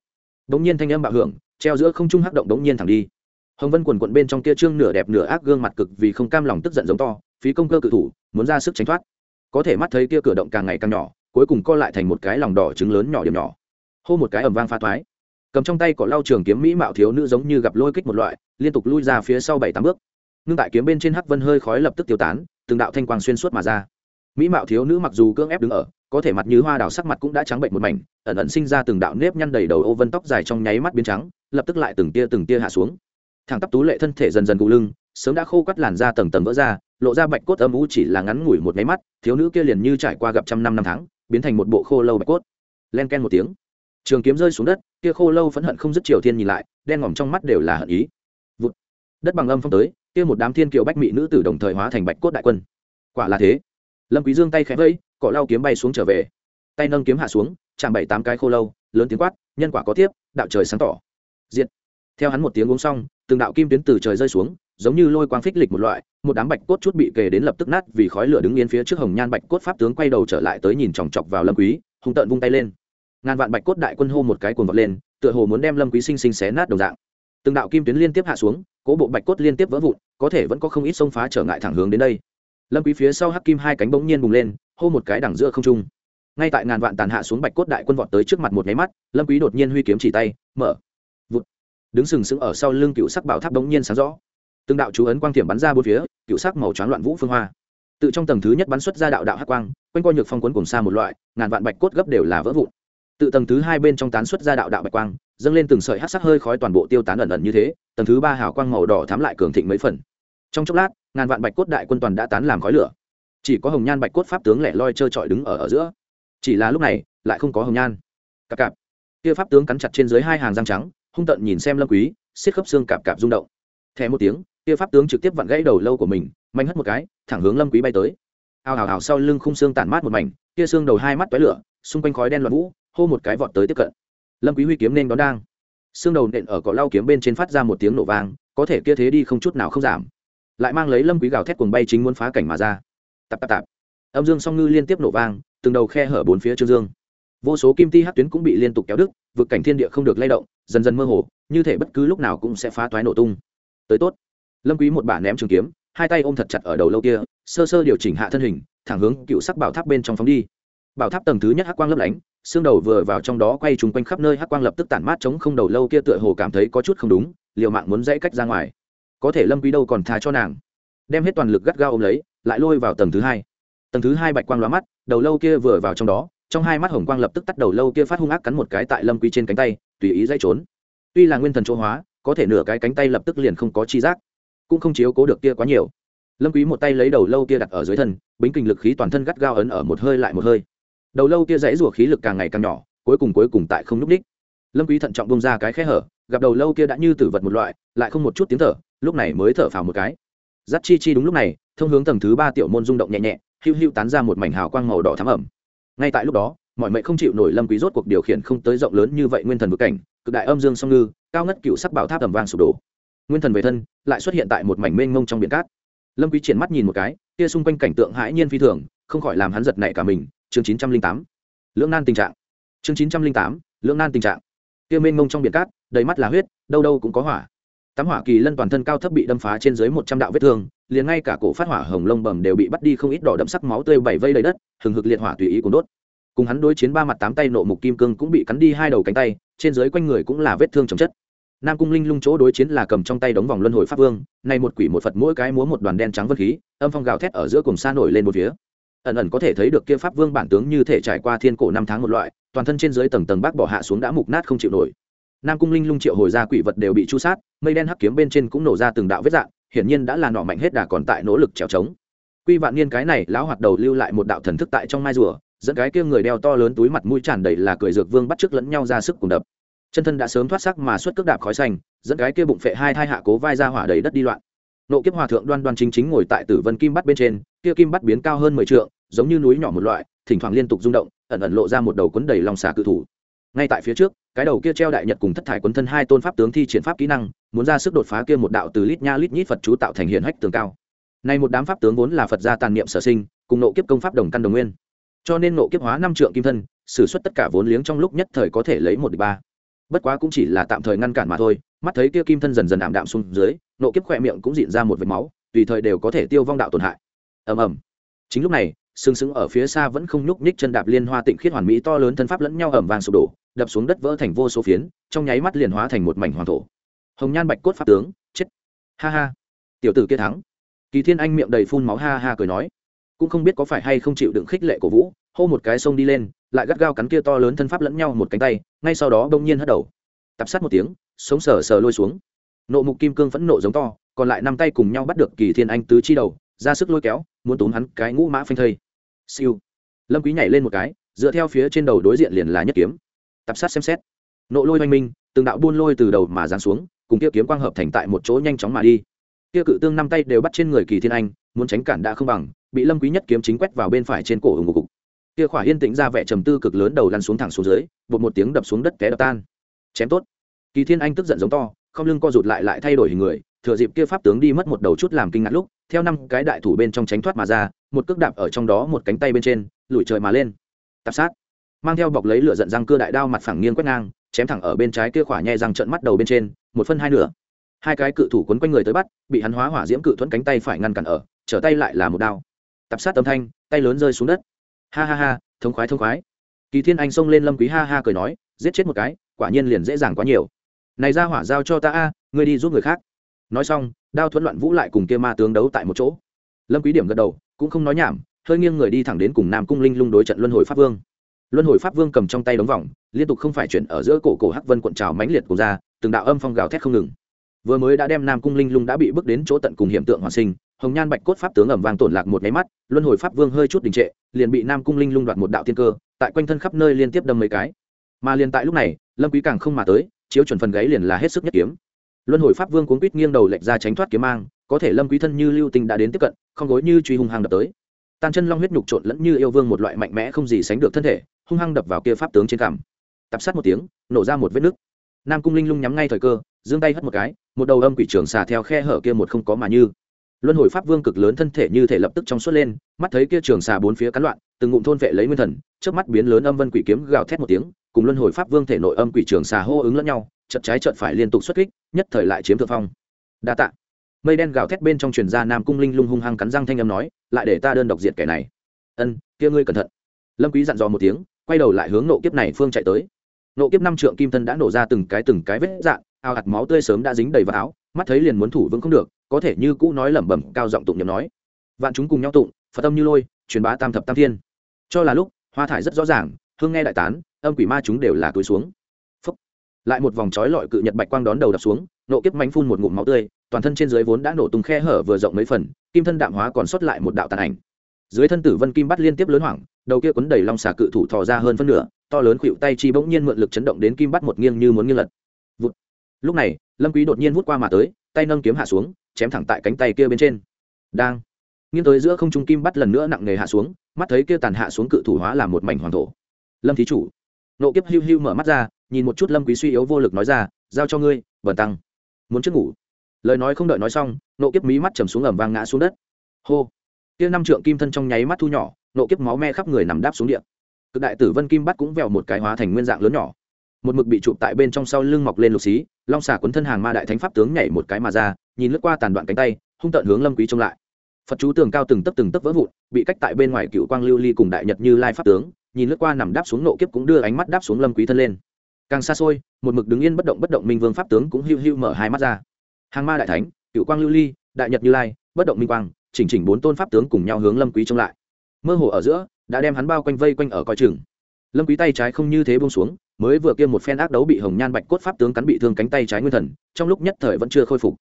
Bỗng nhiên thanh âm bạo hưởng, treo giữa không trung hắc động bỗng nhiên thẳng đi. Hồng vân quần quận bên trong kia trương nửa đẹp nửa ác gương mặt cực vì không cam lòng tức giận giống to, phí công cơ cự thủ, muốn ra sức tránh thoát. Có thể mắt thấy kia cửa động càng ngày càng nhỏ, cuối cùng co lại thành một cái lòng đỏ trứng lớn nhỏ điểm nhỏ. Hô một cái ẩm vang pha thoái. Cầm trong tay có lau trường kiếm mỹ mạo thiếu nữ giống như gặp lôi kích một loại, liên tục lui ra phía sau bảy tám bước ngưng tại kiếm bên trên hắc vân hơi khói lập tức tiêu tán, từng đạo thanh quang xuyên suốt mà ra. Mỹ mạo thiếu nữ mặc dù cưỡng ép đứng ở, có thể mặt như hoa đào sắc mặt cũng đã trắng bệnh một mảnh, ẩn ẩn sinh ra từng đạo nếp nhăn đầy đầu ô vân tóc dài trong nháy mắt biến trắng, lập tức lại từng tia từng tia hạ xuống. Thằng tắp tú lệ thân thể dần dần gù lưng, sớm đã khô cắt làn da tầng tầng vỡ ra, lộ ra bạch cốt âm u chỉ là ngắn ngủi một nháy mắt, thiếu nữ kia liền như trải qua gặp trăm năm năm tháng, biến thành một bộ khô lâu bạch cốt. Len ken một tiếng. Trường kiếm rơi xuống đất, kia khô lâu phẫn hận không dứt triều thiên nhìn lại, đen ngòm trong mắt đều là hận ý. Vụt. đất bằng âm phong tới kia một đám thiên kiều bách mỹ nữ tử đồng thời hóa thành bạch cốt đại quân. Quả là thế. Lâm quý dương tay khẽ vẫy cỏ lao kiếm bay xuống trở về. Tay nâng kiếm hạ xuống, chạm bảy tám cái khô lâu, lớn tiếng quát, nhân quả có tiếp đạo trời sáng tỏ. Diệt. Theo hắn một tiếng uống xong, từng đạo kim tuyến từ trời rơi xuống, giống như lôi quang phích lịch một loại, một đám bạch cốt chút bị kề đến lập tức nát vì khói lửa đứng yên phía trước hồng nhan bạch cốt pháp tướng quay đầu trở lại tới nhìn chòng chọc vào lâm quý, hung tợn vung tay lên. Ngàn vạn bạch cốt đại quân hô một cái cuồng vọt lên, tựa hồ muốn đem lâm quý sinh sinh xé nát đồng dạng. Từng đạo kim tuyến liên tiếp hạ xuống cố bộ bạch cốt liên tiếp vỡ vụn, có thể vẫn có không ít sông phá trở ngại thẳng hướng đến đây. Lâm quý phía sau hắc kim hai cánh bỗng nhiên bùng lên, hô một cái đằng giữa không trung. Ngay tại ngàn vạn tàn hạ xuống bạch cốt đại quân vọt tới trước mặt một nháy mắt, lâm quý đột nhiên huy kiếm chỉ tay, mở, vụt. Đứng sừng sững ở sau lưng cựu sắc bảo tháp bỗng nhiên sáng rõ. Từng đạo chú ấn quang thiểm bắn ra bốn phía, cựu sắc màu trắng loạn vũ phương hoa. Tự trong tầng thứ nhất bắn xuất ra đạo đạo hắc quang, quanh coi nhược phong cuốn cùng xa một loại, ngàn vạn bạch cốt gấp đều là vỡ vụn. Tự tầng thứ hai bên trong tán xuất ra đạo đạo bạch quang dâng lên từng sợi hắc sắc hơi khói toàn bộ tiêu tán ẩn ẩn như thế, tầng thứ ba hào quang màu đỏ thắm lại cường thịnh mấy phần. Trong chốc lát, ngàn vạn bạch cốt đại quân toàn đã tán làm khói lửa. Chỉ có hồng nhan bạch cốt pháp tướng lẻ loi trơ trọi đứng ở ở giữa. Chỉ là lúc này, lại không có hồng nhan. Cặp cặp kia pháp tướng cắn chặt trên dưới hai hàng răng trắng, hung tợn nhìn xem lâm quý, xiết khớp xương cạp cạp rung động. Thè một tiếng, kia pháp tướng trực tiếp vặn gãy đầu lâu của mình, mạnh hất một cái, thẳng hướng lâm quý bay tới. Ào ào ào sau lưng khung xương tản mát một mảnh, kia xương đầu hai mắt tóe lửa, xung quanh khói đen loạn vũ, hô một cái vọt tới tiếp cận lâm quý huy kiếm nên đón đang. Xương đầu nện ở cỏ lau kiếm bên trên phát ra một tiếng nổ vang, có thể kia thế đi không chút nào không giảm. Lại mang lấy lâm quý gào thét cuồng bay chính muốn phá cảnh mà ra. Tạp tạp tạp. Âm dương song ngư liên tiếp nổ vang, từng đầu khe hở bốn phía trương dương. Vô số kim ti hát tuyến cũng bị liên tục kéo đứt, vực cảnh thiên địa không được lay động, dần dần mơ hồ, như thể bất cứ lúc nào cũng sẽ phá toái nổ tung. Tới tốt. Lâm quý một bả ném trường kiếm, hai tay ôm thật chặt ở đầu lâu kia, sơ sơ điều chỉnh hạ thân hình, thẳng hướng cựu sắc bảo tháp bên trong phóng đi bảo tháp tầng thứ nhất hắc quang lấp lánh, xương đầu vừa vào trong đó quay trùng quanh khắp nơi hắc quang lập tức tản mát chống không đầu lâu kia tựa hồ cảm thấy có chút không đúng, liều mạng muốn dãy cách ra ngoài. Có thể lâm quý đâu còn tha cho nàng. Đem hết toàn lực gắt gao ôm lấy, lại lôi vào tầng thứ hai. Tầng thứ hai bạch quang lóa mắt, đầu lâu kia vừa vào trong đó, trong hai mắt hồng quang lập tức tắt đầu lâu kia phát hung ác cắn một cái tại lâm quý trên cánh tay, tùy ý dãy trốn. Tuy là nguyên thần chỗ hóa, có thể nửa cái cánh tay lập tức liền không có chi giác, cũng không chiếu cố được kia quá nhiều. Lâm quý một tay lấy đầu lâu kia đặt ở dưới thân, bính kinh lực khí toàn thân gắt gao ấn ở một hơi lại một hơi đầu lâu kia dãy rủa khí lực càng ngày càng nhỏ, cuối cùng cuối cùng tại không núp đích. Lâm quý thận trọng bông ra cái khe hở, gặp đầu lâu kia đã như tử vật một loại, lại không một chút tiếng thở, lúc này mới thở phào một cái. Giắt chi chi đúng lúc này, thông hướng tầng thứ ba tiểu môn rung động nhẹ nhẹ hưu hưu tán ra một mảnh hào quang màu đỏ thắm ẩm. Ngay tại lúc đó, mọi mệnh không chịu nổi lâm quý rốt cuộc điều khiển không tới rộng lớn như vậy nguyên thần vực cảnh, cực đại âm dương song ngư, cao ngất cựu sắc bảo tháp tầm vang sụp đổ. Nguyên thần về thân, lại xuất hiện tại một mảnh mênh mông trong biển cát. Lâm quý triển mắt nhìn một cái, kia xung quanh cảnh tượng hãi nhiên phi thường, không khỏi làm hắn giật nảy cả mình chương 908 lưỡng nan tình trạng. chương 908 lưỡng nan tình trạng. Kia mênh mông trong biển cát, đầy mắt là huyết, đâu đâu cũng có hỏa. Tắm hỏa kỳ lân toàn thân cao thấp bị đâm phá trên dưới một trăm đạo vết thương, liền ngay cả cổ phát hỏa hồng lông bầm đều bị bắt đi không ít đỏ đậm sắc máu tươi bảy vây đầy đất, hừng hực liệt hỏa tùy ý cùng đốt. Cùng hắn đối chiến ba mặt tám tay nộ mục kim cương cũng bị cắn đi hai đầu cánh tay, trên dưới quanh người cũng là vết thương chồng chất. Nam cung linh lung chỗ đối chiến là cầm trong tay đống vòng luân hồi pháp vương nay một quỷ một phật mỗi cái múa một đoàn đen trắng vân khí, âm phong gào thét ở giữa cùng xa nổi lên một phía ẩn ẩn có thể thấy được kia pháp vương bản tướng như thể trải qua thiên cổ năm tháng một loại, toàn thân trên dưới tầng tầng bác bỏ hạ xuống đã mục nát không chịu nổi. Nam cung linh lung triệu hồi ra quỷ vật đều bị chu sát, mây đen hắc kiếm bên trên cũng nổ ra từng đạo vết dạng, hiển nhiên đã là nọ mạnh hết đà còn tại nỗ lực trèo trống. Quy vạn niên cái này lão hoạt đầu lưu lại một đạo thần thức tại trong mai rùa, dẫn cái kia người đeo to lớn túi mặt mũi tràn đầy là cười dược vương bắt trước lẫn nhau ra sức cùng đập. Chân thân đã sớm thoát sắc mà xuất cước đạp khói xanh, dẫn cái kia bụng phệ hai thai hạ cố vai ra hỏa đầy đất đi loạn. Nộ kiếp hòa thượng đoan đoan chính chính ngồi tại tử vân kim bắt bên trên, kia kim bắt biến cao hơn mười trượng giống như núi nhỏ một loại, thỉnh thoảng liên tục rung động, ẩn ẩn lộ ra một đầu cuốn đầy lòng xà cự thủ. Ngay tại phía trước, cái đầu kia treo đại nhật cùng thất thải quấn thân hai tôn pháp tướng thi triển pháp kỹ năng, muốn ra sức đột phá kia một đạo từ lít nha lít nhít phật chú tạo thành hiện hách tường cao. Nay một đám pháp tướng vốn là phật gia tàn niệm sở sinh, cùng nộ kiếp công pháp đồng căn đồng nguyên. Cho nên nộ kiếp hóa năm trượng kim thân xử suất tất cả vốn liếng trong lúc nhất thời có thể lấy một đ ba. Bất quá cũng chỉ là tạm thời ngăn cản mà thôi, mắt thấy kia kim thân dần dần ảm đạm xuống dưới, nộ kiếp khỏe miệng cũng diện ra một vệt máu, tùy thời đều có thể tiêu vong đạo tổn hại. Ầm ầm. Chính lúc này sừng sững ở phía xa vẫn không nhúc nhích chân đạp liên hoa tịnh khiết hoàn mỹ to lớn thân pháp lẫn nhau ẩm vàng sụp đổ, đập xuống đất vỡ thành vô số phiến, trong nháy mắt liền hóa thành một mảnh hoàng thổ. Hồng nhan bạch cốt pháp tướng, chết. Ha ha. Tiểu tử kia thắng. Kỳ thiên anh miệng đầy phun máu ha ha cười nói. Cũng không biết có phải hay không chịu đựng khích lệ của vũ, hô một cái sông đi lên, lại gắt gao cắn kia to lớn thân pháp lẫn nhau một cánh tay, ngay sau đó bỗng nhiên hất đầu. Tập sát một tiếng, sống sờ sờ lôi xuống. Nộ mục kim cương phẫn nộ giống to, còn lại năm tay cùng nhau bắt được kỳ thiên anh tứ chi đầu, ra sức lôi kéo, muốn tốn hắn cái ngũ mã phanh thây siêu. Lâm quý nhảy lên một cái, dựa theo phía trên đầu đối diện liền là nhất kiếm. Tập sát xem xét. Nộ lôi oanh minh, từng đạo buôn lôi từ đầu mà giáng xuống, cùng kia kiếm quang hợp thành tại một chỗ nhanh chóng mà đi. Kia cự tương năm tay đều bắt trên người kỳ thiên anh, muốn tránh cản đã không bằng, bị lâm quý nhất kiếm chính quét vào bên phải trên cổ hùng cục kia khỏa yên tĩnh ra vẻ trầm tư cực lớn đầu lăn xuống thẳng xuống dưới, bột một tiếng đập xuống đất té đập tan. Chém tốt. Kỳ thiên anh tức giận giống to, không lưng co rụt lại lại thay đổi hình người, thừa dịp kia pháp tướng đi mất một đầu chút làm kinh ngạc lúc theo năm cái đại thủ bên trong tránh thoát mà ra, một cước đạp ở trong đó một cánh tay bên trên, lùi trời mà lên. Tạp sát. Mang theo bọc lấy lửa giận răng cưa đại đao mặt phẳng nghiêng quét ngang, chém thẳng ở bên trái kia khỏa nhẹ răng trợn mắt đầu bên trên, một phân hai nửa. Hai cái cự thủ quấn quanh người tới bắt, bị hắn hóa hỏa diễm cự thuẫn cánh tay phải ngăn cản ở, trở tay lại là một đao. Tập sát âm thanh, tay lớn rơi xuống đất. Ha ha ha thống khoái thống khoái. Kỳ thiên anh xông lên lâm quý ha ha cười nói, giết chết một cái, quả nhiên liền dễ dàng quá nhiều. Này ra hỏa giao cho ta a, ngươi đi giúp người khác nói xong, đao thuẫn loạn vũ lại cùng kia ma tướng đấu tại một chỗ. Lâm quý điểm gật đầu, cũng không nói nhảm, hơi nghiêng người đi thẳng đến cùng nam cung linh lung đối trận luân hồi pháp vương. Luân hồi pháp vương cầm trong tay đống vòng, liên tục không phải chuyển ở giữa cổ cổ hắc vân cuộn trào mãnh liệt cùng ra, từng đạo âm phong gào thét không ngừng. Vừa mới đã đem nam cung linh lung đã bị bước đến chỗ tận cùng hiểm tượng hoàn sinh, hồng nhan bạch cốt pháp tướng ẩm vang tổn lạc một máy mắt, luân hồi pháp vương hơi chút đình trệ, liền bị nam cung linh lung đoạt một đạo tiên cơ, tại quanh thân khắp nơi liên tiếp đâm mấy cái. Mà liền tại lúc này, lâm quý càng không mà tới, chiếu chuẩn phần gáy liền là hết sức nhất kiếm luân hồi pháp vương cuốn quýt nghiêng đầu lệch ra tránh thoát kiếm mang, có thể lâm quý thân như lưu tinh đã đến tiếp cận, không gối như truy hung hăng đập tới. Tan chân long huyết nhục trộn lẫn như yêu vương một loại mạnh mẽ không gì sánh được thân thể, hung hăng đập vào kia pháp tướng trên cằm. Tập sát một tiếng, nổ ra một vết nứt. Nam cung linh lung nhắm ngay thời cơ, giương tay hất một cái, một đầu âm quỷ trưởng xà theo khe hở kia một không có mà như. Luân hồi pháp vương cực lớn thân thể như thể lập tức trong suốt lên, mắt thấy kia trường xà bốn phía cắn loạn, từng ngụm thôn vệ lấy nguyên thần trước mắt biến lớn âm vân quỷ kiếm gào thét một tiếng, cùng luân hồi pháp vương thể nội âm quỷ trường xà hô ứng lẫn nhau chật trái chợt phải liên tục xuất kích nhất thời lại chiếm thượng phong. Đa tạ. Mây đen gào thét bên trong truyền ra nam cung linh lung hung hăng cắn răng thanh âm nói lại để ta đơn độc diệt kẻ này. Ân kia ngươi cẩn thận. Lâm quý dặn dò một tiếng quay đầu lại hướng nộ kiếp này phương chạy tới. Nộ kiếp năm trượng kim thân đã nổ ra từng cái từng cái vết dạng, ao hạt máu tươi sớm đã dính đầy vào áo mắt thấy liền muốn thủ vững không được có thể như cũ nói lẩm bẩm cao giọng tụng nhầm nói. Vạn chúng cùng nhau tụng phật tâm như lôi truyền bá tam thập tam thiên. Cho là lúc hoa thải rất rõ ràng hương nghe đại tán âm quỷ ma chúng đều là túi xuống lại một vòng chói lọi cự nhật bạch quang đón đầu đập xuống, nộ kiếp mánh phun một ngụm máu tươi, toàn thân trên dưới vốn đã nổ tung khe hở vừa rộng mấy phần, kim thân đạm hóa còn sót lại một đạo tàn ảnh. Dưới thân tử vân kim bắt liên tiếp lớn hoảng, đầu kia quấn đầy long xà cự thủ thò ra hơn phân nửa, to lớn khuỵu tay chi bỗng nhiên mượn lực chấn động đến kim bắt một nghiêng như muốn nghiêng lật. Vụt. lúc này, lâm quý đột nhiên vút qua mà tới, tay nâng kiếm hạ xuống, chém thẳng tại cánh tay kia bên trên. Đang. Nghiêng tới giữa không trung kim bắt lần nữa nặng nề hạ xuống, mắt thấy kia tàn hạ xuống cự thủ hóa làm một mảnh hoàng thổ. Lâm thí chủ. Nộ kiếp hưu hưu mở mắt ra nhìn một chút lâm quý suy yếu vô lực nói ra, giao cho ngươi bần tăng. Muốn trước ngủ. Lời nói không đợi nói xong, nộ kiếp mí mắt chầm xuống ẩm vang ngã xuống đất. Hô. Tiêu năm trượng kim thân trong nháy mắt thu nhỏ, nộ kiếp máu me khắp người nằm đáp xuống địa. Cực đại tử vân kim bắt cũng vèo một cái hóa thành nguyên dạng lớn nhỏ. Một mực bị chụp tại bên trong sau lưng mọc lên lục xí, long xà quấn thân hàng ma đại thánh pháp tướng nhảy một cái mà ra, nhìn lướt qua tàn đoạn cánh tay, hung tận hướng lâm quý trông lại. Phật chú tường cao từng tấc từng tấc vỡ vụn, bị cách tại bên ngoài cựu quang lưu ly cùng đại nhật như lai pháp tướng, nhìn lướt qua nằm đáp xuống nộ kiếp cũng đưa ánh mắt đáp xuống lâm quý thân lên càng xa xôi, một mực đứng yên bất động bất động minh vương pháp tướng cũng hiu hiu mở hai mắt ra. Hàng ma đại thánh cựu quang lưu ly, đại nhật như lai, bất động minh quang, chỉnh chỉnh bốn tôn pháp tướng cùng nhau hướng lâm quý trông lại. Mơ hồ ở giữa, đã đem hắn bao quanh vây quanh ở coi chừng. Lâm quý tay trái không như thế buông xuống, mới vừa kia một phen ác đấu bị hồng nhan bạch cốt pháp tướng cắn bị thương cánh tay trái nguyên thần, trong lúc nhất thời vẫn chưa khôi phục.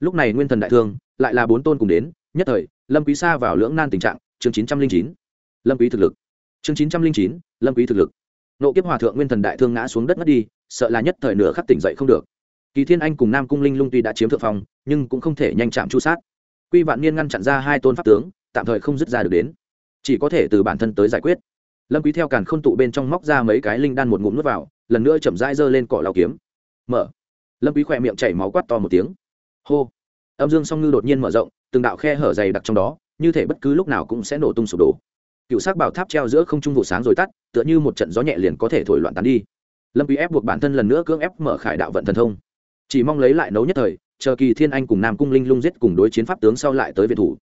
Lúc này nguyên thần đại thương, lại là bốn tôn cùng đến, nhất thời, lâm quý xa vào lưỡng nan tình trạng, chương chín trăm linh chín. Lâm quý thực lực. Chương chín trăm linh chín, lâm quý thực lực nộ kiếp hòa thượng nguyên thần đại thương ngã xuống đất mất đi, sợ là nhất thời nửa khắc tỉnh dậy không được. Kỳ thiên anh cùng nam cung linh lung tuy đã chiếm thượng phong, nhưng cũng không thể nhanh chạm chu sát. Quy vạn niên ngăn chặn ra hai tôn pháp tướng, tạm thời không dứt ra được đến. Chỉ có thể từ bản thân tới giải quyết. Lâm quý theo càn khôn tụ bên trong móc ra mấy cái linh đan một ngụm nuốt vào, lần nữa chậm rãi giơ lên cỏ lao kiếm. Mở. Lâm quý khỏe miệng chảy máu quát to một tiếng. Hô. Âm dương song ngư đột nhiên mở rộng, từng đạo khe hở dày đặc trong đó, như thể bất cứ lúc nào cũng sẽ nổ tung sụp đổ cựu sắc bảo tháp treo giữa không trung vụ sáng rồi tắt, tựa như một trận gió nhẹ liền có thể thổi loạn tán đi. Lâm quý ép buộc bản thân lần nữa cưỡng ép mở khải đạo vận thần thông. Chỉ mong lấy lại nấu nhất thời, chờ kỳ thiên anh cùng nam cung linh lung giết cùng đối chiến pháp tướng sau lại tới việt thủ.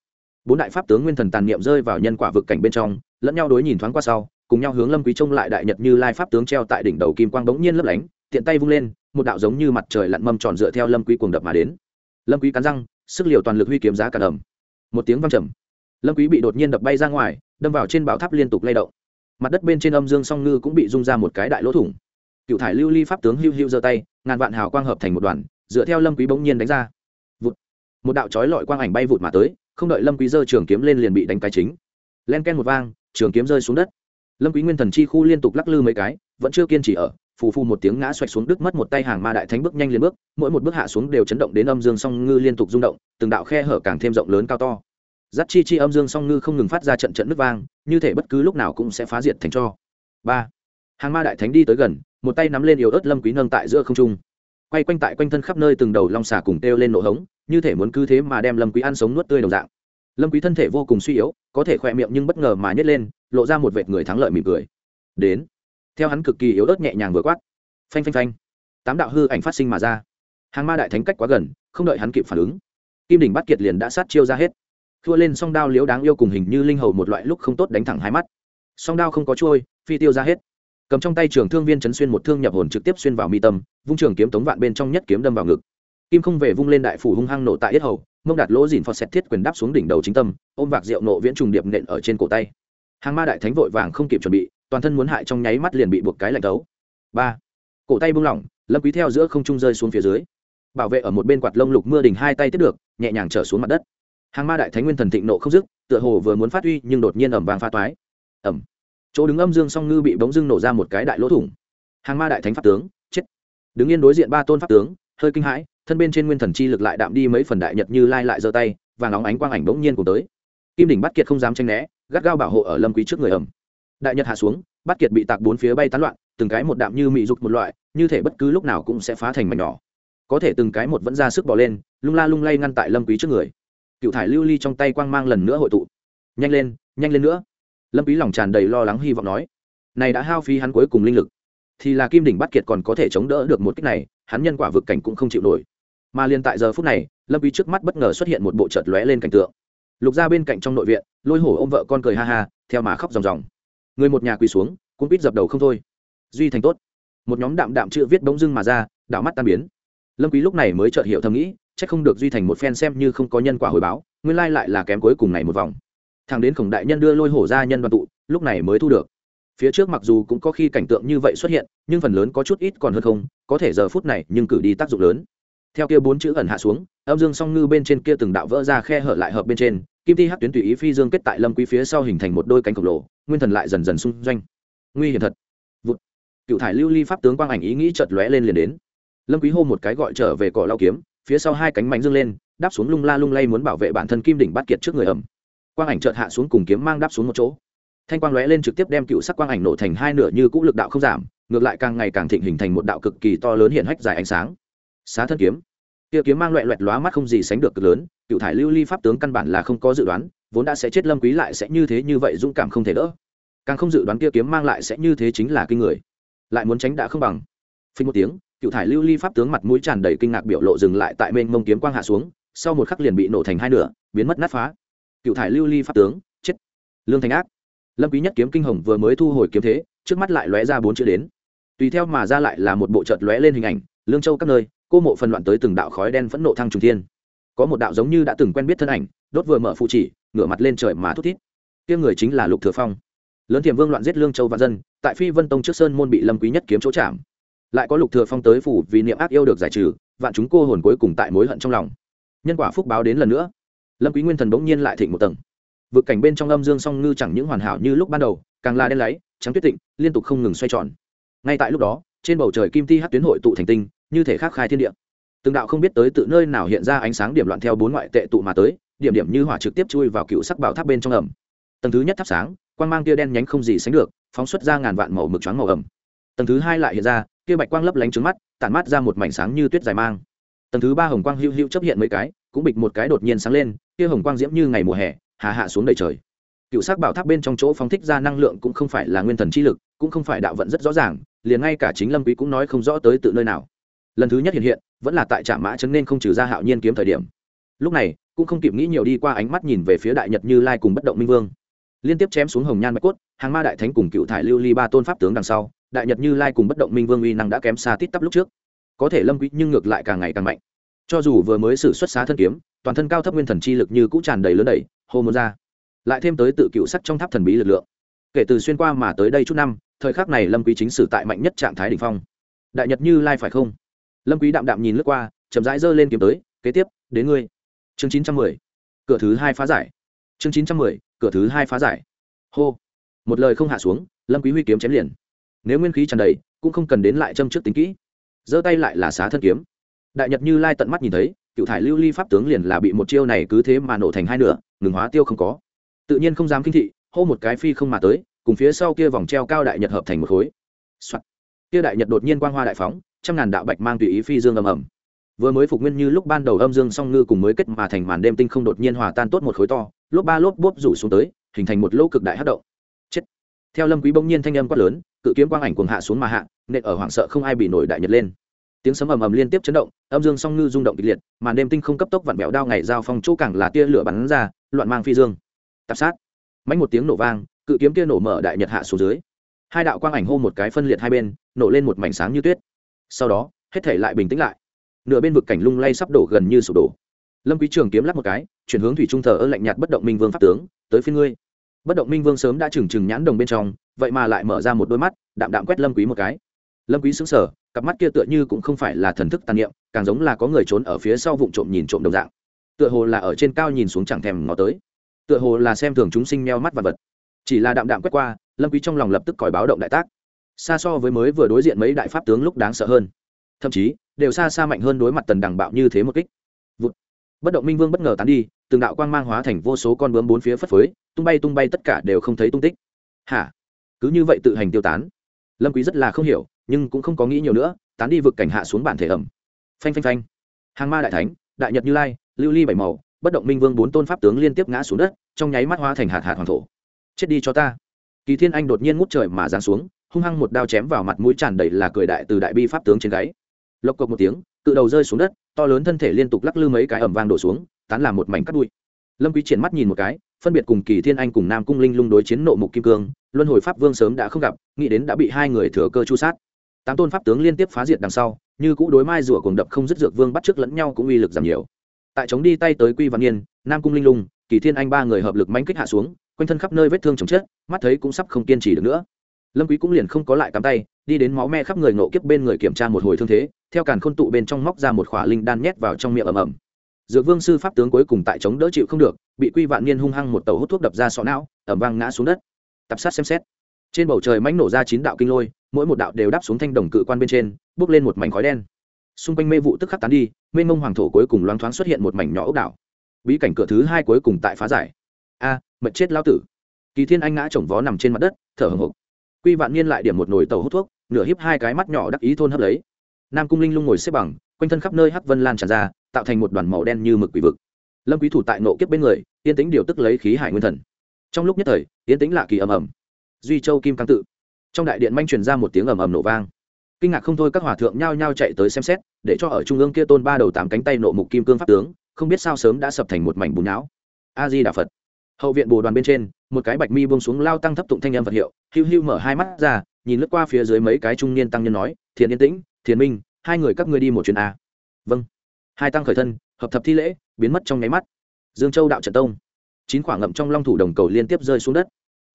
Bốn đại pháp tướng nguyên thần tàn niệm rơi vào nhân quả vực cảnh bên trong, lẫn nhau đối nhìn thoáng qua sau, cùng nhau hướng lâm quý trông lại đại nhật như lai pháp tướng treo tại đỉnh đầu kim quang bỗng nhiên lấp lánh, tiện tay vung lên, một đạo giống như mặt trời lặn mâm tròn dựa theo lâm quý cuồng đập mà đến. Lâm quý cắn răng, sức liều toàn lực huy kiếm giá cả đầm. một tiếng vang trầm lâm quý bị đột nhiên đập bay ra ngoài, đâm vào trên bảo tháp liên tục lay động. Mặt đất bên trên âm dương song ngư cũng bị rung ra một cái đại lỗ thủng. Cựu thải lưu ly pháp tướng hưu hưu giơ tay, ngàn vạn hào quang hợp thành một đoàn, dựa theo lâm quý bỗng nhiên đánh ra. Vụt. Một đạo chói lọi quang ảnh bay vụt mà tới, không đợi lâm quý giơ trường kiếm lên liền bị đánh cái chính. Len ken một vang, trường kiếm rơi xuống đất. Lâm quý nguyên thần chi khu liên tục lắc lư mấy cái, vẫn chưa kiên trì ở, phù phù một tiếng ngã xoạch xuống đứt mất một tay hàng ma đại thánh bước nhanh liền bước, mỗi một bước hạ xuống đều chấn động đến âm dương song ngư liên tục rung động, từng đạo khe hở càng thêm rộng lớn cao to giắt chi chi âm dương song ngư không ngừng phát ra trận trận nước vang, như thể bất cứ lúc nào cũng sẽ phá diệt thành cho. Ba. Hàng ma đại thánh đi tới gần, một tay nắm lên yếu ớt lâm quý nâng tại giữa không trung. Quay quanh tại quanh thân khắp nơi từng đầu long xà cùng têu lên nổ hống, như thể muốn cứ thế mà đem lâm quý ăn sống nuốt tươi đồng dạng. Lâm quý thân thể vô cùng suy yếu, có thể khoe miệng nhưng bất ngờ mà nhếch lên, lộ ra một vệt người thắng lợi mỉm cười. Đến. Theo hắn cực kỳ yếu ớt nhẹ nhàng vừa quát. Phanh phanh phanh. Tám đạo hư ảnh phát sinh mà ra. Hàng ma đại thánh cách quá gần, không đợi hắn kịp phản ứng. Kim đỉnh bắt kiệt liền đã sát chiêu ra hết thua lên song đao liếu đáng yêu cùng hình như linh hầu một loại lúc không tốt đánh thẳng hai mắt. Song đao không có trôi phi tiêu ra hết. Cầm trong tay trường thương viên chấn xuyên một thương nhập hồn trực tiếp xuyên vào mi tâm, vung trường kiếm tống vạn bên trong nhất kiếm đâm vào ngực. Kim không về vung lên đại phủ hung hăng nổ tại yết hầu, mông đạt lỗ dìn phật xẹt thiết quyền đáp xuống đỉnh đầu chính tâm, ôm vạc rượu nộ viễn trùng điệp nện ở trên cổ tay. Hàng ma đại thánh vội vàng không kịp chuẩn bị, toàn thân muốn hại trong nháy mắt liền bị buộc cái lạnh tấu. Ba. Cổ tay buông lỏng, lâm quý theo giữa không trung rơi xuống phía dưới. Bảo vệ ở một bên quạt lông lục mưa đình hai tay tiếp được, nhẹ nhàng trở xuống mặt đất hàng ma đại thánh nguyên thần thịnh nộ không dứt, tựa hồ vừa muốn phát uy nhưng đột nhiên ẩm vàng pha toái. Ẩm chỗ đứng âm dương song ngư bị bóng dưng nổ ra một cái đại lỗ thủng. Hàng ma đại thánh pháp tướng, chết. Đứng yên đối diện ba tôn pháp tướng, hơi kinh hãi, thân bên trên nguyên thần chi lực lại đạm đi mấy phần đại nhật như lai lại giơ tay và nóng ánh quang ảnh bỗng nhiên cùng tới. Kim đỉnh bắt kiệt không dám tranh né, gắt gao bảo hộ ở lâm quý trước người ẩm đại nhật hạ xuống bắt kiệt bị tạc bốn phía bay tán loạn, từng cái một đạm như mị dục một loại, như thể bất cứ lúc nào cũng sẽ phá thành mảnh nhỏ. Có thể từng cái một vẫn ra sức bỏ lên, lung la lung lay ngăn tại lâm quý trước người cựu thải lưu ly trong tay quang mang lần nữa hội tụ. Nhanh lên nhanh lên nữa. Lâm quý lòng tràn đầy lo lắng hy vọng nói, này đã hao phí hắn cuối cùng linh lực, thì là kim đỉnh bắt kiệt còn có thể chống đỡ được một kích này, hắn nhân quả vực cảnh cũng không chịu nổi. Mà liền tại giờ phút này, lâm quý trước mắt bất ngờ xuất hiện một bộ chợt lóe lên cảnh tượng. Lục ra bên cạnh trong nội viện, lôi hổ ôm vợ con cười ha ha, theo mà khóc ròng ròng. Người một nhà quỳ xuống cũng biết dập đầu không thôi. Duy thành tốt. Một nhóm đạm đạm chữ viết bỗng dưng mà ra, đạo mắt tan biến. Lâm quý lúc này mới chợt hiểu thầm nghĩ chắc không được duy thành một phen xem như không có nhân quả hồi báo, nguyên lai lại là kém cuối cùng này một vòng. Thằng đến khổng đại nhân đưa lôi hổ ra nhân đoàn tụ, lúc này mới thu được. Phía trước mặc dù cũng có khi cảnh tượng như vậy xuất hiện, nhưng phần lớn có chút ít còn hơn không, có thể giờ phút này nhưng cử đi tác dụng lớn. Theo kia bốn chữ ẩn hạ xuống, âm dương song ngư bên trên kia từng đạo vỡ ra khe hở lại hợp bên trên, kim ti hắc tuyến tùy ý phi dương kết tại lâm quý phía sau hình thành một đôi cánh khổng lồ, nguyên thần lại dần dần xung doanh. Nguy hiểm thật. Vụt. Cựu thải lưu ly pháp tướng quang ảnh ý nghĩ chợt lóe lên liền đến. Lâm quý hô một cái gọi trở về cỏ lao kiếm phía sau hai cánh mánh dâng lên, đáp xuống lung la lung lay muốn bảo vệ bản thân kim đỉnh bát kiệt trước người ẩm. Quang ảnh chợt hạ xuống cùng kiếm mang đáp xuống một chỗ. Thanh quang lóe lên trực tiếp đem cựu sắc quang ảnh nổ thành hai nửa như cũ lực đạo không giảm, ngược lại càng ngày càng thịnh hình thành một đạo cực kỳ to lớn hiện hách dài ánh sáng. Xá thân kiếm. Kia kiếm mang loẹt loẹt lóa mắt không gì sánh được cực lớn, cựu thải lưu ly pháp tướng căn bản là không có dự đoán, vốn đã sẽ chết lâm quý lại sẽ như thế như vậy dũng cảm không thể đỡ. Càng không dự đoán kia kiếm mang lại sẽ như thế chính là kinh người. Lại muốn tránh đã không bằng. Phình một tiếng cựu thải lưu ly pháp tướng mặt mũi tràn đầy kinh ngạc biểu lộ dừng lại tại mênh mông kiếm quang hạ xuống, sau một khắc liền bị nổ thành hai nửa, biến mất nát phá. Cựu thải lưu ly pháp tướng, chết. Lương thành ác. Lâm quý nhất kiếm kinh hồng vừa mới thu hồi kiếm thế, trước mắt lại lóe ra bốn chữ đến. Tùy theo mà ra lại là một bộ chợt lóe lên hình ảnh, lương châu các nơi, cô mộ phần loạn tới từng đạo khói đen phẫn nộ thăng trùng thiên. Có một đạo giống như đã từng quen biết thân ảnh, đốt vừa mở phụ chỉ, ngửa mặt lên trời mà thút thít. Kia người chính là lục thừa phong. Lớn thiểm vương loạn giết lương châu và dân, tại phi vân tông trước sơn môn bị lâm quý nhất kiếm chỗ chạm lại có lục thừa phong tới phủ vì niệm ác yêu được giải trừ, vạn chúng cô hồn cuối cùng tại mối hận trong lòng. Nhân quả phúc báo đến lần nữa. Lâm quý nguyên thần bỗng nhiên lại thịnh một tầng. Vực cảnh bên trong âm dương song ngư chẳng những hoàn hảo như lúc ban đầu, càng là đen láy, trắng tuyết tịnh, liên tục không ngừng xoay tròn. Ngay tại lúc đó, trên bầu trời kim ti hát tuyến hội tụ thành tinh, như thể khắc khai thiên địa. Từng đạo không biết tới tự nơi nào hiện ra ánh sáng điểm loạn theo bốn ngoại tệ tụ mà tới, điểm điểm như hỏa trực tiếp chui vào cựu sắc bảo tháp bên trong ẩm. Tầng thứ nhất thắp sáng, quang mang kia đen nhánh không gì sánh được, phóng xuất ra ngàn vạn màu mực trắng màu ẩm. Tầng thứ hai lại hiện ra kia bạch quang lấp lánh trứng mắt, tản mắt ra một mảnh sáng như tuyết dài mang. Tầng thứ ba hồng quang hữu hữu chấp hiện mấy cái, cũng bịch một cái đột nhiên sáng lên, kia hồng quang diễm như ngày mùa hè, hà hạ xuống đầy trời. Cựu sắc bảo tháp bên trong chỗ phóng thích ra năng lượng cũng không phải là nguyên thần chi lực, cũng không phải đạo vận rất rõ ràng, liền ngay cả chính lâm quý cũng nói không rõ tới tự nơi nào. Lần thứ nhất hiện hiện, vẫn là tại trạm mã chấn nên không trừ ra hạo nhiên kiếm thời điểm. Lúc này, cũng không kịp nghĩ nhiều đi qua ánh mắt nhìn về phía đại nhật như lai cùng bất động minh vương. Liên tiếp chém xuống hồng nhan bạch cốt, hàng ma đại thánh cùng cựu thải lưu ly ba tôn pháp tướng đằng sau đại nhật như lai cùng bất động minh vương uy năng đã kém xa tít tắp lúc trước. Có thể lâm quý nhưng ngược lại càng ngày càng mạnh. Cho dù vừa mới sử xuất xá thân kiếm, toàn thân cao thấp nguyên thần chi lực như cũ tràn đầy lớn đầy, hô muốn ra. Lại thêm tới tự cựu sắc trong tháp thần bí lực lượng. Kể từ xuyên qua mà tới đây chút năm, thời khắc này lâm quý chính sử tại mạnh nhất trạng thái đỉnh phong. Đại nhật như lai phải không? Lâm quý đạm đạm nhìn lướt qua, chậm rãi giơ lên kiếm tới, kế tiếp, đến ngươi. Chương 910 cửa thứ hai phá giải. Chương 910 cửa thứ hai phá giải. Hô. Một lời không hạ xuống, lâm quý huy kiếm chém liền nếu nguyên khí tràn đầy, cũng không cần đến lại châm trước tính kỹ. Giơ tay lại là xá thân kiếm. Đại nhật như lai tận mắt nhìn thấy, cựu thải lưu ly pháp tướng liền là bị một chiêu này cứ thế mà nổ thành hai nửa, ngừng hóa tiêu không có. Tự nhiên không dám kinh thị, hô một cái phi không mà tới, cùng phía sau kia vòng treo cao đại nhật hợp thành một khối、Soạn. kia đại nhật đột nhiên quang hoa đại phóng, trăm ngàn đạo bạch mang tùy ý phi dương ầm ầm. Vừa mới phục nguyên như lúc ban đầu âm dương song ngư cùng mới kết mà thành màn đêm tinh không đột nhiên hòa tan tốt một khối to, lốp ba lốp bốp rủ xuống tới, hình thành một lỗ cực đại hát động. Chết. Theo lâm quý bỗng nhiên thanh âm quát lớn cự kiếm quang ảnh cuồng hạ xuống mà hạ, nện ở hoảng sợ không ai bị nổi đại nhật lên. Tiếng sấm ầm ầm liên tiếp chấn động, âm dương song ngư rung động kịch liệt, màn đêm tinh không cấp tốc vặn vẹo đao ngày giao phong chỗ càng là tia lửa bắn ra, loạn mang phi dương. Tạp sát. Mánh một tiếng nổ vang, cự kiếm kia nổ mở đại nhật hạ xuống dưới. Hai đạo quang ảnh hô một cái phân liệt hai bên, nổ lên một mảnh sáng như tuyết. Sau đó, hết thể lại bình tĩnh lại. Nửa bên vực cảnh lung lay sắp đổ gần như sụp đổ. Lâm quý trường kiếm lắp một cái, chuyển hướng thủy trung thờ ơ lạnh nhạt bất động minh vương pháp tướng, tới phiên ngươi. Bất động minh vương sớm đã trừng trừng nhãn đồng bên trong vậy mà lại mở ra một đôi mắt, đạm đạm quét lâm quý một cái. Lâm quý sững sờ, cặp mắt kia tựa như cũng không phải là thần thức tàn niệm, càng giống là có người trốn ở phía sau vụng trộm nhìn trộm đồng dạng. Tựa hồ là ở trên cao nhìn xuống chẳng thèm ngó tới. Tựa hồ là xem thường chúng sinh meo mắt vật vật. Chỉ là đạm đạm quét qua, lâm quý trong lòng lập tức còi báo động đại tác. Xa so với mới vừa đối diện mấy đại pháp tướng lúc đáng sợ hơn. Thậm chí, đều xa xa mạnh hơn đối mặt tần đằng bạo như thế một kích. Vụt. bất động minh vương bất ngờ tán đi, từng đạo quang mang hóa thành vô số con bướm bốn phía phất phới, tung bay tung bay tất cả đều không thấy tung tích. Hả? Cứ như vậy tự hành tiêu tán. Lâm quý rất là không hiểu, nhưng cũng không có nghĩ nhiều nữa, tán đi vực cảnh hạ xuống bản thể ẩm. Phanh phanh phanh. Hàng ma đại thánh, đại nhật như lai, lưu ly bảy màu, bất động minh vương bốn tôn pháp tướng liên tiếp ngã xuống đất, trong nháy mắt hóa thành hạt hạt hoàng thổ. Chết đi cho ta. Kỳ thiên anh đột nhiên ngút trời mà giáng xuống, hung hăng một đao chém vào mặt mũi tràn đầy là cười đại từ đại bi pháp tướng trên gáy. Lộc cộc một tiếng, cự đầu rơi xuống đất, to lớn thân thể liên tục lắc lư mấy cái ẩm vang đổ xuống, tán làm một mảnh cắt bụi. Lâm quý triển mắt nhìn một cái phân biệt cùng kỳ thiên anh cùng nam cung linh lung đối chiến nộ mục kim cương, luân hồi pháp vương sớm đã không gặp, nghĩ đến đã bị hai người thừa cơ chu sát. Tám tôn pháp tướng liên tiếp phá diệt đằng sau, như cũ đối mai rủa cùng đập không dứt dược vương bắt trước lẫn nhau cũng uy lực giảm nhiều. Tại chống đi tay tới quy văn niên nam cung linh lung, kỳ thiên anh ba người hợp lực manh kích hạ xuống, quanh thân khắp nơi vết thương chồng chết, mắt thấy cũng sắp không kiên trì được nữa. Lâm quý cũng liền không có lại cắm tay, đi đến máu me khắp người nộ kiếp bên người kiểm tra một hồi thương thế, theo càn khôn tụ bên trong móc ra một khỏa linh đan nhét vào trong miệng ẩm ẩm dược vương sư pháp tướng cuối cùng tại chống đỡ chịu không được, bị quy vạn niên hung hăng một tàu hút thuốc đập ra sọ não ẩm vang ngã xuống đất. Tập sát xem xét. Trên bầu trời mánh nổ ra chín đạo kinh lôi, mỗi một đạo đều đáp xuống thanh đồng cự quan bên trên bước lên một mảnh khói đen. Xung quanh mê vụ tức khắc tán đi mê mông hoàng thổ cuối cùng loáng thoáng xuất hiện một mảnh nhỏ ốc đảo. Bí cảnh cửa thứ hai cuối cùng tại phá giải. A mật chết lao tử. Kỳ thiên anh ngã chồng vó nằm trên mặt đất, thở hồng hộc. Quy vạn niên lại điểm một nồi tàu hút thuốc, nửa hiếp hai cái mắt nhỏ đắc ý thôn hấp lấy. Nam cung linh lung ngồi xếp bằng, quanh thân khắp nơi hắc vân lan tràn ra tạo thành một đoàn màu đen như mực quỷ vực. Lâm quý thủ tại nộ kiếp bên người, yên tĩnh điều tức lấy khí hải nguyên thần. Trong lúc nhất thời, yên tĩnh lạ kỳ ầm ầm. Duy châu kim cang tự. Trong đại điện manh truyền ra một tiếng ầm ầm nổ vang. Kinh ngạc không thôi các hòa thượng nhao nhao chạy tới xem xét, để cho ở trung ương kia tôn ba đầu tám cánh tay nộ mục kim cương pháp tướng, không biết sao sớm đã sập thành một mảnh bùn não. A di đà phật. Hậu viện bồ đoàn bên trên, một cái bạch mi buông xuống lao tăng thấp tụng thanh âm vật hiệu, hiu hiu mở hai mắt ra, nhìn lướt qua phía dưới mấy cái trung niên tăng nhân nói, thiền yên tĩnh, thiền minh, hai người các ngươi đi một chuyến a. Vâng hai tăng khởi thân, hợp thập thi lễ, biến mất trong nháy mắt. Dương châu đạo trận tông. Chín khoảng ngậm trong long thủ đồng cầu liên tiếp rơi xuống đất.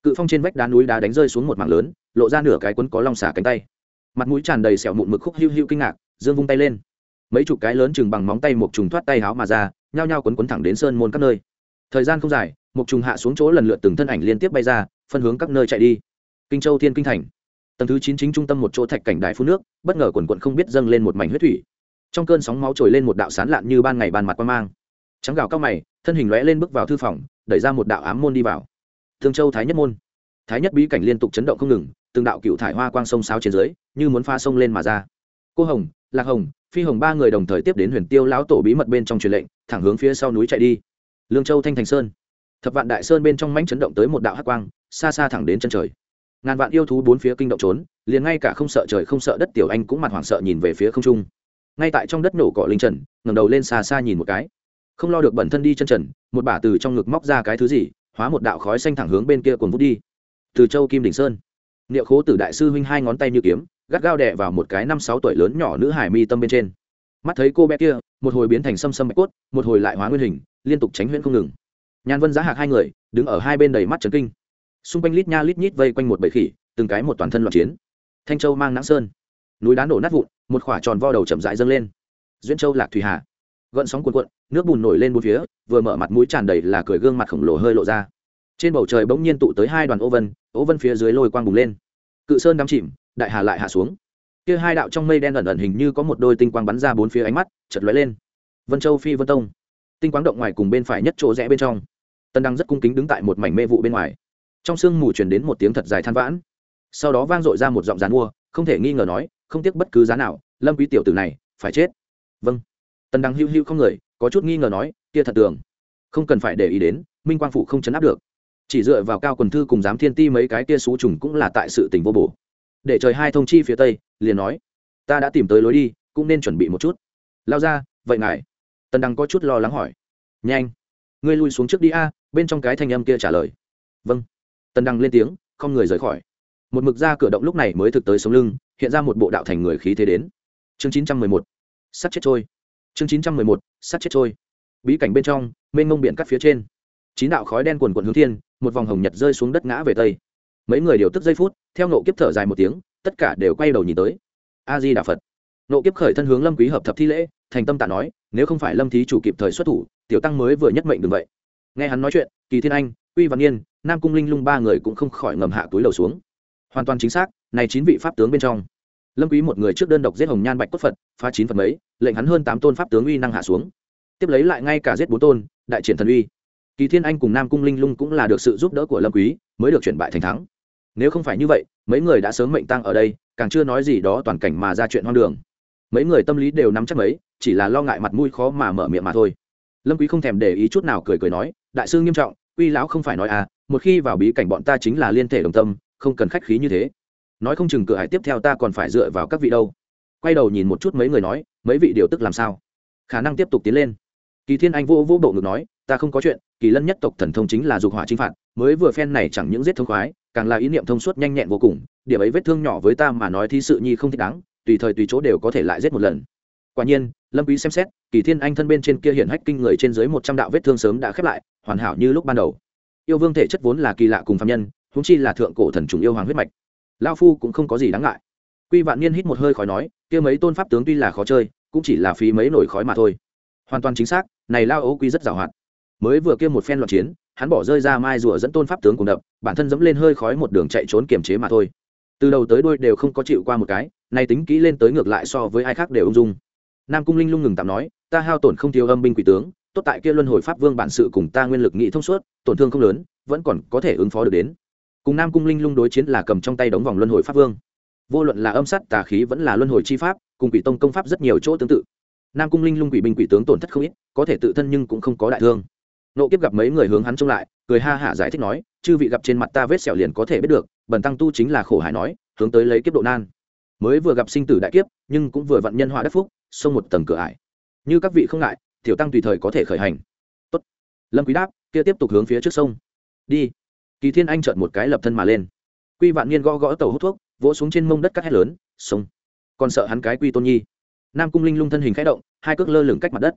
Cự phong trên vách đá núi đá đánh rơi xuống một mảng lớn, lộ ra nửa cái quấn có long xả cánh tay. Mặt mũi tràn đầy sẹo mụn mực khúc hiu hiu kinh ngạc, dương vung tay lên. Mấy chục cái lớn chừng bằng móng tay một trùng thoát tay háo mà ra, nhao nhao quấn quấn thẳng đến sơn môn các nơi. Thời gian không dài một trùng hạ xuống chỗ lần lượt từng thân ảnh liên tiếp bay ra, phân hướng các nơi chạy đi. Kinh châu thiên kinh thành. Tầng thứ chín chính trung tâm một chỗ thạch cảnh đài phun nước, bất ngờ quần quận không biết dâng lên một mảnh huyết thủy trong cơn sóng máu trồi lên một đạo sán lạn như ban ngày ban mặt quan mang. Trắng gào cao mày, thân hình lóe lên bước vào thư phòng, đẩy ra một đạo ám môn đi vào. Thương châu thái nhất môn. Thái nhất bí cảnh liên tục chấn động không ngừng, từng đạo cựu thải hoa quang sông sáo trên dưới, như muốn pha sông lên mà ra. Cô hồng, lạc hồng, phi hồng ba người đồng thời tiếp đến huyền tiêu lão tổ bí mật bên trong truyền lệnh, thẳng hướng phía sau núi chạy đi. Lương châu thanh thành sơn. Thập vạn đại sơn bên trong mánh chấn động tới một đạo hắc quang, xa xa thẳng đến chân trời. Ngàn vạn yêu thú bốn phía kinh động trốn, liền ngay cả không sợ trời không sợ đất tiểu anh cũng mặt hoảng sợ nhìn về phía không trung ngay tại trong đất nổ cỏ linh trần, ngẩng đầu lên xa xa nhìn một cái. Không lo được bẩn thân đi chân trần, một bả từ trong ngực móc ra cái thứ gì, hóa một đạo khói xanh thẳng hướng bên kia cuồng vút đi. Từ châu kim đỉnh sơn. Niệu khố tử đại sư huynh hai ngón tay như kiếm, gắt gao đè vào một cái năm sáu tuổi lớn nhỏ nữ hải mi tâm bên trên. Mắt thấy cô bé kia, một hồi biến thành sâm sâm bạch cốt, một hồi lại hóa nguyên hình, liên tục tránh huyễn không ngừng. Nhàn vân giá hạc hai người, đứng ở hai bên đầy mắt trấn kinh. Xung quanh lít nha lít nhít vây quanh một bầy khỉ, từng cái một toàn thân loạn chiến. Thanh châu mang nắng sơn núi đá nổ nát vụn, một khỏa tròn vo đầu chậm rãi dâng lên. Duyên châu lạc thủy hà. Gợn sóng cuồn cuộn, nước bùn nổi lên bốn phía, vừa mở mặt mũi tràn đầy là cười gương mặt khổng lồ hơi lộ ra. Trên bầu trời bỗng nhiên tụ tới hai đoàn ô vân ô vân phía dưới lôi quang bùng lên. Cự sơn đắm chìm, đại hà lại hạ xuống. Kia hai đạo trong mây đen ẩn ẩn hình như có một đôi tinh quang bắn ra bốn phía ánh mắt chật lóe lên. Vân châu phi vân tông. Tinh quang động ngoài cùng bên phải nhất chỗ rẽ bên trong. Tân đăng rất cung kính đứng tại một mảnh mê vụ bên ngoài. Trong sương mù truyền đến một tiếng thật dài than vãn. Sau đó vang dội ra một giọng dàn mua, không thể nghi ngờ nói không tiếc bất cứ giá nào, lâm quý tiểu tử này, phải chết. Vâng. Tần đăng hưu hưu không người, có chút nghi ngờ nói, kia thật tường không cần phải để ý đến, minh quang phụ không chấn áp được. Chỉ dựa vào cao quần thư cùng giám thiên ti mấy cái kia xú trùng cũng là tại sự tình vô bổ. Để trời hai thông chi phía tây, liền nói, ta đã tìm tới lối đi, cũng nên chuẩn bị một chút. Lao ra, vậy ngài? Tần đăng có chút lo lắng hỏi. Nhanh, ngươi lui xuống trước đi a, bên trong cái thanh âm kia trả lời. Vâng. Tần đăng lên tiếng, không người rời khỏi. Một mực ra cửa động lúc này mới thực tới sống lưng hiện ra một bộ đạo thành người khí thế đến. Chương chín trăm mười một, sắt chết trôi. Chương chín trăm mười một, sắt chết trôi. Bí cảnh bên trong, mênh mông biển cắt phía trên. Chín đạo khói đen quần quần hướng thiên, một vòng hồng nhật rơi xuống đất ngã về tây. Mấy người đều tức giây phút, theo nộ kiếp thở dài một tiếng, tất cả đều quay đầu nhìn tới. A di đà phật. Nộ kiếp khởi thân hướng lâm quý hợp thập thi lễ, thành tâm tạ nói, nếu không phải lâm thí chủ kịp thời xuất thủ, tiểu tăng mới vừa nhất mệnh đừng vậy. Nghe hắn nói chuyện, kỳ thiên anh, uy văn yên, nam cung linh lung ba người cũng không khỏi ngầm hạ túi lầu xuống. Hoàn toàn chính xác này chín vị pháp tướng bên trong, lâm quý một người trước đơn độc giết hồng nhan bạch cốt phật, phá chín phật mấy, lệnh hắn hơn tám tôn pháp tướng uy năng hạ xuống. Tiếp lấy lại ngay cả giết bốn tôn, đại triển thần uy. Kỳ thiên anh cùng nam cung linh lung cũng là được sự giúp đỡ của lâm quý, mới được chuyển bại thành thắng. Nếu không phải như vậy, mấy người đã sớm mệnh tăng ở đây, càng chưa nói gì đó toàn cảnh mà ra chuyện hoang đường. Mấy người tâm lý đều nắm chắc mấy, chỉ là lo ngại mặt mũi khó mà mở miệng mà thôi. Lâm quý không thèm để ý chút nào cười cười nói, đại sư nghiêm trọng, uy lão không phải nói à một khi vào bí cảnh bọn ta chính là liên thể đồng tâm, không cần khách khí như thế nói không chừng cửa hải tiếp theo ta còn phải dựa vào các vị đâu. Quay đầu nhìn một chút mấy người nói, mấy vị điều tức làm sao? Khả năng tiếp tục tiến lên. Kỳ thiên anh vô vô bộ ngực nói, ta không có chuyện, kỳ lân nhất tộc thần thông chính là dục hỏa chinh phạt, mới vừa phen này chẳng những giết thông khoái, càng là ý niệm thông suốt nhanh nhẹn vô cùng, điểm ấy vết thương nhỏ với ta mà nói thi sự nhi không thích đáng, tùy thời tùy chỗ đều có thể lại giết một lần. Quả nhiên, lâm quý xem xét, kỳ thiên anh thân bên trên kia hiển hách kinh người trên dưới một trăm đạo vết thương sớm đã khép lại, hoàn hảo như lúc ban đầu. Yêu vương thể chất vốn là kỳ lạ cùng phạm nhân húng chi là thượng cổ thần trùng yêu hoàng huyết mạch lao phu cũng không có gì đáng ngại. Quy vạn niên hít một hơi khói nói, kia mấy tôn pháp tướng tuy là khó chơi, cũng chỉ là phí mấy nổi khói mà thôi. Hoàn toàn chính xác, này lao ấu quy rất giàu hoạt mới vừa kia một phen loạn chiến, hắn bỏ rơi ra mai rùa dẫn tôn pháp tướng cùng đập, bản thân dẫm lên hơi khói một đường chạy trốn kiềm chế mà thôi. Từ đầu tới đuôi đều không có chịu qua một cái này tính kỹ lên tới ngược lại so với ai khác đều ung dung. Nam cung linh lung ngừng tạm nói, ta hao tổn không thiếu âm binh quỷ tướng, tốt tại kia luân hồi pháp vương bản sự cùng ta nguyên lực nghị thông suốt, tổn thương không lớn, vẫn còn có thể ứng phó được đến cùng nam cung linh lung đối chiến là cầm trong tay đóng vòng luân hồi pháp vương. Vô luận là âm sát, tà khí vẫn là luân hồi chi pháp, cùng quỷ tông công pháp rất nhiều chỗ tương tự. Nam cung linh lung quỷ binh quỷ tướng tổn thất không ít, có thể tự thân nhưng cũng không có đại thương. Nộ kiếp gặp mấy người hướng hắn trông lại, cười ha hả giải thích nói, chư vị gặp trên mặt ta vết sẹo liền có thể biết được, bần tăng tu chính là khổ hải nói, hướng tới lấy kiếp độ nan. Mới vừa gặp sinh tử đại kiếp, nhưng cũng vừa vận nhân hòa đất phúc, xông một tầng cửa ải. Như các vị không ngại, tiểu tăng tùy thời có thể khởi hành. Tốt. lâm quý đáp, kia tiếp tục hướng phía trước sông. Đi kỳ thiên anh chợt một cái lập thân mà lên. Quy vạn niên gõ gõ tàu hút thuốc, vỗ xuống trên mông đất cắt hét lớn, sông! Còn sợ hắn cái quy tôn nhi. Nam cung linh lung thân hình khẽ động, hai cước lơ lửng cách mặt đất.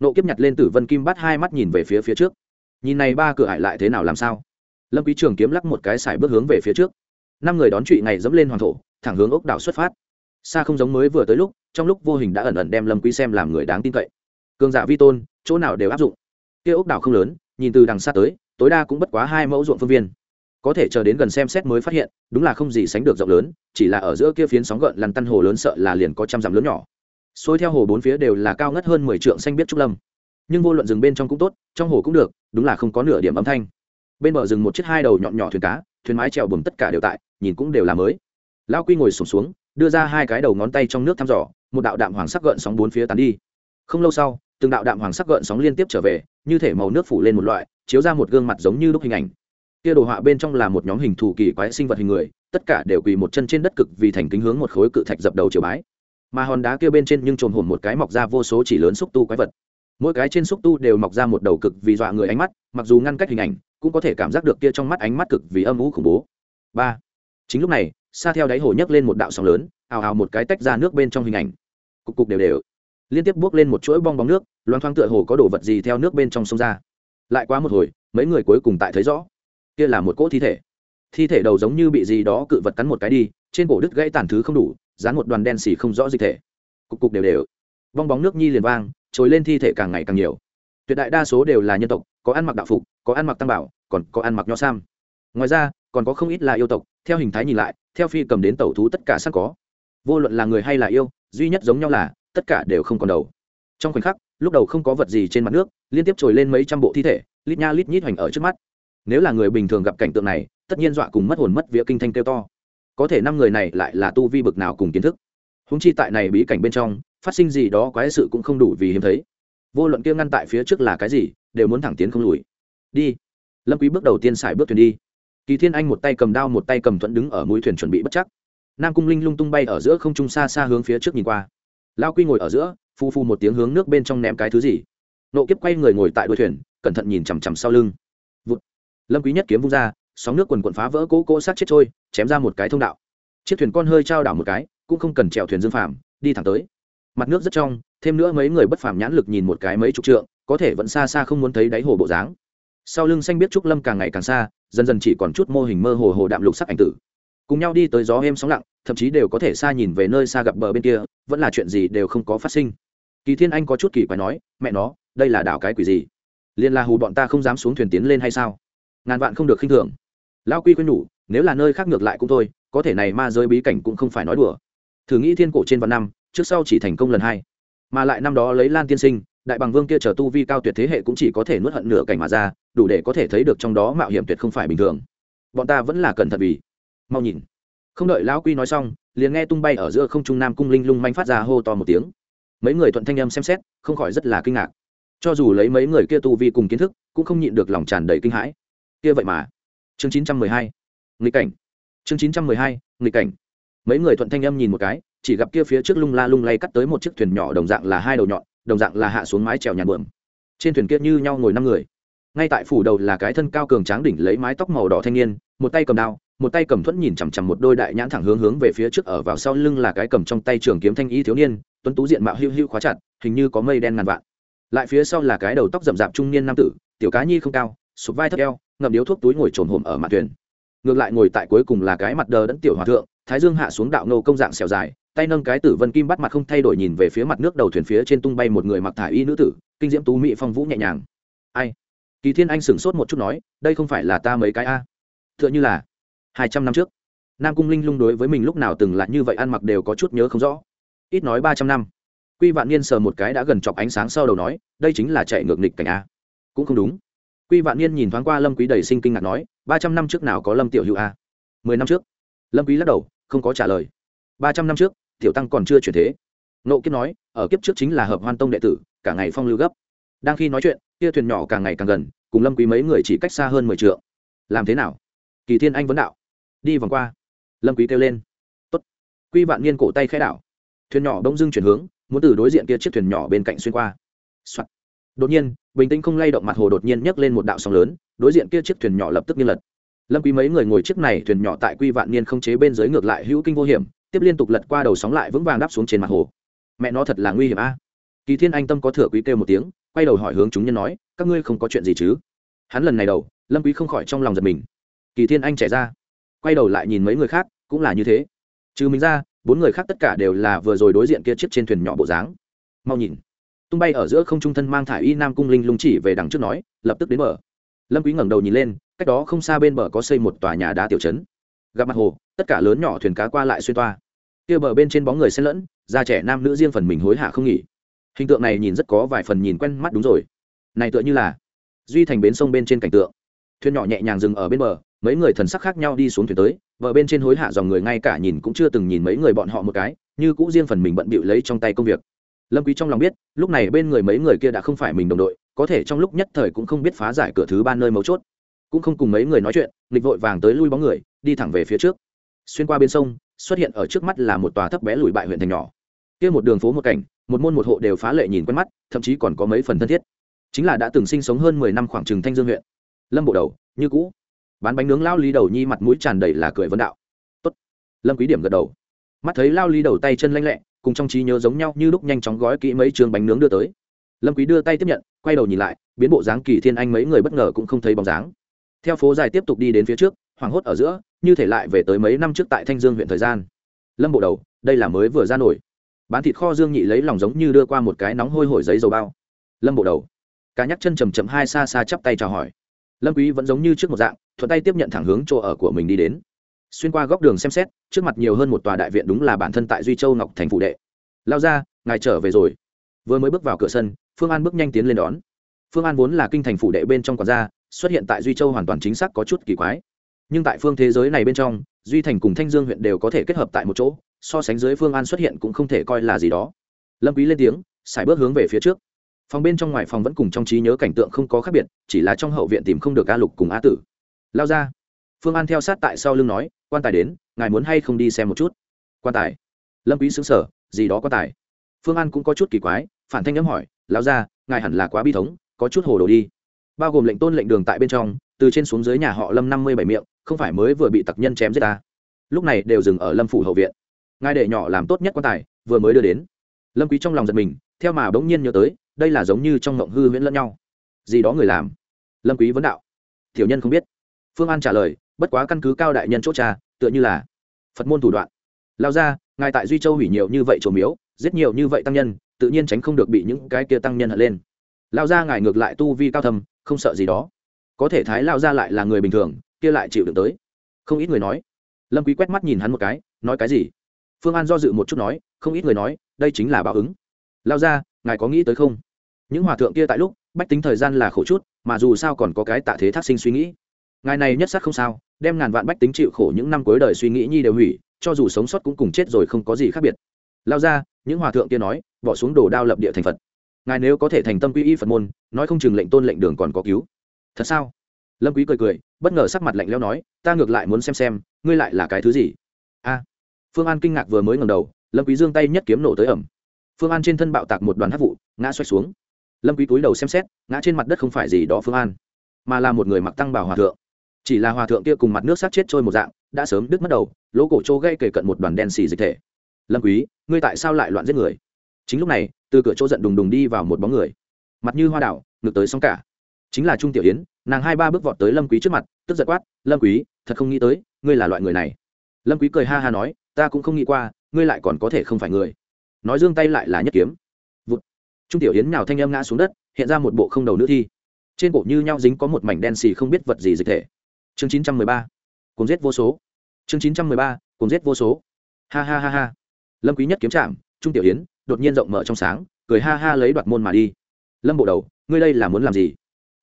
Nộ kiếp nhặt lên tử vân kim bắt hai mắt nhìn về phía phía trước. Nhìn này ba cửa ải lại thế nào làm sao? Lâm quý trường kiếm lắc một cái xài bước hướng về phía trước. Năm người đón trụy ngày dẫm lên hoàng thổ, thẳng hướng ốc đảo xuất phát. Xa không giống mới vừa tới lúc, trong lúc vô hình đã ẩn ẩn đem lâm quý xem làm người đáng tin cậy. Cường giả vi tôn, chỗ nào đều áp dụng. Kia ốc đảo không lớn, nhìn từ đằng xa tới tối đa cũng bất quá hai mẫu ruộng phương viên. Có thể chờ đến gần xem xét mới phát hiện đúng là không gì sánh được rộng lớn chỉ là ở giữa kia phiến sóng gợn lằn tăn hồ lớn sợ là liền có trăm dặm lớn nhỏ. Xôi theo hồ bốn phía đều là cao ngất hơn mười trượng xanh biết trúc lâm. Nhưng vô luận rừng bên trong cũng tốt trong hồ cũng được đúng là không có nửa điểm âm thanh. Bên bờ rừng một chiếc hai đầu nhọn nhỏ thuyền cá thuyền mái trèo buồm tất cả đều tại nhìn cũng đều là mới. Lao quy ngồi sụp xuống, xuống đưa ra hai cái đầu ngón tay trong nước thăm dò một đạo đạm hoàng sắc gợn sóng bốn phía tán đi. Không lâu sau từng đạo đạm hoàng sắc gợn sóng liên tiếp trở về như thể màu nước phủ lên một loại chiếu ra một gương mặt giống như lúc hình ảnh. Kia đồ họa bên trong là một nhóm hình thù kỳ quái sinh vật hình người, tất cả đều quỳ một chân trên đất cực vì thành kính hướng một khối cự thạch dập đầu chiều bái. Mà hòn đá kia bên trên nhưng trồn hồn một cái mọc ra vô số chỉ lớn xúc tu quái vật. Mỗi cái trên xúc tu đều mọc ra một đầu cực vì dọa người ánh mắt, mặc dù ngăn cách hình ảnh, cũng có thể cảm giác được kia trong mắt ánh mắt cực vì âm u khủng bố. Ba. Chính lúc này, xa theo đáy hồ nhấc lên một đạo sóng lớn, ào ào một cái tách ra nước bên trong hình ảnh. Cục cục đều đều. Liên tiếp bước lên một chuỗi bong bóng nước, loang thoang tựa hồ có đồ vật gì theo nước bên trong sông ra lại qua một hồi, mấy người cuối cùng tại thấy rõ. Kia là một cỗ thi thể. Thi thể đầu giống như bị gì đó cự vật cắn một cái đi, trên cổ đứt gãy tàn thứ không đủ, dán một đoàn đen xì không rõ dịch thể. Cục cục đều đều. Bong bóng nước nhi liền vang, trồi lên thi thể càng ngày càng nhiều. Tuyệt đại đa số đều là nhân tộc, có ăn mặc đạo phục, có ăn mặc tăng bảo, còn có ăn mặc nho sam. Ngoài ra, còn có không ít là yêu tộc, theo hình thái nhìn lại, theo phi cầm đến tẩu thú tất cả sắc có. Vô luận là người hay là yêu, duy nhất giống nhau là, tất cả đều không còn đầu. Trong khoảnh khắc, lúc đầu không có vật gì trên mặt nước liên tiếp trồi lên mấy trăm bộ thi thể, lít nha lít nhít hoành ở trước mắt. Nếu là người bình thường gặp cảnh tượng này, tất nhiên dọa cùng mất hồn mất vía kinh thanh kêu to. Có thể năm người này lại là tu vi bực nào cùng kiến thức. Húng chi tại này bí cảnh bên trong, phát sinh gì đó quái sự cũng không đủ vì hiếm thấy. Vô luận kia ngăn tại phía trước là cái gì, đều muốn thẳng tiến không lùi. Đi. Lâm quý bước đầu tiên xài bước thuyền đi. Kỳ thiên anh một tay cầm đao một tay cầm thuẫn đứng ở mũi thuyền chuẩn bị bất chắc. Nam cung linh lung tung bay ở giữa không trung xa xa hướng phía trước nhìn qua. Lao quy ngồi ở giữa, phu phu một tiếng hướng nước bên trong ném cái thứ gì nộ kiếp quay người ngồi tại đuôi thuyền, cẩn thận nhìn chằm chằm sau lưng. Vụt. lâm quý nhất kiếm vung ra, sóng nước quần quần phá vỡ cố cố sát chết trôi, chém ra một cái thông đạo. Chiếc thuyền con hơi trao đảo một cái, cũng không cần chèo thuyền dương phàm, đi thẳng tới. Mặt nước rất trong, thêm nữa mấy người bất phàm nhãn lực nhìn một cái mấy chục trượng, có thể vẫn xa xa không muốn thấy đáy hồ bộ dáng. Sau lưng xanh biết trúc lâm càng ngày càng xa, dần dần chỉ còn chút mô hình mơ hồ hồ đạm lục sắc ảnh tử. Cùng nhau đi tới gió êm sóng lặng, thậm chí đều có thể xa nhìn về nơi xa gặp bờ bên kia, vẫn là chuyện gì đều không có phát sinh. Kỳ thiên anh có chút kỳ quái nói, mẹ nó đây là đảo cái quỷ gì? Liên la hù bọn ta không dám xuống thuyền tiến lên hay sao? Ngàn vạn không được khinh thường. Lão quy quên nhủ, nếu là nơi khác ngược lại cũng thôi, có thể này ma giới bí cảnh cũng không phải nói đùa. Thử nghĩ thiên cổ trên vạn năm, trước sau chỉ thành công lần hai. Mà lại năm đó lấy lan tiên sinh, đại bằng vương kia chờ tu vi cao tuyệt thế hệ cũng chỉ có thể nuốt hận nửa cảnh mà ra, đủ để có thể thấy được trong đó mạo hiểm tuyệt không phải bình thường. Bọn ta vẫn là cẩn thận vì. Mau nhìn. Không đợi lão quy nói xong, liền nghe tung bay ở giữa không trung nam cung linh lung manh phát ra hô to một tiếng. Mấy người thuận thanh âm xem xét, không khỏi rất là kinh ngạc cho dù lấy mấy người kia tu vi cùng kiến thức, cũng không nhịn được lòng tràn đầy kinh hãi. Kia vậy mà. Chương chín trăm mười hai. Nghịch cảnh. Chương chín trăm mười hai, nghịch cảnh. Mấy người thuận thanh âm nhìn một cái, chỉ gặp kia phía trước lung la lung lay cắt tới một chiếc thuyền nhỏ đồng dạng là hai đầu nhọn, đồng dạng là hạ xuống mái trèo nhàn bượm trên thuyền kia như nhau ngồi năm người. Ngay tại phủ đầu là cái thân cao cường tráng đỉnh lấy mái tóc màu đỏ thanh niên, một tay cầm đao, một tay cầm thuẫn nhìn chằm chằm một đôi đại nhãn thẳng hướng hướng về phía trước ở vào sau lưng là cái cầm trong tay trường kiếm thanh y thiếu niên, tuấn tú diện mạo hưu hưu khóa chặt, hình như có mây đen ngàn vạn lại phía sau là cái đầu tóc rậm rạp trung niên nam tử, tiểu cá nhi không cao, sụp vai thấp eo, ngậm điếu thuốc túi ngồi trồn hồm ở mặt thuyền. Ngược lại ngồi tại cuối cùng là cái mặt đờ đẫn tiểu hòa thượng, thái dương hạ xuống đạo nô công dạng xẻo dài, tay nâng cái tử vân kim bắt mặt không thay đổi nhìn về phía mặt nước đầu thuyền phía trên tung bay một người mặc thải y nữ tử, kinh diễm tú mỹ phong vũ nhẹ nhàng. Ai? Kỳ thiên anh sửng sốt một chút nói, đây không phải là ta mấy cái a? À. t h ư ợ n h ư là hai trăm năm trước, nam cung linh lung đối với mình lúc nào từng là như vậy ăn mặc đều có chút nhớ không rõ. Ít nói ba trăm năm quy vạn niên sờ một cái đã gần chọc ánh sáng sau đầu nói, đây chính là chạy ngược nghịch cảnh a. Cũng không đúng. Quy vạn niên nhìn thoáng qua lâm quý đầy sinh kinh ngạc nói, ba trăm năm trước nào có lâm tiểu hữu a? Mười năm trước. Lâm quý lắc đầu, không có trả lời. Ba trăm năm trước, tiểu tăng còn chưa chuyển thế. Nộ kiếp nói, ở kiếp trước chính là hợp hoan tông đệ tử, cả ngày phong lưu gấp. Đang khi nói chuyện kia thuyền nhỏ càng ngày càng gần, cùng lâm quý mấy người chỉ cách xa hơn mười trượng. Làm thế nào? Kỳ thiên anh vấn đạo. Đi vòng qua. Lâm quý kêu lên. Tốt. Quy vạn niên cổ tay khẽ đảo. Thuyền nhỏ bỗng dưng chuyển hướng muốn từ đối diện kia chiếc thuyền nhỏ bên cạnh xuyên qua、Soạn. đột nhiên, bình tĩnh không lay động mặt hồ đột nhiên nhấc lên một đạo sóng lớn, đối diện kia chiếc thuyền nhỏ lập tức nghiêng lật. Lâm quý mấy người ngồi chiếc này thuyền nhỏ tại quy vạn niên không chế bên dưới ngược lại hữu kinh vô hiểm, tiếp liên tục lật qua đầu sóng lại vững vàng đáp xuống trên mặt hồ. Mẹ nó thật là nguy hiểm a. Kỳ thiên anh tâm có thừa quý kêu một tiếng, quay đầu hỏi hướng chúng nhân nói, các ngươi không có chuyện gì chứ? Hắn lần này đầu, lâm quý không khỏi trong lòng giật mình. Kỳ thiên anh chạy ra, quay đầu lại nhìn mấy người khác, cũng là như thế. Trừ mình ra bốn người khác tất cả đều là vừa rồi đối diện kia chiếc trên thuyền nhỏ bộ dáng. Mau nhìn. Tung bay ở giữa không trung thân mang thải y nam cung linh lung chỉ về đằng trước nói, lập tức đến bờ. Lâm quý ngẩng đầu nhìn lên, cách đó không xa bên bờ có xây một tòa nhà đá tiểu trấn. Gặp mặt hồ, tất cả lớn nhỏ thuyền cá qua lại xuyên toa. Kia bờ bên trên bóng người xen lẫn, da trẻ nam nữ riêng phần mình hối hả không nghỉ. Hình tượng này nhìn rất có vài phần nhìn quen mắt đúng rồi. Này tựa như là duy thành bến sông bên trên cảnh tượng. Thuyền nhỏ nhẹ nhàng dừng ở bên bờ mấy người thần sắc khác nhau đi xuống thuyền tới, vợ bên trên hối hả dòng người ngay cả nhìn cũng chưa từng nhìn mấy người bọn họ một cái, như cũ riêng phần mình bận bịu lấy trong tay công việc. Lâm quý trong lòng biết, lúc này bên người mấy người kia đã không phải mình đồng đội, có thể trong lúc nhất thời cũng không biết phá giải cửa thứ ba nơi mấu chốt. Cũng không cùng mấy người nói chuyện, nghịch vội vàng tới lui bóng người, đi thẳng về phía trước. Xuyên qua bên sông, xuất hiện ở trước mắt là một tòa thấp bé lùi bại huyện thành nhỏ. Kia một đường phố một cảnh, một môn một hộ đều phá lệ nhìn quen mắt, thậm chí còn có mấy phần thân thiết. Chính là đã từng sinh sống hơn mười năm khoảng trừng thanh dương huyện. Lâm bộ đầu, như cũ bán bánh nướng lao lý đầu nhi mặt mũi tràn đầy là cười vấn đạo. Tốt. lâm quý điểm gật đầu. Mắt thấy lao lý đầu tay chân lanh lẹ, cùng trong trí nhớ giống nhau như lúc nhanh chóng gói kỹ mấy trường bánh nướng đưa tới. Lâm quý đưa tay tiếp nhận, quay đầu nhìn lại, biến bộ dáng kỳ thiên anh mấy người bất ngờ cũng không thấy bóng dáng. Theo phố dài tiếp tục đi đến phía trước, hoảng hốt ở giữa, như thể lại về tới mấy năm trước tại thanh dương huyện thời gian. Lâm bộ đầu, đây là mới vừa ra nổi. Bán thịt kho dương nhị lấy lòng giống như đưa qua một cái nóng hôi hổi giấy dầu bao. Lâm bộ đầu, cá nhắc chân chầm chậm hai xa xa chắp tay chào hỏi. Lâm quý vẫn giống như trước một dạng thuận tay tiếp nhận thẳng hướng chỗ ở của mình đi đến. Xuyên qua góc đường xem xét, trước mặt nhiều hơn một tòa đại viện đúng là bản thân tại duy châu ngọc thành phụ đệ. Lao ra, ngài trở về rồi. Vừa mới bước vào cửa sân, phương an bước nhanh tiến lên đón. Phương an vốn là kinh thành phủ đệ bên trong quản gia, xuất hiện tại duy châu hoàn toàn chính xác có chút kỳ quái. Nhưng tại phương thế giới này bên trong, duy thành cùng thanh dương huyện đều có thể kết hợp tại một chỗ, so sánh dưới phương an xuất hiện cũng không thể coi là gì đó. Lâm quý lên tiếng xài bước hướng về phía trước. Phòng bên trong ngoài phòng vẫn cùng trong trí nhớ cảnh tượng không có khác biệt, chỉ là trong hậu viện tìm không được a lục cùng a tử lao ra. Phương an theo sát tại sau lưng nói, quan tài đến, ngài muốn hay không đi xem một chút? Quan tài? Lâm quý xứng sở gì đó quan tài? Phương an cũng có chút kỳ quái, phản thanh nhắm hỏi lao ra ngài hẳn là quá bi thống, có chút hồ đồ đi. Bao gồm lệnh tôn lệnh đường tại bên trong, từ trên xuống dưới nhà họ lâm năm mươi bảy miệng, không phải mới vừa bị tặc nhân chém giết ta. Lúc này đều dừng ở lâm phủ hậu viện. Ngài đệ nhỏ làm tốt nhất quan tài, vừa mới đưa đến. Lâm quý trong lòng giật mình, theo mà bỗng nhiên nhớ tới, đây là giống như trong ngộng hư huyễn lẫn nhau. Gì đó người làm? Lâm quý vấn đạo. Tiểu nhân không biết phương an trả lời, bất quá căn cứ cao đại nhân chỗ trà tựa như là phật môn thủ đoạn. Lao ra, ngài tại duy châu hủy nhiều như vậy trổ miếu, giết nhiều như vậy tăng nhân, tự nhiên tránh không được bị những cái kia tăng nhân hận lên. Lao ra ngài ngược lại tu vi cao thầm không sợ gì đó. Có thể thái lao ra lại là người bình thường, kia lại chịu được tới. Không ít người nói. Lâm quý quét mắt nhìn hắn một cái, nói cái gì? Phương an do dự một chút nói, không ít người nói, đây chính là báo ứng. Lao ra, ngài có nghĩ tới không? Những hòa thượng kia tại lúc, bách tính thời gian là khổ chút, mà dù sao còn có cái tạ thế thác sinh suy nghĩ ngài này nhất sát không sao, đem ngàn vạn bách tính chịu khổ những năm cuối đời suy nghĩ nhi đều hủy, cho dù sống sót cũng cùng chết rồi không có gì khác biệt. Lao ra, những hòa thượng kia nói, bỏ xuống đồ đao lập địa thành phật. Ngài nếu có thể thành tâm quy y phật môn, nói không chừng lệnh tôn lệnh đường còn có cứu. Thật sao? Lâm quý cười cười, bất ngờ sắc mặt lạnh lẽo nói, ta ngược lại muốn xem xem, ngươi lại là cái thứ gì? A. Phương an kinh ngạc vừa mới ngẩng đầu, lâm quý giương tay nhất kiếm nổ tới ẩm. Phương an trên thân bạo tạc một đoàn hắc vụ, ngã xoay xuống. Lâm quý túi đầu xem xét, ngã trên mặt đất không phải gì đó phương an, mà là một người mặc tăng bảo hòa thượng chỉ là hòa thượng kia cùng mặt nước sát chết trôi một dạng, đã sớm đứt mất đầu, lỗ cổ chỗ gây kề cận một đoàn đen xì dịch thể. Lâm quý, ngươi tại sao lại loạn giết người? Chính lúc này, từ cửa chỗ giận đùng đùng đi vào một bóng người. Mặt như hoa đảo, ngược tới sóng cả. Chính là trung tiểu yến, nàng hai ba bước vọt tới lâm quý trước mặt, tức giật quát, lâm quý, thật không nghĩ tới, ngươi là loại người này. Lâm quý cười ha ha nói, ta cũng không nghĩ qua, ngươi lại còn có thể không phải người. Nói dương tay lại là nhất kiếm. Vụt. Trung tiểu yến nhào thanh âm ngã xuống đất, hiện ra một bộ không đầu nữ thi. Trên cổ như nhau dính có một mảnh đen xì không biết vật gì dịch thể chương 913 cuốn giết vô số. Chương 913 cuốn giết vô số. Ha ha ha ha. Lâm quý nhất kiếm trạng trung tiểu yến đột nhiên rộng mở trong sáng, cười ha ha lấy đoạt môn mà đi. Lâm bộ đầu, ngươi đây là muốn làm gì?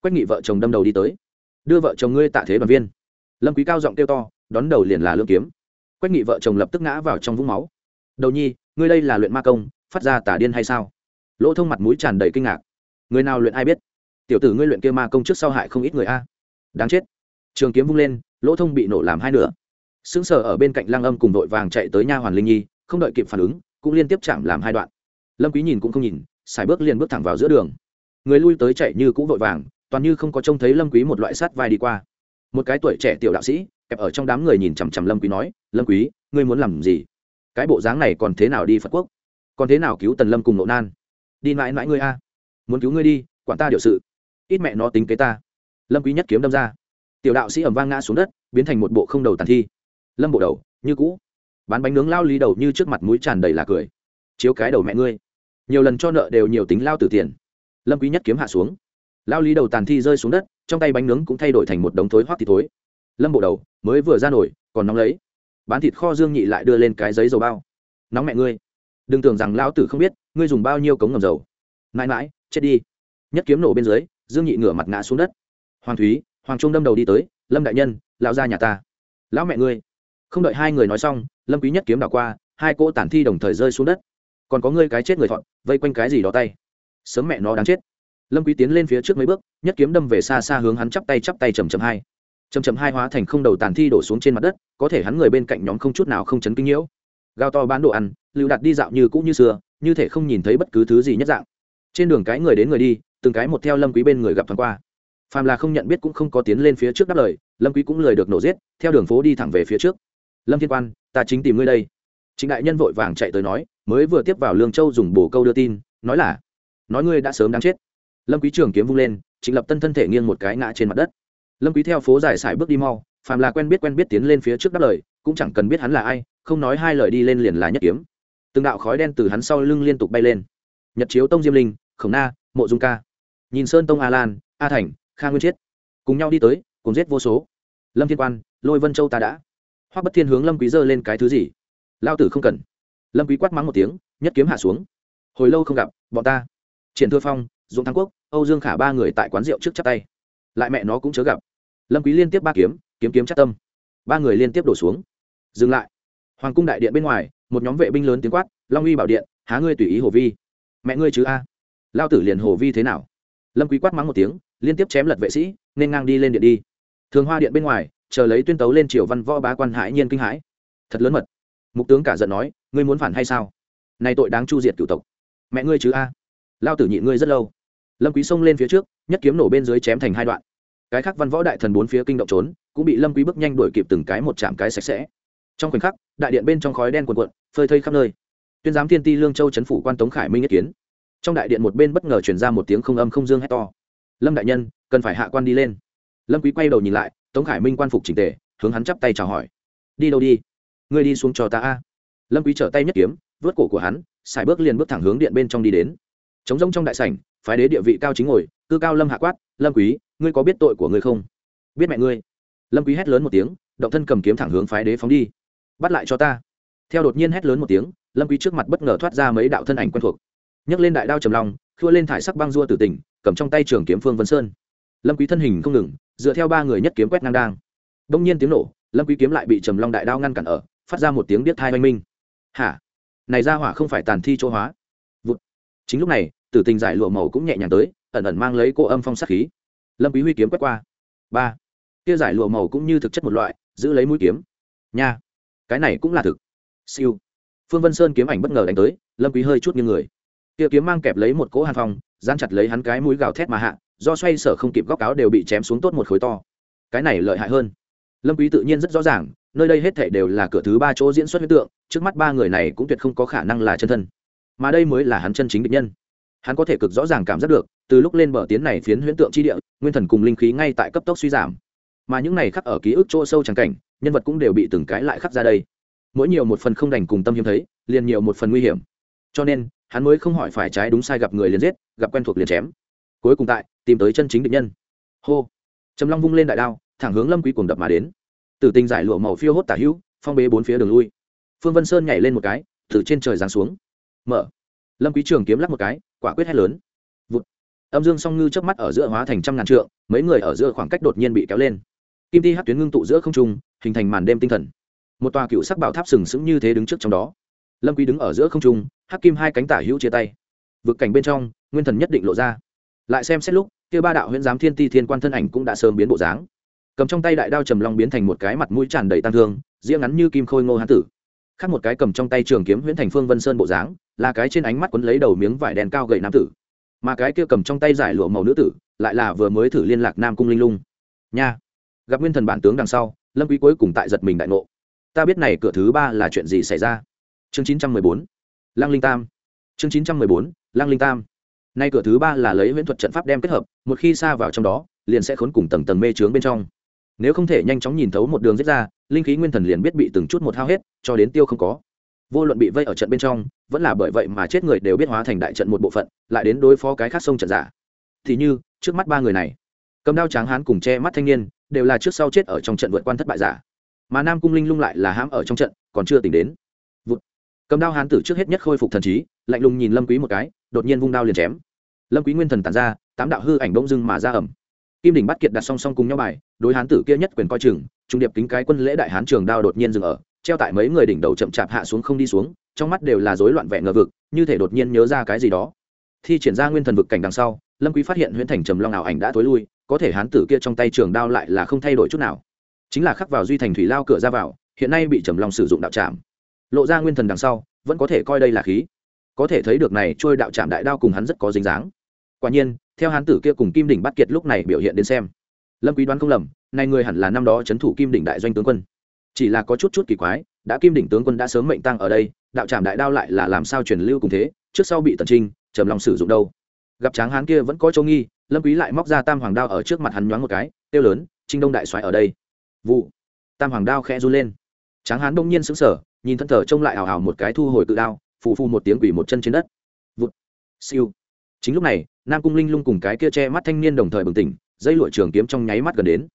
Quách nghị vợ chồng đâm đầu đi tới. Đưa vợ chồng ngươi tạ thế đoàn viên. Lâm quý cao giọng kêu to, đón đầu liền là lương kiếm. Quách nghị vợ chồng lập tức ngã vào trong vũng máu. Đầu nhi, ngươi đây là luyện ma công, phát ra tả điên hay sao? Lỗ thông mặt mũi tràn đầy kinh ngạc. Người nào luyện ai biết? Tiểu tử ngươi luyện kia ma công trước sau hại không ít người a. Đáng chết trường kiếm vung lên, lỗ thông bị nổ làm hai nửa. Sững sờ ở bên cạnh lang âm cùng đội vàng chạy tới nha hoàn linh nhi, không đợi kịp phản ứng, cũng liên tiếp chạm làm hai đoạn. Lâm quý nhìn cũng không nhìn xài bước liền bước thẳng vào giữa đường. Người lui tới chạy như cũ vội vàng, toàn như không có trông thấy lâm quý một loại sát vai đi qua. Một cái tuổi trẻ tiểu đạo sĩ, kẹp ở trong đám người nhìn chằm chằm lâm quý nói, lâm quý, ngươi muốn làm gì? Cái bộ dáng này còn thế nào đi phật quốc? Còn thế nào cứu tần lâm cùng nộ nan? Đi mãi mãi ngươi a. Muốn cứu ngươi đi, quản ta điều sự. Ít mẹ nó tính kế ta. Lâm quý nhất kiếm đâm ra tiểu đạo sĩ ầm vang ngã xuống đất, biến thành một bộ không đầu tàn thi. Lâm bộ đầu, như cũ. Bán bánh nướng lao lý đầu như trước mặt mũi tràn đầy là cười. Chiếu cái đầu mẹ ngươi. Nhiều lần cho nợ đều nhiều tính lao tử tiền. Lâm quý nhất kiếm hạ xuống. Lao lý đầu tàn thi rơi xuống đất, trong tay bánh nướng cũng thay đổi thành một đống thối hoắc thịt thối. Lâm bộ đầu, mới vừa ra nổi, còn nóng lấy. Bán thịt kho dương nhị lại đưa lên cái giấy dầu bao. Nóng mẹ ngươi. Đừng tưởng rằng lao tử không biết, ngươi dùng bao nhiêu cống ngầm dầu. Mãi mãi, chết đi. Nhất kiếm nổ bên dưới, dương nhị ngửa mặt ngã xuống đất. Hoàng thúy hoàng trung đâm đầu đi tới, lâm đại nhân, lão gia nhà ta. Lão mẹ ngươi. Không đợi hai người nói xong, lâm quý nhất kiếm đảo qua, hai cỗ tản thi đồng thời rơi xuống đất. Còn có ngươi cái chết người thọn vây quanh cái gì đó tay? Sớm mẹ nó đáng chết. Lâm quý tiến lên phía trước mấy bước, nhất kiếm đâm về xa xa hướng hắn chắp tay chắp tay chầm chầm hai. Chầm chầm hai hóa thành không đầu tàn thi đổ xuống trên mặt đất, có thể hắn người bên cạnh nhóm không chút nào không chấn kinh nhiễu. Gao to bán đồ ăn, lưu đặt đi dạo như cũ như xưa, như thể không nhìn thấy bất cứ thứ gì nhất dạng. Trên đường cái người đến người đi, từng cái một theo lâm quý bên người gặp thoáng qua phàm là không nhận biết cũng không có tiến lên phía trước đáp lời, lâm quý cũng lời được nổ giết, theo đường phố đi thẳng về phía trước. Lâm thiên quan, ta chính tìm ngươi đây. Trịnh đại nhân vội vàng chạy tới nói, mới vừa tiếp vào lương châu dùng bổ câu đưa tin, nói là, nói ngươi đã sớm đáng chết. Lâm quý trường kiếm vung lên, trịnh lập tân thân thể nghiêng một cái ngã trên mặt đất. Lâm quý theo phố dài sải bước đi mau, phàm là quen biết quen biết tiến lên phía trước đáp lời, cũng chẳng cần biết hắn là ai, không nói hai lời đi lên liền là nhất kiếm. Từng đạo khói đen từ hắn sau lưng liên tục bay lên. Nhật chiếu tông diêm linh, khổng na, mộ dung ca. Nhìn sơn tông a lan, a thành kha nguyên chiết cùng nhau đi tới, cùng giết vô số. Lâm thiên quan, lôi vân châu ta đã. Hoắc bất thiên hướng lâm quý giơ lên cái thứ gì? Lao tử không cần. Lâm quý quát mắng một tiếng, nhất kiếm hạ xuống. Hồi lâu không gặp, bọn ta. Triển thưa phong, dũng thắng quốc, âu dương khả ba người tại quán rượu trước chắp tay. Lại mẹ nó cũng chớ gặp. Lâm quý liên tiếp ba kiếm kiếm kiếm chắc tâm. Ba người liên tiếp đổ xuống. Dừng lại. Hoàng cung đại điện bên ngoài, một nhóm vệ binh lớn tiếng quát, long uy bảo điện, há ngươi tùy ý hồ vi. Mẹ ngươi chứ a. Lao tử liền hồ vi thế nào? Lâm quý quát mắng một tiếng liên tiếp chém lật vệ sĩ, nên ngang đi lên điện đi. Thường hoa điện bên ngoài, chờ lấy tuyên tấu lên triều văn võ bá quan hãi nhiên kinh hãi. Thật lớn mật. Mục tướng cả giận nói, ngươi muốn phản hay sao? Này tội đáng chu diệt cửu tộc. Mẹ ngươi chứ a. Lao tử nhị ngươi rất lâu. Lâm quý xông lên phía trước, nhất kiếm nổ bên dưới chém thành hai đoạn. Cái khác văn võ đại thần bốn phía kinh động trốn, cũng bị lâm quý bước nhanh đuổi kịp từng cái một chạm cái sạch sẽ. Trong khoảnh khắc, đại điện bên trong khói đen cuồn cuộn, phơi thây khắp nơi. Tuyên giám thiên ti lương châu chấn phủ quan tống khải minh nhất kiến. Trong đại điện một bên bất ngờ truyền ra một tiếng không âm không dương hét to lâm đại nhân, cần phải hạ quan đi lên. Lâm quý quay đầu nhìn lại, tống khải minh quan phục chỉnh tề, hướng hắn chắp tay chào hỏi. Đi đâu đi? Ngươi đi xuống cho ta a. Lâm quý trở tay nhất kiếm vớt cổ của hắn, xài bước liền bước thẳng hướng điện bên trong đi đến. Chống rông trong đại sảnh, phái đế địa vị cao chính ngồi, cư cao lâm hạ quát, lâm quý, ngươi có biết tội của ngươi không? Biết mẹ ngươi. Lâm quý hét lớn một tiếng, động thân cầm kiếm thẳng hướng phái đế phóng đi. Bắt lại cho ta. Theo đột nhiên hét lớn một tiếng, lâm quý trước mặt bất ngờ thoát ra mấy đạo thân ảnh quen thuộc. Nhấc lên đại đao trầm long, khua lên thải sắc băng rua tử tình cầm trong tay trường kiếm phương vân sơn. Lâm quý thân hình không ngừng, dựa theo ba người nhất kiếm quét ngang đang. Đông nhiên tiếng nổ, lâm quý kiếm lại bị trầm long đại đao ngăn cản ở, phát ra một tiếng biết thai oanh minh. Hả? Này ra hỏa không phải tàn thi chỗ hóa. Vụt. Chính lúc này, tử tình giải lụa màu cũng nhẹ nhàng tới, ẩn ẩn mang lấy cô âm phong sát khí. Lâm quý huy kiếm quét qua. Ba. Kia giải lụa màu cũng như thực chất một loại, giữ lấy mũi kiếm. Nha. Cái này cũng là thực. Siêu. Phương vân sơn kiếm ảnh bất ngờ đánh tới, lâm quý hơi chút như người. Kia kiếm mang kẹp lấy một cỗ hàn phong dán chặt lấy hắn cái mũi gào thét mà hạ, do xoay sở không kịp góc áo đều bị chém xuống tốt một khối to. Cái này lợi hại hơn. Lâm quý tự nhiên rất rõ ràng, nơi đây hết thảy đều là cửa thứ ba chỗ diễn xuất huyết tượng, trước mắt ba người này cũng tuyệt không có khả năng là chân thân. Mà đây mới là hắn chân chính địch nhân. Hắn có thể cực rõ ràng cảm giác được, từ lúc lên bờ tiến này phiến huyễn tượng chi địa, nguyên thần cùng linh khí ngay tại cấp tốc suy giảm. Mà những này khắc ở ký ức chỗ sâu chẳng cảnh, nhân vật cũng đều bị từng cái lại khắc ra đây. Mỗi nhiều một phần không đành cùng tâm hiếm thấy, liền nhiều một phần nguy hiểm. Cho nên hắn mới không hỏi phải trái đúng sai gặp người liền giết, gặp quen thuộc liền chém. Cuối cùng tại, tìm tới chân chính địch nhân. Hô. Trầm long vung lên đại đao, thẳng hướng lâm quý cuồng đập mà đến. Tử tình giải lụa màu phiêu hốt tả hữu, phong bế bốn phía đường lui. Phương vân sơn nhảy lên một cái, từ trên trời giáng xuống. Mở. Lâm quý trường kiếm lắc một cái, quả quyết hét lớn. Vụt. Âm dương song ngư chớp mắt ở giữa hóa thành trăm ngàn trượng, mấy người ở giữa khoảng cách đột nhiên bị kéo lên. Kim ti hát tuyến ngưng tụ giữa không trung, hình thành màn đêm tinh thần. Một tòa cựu sắc bảo tháp sừng sững như thế đứng trước trong đó lâm quý đứng ở giữa không trung, hắc kim hai cánh tả hữu chia tay. Vực cảnh bên trong, nguyên thần nhất định lộ ra. Lại xem xét lúc, kia ba đạo huyễn giám thiên ti thiên quan thân ảnh cũng đã sớm biến bộ dáng. Cầm trong tay đại đao trầm long biến thành một cái mặt mũi tràn đầy tăng thương riêng ngắn như kim khôi ngô hán tử. Khác một cái cầm trong tay trường kiếm huyễn thành phương vân sơn bộ dáng, là cái trên ánh mắt quấn lấy đầu miếng vải đen cao gậy nam tử. Mà cái kia cầm trong tay giải lụa màu nữ tử, lại là vừa mới thử liên lạc nam cung linh lung. Nha! Gặp nguyên thần bản tướng đằng sau, lâm quý cuối cùng tại giật mình đại ngộ. Ta biết này cửa thứ ba là chuyện gì xảy ra? Chương 914 lăng linh tam. Chương 914 lăng linh tam. Nay cửa thứ ba là lấy huyễn thuật trận pháp đem kết hợp, một khi xa vào trong đó, liền sẽ khốn cùng tầng tầng mê trướng bên trong. Nếu không thể nhanh chóng nhìn thấu một đường giết ra, linh khí nguyên thần liền biết bị từng chút một hao hết, cho đến tiêu không có. Vô luận bị vây ở trận bên trong, vẫn là bởi vậy mà chết người đều biết hóa thành đại trận một bộ phận, lại đến đối phó cái khác sông trận giả. Thì như, trước mắt ba người này, cầm đao tráng hán cùng che mắt thanh niên, đều là trước sau chết ở trong trận vượt quan thất bại giả. Mà nam cung linh lung lại là hãm ở trong trận, còn chưa tỉnh đến cầm đao hán tử trước hết nhất khôi phục thần trí, lạnh lùng nhìn lâm quý một cái, đột nhiên vung đao liền chém. Lâm quý nguyên thần tản ra, tám đạo hư ảnh bỗng dưng mà ra ẩm. Kim đỉnh bắt kiệt đặt song song cùng nhau bài, đối hán tử kia nhất quyền coi chừng, trung điệp kính cái quân lễ đại hán trường đao đột nhiên dừng ở, treo tại mấy người đỉnh đầu chậm chạp hạ xuống không đi xuống, trong mắt đều là rối loạn vẻ ngờ vực, như thể đột nhiên nhớ ra cái gì đó. Thi triển ra nguyên thần vực cảnh đằng sau, lâm quý phát hiện huyễn thành trầm long ảo ảnh đã tối lui, có thể hán tử kia trong tay trường đao lại là không thay đổi chút nào. Chính là khắc vào duy thành thủy lao cửa ra vào, hiện nay bị trầm long sử dụng đạo trạm lộ ra nguyên thần đằng sau, vẫn có thể coi đây là khí. Có thể thấy được này trôi đạo trạm đại đao cùng hắn rất có dính dáng. Quả nhiên, theo hán tử kia cùng kim đỉnh bắt kiệt lúc này biểu hiện đến xem, lâm quý đoán không lầm này người hẳn là năm đó chấn thủ kim đỉnh đại doanh tướng quân. Chỉ là có chút chút kỳ quái, đã kim đỉnh tướng quân đã sớm mệnh tăng ở đây, đạo trạm đại đao lại là làm sao truyền lưu cùng thế, trước sau bị tần trinh, trầm lòng sử dụng đâu. Gặp tráng hán kia vẫn có châu nghi, lâm quý lại móc ra tam hoàng đao ở trước mặt hắn nhoáng một cái tiêu lớn, trinh đông đại xoáy ở đây. Vụ. Tam hoàng đao khẽ run lên. Tráng hán đông nhiên sững sờ nhìn thân thờ trông lại hào hào một cái thu hồi tự đao, phù phù một tiếng quỷ một chân trên đất. Vụt. Siêu. Chính lúc này, nam cung linh lung cùng cái kia che mắt thanh niên đồng thời bừng tỉnh, dây lụa trường kiếm trong nháy mắt gần đến.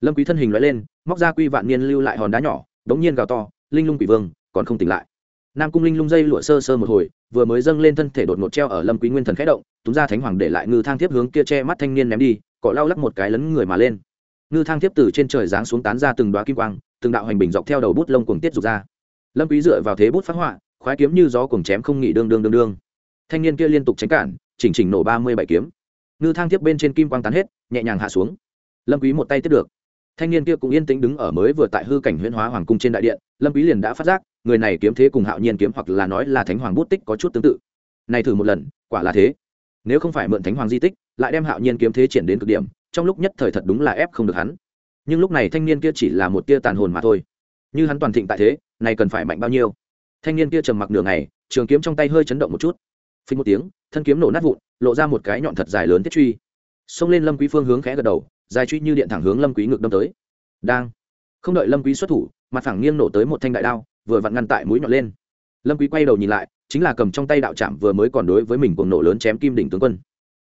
Lâm quý thân hình lóe lên, móc ra quy vạn niên lưu lại hòn đá nhỏ, đống nhiên gào to, linh lung quỷ vương, còn không tỉnh lại. Nam cung linh lung dây lụa sơ sơ một hồi, vừa mới dâng lên thân thể đột ngột treo ở lâm quý nguyên thần khẽ động, túm ra thánh hoàng để lại ngư thang tiếp hướng kia che mắt thanh niên ném đi, cọ lau lắc một cái lấn người mà lên. Ngư thang tiếp từ trên trời giáng xuống tán ra từng đóa kim quang, từng đạo hành bình dọc theo đầu bút lông cuồng tiết rục ra lâm quý dựa vào thế bút phát họa, khoái kiếm như gió cuồng chém không nghỉ đương đương đương đương. Thanh niên kia liên tục tránh cản, chỉnh chỉnh nổ ba mươi bảy kiếm. Ngư thang tiếp bên trên kim quang tán hết, nhẹ nhàng hạ xuống. Lâm quý một tay tiếp được. Thanh niên kia cũng yên tĩnh đứng ở mới vừa tại hư cảnh huyễn hóa hoàng cung trên đại điện, lâm quý liền đã phát giác, người này kiếm thế cùng hạo nhiên kiếm hoặc là nói là thánh hoàng bút tích có chút tương tự. Này thử một lần, quả là thế. Nếu không phải mượn thánh hoàng di tích, lại đem hạo nhiên kiếm thế triển đến cực điểm, trong lúc nhất thời thật đúng là ép không được hắn. Nhưng lúc này thanh niên kia chỉ là một tia tàn hồn mà thôi. Như hắn toàn thịnh tại thế này cần phải mạnh bao nhiêu? Thanh niên kia trầm mặc nửa ngày, trường kiếm trong tay hơi chấn động một chút. Phình một tiếng, thân kiếm nổ nát vụn, lộ ra một cái nhọn thật dài lớn tiết truy. Xông lên lâm quý phương hướng khẽ gật đầu, dài truy như điện thẳng hướng lâm quý ngực đâm tới. Đang. Không đợi lâm quý xuất thủ, mặt phẳng nghiêng nổ tới một thanh đại đao, vừa vặn ngăn tại mũi nhọn lên. Lâm quý quay đầu nhìn lại, chính là cầm trong tay đạo chạm vừa mới còn đối với mình cuồng nổ lớn chém kim đỉnh tướng quân.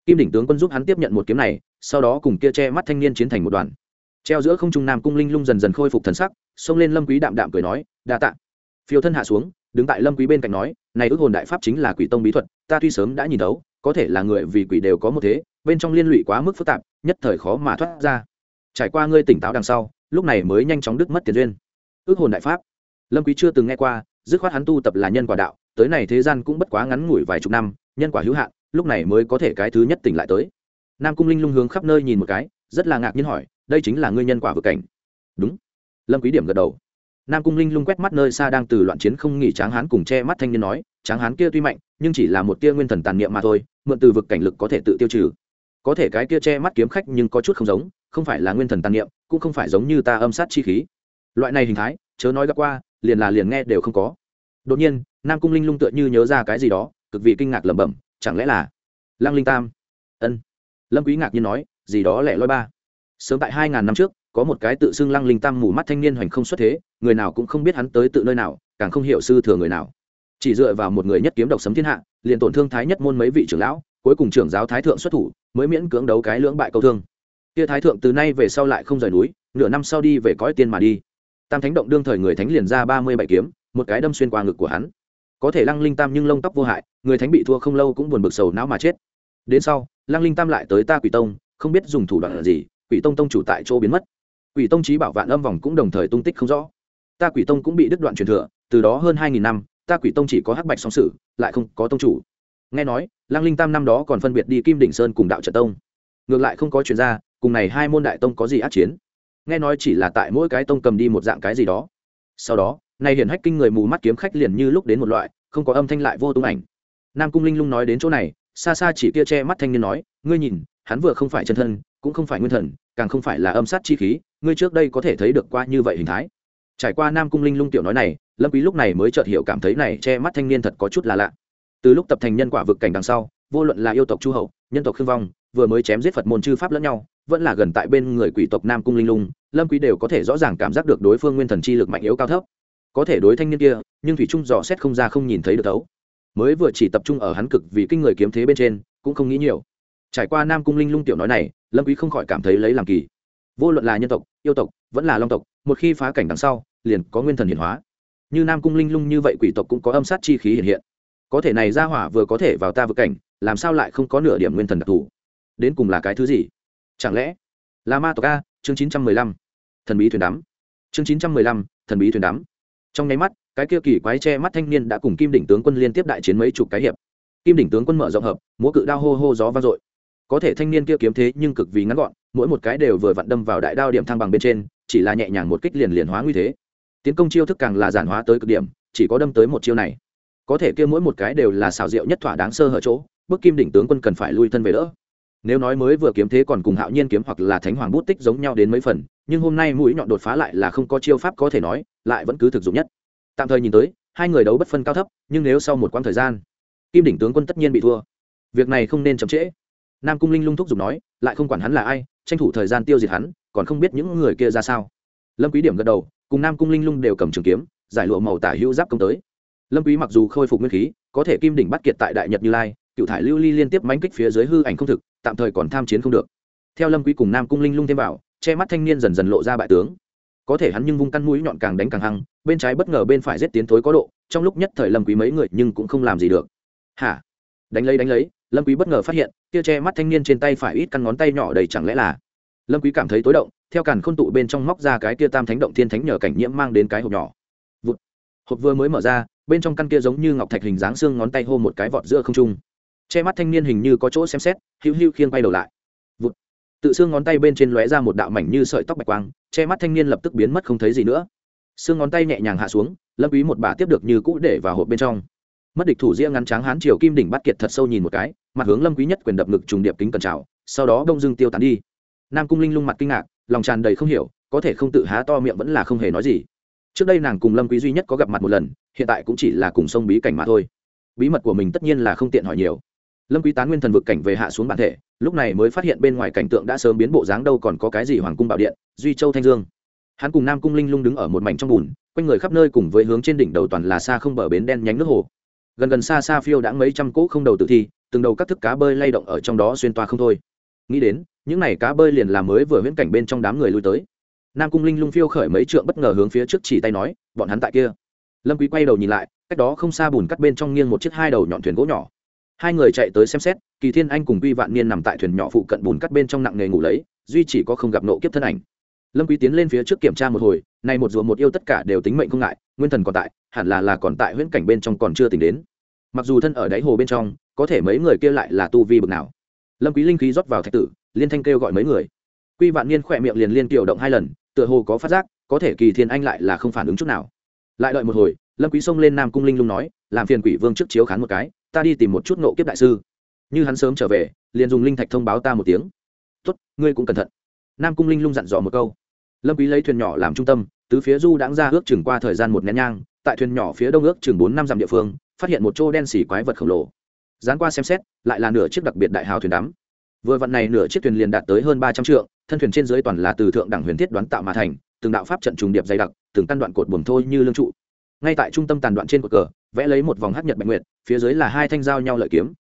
Kim đỉnh tướng quân giúp hắn tiếp nhận một kiếm này, sau đó cùng kia che mắt thanh niên chiến thành một đoàn. Treo giữa không trung nam cung linh lung dần dần khôi phục thần sắc xông lên lâm quý đạm đạm cười nói, đa tạ. Phiêu thân hạ xuống, đứng tại lâm quý bên cạnh nói, này ước hồn đại pháp chính là quỷ tông bí thuật, ta tuy sớm đã nhìn thấu, có thể là người vì quỷ đều có một thế, bên trong liên lụy quá mức phức tạp, nhất thời khó mà thoát ra. Trải qua ngươi tỉnh táo đằng sau, lúc này mới nhanh chóng đứt mất tiền duyên. Ước hồn đại pháp. Lâm quý chưa từng nghe qua, dứt khoát hắn tu tập là nhân quả đạo, tới này thế gian cũng bất quá ngắn ngủi vài chục năm, nhân quả hữu hạn, lúc này mới có thể cái thứ nhất tỉnh lại tới. Nam cung linh lung hướng khắp nơi nhìn một cái, rất là ngạc nhiên hỏi, đây chính là ngươi nhân quả vực cảnh? Đúng lâm quý điểm gật đầu. Nam cung linh lung quét mắt nơi xa đang từ loạn chiến không nghỉ tráng hán cùng che mắt thanh niên nói, tráng hán kia tuy mạnh, nhưng chỉ là một tia nguyên thần tàn niệm mà thôi, mượn từ vực cảnh lực có thể tự tiêu trừ. Có thể cái kia che mắt kiếm khách nhưng có chút không giống, không phải là nguyên thần tàn niệm, cũng không phải giống như ta âm sát chi khí. Loại này hình thái, chớ nói gặp qua, liền là liền nghe đều không có. Đột nhiên, nam cung linh lung tựa như nhớ ra cái gì đó, cực vị kinh ngạc lẩm bẩm, chẳng lẽ là lăng linh tam? Ân. Lâm quý ngạc nhiên nói, gì đó lẻ loi ba. Sớm tại hai ngàn năm trước có một cái tự xưng lăng linh tam mù mắt thanh niên hoành không xuất thế, người nào cũng không biết hắn tới tự nơi nào, càng không hiểu sư thừa người nào. Chỉ dựa vào một người nhất kiếm độc sấm thiên hạ, liền tổn thương thái nhất môn mấy vị trưởng lão, cuối cùng trưởng giáo thái thượng xuất thủ, mới miễn cưỡng đấu cái lưỡng bại câu thương. Kia thái thượng từ nay về sau lại không rời núi, nửa năm sau đi về cõi tiên mà đi. Tam thánh động đương thời người thánh liền ra ba mươi bảy kiếm, một cái đâm xuyên qua ngực của hắn. Có thể lăng linh tam nhưng lông tóc vô hại, người thánh bị thua không lâu cũng buồn bực sầu não mà chết. Đến sau, lăng linh tam lại tới ta quỷ tông, không biết dùng thủ đoạn gì, quỷ tông tông chủ tại chỗ biến mất quỷ tông trí bảo vạn âm vòng cũng đồng thời tung tích không rõ. Ta quỷ tông cũng bị đứt đoạn truyền thừa, từ đó hơn hai nghìn năm, ta quỷ tông chỉ có hắc bạch song sử, lại không có tông chủ. Nghe nói, lăng linh tam năm đó còn phân biệt đi kim đỉnh sơn cùng đạo trận tông. Ngược lại không có chuyên gia cùng này hai môn đại tông có gì át chiến? Nghe nói chỉ là tại mỗi cái tông cầm đi một dạng cái gì đó. Sau đó này hiển hách kinh người mù mắt kiếm khách liền như lúc đến một loại, không có âm thanh lại vô tung ảnh. Nam cung linh lung nói đến chỗ này, xa xa chỉ kia che mắt thanh niên nói, ngươi nhìn, hắn vừa không phải chân thân, cũng không phải nguyên thần, càng không phải là âm sát chi khí ngươi trước đây có thể thấy được qua như vậy hình thái. Trải qua nam cung linh lung tiểu nói này, lâm quý lúc này mới chợt hiểu cảm thấy này che mắt thanh niên thật có chút là lạ. Từ lúc tập thành nhân quả vực cảnh đằng sau, vô luận là yêu tộc chu hậu, nhân tộc khương vong, vừa mới chém giết phật môn chư pháp lẫn nhau, vẫn là gần tại bên người quỷ tộc nam cung linh lung, lâm quý đều có thể rõ ràng cảm giác được đối phương nguyên thần chi lực mạnh yếu cao thấp. Có thể đối thanh niên kia, nhưng thủy trung dò xét không ra không nhìn thấy được thấu. Mới vừa chỉ tập trung ở hắn cực vì kinh người kiếm thế bên trên, cũng không nghĩ nhiều. Trải qua nam cung linh lung tiểu nói này, lâm quý không khỏi cảm thấy lấy làm kỳ vô luận là nhân tộc, yêu tộc, vẫn là long tộc, một khi phá cảnh đằng sau, liền có nguyên thần hiển hóa. Như nam cung linh lung như vậy quỷ tộc cũng có âm sát chi khí hiện hiện. Có thể này ra hỏa vừa có thể vào ta vực cảnh, làm sao lại không có nửa điểm nguyên thần đặc thù? Đến cùng là cái thứ gì? Chẳng lẽ là ma tộc a, chương chín trăm mười lăm, thần bí thuyền đắm. Chương chín trăm mười lăm, thần bí thuyền đắm. Trong nháy mắt, cái kia kỳ quái che mắt thanh niên đã cùng kim đỉnh tướng quân liên tiếp đại chiến mấy chục cái hiệp. Kim đỉnh tướng quân mở rộng hợp, múa cự đao hô hô gió vang dội có thể thanh niên kia kiếm thế nhưng cực vì ngắn gọn, mỗi một cái đều vừa vặn đâm vào đại đao điểm thăng bằng bên trên, chỉ là nhẹ nhàng một kích liền liền hóa nguy thế. Tiến công chiêu thức càng là giản hóa tới cực điểm, chỉ có đâm tới một chiêu này. Có thể kia mỗi một cái đều là xào rượu nhất thỏa đáng sơ hở chỗ bức kim đỉnh tướng quân cần phải lui thân về đỡ. Nếu nói mới vừa kiếm thế còn cùng hạo nhiên kiếm hoặc là thánh hoàng bút tích giống nhau đến mấy phần, nhưng hôm nay mũi nhọn đột phá lại là không có chiêu pháp có thể nói, lại vẫn cứ thực dụng nhất. Tạm thời nhìn tới, hai người đấu bất phân cao thấp, nhưng nếu sau một quãng thời gian, kim đỉnh tướng quân tất nhiên bị thua. Việc này không nên chậm trễ nam cung linh lung thúc giục nói, lại không quản hắn là ai, tranh thủ thời gian tiêu diệt hắn, còn không biết những người kia ra sao. Lâm quý điểm gật đầu, cùng nam cung linh lung đều cầm trường kiếm, giải lụa màu tả hữu giáp công tới. Lâm quý mặc dù khôi phục nguyên khí, có thể kim đỉnh bắt kiệt tại đại nhật như lai, cựu thải lưu ly liên tiếp mánh kích phía dưới hư ảnh không thực, tạm thời còn tham chiến không được. Theo lâm quý cùng nam cung linh lung thêm vào, che mắt thanh niên dần dần lộ ra bại tướng. Có thể hắn nhưng vung căn mũi nhọn càng đánh càng hăng, bên trái bất ngờ bên phải giết tiến thối có độ, trong lúc nhất thời lâm quý mấy người nhưng cũng không làm gì được. Hả? Đánh lấy đánh lấy lâm quý bất ngờ phát hiện kia che mắt thanh niên trên tay phải ít căn ngón tay nhỏ đầy chẳng lẽ là? Lâm quý cảm thấy tối động, theo càn khôn tụ bên trong móc ra cái kia tam thánh động thiên thánh nhờ cảnh nhiễm mang đến cái hộp nhỏ. Vụt. Hộp vừa mới mở ra, bên trong căn kia giống như ngọc thạch hình dáng xương ngón tay hô một cái vọt giữa không trung. Che mắt thanh niên hình như có chỗ xem xét hữu hữu khiêng bay đầu lại. Vụt. Tự xương ngón tay bên trên lóe ra một đạo mảnh như sợi tóc bạch quang, che mắt thanh niên lập tức biến mất không thấy gì nữa. Xương ngón tay nhẹ nhàng hạ xuống, lâm quý một bà tiếp được như cũ để vào hộp bên trong mất địch thủ ria ngắn tráng hán triều kim đỉnh bắt kiệt thật sâu nhìn một cái, mặt hướng lâm quý nhất quyền đập ngực trùng điệp kính cẩn trào sau đó đông dương tiêu tán đi. Nam cung linh lung mặt kinh ngạc, lòng tràn đầy không hiểu, có thể không tự há to miệng vẫn là không hề nói gì. Trước đây nàng cùng lâm quý duy nhất có gặp mặt một lần, hiện tại cũng chỉ là cùng sông bí cảnh mà thôi. Bí mật của mình tất nhiên là không tiện hỏi nhiều. Lâm quý tán nguyên thần vực cảnh về hạ xuống bản thể, lúc này mới phát hiện bên ngoài cảnh tượng đã sớm biến bộ dáng đâu còn có cái gì hoàng cung bảo điện, duy châu thanh dương. Hắn cùng nam cung linh lung đứng ở một mảnh trong bùn, quanh người khắp nơi cùng với hướng trên đỉnh đầu toàn là xa không bờ bến đen nhánh nước hồ gần gần xa xa phiêu đã mấy trăm cỗ không đầu tự thi, từng đầu các thức cá bơi lay động ở trong đó xuyên toa không thôi. Nghĩ đến, những này cá bơi liền làm mới vừa viễn cảnh bên trong đám người lui tới. Nam cung linh lung phiêu khởi mấy trượng bất ngờ hướng phía trước chỉ tay nói, bọn hắn tại kia. Lâm quý quay đầu nhìn lại, cách đó không xa bùn cắt bên trong nghiêng một chiếc hai đầu nhọn thuyền gỗ nhỏ. Hai người chạy tới xem xét, kỳ thiên anh cùng quy vạn niên nằm tại thuyền nhỏ phụ cận bùn cắt bên trong nặng nghề ngủ lấy, duy chỉ có không gặp nộ kiếp thân ảnh. Lâm quý tiến lên phía trước kiểm tra một hồi nay một rùa một yêu tất cả đều tính mệnh không ngại, nguyên thần còn tại hẳn là là còn tại huyễn cảnh bên trong còn chưa tỉnh đến. Mặc dù thân ở đáy hồ bên trong, có thể mấy người kia lại là tu vi bực nào. Lâm quý linh khí rót vào thạch tử, liên thanh kêu gọi mấy người. Quy vạn niên khỏe miệng liền liên tiểu động hai lần, tựa hồ có phát giác, có thể kỳ thiên anh lại là không phản ứng chút nào. Lại đợi một hồi, lâm quý xông lên nam cung linh lung nói, làm phiền quỷ vương trước chiếu khán một cái, ta đi tìm một chút nộ kiếp đại sư. Như hắn sớm trở về, liền dùng linh thạch thông báo ta một tiếng. Tốt, ngươi cũng cẩn thận. Nam cung linh lung dặn dò một câu. Lâm quý lấy thuyền nhỏ làm trung tâm, tứ phía du đãng ra ước chừng qua thời gian một nén nhang tại thuyền nhỏ phía đông ước chừng bốn năm dặm địa phương, phát hiện một chỗ đen xỉ quái vật khổng lồ. Dán qua xem xét, lại là nửa chiếc đặc biệt đại hào thuyền đắm. Vừa vặn này nửa chiếc thuyền liền đạt tới hơn ba trăm trượng, thân thuyền trên dưới toàn là từ thượng đẳng huyền thiết đoán tạo mà thành, từng đạo pháp trận trùng điệp dày đặc, từng căn đoạn cột buồm thôi như lương trụ. Ngay tại trung tâm tàn đoạn trên cột cờ, vẽ lấy một vòng hát nhật bạch nguyệt, phía dưới là hai thanh dao nhau lợi kiếm.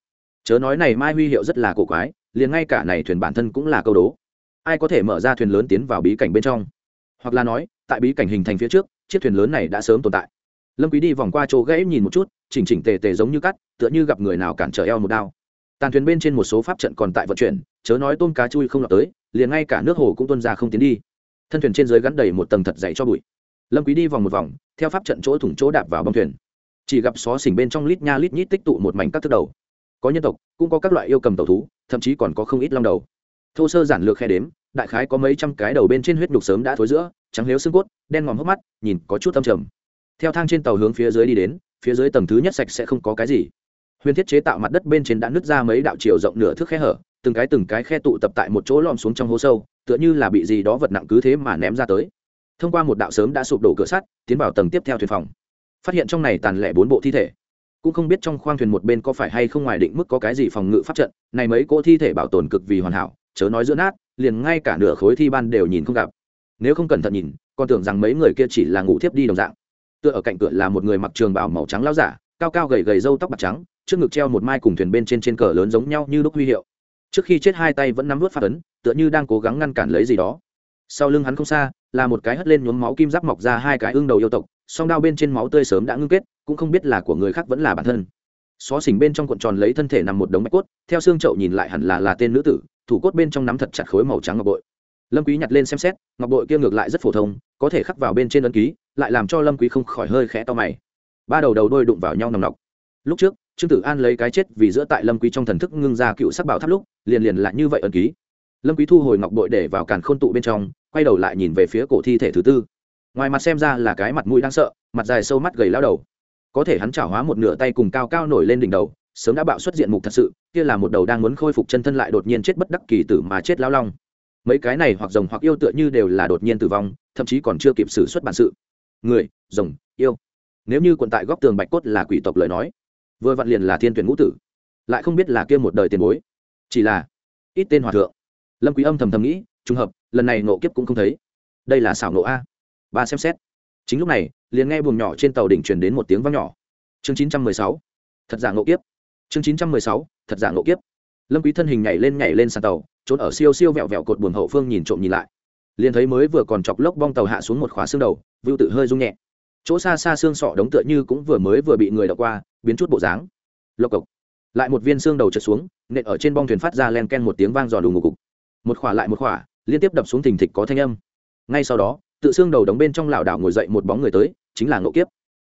Chớ nói này mai huy hiệu rất là cổ quái, liền ngay cả này thuyền bản thân cũng là câu đố. Ai có thể mở ra thuyền lớn tiến vào bí cảnh bên trong? Hoặc là nói, tại bí cảnh hình thành phía trước, chiếc thuyền lớn này đã sớm tồn tại lâm quý đi vòng qua chỗ gãy nhìn một chút, chỉnh chỉnh tề tề giống như cắt, tựa như gặp người nào cản trở eo một đao. Tàn thuyền bên trên một số pháp trận còn tại vận chuyển, chớ nói tôm cá chui không lọt tới, liền ngay cả nước hồ cũng tuôn ra không tiến đi. Thân thuyền trên dưới gắn đầy một tầng thật dày cho bụi. Lâm quý đi vòng một vòng, theo pháp trận chỗ thủng chỗ đạp vào băng thuyền. Chỉ gặp xó xỉnh bên trong lít nha lít nhít tích tụ một mảnh các thức đầu. Có nhân tộc, cũng có các loại yêu cầm tàu thú, thậm chí còn có không ít long đầu. Thô sơ giản lược khe đếm, đại khái có mấy trăm cái đầu bên trên huyết nhục sớm đã thối giữa, trắng liếu xương cốt, đen ngòm hốc mắt, nhìn có chút âm trầm theo thang trên tàu hướng phía dưới đi đến, phía dưới tầng thứ nhất sạch sẽ không có cái gì. Huyền thiết chế tạo mặt đất bên trên đã nứt ra mấy đạo chiều rộng nửa thước khe hở, từng cái từng cái khe tụ tập tại một chỗ lom xuống trong hố sâu, tựa như là bị gì đó vật nặng cứ thế mà ném ra tới. Thông qua một đạo sớm đã sụp đổ cửa sắt, tiến vào tầng tiếp theo thuyền phòng. Phát hiện trong này tàn lẻ bốn bộ thi thể. Cũng không biết trong khoang thuyền một bên có phải hay không ngoài định mức có cái gì phòng ngự pháp trận, này mấy cỗ thi thể bảo tồn cực vì hoàn hảo, chớ nói giữa nát, liền ngay cả nửa khối thi ban đều nhìn không gặp. Nếu không cẩn thận nhìn, còn tưởng rằng mấy người kia chỉ là ngủ thiếp đi đồng dạng tựa ở cạnh cửa là một người mặc trường bào màu trắng lao giả, cao cao gầy gầy râu tóc bạc trắng, trước ngực treo một mai cùng thuyền bên trên trên cờ lớn giống nhau như lúc huy hiệu. Trước khi chết hai tay vẫn nắm vớt phát ấn, tựa như đang cố gắng ngăn cản lấy gì đó. Sau lưng hắn không xa, là một cái hất lên nhuốm máu kim giáp mọc ra hai cái ương đầu yêu tộc, song đao bên trên máu tươi sớm đã ngưng kết, cũng không biết là của người khác vẫn là bản thân. Xó xỉnh bên trong cuộn tròn lấy thân thể nằm một đống bạch cốt, theo xương chậu nhìn lại hẳn là là tên nữ tử, thủ cốt bên trong nắm thật chặt khối màu trắng ngọc bội. Lâm quý nhặt lên xem xét, ngọc bội kia ngược lại rất phổ thông, có thể khắc vào bên trên ấn ký lại làm cho lâm quý không khỏi hơi khẽ to mày. Ba đầu đầu đôi đụng vào nhau nòng nọc. Lúc trước, trương tử an lấy cái chết vì giữa tại lâm quý trong thần thức ngưng ra cựu sắc bảo tháp lúc, liền liền lại như vậy ẩn ký. Lâm quý thu hồi ngọc bội để vào càn khôn tụ bên trong, quay đầu lại nhìn về phía cổ thi thể thứ tư. Ngoài mặt xem ra là cái mặt mũi đang sợ, mặt dài sâu mắt gầy lao đầu. Có thể hắn chảo hóa một nửa tay cùng cao cao nổi lên đỉnh đầu, sớm đã bạo xuất diện mục thật sự, kia là một đầu đang muốn khôi phục chân thân lại đột nhiên chết bất đắc kỳ tử mà chết lao long. Mấy cái này hoặc rồng hoặc yêu tựa như đều là đột nhiên tử vong, thậm chí còn chưa kịp xử xuất bản sự người, rồng, yêu. Nếu như quận tại góc tường bạch cốt là quỷ tộc lời nói, vừa vặn liền là thiên tuyển ngũ tử. Lại không biết là kia một đời tiền bối, chỉ là ít tên hòa thượng. Lâm quý âm thầm thầm nghĩ, trùng hợp, lần này nộ kiếp cũng không thấy. Đây là xảo nộ a. Ba xem xét. Chính lúc này, liền nghe buồng nhỏ trên tàu đỉnh truyền đến một tiếng vang nhỏ. Chương 916 thật giả nộ kiếp. Chương 916 thật giả nộ kiếp. Lâm quý thân hình nhảy lên nhảy lên sàn tàu, trốn ở siêu siêu vẹo vẹo cột buồng hậu phương nhìn trộm nhìn lại liền thấy mới vừa còn chọc lốc bong tàu hạ xuống một khóa xương đầu vưu tự hơi rung nhẹ. Chỗ xa xa xương sọ đống tựa như cũng vừa mới vừa bị người đọc qua biến chút bộ dáng. Lộc cộc. Lại một viên xương đầu trượt xuống nện ở trên bong thuyền phát ra len ken một tiếng vang giòn đùng ngục cục. Một khỏa lại một khỏa liên tiếp đập xuống thình thịch có thanh âm. Ngay sau đó tự xương đầu đóng bên trong lảo đảo ngồi dậy một bóng người tới chính là nộ kiếp.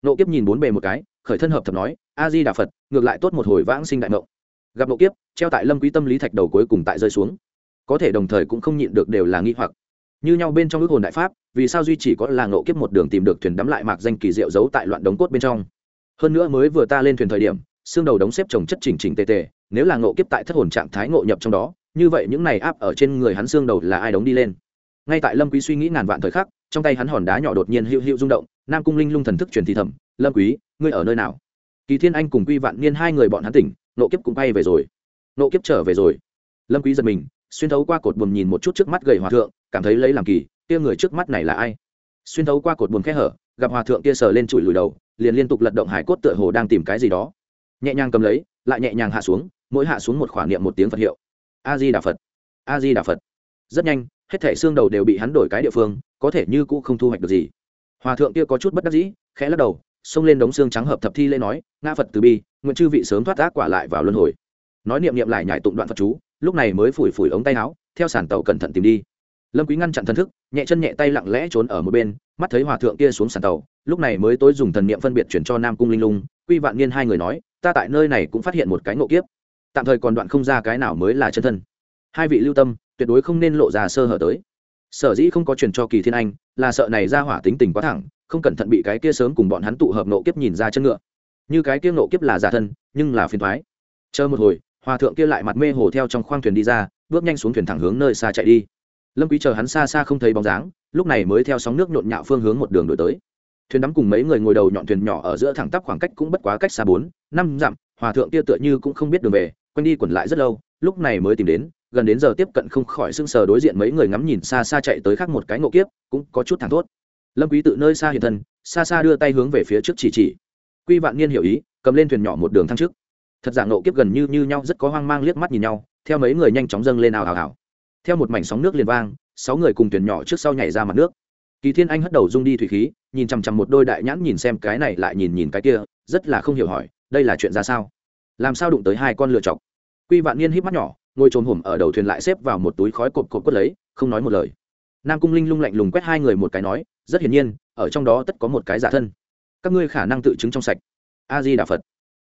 Nộ kiếp nhìn bốn bề một cái khởi thân hợp thập nói a di đà phật ngược lại tốt một hồi vãng sinh đại ngộ, gặp nộ kiếp treo tại lâm quý tâm lý thạch đầu cuối cùng tại rơi xuống. Có thể đồng thời cũng không nhịn được đều là nghi hoặc như nhau bên trong ước hồn đại pháp, vì sao duy chỉ có là ngộ kiếp một đường tìm được thuyền đắm lại mạc danh kỳ diệu giấu tại loạn đống cốt bên trong? Hơn nữa mới vừa ta lên thuyền thời điểm, xương đầu đống xếp chồng chất chỉnh chỉnh tề tề, nếu là ngộ kiếp tại thất hồn trạng thái ngộ nhập trong đó, như vậy những này áp ở trên người hắn xương đầu là ai đóng đi lên? Ngay tại lâm quý suy nghĩ ngàn vạn thời khắc, trong tay hắn hòn đá nhỏ đột nhiên hữu hữu rung động, nam cung linh lung thần thức truyền thì thầm, lâm quý, ngươi ở nơi nào? Kỳ thiên anh cùng quy vạn niên hai người bọn hắn tỉnh nộ kiếp cũng bay về rồi. Nộ kiếp trở về rồi. Lâm quý giật mình xuyên thấu qua cột buồm nhìn một chút trước mắt gầy hòa thượng, cảm thấy lấy làm kỳ, kia người trước mắt này là ai? Xuyên thấu qua cột buồm khe hở, gặp hòa thượng kia sờ lên chùi lùi đầu, liền liên tục lật động hải cốt tựa hồ đang tìm cái gì đó. Nhẹ nhàng cầm lấy, lại nhẹ nhàng hạ xuống, mỗi hạ xuống một khoảng niệm một tiếng phật hiệu. A di đà phật, a di đà phật. Rất nhanh, hết thẻ xương đầu đều bị hắn đổi cái địa phương, có thể như cũ không thu hoạch được gì. Hòa thượng kia có chút bất đắc dĩ, khẽ lắc đầu, xông lên đống xương trắng hợp thập thi lễ nói nga phật từ bi, nguyện chư vị sớm thoát ác quả lại vào luân hồi. Nói niệm niệm lại nhải tụng đoạn phật chú lúc này mới phủi phủi ống tay áo, theo sàn tàu cẩn thận tìm đi. Lâm quý ngăn chặn thần thức, nhẹ chân nhẹ tay lặng lẽ trốn ở một bên, mắt thấy hòa thượng kia xuống sàn tàu, lúc này mới tối dùng thần niệm phân biệt chuyển cho nam cung linh lung, quy vạn niên hai người nói, ta tại nơi này cũng phát hiện một cái ngộ kiếp. Tạm thời còn đoạn không ra cái nào mới là chân thân. Hai vị lưu tâm, tuyệt đối không nên lộ ra sơ hở tới. Sở dĩ không có truyền cho kỳ thiên anh, là sợ này ra hỏa tính tình quá thẳng, không cẩn thận bị cái kia sớm cùng bọn hắn tụ hợp nộ kiếp nhìn ra chân ngựa. Như cái kia nộ kiếp là giả thân, nhưng là phiền thoái chờ một hồi hòa thượng kia lại mặt mê hồ theo trong khoang thuyền đi ra, bước nhanh xuống thuyền thẳng hướng nơi xa chạy đi. Lâm quý chờ hắn xa xa không thấy bóng dáng, lúc này mới theo sóng nước nhộn nhạo phương hướng một đường đổi tới. Thuyền đắm cùng mấy người ngồi đầu nhọn thuyền nhỏ ở giữa thẳng tắp khoảng cách cũng bất quá cách xa bốn, năm dặm, hòa thượng kia tựa như cũng không biết đường về, quanh đi quẩn lại rất lâu, lúc này mới tìm đến, gần đến giờ tiếp cận không khỏi sưng sờ đối diện mấy người ngắm nhìn xa xa chạy tới khác một cái ngộ kiếp, cũng có chút thẳng thốt. Lâm quý tự nơi xa hiện thân, xa xa đưa tay hướng về phía trước chỉ chỉ. Quy vạn niên hiểu ý, cầm lên thuyền nhỏ một đường thăng trước thật giả ngộ kiếp gần như như nhau, rất có hoang mang liếc mắt nhìn nhau, theo mấy người nhanh chóng dâng lên ào ào ào. Theo một mảnh sóng nước liền vang, sáu người cùng thuyền nhỏ trước sau nhảy ra mặt nước. Kỳ thiên anh hất đầu rung đi thủy khí, nhìn chằm chằm một đôi đại nhãn nhìn xem cái này lại nhìn nhìn cái kia, rất là không hiểu hỏi, đây là chuyện ra sao? Làm sao đụng tới hai con lựa chọc? Quy vạn niên hít mắt nhỏ, ngồi trồm hổm ở đầu thuyền lại xếp vào một túi khói cột cột quất lấy, không nói một lời. Nam cung linh lung lạnh lùng quét hai người một cái nói, rất hiển nhiên, ở trong đó tất có một cái giả thân. Các ngươi khả năng tự chứng trong sạch. A di đà phật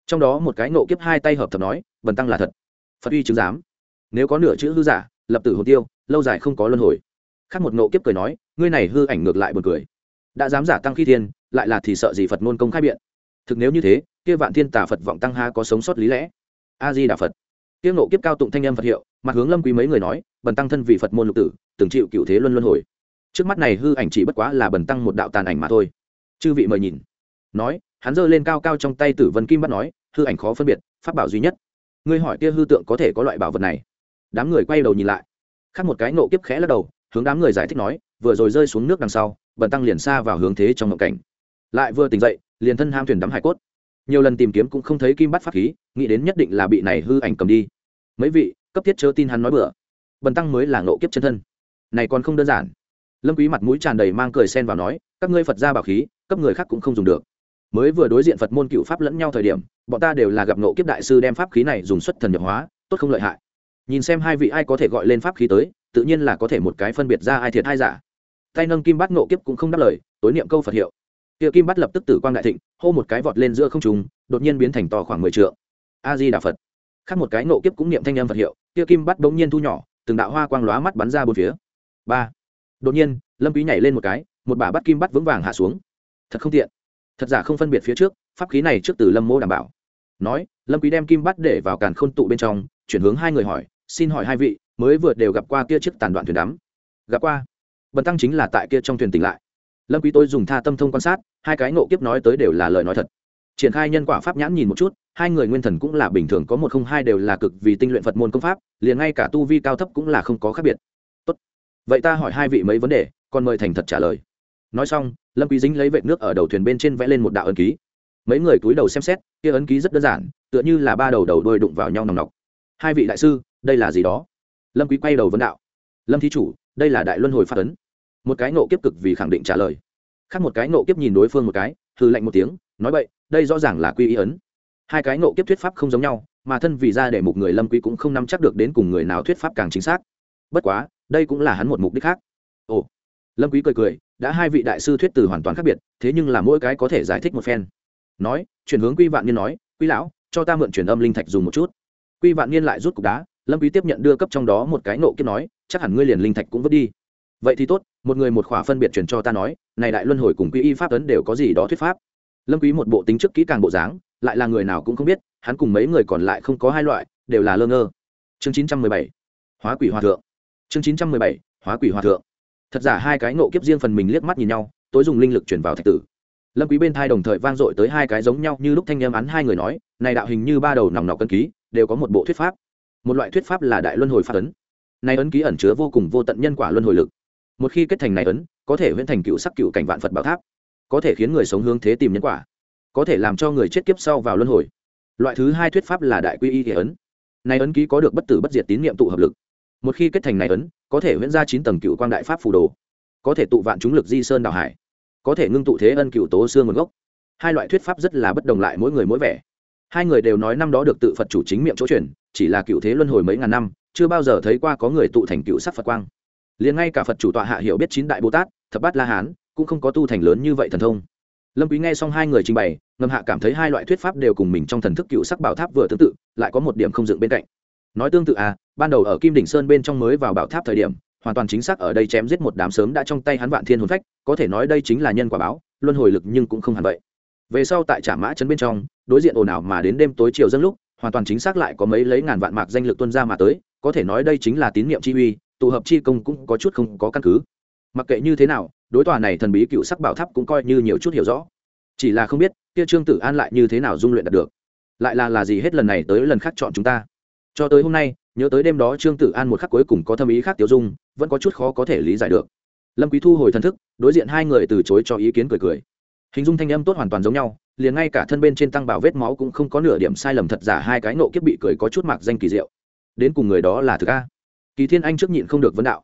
trong đó một cái nộ kiếp hai tay hợp thập nói, bần tăng là thật. Phật uy chứng giám. Nếu có nửa chữ hư giả, lập tử hồ tiêu, lâu dài không có luân hồi. Khác một nộ kiếp cười nói, ngươi này hư ảnh ngược lại buồn cười. Đã dám giả tăng khi thiên, lại là thì sợ gì phật nôn công khai biện. Thực nếu như thế, kia vạn thiên tà phật vọng tăng ha có sống sót lý lẽ. A di đà phật. Kia nộ kiếp cao tụng thanh âm phật hiệu, mặt hướng lâm quý mấy người nói, bần tăng thân vì phật môn lục tử, từng chịu cựu thế luân luân hồi. Trước mắt này hư ảnh chỉ bất quá là bần tăng một đạo tàn ảnh mà thôi. Chư vị mời nhìn nói, hắn giơ lên cao cao trong tay tử vân kim bắt nói, hư ảnh khó phân biệt, pháp bảo duy nhất. Ngươi hỏi kia hư tượng có thể có loại bảo vật này? Đám người quay đầu nhìn lại. Khác một cái nộ kiếp khẽ lắc đầu, hướng đám người giải thích nói, vừa rồi rơi xuống nước đằng sau, bần tăng liền xa vào hướng thế trong ngộng cảnh. Lại vừa tỉnh dậy, liền thân ham thuyền đắm hải cốt. Nhiều lần tìm kiếm cũng không thấy kim bắt pháp khí, nghĩ đến nhất định là bị này hư ảnh cầm đi. Mấy vị, cấp thiết chớ tin hắn nói bừa. Bần tăng mới là nộ kiếp chân thân. Này còn không đơn giản. Lâm quý mặt mũi tràn đầy mang cười xen vào nói, các ngươi phật gia bảo khí, cấp người khác cũng không dùng được mới vừa đối diện phật môn cựu pháp lẫn nhau thời điểm, bọn ta đều là gặp nộ kiếp đại sư đem pháp khí này dùng xuất thần nhập hóa, tốt không lợi hại. Nhìn xem hai vị ai có thể gọi lên pháp khí tới, tự nhiên là có thể một cái phân biệt ra ai thiệt ai giả. Tay nâng kim bát nộ kiếp cũng không đáp lời, tối niệm câu phật hiệu. Kia kim bát lập tức tử quang đại thịnh, hô một cái vọt lên giữa không trùng đột nhiên biến thành to khoảng mười trượng. A di đà phật. Khác một cái nộ kiếp cũng niệm thanh âm phật hiệu, kia kim bát bỗng nhiên thu nhỏ, từng đạo hoa quang lóa mắt bắn ra bốn phía. Ba. Đột nhiên, lâm quý nhảy lên một cái, một bả bắt kim bắt vững vàng hạ xuống. Thật không tiện thật giả không phân biệt phía trước, pháp khí này trước từ lâm mô đảm bảo. Nói, lâm quý đem kim bắt để vào càn khôn tụ bên trong, chuyển hướng hai người hỏi, xin hỏi hai vị, mới vừa đều gặp qua kia chiếc tàn đoạn thuyền đắm. Gặp qua. Bần tăng chính là tại kia trong thuyền tỉnh lại. Lâm quý tôi dùng tha tâm thông quan sát, hai cái ngộ kiếp nói tới đều là lời nói thật. Triển khai nhân quả pháp nhãn nhìn một chút, hai người nguyên thần cũng là bình thường, có một không hai đều là cực vì tinh luyện phật môn công pháp, liền ngay cả tu vi cao thấp cũng là không có khác biệt. Tốt. Vậy ta hỏi hai vị mấy vấn đề, còn mời thành thật trả lời. Nói xong lâm quý dính lấy vệt nước ở đầu thuyền bên trên vẽ lên một đạo ấn ký. Mấy người cúi đầu xem xét, kia ấn ký rất đơn giản, tựa như là ba đầu đầu đôi đụng vào nhau nòng nọc. Hai vị đại sư, đây là gì đó? Lâm quý quay đầu vấn đạo. Lâm thí chủ, đây là đại luân hồi phát ấn. Một cái nộ kiếp cực vì khẳng định trả lời. Khác một cái nộ kiếp nhìn đối phương một cái, hừ lạnh một tiếng, nói vậy đây rõ ràng là quy y ấn. Hai cái nộ kiếp thuyết pháp không giống nhau, mà thân vì ra để một người lâm quý cũng không nắm chắc được đến cùng người nào thuyết pháp càng chính xác. Bất quá, đây cũng là hắn một mục đích khác. Ồ. Lâm quý cười cười đã hai vị đại sư thuyết từ hoàn toàn khác biệt, thế nhưng là mỗi cái có thể giải thích một phen. Nói, chuyển hướng quy vạn niên nói quy lão, cho ta mượn truyền âm linh thạch dùng một chút. Quy vạn niên lại rút cục đá, lâm quý tiếp nhận đưa cấp trong đó một cái nộ kiếp nói, chắc hẳn ngươi liền linh thạch cũng vứt đi. Vậy thì tốt, một người một khỏa phân biệt truyền cho ta nói, này đại luân hồi cùng quy y pháp ấn đều có gì đó thuyết pháp. Lâm quý một bộ tính trước kỹ càng bộ dáng, lại là người nào cũng không biết, hắn cùng mấy người còn lại không có hai loại, đều là lơ ngơ. Chương 917 hóa quỷ hòa thượng. Chương 917 hóa quỷ hòa thượng thật giả hai cái ngộ kiếp riêng phần mình liếc mắt nhìn nhau, tối dùng linh lực chuyển vào thạch tử. Lâm quý bên thai đồng thời vang dội tới hai cái giống nhau như lúc thanh âm án hai người nói, này đạo hình như ba đầu nòng nọc cân ký, đều có một bộ thuyết pháp. Một loại thuyết pháp là đại luân hồi pháp ấn. Này ấn ký ẩn chứa vô cùng vô tận nhân quả luân hồi lực. Một khi kết thành này ấn, có thể huyễn thành cựu sắc cựu cảnh vạn phật bảo tháp. Có thể khiến người sống hướng thế tìm nhân quả. Có thể làm cho người chết kiếp sau vào luân hồi. Loại thứ hai thuyết pháp là đại quy y thể ấn. Này ấn ký có được bất tử bất diệt tín niệm tụ hợp lực. Một khi kết thành này ấn có thể huyễn ra chín tầng cựu quang đại pháp phù đồ có thể tụ vạn chúng lực di sơn đào hải có thể ngưng tụ thế ân cựu tố xương nguồn gốc. Hai loại thuyết pháp rất là bất đồng lại mỗi người mỗi vẻ. Hai người đều nói năm đó được tự phật chủ chính miệng chỗ truyền, chỉ là cựu thế luân hồi mấy ngàn năm chưa bao giờ thấy qua có người tụ thành cựu sắc phật quang. Liền ngay cả phật chủ tọa hạ hiểu biết chín đại bồ tát thập bát la hán cũng không có tu thành lớn như vậy thần thông. Lâm quý nghe xong hai người trình bày ngầm hạ cảm thấy hai loại thuyết pháp đều cùng mình trong thần thức cựu sắc bảo tháp vừa tương tự lại có một điểm không dựng bên cạnh. Nói tương tự à ban đầu ở kim đỉnh sơn bên trong mới vào bảo tháp thời điểm, hoàn toàn chính xác ở đây chém giết một đám sớm đã trong tay hắn vạn thiên hồn phách, có thể nói đây chính là nhân quả báo, luân hồi lực nhưng cũng không hẳn vậy. Về sau tại trả mã trấn bên trong, đối diện ồn ào mà đến đêm tối chiều dâng lúc, hoàn toàn chính xác lại có mấy lấy ngàn vạn mạc danh lực tuân ra mà tới, có thể nói đây chính là tín nhiệm chi uy, tụ hợp chi công cũng có chút không có căn cứ. Mặc kệ như thế nào, đối tòa này thần bí cựu sắc bảo tháp cũng coi như nhiều chút hiểu rõ. Chỉ là không biết, kia trương tử an lại như thế nào dung luyện đạt được? Lại là là gì hết lần này tới lần khác chọn chúng ta? Cho tới hôm nay nhớ tới đêm đó trương tử an một khắc cuối cùng có thâm ý khác tiêu dung, vẫn có chút khó có thể lý giải được. Lâm quý thu hồi thần thức, đối diện hai người từ chối cho ý kiến cười cười. Hình dung thanh âm tốt hoàn toàn giống nhau, liền ngay cả thân bên trên tăng bảo vết máu cũng không có nửa điểm sai lầm thật giả hai cái nộ kiếp bị cười có chút mạc danh kỳ diệu. Đến cùng người đó là thực a. Kỳ thiên anh trước nhịn không được vấn đạo.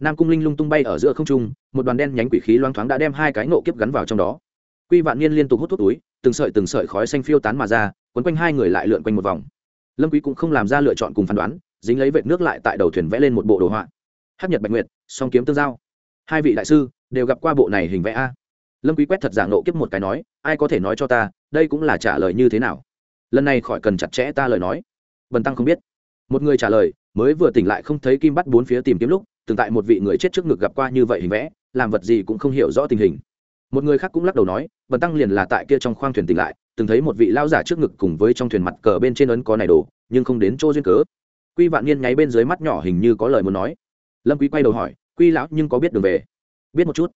Nam cung linh lung tung bay ở giữa không trung, một đoàn đen nhánh quỷ khí loang thoáng đã đem hai cái nộ kiếp gắn vào trong đó. Quy vạn niên liên tục hút thuốc túi, từng sợi từng sợi khói xanh phiêu tán mà ra, quấn quanh hai người lại lượn quanh một vòng. Lâm quý cũng không làm ra lựa chọn cùng phán đoán dính lấy vệt nước lại tại đầu thuyền vẽ lên một bộ đồ họa. Hắc nhật bạch nguyệt, song kiếm tương giao. Hai vị đại sư đều gặp qua bộ này hình vẽ a. Lâm quý quét thật giả nộ kiếp một cái nói, ai có thể nói cho ta, đây cũng là trả lời như thế nào? Lần này khỏi cần chặt chẽ ta lời nói. Bần tăng không biết. Một người trả lời, mới vừa tỉnh lại không thấy kim bắt bốn phía tìm kiếm lúc, từng tại một vị người chết trước ngực gặp qua như vậy hình vẽ, làm vật gì cũng không hiểu rõ tình hình. Một người khác cũng lắc đầu nói, bần tăng liền là tại kia trong khoang thuyền tỉnh lại, từng thấy một vị lao giả trước ngực cùng với trong thuyền mặt cờ bên trên ấn có này đồ, nhưng không đến chỗ duyên cớ quy vạn niên nháy bên dưới mắt nhỏ hình như có lời muốn nói. Lâm quý quay đầu hỏi, quy lão, nhưng có biết đường về? Biết một chút.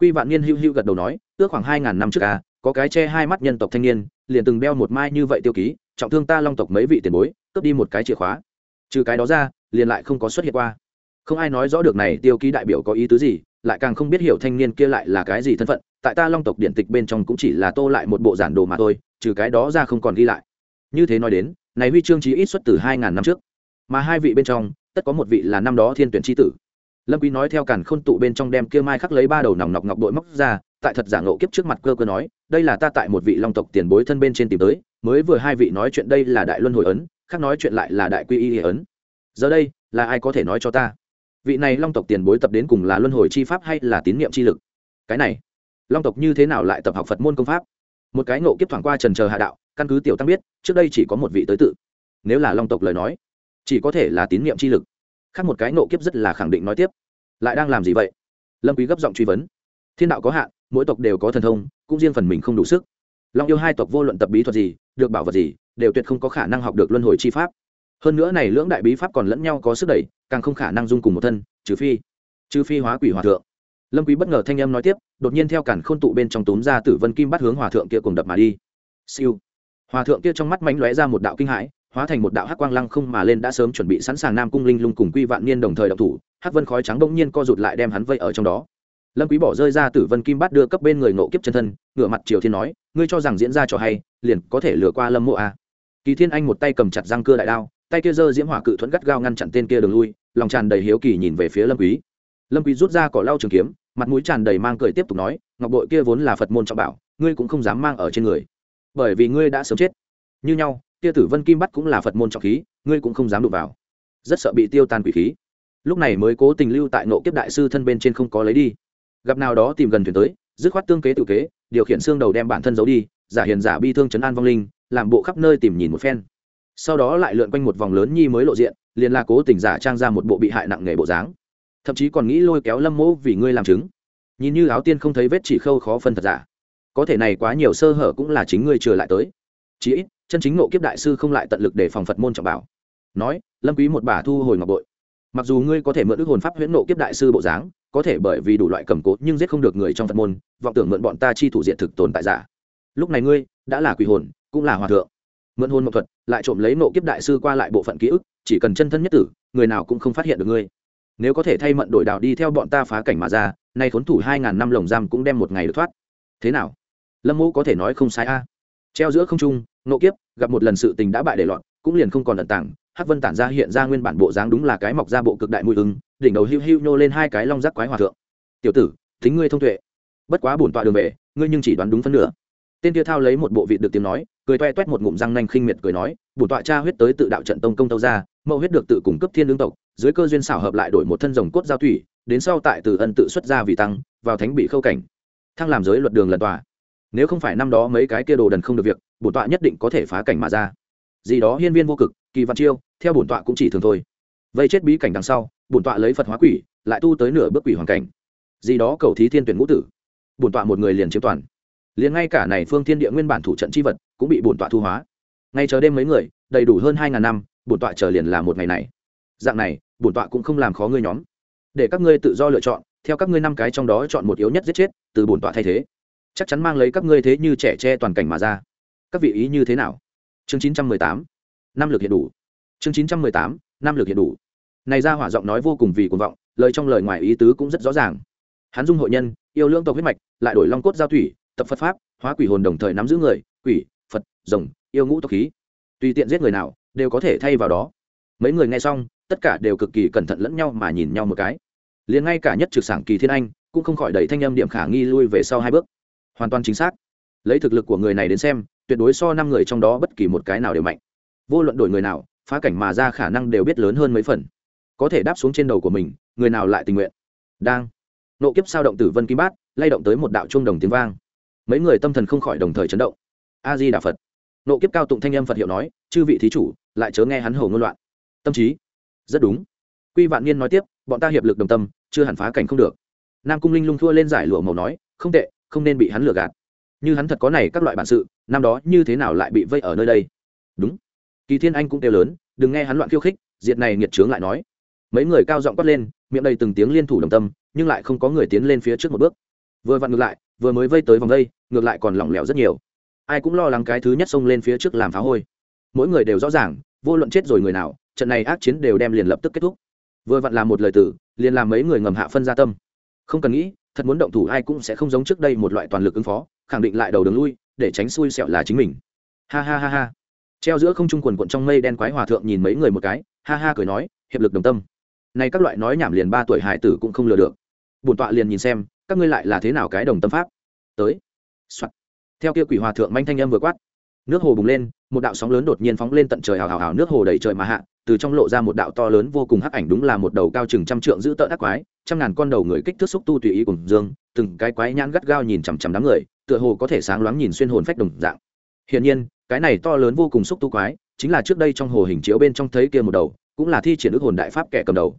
Quy vạn niên hưu hưu gật đầu nói ước khoảng hai ngàn năm trước à có cái che hai mắt nhân tộc thanh niên, liền từng đeo một mai như vậy tiêu ký, trọng thương ta long tộc mấy vị tiền bối, cướp đi một cái chìa khóa. Trừ cái đó ra, liền lại không có xuất hiện qua. Không ai nói rõ được này tiêu ký đại biểu có ý tứ gì, lại càng không biết hiểu thanh niên kia lại là cái gì thân phận, tại ta long tộc điện tịch bên trong cũng chỉ là tô lại một bộ giản đồ mà thôi, trừ cái đó ra không còn ghi lại. Như thế nói đến, này huy chương chí ít xuất từ hai ngàn năm trước mà hai vị bên trong, tất có một vị là năm đó thiên tuyển tri tử. Lâm quý nói theo càn khôn tụ bên trong đem kia mai khắc lấy ba đầu nòng nọc ngọc đội móc ra, tại thật giả ngộ kiếp trước mặt cơ cơ nói, đây là ta tại một vị long tộc tiền bối thân bên trên tìm tới, mới vừa hai vị nói chuyện đây là đại luân hồi ấn, khác nói chuyện lại là đại quy y ấn. Giờ đây, là ai có thể nói cho ta? Vị này long tộc tiền bối tập đến cùng là luân hồi chi pháp hay là tín niệm chi lực? Cái này, long tộc như thế nào lại tập học phật môn công pháp? Một cái ngộ kiếp thoảng qua trần chờ hạ đạo, căn cứ tiểu tăng biết, trước đây chỉ có một vị tới tự. Nếu là long tộc lời nói chỉ có thể là tín niệm chi lực. Khác một cái nộ kiếp rất là khẳng định nói tiếp. Lại đang làm gì vậy? Lâm quý gấp giọng truy vấn. Thiên đạo có hạn, mỗi tộc đều có thần thông, cũng riêng phần mình không đủ sức. Long yêu hai tộc vô luận tập bí thuật gì, được bảo vật gì, đều tuyệt không có khả năng học được luân hồi chi pháp. Hơn nữa này lưỡng đại bí pháp còn lẫn nhau có sức đẩy, càng không khả năng dung cùng một thân, trừ phi trừ phi hóa quỷ hòa thượng. Lâm quý bất ngờ thanh âm nói tiếp, đột nhiên theo cản khôn tụ bên trong túm ra tử vân kim bắt hướng hòa thượng kia cùng đập mà đi. Siêu. Hòa thượng kia trong mắt mánh lóe ra một đạo kinh hãi hóa thành một đạo hắc quang lăng không mà lên đã sớm chuẩn bị sẵn sàng nam cung linh lung cùng quy vạn niên đồng thời động thủ, hắc vân khói trắng bỗng nhiên co rụt lại đem hắn vây ở trong đó. Lâm quý bỏ rơi ra tử vân kim bát đưa cấp bên người nộ kiếp chân thân, ngửa mặt triều thiên nói, ngươi cho rằng diễn ra trò hay, liền có thể lừa qua lâm mộ à. kỳ thiên anh một tay cầm chặt răng cưa đại đao, tay kia giơ diễm hỏa cự thuẫn gắt gao ngăn chặn tên kia đường lui, lòng tràn đầy hiếu kỳ nhìn về phía lâm quý. Lâm quý rút ra cỏ lau trường kiếm, mặt mũi tràn đầy mang cười tiếp tục nói, ngọc bội kia vốn là phật môn trọng bảo, ngươi cũng không dám mang ở trên người. Bởi vì ngươi đã sớm chết. Như nhau kia tử vân kim bắt cũng là phật môn trọng khí, ngươi cũng không dám đụng vào. Rất sợ bị tiêu tan quỷ khí. Lúc này mới cố tình lưu tại nộ kiếp đại sư thân bên trên không có lấy đi. Gặp nào đó tìm gần thuyền tới, dứt khoát tương kế tự kế, điều khiển xương đầu đem bản thân giấu đi, giả hiền giả bi thương chấn an vong linh, làm bộ khắp nơi tìm nhìn một phen. Sau đó lại lượn quanh một vòng lớn nhi mới lộ diện, liền là cố tình giả trang ra một bộ bị hại nặng nề bộ dáng. Thậm chí còn nghĩ lôi kéo lâm mỗ vì ngươi làm chứng. Nhìn như áo tiên không thấy vết chỉ khâu khó phân thật giả. Có thể này quá nhiều sơ hở cũng là chính ngươi trừ lại tới. Chí ít chân chính nộ kiếp đại sư không lại tận lực để phòng phật môn trọng bảo. Nói, lâm quý một bà thu hồi ngọc bội. Mặc dù ngươi có thể mượn ước hồn pháp huyễn nộ kiếp đại sư bộ dáng, có thể bởi vì đủ loại cầm cố nhưng giết không được người trong phật môn, vọng tưởng mượn bọn ta chi thủ diện thực tồn tại giả. Lúc này ngươi, đã là quỷ hồn, cũng là hòa thượng. Mượn hồn mộc thuật, lại trộm lấy nộ kiếp đại sư qua lại bộ phận ký ức, chỉ cần chân thân nhất tử, người nào cũng không phát hiện được ngươi. Nếu có thể thay mận đổi đào đi theo bọn ta phá cảnh mà ra, nay khốn thủ hai ngàn năm lồng giam cũng đem một ngày được thoát. Thế nào? Lâm mẫu có thể nói không sai a. Treo giữa không trung nộ kiếp, gặp một lần sự tình đã bại để loạn cũng liền không còn lận tảng hắc vân tản ra hiện ra nguyên bản bộ dáng đúng là cái mọc ra bộ cực đại mùi ưng đỉnh đầu hiu hiu nhô lên hai cái long giác quái hòa thượng. Tiểu tử, thính ngươi thông tuệ. Bất quá bổn tọa đường về, ngươi nhưng chỉ đoán đúng phân nửa. Tên kia thao lấy một bộ vị được tiếng nói, cười toe toét một ngụm răng nanh khinh miệt cười nói, bổn tọa cha huyết tới tự đạo trận tông công tâu ra mẫu huyết được tự cung cấp thiên lương tộc, dưới cơ duyên xảo hợp lại đổi một thân rồng cốt giao thủy, đến sau tại từ ân tự xuất ra vì tăng, vào thánh bị khâu cảnh. Thăng làm giới luật đường lần tòa. Nếu không phải năm đó mấy cái kia đồ đần không được việc bổn tọa nhất định có thể phá cảnh mà ra. Gì đó hiên viên vô cực, kỳ văn chiêu, theo bổn tọa cũng chỉ thường thôi. Vây chết bí cảnh đằng sau, bổn tọa lấy phật hóa quỷ, lại tu tới nửa bước quỷ hoàn cảnh. Gì đó cầu thí thiên tuyển ngũ tử. Bổn tọa một người liền chiếm toàn. Liền ngay cả này phương thiên địa nguyên bản thủ trận chi vật cũng bị bổn tọa thu hóa. Ngay chờ đêm mấy người, đầy đủ hơn hai ngàn năm, bổn tọa chờ liền là một ngày này. Dạng này, bổn tọa cũng không làm khó ngươi nhóm. Để các ngươi tự do lựa chọn, theo các ngươi năm cái trong đó chọn một yếu nhất giết chết, từ bổn tọa thay thế. Chắc chắn mang lấy các ngươi thế như trẻ tre toàn cảnh mà ra các vị ý như thế nào? Chương chín trăm mười tám, năm lực hiện đủ. Chương chín trăm mười tám, năm lực hiện đủ. Này ra hỏa giọng nói vô cùng vì cuồng vọng, lời trong lời ngoài ý tứ cũng rất rõ ràng. Hắn dung hội nhân, yêu lương tộc huyết mạch, lại đổi long cốt giao thủy, tập phật pháp, hóa quỷ hồn đồng thời nắm giữ người, quỷ, phật, rồng, yêu ngũ tộc khí. Tùy tiện giết người nào, đều có thể thay vào đó. Mấy người nghe xong, tất cả đều cực kỳ cẩn thận lẫn nhau mà nhìn nhau một cái. Liền ngay cả nhất trực sản kỳ thiên anh, cũng không khỏi đẩy thanh âm điểm khả nghi lui về sau hai bước. Hoàn toàn chính xác. Lấy thực lực của người này đến xem tuyệt đối so năm người trong đó bất kỳ một cái nào đều mạnh. Vô luận đổi người nào, phá cảnh mà ra khả năng đều biết lớn hơn mấy phần. Có thể đáp xuống trên đầu của mình, người nào lại tình nguyện? Đang. Nộ kiếp sao động tử vân kim bát, lay động tới một đạo chuông đồng tiếng vang. Mấy người tâm thần không khỏi đồng thời chấn động. A di đà phật. Nộ kiếp cao tụng thanh âm phật hiệu nói, chư vị thí chủ, lại chớ nghe hắn hầu ngôn loạn. Tâm trí. Rất đúng. Quy vạn niên nói tiếp, bọn ta hiệp lực đồng tâm, chưa hẳn phá cảnh không được. Nam cung linh lung thua lên giải lụa màu nói, không tệ, không nên bị hắn lừa gạt như hắn thật có này các loại bản sự, năm đó như thế nào lại bị vây ở nơi đây? Đúng. Kỳ thiên anh cũng kêu lớn, đừng nghe hắn loạn khiêu khích, diệt này nghiệt trướng lại nói. Mấy người cao giọng quát lên, miệng đầy từng tiếng liên thủ đồng tâm, nhưng lại không có người tiến lên phía trước một bước. Vừa vặn ngược lại, vừa mới vây tới vòng vây ngược lại còn lỏng lẻo rất nhiều. Ai cũng lo lắng cái thứ nhất xông lên phía trước làm phá hôi. Mỗi người đều rõ ràng, vô luận chết rồi người nào, trận này ác chiến đều đem liền lập tức kết thúc. Vừa vặn làm một lời tử, liền làm mấy người ngầm hạ phân gia tâm. Không cần nghĩ thật muốn động thủ ai cũng sẽ không giống trước đây một loại toàn lực ứng phó, khẳng định lại đầu đường lui, để tránh xui xẹo là chính mình. Ha ha ha ha. Treo giữa không trung quần quận trong mây đen quái hòa thượng nhìn mấy người một cái, ha ha cười nói, hiệp lực đồng tâm. Này các loại nói nhảm liền ba tuổi hải tử cũng không lừa được. Bổn tọa liền nhìn xem, các ngươi lại là thế nào cái đồng tâm pháp? Tới、Soạn. theo kia quỷ hòa thượng manh thanh âm vừa quát. Nước hồ bùng lên, một đạo sóng lớn đột nhiên phóng lên tận trời hào hào hào, nước hồ đầy trời mà hạ từ trong lộ ra một đạo to lớn vô cùng hắc ảnh đúng là một đầu cao chừng trăm trượng giữ tợn ác quái, trăm ngàn con đầu người kích thước xúc tu tùy ý cùng dương, từng cái quái nhãn gắt gao nhìn chằm chằm đám người, tựa hồ có thể sáng loáng nhìn xuyên hồn phách đồng dạng. Hiển nhiên, cái này to lớn vô cùng xúc tu quái, chính là trước đây trong hồ hình chiếu bên trong thấy kia một đầu, cũng là thi triển ước hồn đại pháp kẻ cầm đầu.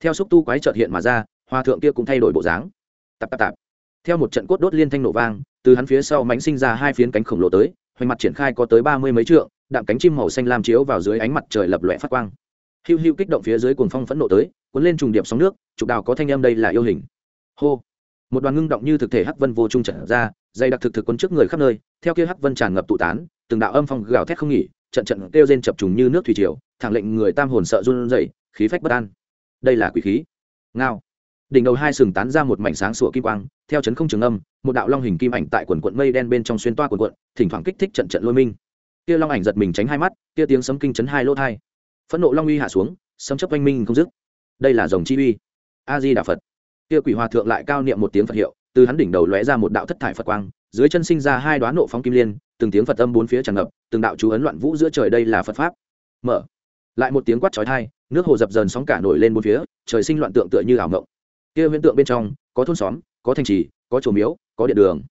Theo xúc tu quái trợt hiện mà ra hòa thượng kia cũng thay đổi bộ dáng. Tạp tạp tạp. Theo một trận cốt đốt liên thanh nổ vang, từ hắn phía sau mánh sinh ra hai phiến cánh khổng lồ tới, hoành mặt triển khai có tới ba mươi mấy trượng đạm cánh chim màu xanh lam chiếu vào dưới ánh mặt trời lập lòe phát quang. Hiu hiu kích động phía dưới cuồng phong phẫn nộ tới, cuốn lên trùng điệp sóng nước, trục đào có thanh âm đây là yêu hình. Hô. Một đoàn ngưng động như thực thể hắc vân vô trung trận ra, dày đặc thực thực quân trước người khắp nơi, theo kia hắc vân tràn ngập tụ tán, từng đạo âm phong gào thét không nghỉ, trận trận kêu rên chập trùng như nước thủy triều, thẳng lệnh người tam hồn sợ run rẩy, khí phách bất an. Đây là quỷ khí. Ngao. Đỉnh đầu hai sừng tán ra một mảnh sáng sủa kim quang, theo chấn không trường âm, một đạo long hình kim ảnh tại quần quận mây đen bên trong xuyên toa quần quận, thỉnh thoảng kích thích trận trận lôi minh kia long ảnh giật mình tránh hai mắt, kia tiếng sấm kinh chấn hai lỗ thai. Phẫn nộ long uy hạ xuống, sấm chấp oanh minh không dứt. Đây là dòng chi uy. A di đà phật. Kia quỷ hòa thượng lại cao niệm một tiếng phật hiệu, từ hắn đỉnh đầu lóe ra một đạo thất thải phật quang, dưới chân sinh ra hai đoán nộ phóng kim liên, từng tiếng phật âm bốn phía tràn ngập, từng đạo chú ấn loạn vũ giữa trời đây là phật pháp. Mở. Lại một tiếng quát chói thai nước hồ dập dờn sóng cả nổi lên bốn phía, trời sinh loạn tượng tựa như ảo ngộng kia huyễn tượng bên trong, có thôn xóm, có thành trì, có chùa miếu, có điện đường,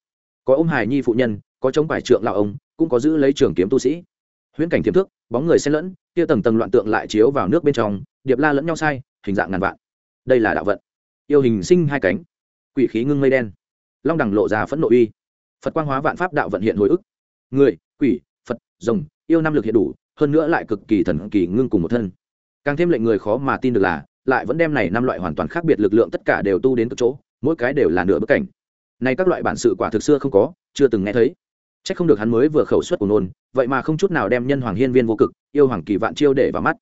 có ôm hài nhi phụ nhân có chống bài trượng lão ông, cũng có giữ lấy trường kiếm tu sĩ. Huyễn cảnh thiềm thức bóng người xen lẫn, kia tầng tầng loạn tượng lại chiếu vào nước bên trong, điệp la lẫn nhau sai, hình dạng ngàn vạn. Đây là đạo vận. Yêu hình sinh hai cánh. Quỷ khí ngưng mây đen. Long đẳng lộ ra phẫn nộ uy. Phật quang hóa vạn pháp đạo vận hiện hồi ức. Người, quỷ, phật, rồng, yêu năm lực hiện đủ, hơn nữa lại cực kỳ thần kỳ ngưng cùng một thân. Càng thêm lệnh người khó mà tin được là, lại vẫn đem này năm loại hoàn toàn khác biệt lực lượng tất cả đều tu đến các chỗ, mỗi cái đều là nửa bức cảnh. Này các loại bản sự quả thực xưa không có, chưa từng nghe thấy c h ắ c không được hắn mới vừa khẩu suất của nôn, vậy mà không chút nào đem nhân hoàng hiên viên vô cực, yêu hoàng kỳ vạn chiêu để vào mắt.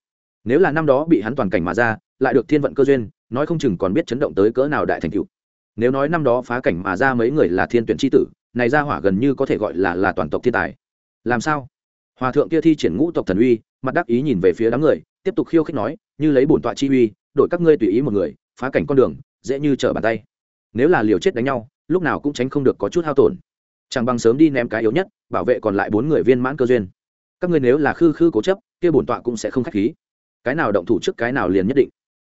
Nếu là năm đó bị hắn toàn cảnh mà ra, lại được thiên vận cơ duyên, nói không chừng còn biết chấn động tới cỡ nào đại thành cựu nếu nói năm đó phá cảnh mà ra mấy người là thiên tuyển tri tử, này ra hỏa gần như có thể gọi là là toàn tộc thiên tài. Làm sao? Hòa thượng kia thi triển ngũ tộc thần uy, mặt đắc ý nhìn về phía đám người, tiếp tục khiêu khích nói, như lấy bổn tọa chi uy, đổi các ngươi tùy ý một người, phá cảnh con đường, dễ như trở bàn tay. Nếu là liều chết đánh nhau, lúc nào cũng tránh không được có chút hao tổn chẳng bằng sớm đi ném cái yếu nhất, bảo vệ còn lại bốn người viên mãn cơ duyên. Các ngươi nếu là khư khư cố chấp, kia bổn tọa cũng sẽ không khách khí. Cái nào động thủ trước cái nào liền nhất định.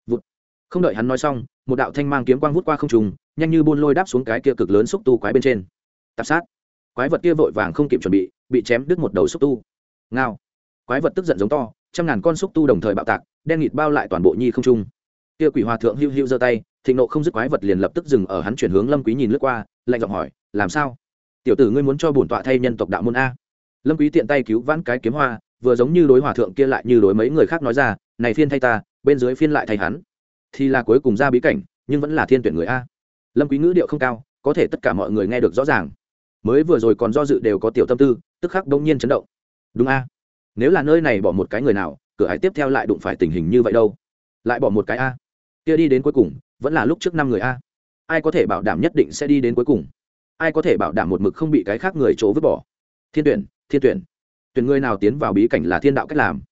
Vụt. không đợi hắn nói xong, một đạo thanh mang kiếm quang vút qua không trùng nhanh như buôn lôi đáp xuống cái kia cực lớn xúc tu quái bên trên. Tạp sát. Quái vật kia vội vàng không kịp chuẩn bị bị chém đứt một đầu xúc tu. Ngao. Quái vật tức giận giống to, trăm ngàn con xúc tu đồng thời bạo tạc, đen nghịt bao lại toàn bộ nhi không trung. Kia quỷ hòa thượng hưu hưu giơ tay, thịnh nộ không dứt quái vật liền lập tức dừng ở hắn chuyển hướng lâm quý nhìn lướt qua, lạnh giọng hỏi, làm sao? Tiểu tử ngươi muốn cho bổn tọa thay nhân tộc đạo môn a. Lâm quý tiện tay cứu vãn cái kiếm hoa, vừa giống như đối hòa thượng kia lại như đối mấy người khác nói ra, này phiên thay ta, bên dưới phiên lại thay hắn. Thì là cuối cùng ra bí cảnh, nhưng vẫn là thiên tuyển người a. Lâm quý ngữ điệu không cao, có thể tất cả mọi người nghe được rõ ràng. Mới vừa rồi còn do dự đều có tiểu tâm tư, tức khắc đông nhiên chấn động. Đúng a, nếu là nơi này bỏ một cái người nào, cửa hải tiếp theo lại đụng phải tình hình như vậy đâu? Lại bỏ một cái a. Kia đi đến cuối cùng, vẫn là lúc trước năm người a. Ai có thể bảo đảm nhất định sẽ đi đến cuối cùng? Ai có thể bảo đảm một mực không bị cái khác người chỗ vứt bỏ? Thiên tuyển thiên tuyển. Tuyển người nào tiến vào bí cảnh là thiên đạo cách làm.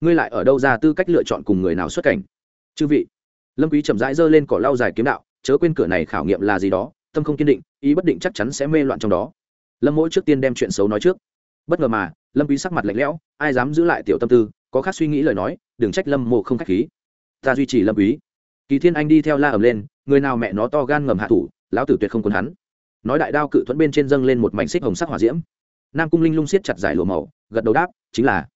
Ngươi lại ở đâu ra tư cách lựa chọn cùng người nào xuất cảnh? Chư vị. Lâm quý chậm rãi giơ lên cỏ lau dài kiếm đạo, chớ quên cửa này khảo nghiệm là gì đó, tâm không kiên định, ý bất định chắc chắn sẽ mê loạn trong đó. Lâm mỗi trước tiên đem chuyện xấu nói trước. Bất ngờ mà, lâm quý sắc mặt lạnh lẽo, ai dám giữ lại tiểu tâm tư, có khác suy nghĩ lời nói, đừng trách lâm mộ không khách khí. Ta duy trì lâm quý. Kỳ thiên anh đi theo la ầm lên, người nào mẹ nó to gan ngầm hạ thủ, lão tử tuyệt không quân hắn nói đại đao cự thuẫn bên trên dâng lên một mảnh xích hồng sắc hỏa diễm. Nam cung linh lung siết chặt giải lụa màu, gật đầu đáp, chính là.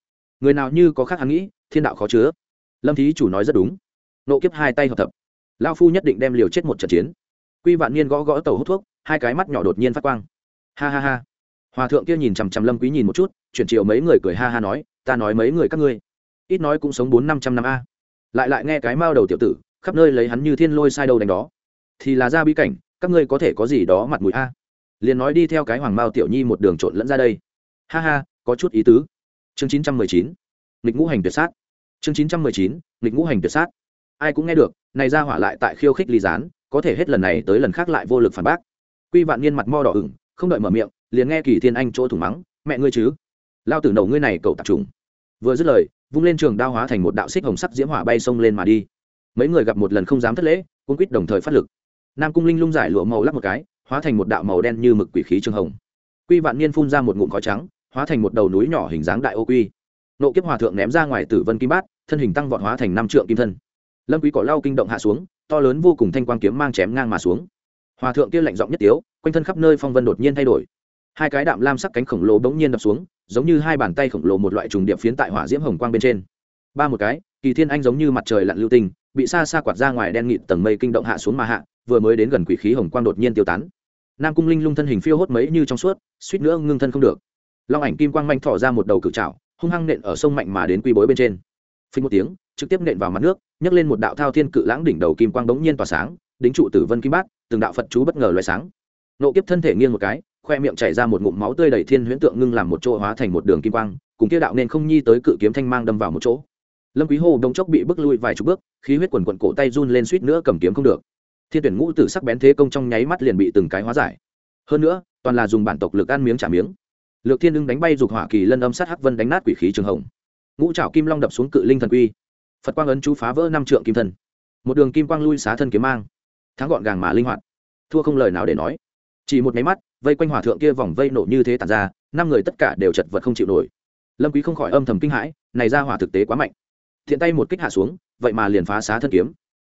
Người nào như có khác hắn nghĩ, thiên đạo khó chứa. Lâm thí chủ nói rất đúng. Nộ kiếp hai tay hợp thập. Lao phu nhất định đem liều chết một trận chiến. Quy vạn niên gõ gõ tàu hút thuốc, hai cái mắt nhỏ đột nhiên phát quang. Ha ha ha. Hòa thượng kia nhìn chằm chằm lâm quý nhìn một chút, chuyển chiều mấy người cười ha ha nói, ta nói mấy người các ngươi. Ít nói cũng sống bốn năm trăm năm a. Lại lại nghe cái mao đầu tiểu tử, khắp nơi lấy hắn như thiên lôi sai đầu đánh đó. Thì là ra bí cảnh các ngươi có thể có gì đó mặt mũi a? Liền nói đi theo cái hoàng mao tiểu nhi một đường trộn lẫn ra đây. Ha ha, có chút ý tứ. Chương chín trăm mười chín, nghịch ngũ hành tuyệt sát. Chương chín trăm mười chín, nghịch ngũ hành tuyệt sát. Ai cũng nghe được, này ra hỏa lại tại khiêu khích ly gián, có thể hết lần này tới lần khác lại vô lực phản bác. Quy vạn niên mặt mo đỏ ửng, không đợi mở miệng, liền nghe kỳ thiên anh chỗ thủng mắng, mẹ ngươi chứ? Lao tử đầu ngươi này cậu tạp trùng. Vừa dứt lời, vung lên trường đao hóa thành một đạo xích hồng sắc diễm hỏa bay sông lên mà đi. Mấy người gặp một lần không dám thất lễ cũng quýt đồng thời phát lực nam cung linh lung giải lụa màu lắc một cái hóa thành một đạo màu đen như mực quỷ khí trường hồng. Quy vạn niên phun ra một ngụm khói trắng hóa thành một đầu núi nhỏ hình dáng đại ô quy. Nộ kiếp hòa thượng ném ra ngoài tử vân kim bát thân hình tăng vọt hóa thành năm trượng kim thân. Lâm quý cỏ lau kinh động hạ xuống to lớn vô cùng thanh quang kiếm mang chém ngang mà xuống. Hòa thượng kia lạnh giọng nhất tiếu quanh thân khắp nơi phong vân đột nhiên thay đổi. Hai cái đạm lam sắc cánh khổng lồ bỗng nhiên đập xuống giống như hai bàn tay khổng lồ một loại trùng điệp phiến tại hỏa diễm hồng quang bên trên. Ba một cái kỳ thiên anh giống như mặt trời lặn lưu tình, bị xa xa quạt ra ngoài đen nghịt tầng mây kinh động hạ xuống mà hạ vừa mới đến gần quỷ khí hồng quang đột nhiên tiêu tán. Nam cung linh lung thân hình phiêu hốt mấy như trong suốt, suýt nữa ngưng thân không được. Long ảnh kim quang manh thỏ ra một đầu cự trảo, hung hăng nện ở sông mạnh mà đến quy bối bên trên. Phình một tiếng, trực tiếp nện vào mặt nước, nhấc lên một đạo thao thiên cự lãng đỉnh đầu kim quang bỗng nhiên tỏa sáng, đính trụ tử vân kim bát, từng đạo phật chú bất ngờ loại sáng. Nộ kiếp thân thể nghiêng một cái, khoe miệng chảy ra một ngụm máu tươi đầy thiên huyễn tượng ngưng làm một chỗ hóa thành một đường kim quang, cùng kia đạo nên không nhi tới cự kiếm thanh mang đâm vào một chỗ. Lâm quý hồ đông chốc bị bước lui vài chục bước, khí huyết quần quần cổ tay run lên suýt nữa cầm kiếm không được thiên tuyển ngũ tử sắc bén thế công trong nháy mắt liền bị từng cái hóa giải. Hơn nữa, toàn là dùng bản tộc lực ăn miếng trả miếng. Lược thiên ưng đánh bay dục hỏa kỳ lân âm sát hắc vân đánh nát quỷ khí trường hồng. Ngũ trảo kim long đập xuống cự linh thần quy. Phật quang ấn chú phá vỡ năm trượng kim thần một đường kim quang lui xá thân kiếm mang. Thắng gọn gàng mà linh hoạt. Thua không lời nào để nói. Chỉ một máy mắt, vây quanh hòa thượng kia vòng vây nổ như thế tàn ra, năm người tất cả đều chật vật không chịu nổi. Lâm quý không khỏi âm thầm kinh hãi, này ra hỏa thực tế quá mạnh. Thiện tay một kích hạ xuống, vậy mà liền phá xá thân kiếm.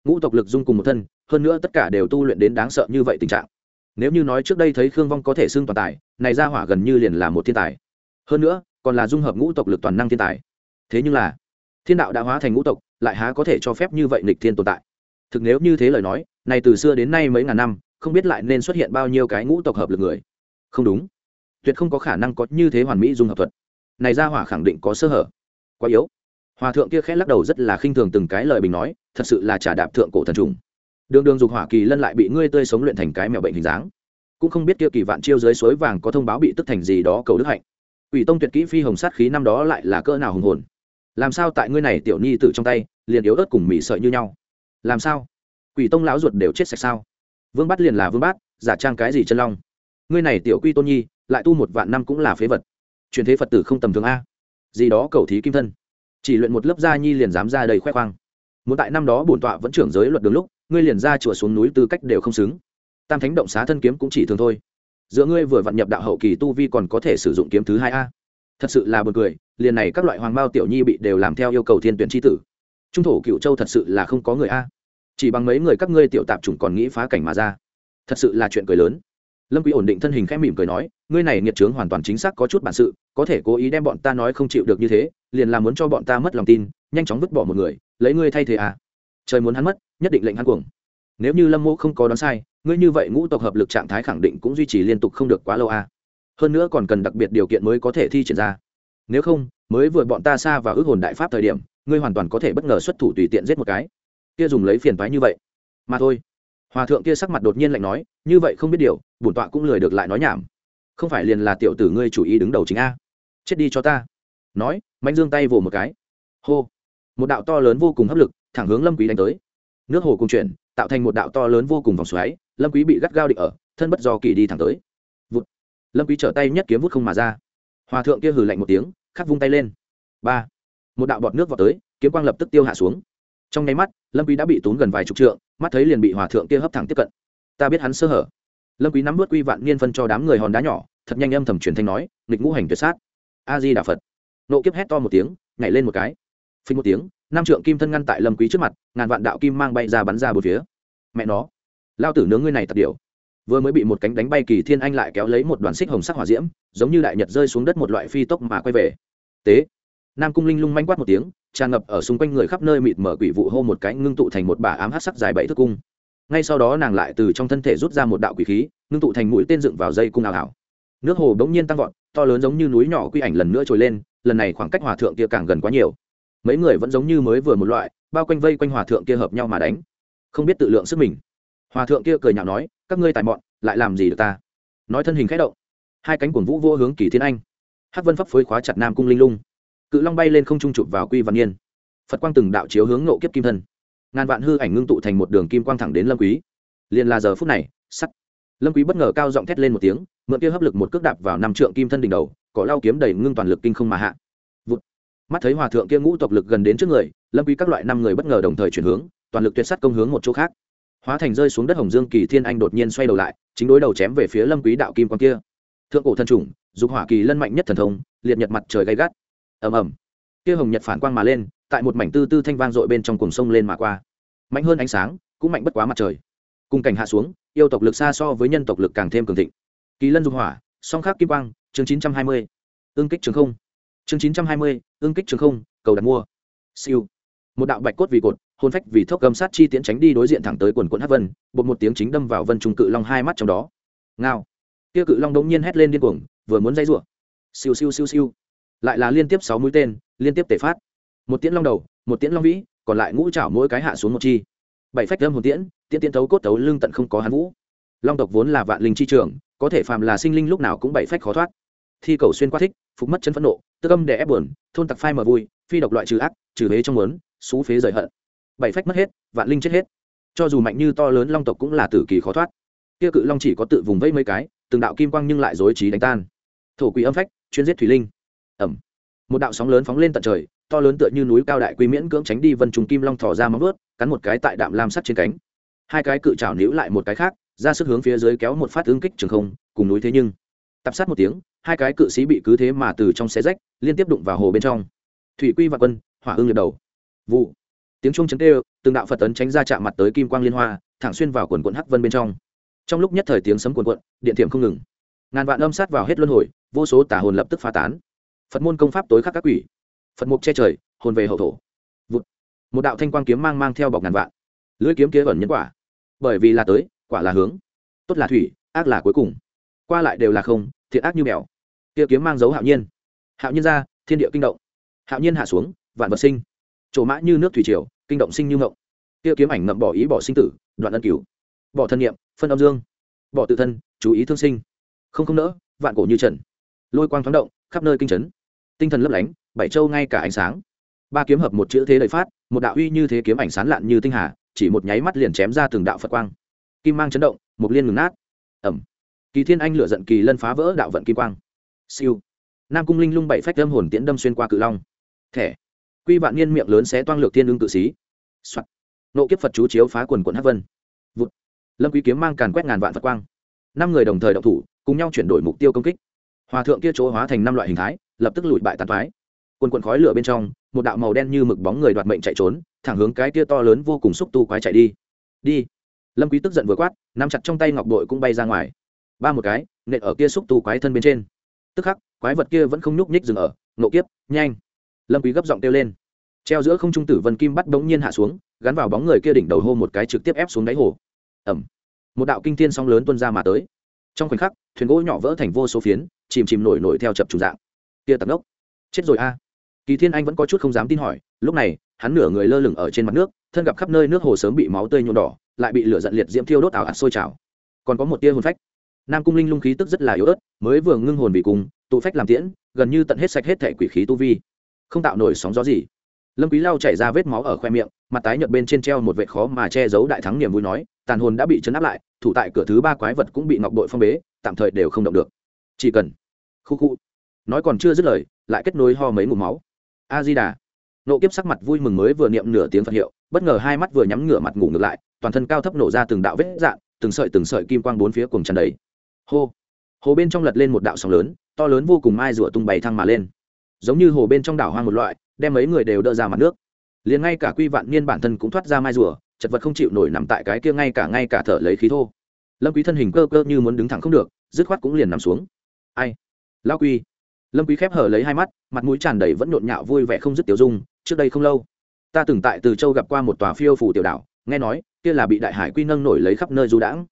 Ngũ tộc lực dung cùng một thân hơn nữa tất cả đều tu luyện đến đáng sợ như vậy tình trạng. Nếu như nói trước đây thấy khương vong có thể xưng toàn tài, này ra hỏa gần như liền là một thiên tài. Hơn nữa, còn là dung hợp ngũ tộc lực toàn năng thiên tài. Thế nhưng là, thiên đạo đã hóa thành ngũ tộc, lại há có thể cho phép như vậy nghịch thiên tồn tại? Thực nếu như thế lời nói, này từ xưa đến nay mấy ngàn năm, không biết lại nên xuất hiện bao nhiêu cái ngũ tộc hợp lực người. Không đúng. Tuyệt không có khả năng có như thế hoàn mỹ dung hợp thuật. Này ra hỏa khẳng định có sơ hở. Quá yếu. Hòa thượng kia khẽ lắc đầu rất là khinh thường từng cái lời bình nói, thật sự là trả đạp thượng cổ thần trùng đường đường dục hỏa kỳ lân lại bị ngươi tươi sống luyện thành cái mèo bệnh hình dáng. Cũng không biết kia kỳ vạn chiêu dưới suối vàng có thông báo bị tức thành gì đó cầu đức hạnh. Ủy tông tuyệt kỹ phi hồng sát khí năm đó lại là cỡ nào hùng hồn. Làm sao tại ngươi này tiểu nhi tử trong tay, liền yếu ớt cùng mỉ sợi như nhau? Làm sao? Quỷ tông lão ruột đều chết sạch sao? Vương bát liền là vương bát, giả trang cái gì chân long? Ngươi này tiểu quy tôn nhi, lại tu một vạn năm cũng là phế vật. Truyền thế phật tử không tầm thường a. Gì đó cầu thí kim thân. Chỉ luyện một lớp gia nhi liền dám ra đầy khoe khoang muốn tại năm đó bổn tọa vẫn trưởng giới luật đường lúc, ngươi liền ra chùa xuống núi tư cách đều không xứng. Tam thánh động xá thân kiếm cũng chỉ thường thôi. Giữa ngươi vừa vặn nhập đạo hậu kỳ tu vi còn có thể sử dụng kiếm thứ hai a. Thật sự là buồn cười, liền này các loại hoàng bao tiểu nhi bị đều làm theo yêu cầu thiên tuyển tri tử. Trung thổ cựu châu thật sự là không có người a. Chỉ bằng mấy người các ngươi tiểu tạp chủng còn nghĩ phá cảnh mà ra. Thật sự là chuyện cười lớn lâm quý ổn định thân hình khẽ mỉm cười nói, ngươi này nghiệt trướng hoàn toàn chính xác có chút bản sự, có thể cố ý đem bọn ta nói không chịu được như thế, liền là muốn cho bọn ta mất lòng tin, nhanh chóng vứt bỏ một người, lấy ngươi thay thế à. Trời muốn hắn mất, nhất định lệnh hắn cuồng. Nếu như lâm mô không có đoán sai, ngươi như vậy ngũ tộc hợp lực trạng thái khẳng định cũng duy trì liên tục không được quá lâu à. Hơn nữa còn cần đặc biệt điều kiện mới có thể thi triển ra. Nếu không, mới vừa bọn ta xa vào ước hồn đại pháp thời điểm, ngươi hoàn toàn có thể bất ngờ xuất thủ tùy tiện giết một cái. Kia dùng lấy phiền toái như vậy. Mà thôi hòa thượng kia sắc mặt đột nhiên lạnh nói, như vậy không biết điều, bổn tọa cũng lười được lại nói nhảm. Không phải liền là tiểu tử ngươi chủ ý đứng đầu chính a? Chết đi cho ta. Nói mạnh dương tay vồ một cái. Hô. Một đạo to lớn vô cùng hấp lực, thẳng hướng lâm quý đánh tới. Nước hồ cùng chuyển, tạo thành một đạo to lớn vô cùng vòng xoáy, lâm quý bị gắt gao định ở, thân bất do kỳ đi thẳng tới. Vụt. Lâm quý trở tay nhất kiếm vút không mà ra. Hòa thượng kia hừ lạnh một tiếng, khắc vung tay lên. Ba. Một đạo bọt nước vọt tới, kiếm quang lập tức tiêu hạ xuống. Trong nháy mắt, lâm quý đã bị tốn gần vài chục trượng mắt thấy liền bị hòa thượng kia hấp thẳng tiếp cận. Ta biết hắn sơ hở. Lâm quý nắm vớt quy vạn niên phân cho đám người hòn đá nhỏ, thật nhanh âm thầm truyền thanh nói, nghịch ngũ hành tuyệt sát. A di đà phật. Nộ kiếp hét to một tiếng, nhảy lên một cái. Phình một tiếng nam trượng kim thân ngăn tại lâm quý trước mặt, ngàn vạn đạo kim mang bay ra bắn ra bốn phía. Mẹ nó, lao tử nướng ngươi này thật điểu. Vừa mới bị một cánh đánh bay kỳ thiên anh lại kéo lấy một đoàn xích hồng sắc hỏa diễm, giống như đại nhật rơi xuống đất một loại phi tốc mà quay về. Tế. Nam cung linh lung manh quát một tiếng tràn ngập ở xung quanh người khắp nơi mịt mở quỷ vụ hô một cái ngưng tụ thành một bà ám hát sắc dài bảy thước cung. Ngay sau đó nàng lại từ trong thân thể rút ra một đạo quỷ khí, ngưng tụ thành mũi tên dựng vào dây cung ảo ảo. Nước hồ bỗng nhiên tăng vọt, to lớn giống như núi nhỏ quy ảnh lần nữa trồi lên, lần này khoảng cách hòa thượng kia càng gần quá nhiều. Mấy người vẫn giống như mới vừa một loại, bao quanh vây quanh hòa thượng kia hợp nhau mà đánh. Không biết tự lượng sức mình. Hòa thượng kia cười nhạo nói, các ngươi tài mọn, lại làm gì được ta? Nói thân hình khẽ động, hai cánh cuồng vũ vô hướng kỳ thiên anh. Hát vân pháp phối khóa chặt nam cung linh lung cự long bay lên không trung chụp vào quy văn nghiên phật quang từng đạo chiếu hướng nộ kiếp kim thân. Ngàn vạn hư ảnh ngưng tụ thành một đường kim quang thẳng đến lâm quý. Liền là giờ phút này, sắt. Lâm quý bất ngờ cao giọng thét lên một tiếng, mượn kia hấp lực một cước đạp vào năm trượng kim thân đỉnh đầu, cỏ lao kiếm đầy ngưng toàn lực kinh không mà hạ. Vụt. mắt thấy hòa thượng kia ngũ tộc lực gần đến trước người, lâm quý các loại năm người bất ngờ đồng thời chuyển hướng, toàn lực tuyệt sát công hướng một chỗ khác. Hóa thành rơi xuống đất hồng dương kỳ thiên anh đột nhiên xoay đầu lại, chính đối đầu chém về phía lâm quý đạo kim quang kia. Thượng cổ thần trùng dục hỏa kỳ lân mạnh nhất thần thông, liệt nhật mặt trời gay gắt ầm ầm. Kia hồng nhật phản quang mà lên, tại một mảnh tư tư thanh vang dội bên trong cùng sông lên mà qua. Mạnh hơn ánh sáng, cũng mạnh bất quá mặt trời. Cùng cảnh hạ xuống, yêu tộc lực xa so với nhân tộc lực càng thêm cường thịnh. Kỳ lân dung hỏa, song khắc kim quang, chương chín trăm hai mươi. Ương kích trường không. Chương chín trăm hai mươi ương kích trường không, cầu đặt mua. Siêu. Một đạo bạch cốt vì cột hôn phách vì thốc gầm sát chi tiến tránh đi đối diện thẳng tới quần quận hát vân, bột một tiếng chính đâm vào vân trung cự long hai mắt trong đó. Ngao. Kia cự long đống nhiên hét lên điên cuồng, vừa muốn dây rủa. Siêu siêu siêu siêu lại là liên tiếp sáu mũi tên, liên tiếp tể phát. Một tiễn long đầu, một tiễn long vĩ, còn lại ngũ chảo mỗi cái hạ xuống một chi. Bảy phách âm hồn tiễn tiễn tiễn thấu cốt tấu lưng tận không có hắn vũ. Long tộc vốn là vạn linh chi trường, có thể phàm là sinh linh lúc nào cũng bảy phách khó thoát. Thi cầu xuyên qua thích, phục mất chân phẫn nộ, tư âm để ép buồn, thôn tặc phai mờ vui, phi độc loại trừ ác, trừ hế trong mớn xú phế rời hận. Bảy phách mất hết, vạn linh chết hết. Cho dù mạnh như to lớn long tộc cũng là tử kỳ khó thoát. Kia cự long chỉ có tự vùng vây mấy cái, từng đạo kim quang nhưng lại dối trí đánh tan. Thổ quỷ âm phách, chuyên giết thủy linh ẩm. Một đạo sóng lớn phóng lên tận trời, to lớn tựa như núi cao đại quy miễn cưỡng tránh đi vân trùng kim long thò ra móng vớt cắn một cái tại đạm lam sắt trên cánh. Hai cái cự trào níu lại một cái khác, ra sức hướng phía dưới kéo một phát ứng kích trường không, cùng núi thế nhưng. Tập sát một tiếng, hai cái cự sĩ bị cứ thế mà từ trong xe rách, liên tiếp đụng vào hồ bên trong. Thủy quy và quân, hỏa ưng liệt đầu. Vụ. Tiếng trung chấn tê từng đạo phật tấn tránh ra chạm mặt tới kim quang liên hoa, thẳng xuyên vào quần quận hắc vân bên trong. Trong lúc nhất thời tiếng sấm quần quận điện thiểm không ngừng. Ngàn vạn âm sát vào hết luân hồi, vô số tả hồn lập tức phá tán phật môn công pháp tối khắc các quỷ. Phật mục che trời, hồn về hậu thổ. Vụt. một đạo thanh quang kiếm mang mang theo bọc ngàn vạn. Lưỡi kiếm kia ẩn nhân quả. Bởi vì là tới, quả là hướng. Tốt là thủy, ác là cuối cùng. Qua lại đều là không, thiện ác như mèo. Kia kiếm mang dấu hạo nhiên. Hạo nhiên ra, thiên địa kinh động. Hạo nhiên hạ xuống, vạn vật sinh. Trổ mã như nước thủy triều, kinh động sinh như ngộng. Kia kiếm ảnh ngậm bỏ ý bỏ sinh tử, đoạn ân cửu. Bỏ thân nhiệm phân âm dương. Bỏ tự thân, chú ý thương sinh. Không không nỡ, vạn cổ như trần. Lôi quang thoáng động, khắp nơi kinh chấn tinh thần lấp lánh, bảy châu ngay cả ánh sáng. Ba kiếm hợp một chữ thế đầy phát, một đạo uy như thế kiếm ảnh sán lạn như tinh hà, chỉ một nháy mắt liền chém ra từng đạo phật quang. Kim mang chấn động một liên ngừng nát. Ẩm. Kỳ thiên anh lửa giận kỳ lân phá vỡ đạo vận kim quang. Siêu. Nam cung linh lung bảy phách đâm hồn tiễn đâm xuyên qua cự long. Thẻ. Quy vạn niên miệng lớn xé toang lược thiên ưng cự xí、Soạn. nộ kiếp phật chú chiếu phá quần quận hát vân. Vụt. lâm quý kiếm mang càn quét ngàn vạn phật quang. Năm người đồng thời động thủ, cùng nhau chuyển đổi mục tiêu công kích. Hòa thượng kia chỗ hóa thành năm loại hình thái lập tức lùi bại tàn thoái. Quần quần khói lửa bên trong một đạo màu đen như mực bóng người đoạt mệnh chạy trốn thẳng hướng cái kia to lớn vô cùng xúc tu quái chạy đi. Đi. Lâm quý tức giận vừa quát nắm chặt trong tay ngọc bội cũng bay ra ngoài. Ba một cái nện ở kia xúc tu quái thân bên trên. Tức khắc quái vật kia vẫn không nhúc nhích dừng ở nộ kiếp nhanh. Lâm quý gấp giọng kêu lên. Treo giữa không trung tử vân kim bắt đống nhiên hạ xuống gắn vào bóng người kia đỉnh đầu hô một cái trực tiếp ép xuống đáy hồ. Ầm, một đạo kinh thiên sóng lớn tuôn ra mà tới. Trong khoảnh khắc thuyền gỗ nhỏ vỡ thành vô số phiến chìm chìm nổi nổi theo chập trùng dạng kia tận ốc chết rồi a. Kỳ thiên anh vẫn có chút không dám tin hỏi, lúc này, hắn nửa người lơ lửng ở trên mặt nước, thân gặp khắp nơi nước hồ sớm bị máu tươi nhuộm đỏ, lại bị lửa giận liệt diễm thiêu đốt ảo ạt sôi trào. Còn có một tia hồn phách. Nam cung linh lung khí tức rất là yếu ớt, mới vừa ngưng hồn bị cùng, tụ phách làm tiễn, gần như tận hết sạch hết thể quỷ khí tu vi. Không tạo nổi sóng gió gì. Lâm quý Lao chảy ra vết máu ở khoe miệng, mặt tái nhợt bên trên treo một vệt khó mà che giấu đại thắng niềm vui nói, tàn hồn đã bị chấn áp lại, thủ tại cửa thứ ba quái vật cũng bị ngọc bội phong bế, tạm thời đều không động được. Chỉ cần. Khu khu nói còn chưa dứt lời, lại kết nối ho mấy ngụm máu. A di đà. Nộ kiếp sắc mặt vui mừng mới vừa niệm nửa tiếng phật hiệu, bất ngờ hai mắt vừa nhắm ngửa mặt ngủ ngược lại, toàn thân cao thấp nổ ra từng đạo vết dạn từng sợi từng sợi kim quang bốn phía cùng tràn đầy. Hô. Hồ bên trong lật lên một đạo sóng lớn, to lớn vô cùng mai rùa tung bày thăng mà lên. Giống như hồ bên trong đảo hoang một loại, đem mấy người đều đỡ ra mặt nước. Liền ngay cả quy vạn niên bản thân cũng thoát ra mai rùa, chật vật không chịu nổi nằm tại cái kia ngay cả ngay cả thở lấy khí thô. Lâm quý thân hình cơ cơ như muốn đứng thẳng không được, dứt khoát cũng liền nằm xuống. Ai? Lao quy lâm quý khép hở lấy hai mắt, mặt mũi tràn đầy vẫn nhộn nhạo vui vẻ không dứt tiểu dung, trước đây không lâu, ta từng tại từ châu gặp qua một tòa phiêu phủ tiểu đảo, nghe nói, kia là bị đại hải quy nâng nổi lấy khắp nơi du đãng.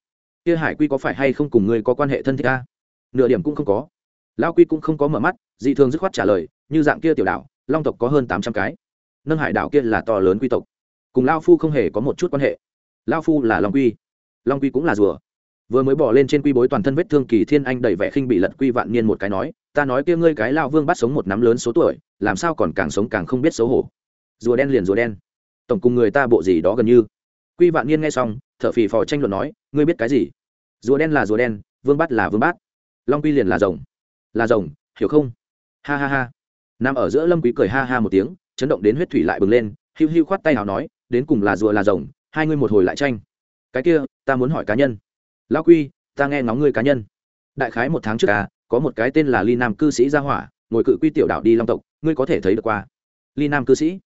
Kia hải quy có phải hay không cùng ngươi có quan hệ thân thiết ta? Nửa điểm cũng không có. Lão quy cũng không có mở mắt, dị thường dứt khoát trả lời, như dạng kia tiểu đảo, long tộc có hơn tám trăm cái. Nâng hải đảo kia là to lớn quy tộc. Cùng lao phu không hề có một chút quan hệ. Lao phu là long quy. Long quy cũng là rùa vừa mới bỏ lên trên quy bối toàn thân vết thương, kỳ thiên anh đầy vẻ khinh bị lật quy vạn niên một cái nói, ta nói kia ngươi cái lao vương bắt sống một nắm lớn số tuổi, làm sao còn càng sống càng không biết xấu hổ. Rùa đen liền rùa đen. Tổng cùng người ta bộ gì đó gần như. Quy vạn niên nghe xong thợ phì phò tranh luận nói, ngươi biết cái gì? Rùa đen là rùa đen, vương bắt là vương bát long quy liền là rồng. Là rồng, hiểu không? Ha ha ha. Nằm ở giữa lâm quý cười ha ha một tiếng, chấn động đến huyết thủy lại bừng lên, hiu hiu khoát tay nào nói, đến cùng là rùa là rồng, hai ngươi một hồi lại tranh. Cái kia, ta muốn hỏi cá nhân lão quy, ta nghe ngóng ngươi cá nhân. Đại khái một tháng trước à có một cái tên là ly nam cư sĩ gia hỏa, ngồi cự quy tiểu đảo đi long tộc, ngươi có thể thấy được qua. Ly nam cư sĩ.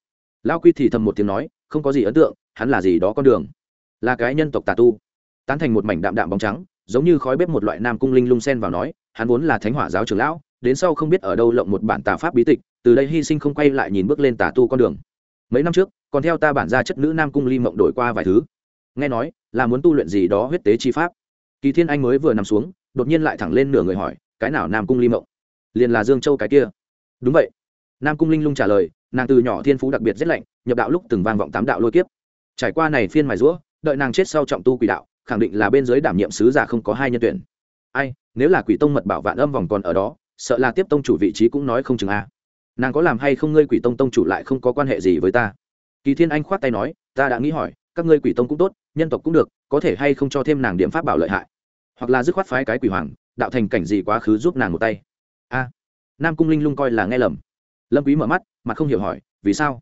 Lão quy thì thầm một tiếng nói, không có gì ấn tượng, hắn là gì đó con đường. Là cái nhân tộc tà tu. Tán thành một mảnh đạm đạm bóng trắng, giống như khói bếp một loại nam cung linh lung sen vào nói, hắn vốn là thánh hỏa giáo trưởng lão, đến sau không biết ở đâu lộng một bản tà pháp bí tịch, từ đây hy sinh không quay lại nhìn bước lên tà tu con đường. Mấy năm trước, còn theo ta bản ra chất nữ nam cung ly mộng đổi qua vài thứ. Nghe nói, là muốn tu luyện gì đó huyết tế chi pháp kỳ thiên anh mới vừa nằm xuống, đột nhiên lại thẳng lên nửa người hỏi, cái nào nam cung ly mộng? Liền là dương châu cái kia? Đúng vậy. Nam cung linh lung trả lời, nàng từ nhỏ thiên phú đặc biệt rét lạnh, nhập đạo lúc từng vang vọng tám đạo lôi kiếp. Trải qua này phiên mài rũa, đợi nàng chết sau trọng tu quỷ đạo, khẳng định là bên dưới đảm nhiệm sứ giả không có hai nhân tuyển. Ai, nếu là quỷ tông mật bảo vạn âm vòng còn ở đó, sợ là tiếp tông chủ vị trí cũng nói không chừng a. Nàng có làm hay không ngươi quỷ tông tông chủ lại không có quan hệ gì với ta? Kỳ thiên anh khoát tay nói, ta đã nghĩ hỏi, các ngươi quỷ tông cũng tốt, nhân tộc cũng được có thể hay không cho thêm nàng điểm pháp bảo lợi hại, hoặc là dứt khoát phái cái quỷ hoàng, đạo thành cảnh gì quá khứ giúp nàng một tay. A, nam cung linh lung coi là nghe lầm. Lâm quý mở mắt, mà không hiểu hỏi, vì sao?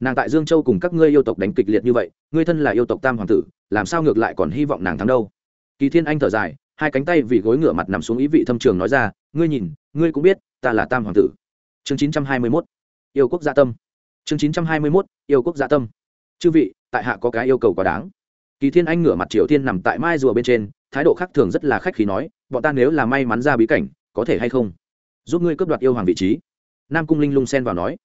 Nàng tại dương châu cùng các ngươi yêu tộc đánh kịch liệt như vậy, ngươi thân là yêu tộc tam hoàng tử, làm sao ngược lại còn hy vọng nàng thắng đâu? Kỳ thiên anh thở dài, hai cánh tay vì gối ngửa mặt nằm xuống ý vị thâm trường nói ra, ngươi nhìn, ngươi cũng biết, ta là tam hoàng tử. Chương chín trăm hai mươi 921 yêu quốc gia tâm. Chương chín trăm hai mươi 921 yêu quốc gia tâm. Chư vị, tại hạ có cái yêu cầu quá đáng kỳ thiên anh ngửa mặt triều thiên nằm tại mai rùa bên trên, thái độ khác thường rất là khách khí nói, bọn ta nếu là may mắn ra bí cảnh, có thể hay không? Giúp ngươi cướp đoạt yêu hoàng vị trí. Nam cung linh lung xen vào nói.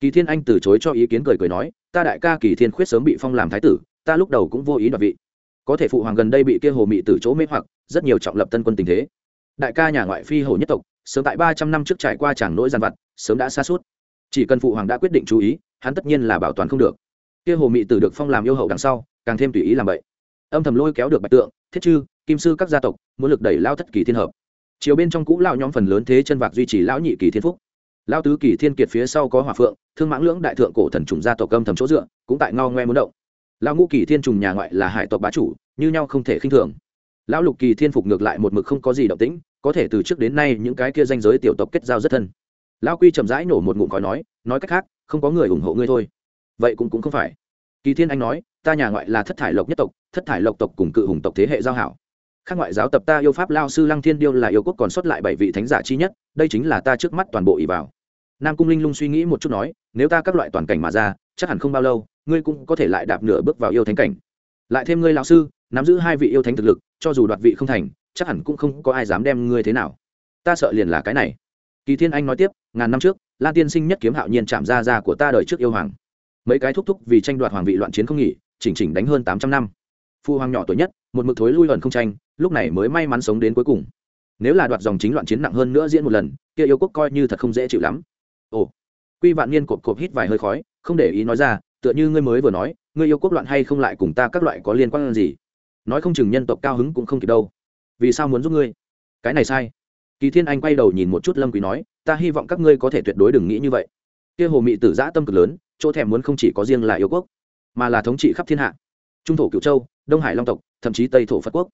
Kỳ thiên anh từ chối cho ý kiến cười cười nói, ta đại ca kỳ thiên khuyết sớm bị phong làm thái tử, ta lúc đầu cũng vô ý đoạt vị. Có thể phụ hoàng gần đây bị kia hồ mị từ chỗ mê hoặc, rất nhiều trọng lập tân quân tình thế. Đại ca nhà ngoại phi hồ nhất tộc, sớm tại ba trăm năm trước trải qua chẳng nỗi gian vặt, sớm đã xa suốt. Chỉ cần phụ hoàng đã quyết định chú ý, hắn tất nhiên là bảo toàn không được. Kia hồ mị tử được phong làm yêu hậu đằng sau càng thêm tùy ý làm vậy. Âm thầm lôi kéo được bạch tượng, thiết chư, kim sư các gia tộc, muốn lực đẩy lao thất kỳ thiên hợp. Chiều bên trong cũ lao nhóm phần lớn thế chân vạc duy trì lão nhị kỳ thiên phúc. Lao tứ kỳ thiên kiệt phía sau có hòa phượng, thương mãng lưỡng đại thượng cổ thần trùng gia tộc âm thầm chỗ dựa, cũng tại ngao ngoe muốn động. Lao ngũ kỳ thiên trùng nhà ngoại là hải tộc bá chủ, như nhau không thể khinh thường. Lão lục kỳ thiên phục ngược lại một mực không có gì động tĩnh, có thể từ trước đến nay những cái kia danh giới tiểu tộc kết giao rất thân. Lão quy chậm rãi nổ một ngụm khói nói nói cách khác, không có người ủng hộ ngươi thôi. Vậy cũng cũng không phải. Kỳ thiên anh nói ta nhà ngoại là thất thải lộc nhất tộc, thất thải lộc tộc cùng cự hùng tộc thế hệ giao hảo. Khác ngoại giáo tập ta yêu pháp lao sư lăng thiên điêu là yêu quốc còn sót lại bảy vị thánh giả chi nhất, đây chính là ta trước mắt toàn bộ ỷ vào. Nam cung linh lung suy nghĩ một chút nói, nếu ta các loại toàn cảnh mà ra, chắc hẳn không bao lâu, ngươi cũng có thể lại đạp nửa bước vào yêu thánh cảnh. Lại thêm ngươi lão sư, nắm giữ hai vị yêu thánh thực lực, cho dù đoạt vị không thành, chắc hẳn cũng không có ai dám đem ngươi thế nào. Ta sợ liền là cái này. Kỳ thiên anh nói tiếp, ngàn năm trước, lan tiên sinh nhất kiếm hạo nhiên chạm ra ra của ta đời trước yêu hoàng. Mấy cái thúc thúc vì tranh đoạt hoàng vị loạn chiến không nghỉ chỉnh chỉnh đánh hơn tám trăm năm. Phu hoàng nhỏ tuổi nhất, một mực thối lui ẩn không tranh, lúc này mới may mắn sống đến cuối cùng. Nếu là đoạt dòng chính loạn chiến nặng hơn nữa diễn một lần, kia yêu quốc coi như thật không dễ chịu lắm. Ồ, quy vạn niên cộp cộp hít vài hơi khói, không để ý nói ra, tựa như ngươi mới vừa nói, ngươi yêu quốc loạn hay không lại cùng ta các loại có liên quan gì? Nói không chừng nhân tộc cao hứng cũng không kịp đâu. Vì sao muốn giúp ngươi? Cái này sai. Kỳ thiên anh quay đầu nhìn một chút lâm quý nói, ta hy vọng các ngươi có thể tuyệt đối đừng nghĩ như vậy. Kia hồ mị tử giã tâm cực lớn, chỗ thèm muốn không chỉ có riêng là yêu quốc mà là thống trị khắp thiên hạ. Trung thổ cửu châu, đông hải long tộc, thậm chí tây thổ phật quốc.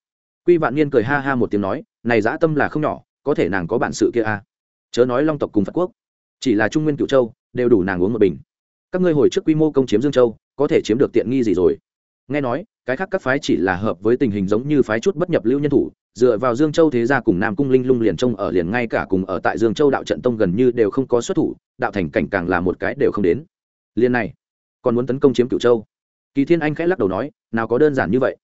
Quy vạn niên cười ha ha một tiếng nói, này dã tâm là không nhỏ, có thể nàng có bản sự kia à? Chớ nói long tộc cùng phật quốc, chỉ là trung nguyên cửu châu, đều đủ nàng uống một bình. Các ngươi hồi trước quy mô công chiếm dương châu, có thể chiếm được tiện nghi gì rồi? Nghe nói, cái khác các phái chỉ là hợp với tình hình giống như phái chút bất nhập lưu nhân thủ, dựa vào dương châu thế gia cùng nam cung linh lung liền trông ở liền ngay cả cùng ở tại dương châu đạo trận tông gần như đều không có xuất thủ, đạo thành cảnh càng là một cái đều không đến. Liền này còn muốn tấn công chiếm cửu châu. Kỳ thiên anh khẽ lắc đầu nói, nào có đơn giản như vậy.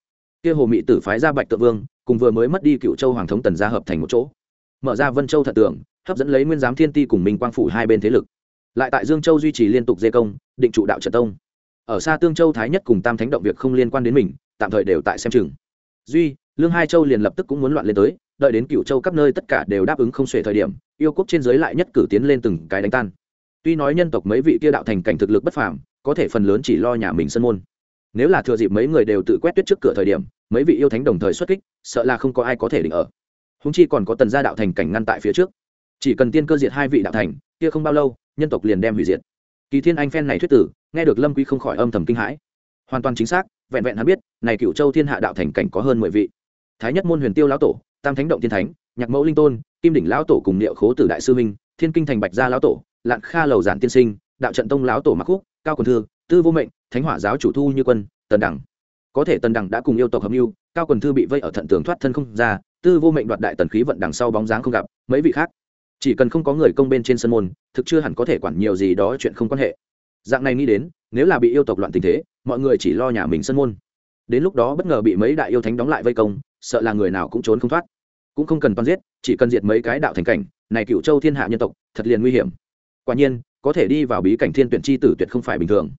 Kia hồ mị tử phái ra bạch tự vương, cùng vừa mới mất đi cựu châu hoàng thống tần gia hợp thành một chỗ. Mở ra vân châu thật tưởng, hấp dẫn lấy nguyên giám thiên ti cùng minh quang phủ hai bên thế lực. Lại tại dương châu duy trì liên tục dê công, định trụ đạo trật tông. Ở xa tương châu thái nhất cùng tam thánh động việc không liên quan đến mình, tạm thời đều tại xem chừng. Duy, lương hai châu liền lập tức cũng muốn loạn lên tới, đợi đến cựu châu các nơi tất cả đều đáp ứng không xuể thời điểm, yêu quốc trên giới lại nhất cử tiến lên từng cái đánh tan. Tuy nói nhân tộc mấy vị kia đạo thành cảnh thực lực bất phàm có thể phần lớn chỉ lo nhà mình sân môn. Nếu là thừa dịp mấy người đều tự quét tuyết trước cửa thời điểm, mấy vị yêu thánh đồng thời xuất kích, sợ là không có ai có thể định ở. Húng chi còn có tần gia đạo thành cảnh ngăn tại phía trước. Chỉ cần tiên cơ diệt hai vị đạo thành, kia không bao lâu, nhân tộc liền đem hủy diệt. Kỳ thiên anh phen này thuyết tử, nghe được lâm quý không khỏi âm thầm kinh hãi. Hoàn toàn chính xác, vẹn vẹn hắn biết, này cựu châu thiên hạ đạo thành cảnh có hơn mười vị. Thái nhất môn huyền tiêu lão tổ, tam thánh động thiên thánh, nhạc mẫu linh tôn, kim đỉnh lão tổ cùng niệu khố tử đại sư minh, thiên kinh thành bạch gia lão tổ, lạn kha lầu giản tiên sinh, đạo trận tông lão tổ mặc khúc cao quần thư, tư vô mệnh, thánh hỏa giáo chủ thu như quân, tần đẳng. Có thể tần đẳng đã cùng yêu tộc hợp mưu, cao quần thư bị vây ở thận tường thoát thân không ra, tư vô mệnh đoạt đại tần khí vận đằng sau bóng dáng không gặp, mấy vị khác. Chỉ cần không có người công bên trên sân môn, thực chưa hẳn có thể quản nhiều gì đó chuyện không quan hệ. Dạng này nghĩ đến, nếu là bị yêu tộc loạn tình thế, mọi người chỉ lo nhà mình sân môn. Đến lúc đó bất ngờ bị mấy đại yêu thánh đóng lại vây công, sợ là người nào cũng trốn không thoát. Cũng không cần toàn giết, chỉ cần diệt mấy cái đạo thành cảnh, này cựu châu thiên hạ nhân tộc, thật liền nguy hiểm. Quả nhiên có thể đi vào bí cảnh thiên tuyển chi tử tuyệt không phải bình thường.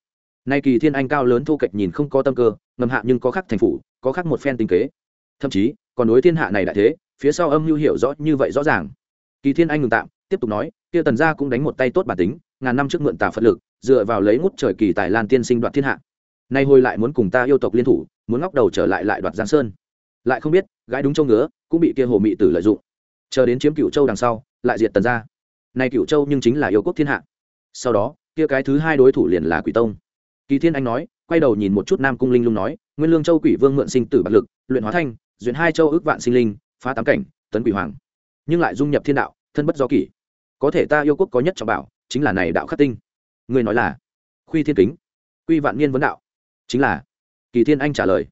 Nay kỳ thiên anh cao lớn thu kệch nhìn không có tâm cơ, ngầm hạ nhưng có khắc thành phủ, có khắc một phen tinh kế. Thậm chí, còn đối thiên hạ này đại thế, phía sau âm mưu hiểu rõ như vậy rõ ràng. Kỳ thiên anh ngừng tạm, tiếp tục nói, kia tần gia cũng đánh một tay tốt bản tính, ngàn năm trước mượn tà phật lực, dựa vào lấy ngút trời kỳ tài lan tiên sinh đoạt thiên hạ. Nay hồi lại muốn cùng ta yêu tộc liên thủ, muốn ngóc đầu trở lại lại đoạt giang sơn. Lại không biết, gái đúng châu ngứa, cũng bị kia hồ mị tử lợi dụng. Chờ đến chiếm cựu châu đằng sau, lại diệt tần gia. Này cựu châu nhưng chính là yêu quốc thiên hạ sau đó, kia cái thứ hai đối thủ liền là quỷ tông. Kỳ thiên anh nói, quay đầu nhìn một chút nam cung linh lung nói, nguyên lương châu quỷ vương mượn sinh tử bạc lực, luyện hóa thanh, duyện hai châu ước vạn sinh linh, phá tám cảnh, tấn quỷ hoàng. Nhưng lại dung nhập thiên đạo, thân bất do kỷ. Có thể ta yêu quốc có nhất trọng bảo, chính là này đạo khắc tinh. Người nói là, khuy thiên kính. Quy vạn niên vấn đạo. Chính là, kỳ thiên anh trả lời.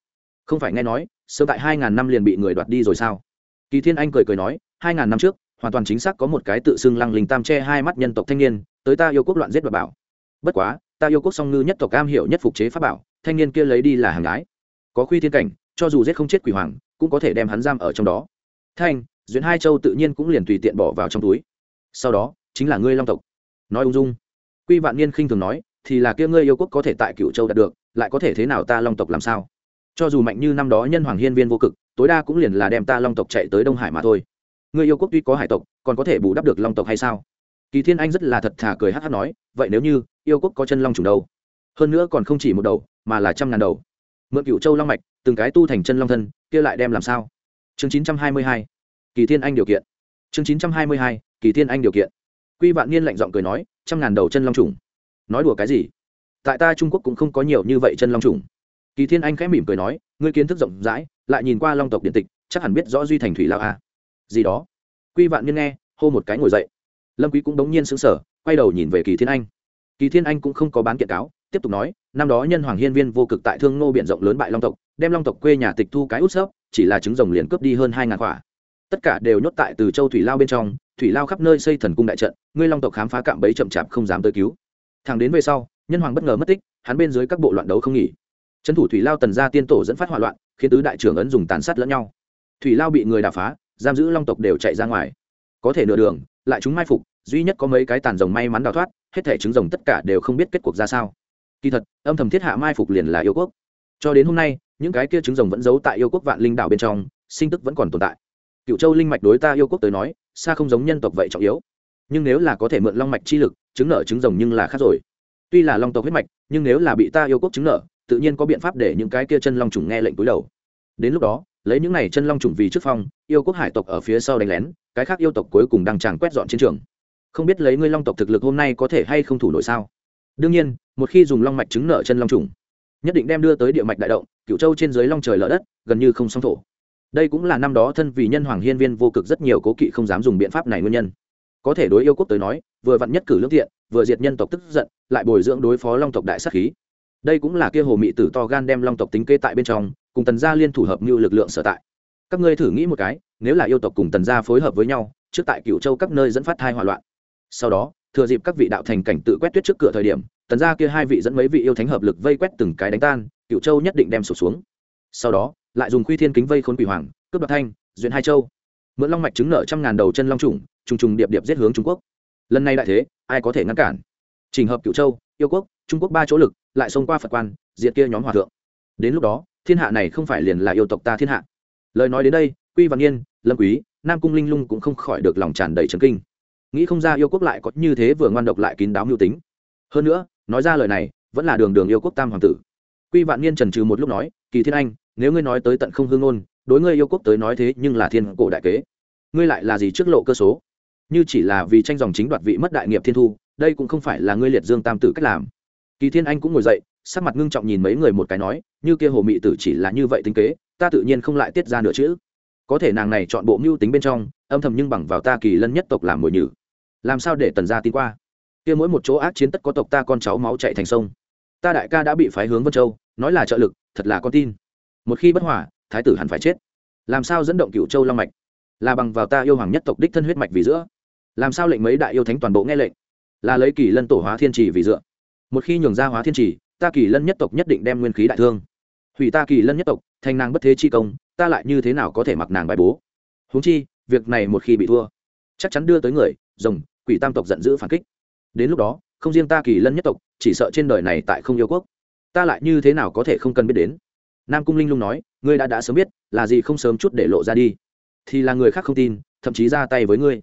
Không phải nghe nói, sớm tại hai ngàn năm liền bị người đoạt đi rồi sao? Kỳ thiên anh cười cười nói, hai ngàn năm trước hoàn toàn chính xác có một cái tự xưng lăng linh tam che hai mắt nhân tộc thanh niên, tới ta yêu quốc loạn giết và bảo. Bất quá, ta yêu quốc song ngư nhất tộc cam hiểu nhất phục chế pháp bảo, thanh niên kia lấy đi là hàng gái. Có khuy thiên cảnh, cho dù giết không chết quỷ hoàng, cũng có thể đem hắn giam ở trong đó. Thanh duyên hai châu tự nhiên cũng liền tùy tiện bỏ vào trong túi. Sau đó, chính là ngươi long tộc. Nói ung dung. Quy vạn niên khinh thường nói, thì là kia ngươi yêu quốc có thể tại cựu châu đạt được, lại có thể thế nào ta long tộc làm sao? Cho dù mạnh như năm đó nhân hoàng hiên viên vô cực, tối đa cũng liền là đem ta long tộc chạy tới đông hải mà thôi. Người yêu quốc tuy có hải tộc, còn có thể bù đắp được long tộc hay sao? Kỳ thiên anh rất là thật thà cười hát hát nói, vậy nếu như yêu quốc có chân long trùng đâu? Hơn nữa còn không chỉ một đầu, mà là trăm ngàn đầu. Mượn cựu châu long mạch, từng cái tu thành chân long thân, kia lại đem làm sao? Chương chín trăm hai mươi hai, kỳ thiên anh điều kiện. Chương chín trăm hai mươi hai, kỳ thiên anh điều kiện. Quy vạn niên lạnh giọng cười nói, trăm ngàn đầu chân long trùng nói đùa cái gì? Tại ta trung quốc cũng không có nhiều như vậy chân long trùng kỳ thiên anh khẽ mỉm cười nói, ngươi kiến thức rộng rãi, lại nhìn qua long tộc điện tịch, chắc hẳn biết rõ duy thành thủy lao a gì đó. Quy vạn niên nghe, hô một cái ngồi dậy. Lâm quý cũng đống nhiên sững sờ, quay đầu nhìn về kỳ thiên anh. Kỳ thiên anh cũng không có bán kiện cáo, tiếp tục nói, năm đó nhân hoàng hiên viên vô cực tại thương nô biển rộng lớn bại long tộc, đem long tộc quê nhà tịch thu cái út sấp, chỉ là trứng rồng liền cướp đi hơn hai ngàn quả. Tất cả đều nhốt tại từ châu thủy lao bên trong, thủy lao khắp nơi xây thần cung đại trận, ngươi long tộc khám phá cạm bẫy chậm chạp không dám tới cứu. Thằng đến về sau, nhân hoàng bất ngờ mất tích, hắn bên dưới các bộ loạn đấu không nghỉ. Trấn thủ thủy lao tần gia tiên tổ dẫn phát hỏa loạn, khiến tứ đại trưởng ấn dùng tàn sát lẫn nhau. Thủy lao bị người đà phá giam giữ long tộc đều chạy ra ngoài. Có thể nửa đường, lại chúng mai phục, duy nhất có mấy cái tàn rồng may mắn đào thoát, hết thể trứng rồng tất cả đều không biết kết cuộc ra sao. Kỳ thật, âm thầm thiết hạ mai phục liền là yêu quốc. Cho đến hôm nay, những cái kia trứng rồng vẫn giấu tại yêu quốc vạn linh đảo bên trong, sinh tức vẫn còn tồn tại. Cựu châu linh mạch đối ta yêu quốc tới nói, xa không giống nhân tộc vậy trọng yếu. Nhưng nếu là có thể mượn long mạch chi lực, chứng nợ trứng rồng nhưng là khác rồi. Tuy là long tộc huyết mạch, nhưng nếu là bị ta yêu quốc chứng nợ, tự nhiên có biện pháp để những cái kia chân long trùng nghe lệnh túi đầu đến lúc đó, lấy những này chân long trùng vì trước phong, yêu quốc hải tộc ở phía sau đánh lén, cái khác yêu tộc cuối cùng đang tràng quét dọn chiến trường. Không biết lấy ngươi long tộc thực lực hôm nay có thể hay không thủ nổi sao? Đương nhiên, một khi dùng long mạch chứng nợ chân long trùng nhất định đem đưa tới địa mạch đại động cựu châu trên dưới long trời lở đất, gần như không song thổ. Đây cũng là năm đó thân vì nhân hoàng hiên viên vô cực rất nhiều cố kỵ không dám dùng biện pháp này nguyên nhân. Có thể đối yêu quốc tới nói, vừa vặn nhất cử lương thiện vừa diệt nhân tộc tức giận, lại bồi dưỡng đối phó long tộc đại sắc khí. Đây cũng là kia hồ mị tử to gan đem long tộc tính kê tại bên trong cùng tần gia liên thủ hợp như lực lượng sở tại. Các ngươi thử nghĩ một cái, nếu là yêu tộc cùng tần gia phối hợp với nhau, trước tại Cửu châu các nơi dẫn phát thai hỏa loạn. Sau đó, thừa dịp các vị đạo thành cảnh tự quét tuyết trước cửa thời điểm, tần gia kia hai vị dẫn mấy vị yêu thánh hợp lực vây quét từng cái đánh tan, Cửu châu nhất định đem sụp xuống. Sau đó, lại dùng quy thiên kính vây khốn quỷ hoàng, cướp đoạt thanh duyên hai châu. Mượn long mạch chứng nợ trăm ngàn đầu chân long trùng trùng trùng điệp điệp giết hướng trung quốc. Lần này đại thế, ai có thể ngăn cản? Trình hợp Cửu châu, yêu quốc, trung quốc ba chỗ lực, lại xông qua phật quan, diệt kia nhóm hòa thượng. Đến lúc đó thiên hạ này không phải liền là yêu tộc ta thiên hạ. Lời nói đến đây, quy văn yên, lâm quý, nam cung linh lung cũng không khỏi được lòng tràn đầy trấn kinh. Nghĩ không ra yêu quốc lại có như thế vừa ngoan độc lại kín đáo mưu tính. Hơn nữa, nói ra lời này, vẫn là đường đường yêu quốc tam hoàng tử. Quy vạn niên trần trừ một lúc nói, kỳ thiên anh, nếu ngươi nói tới tận không hương ngôn, đối ngươi yêu quốc tới nói thế nhưng là thiên cổ đại kế. Ngươi lại là gì trước lộ cơ số? Như chỉ là vì tranh dòng chính đoạt vị mất đại nghiệp thiên thu, đây cũng không phải là ngươi liệt dương tam tử cách làm. Kỳ thiên anh cũng ngồi dậy sắc mặt ngưng trọng nhìn mấy người một cái nói, như kia hồ mị tử chỉ là như vậy tính kế, ta tự nhiên không lại tiết ra nửa chữ có thể nàng này chọn bộ mưu tính bên trong, âm thầm nhưng bằng vào ta kỳ lân nhất tộc làm mồi nhử. Làm sao để tần gia tin qua? Kia mỗi một chỗ ác chiến tất có tộc ta con cháu máu chạy thành sông. Ta đại ca đã bị phái hướng vân châu, nói là trợ lực, thật là con tin. Một khi bất hỏa thái tử hẳn phải chết. Làm sao dẫn động cựu châu long mạch? Là bằng vào ta yêu hoàng nhất tộc đích thân huyết mạch vì giữa. Làm sao lệnh mấy đại yêu thánh toàn bộ nghe lệnh? Là lấy kỳ lân tổ hóa thiên trì vì dựa một khi nhường ra hóa thiên trì ta kỳ lân nhất tộc nhất định đem nguyên khí đại thương. Hủy ta kỳ lân nhất tộc, thành nàng bất thế chi công, ta lại như thế nào có thể mặc nàng bài bố? Huống chi, việc này một khi bị thua, chắc chắn đưa tới người, rồng, quỷ tam tộc giận dữ phản kích. Đến lúc đó, không riêng ta kỳ lân nhất tộc, chỉ sợ trên đời này tại không yêu quốc, ta lại như thế nào có thể không cần biết đến? Nam cung linh lung nói, ngươi đã đã sớm biết, là gì không sớm chút để lộ ra đi. Thì là người khác không tin, thậm chí ra tay với ngươi.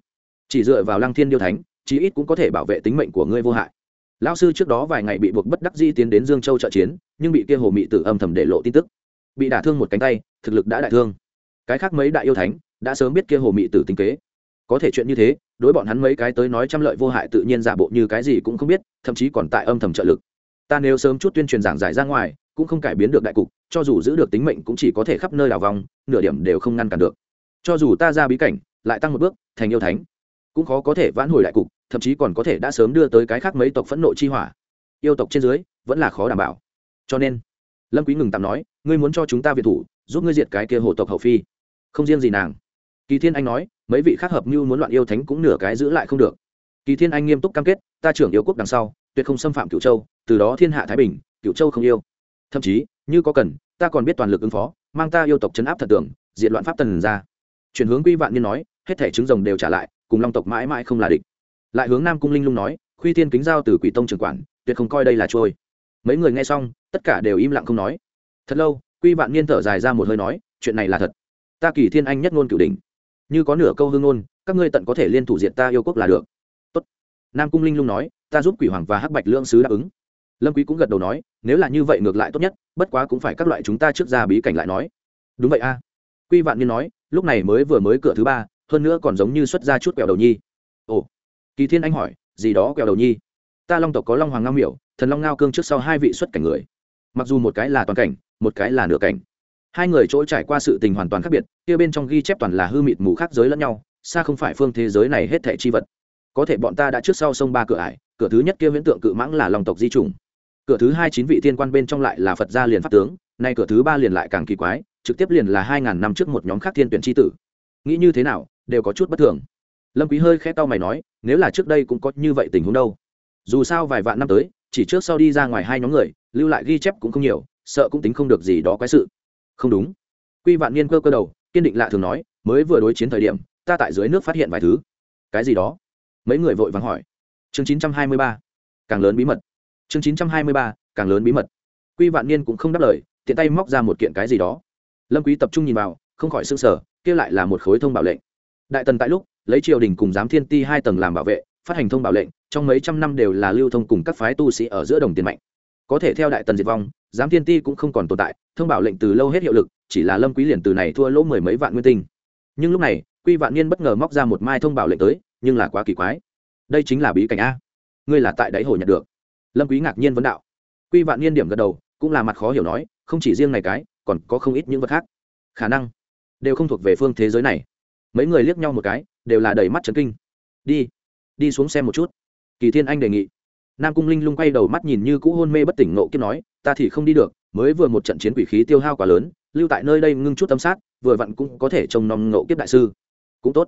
Chỉ dựa vào lăng thiên điêu thánh, chí ít cũng có thể bảo vệ tính mệnh của ngươi vô hại lão sư trước đó vài ngày bị buộc bất đắc di tiến đến dương châu trợ chiến, nhưng bị kia hồ mị tử âm thầm để lộ tin tức. Bị đả thương một cánh tay, thực lực đã đại thương. Cái khác mấy đại yêu thánh đã sớm biết kia hồ mị tử tính kế. Có thể chuyện như thế, đối bọn hắn mấy cái tới nói trăm lợi vô hại tự nhiên giả bộ như cái gì cũng không biết, thậm chí còn tại âm thầm trợ lực. Ta nếu sớm chút tuyên truyền giảng giải ra ngoài, cũng không cải biến được đại cục, cho dù giữ được tính mệnh cũng chỉ có thể khắp nơi đào vòng, nửa điểm đều không ngăn cản được. Cho dù ta ra bí cảnh, lại tăng một bước, thành yêu thánh, cũng khó có thể vãn hồi đại cục thậm chí còn có thể đã sớm đưa tới cái khác mấy tộc phẫn nộ chi hỏa. Yêu tộc trên dưới vẫn là khó đảm bảo. Cho nên, lâm quý ngừng tạm nói, ngươi muốn cho chúng ta việt thủ, giúp ngươi diệt cái kia hồ tộc hậu phi. Không riêng gì nàng. Kỳ thiên anh nói, mấy vị khác hợp mưu muốn loạn yêu thánh cũng nửa cái giữ lại không được. Kỳ thiên anh nghiêm túc cam kết, ta trưởng yêu quốc đằng sau, tuyệt không xâm phạm cửu châu, từ đó thiên hạ thái bình, cửu châu không yêu. Thậm chí, như có cần, ta còn biết toàn lực ứng phó, mang ta yêu tộc chấn áp thật tưởng diện loạn pháp tần ra. Chuyển hướng quy vạn niên nói, hết thể trứng rồng đều trả lại, cùng long tộc mãi mãi không là địch lại hướng nam cung linh lung nói, khuy thiên kính giao từ quỷ tông trường quản, tuyệt không coi đây là trôi. Mấy người nghe xong, tất cả đều im lặng không nói. Thật lâu, quy vạn niên thở dài ra một hơi nói, chuyện này là thật. Ta kỳ thiên anh nhất ngôn cửu đình như có nửa câu hương ngôn, các ngươi tận có thể liên thủ diệt ta yêu quốc là được. Tốt. nam cung linh lung nói, ta giúp quỷ hoàng và hắc bạch lương sứ đáp ứng. Lâm quý cũng gật đầu nói, nếu là như vậy ngược lại tốt nhất, bất quá cũng phải các loại chúng ta trước ra bí cảnh lại nói. Đúng vậy a. Quy vạn niên nói, lúc này mới vừa mới cửa thứ ba, hơn nữa còn giống như xuất ra chút quẹo đầu nhi. Ồ kỳ thiên anh hỏi, gì đó quẹo đầu nhi? Ta long tộc có long hoàng ngao miểu, thần long ngao cương trước sau hai vị xuất cảnh người. Mặc dù một cái là toàn cảnh, một cái là nửa cảnh. Hai người chỗ trải qua sự tình hoàn toàn khác biệt, kia bên trong ghi chép toàn là hư mịt mù khác giới lẫn nhau, xa không phải phương thế giới này hết thẻ chi vật. Có thể bọn ta đã trước sau sông ba cửa ải, cửa thứ nhất kia viễn tượng cự mãng là lòng tộc di trùng. cửa thứ hai chín vị thiên quan bên trong lại là phật gia liền pháp tướng, nay cửa thứ ba liền lại càng kỳ quái, trực tiếp liền là hai ngàn năm trước một nhóm khác thiên tuyển tri tử. Nghĩ như thế nào, đều có chút bất thường lâm quý hơi khẽ tao mày nói nếu là trước đây cũng có như vậy tình huống đâu. Dù sao vài vạn năm tới chỉ trước sau đi ra ngoài hai nhóm người lưu lại ghi chép cũng không nhiều sợ cũng tính không được gì đó quái sự. Không đúng. Quy vạn niên cơ cơ đầu kiên định lạ thường nói mới vừa đối chiến thời điểm ta tại dưới nước phát hiện vài thứ. Cái gì đó? Mấy người vội vàng hỏi. Chương 923. càng lớn bí mật. Chương 923, càng lớn bí mật. Quy vạn niên cũng không đáp lời tiện tay móc ra một kiện cái gì đó. Lâm quý tập trung nhìn vào không khỏi sưng sở kia lại là một khối thông bảo lệnh. Đại tần tại lúc lấy triều đình cùng giám thiên ti hai tầng làm bảo vệ, phát hành thông bảo lệnh, trong mấy trăm năm đều là lưu thông cùng các phái tu sĩ ở giữa đồng tiền mạnh. Có thể theo đại tần diệt vong, giám thiên ti cũng không còn tồn tại, thông bảo lệnh từ lâu hết hiệu lực, chỉ là lâm quý liền từ này thua lỗ mười mấy vạn nguyên tinh. Nhưng lúc này, quy vạn niên bất ngờ móc ra một mai thông bảo lệnh tới, nhưng là quá kỳ quái. Đây chính là bí cảnh a. Ngươi là tại đáy hồ nhận được. Lâm quý ngạc nhiên vấn đạo. Quy vạn niên điểm gật đầu, cũng là mặt khó hiểu nói, không chỉ riêng này cái, còn có không ít những vật khác. Khả năng đều không thuộc về phương thế giới này. Mấy người liếc nhau một cái đều là đầy mắt chấn kinh. Đi đi xuống xem một chút. Kỳ thiên anh đề nghị. Nam cung linh lung quay đầu mắt nhìn như cũ hôn mê bất tỉnh nộ kiếp nói, ta thì không đi được, mới vừa một trận chiến quỷ khí tiêu hao quá lớn, lưu tại nơi đây ngưng chút tâm sát, vừa vặn cũng có thể trông nom nộ kiếp đại sư. Cũng tốt.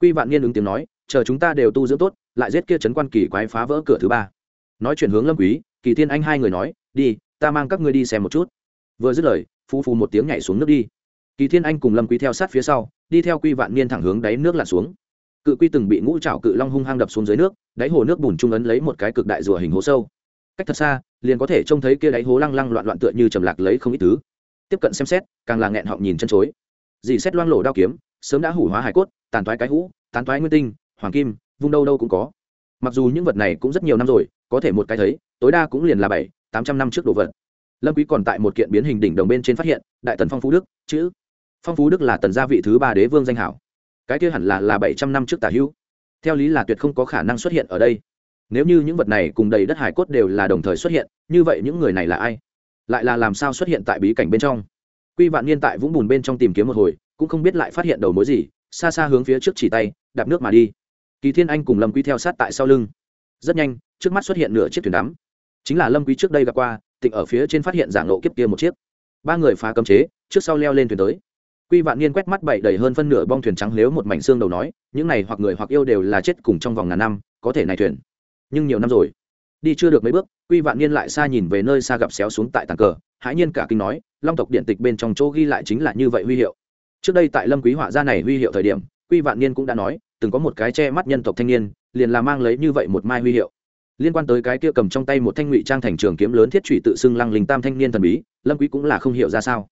Quy vạn niên ứng tiếng nói, chờ chúng ta đều tu dưỡng tốt, lại giết kia trấn quan kỳ quái phá vỡ cửa thứ ba. Nói chuyển hướng lâm quý, kỳ thiên anh hai người nói, đi, ta mang các ngươi đi xem một chút. Vừa dứt lời phu phu một tiếng nhảy xuống nước đi. Kỳ thiên anh cùng lâm quý theo sát phía sau, đi theo quy vạn niên thẳng hướng đáy nước lặn xuống cự quy từng bị ngũ trảo cự long hung hăng đập xuống dưới nước, đáy hồ nước bùn trung ấn lấy một cái cực đại rùa hình hố sâu. Cách thật xa, liền có thể trông thấy kia đáy hố lăng lăng loạn loạn tựa như trầm lạc lấy không ít thứ. Tiếp cận xem xét, càng là nghẹn họng nhìn chân chối. Dì xét loang lổ đao kiếm, sớm đã hủ hóa hải cốt, tàn toái cái hũ, tàn toái nguyên tinh, hoàng kim, vung đâu đâu cũng có. Mặc dù những vật này cũng rất nhiều năm rồi, có thể một cái thấy, tối đa cũng liền là bảy, tám trăm năm trước đồ vật. Lâm quý còn tại một kiện biến hình đỉnh đồng bên trên phát hiện, đại tần phong phú đức, chữ. Phong phú đức là tần gia vị thứ ba đế vương danh hảo cái kia hẳn là là bảy trăm năm trước tả hữu. Theo lý là tuyệt không có khả năng xuất hiện ở đây. Nếu như những vật này cùng đầy đất hải cốt đều là đồng thời xuất hiện, như vậy những người này là ai? Lại là làm sao xuất hiện tại bí cảnh bên trong? Quy vạn niên tại vũng bùn bên trong tìm kiếm một hồi, cũng không biết lại phát hiện đầu mối gì, xa xa hướng phía trước chỉ tay, đạp nước mà đi. Kỳ thiên anh cùng lâm quý theo sát tại sau lưng. Rất nhanh, trước mắt xuất hiện nửa chiếc thuyền đắm. Chính là lâm quý trước đây gặp qua, tịnh ở phía trên phát hiện giảng lộ kiếp kia một chiếc. Ba người phá cấm chế, trước sau leo lên thuyền tới quy vạn niên quét mắt bảy đầy hơn phân nửa bong thuyền trắng nếu một mảnh xương đầu nói, những này hoặc người hoặc yêu đều là chết cùng trong vòng ngàn năm, có thể này thuyền. Nhưng nhiều năm rồi. Đi chưa được mấy bước, quy vạn niên lại xa nhìn về nơi xa gặp xéo xuống tại tảng cờ, hãi nhiên cả kinh nói, long tộc điện tịch bên trong chỗ ghi lại chính là như vậy huy hiệu. Trước đây tại lâm quý họa gia này huy hiệu thời điểm, quy vạn niên cũng đã nói, từng có một cái che mắt nhân tộc thanh niên, liền là mang lấy như vậy một mai huy hiệu. Liên quan tới cái kia cầm trong tay một thanh ngụy trang thành trường kiếm lớn thiết trụ tự xưng lăng linh tam thanh niên thần bí, lâm quý cũng là không hiểu ra sao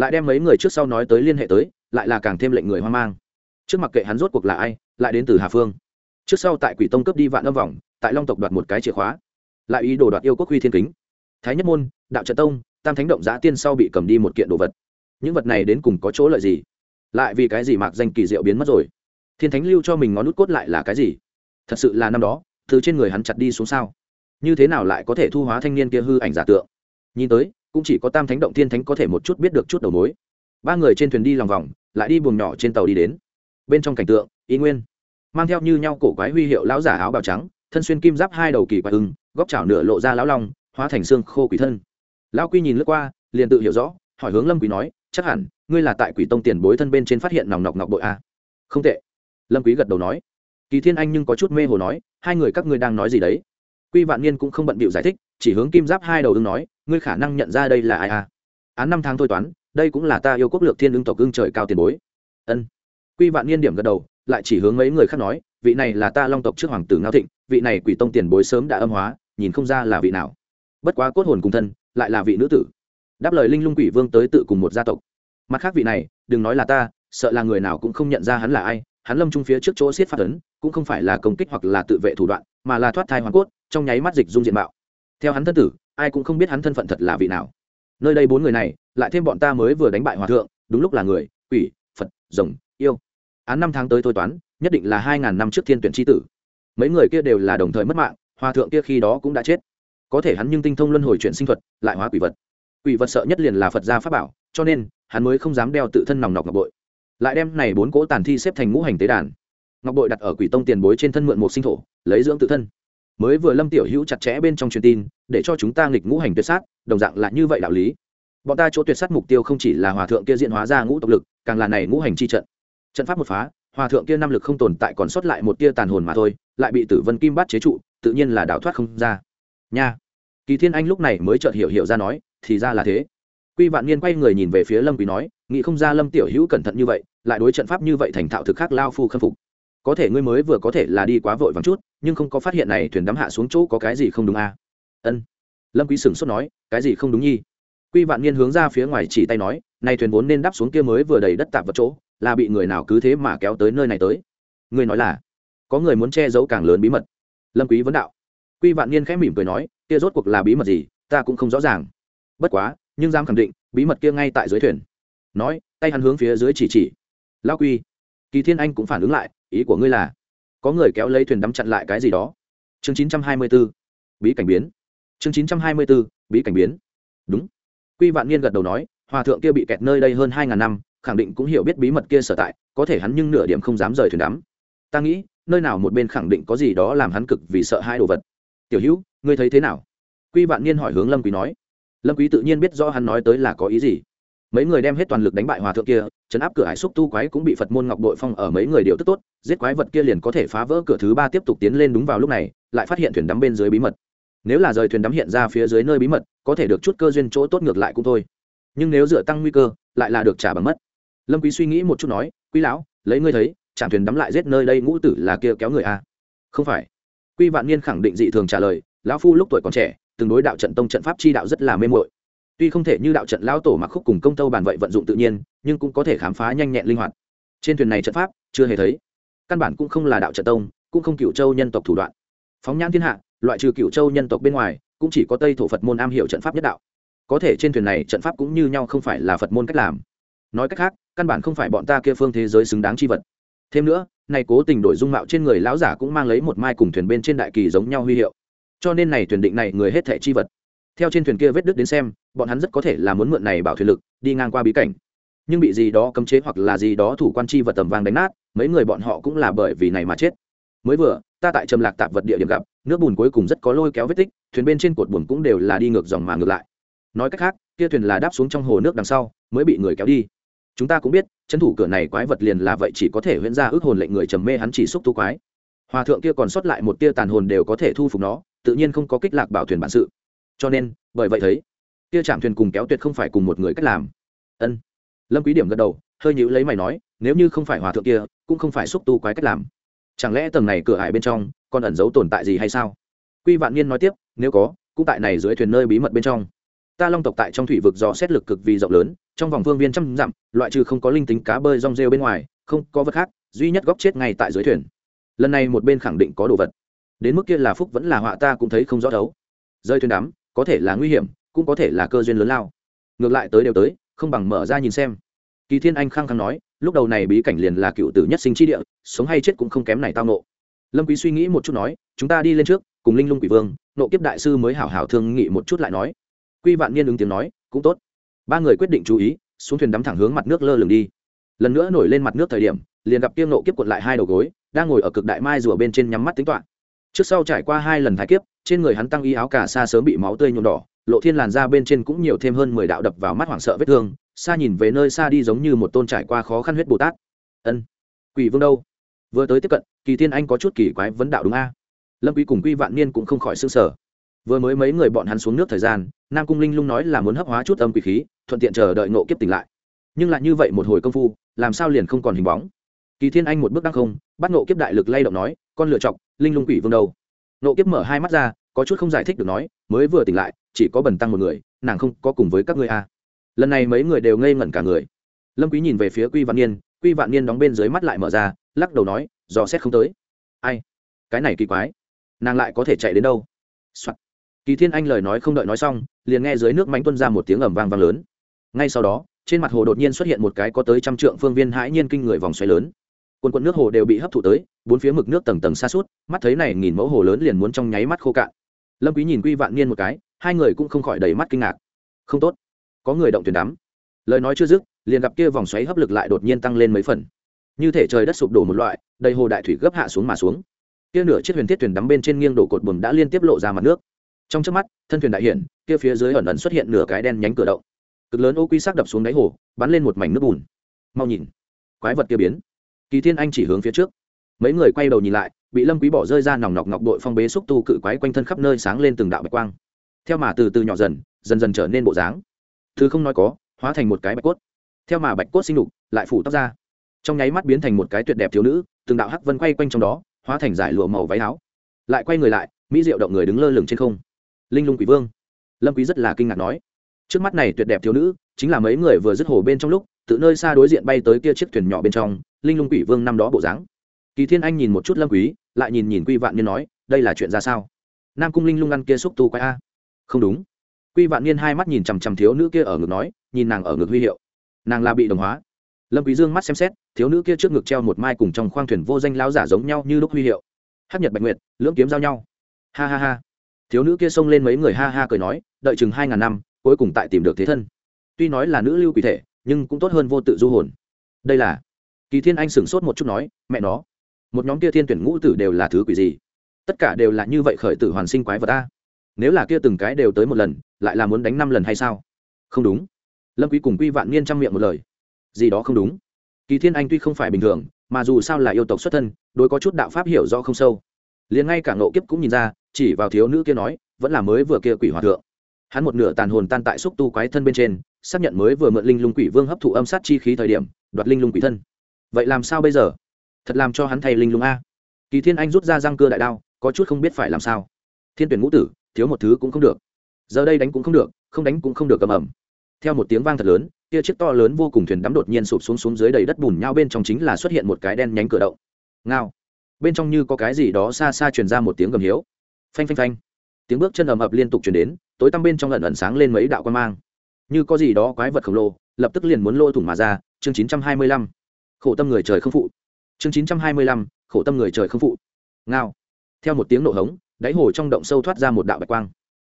lại đem mấy người trước sau nói tới liên hệ tới, lại là càng thêm lệnh người hoang mang. Trước mặt kệ hắn rốt cuộc là ai, lại đến từ hà phương. Trước sau tại quỷ tông cướp đi vạn âm vòng tại long tộc đoạt một cái chìa khóa. Lại ý đồ đoạt yêu quốc huy thiên kính. Thái nhất môn, đạo trận tông, tam thánh động giã tiên sau bị cầm đi một kiện đồ vật. Những vật này đến cùng có chỗ lợi gì? Lại vì cái gì mạc danh kỳ diệu biến mất rồi? Thiên thánh lưu cho mình ngón nút cốt lại là cái gì? Thật sự là năm đó, từ trên người hắn chặt đi xuống sao? Như thế nào lại có thể thu hóa thanh niên kia hư ảnh giả tượng? Nhìn tới cũng chỉ có tam thánh động thiên thánh có thể một chút biết được chút đầu mối. Ba người trên thuyền đi lòng vòng, lại đi buồng nhỏ trên tàu đi đến. Bên trong cảnh tượng ý nguyên, mang theo như nhau cổ quái huy hiệu lão giả áo bào trắng, thân xuyên kim giáp hai đầu kỳ quái ưng, góc chảo nửa lộ ra lão long, hóa thành xương khô quỷ thân. Lão quy nhìn lướt qua, liền tự hiểu rõ, hỏi hướng lâm quý nói, chắc hẳn, ngươi là tại quỷ tông tiền bối thân bên trên phát hiện nòng nọc ngọc bội a không tệ. Lâm quý gật đầu nói. Kỳ thiên anh nhưng có chút mê hồ nói, hai người các ngươi đang nói gì đấy? Quy vạn niên cũng không bận bịu giải thích, chỉ hướng kim giáp hai đầu ưng nói ngươi khả năng nhận ra đây là ai à? án năm tháng thôi toán, đây cũng là ta yêu quốc lược thiên ưng tộc ưng trời cao tiền bối. Ân. Quy vạn niên điểm gật đầu, lại chỉ hướng mấy người khác nói, vị này là ta long tộc trước hoàng tử ngao thịnh, vị này quỷ tông tiền bối sớm đã âm hóa, nhìn không ra là vị nào. Bất quá cốt hồn cùng thân, lại là vị nữ tử. Đáp lời linh lung quỷ vương tới tự cùng một gia tộc. Mặt khác vị này, đừng nói là ta, sợ là người nào cũng không nhận ra hắn là ai, hắn lâm trung phía trước chỗ xiết phát ấn cũng không phải là công kích hoặc là tự vệ thủ đoạn, mà là thoát thai hoàn cốt, trong nháy mắt dịch dung diện mạo theo hắn thân tử, ai cũng không biết hắn thân phận thật là vị nào. Nơi đây bốn người này, lại thêm bọn ta mới vừa đánh bại hòa thượng, đúng lúc là người, quỷ, phật, rồng, yêu. Án năm tháng tới thôi toán, nhất định là hai ngàn năm trước thiên tuyển tri tử. Mấy người kia đều là đồng thời mất mạng, hòa thượng kia khi đó cũng đã chết. Có thể hắn nhưng tinh thông luân hồi chuyện sinh thuật, lại hóa quỷ vật. Quỷ vật sợ nhất liền là phật gia pháp bảo, cho nên, hắn mới không dám đeo tự thân nòng nọc ngọc bội. Lại đem này bốn cỗ tàn thi xếp thành ngũ hành tế đàn. Ngọc bội đặt ở quỷ tông tiền bối trên thân mượn một sinh thổ, lấy dưỡng tự thân mới vừa lâm tiểu hữu chặt chẽ bên trong truyền tin, để cho chúng ta nghịch ngũ hành tuyệt sát, đồng dạng là như vậy đạo lý. Bọn ta chỗ tuyệt sát mục tiêu không chỉ là hòa thượng kia diện hóa ra ngũ tộc lực, càng là này ngũ hành chi trận. Trận pháp một phá, hòa thượng kia năm lực không tồn tại còn sót lại một tia tàn hồn mà thôi, lại bị tử vân kim bắt chế trụ, tự nhiên là đào thoát không ra. Nha. Kỳ thiên anh lúc này mới chợt hiểu hiểu ra nói, thì ra là thế. Quy vạn niên quay người nhìn về phía lâm quý nói, nghĩ không ra lâm tiểu hữu cẩn thận như vậy, lại đối trận pháp như vậy thành thạo thực khác lao phu khâm phục có thể ngươi mới vừa có thể là đi quá vội vàng chút, nhưng không có phát hiện này thuyền đắm hạ xuống chỗ có cái gì không đúng à? Ân. Lâm quý sửng sốt nói, cái gì không đúng nhi? Quy vạn niên hướng ra phía ngoài chỉ tay nói, này thuyền vốn nên đáp xuống kia mới vừa đầy đất tạp vật chỗ, là bị người nào cứ thế mà kéo tới nơi này tới. Ngươi nói là, có người muốn che giấu càng lớn bí mật. Lâm quý vấn đạo. Quy vạn niên khẽ mỉm cười nói, kia rốt cuộc là bí mật gì, ta cũng không rõ ràng. Bất quá, nhưng dám khẳng định, bí mật kia ngay tại dưới thuyền. Nói, tay hắn hướng phía dưới chỉ chỉ. Lao quy. Kỳ thiên anh cũng phản ứng lại ý của ngươi là, có người kéo lấy thuyền đắm chặn lại cái gì đó. Chương 924 bí cảnh biến. Chương 924 bí cảnh biến. Đúng. Quy vạn niên gật đầu nói, hòa thượng kia bị kẹt nơi đây hơn hai ngàn năm, khẳng định cũng hiểu biết bí mật kia sở tại, có thể hắn nhưng nửa điểm không dám rời thuyền đắm. Ta nghĩ, nơi nào một bên khẳng định có gì đó làm hắn cực vì sợ hai đồ vật. Tiểu hữu, ngươi thấy thế nào? Quy vạn niên hỏi hướng lâm quý nói. Lâm quý tự nhiên biết rõ hắn nói tới là có ý gì mấy người đem hết toàn lực đánh bại hòa thượng kia, chấn áp cửa hải xúc tu quái cũng bị phật môn ngọc đội phong ở mấy người điều tức tốt, giết quái vật kia liền có thể phá vỡ cửa thứ ba tiếp tục tiến lên đúng vào lúc này, lại phát hiện thuyền đắm bên dưới bí mật. Nếu là rời thuyền đắm hiện ra phía dưới nơi bí mật, có thể được chút cơ duyên chỗ tốt ngược lại cũng thôi. Nhưng nếu dựa tăng nguy cơ, lại là được trả bằng mất. Lâm quý suy nghĩ một chút nói, quý lão, lấy ngươi thấy, chạm thuyền đắm lại giết nơi đây ngũ tử là kia kéo người a à? không phải. Quy vạn niên khẳng định dị thường trả lời, lão phu lúc tuổi còn trẻ, từng đối đạo trận tông trận pháp chi đạo rất là mê muội tuy không thể như đạo trận lão tổ mặc khúc cùng công tâu bàn vậy vận dụng tự nhiên, nhưng cũng có thể khám phá nhanh nhẹn linh hoạt. Trên thuyền này trận pháp, chưa hề thấy. Căn bản cũng không là đạo trận tông, cũng không cựu châu nhân tộc thủ đoạn. Phóng nhãn thiên hạ, loại trừ cựu châu nhân tộc bên ngoài, cũng chỉ có tây thổ phật môn am hiểu trận pháp nhất đạo. Có thể trên thuyền này trận pháp cũng như nhau không phải là phật môn cách làm. Nói cách khác, căn bản không phải bọn ta kia phương thế giới xứng đáng chi vật. Thêm nữa, này cố tình đổi dung mạo trên người lão giả cũng mang lấy một mai cùng thuyền bên trên đại kỳ giống nhau huy hiệu. Cho nên này thuyền định này người hết thẻ chi vật theo trên thuyền kia vết đứt đến xem, bọn hắn rất có thể là muốn mượn này bảo thuyền lực, đi ngang qua bí cảnh. Nhưng bị gì đó cấm chế hoặc là gì đó thủ quan chi vật tầm vàng đánh nát, mấy người bọn họ cũng là bởi vì này mà chết. Mới vừa, ta tại trầm lạc tạp vật địa điểm gặp, nước bùn cuối cùng rất có lôi kéo vết tích, thuyền bên trên cột bùn cũng đều là đi ngược dòng mà ngược lại. Nói cách khác, kia thuyền là đáp xuống trong hồ nước đằng sau, mới bị người kéo đi. Chúng ta cũng biết chân thủ cửa này quái vật liền là vậy chỉ có thể huyễn ra ước hồn lệnh người trầm mê hắn chỉ xúc tu quái. Hòa thượng kia còn sót lại một tia tàn hồn đều có thể thu phục nó, tự nhiên không có kích lạc bảo thuyền bản sự cho nên, bởi vậy thấy, kia chạm thuyền cùng kéo tuyệt không phải cùng một người cách làm. Ân. Lâm quý điểm gật đầu, hơi nhíu lấy mày nói, nếu như không phải hòa thượng kia, cũng không phải xúc tu quái cách làm. Chẳng lẽ tầng này cửa hải bên trong, còn ẩn giấu tồn tại gì hay sao? Quy vạn niên nói tiếp, nếu có, cũng tại này dưới thuyền nơi bí mật bên trong. Ta long tộc tại trong thủy vực dò xét lực cực vì rộng lớn, trong vòng phương viên trăm dặm, loại trừ không có linh tính cá bơi rong rêu bên ngoài, không có vật khác, duy nhất góc chết ngay tại dưới thuyền. Lần này một bên khẳng định có đồ vật. Đến mức kia là phúc vẫn là họa ta cũng thấy không rõ đấu rơi thuyền đắm có thể là nguy hiểm, cũng có thể là cơ duyên lớn lao. Ngược lại tới đều tới, không bằng mở ra nhìn xem. Kỳ thiên anh khăng khăng nói, lúc đầu này bí cảnh liền là cựu tử nhất sinh chi địa, sống hay chết cũng không kém này tao nộ lâm quý suy nghĩ một chút nói, chúng ta đi lên trước, cùng linh lung quỷ vương, nộ kiếp đại sư mới hảo hảo thương nghị một chút lại nói. Quy vạn niên ứng tiếng nói, cũng tốt. Ba người quyết định chú ý, xuống thuyền đắm thẳng hướng mặt nước lơ lửng đi. Lần nữa nổi lên mặt nước thời điểm, liền gặp kiêng nộ kiếp cuộn lại hai đầu gối, đang ngồi ở cực đại mai rùa bên trên nhắm mắt tính toán. Trước sau trải qua hai lần thái kiếp trên người hắn tăng y áo cả sa sớm bị máu tươi nhuộm đỏ, lộ thiên làn ra bên trên cũng nhiều thêm hơn mười đạo đập vào mắt hoảng sợ vết thương, xa nhìn về nơi xa đi giống như một tôn trải qua khó khăn huyết bồ tát. Ân, quỷ vương đâu? Vừa tới tiếp cận, kỳ thiên anh có chút kỳ quái vấn đạo đúng a? Lâm quý cùng quy vạn niên cũng không khỏi sương sở. Vừa mới mấy người bọn hắn xuống nước thời gian, nam cung linh lung nói là muốn hấp hóa chút âm quỷ khí, thuận tiện chờ đợi nộ kiếp tỉnh lại. Nhưng lại như vậy một hồi công phu, làm sao liền không còn hình bóng? Kỳ thiên anh một bước đăng không, bắt nộ kiếp đại lực lay động nói, con lựa chọc linh lung quỷ vương đâu? Nộ kiếp mở hai mắt ra, có chút không giải thích được nói, mới vừa tỉnh lại, chỉ có bần tăng một người, nàng không có cùng với các ngươi a lần này mấy người đều ngây ngẩn cả người. Lâm quý nhìn về phía quy vạn niên, quy vạn niên đóng bên dưới mắt lại mở ra, lắc đầu nói, dò xét không tới. Ai? Cái này kỳ quái. Nàng lại có thể chạy đến đâu、Soạn. kỳ thiên anh lời nói không đợi nói xong, liền nghe dưới nước mánh tuân ra một tiếng ẩm vang vang lớn. Ngay sau đó, trên mặt hồ đột nhiên xuất hiện một cái có tới trăm trượng phương viên hãi nhiên kinh người vòng xoáy lớn quần quần nước hồ đều bị hấp thụ tới, bốn phía mực nước tầng tầng xa suốt, mắt thấy này nghìn mẫu hồ lớn liền muốn trong nháy mắt khô cạn. Lâm quý nhìn quy vạn niên một cái, hai người cũng không khỏi đầy mắt kinh ngạc. Không tốt, có người động thuyền đắm. Lời nói chưa dứt, liền gặp kia vòng xoáy hấp lực lại đột nhiên tăng lên mấy phần. Như thể trời đất sụp đổ một loại, đầy hồ đại thủy gấp hạ xuống mà xuống. Kia nửa chiếc thuyền thiết thuyền đắm bên trên nghiêng đổ cột buồm đã liên tiếp lộ ra mặt nước. Trong trước mắt, thân thuyền đại hiển, kia phía dưới ẩn ẩn xuất hiện nửa cái đen nhánh cửa động. Cực lớn ô quy sắc đập xuống đáy hồ, bắn lên một mảnh nước bùn. Mau nhìn, quái vật kia biến kỳ thiên anh chỉ hướng phía trước. Mấy người quay đầu nhìn lại, bị lâm quý bỏ rơi ra nòng nọc ngọc đội phong bế xúc tu cự quái quanh thân khắp nơi sáng lên từng đạo bạch quang. Theo mà từ từ nhỏ dần dần dần trở nên bộ dáng. Thứ không nói có, hóa thành một cái bạch cốt. Theo mà bạch cốt sinh đục lại phủ tóc ra. Trong nháy mắt biến thành một cái tuyệt đẹp thiếu nữ, từng đạo hắc vân quay quanh trong đó, hóa thành giải lụa màu váy áo. Lại quay người lại, mỹ diệu động người đứng lơ lửng trên không. Linh lung quỷ vương. Lâm quý rất là kinh ngạc nói, trước mắt này tuyệt đẹp thiếu nữ, chính là mấy người vừa dứt hồ bên trong lúc tự nơi xa đối diện bay tới kia chiếc thuyền nhỏ bên trong, linh lung quỷ vương năm đó bộ dáng. Kỳ thiên anh nhìn một chút lâm quý, lại nhìn nhìn quy vạn niên nói, đây là chuyện ra sao? Nam cung linh lung ăn kia xúc tu quái a. Không đúng. Quy vạn niên hai mắt nhìn chằm chằm thiếu nữ kia ở ngực nói, nhìn nàng ở ngực huy hiệu. Nàng là bị đồng hóa. Lâm quý dương mắt xem xét, thiếu nữ kia trước ngực treo một mai cùng trong khoang thuyền vô danh lão giả giống nhau như lúc huy hiệu. Hắc nhật bạch nguyệt, lưỡng kiếm giao nhau. Ha ha ha. Thiếu nữ kia xông lên mấy người ha ha cười nói, đợi chừng hai ngàn năm, cuối cùng tại tìm được thế thân. Tuy nói là nữ lưu quỷ thể nhưng cũng tốt hơn vô tự du hồn. Đây là, kỳ thiên anh sửng sốt một chút nói, mẹ nó, một nhóm kia thiên tuyển ngũ tử đều là thứ quỷ gì? Tất cả đều là như vậy khởi tử hoàn sinh quái vật ta nếu là kia từng cái đều tới một lần, lại là muốn đánh năm lần hay sao? Không đúng. Lâm quý cùng quy vạn niên trăm miệng một lời. Gì đó không đúng. Kỳ thiên anh tuy không phải bình thường, mà dù sao là yêu tộc xuất thân, đối có chút đạo pháp hiểu rõ không sâu. Liền ngay cả ngộ kiếp cũng nhìn ra, chỉ vào thiếu nữ kia nói, vẫn là mới vừa kia quỷ hòa thượng. Hắn một nửa tàn hồn tan tại xúc tu quái thân bên trên xác nhận mới vừa mượn linh lung quỷ vương hấp thụ âm sát chi khí thời điểm, đoạt linh lung quỷ thân. Vậy làm sao bây giờ? Thật làm cho hắn thay linh lung a. Kỳ thiên anh rút ra răng cưa đại đao, có chút không biết phải làm sao. Thiên tuyển ngũ tử, thiếu một thứ cũng không được. Giờ đây đánh cũng không được, không đánh cũng không được cầm ẩm. Theo một tiếng vang thật lớn, kia chiếc to lớn vô cùng thuyền đắm đột nhiên sụp xuống xuống dưới đầy đất bùn nhau bên trong chính là xuất hiện một cái đen nhánh cửa động. Ngao. Bên trong như có cái gì đó xa xa truyền ra một tiếng gầm hiếu. Phanh phanh phanh. Tiếng bước chân ầm ập liên tục truyền đến, tối tăm bên trong ẩn ẩn sáng lên mấy đạo quan mang như có gì đó quái vật khổng lồ, lập tức liền muốn lôi thủng mà ra, chương chín trăm hai mươi lăm. Khổ tâm người trời không phụ. Chương chín trăm hai mươi lăm, khổ tâm người trời không phụ. Ngao. Theo một tiếng nổ hống, đáy hồ trong động sâu thoát ra một đạo bạch quang.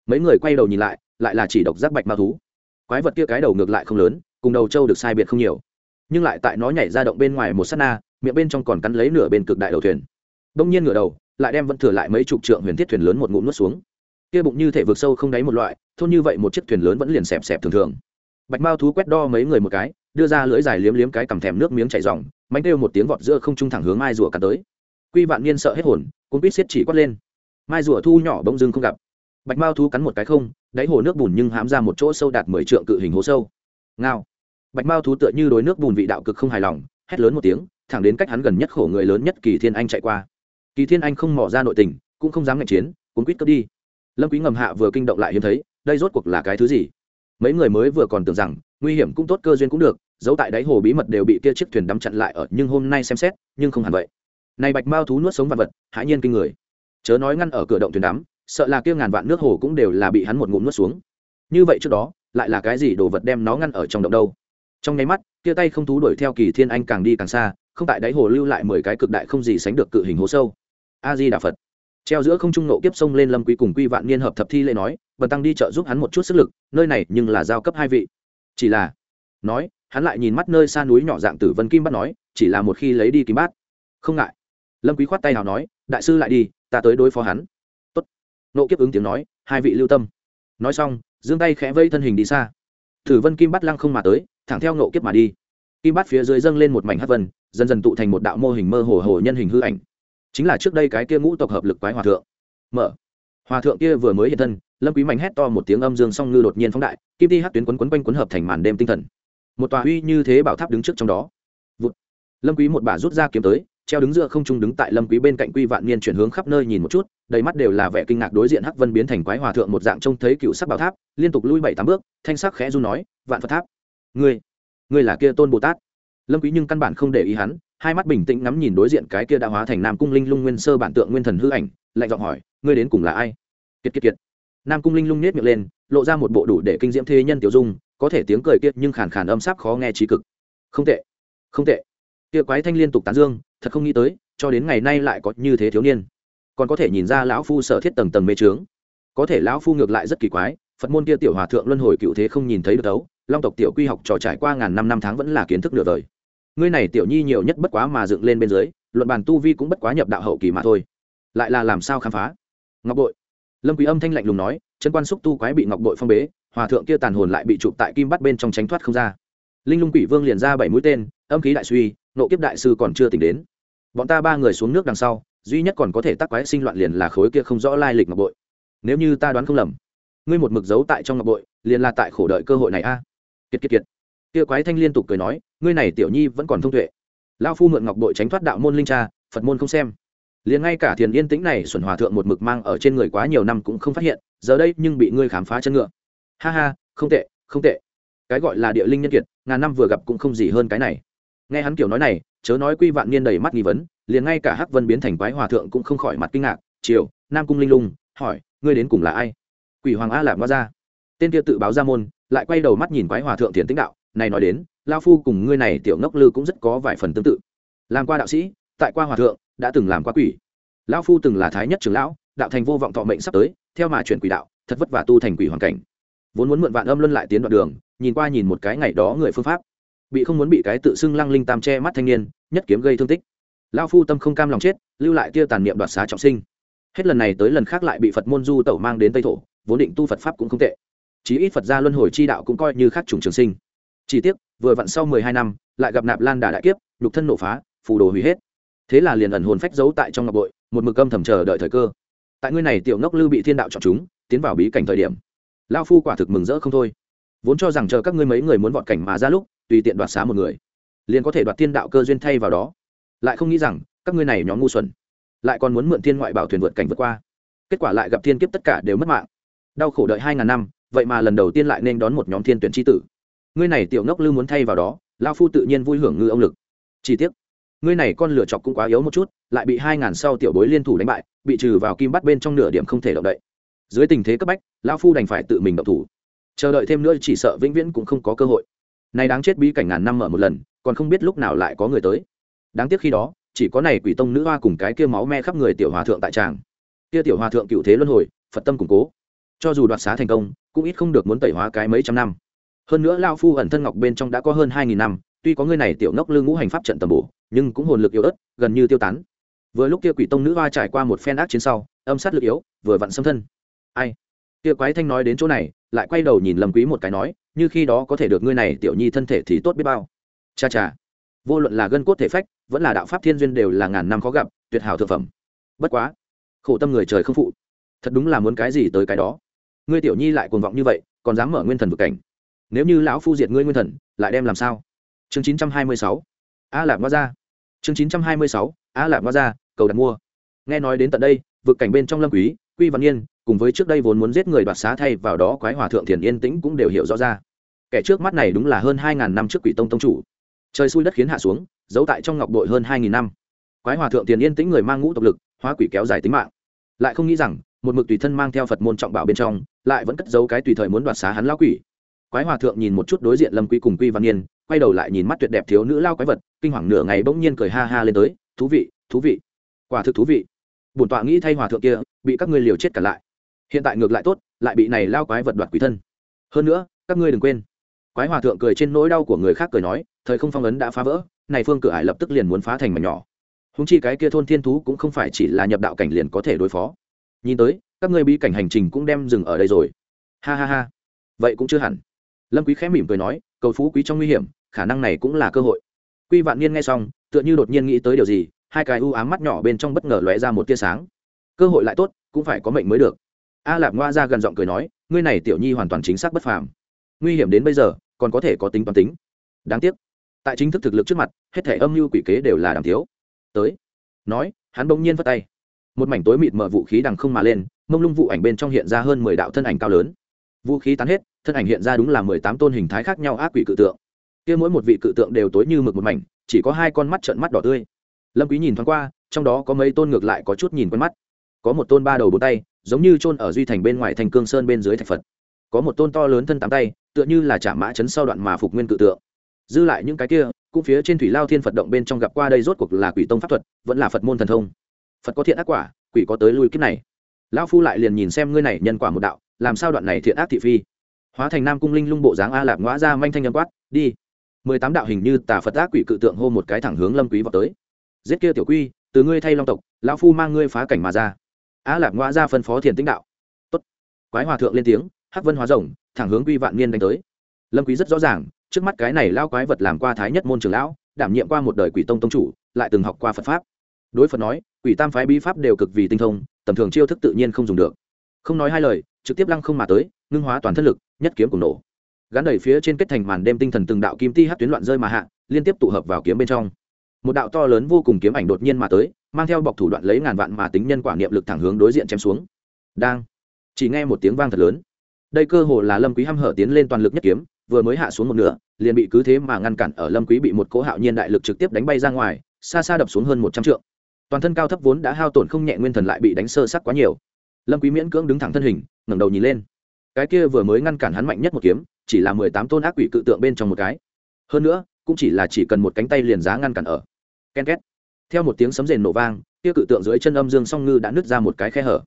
Mấy người quay đầu nhìn lại lại là chỉ độc giác bạch ma thú. Quái vật kia cái đầu ngược lại không lớn, cùng đầu trâu được sai biệt không nhiều. Nhưng lại tại nó nhảy ra động bên ngoài một s á t na, miệng bên trong còn cắn lấy nửa bên cực đại đầu thuyền. Đông nhiên ngửa đầu, lại đem vẫn thừa lại mấy chục trượng huyền thiết thuyền lớn một ngụm nuốt xuống kia bụng như thể vượt sâu không đáy một loại, thôn như vậy một chiếc thuyền lớn vẫn liền xẹp xẹp thường thường. Bạch mao thú quét đo mấy người một cái, đưa ra lưỡi dài liếm liếm cái cầm thèm nước miếng chảy dòng mánh kêu một tiếng vọt giữa không trung thẳng hướng mai rùa cả tới. Quy vạn niên sợ hết hồn cũng biết xiết chỉ quát lên. Mai rùa thu nhỏ bỗng dưng không gặp. Bạch mao thú cắn một cái không, đáy hồ nước bùn nhưng hám ra một chỗ sâu đạt mười trượng cự hình hố sâu. Ngao. Bạch mao thú tựa như đối nước bùn vị đạo cực không hài lòng, hét lớn một tiếng, thẳng đến cách hắn gần nhất khổ người lớn nhất kỳ thiên anh chạy qua. Kỳ thiên anh không mỏ ra nội tình, cũng không dám ngạch chiến cuốn quýt cướp đi lâm quý ngầm hạ vừa kinh động lại hiếm thấy, đây rốt cuộc là cái thứ gì? Mấy người mới vừa còn tưởng rằng, nguy hiểm cũng tốt, cơ duyên cũng được, giấu tại đáy hồ bí mật đều bị kia chiếc thuyền đắm chặn lại ở, nhưng hôm nay xem xét, nhưng không hẳn vậy. Này bạch mao thú nuốt sống vạn vật, hãi nhiên kinh người. Chớ nói ngăn ở cửa động thuyền đắm, sợ là kia ngàn vạn nước hồ cũng đều là bị hắn một ngụm nuốt xuống. Như vậy trước đó, lại là cái gì đồ vật đem nó ngăn ở trong động đâu? Trong nháy mắt, kia tay không thú đuổi theo kỳ thiên anh càng đi càng xa, không tại đáy hồ lưu lại mười cái cực đại không gì sánh được cự hình hố sâu. A di đà phật treo giữa không trung nộ kiếp sông lên lâm quý cùng quy vạn niên hợp thập thi lễ nói, bần tăng đi chợ giúp hắn một chút sức lực, nơi này nhưng là giao cấp hai vị. Chỉ là, nói, hắn lại nhìn mắt nơi xa núi nhỏ dạng tử vân kim bát nói, chỉ là một khi lấy đi kim bát. Không ngại. Lâm quý khoát tay nào nói, đại sư lại đi, ta tới đối phó hắn. Tốt. Nộ kiếp ứng tiếng nói, hai vị lưu tâm. Nói xong, giương tay khẽ vây thân hình đi xa. Tử vân kim bát lăng không mà tới, thẳng theo nộ kiếp mà đi. Kim bát phía dưới dâng lên một mảnh hất vân, dần dần tụ thành một đạo mô hình mơ hồ hồ nhân hình hư ảnh chính là trước đây cái kia ngũ tộc hợp lực quái hòa thượng. Mở. Hòa thượng kia vừa mới hiện thân, lâm quý mạnh hét to một tiếng âm dương song ngư đột nhiên phóng đại, kim ti hát tuyến quấn quấn quanh quấn hợp thành màn đêm tinh thần. Một tòa uy như thế bảo tháp đứng trước trong đó. Vụt. lâm quý một bà rút ra kiếm tới, treo đứng giữa không trung đứng tại lâm quý bên cạnh quy vạn niên chuyển hướng khắp nơi nhìn một chút, đầy mắt đều là vẻ kinh ngạc đối diện hắc vân biến thành quái hòa thượng một dạng trông thấy cựu sắc bảo tháp, liên tục lui bảy tám bước, thanh sắc khẽ du nói, vạn phật tháp, ngươi ngươi là kia tôn bồ tát. Lâm quý nhưng căn bản không để ý hắn hai mắt bình tĩnh ngắm nhìn đối diện cái kia đã hóa thành nam cung linh lung nguyên sơ bản tượng nguyên thần hư ảnh, lạnh giọng hỏi, ngươi đến cùng là ai? Kiệt kiệt kiệt. Nam cung linh lung nết miệng lên, lộ ra một bộ đủ để kinh diễm thế nhân tiểu dung, có thể tiếng cười kiệt nhưng khàn khàn âm sắc khó nghe trí cực. Không tệ không tệ. Kia quái thanh liên tục tán dương, thật không nghĩ tới, cho đến ngày nay lại có như thế thiếu niên. Còn có thể nhìn ra lão phu sở thiết tầng tầng mê trướng. Có thể lão phu ngược lại rất kỳ quái, phật môn kia tiểu hòa thượng luân hồi cựu thế không nhìn thấy được đấu, long tộc tiểu quy học trò trải qua ngàn năm năm tháng vẫn là kiến thức nửa đời ngươi này tiểu nhi nhiều nhất bất quá mà dựng lên bên dưới, luận bàn tu vi cũng bất quá nhập đạo hậu kỳ mà thôi. Lại là làm sao khám phá? Ngọc bội. Lâm quý âm thanh lạnh lùng nói, chân quan xúc tu quái bị ngọc bội phong bế, hòa thượng kia tàn hồn lại bị chụp tại kim bắt bên trong tránh thoát không ra. Linh lung quỷ vương liền ra bảy mũi tên, âm khí đại suy, nộ kiếp đại sư còn chưa tỉnh đến. Bọn ta ba người xuống nước đằng sau, duy nhất còn có thể tắc quái sinh loạn liền là khối kia không rõ lai lịch ngọc bội. Nếu như ta đoán không lầm, ngươi một mực giấu tại trong ngọc bội, liền là tại khổ đợi cơ hội này a. Kiệt kiệt kiệt kia quái thanh liên tục cười nói, ngươi này tiểu nhi vẫn còn thông tuệ. Lao phu mượn ngọc bội tránh thoát đạo môn linh cha phật môn không xem. Liền ngay cả thiền yên tĩnh này xuẩn hòa thượng một mực mang ở trên người quá nhiều năm cũng không phát hiện, giờ đây nhưng bị ngươi khám phá chân ngựa. Ha ha, không tệ không tệ. Cái gọi là địa linh nhân kiệt, ngàn năm vừa gặp cũng không gì hơn cái này. Nghe hắn kiểu nói này, chớ nói quy vạn niên đầy mắt nghi vấn, liền ngay cả hắc vân biến thành quái hòa thượng cũng không khỏi mặt kinh ngạc. Triều, nam cung linh lung, hỏi, ngươi đến cùng là ai? Quỷ hoàng a làm hóa ra. Tên kia tự báo ra môn, lại quay đầu mắt nhìn quái hòa thượng thiền tĩnh đạo này nói đến, lao phu cùng ngươi này tiểu ngốc lư cũng rất có vài phần tương tự. Làm qua đạo sĩ, tại qua hòa thượng, đã từng làm qua quỷ. Lao phu từng là thái nhất trưởng lão, đạo thành vô vọng thọ mệnh sắp tới, theo mà chuyển quỷ đạo, thật vất vả tu thành quỷ hoàn cảnh. Vốn muốn mượn vạn âm luân lại tiến đoạn đường, nhìn qua nhìn một cái ngày đó người phương pháp. Bị không muốn bị cái tự xưng lăng linh tam che mắt thanh niên, nhất kiếm gây thương tích. Lao phu tâm không cam lòng chết, lưu lại tia tàn niệm đoạt xá trọng sinh. Hết lần này tới lần khác lại bị phật môn du tẩu mang đến tây thổ, vốn định tu phật pháp cũng không tệ. Chí ít phật gia luân hồi chi đạo cũng coi như khác chủng trường sinh chỉ tiếc, vừa vặn sau mười hai năm, lại gặp nạp lan đà đại kiếp, nhục thân nổ phá, phù đồ hủy hết. Thế là liền ẩn hồn phách giấu tại trong ngọc bội, một mực âm thầm chờ đợi thời cơ. Tại ngươi này tiểu ngốc lưu bị thiên đạo chọn chúng, tiến vào bí cảnh thời điểm lao phu quả thực mừng rỡ không thôi. Vốn cho rằng chờ các ngươi mấy người muốn vọt cảnh mà ra lúc, tùy tiện đoạt xá một người, liền có thể đoạt thiên đạo cơ duyên thay vào đó. Lại không nghĩ rằng, các ngươi này nhóm ngu xuẩn, lại còn muốn mượn thiên ngoại bảo thuyền vượt cảnh vượt qua. Kết quả lại gặp thiên kiếp tất cả đều mất mạng. Đau khổ đợi hai ngàn năm, vậy mà lần đầu tiên lại nên đón một nhóm thiên tuyển tri tử ngươi này tiểu ngốc lư muốn thay vào đó, lao phu tự nhiên vui hưởng ngư ông lực. Chi tiết ngươi này con lửa chọc cũng quá yếu một chút, lại bị hai ngàn sau tiểu bối liên thủ đánh bại, bị trừ vào kim bắt bên trong nửa điểm không thể động đậy. Dưới tình thế cấp bách, lao phu đành phải tự mình động thủ. Chờ đợi thêm nữa chỉ sợ vĩnh viễn cũng không có cơ hội. Này đáng chết bí cảnh ngàn năm mở một lần, còn không biết lúc nào lại có người tới. Đáng tiếc khi đó, chỉ có này quỷ tông nữ hoa cùng cái kia máu me khắp người tiểu hòa thượng tại tràng. Kia tiểu hòa thượng cựu thế luân hồi, phật tâm củng cố. Cho dù đoạt xá thành công, cũng ít không được muốn tẩy hóa cái mấy trăm năm hơn nữa lao phu ẩn thân ngọc bên trong đã có hơn hai nghìn năm, tuy có người này tiểu ngốc lương ngũ hành pháp trận tầm bổ, nhưng cũng hồn lực yếu ớt, gần như tiêu tán. Vừa lúc kia quỷ tông nữ hoa trải qua một phen ác chiến sau, âm sát lực yếu, vừa vặn xâm thân. Ai? Kia quái thanh nói đến chỗ này, lại quay đầu nhìn lâm quý một cái nói, như khi đó có thể được ngươi này tiểu nhi thân thể thì tốt biết bao. Cha cha. Vô luận là gân cốt thể phách, vẫn là đạo pháp thiên duyên đều là ngàn năm khó gặp, tuyệt hảo thực phẩm. Bất quá, khổ tâm người trời không phụ. Thật đúng là muốn cái gì tới cái đó. Ngươi tiểu nhi lại cuồng vọng như vậy, còn dám mở nguyên thần vực cảnh nếu như lão phu diệt ngươi nguyên thần, lại đem làm sao? Chương chín trăm hai mươi sáu. A lạp hóa ra chương chín trăm hai mươi sáu. A lạp hóa ra cầu đặt mua. Nghe nói đến tận đây, vực cảnh bên trong lâm quý, quy văn yên, cùng với trước đây vốn muốn giết người đoạt xá thay vào đó quái hòa thượng thiền yên tĩnh cũng đều hiểu rõ ra. Kẻ trước mắt này đúng là hơn hai ngàn năm trước quỷ tông tông chủ. Trời xui đất khiến hạ xuống, giấu tại trong ngọc đội hơn hai nghìn năm. Quái hòa thượng thiền yên tĩnh người mang ngũ tộc lực, hóa quỷ kéo dài tính mạng. Lại không nghĩ rằng, một mực tùy thân mang theo phật môn trọng bảo bên trong, lại vẫn cất giấu cái tùy thời muốn đoạt xá hắn lão quỷ quái hòa thượng nhìn một chút đối diện lâm quý cùng quy văn niên, quay đầu lại nhìn mắt tuyệt đẹp thiếu nữ lao quái vật, kinh hoàng nửa ngày bỗng nhiên cười ha ha lên tới, thú vị thú vị. Quả thực thú vị. Bổn tọa nghĩ thay hòa thượng kia, bị các ngươi liều chết cả lại. Hiện tại ngược lại tốt, lại bị này lao quái vật đoạt quỷ thân. Hơn nữa, các ngươi đừng quên. Quái hòa thượng cười trên nỗi đau của người khác cười nói, thời không phong ấn đã phá vỡ, này phương cửa ải lập tức liền muốn phá thành mảnh nhỏ. Húng chi cái kia thôn thiên thú cũng không phải chỉ là nhập đạo cảnh liền có thể đối phó. Nhìn tới, các ngươi bí cảnh hành trình cũng đem dừng ở đây rồi. Ha ha ha. Vậy cũng chưa hẳn lâm quý khẽ mỉm cười nói, cầu phú quý trong nguy hiểm, khả năng này cũng là cơ hội. Quy vạn niên nghe xong, tựa như đột nhiên nghĩ tới điều gì, hai cái u ám mắt nhỏ bên trong bất ngờ lóe ra một tia sáng. Cơ hội lại tốt, cũng phải có mệnh mới được. A lạp ngoa ra gần giọng cười nói, ngươi này tiểu nhi hoàn toàn chính xác bất phàm. Nguy hiểm đến bây giờ, còn có thể có tính toán tính. Đáng tiếc, tại chính thức thực lực trước mặt, hết thể âm mưu quỷ kế đều là đàm thiếu. Tới, nói, hắn bỗng nhiên vất tay. Một mảnh tối mịt mở vũ khí đằng không mà lên, mông lung vụ ảnh bên trong hiện ra hơn mười đạo thân ảnh cao lớn vũ khí tán hết, thân ảnh hiện ra đúng là mười tám tôn hình thái khác nhau ác quỷ cự tượng. Kia mỗi một vị cự tượng đều tối như mực một mảnh, chỉ có hai con mắt trợn mắt đỏ tươi. Lâm quý nhìn thoáng qua, trong đó có mấy tôn ngược lại có chút nhìn quen mắt. Có một tôn ba đầu bốn tay, giống như chôn ở duy thành bên ngoài thành cương sơn bên dưới thạch phật. Có một tôn to lớn thân tám tay, tựa như là trả mã chấn sau đoạn mà phục nguyên cự tượng. Dư lại những cái kia, cũng phía trên thủy lao thiên phật động bên trong gặp qua đây rốt cuộc là quỷ tông pháp thuật, vẫn là phật môn thần thông. Phật có thiện ác quả, quỷ có tới lui kiếp này. Lão phu lại liền nhìn xem ngươi này nhân quả một đạo làm sao đoạn này thiện ác thị phi? Hóa thành nam cung linh lung bộ dáng a lạp ngõa ra manh thanh nhân quát, đi. Mười tám đạo hình như tà phật ác quỷ cự tượng hô một cái thẳng hướng lâm quý vào tới. Giết kia tiểu quy, từ ngươi thay long tộc, lão phu mang ngươi phá cảnh mà ra. A lạp ngõa ra phân phó thiền tĩnh đạo. Tốt. Quái hòa thượng lên tiếng, hắc vân hóa rồng, thẳng hướng quy vạn niên đánh tới. Lâm quý rất rõ ràng, trước mắt cái này lao quái vật làm qua thái nhất môn trưởng lão, đảm nhiệm qua một đời quỷ tông tông chủ, lại từng học qua phật pháp. Đối phật nói, quỷ tam phái bí pháp đều cực vì tinh thông, tầm thường chiêu thức tự nhiên không dùng được. Không nói hai lời trực tiếp lăng không mà tới, ngưng hóa toàn thân lực, nhất kiếm cùng nổ. Gắn đẩy phía trên kết thành màn đêm tinh thần từng đạo kim ti hát tuyến loạn rơi mà hạ, liên tiếp tụ hợp vào kiếm bên trong. Một đạo to lớn vô cùng kiếm ảnh đột nhiên mà tới, mang theo bọc thủ đoạn lấy ngàn vạn mà tính nhân quả niệm lực thẳng hướng đối diện chém xuống. Đang. Chỉ nghe một tiếng vang thật lớn. Đây cơ hồ là lâm quý hăm hở tiến lên toàn lực nhất kiếm, vừa mới hạ xuống một nửa, liền bị cứ thế mà ngăn cản ở lâm quý bị một cỗ hạo nhiên đại lực trực tiếp đánh bay ra ngoài, xa xa đập xuống hơn một trăm trượng. Toàn thân cao thấp vốn đã hao tổn không nhẹ nguyên thần lại bị đánh sơ sắc quá nhiều lâm quý miễn cưỡng đứng thẳng thân hình, ngẩng đầu nhìn lên. Cái kia vừa mới ngăn cản hắn mạnh nhất một kiếm, chỉ là mười tám tôn ác quỷ cự tượng bên trong một cái. Hơn nữa, cũng chỉ là chỉ cần một cánh tay liền giá ngăn cản ở. Ken két. Theo một tiếng sấm rền nổ vang, kia cự tượng dưới chân âm dương song ngư đã nứt ra một cái khe hở.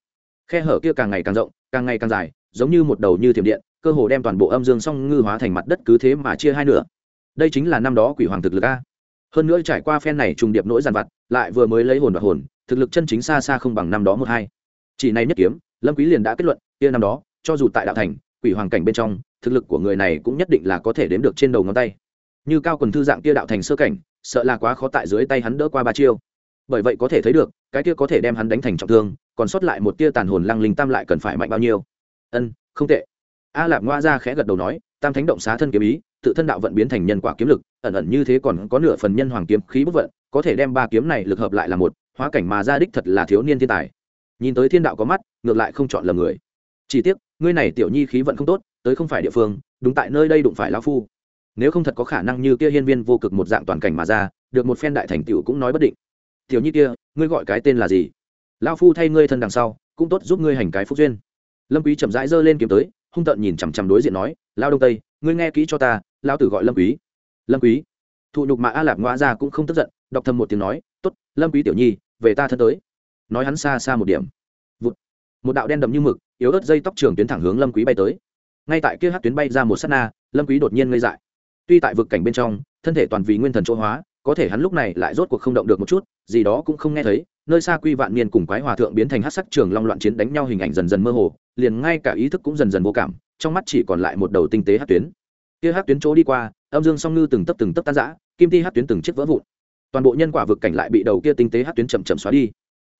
Khe hở kia càng ngày càng rộng, càng ngày càng dài, giống như một đầu như thiểm điện, cơ hồ đem toàn bộ âm dương song ngư hóa thành mặt đất cứ thế mà chia hai nửa. Đây chính là năm đó quỷ hoàng thực lực a. Hơn nữa trải qua phen này trùng điệp nỗi giàn vặt, lại vừa mới lấy hồn và hồn, thực lực chân chính xa xa không bằng năm đó một hai chỉ này nhất kiếm, lâm quý liền đã kết luận, kia năm đó, cho dù tại đạo thành, quỷ hoàng cảnh bên trong, thực lực của người này cũng nhất định là có thể đếm được trên đầu ngón tay. Như cao quần thư dạng kia đạo thành sơ cảnh, sợ là quá khó tại dưới tay hắn đỡ qua ba chiêu. Bởi vậy có thể thấy được, cái kia có thể đem hắn đánh thành trọng thương, còn sót lại một tia tàn hồn lăng linh tam lại cần phải mạnh bao nhiêu. Ân, không tệ. A lạp ngoa ra khẽ gật đầu nói, tam thánh động xá thân kiếm ý, tự thân đạo vận biến thành nhân quả kiếm lực, ẩn ẩn như thế còn có nửa phần nhân hoàng kiếm khí bất vận, có thể đem ba kiếm này lực hợp lại là một, hóa cảnh mà ra đích thật là thiếu niên thiên tài nhìn tới thiên đạo có mắt, ngược lại không chọn lầm người. Chỉ tiếc, ngươi này tiểu nhi khí vận không tốt, tới không phải địa phương, đúng tại nơi đây đụng phải lão phu. Nếu không thật có khả năng như kia hiên viên vô cực một dạng toàn cảnh mà ra, được một phen đại thành tựu cũng nói bất định. Tiểu nhi kia, ngươi gọi cái tên là gì? Lão phu thay ngươi thân đằng sau, cũng tốt giúp ngươi hành cái phúc duyên. Lâm quý chậm rãi giơ lên kiếm tới, hung tợn nhìn chằm chằm đối diện nói lao đông tây, ngươi nghe kỹ cho ta lao tử gọi lâm quý. Lâm quý? Thụ nhục mà a lạp ngoa ra cũng không tức giận, đọc thầm một tiếng nói, tốt, lâm quý tiểu nhi, về ta thân tới nói hắn xa xa một điểm. Vụt. một đạo đen đậm như mực, yếu ớt dây tóc trường tuyến thẳng hướng lâm quý bay tới. Ngay tại kia hát tuyến bay ra một sát na, lâm quý đột nhiên ngây dại. Tuy tại vực cảnh bên trong, thân thể toàn vì nguyên thần chỗ hóa, có thể hắn lúc này lại rốt cuộc không động được một chút, gì đó cũng không nghe thấy, nơi xa quy vạn niên cùng quái hòa thượng biến thành hát sắc trường long loạn chiến đánh nhau hình ảnh dần dần mơ hồ, liền ngay cả ý thức cũng dần dần vô cảm, trong mắt chỉ còn lại một đầu tinh tế hát tuyến. Kia hát tuyến chỗ đi qua, âm dương song ngư từng tấp từng tấp tan rã, kim ti hát tuyến từng chiếc vỡ vụn. Toàn bộ nhân quả vực cảnh lại bị đầu kia tinh tế hát tuyến chậm chậm xóa đi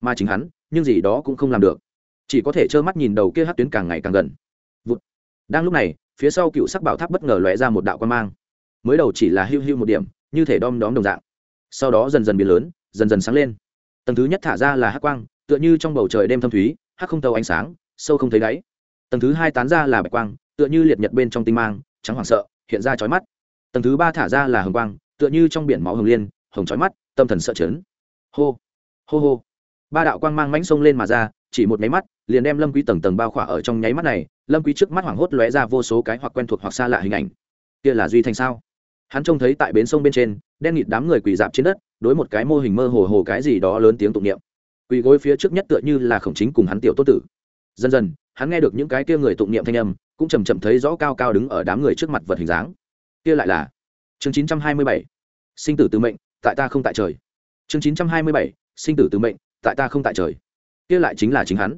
mà chính hắn, nhưng gì đó cũng không làm được. Chỉ có thể trơ mắt nhìn đầu kia hát tuyến càng ngày càng gần. Vụt. Đang lúc này, phía sau cựu sắc bảo tháp bất ngờ lóe ra một đạo quan mang. Mới đầu chỉ là hưu hưu một điểm, như thể đom đóm đồng dạng. Sau đó dần dần biến lớn, dần dần sáng lên. Tầng thứ nhất thả ra là hắc quang, tựa như trong bầu trời đêm thâm thúy, hát không tàu ánh sáng, sâu không thấy đáy. Tầng thứ hai tán ra là bạch quang, tựa như liệt nhật bên trong tinh mang, trắng hoảng sợ, hiện ra chói mắt. Tầng thứ ba thả ra là hồng quang, tựa như trong biển máu hồng liên, hồng chói mắt, tâm thần sợ chấn. Hô. Hô hô ba đạo quang mang mãnh sông lên mà ra, chỉ một nháy mắt, liền đem lâm quý tầng tầng bao khỏa ở trong nháy mắt này, lâm quý trước mắt hoảng hốt lóe ra vô số cái hoặc quen thuộc hoặc xa lạ hình ảnh. Kia là duy thành sao? Hắn trông thấy tại bến sông bên trên, đen nghịt đám người quỳ dạp trên đất, đối một cái mô hình mơ hồ hồ cái gì đó lớn tiếng tụng niệm. Quỳ gối phía trước nhất tựa như là khổng chính cùng hắn tiểu tốt tử. Dần dần, hắn nghe được những cái kia người tụng niệm thanh âm, cũng chầm chậm thấy rõ cao cao đứng ở đám người trước mặt vật hình dáng. Kia lại là chương 927 sinh tử từ mệnh, tại ta không tại trời. Chương 927 sinh tử từ mệnh tại ta không tại trời. Kia lại chính là chính hắn.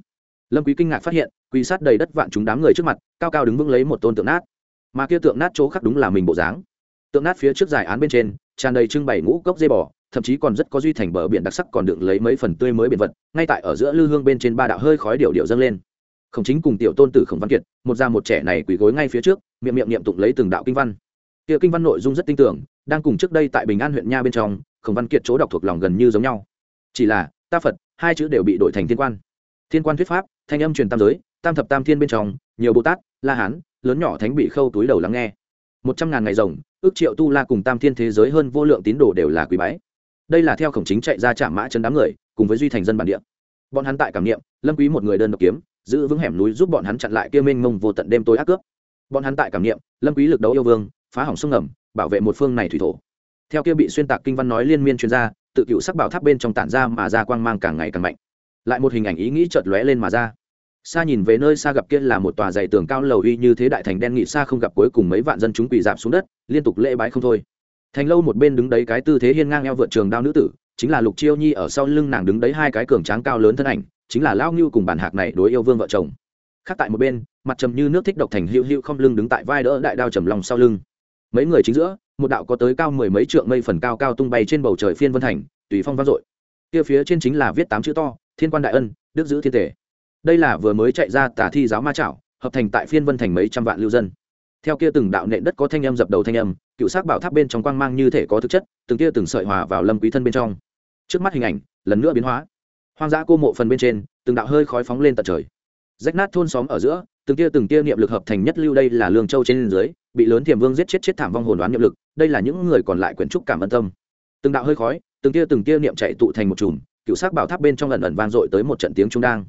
Lâm quý kinh ngạc phát hiện, quỳ sát đầy đất vạn chúng đám người trước mặt, cao cao đứng vững lấy một tôn tượng nát. Mà kia tượng nát chỗ khắc đúng là mình bộ dáng. Tượng nát phía trước dài án bên trên, tràn đầy trưng bày ngũ cốc dây bò, thậm chí còn rất có duy thành bờ biển đặc sắc còn đựng lấy mấy phần tươi mới biển vật, ngay tại ở giữa lư hương bên trên ba đạo hơi khói điệu điệu dâng lên. Khổng chính cùng tiểu tôn tử khổng văn kiệt, một già một trẻ này quỳ gối ngay phía trước, miệng miệng niệm tụng lấy từng đạo kinh văn. Kia kinh văn nội dung rất tinh tưởng đang cùng trước đây tại bình an huyện nha bên trong, khổng văn kiệt chỗ đọc thuộc lòng gần như giống nhau. Chỉ là ta phật hai chữ đều bị đổi thành thiên quan thiên quan thuyết pháp thanh âm truyền tam giới tam thập tam thiên bên trong nhiều bồ tát la hán lớn nhỏ thánh bị khâu túi đầu lắng nghe một trăm ngàn ngày rồng ước triệu tu la cùng tam thiên thế giới hơn vô lượng tín đồ đều là quý bái đây là theo khổng chính chạy ra trạm mã chân đám người cùng với duy thành dân bản địa bọn hắn tại cảm niệm lâm quý một người đơn độc kiếm giữ vững hẻm núi giúp bọn hắn chặn lại kia mênh mông vô tận đêm tối ác cướp bọn hắn tại cảm niệm lâm quý lực đấu yêu vương phá hỏng sông ngầm bảo vệ một phương này thủy thổ theo kia bị xuyên tạc kinh văn nói liên miên chuyên gia tự cựu sắc bảo tháp bên trong tản ra mà ra quang mang càng ngày càng mạnh. Lại một hình ảnh ý nghĩ chợt lóe lên mà ra. Xa nhìn về nơi xa gặp kia là một tòa dày tường cao lầu uy như thế đại thành đen nghị xa không gặp cuối cùng mấy vạn dân chúng quỳ dạp xuống đất, liên tục lễ bái không thôi. Thành lâu một bên đứng đấy cái tư thế hiên ngang eo vượt trường đao nữ tử, chính là lục chiêu nhi ở sau lưng nàng đứng đấy hai cái cường tráng cao lớn thân ảnh, chính là lão ngưu cùng bản hạc này đối yêu vương vợ chồng. Khác tại một bên, mặt trầm như nước thích độc thành hữu hữu không lưng đứng tại vai đỡ đại đao trầm lòng sau lưng mấy người chính giữa, một đạo có tới cao mười mấy trượng mây phần cao cao tung bay trên bầu trời phiên vân thành, tùy phong vang dội. Kia phía trên chính là viết tám chữ to, thiên quan đại ân, đức giữ thiên thể đây là vừa mới chạy ra tả thi giáo ma trảo hợp thành tại phiên vân thành mấy trăm vạn lưu dân. Theo kia từng đạo nện đất có thanh âm dập đầu thanh âm, cựu sắc bảo tháp bên trong quang mang như thể có thực chất, từng kia từng sợi hòa vào lâm quý thân bên trong. Trước mắt hình ảnh, lần nữa biến hóa. Hoang dã cô mộ phần bên trên, từng đạo hơi khói phóng lên tận trời. Rách nát thôn xóm ở giữa từng kia từng kia niệm lực hợp thành nhất lưu đây là lương châu trên dưới, bị lớn thiềm vương giết chết chết thảm vong hồn đoán niệm lực, đây là những người còn lại quyển trúc cảm ơn tâm. Từng đạo hơi khói, từng kia từng kia niệm chạy tụ thành một chùm, cựu sắc bảo tháp bên trong lần ẩn vang dội tới một trận tiếng trung đang.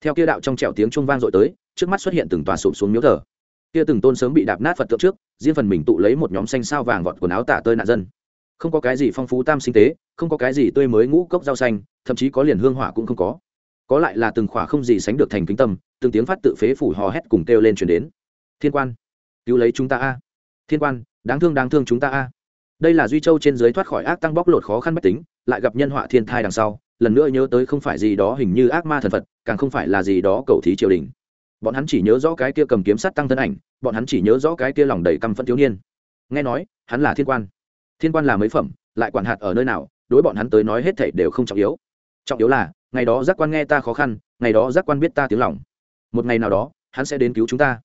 Theo kia đạo trong trẻo tiếng trung vang dội tới, trước mắt xuất hiện từng tòa sụp xuống miếu thờ. Kia từng tôn sớm bị đạp nát phật tượng trước, riêng phần mình tụ lấy một nhóm xanh sao vàng vọt quần áo tả tơi nạn dân. Không có cái gì phong phú tam sinh tế, không có cái gì tươi mới ngũ cốc rau xanh, thậm chí có liền hương hỏa cũng không có có lại là từng khỏa không gì sánh được thành kính tâm, từng tiếng phát tự phế phủ hò hét cùng kêu lên chuyển đến. Thiên quan, cứu lấy chúng ta a. Thiên quan, đáng thương đáng thương chúng ta a. Đây là duy châu trên dưới thoát khỏi ác tăng bóc lột khó khăn bách tính, lại gặp nhân họa thiên thai đằng sau, lần nữa nhớ tới không phải gì đó hình như ác ma thần phật, càng không phải là gì đó cầu thí triều đình. Bọn hắn chỉ nhớ rõ cái kia cầm kiếm sắt tăng thân ảnh, bọn hắn chỉ nhớ rõ cái kia lòng đầy căm phẫn thiếu niên. Nghe nói, hắn là thiên quan. Thiên quan là mấy phẩm, lại quản hạt ở nơi nào, đối bọn hắn tới nói hết thảy đều không trọng yếu. Trọng yếu là ngày đó giác quan nghe ta khó khăn ngày đó giác quan biết ta tiếng lòng. Một ngày nào đó hắn sẽ đến cứu chúng ta.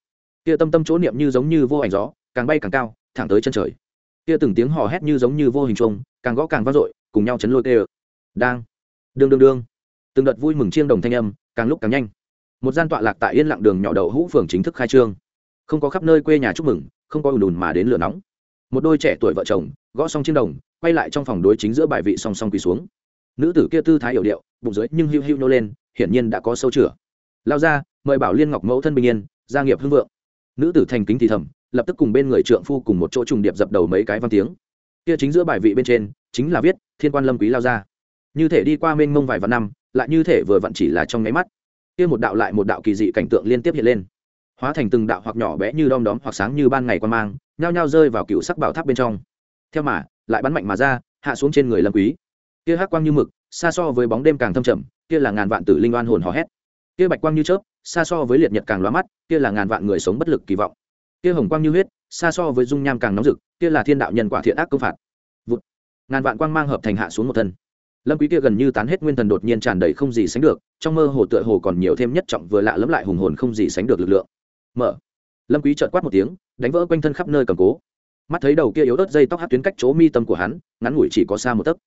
Kia tâm tâm chỗ niệm như giống như vô ảnh gió càng bay càng cao thẳng tới chân trời. Kia từng tiếng hò hét như giống như vô hình chuông, càng gõ càng vang dội cùng nhau chấn lôi kê đang đương đương đương. Từng đợt vui mừng chiêng đồng thanh âm càng lúc càng nhanh. Một gian tọa lạc tại yên lặng đường nhỏ đậu hũ phường chính thức khai trương. Không có khắp nơi quê nhà chúc mừng không có ùn ùn mà đến lửa nóng. Một đôi trẻ tuổi vợ chồng gõ xong chiêng đồng quay lại trong phòng đối chính giữa bài vị song song quỳ xuống nữ tử kia tư thái hiểu điệu, bụng dưới nhưng hưu hưu nô lên, hiển nhiên đã có sâu chửa lao ra, mời bảo liên ngọc mẫu thân bình yên, gia nghiệp hưng vượng. Nữ tử thành kính thì thầm, lập tức cùng bên người trượng phu cùng một chỗ trùng điệp dập đầu mấy cái văn tiếng. Kia chính giữa bài vị bên trên, chính là viết, thiên quan lâm quý lao ra. Như thể đi qua mênh mông vài vạn năm, lại như thể vừa vặn chỉ là trong nháy mắt. Kia một đạo lại một đạo kỳ dị cảnh tượng liên tiếp hiện lên. Hóa thành từng đạo hoặc nhỏ bé như đom đóm hoặc sáng như ban ngày quan mang, nhao nhao rơi vào cựu sắc bảo tháp bên trong. Theo mà, lại bắn mạnh mà ra, hạ xuống trên người lâm quý kia hắc quang như mực, xa so với bóng đêm càng thâm trầm, kia là ngàn vạn tử linh oan hồn hò hét. Kia bạch quang như chớp, xa so với liệt nhật càng lóa mắt, kia là ngàn vạn người sống bất lực kỳ vọng. Kia hồng quang như huyết, xa so với dung nham càng nóng rực, kia là thiên đạo nhân quả thiện ác công phạt. Vụt. Ngàn vạn quang mang hợp thành hạ xuống một thân. Lâm quý kia gần như tán hết nguyên thần đột nhiên tràn đầy không gì sánh được, trong mơ hồ tựa hồ còn nhiều thêm nhất trọng vừa lạ lẫm lại hùng hồn không gì sánh được lực lượng. Mở. Lâm quý chợt quát một tiếng, đánh vỡ quanh thân khắp nơi cầm cố. Mắt thấy đầu kia yếu ớt dây tóc hất tuyến cách chỗ mi tâm của hắn, ngắn ngủi chỉ có xa một tấc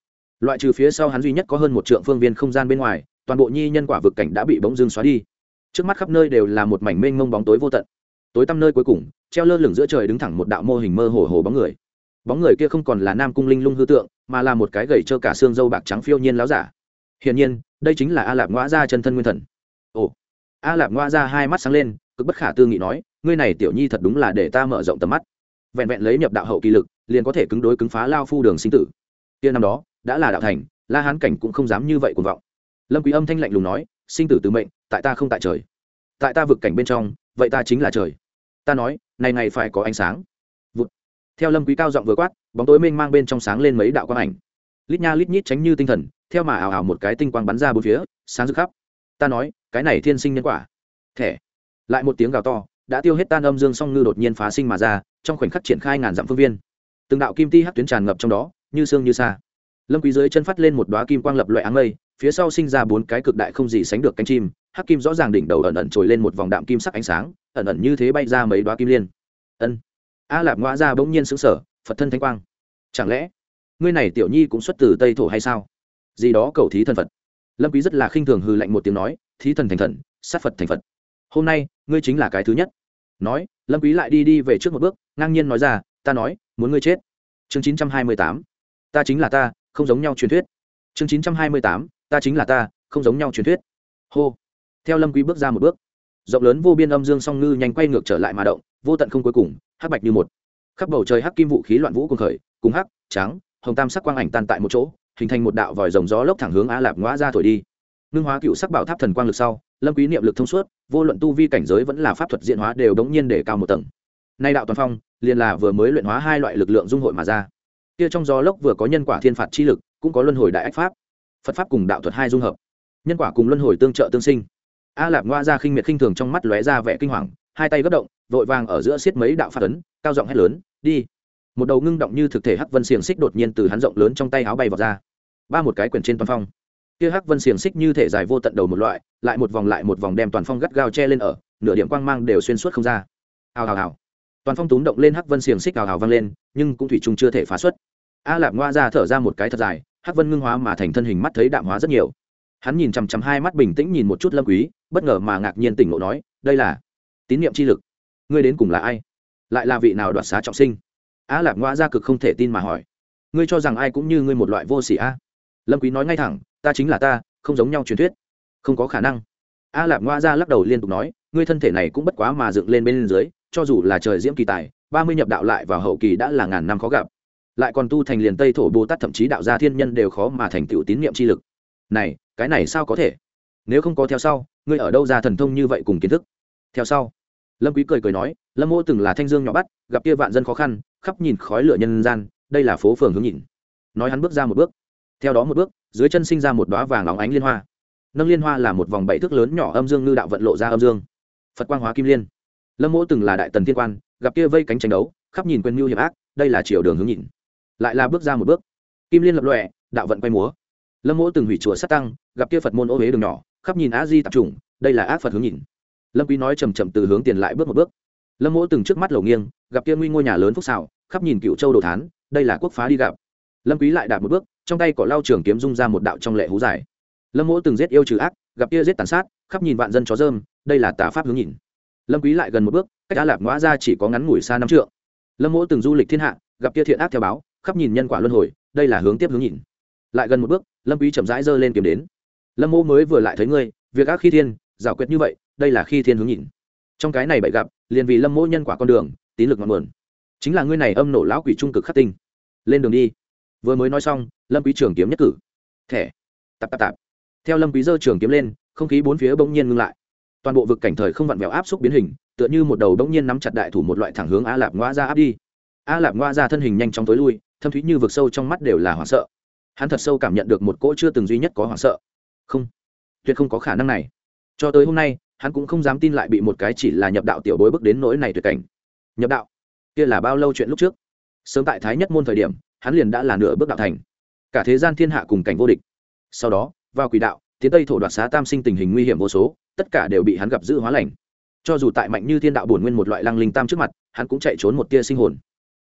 loại trừ phía sau hắn duy nhất có hơn một trượng phương viên không gian bên ngoài, toàn bộ nhi nhân quả vực cảnh đã bị bỗng dưng xóa đi. Trước mắt khắp nơi đều là một mảnh mênh mông bóng tối vô tận. Tối tăm nơi cuối cùng, treo lơ lửng giữa trời đứng thẳng một đạo mô hình mơ hồ hồ bóng người. Bóng người kia không còn là nam cung linh lung hư tượng, mà là một cái gầy trơ cả xương dâu bạc trắng phiêu nhiên láo giả. Hiển nhiên, đây chính là a lạp ngoã gia chân thân nguyên thần. Ồ, a lạp ngoa ra hai mắt sáng lên, cực bất khả tư nghị nói, ngươi này tiểu nhi thật đúng là để ta mở rộng tầm mắt. Vẹn vẹn lấy nhập đạo hậu kỳ lực, liền có thể cứng đối cứng phá lao phu đường sinh tử. Kia năm đó đã là đạo thành, la hán cảnh cũng không dám như vậy cuồng vọng. Lâm quý âm thanh lạnh lùng nói, sinh tử từ mệnh, tại ta không tại trời. Tại ta vực cảnh bên trong, vậy ta chính là trời. Ta nói, này ngày phải có ánh sáng. Vụt. theo lâm quý cao giọng vừa quát, bóng tối mênh mang bên trong sáng lên mấy đạo quang ảnh. Lít nha lít nhít tránh như tinh thần, theo mà ảo ảo một cái tinh quang bắn ra bốn phía, sáng rực khắp. Ta nói, cái này thiên sinh nhân quả. Thẻ. Lại một tiếng gào to, đã tiêu hết tan âm dương song ngư đột nhiên phá sinh mà ra, trong khoảnh khắc triển khai ngàn dặm phương viên. Từng đạo kim ti hắc tuyến tràn ngập trong đó, như xương như xa lâm quý dưới chân phát lên một đóa kim quang lập loại áng mây, phía sau sinh ra bốn cái cực đại không gì sánh được cánh chim, hắc kim rõ ràng đỉnh đầu ẩn ẩn trồi lên một vòng đạm kim sắc ánh sáng, ẩn ẩn như thế bay ra mấy đóa kim liên. Ân. A lạp ngoã ra bỗng nhiên sững sờ, phật thân thánh quang. Chẳng lẽ, ngươi này tiểu nhi cũng xuất từ tây thổ hay sao? Gì đó cầu thí thần phật. Lâm quý rất là khinh thường hừ lạnh một tiếng nói, thí thần thành thần, sát phật thành phật. Hôm nay, ngươi chính là cái thứ nhất. Nói, lâm quý lại đi đi về trước một bước, ngang nhiên nói ra, ta nói, muốn ngươi chết. Chương 928 ta chính là ta không giống nhau truyền thuyết. Chương 928 ta chính là ta, không giống nhau truyền thuyết. Hô. Theo lâm quý bước ra một bước, rộng lớn vô biên âm dương song ngư nhanh quay ngược trở lại mà động, vô tận không cuối cùng, hắc bạch như một. Khắp bầu trời hắc kim vũ khí loạn vũ cùng khởi, cùng hắc, trắng, hồng tam sắc quang ảnh tan tại một chỗ, hình thành một đạo vòi rồng gió lốc thẳng hướng á lạp ngõa ra thổi đi. Ngưng hóa cựu sắc bảo tháp thần quang lực sau, lâm quý niệm lực thông suốt, vô luận tu vi cảnh giới vẫn là pháp thuật diện hóa đều đống nhiên để cao một tầng. Nay đạo toàn phong, liền là vừa mới luyện hóa hai loại lực lượng dung hội mà ra kia trong gió lốc vừa có nhân quả thiên phạt chi lực, cũng có luân hồi đại ách pháp. Phật pháp cùng đạo thuật hai dung hợp. Nhân quả cùng luân hồi tương trợ tương sinh. A lạp ngoa ra khinh miệt khinh thường trong mắt lóe ra vẻ kinh hoàng, hai tay gấp động, vội vàng ở giữa xiết mấy đạo phát ấn, cao giọng hét lớn, đi! Một đầu ngưng động như thực thể hắc vân xiềng xích đột nhiên từ hắn rộng lớn trong tay áo bay vào ra. Ba một cái quyển trên toàn phong. Kia hắc vân xiềng xích như thể dài vô tận đầu một loại, lại một vòng lại một vòng đem toàn phong gắt gao che lên ở, nửa điểm quang mang đều xuyên suốt không ra. Hào hào hào toàn phong túm động lên hắc vân xiềng xích hào hào vang lên, nhưng cũng thủy chung chưa thể phá xuất. A lạp ngoa ra thở ra một cái thật dài, hắc vân ngưng hóa mà thành thân hình mắt thấy đạm hóa rất nhiều. Hắn nhìn chằm chằm hai mắt bình tĩnh nhìn một chút lâm quý, bất ngờ mà ngạc nhiên tỉnh ngộ nói, đây là tín niệm chi lực. Ngươi đến cùng là ai? Lại là vị nào đoạt xá trọng sinh? A lạp ngoa ra cực không thể tin mà hỏi, ngươi cho rằng ai cũng như ngươi một loại vô sỉ a? Lâm quý nói ngay thẳng, ta chính là ta, không giống nhau truyền thuyết. Không có khả năng. A lạp ngoa ra lắc đầu liên tục nói, ngươi thân thể này cũng bất quá mà dựng lên bên dưới cho dù là trời diễm kỳ tài, ba mươi nhập đạo lại vào hậu kỳ đã là ngàn năm khó gặp. Lại còn tu thành liền tây thổ bồ tát thậm chí đạo gia thiên nhân đều khó mà thành tựu tín niệm chi lực. Này, cái này sao có thể? Nếu không có theo sau, ngươi ở đâu ra thần thông như vậy cùng kiến thức? Theo sau, lâm quý cười cười nói, lâm mô từng là thanh dương nhỏ bắt, gặp kia vạn dân khó khăn, khắp nhìn khói lửa nhân gian, đây là phố phường hướng nhìn. Nói hắn bước ra một bước. Theo đó một bước, dưới chân sinh ra một đóa vàng óng ánh liên hoa. Nâng liên hoa là một vòng bảy thước lớn nhỏ âm dương ngư đạo vận lộ ra âm dương. Phật quang hóa kim liên lâm mỗ từng là đại tần thiên quan, gặp kia vây cánh tranh đấu, khắp nhìn quên mưu hiểm ác, đây là chiều đường hướng nhìn. Lại là bước ra một bước. Kim liên lập lọe đạo vận quay múa. Lâm mỗ từng hủy chùa sát tăng, gặp kia phật môn ô huế đường nhỏ, khắp nhìn á di tập trung đây là ác phật hướng nhìn. Lâm quý nói chầm chậm từ hướng tiền lại bước một bước. Lâm mỗ từng trước mắt lầu nghiêng, gặp kia nguy ngôi nhà lớn phúc xảo, khắp nhìn cựu châu đồ thán, đây là quốc phá đi gặp. Lâm quý lại đạp một bước, trong tay cỏ lao trường kiếm dung ra một đạo trong lệ hú dài. Lâm mỗ từng giết yêu trừ ác, gặp kia giết tàn sát, khắp nhìn vạn dân chó dơm đây là tà pháp hướng nhìn lâm quý lại gần một bước, cách đã lạp ngõa ra chỉ có ngắn ngủi xa năm trượng. Lâm mỗ từng du lịch thiên hạ, gặp kia thiện ác theo báo, khắp nhìn nhân quả luân hồi, đây là hướng tiếp hướng nhìn. Lại gần một bước, lâm quý chậm rãi giơ lên kiếm đến. Lâm mỗ mới vừa lại thấy ngươi, việc ác khi thiên, giảo quyết như vậy, đây là khi thiên hướng nhìn. Trong cái này bậy gặp, liền vì lâm mỗ nhân quả con đường, tín lực ngọn nguồn. Chính là ngươi này âm nổ lão quỷ trung cực khắc tinh. Lên đường đi. Vừa mới nói xong, lâm quý trường kiếm nhất cử. Thẻ. Tạp tạp tạp. Theo lâm quý giơ trường kiếm lên, không khí bốn phía bỗng nhiên ngưng lại toàn bộ vực cảnh thời không vặn vẹo áp xúc biến hình, tựa như một đầu bỗng nhiên nắm chặt đại thủ một loại thẳng hướng a lạp ngoa ra áp đi. A lạp ngoa ra thân hình nhanh chóng tối lui, thâm thúy như vực sâu trong mắt đều là hoảng sợ. Hắn thật sâu cảm nhận được một cỗ chưa từng duy nhất có hoảng sợ. Không, tuyệt không có khả năng này. Cho tới hôm nay, hắn cũng không dám tin lại bị một cái chỉ là nhập đạo tiểu bối bước đến nỗi này tuyệt cảnh. Nhập đạo? Kia là bao lâu chuyện lúc trước? Sớm tại thái nhất môn thời điểm, hắn liền đã là nửa bước đạo thành. Cả thế gian thiên hạ cùng cảnh vô địch. Sau đó, vào quỷ đạo tiến tây thổ đoạt xá tam sinh tình hình nguy hiểm vô số, tất cả đều bị hắn gặp giữ hóa lành. Cho dù tại mạnh như thiên đạo bổn nguyên một loại lăng linh tam trước mặt, hắn cũng chạy trốn một tia sinh hồn.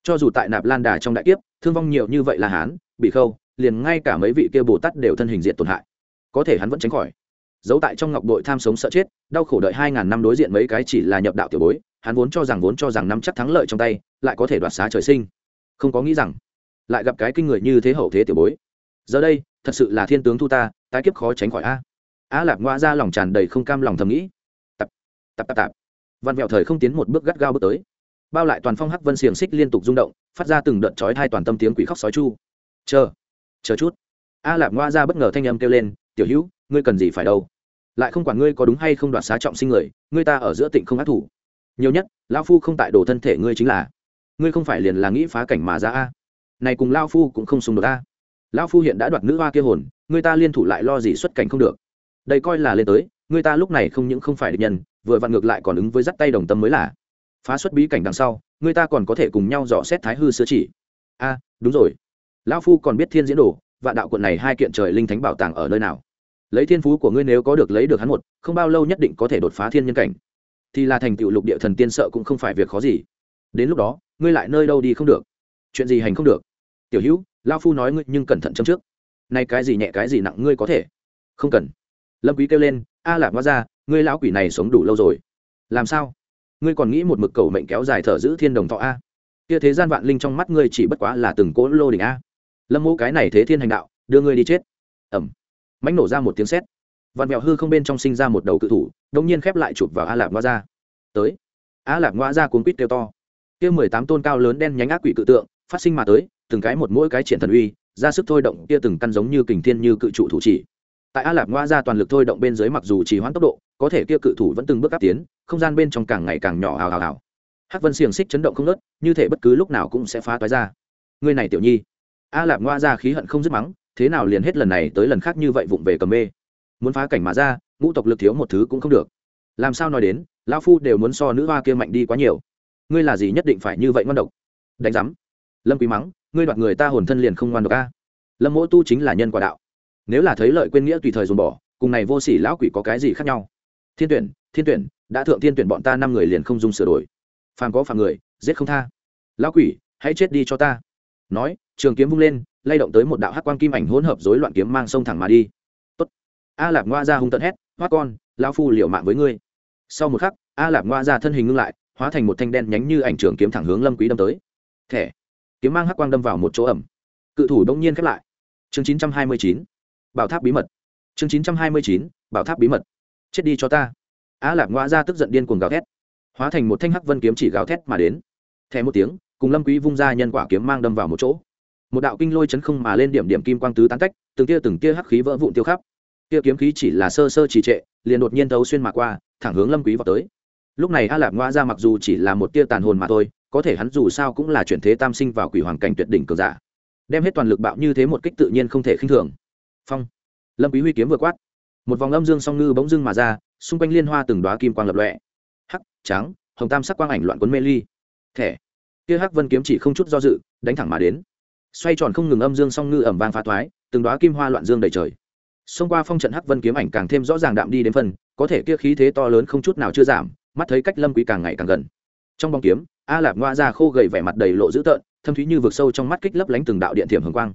Cho dù tại nạp lan đà trong đại kiếp, thương vong nhiều như vậy là hắn, bị khâu, liền ngay cả mấy vị kia bồ tát đều thân hình diện tổn hại. Có thể hắn vẫn tránh khỏi. Giấu tại trong ngọc đội tham sống sợ chết, đau khổ đợi hai ngàn năm đối diện mấy cái chỉ là nhập đạo tiểu bối, hắn vốn cho rằng vốn cho rằng nắm chắc thắng lợi trong tay, lại có thể đoạt xá trời sinh. Không có nghĩ rằng, lại gặp cái kinh người như thế hậu thế tiểu bối giờ đây, thật sự là thiên tướng thu ta, tái kiếp khó tránh khỏi a. A lạp ngoa ra lòng tràn đầy không cam lòng thầm nghĩ. Tập tập tập tập. Văn mẹo thời không tiến một bước gắt gao bước tới. Bao lại toàn phong hắc vân xiềng xích liên tục rung động, phát ra từng đợt chói thai toàn tâm tiếng quỷ khóc sói chu. Chờ chờ chút. A lạp ngoa ra bất ngờ thanh âm kêu lên, tiểu hữu, ngươi cần gì phải đâu? Lại không quản ngươi có đúng hay không đoạt xá trọng sinh người, ngươi ta ở giữa tịnh không ác thủ. Nhiều nhất lao phu không tại đồ thân thể ngươi chính là. Ngươi không phải liền là nghĩ phá cảnh mà ra a. Này cùng lao phu cũng không xung đột a. Lão phu hiện đã đoạt nữ hoa kia hồn, người ta liên thủ lại lo gì xuất cảnh không được. Đây coi là lên tới, người ta lúc này không những không phải địch nhân, vừa vặn ngược lại còn ứng với dắt tay đồng tâm mới là. Phá xuất bí cảnh đằng sau, người ta còn có thể cùng nhau dò xét thái hư sửa chỉ. A, đúng rồi. Lão phu còn biết thiên diễn đồ và đạo quận này hai kiện trời linh thánh bảo tàng ở nơi nào? Lấy thiên phú của ngươi nếu có được lấy được hắn một, không bao lâu nhất định có thể đột phá thiên nhân cảnh. Thì là thành tựu lục địa thần tiên sợ cũng không phải việc khó gì. Đến lúc đó, ngươi lại nơi đâu đi không được. Chuyện gì hành không được? Tiểu hữu lao phu nói ngươi nhưng cẩn thận châm trước. Nay cái gì nhẹ cái gì nặng ngươi có thể? Không cần. Lâm quý kêu lên, a lạc hóa ra, ngươi lão quỷ này sống đủ lâu rồi. Làm sao? Ngươi còn nghĩ một mực cầu mệnh kéo dài thở giữ thiên đồng thọ a? Kia thế gian vạn linh trong mắt ngươi chỉ bất quá là từng cỗ lô đỉnh a. Lâm mô cái này thế thiên hành đạo, đưa ngươi đi chết. Ẩm mãnh nổ ra một tiếng sét. Vạn mèo hư không bên trong sinh ra một đầu cự thủ đông nhiên khép lại chụp vào a lạp ngoa ra. Tới. A lạp ngoa ra cuốn quýt kêu to. Kia mười tám tôn cao lớn đen nhánh ác quỷ cự tượng, phát sinh mà tới từng cái một mỗi cái triển thần uy, ra sức thôi động kia từng căn giống như kình thiên như cự trụ thủ chỉ. Tại a lạp ngoa ra toàn lực thôi động bên dưới mặc dù chỉ hoãn tốc độ, có thể kia cự thủ vẫn từng bước áp tiến, không gian bên trong càng ngày càng nhỏ hào hào hào. Hắc vân xiềng xích chấn động không nớt như thể bất cứ lúc nào cũng sẽ phá toái ra. Ngươi này tiểu nhi. A lạp ngoa ra khí hận không dứt mắng, thế nào liền hết lần này tới lần khác như vậy vụng về cầm mê. Muốn phá cảnh mà ra, ngũ tộc lực thiếu một thứ cũng không được. Làm sao nói đến, lão phu đều muốn so nữ hoa kia mạnh đi quá nhiều. Ngươi là gì nhất định phải như vậy ngoan độc? Đánh giám. Lâm quý mắng ngươi đoạt người ta hồn thân liền không ngoan độc a. Lâm mỗ tu chính là nhân quả đạo. Nếu là thấy lợi quên nghĩa tùy thời dồn bỏ, cùng này vô sỉ lão quỷ có cái gì khác nhau? Thiên tuyển thiên tuyển, đã thượng thiên tuyển bọn ta năm người liền không dung sửa đổi. Phàm có phàm người, giết không tha. Lão quỷ, hãy chết đi cho ta. Nói, trường kiếm vung lên, lay động tới một đạo hắc quang kim ảnh hỗn hợp rối loạn kiếm mang sông thẳng mà đi. Tốt. a lạp ngoa ra hung tận hét, hoa con, lão phu liều mạng với ngươi. Sau một khắc, a lạp ngoa ra thân hình ngưng lại, hóa thành một thanh đen nhánh như ảnh trường kiếm thẳng hướng lâm quý đâm tới. Thẻ kiếm mang hắc quang đâm vào một chỗ ẩm. Cự thủ đông nhiên khép lại. Chương 929 bảo tháp bí mật. Chương 929 bảo tháp bí mật. Chết đi cho ta. A lạp ngoa ra tức giận điên cuồng gào thét. Hóa thành một thanh hắc vân kiếm chỉ gào thét mà đến. Thè một tiếng, cùng lâm quý vung ra nhân quả kiếm mang đâm vào một chỗ. Một đạo kinh lôi chấn không mà lên điểm điểm kim quang tứ tán tách, từng tia từng tia hắc khí vỡ vụn tiêu khắp. Tia kiếm khí chỉ là sơ sơ trì trệ, liền đột nhiên thấu xuyên mà qua, thẳng hướng lâm quý vào tới. Lúc này a lạp ngoa ra mặc dù chỉ là một tia tàn hồn mà thôi có thể hắn dù sao cũng là chuyển thế tam sinh vào quỷ hoàng cảnh tuyệt đỉnh cường giả. Đem hết toàn lực bạo như thế một kích tự nhiên không thể khinh thường. Phong. Lâm quý huy kiếm vừa quát. Một vòng âm dương song ngư bỗng dưng mà ra, xung quanh liên hoa từng đóa kim quang lập lòe. Hắc, trắng, hồng tam sắc quang ảnh loạn cuốn mê ly. Thẻ. Kia hắc vân kiếm chỉ không chút do dự, đánh thẳng mà đến. Xoay tròn không ngừng âm dương song ngư ẩm vang phá thoái, từng đóa kim hoa loạn dương đầy trời. Xông qua phong trận hắc vân kiếm ảnh càng thêm rõ ràng đạm đi đến phần, có thể kia khí thế to lớn không chút nào chưa giảm, mắt thấy cách lâm quý càng ngày càng gần. Trong bóng kiếm a lạp ngoa ra khô gầy vẻ mặt đầy lộ dữ tợn, thâm thúy như vực sâu trong mắt kích lấp lánh từng đạo điện thiểm hường quang.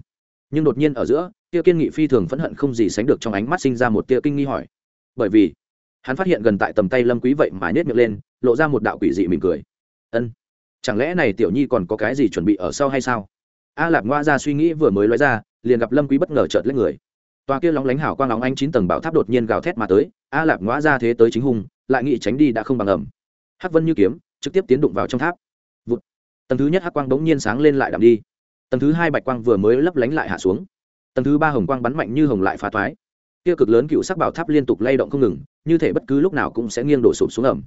Nhưng đột nhiên ở giữa, tia kiên nghị phi thường phẫn hận không gì sánh được trong ánh mắt sinh ra một tia kinh nghi hỏi. Bởi vì, hắn phát hiện gần tại tầm tay lâm quý vậy mà nhét miệng lên, lộ ra một đạo quỷ dị mỉm cười. Ân, chẳng lẽ này tiểu nhi còn có cái gì chuẩn bị ở sau hay sao? A lạp ngoa ra suy nghĩ vừa mới nói ra, liền gặp lâm quý bất ngờ chợt lấy người. Tòa kia lóng lánh hảo quang lóng ánh chín tầng bảo tháp đột nhiên gào thét mà tới, a lạp ngoa ra thế tới chính hùng lại nghĩ tránh đi đã không bằng ẩm. Hắc vân như kiếm trực tiếp tiến đụng vào trong tháp. Vụt. tầng thứ nhất hắc quang bỗng nhiên sáng lên lại đạm đi. Tầng thứ hai bạch quang vừa mới lấp lánh lại hạ xuống. Tầng thứ ba hồng quang bắn mạnh như hồng lại phá thoái. Kia cực lớn cựu sắc bảo tháp liên tục lay động không ngừng, như thể bất cứ lúc nào cũng sẽ nghiêng đổ sụp xuống ẩm.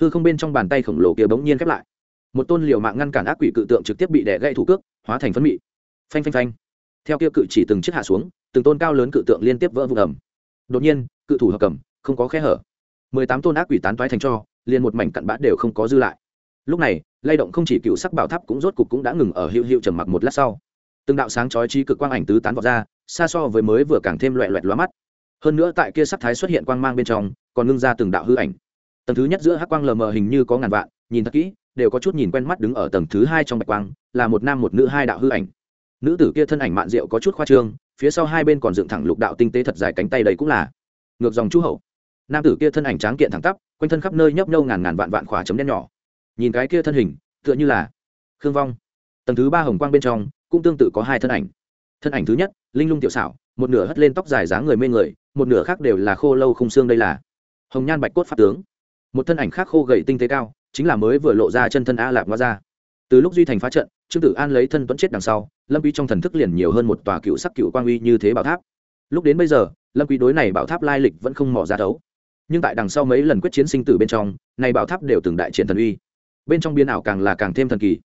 Hư không bên trong bàn tay khổng lồ kia bỗng nhiên khép lại. Một tôn liều mạng ngăn cản ác quỷ cự tượng trực tiếp bị đè gãy thủ cước, hóa thành phân mị. Phanh phanh phanh. Theo kia cự chỉ từng chiếc hạ xuống, từng tôn cao lớn cự tượng liên tiếp vỡ vụn ẩm. Đột nhiên, cự thủ hợp cầm, không có khe hở. Mười tám tôn ác quỷ tán toái thành cho liền một mảnh cặn bã đều không có dư lại. Lúc này, lay động không chỉ cựu sắc bảo tháp cũng rốt cục cũng đã ngừng ở hiệu hiệu trầm mặc một lát sau. Từng đạo sáng chói chi cực quang ảnh tứ tán vọt ra, xa so với mới vừa càng thêm loẹ loẹt lóa mắt. Hơn nữa tại kia sắc thái xuất hiện quang mang bên trong, còn ngưng ra từng đạo hư ảnh. Tầng thứ nhất giữa hắc quang lờ mờ hình như có ngàn vạn, nhìn thật kỹ, đều có chút nhìn quen mắt đứng ở tầng thứ hai trong bạch quang, là một nam một nữ hai đạo hư ảnh. Nữ tử kia thân ảnh mạn diệu có chút khoa trương, phía sau hai bên còn dựng thẳng lục đạo tinh tế thật dài cánh tay đầy cũng là. Ngược dòng chu hậu. Nam tử kia thân ảnh tráng kiện thẳng tắp quanh thân khắp nơi nhấp nhô ngàn ngàn vạn vạn khỏa chấm đen nhỏ. Nhìn cái kia thân hình, tựa như là khương vong. Tầng thứ ba hồng quang bên trong cũng tương tự có hai thân ảnh. Thân ảnh thứ nhất, linh lung tiểu xảo, một nửa hất lên tóc dài dáng người mê người, một nửa khác đều là khô lâu khung xương đây là hồng nhan bạch cốt pháp tướng. Một thân ảnh khác khô gầy tinh tế cao, chính là mới vừa lộ ra chân thân a lạp hóa ra từ lúc duy thành phá trận, trương tử an lấy thân tuấn chết đằng sau, lâm quý trong thần thức liền nhiều hơn một tòa cựu sắc cựu quang uy như thế bảo tháp. Lúc đến bây giờ, lâm quý đối này bảo tháp lai lịch vẫn không mò ra đấu nhưng tại đằng sau mấy lần quyết chiến sinh tử bên trong này bảo tháp đều từng đại triển thần uy. Bên trong biên ảo càng là càng thêm thần kỳ.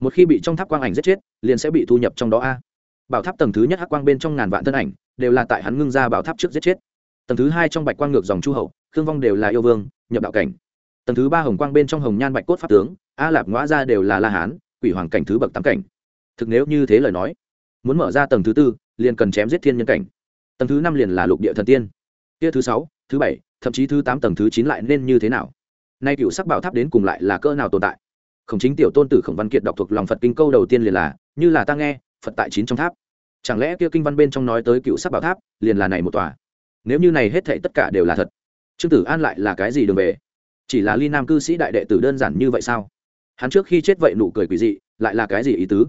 Một khi bị trong tháp quang ảnh giết chết, liền sẽ bị thu nhập trong đó a. Bảo tháp tầng thứ nhất hắc quang bên trong ngàn vạn thân ảnh, đều là tại hắn ngưng ra bảo tháp trước giết chết. Tầng thứ hai trong bạch quang ngược dòng chu hậu, khương vong đều là yêu vương, nhập đạo cảnh. Tầng thứ ba hồng quang bên trong hồng nhan bạch cốt pháp tướng, a lạp ngõa ra đều là la hán, quỷ hoàng cảnh thứ bậc tám cảnh. Thực nếu như thế lời nói, muốn mở ra tầng thứ tư, liền cần chém giết thiên nhân cảnh. Tầng thứ năm liền là lục địa thần tiên. Kia thứ sáu, thứ bảy thậm chí thứ tám tầng thứ chín lại nên như thế nào? Nay cựu sắc bảo tháp đến cùng lại là cỡ nào tồn tại? Khổng chính tiểu tôn tử khổng văn kiệt đọc thuộc lòng phật kinh câu đầu tiên liền là, như là ta nghe, phật tại chín trong tháp. Chẳng lẽ kia kinh văn bên trong nói tới cựu sắc bảo tháp, liền là này một tòa? Nếu như này hết thệ tất cả đều là thật, trương tử an lại là cái gì đường về? Chỉ là ly nam cư sĩ đại đệ tử đơn giản như vậy sao? Hắn trước khi chết vậy nụ cười quỷ dị, lại là cái gì ý tứ?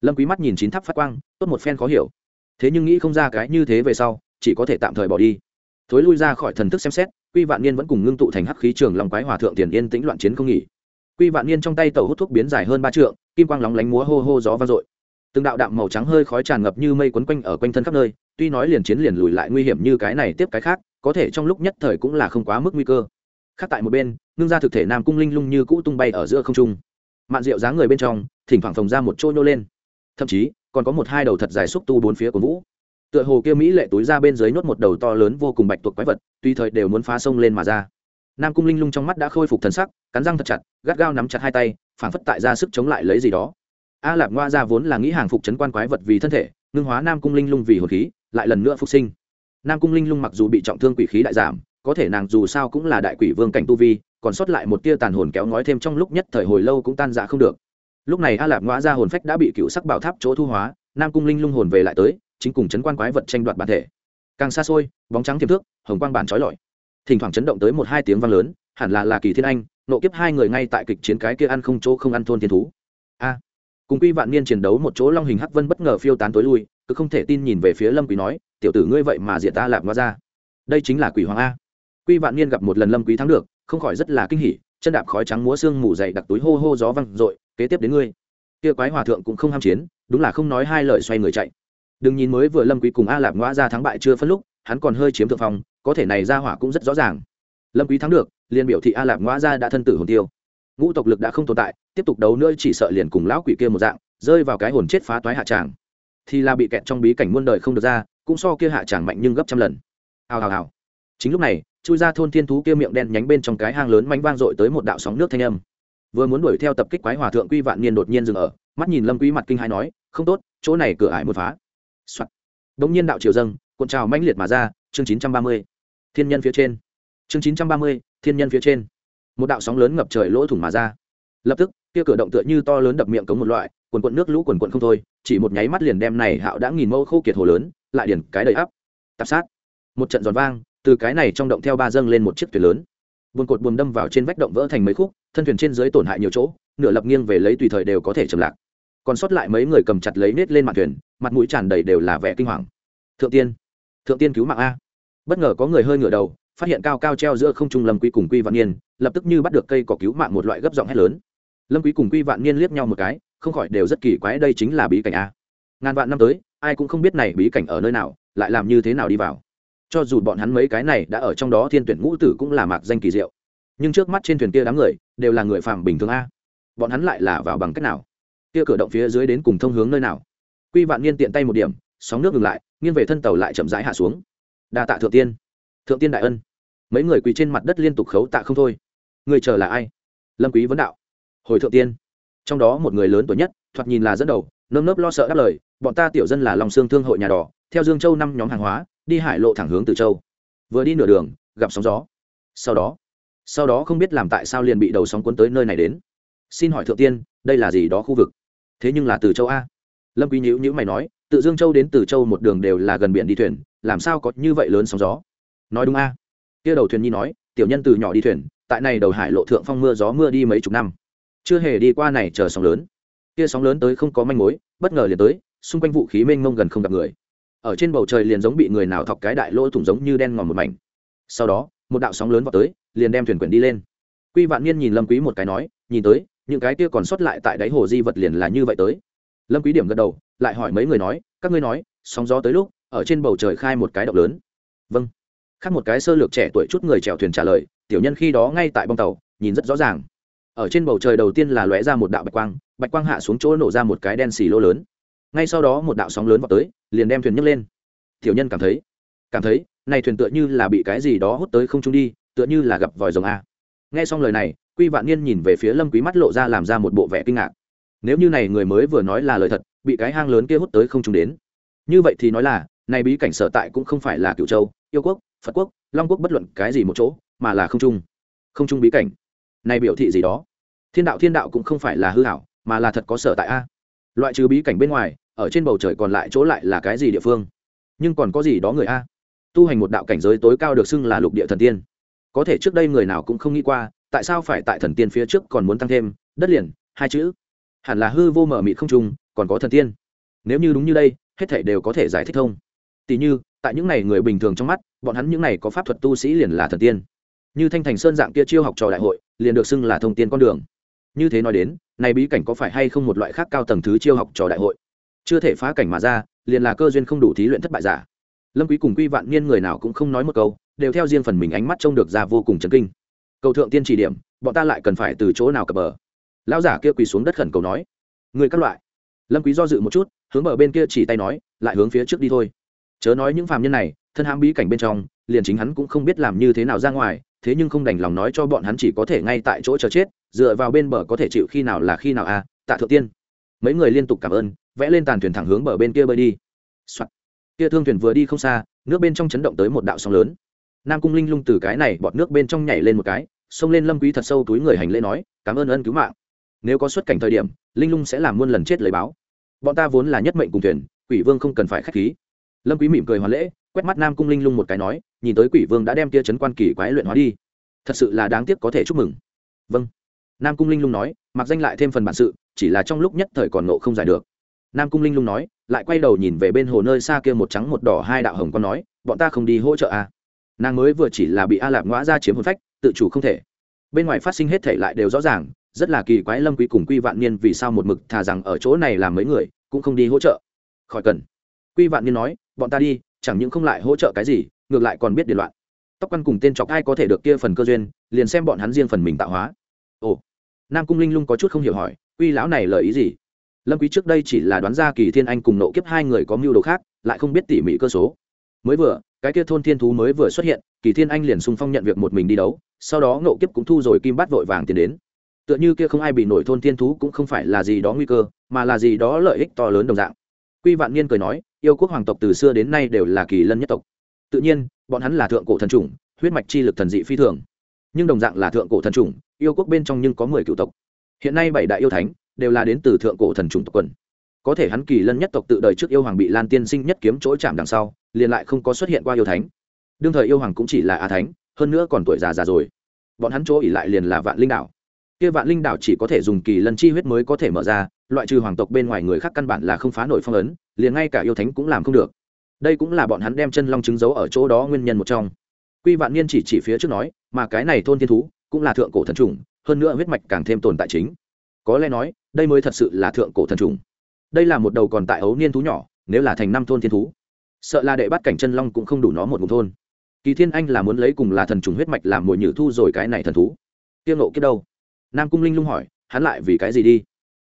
Lâm quý mắt nhìn chín tháp phát quang, tốt một phen khó hiểu. Thế nhưng nghĩ không ra cái như thế về sau, chỉ có thể tạm thời bỏ đi thối lui ra khỏi thần thức xem xét, quy vạn niên vẫn cùng ngưng tụ thành hắc khí trường lòng quái hòa thượng tiền yên tĩnh loạn chiến không nghỉ. Quy vạn niên trong tay tàu hút thuốc biến dài hơn ba trượng, kim quang lóng lánh múa hô hô gió vang dội. Từng đạo đạm màu trắng hơi khói tràn ngập như mây quấn quanh ở quanh thân khắp nơi, tuy nói liền chiến liền lùi lại nguy hiểm như cái này tiếp cái khác, có thể trong lúc nhất thời cũng là không quá mức nguy cơ. Khác tại một bên, ngưng ra thực thể nam cung linh lung như cũ tung bay ở giữa không trung. Mạn rượu dáng người bên trong, thỉnh thoảng phồng ra một trôi nhô lên. Thậm chí, còn có một hai đầu thật dài xúc tu bốn phía của vũ tựa hồ kia mỹ lệ túi ra bên dưới nhốt một đầu to lớn vô cùng bạch tuộc quái vật, tùy thời đều muốn phá sông lên mà ra. Nam cung linh lung trong mắt đã khôi phục thần sắc, cắn răng thật chặt, gắt gao nắm chặt hai tay, phảng phất tại ra sức chống lại lấy gì đó. A lạp ngoa ra vốn là nghĩ hàng phục chấn quan quái vật vì thân thể, ngưng hóa nam cung linh lung vì hồn khí, lại lần nữa phục sinh. Nam cung linh lung mặc dù bị trọng thương quỷ khí đại giảm, có thể nàng dù sao cũng là đại quỷ vương cảnh tu vi, còn sót lại một tia tàn hồn kéo ngói thêm trong lúc nhất thời hồi lâu cũng tan dạ không được. Lúc này a lạp ngoa ra hồn phách đã bị cựu sắc bảo tháp chỗ thu hóa, nam cung linh lung hồn về lại tới chính cùng chấn quan quái vật tranh đoạt bản thể. Càng xa xôi, bóng trắng tiềm thước hồng quang bản trói lọi. Thỉnh thoảng chấn động tới một hai tiếng vang lớn, hẳn là là kỳ thiên anh, nộ kiếp hai người ngay tại kịch chiến cái kia ăn không chỗ không ăn thôn thiên thú. A! Cùng quy vạn niên chiến đấu một chỗ long hình hắc vân bất ngờ phiêu tán tối lui, cứ không thể tin nhìn về phía lâm quý nói, tiểu tử ngươi vậy mà diệt ta lạp hóa ra. Đây chính là quỷ hoàng a. Quy vạn niên gặp một lần lâm quý thắng được, không khỏi rất là kinh hỉ, chân đạp khói trắng múa xương mù dày đặc túi hô hô gió văng rội kế tiếp đến ngươi. Kia quái hòa thượng cũng không ham chiến, đúng là không nói hai lời xoay người chạy đừng nhìn mới vừa lâm quý cùng a lạp ngoa ra thắng bại chưa phân lúc, hắn còn hơi chiếm thượng phong, có thể này ra hỏa cũng rất rõ ràng. Lâm quý thắng được, liền biểu thị a lạp ngoa ra đã thân tử hồn tiêu. Ngũ tộc lực đã không tồn tại, tiếp tục đấu nữa chỉ sợ liền cùng lão quỷ kia một dạng, rơi vào cái hồn chết phá toái hạ tràng. Thì là bị kẹt trong bí cảnh muôn đời không được ra, cũng so kia hạ tràng mạnh nhưng gấp trăm lần. Hào hào hào. Chính lúc này, chui ra thôn thiên thú kia miệng đen nhánh bên trong cái hang lớn mánh vang dội tới một đạo sóng nước thanh âm. Vừa muốn đuổi theo tập kích quái hòa thượng quy vạn niên đột nhiên dừng ở, mắt nhìn lâm quý mặt kinh hãi nói, không tốt, chỗ này cửa ải một phá. Soạn. Đống nhiên đạo triều dâng, cuộn trào mãnh liệt mà ra, chương 930. Thiên nhân phía trên. Chương 930, thiên nhân phía trên. Một đạo sóng lớn ngập trời lỗ thủng mà ra. Lập tức, kia cửa động tựa như to lớn đập miệng cống một loại, cuồn cuộn nước lũ cuồn cuộn không thôi, chỉ một nháy mắt liền đem này hạo đã nghìn mâu khô kiệt hồ lớn, lại điển cái đầy ắp. Tạp sát. Một trận giòn vang, từ cái này trong động theo ba dâng lên một chiếc thuyền lớn. Buồn cột buồn đâm vào trên vách động vỡ thành mấy khúc, thân thuyền trên dưới tổn hại nhiều chỗ, nửa lập nghiêng về lấy tùy thời đều có thể trầm lạc còn sót lại mấy người cầm chặt lấy nết lên mặt thuyền mặt mũi tràn đầy đều là vẻ kinh hoàng. Thượng tiên thượng tiên cứu mạng a. Bất ngờ có người hơi ngửa đầu, phát hiện cao cao treo giữa không trung lâm quý cùng quy vạn niên, lập tức như bắt được cây cỏ cứu mạng một loại gấp giọng hét lớn. Lâm quý cùng quy vạn niên liếc nhau một cái, không khỏi đều rất kỳ quái đây chính là bí cảnh a. Ngàn vạn năm tới, ai cũng không biết này bí cảnh ở nơi nào, lại làm như thế nào đi vào. Cho dù bọn hắn mấy cái này đã ở trong đó thiên tuyển ngũ tử cũng là mạc danh kỳ diệu. Nhưng trước mắt trên thuyền kia đám người, đều là người phàm bình thường a. Bọn hắn lại là vào bằng cách nào? Kia cửa động phía dưới đến cùng thông hướng nơi nào? Quy vạn niên tiện tay một điểm, sóng nước ngừng lại, nghiêng về thân tàu lại chậm rãi hạ xuống. Đa tạ thượng tiên. Thượng tiên đại ân. Mấy người quỳ trên mặt đất liên tục khấu tạ không thôi. Người chờ là ai? Lâm quý vấn đạo. Hồi thượng tiên. Trong đó một người lớn tuổi nhất, thoạt nhìn là dẫn đầu, nơm nớp lo sợ đáp lời, bọn ta tiểu dân là lòng xương thương hội nhà đỏ, theo dương châu năm nhóm hàng hóa, đi hải lộ thẳng hướng từ châu. Vừa đi nửa đường, gặp sóng gió. Sau đó sau đó không biết làm tại sao liền bị đầu sóng cuốn tới nơi này đến. Xin hỏi thượng tiên, đây là gì đó khu vực? Thế nhưng là từ châu a lâm quý nhữ nhữ mày nói, tự dương châu đến từ châu một đường đều là gần biển đi thuyền, làm sao có như vậy lớn sóng gió? Nói đúng a. Kia đầu thuyền nhi nói, tiểu nhân từ nhỏ đi thuyền, tại này đầu hải lộ thượng phong mưa gió mưa đi mấy chục năm. Chưa hề đi qua này chờ sóng lớn. Kia sóng lớn tới không có manh mối, bất ngờ liền tới, xung quanh vũ khí mênh mông gần không gặp người. Ở trên bầu trời liền giống bị người nào thọc cái đại lỗ thủng giống như đen ngòm một mảnh. Sau đó, một đạo sóng lớn vào tới, liền đem thuyền quyển đi lên. Quy vạn niên nhìn lâm quý một cái nói, nhìn tới, những cái kia còn sót lại tại đáy hồ di vật liền là như vậy tới lâm quý điểm gật đầu, lại hỏi mấy người nói, các ngươi nói, sóng gió tới lúc, ở trên bầu trời khai một cái động lớn. Vâng. Khác một cái sơ lược trẻ tuổi chút người chèo thuyền trả lời, tiểu nhân khi đó ngay tại bong tàu, nhìn rất rõ ràng. Ở trên bầu trời đầu tiên là lóe ra một đạo bạch quang bạch quang hạ xuống chỗ nổ ra một cái đen xì lô lớn. Ngay sau đó một đạo sóng lớn vào tới, liền đem thuyền nhấc lên. Tiểu nhân cảm thấy cảm thấy, này thuyền tựa như là bị cái gì đó hút tới không trung đi, tựa như là gặp vòi rồng a. Nghe xong lời này, quy vạn niên nhìn về phía lâm quý mắt lộ ra làm ra một bộ vẻ kinh ngạc nếu như này người mới vừa nói là lời thật, bị cái hang lớn kia hút tới không trùng đến. Như vậy thì nói là, này bí cảnh sở tại cũng không phải là cựu châu, yêu quốc, phật quốc, long quốc bất luận cái gì một chỗ, mà là không trung. Không trung bí cảnh. Này biểu thị gì đó? Thiên đạo thiên đạo cũng không phải là hư hảo, mà là thật có sở tại a. Loại trừ bí cảnh bên ngoài, ở trên bầu trời còn lại chỗ lại là cái gì địa phương? Nhưng còn có gì đó người a? Tu hành một đạo cảnh giới tối cao được xưng là lục địa thần tiên. Có thể trước đây người nào cũng không nghĩ qua, tại sao phải tại thần tiên phía trước còn muốn tăng thêm, đất liền, hai chữ? Hẳn là hư vô mở mịt không trùng, còn có thần tiên. Nếu như đúng như đây, hết thảy đều có thể giải thích thông. Tỷ như, tại những này người bình thường trong mắt, bọn hắn những này có pháp thuật tu sĩ liền là thần tiên. Như thanh thành sơn dạng kia chiêu học trò đại hội, liền được xưng là thông tiên con đường. Như thế nói đến, này bí cảnh có phải hay không một loại khác cao tầng thứ chiêu học trò đại hội? Chưa thể phá cảnh mà ra, liền là cơ duyên không đủ thí luyện thất bại giả. Lâm quý cùng quy vạn niên người nào cũng không nói một câu, đều theo riêng phần mình ánh mắt trông được ra vô cùng chấn kinh. Cầu thượng tiên chỉ điểm, bọn ta lại cần phải từ chỗ nào cập bờ? Lão giả kia quỳ xuống đất khẩn cầu nói người các loại. Lâm quý do dự một chút, hướng bờ bên kia chỉ tay nói, lại hướng phía trước đi thôi. Chớ nói những phàm nhân này, thân hãm bí cảnh bên trong, liền chính hắn cũng không biết làm như thế nào ra ngoài, thế nhưng không đành lòng nói cho bọn hắn chỉ có thể ngay tại chỗ chờ chết, dựa vào bên bờ có thể chịu khi nào là khi nào à tạ thượng tiên. Mấy người liên tục cảm ơn, vẽ lên tàn thuyền thẳng hướng bờ bên kia bơi đi、Soạn. kia thương thuyền vừa đi không xa, nước bên trong chấn động tới một đạo sóng lớn. Nam cung linh lung từ cái này bọt nước bên trong nhảy lên một cái, xông lên lâm quý thật sâu túi người hành lễ nói, cảm ơn ân cứu mạng nếu có xuất cảnh thời điểm, linh lung sẽ làm muôn lần chết lấy báo. Bọn ta vốn là nhất mệnh cùng thuyền, quỷ vương không cần phải khách khí. Lâm quý mỉm cười hoàn lễ, quét mắt nam cung linh lung một cái nói, nhìn tới quỷ vương đã đem kia chấn quan kỳ quái luyện hóa đi. Thật sự là đáng tiếc có thể chúc mừng. Vâng. Nam cung linh lung nói, mặc danh lại thêm phần bản sự, chỉ là trong lúc nhất thời còn nộ không giải được. Nam cung linh lung nói, lại quay đầu nhìn về bên hồ nơi xa kia một trắng một đỏ hai đạo hồng con nói, bọn ta không đi hỗ trợ à. nàng mới vừa chỉ là bị a lạp ngõa ra chiếm hồn phách, tự chủ không thể. Bên ngoài phát sinh hết thể lại đều rõ ràng rất là kỳ quái lâm quý cùng quy vạn niên vì sao một mực thà rằng ở chỗ này làm mấy người, cũng không đi hỗ trợ. Khỏi cần. Quy vạn niên nói, bọn ta đi, chẳng những không lại hỗ trợ cái gì, ngược lại còn biết điền loạn. Tóc quan cùng tên chọc ai có thể được kia phần cơ duyên, liền xem bọn hắn riêng phần mình tạo hóa. Ồ. Nam cung linh lung có chút không hiểu hỏi, quy lão này lời ý gì? Lâm quý trước đây chỉ là đoán ra kỳ thiên anh cùng nộ kiếp hai người có mưu đồ khác, lại không biết tỉ mỉ cơ số. Mới vừa, cái kia thôn thiên thú mới vừa xuất hiện, kỳ thiên anh liền sung phong nhận việc một mình đi đấu, sau đó nộ kiếp cũng thu rồi kim bát vội vàng tiến đến tựa như kia không ai bị nổi thôn thiên thú cũng không phải là gì đó nguy cơ, mà là gì đó lợi ích to lớn đồng dạng. Quy vạn niên cười nói, yêu quốc hoàng tộc từ xưa đến nay đều là kỳ lân nhất tộc. Tự nhiên, bọn hắn là thượng cổ thần chủng, huyết mạch chi lực thần dị phi thường. Nhưng đồng dạng là thượng cổ thần chủng, yêu quốc bên trong nhưng có mười cựu tộc. Hiện nay bảy đại yêu thánh đều là đến từ thượng cổ thần chủng tộc quần. Có thể hắn kỳ lân nhất tộc tự đời trước yêu hoàng bị lan tiên sinh nhất kiếm chỗ chạm đằng sau, liền lại không có xuất hiện qua yêu thánh. Đương thời yêu hoàng cũng chỉ là a thánh, hơn nữa còn tuổi già già rồi. Bọn hắn chỗ ỉ lại liền là vạn linh đảo kia vạn linh đảo chỉ có thể dùng kỳ lân chi huyết mới có thể mở ra, loại trừ hoàng tộc bên ngoài người khác căn bản là không phá nổi phong ấn, liền ngay cả yêu thánh cũng làm không được. Đây cũng là bọn hắn đem chân long trứng giấu ở chỗ đó nguyên nhân một trong. Quy vạn niên chỉ chỉ phía trước nói, mà cái này thôn thiên thú cũng là thượng cổ thần trùng hơn nữa huyết mạch càng thêm tồn tại chính. Có lẽ nói, đây mới thật sự là thượng cổ thần trùng đây là một đầu còn tại ấu niên thú nhỏ, nếu là thành năm thôn thiên thú, sợ là đệ bắt cảnh chân long cũng không đủ nó một vùng thôn. Kỳ thiên anh là muốn lấy cùng là thần trùng huyết mạch làm mồi nhử thu rồi cái này thần thú. Tiêu nộ kiếp đâu? Nam cung linh lung hỏi hắn lại vì cái gì đi?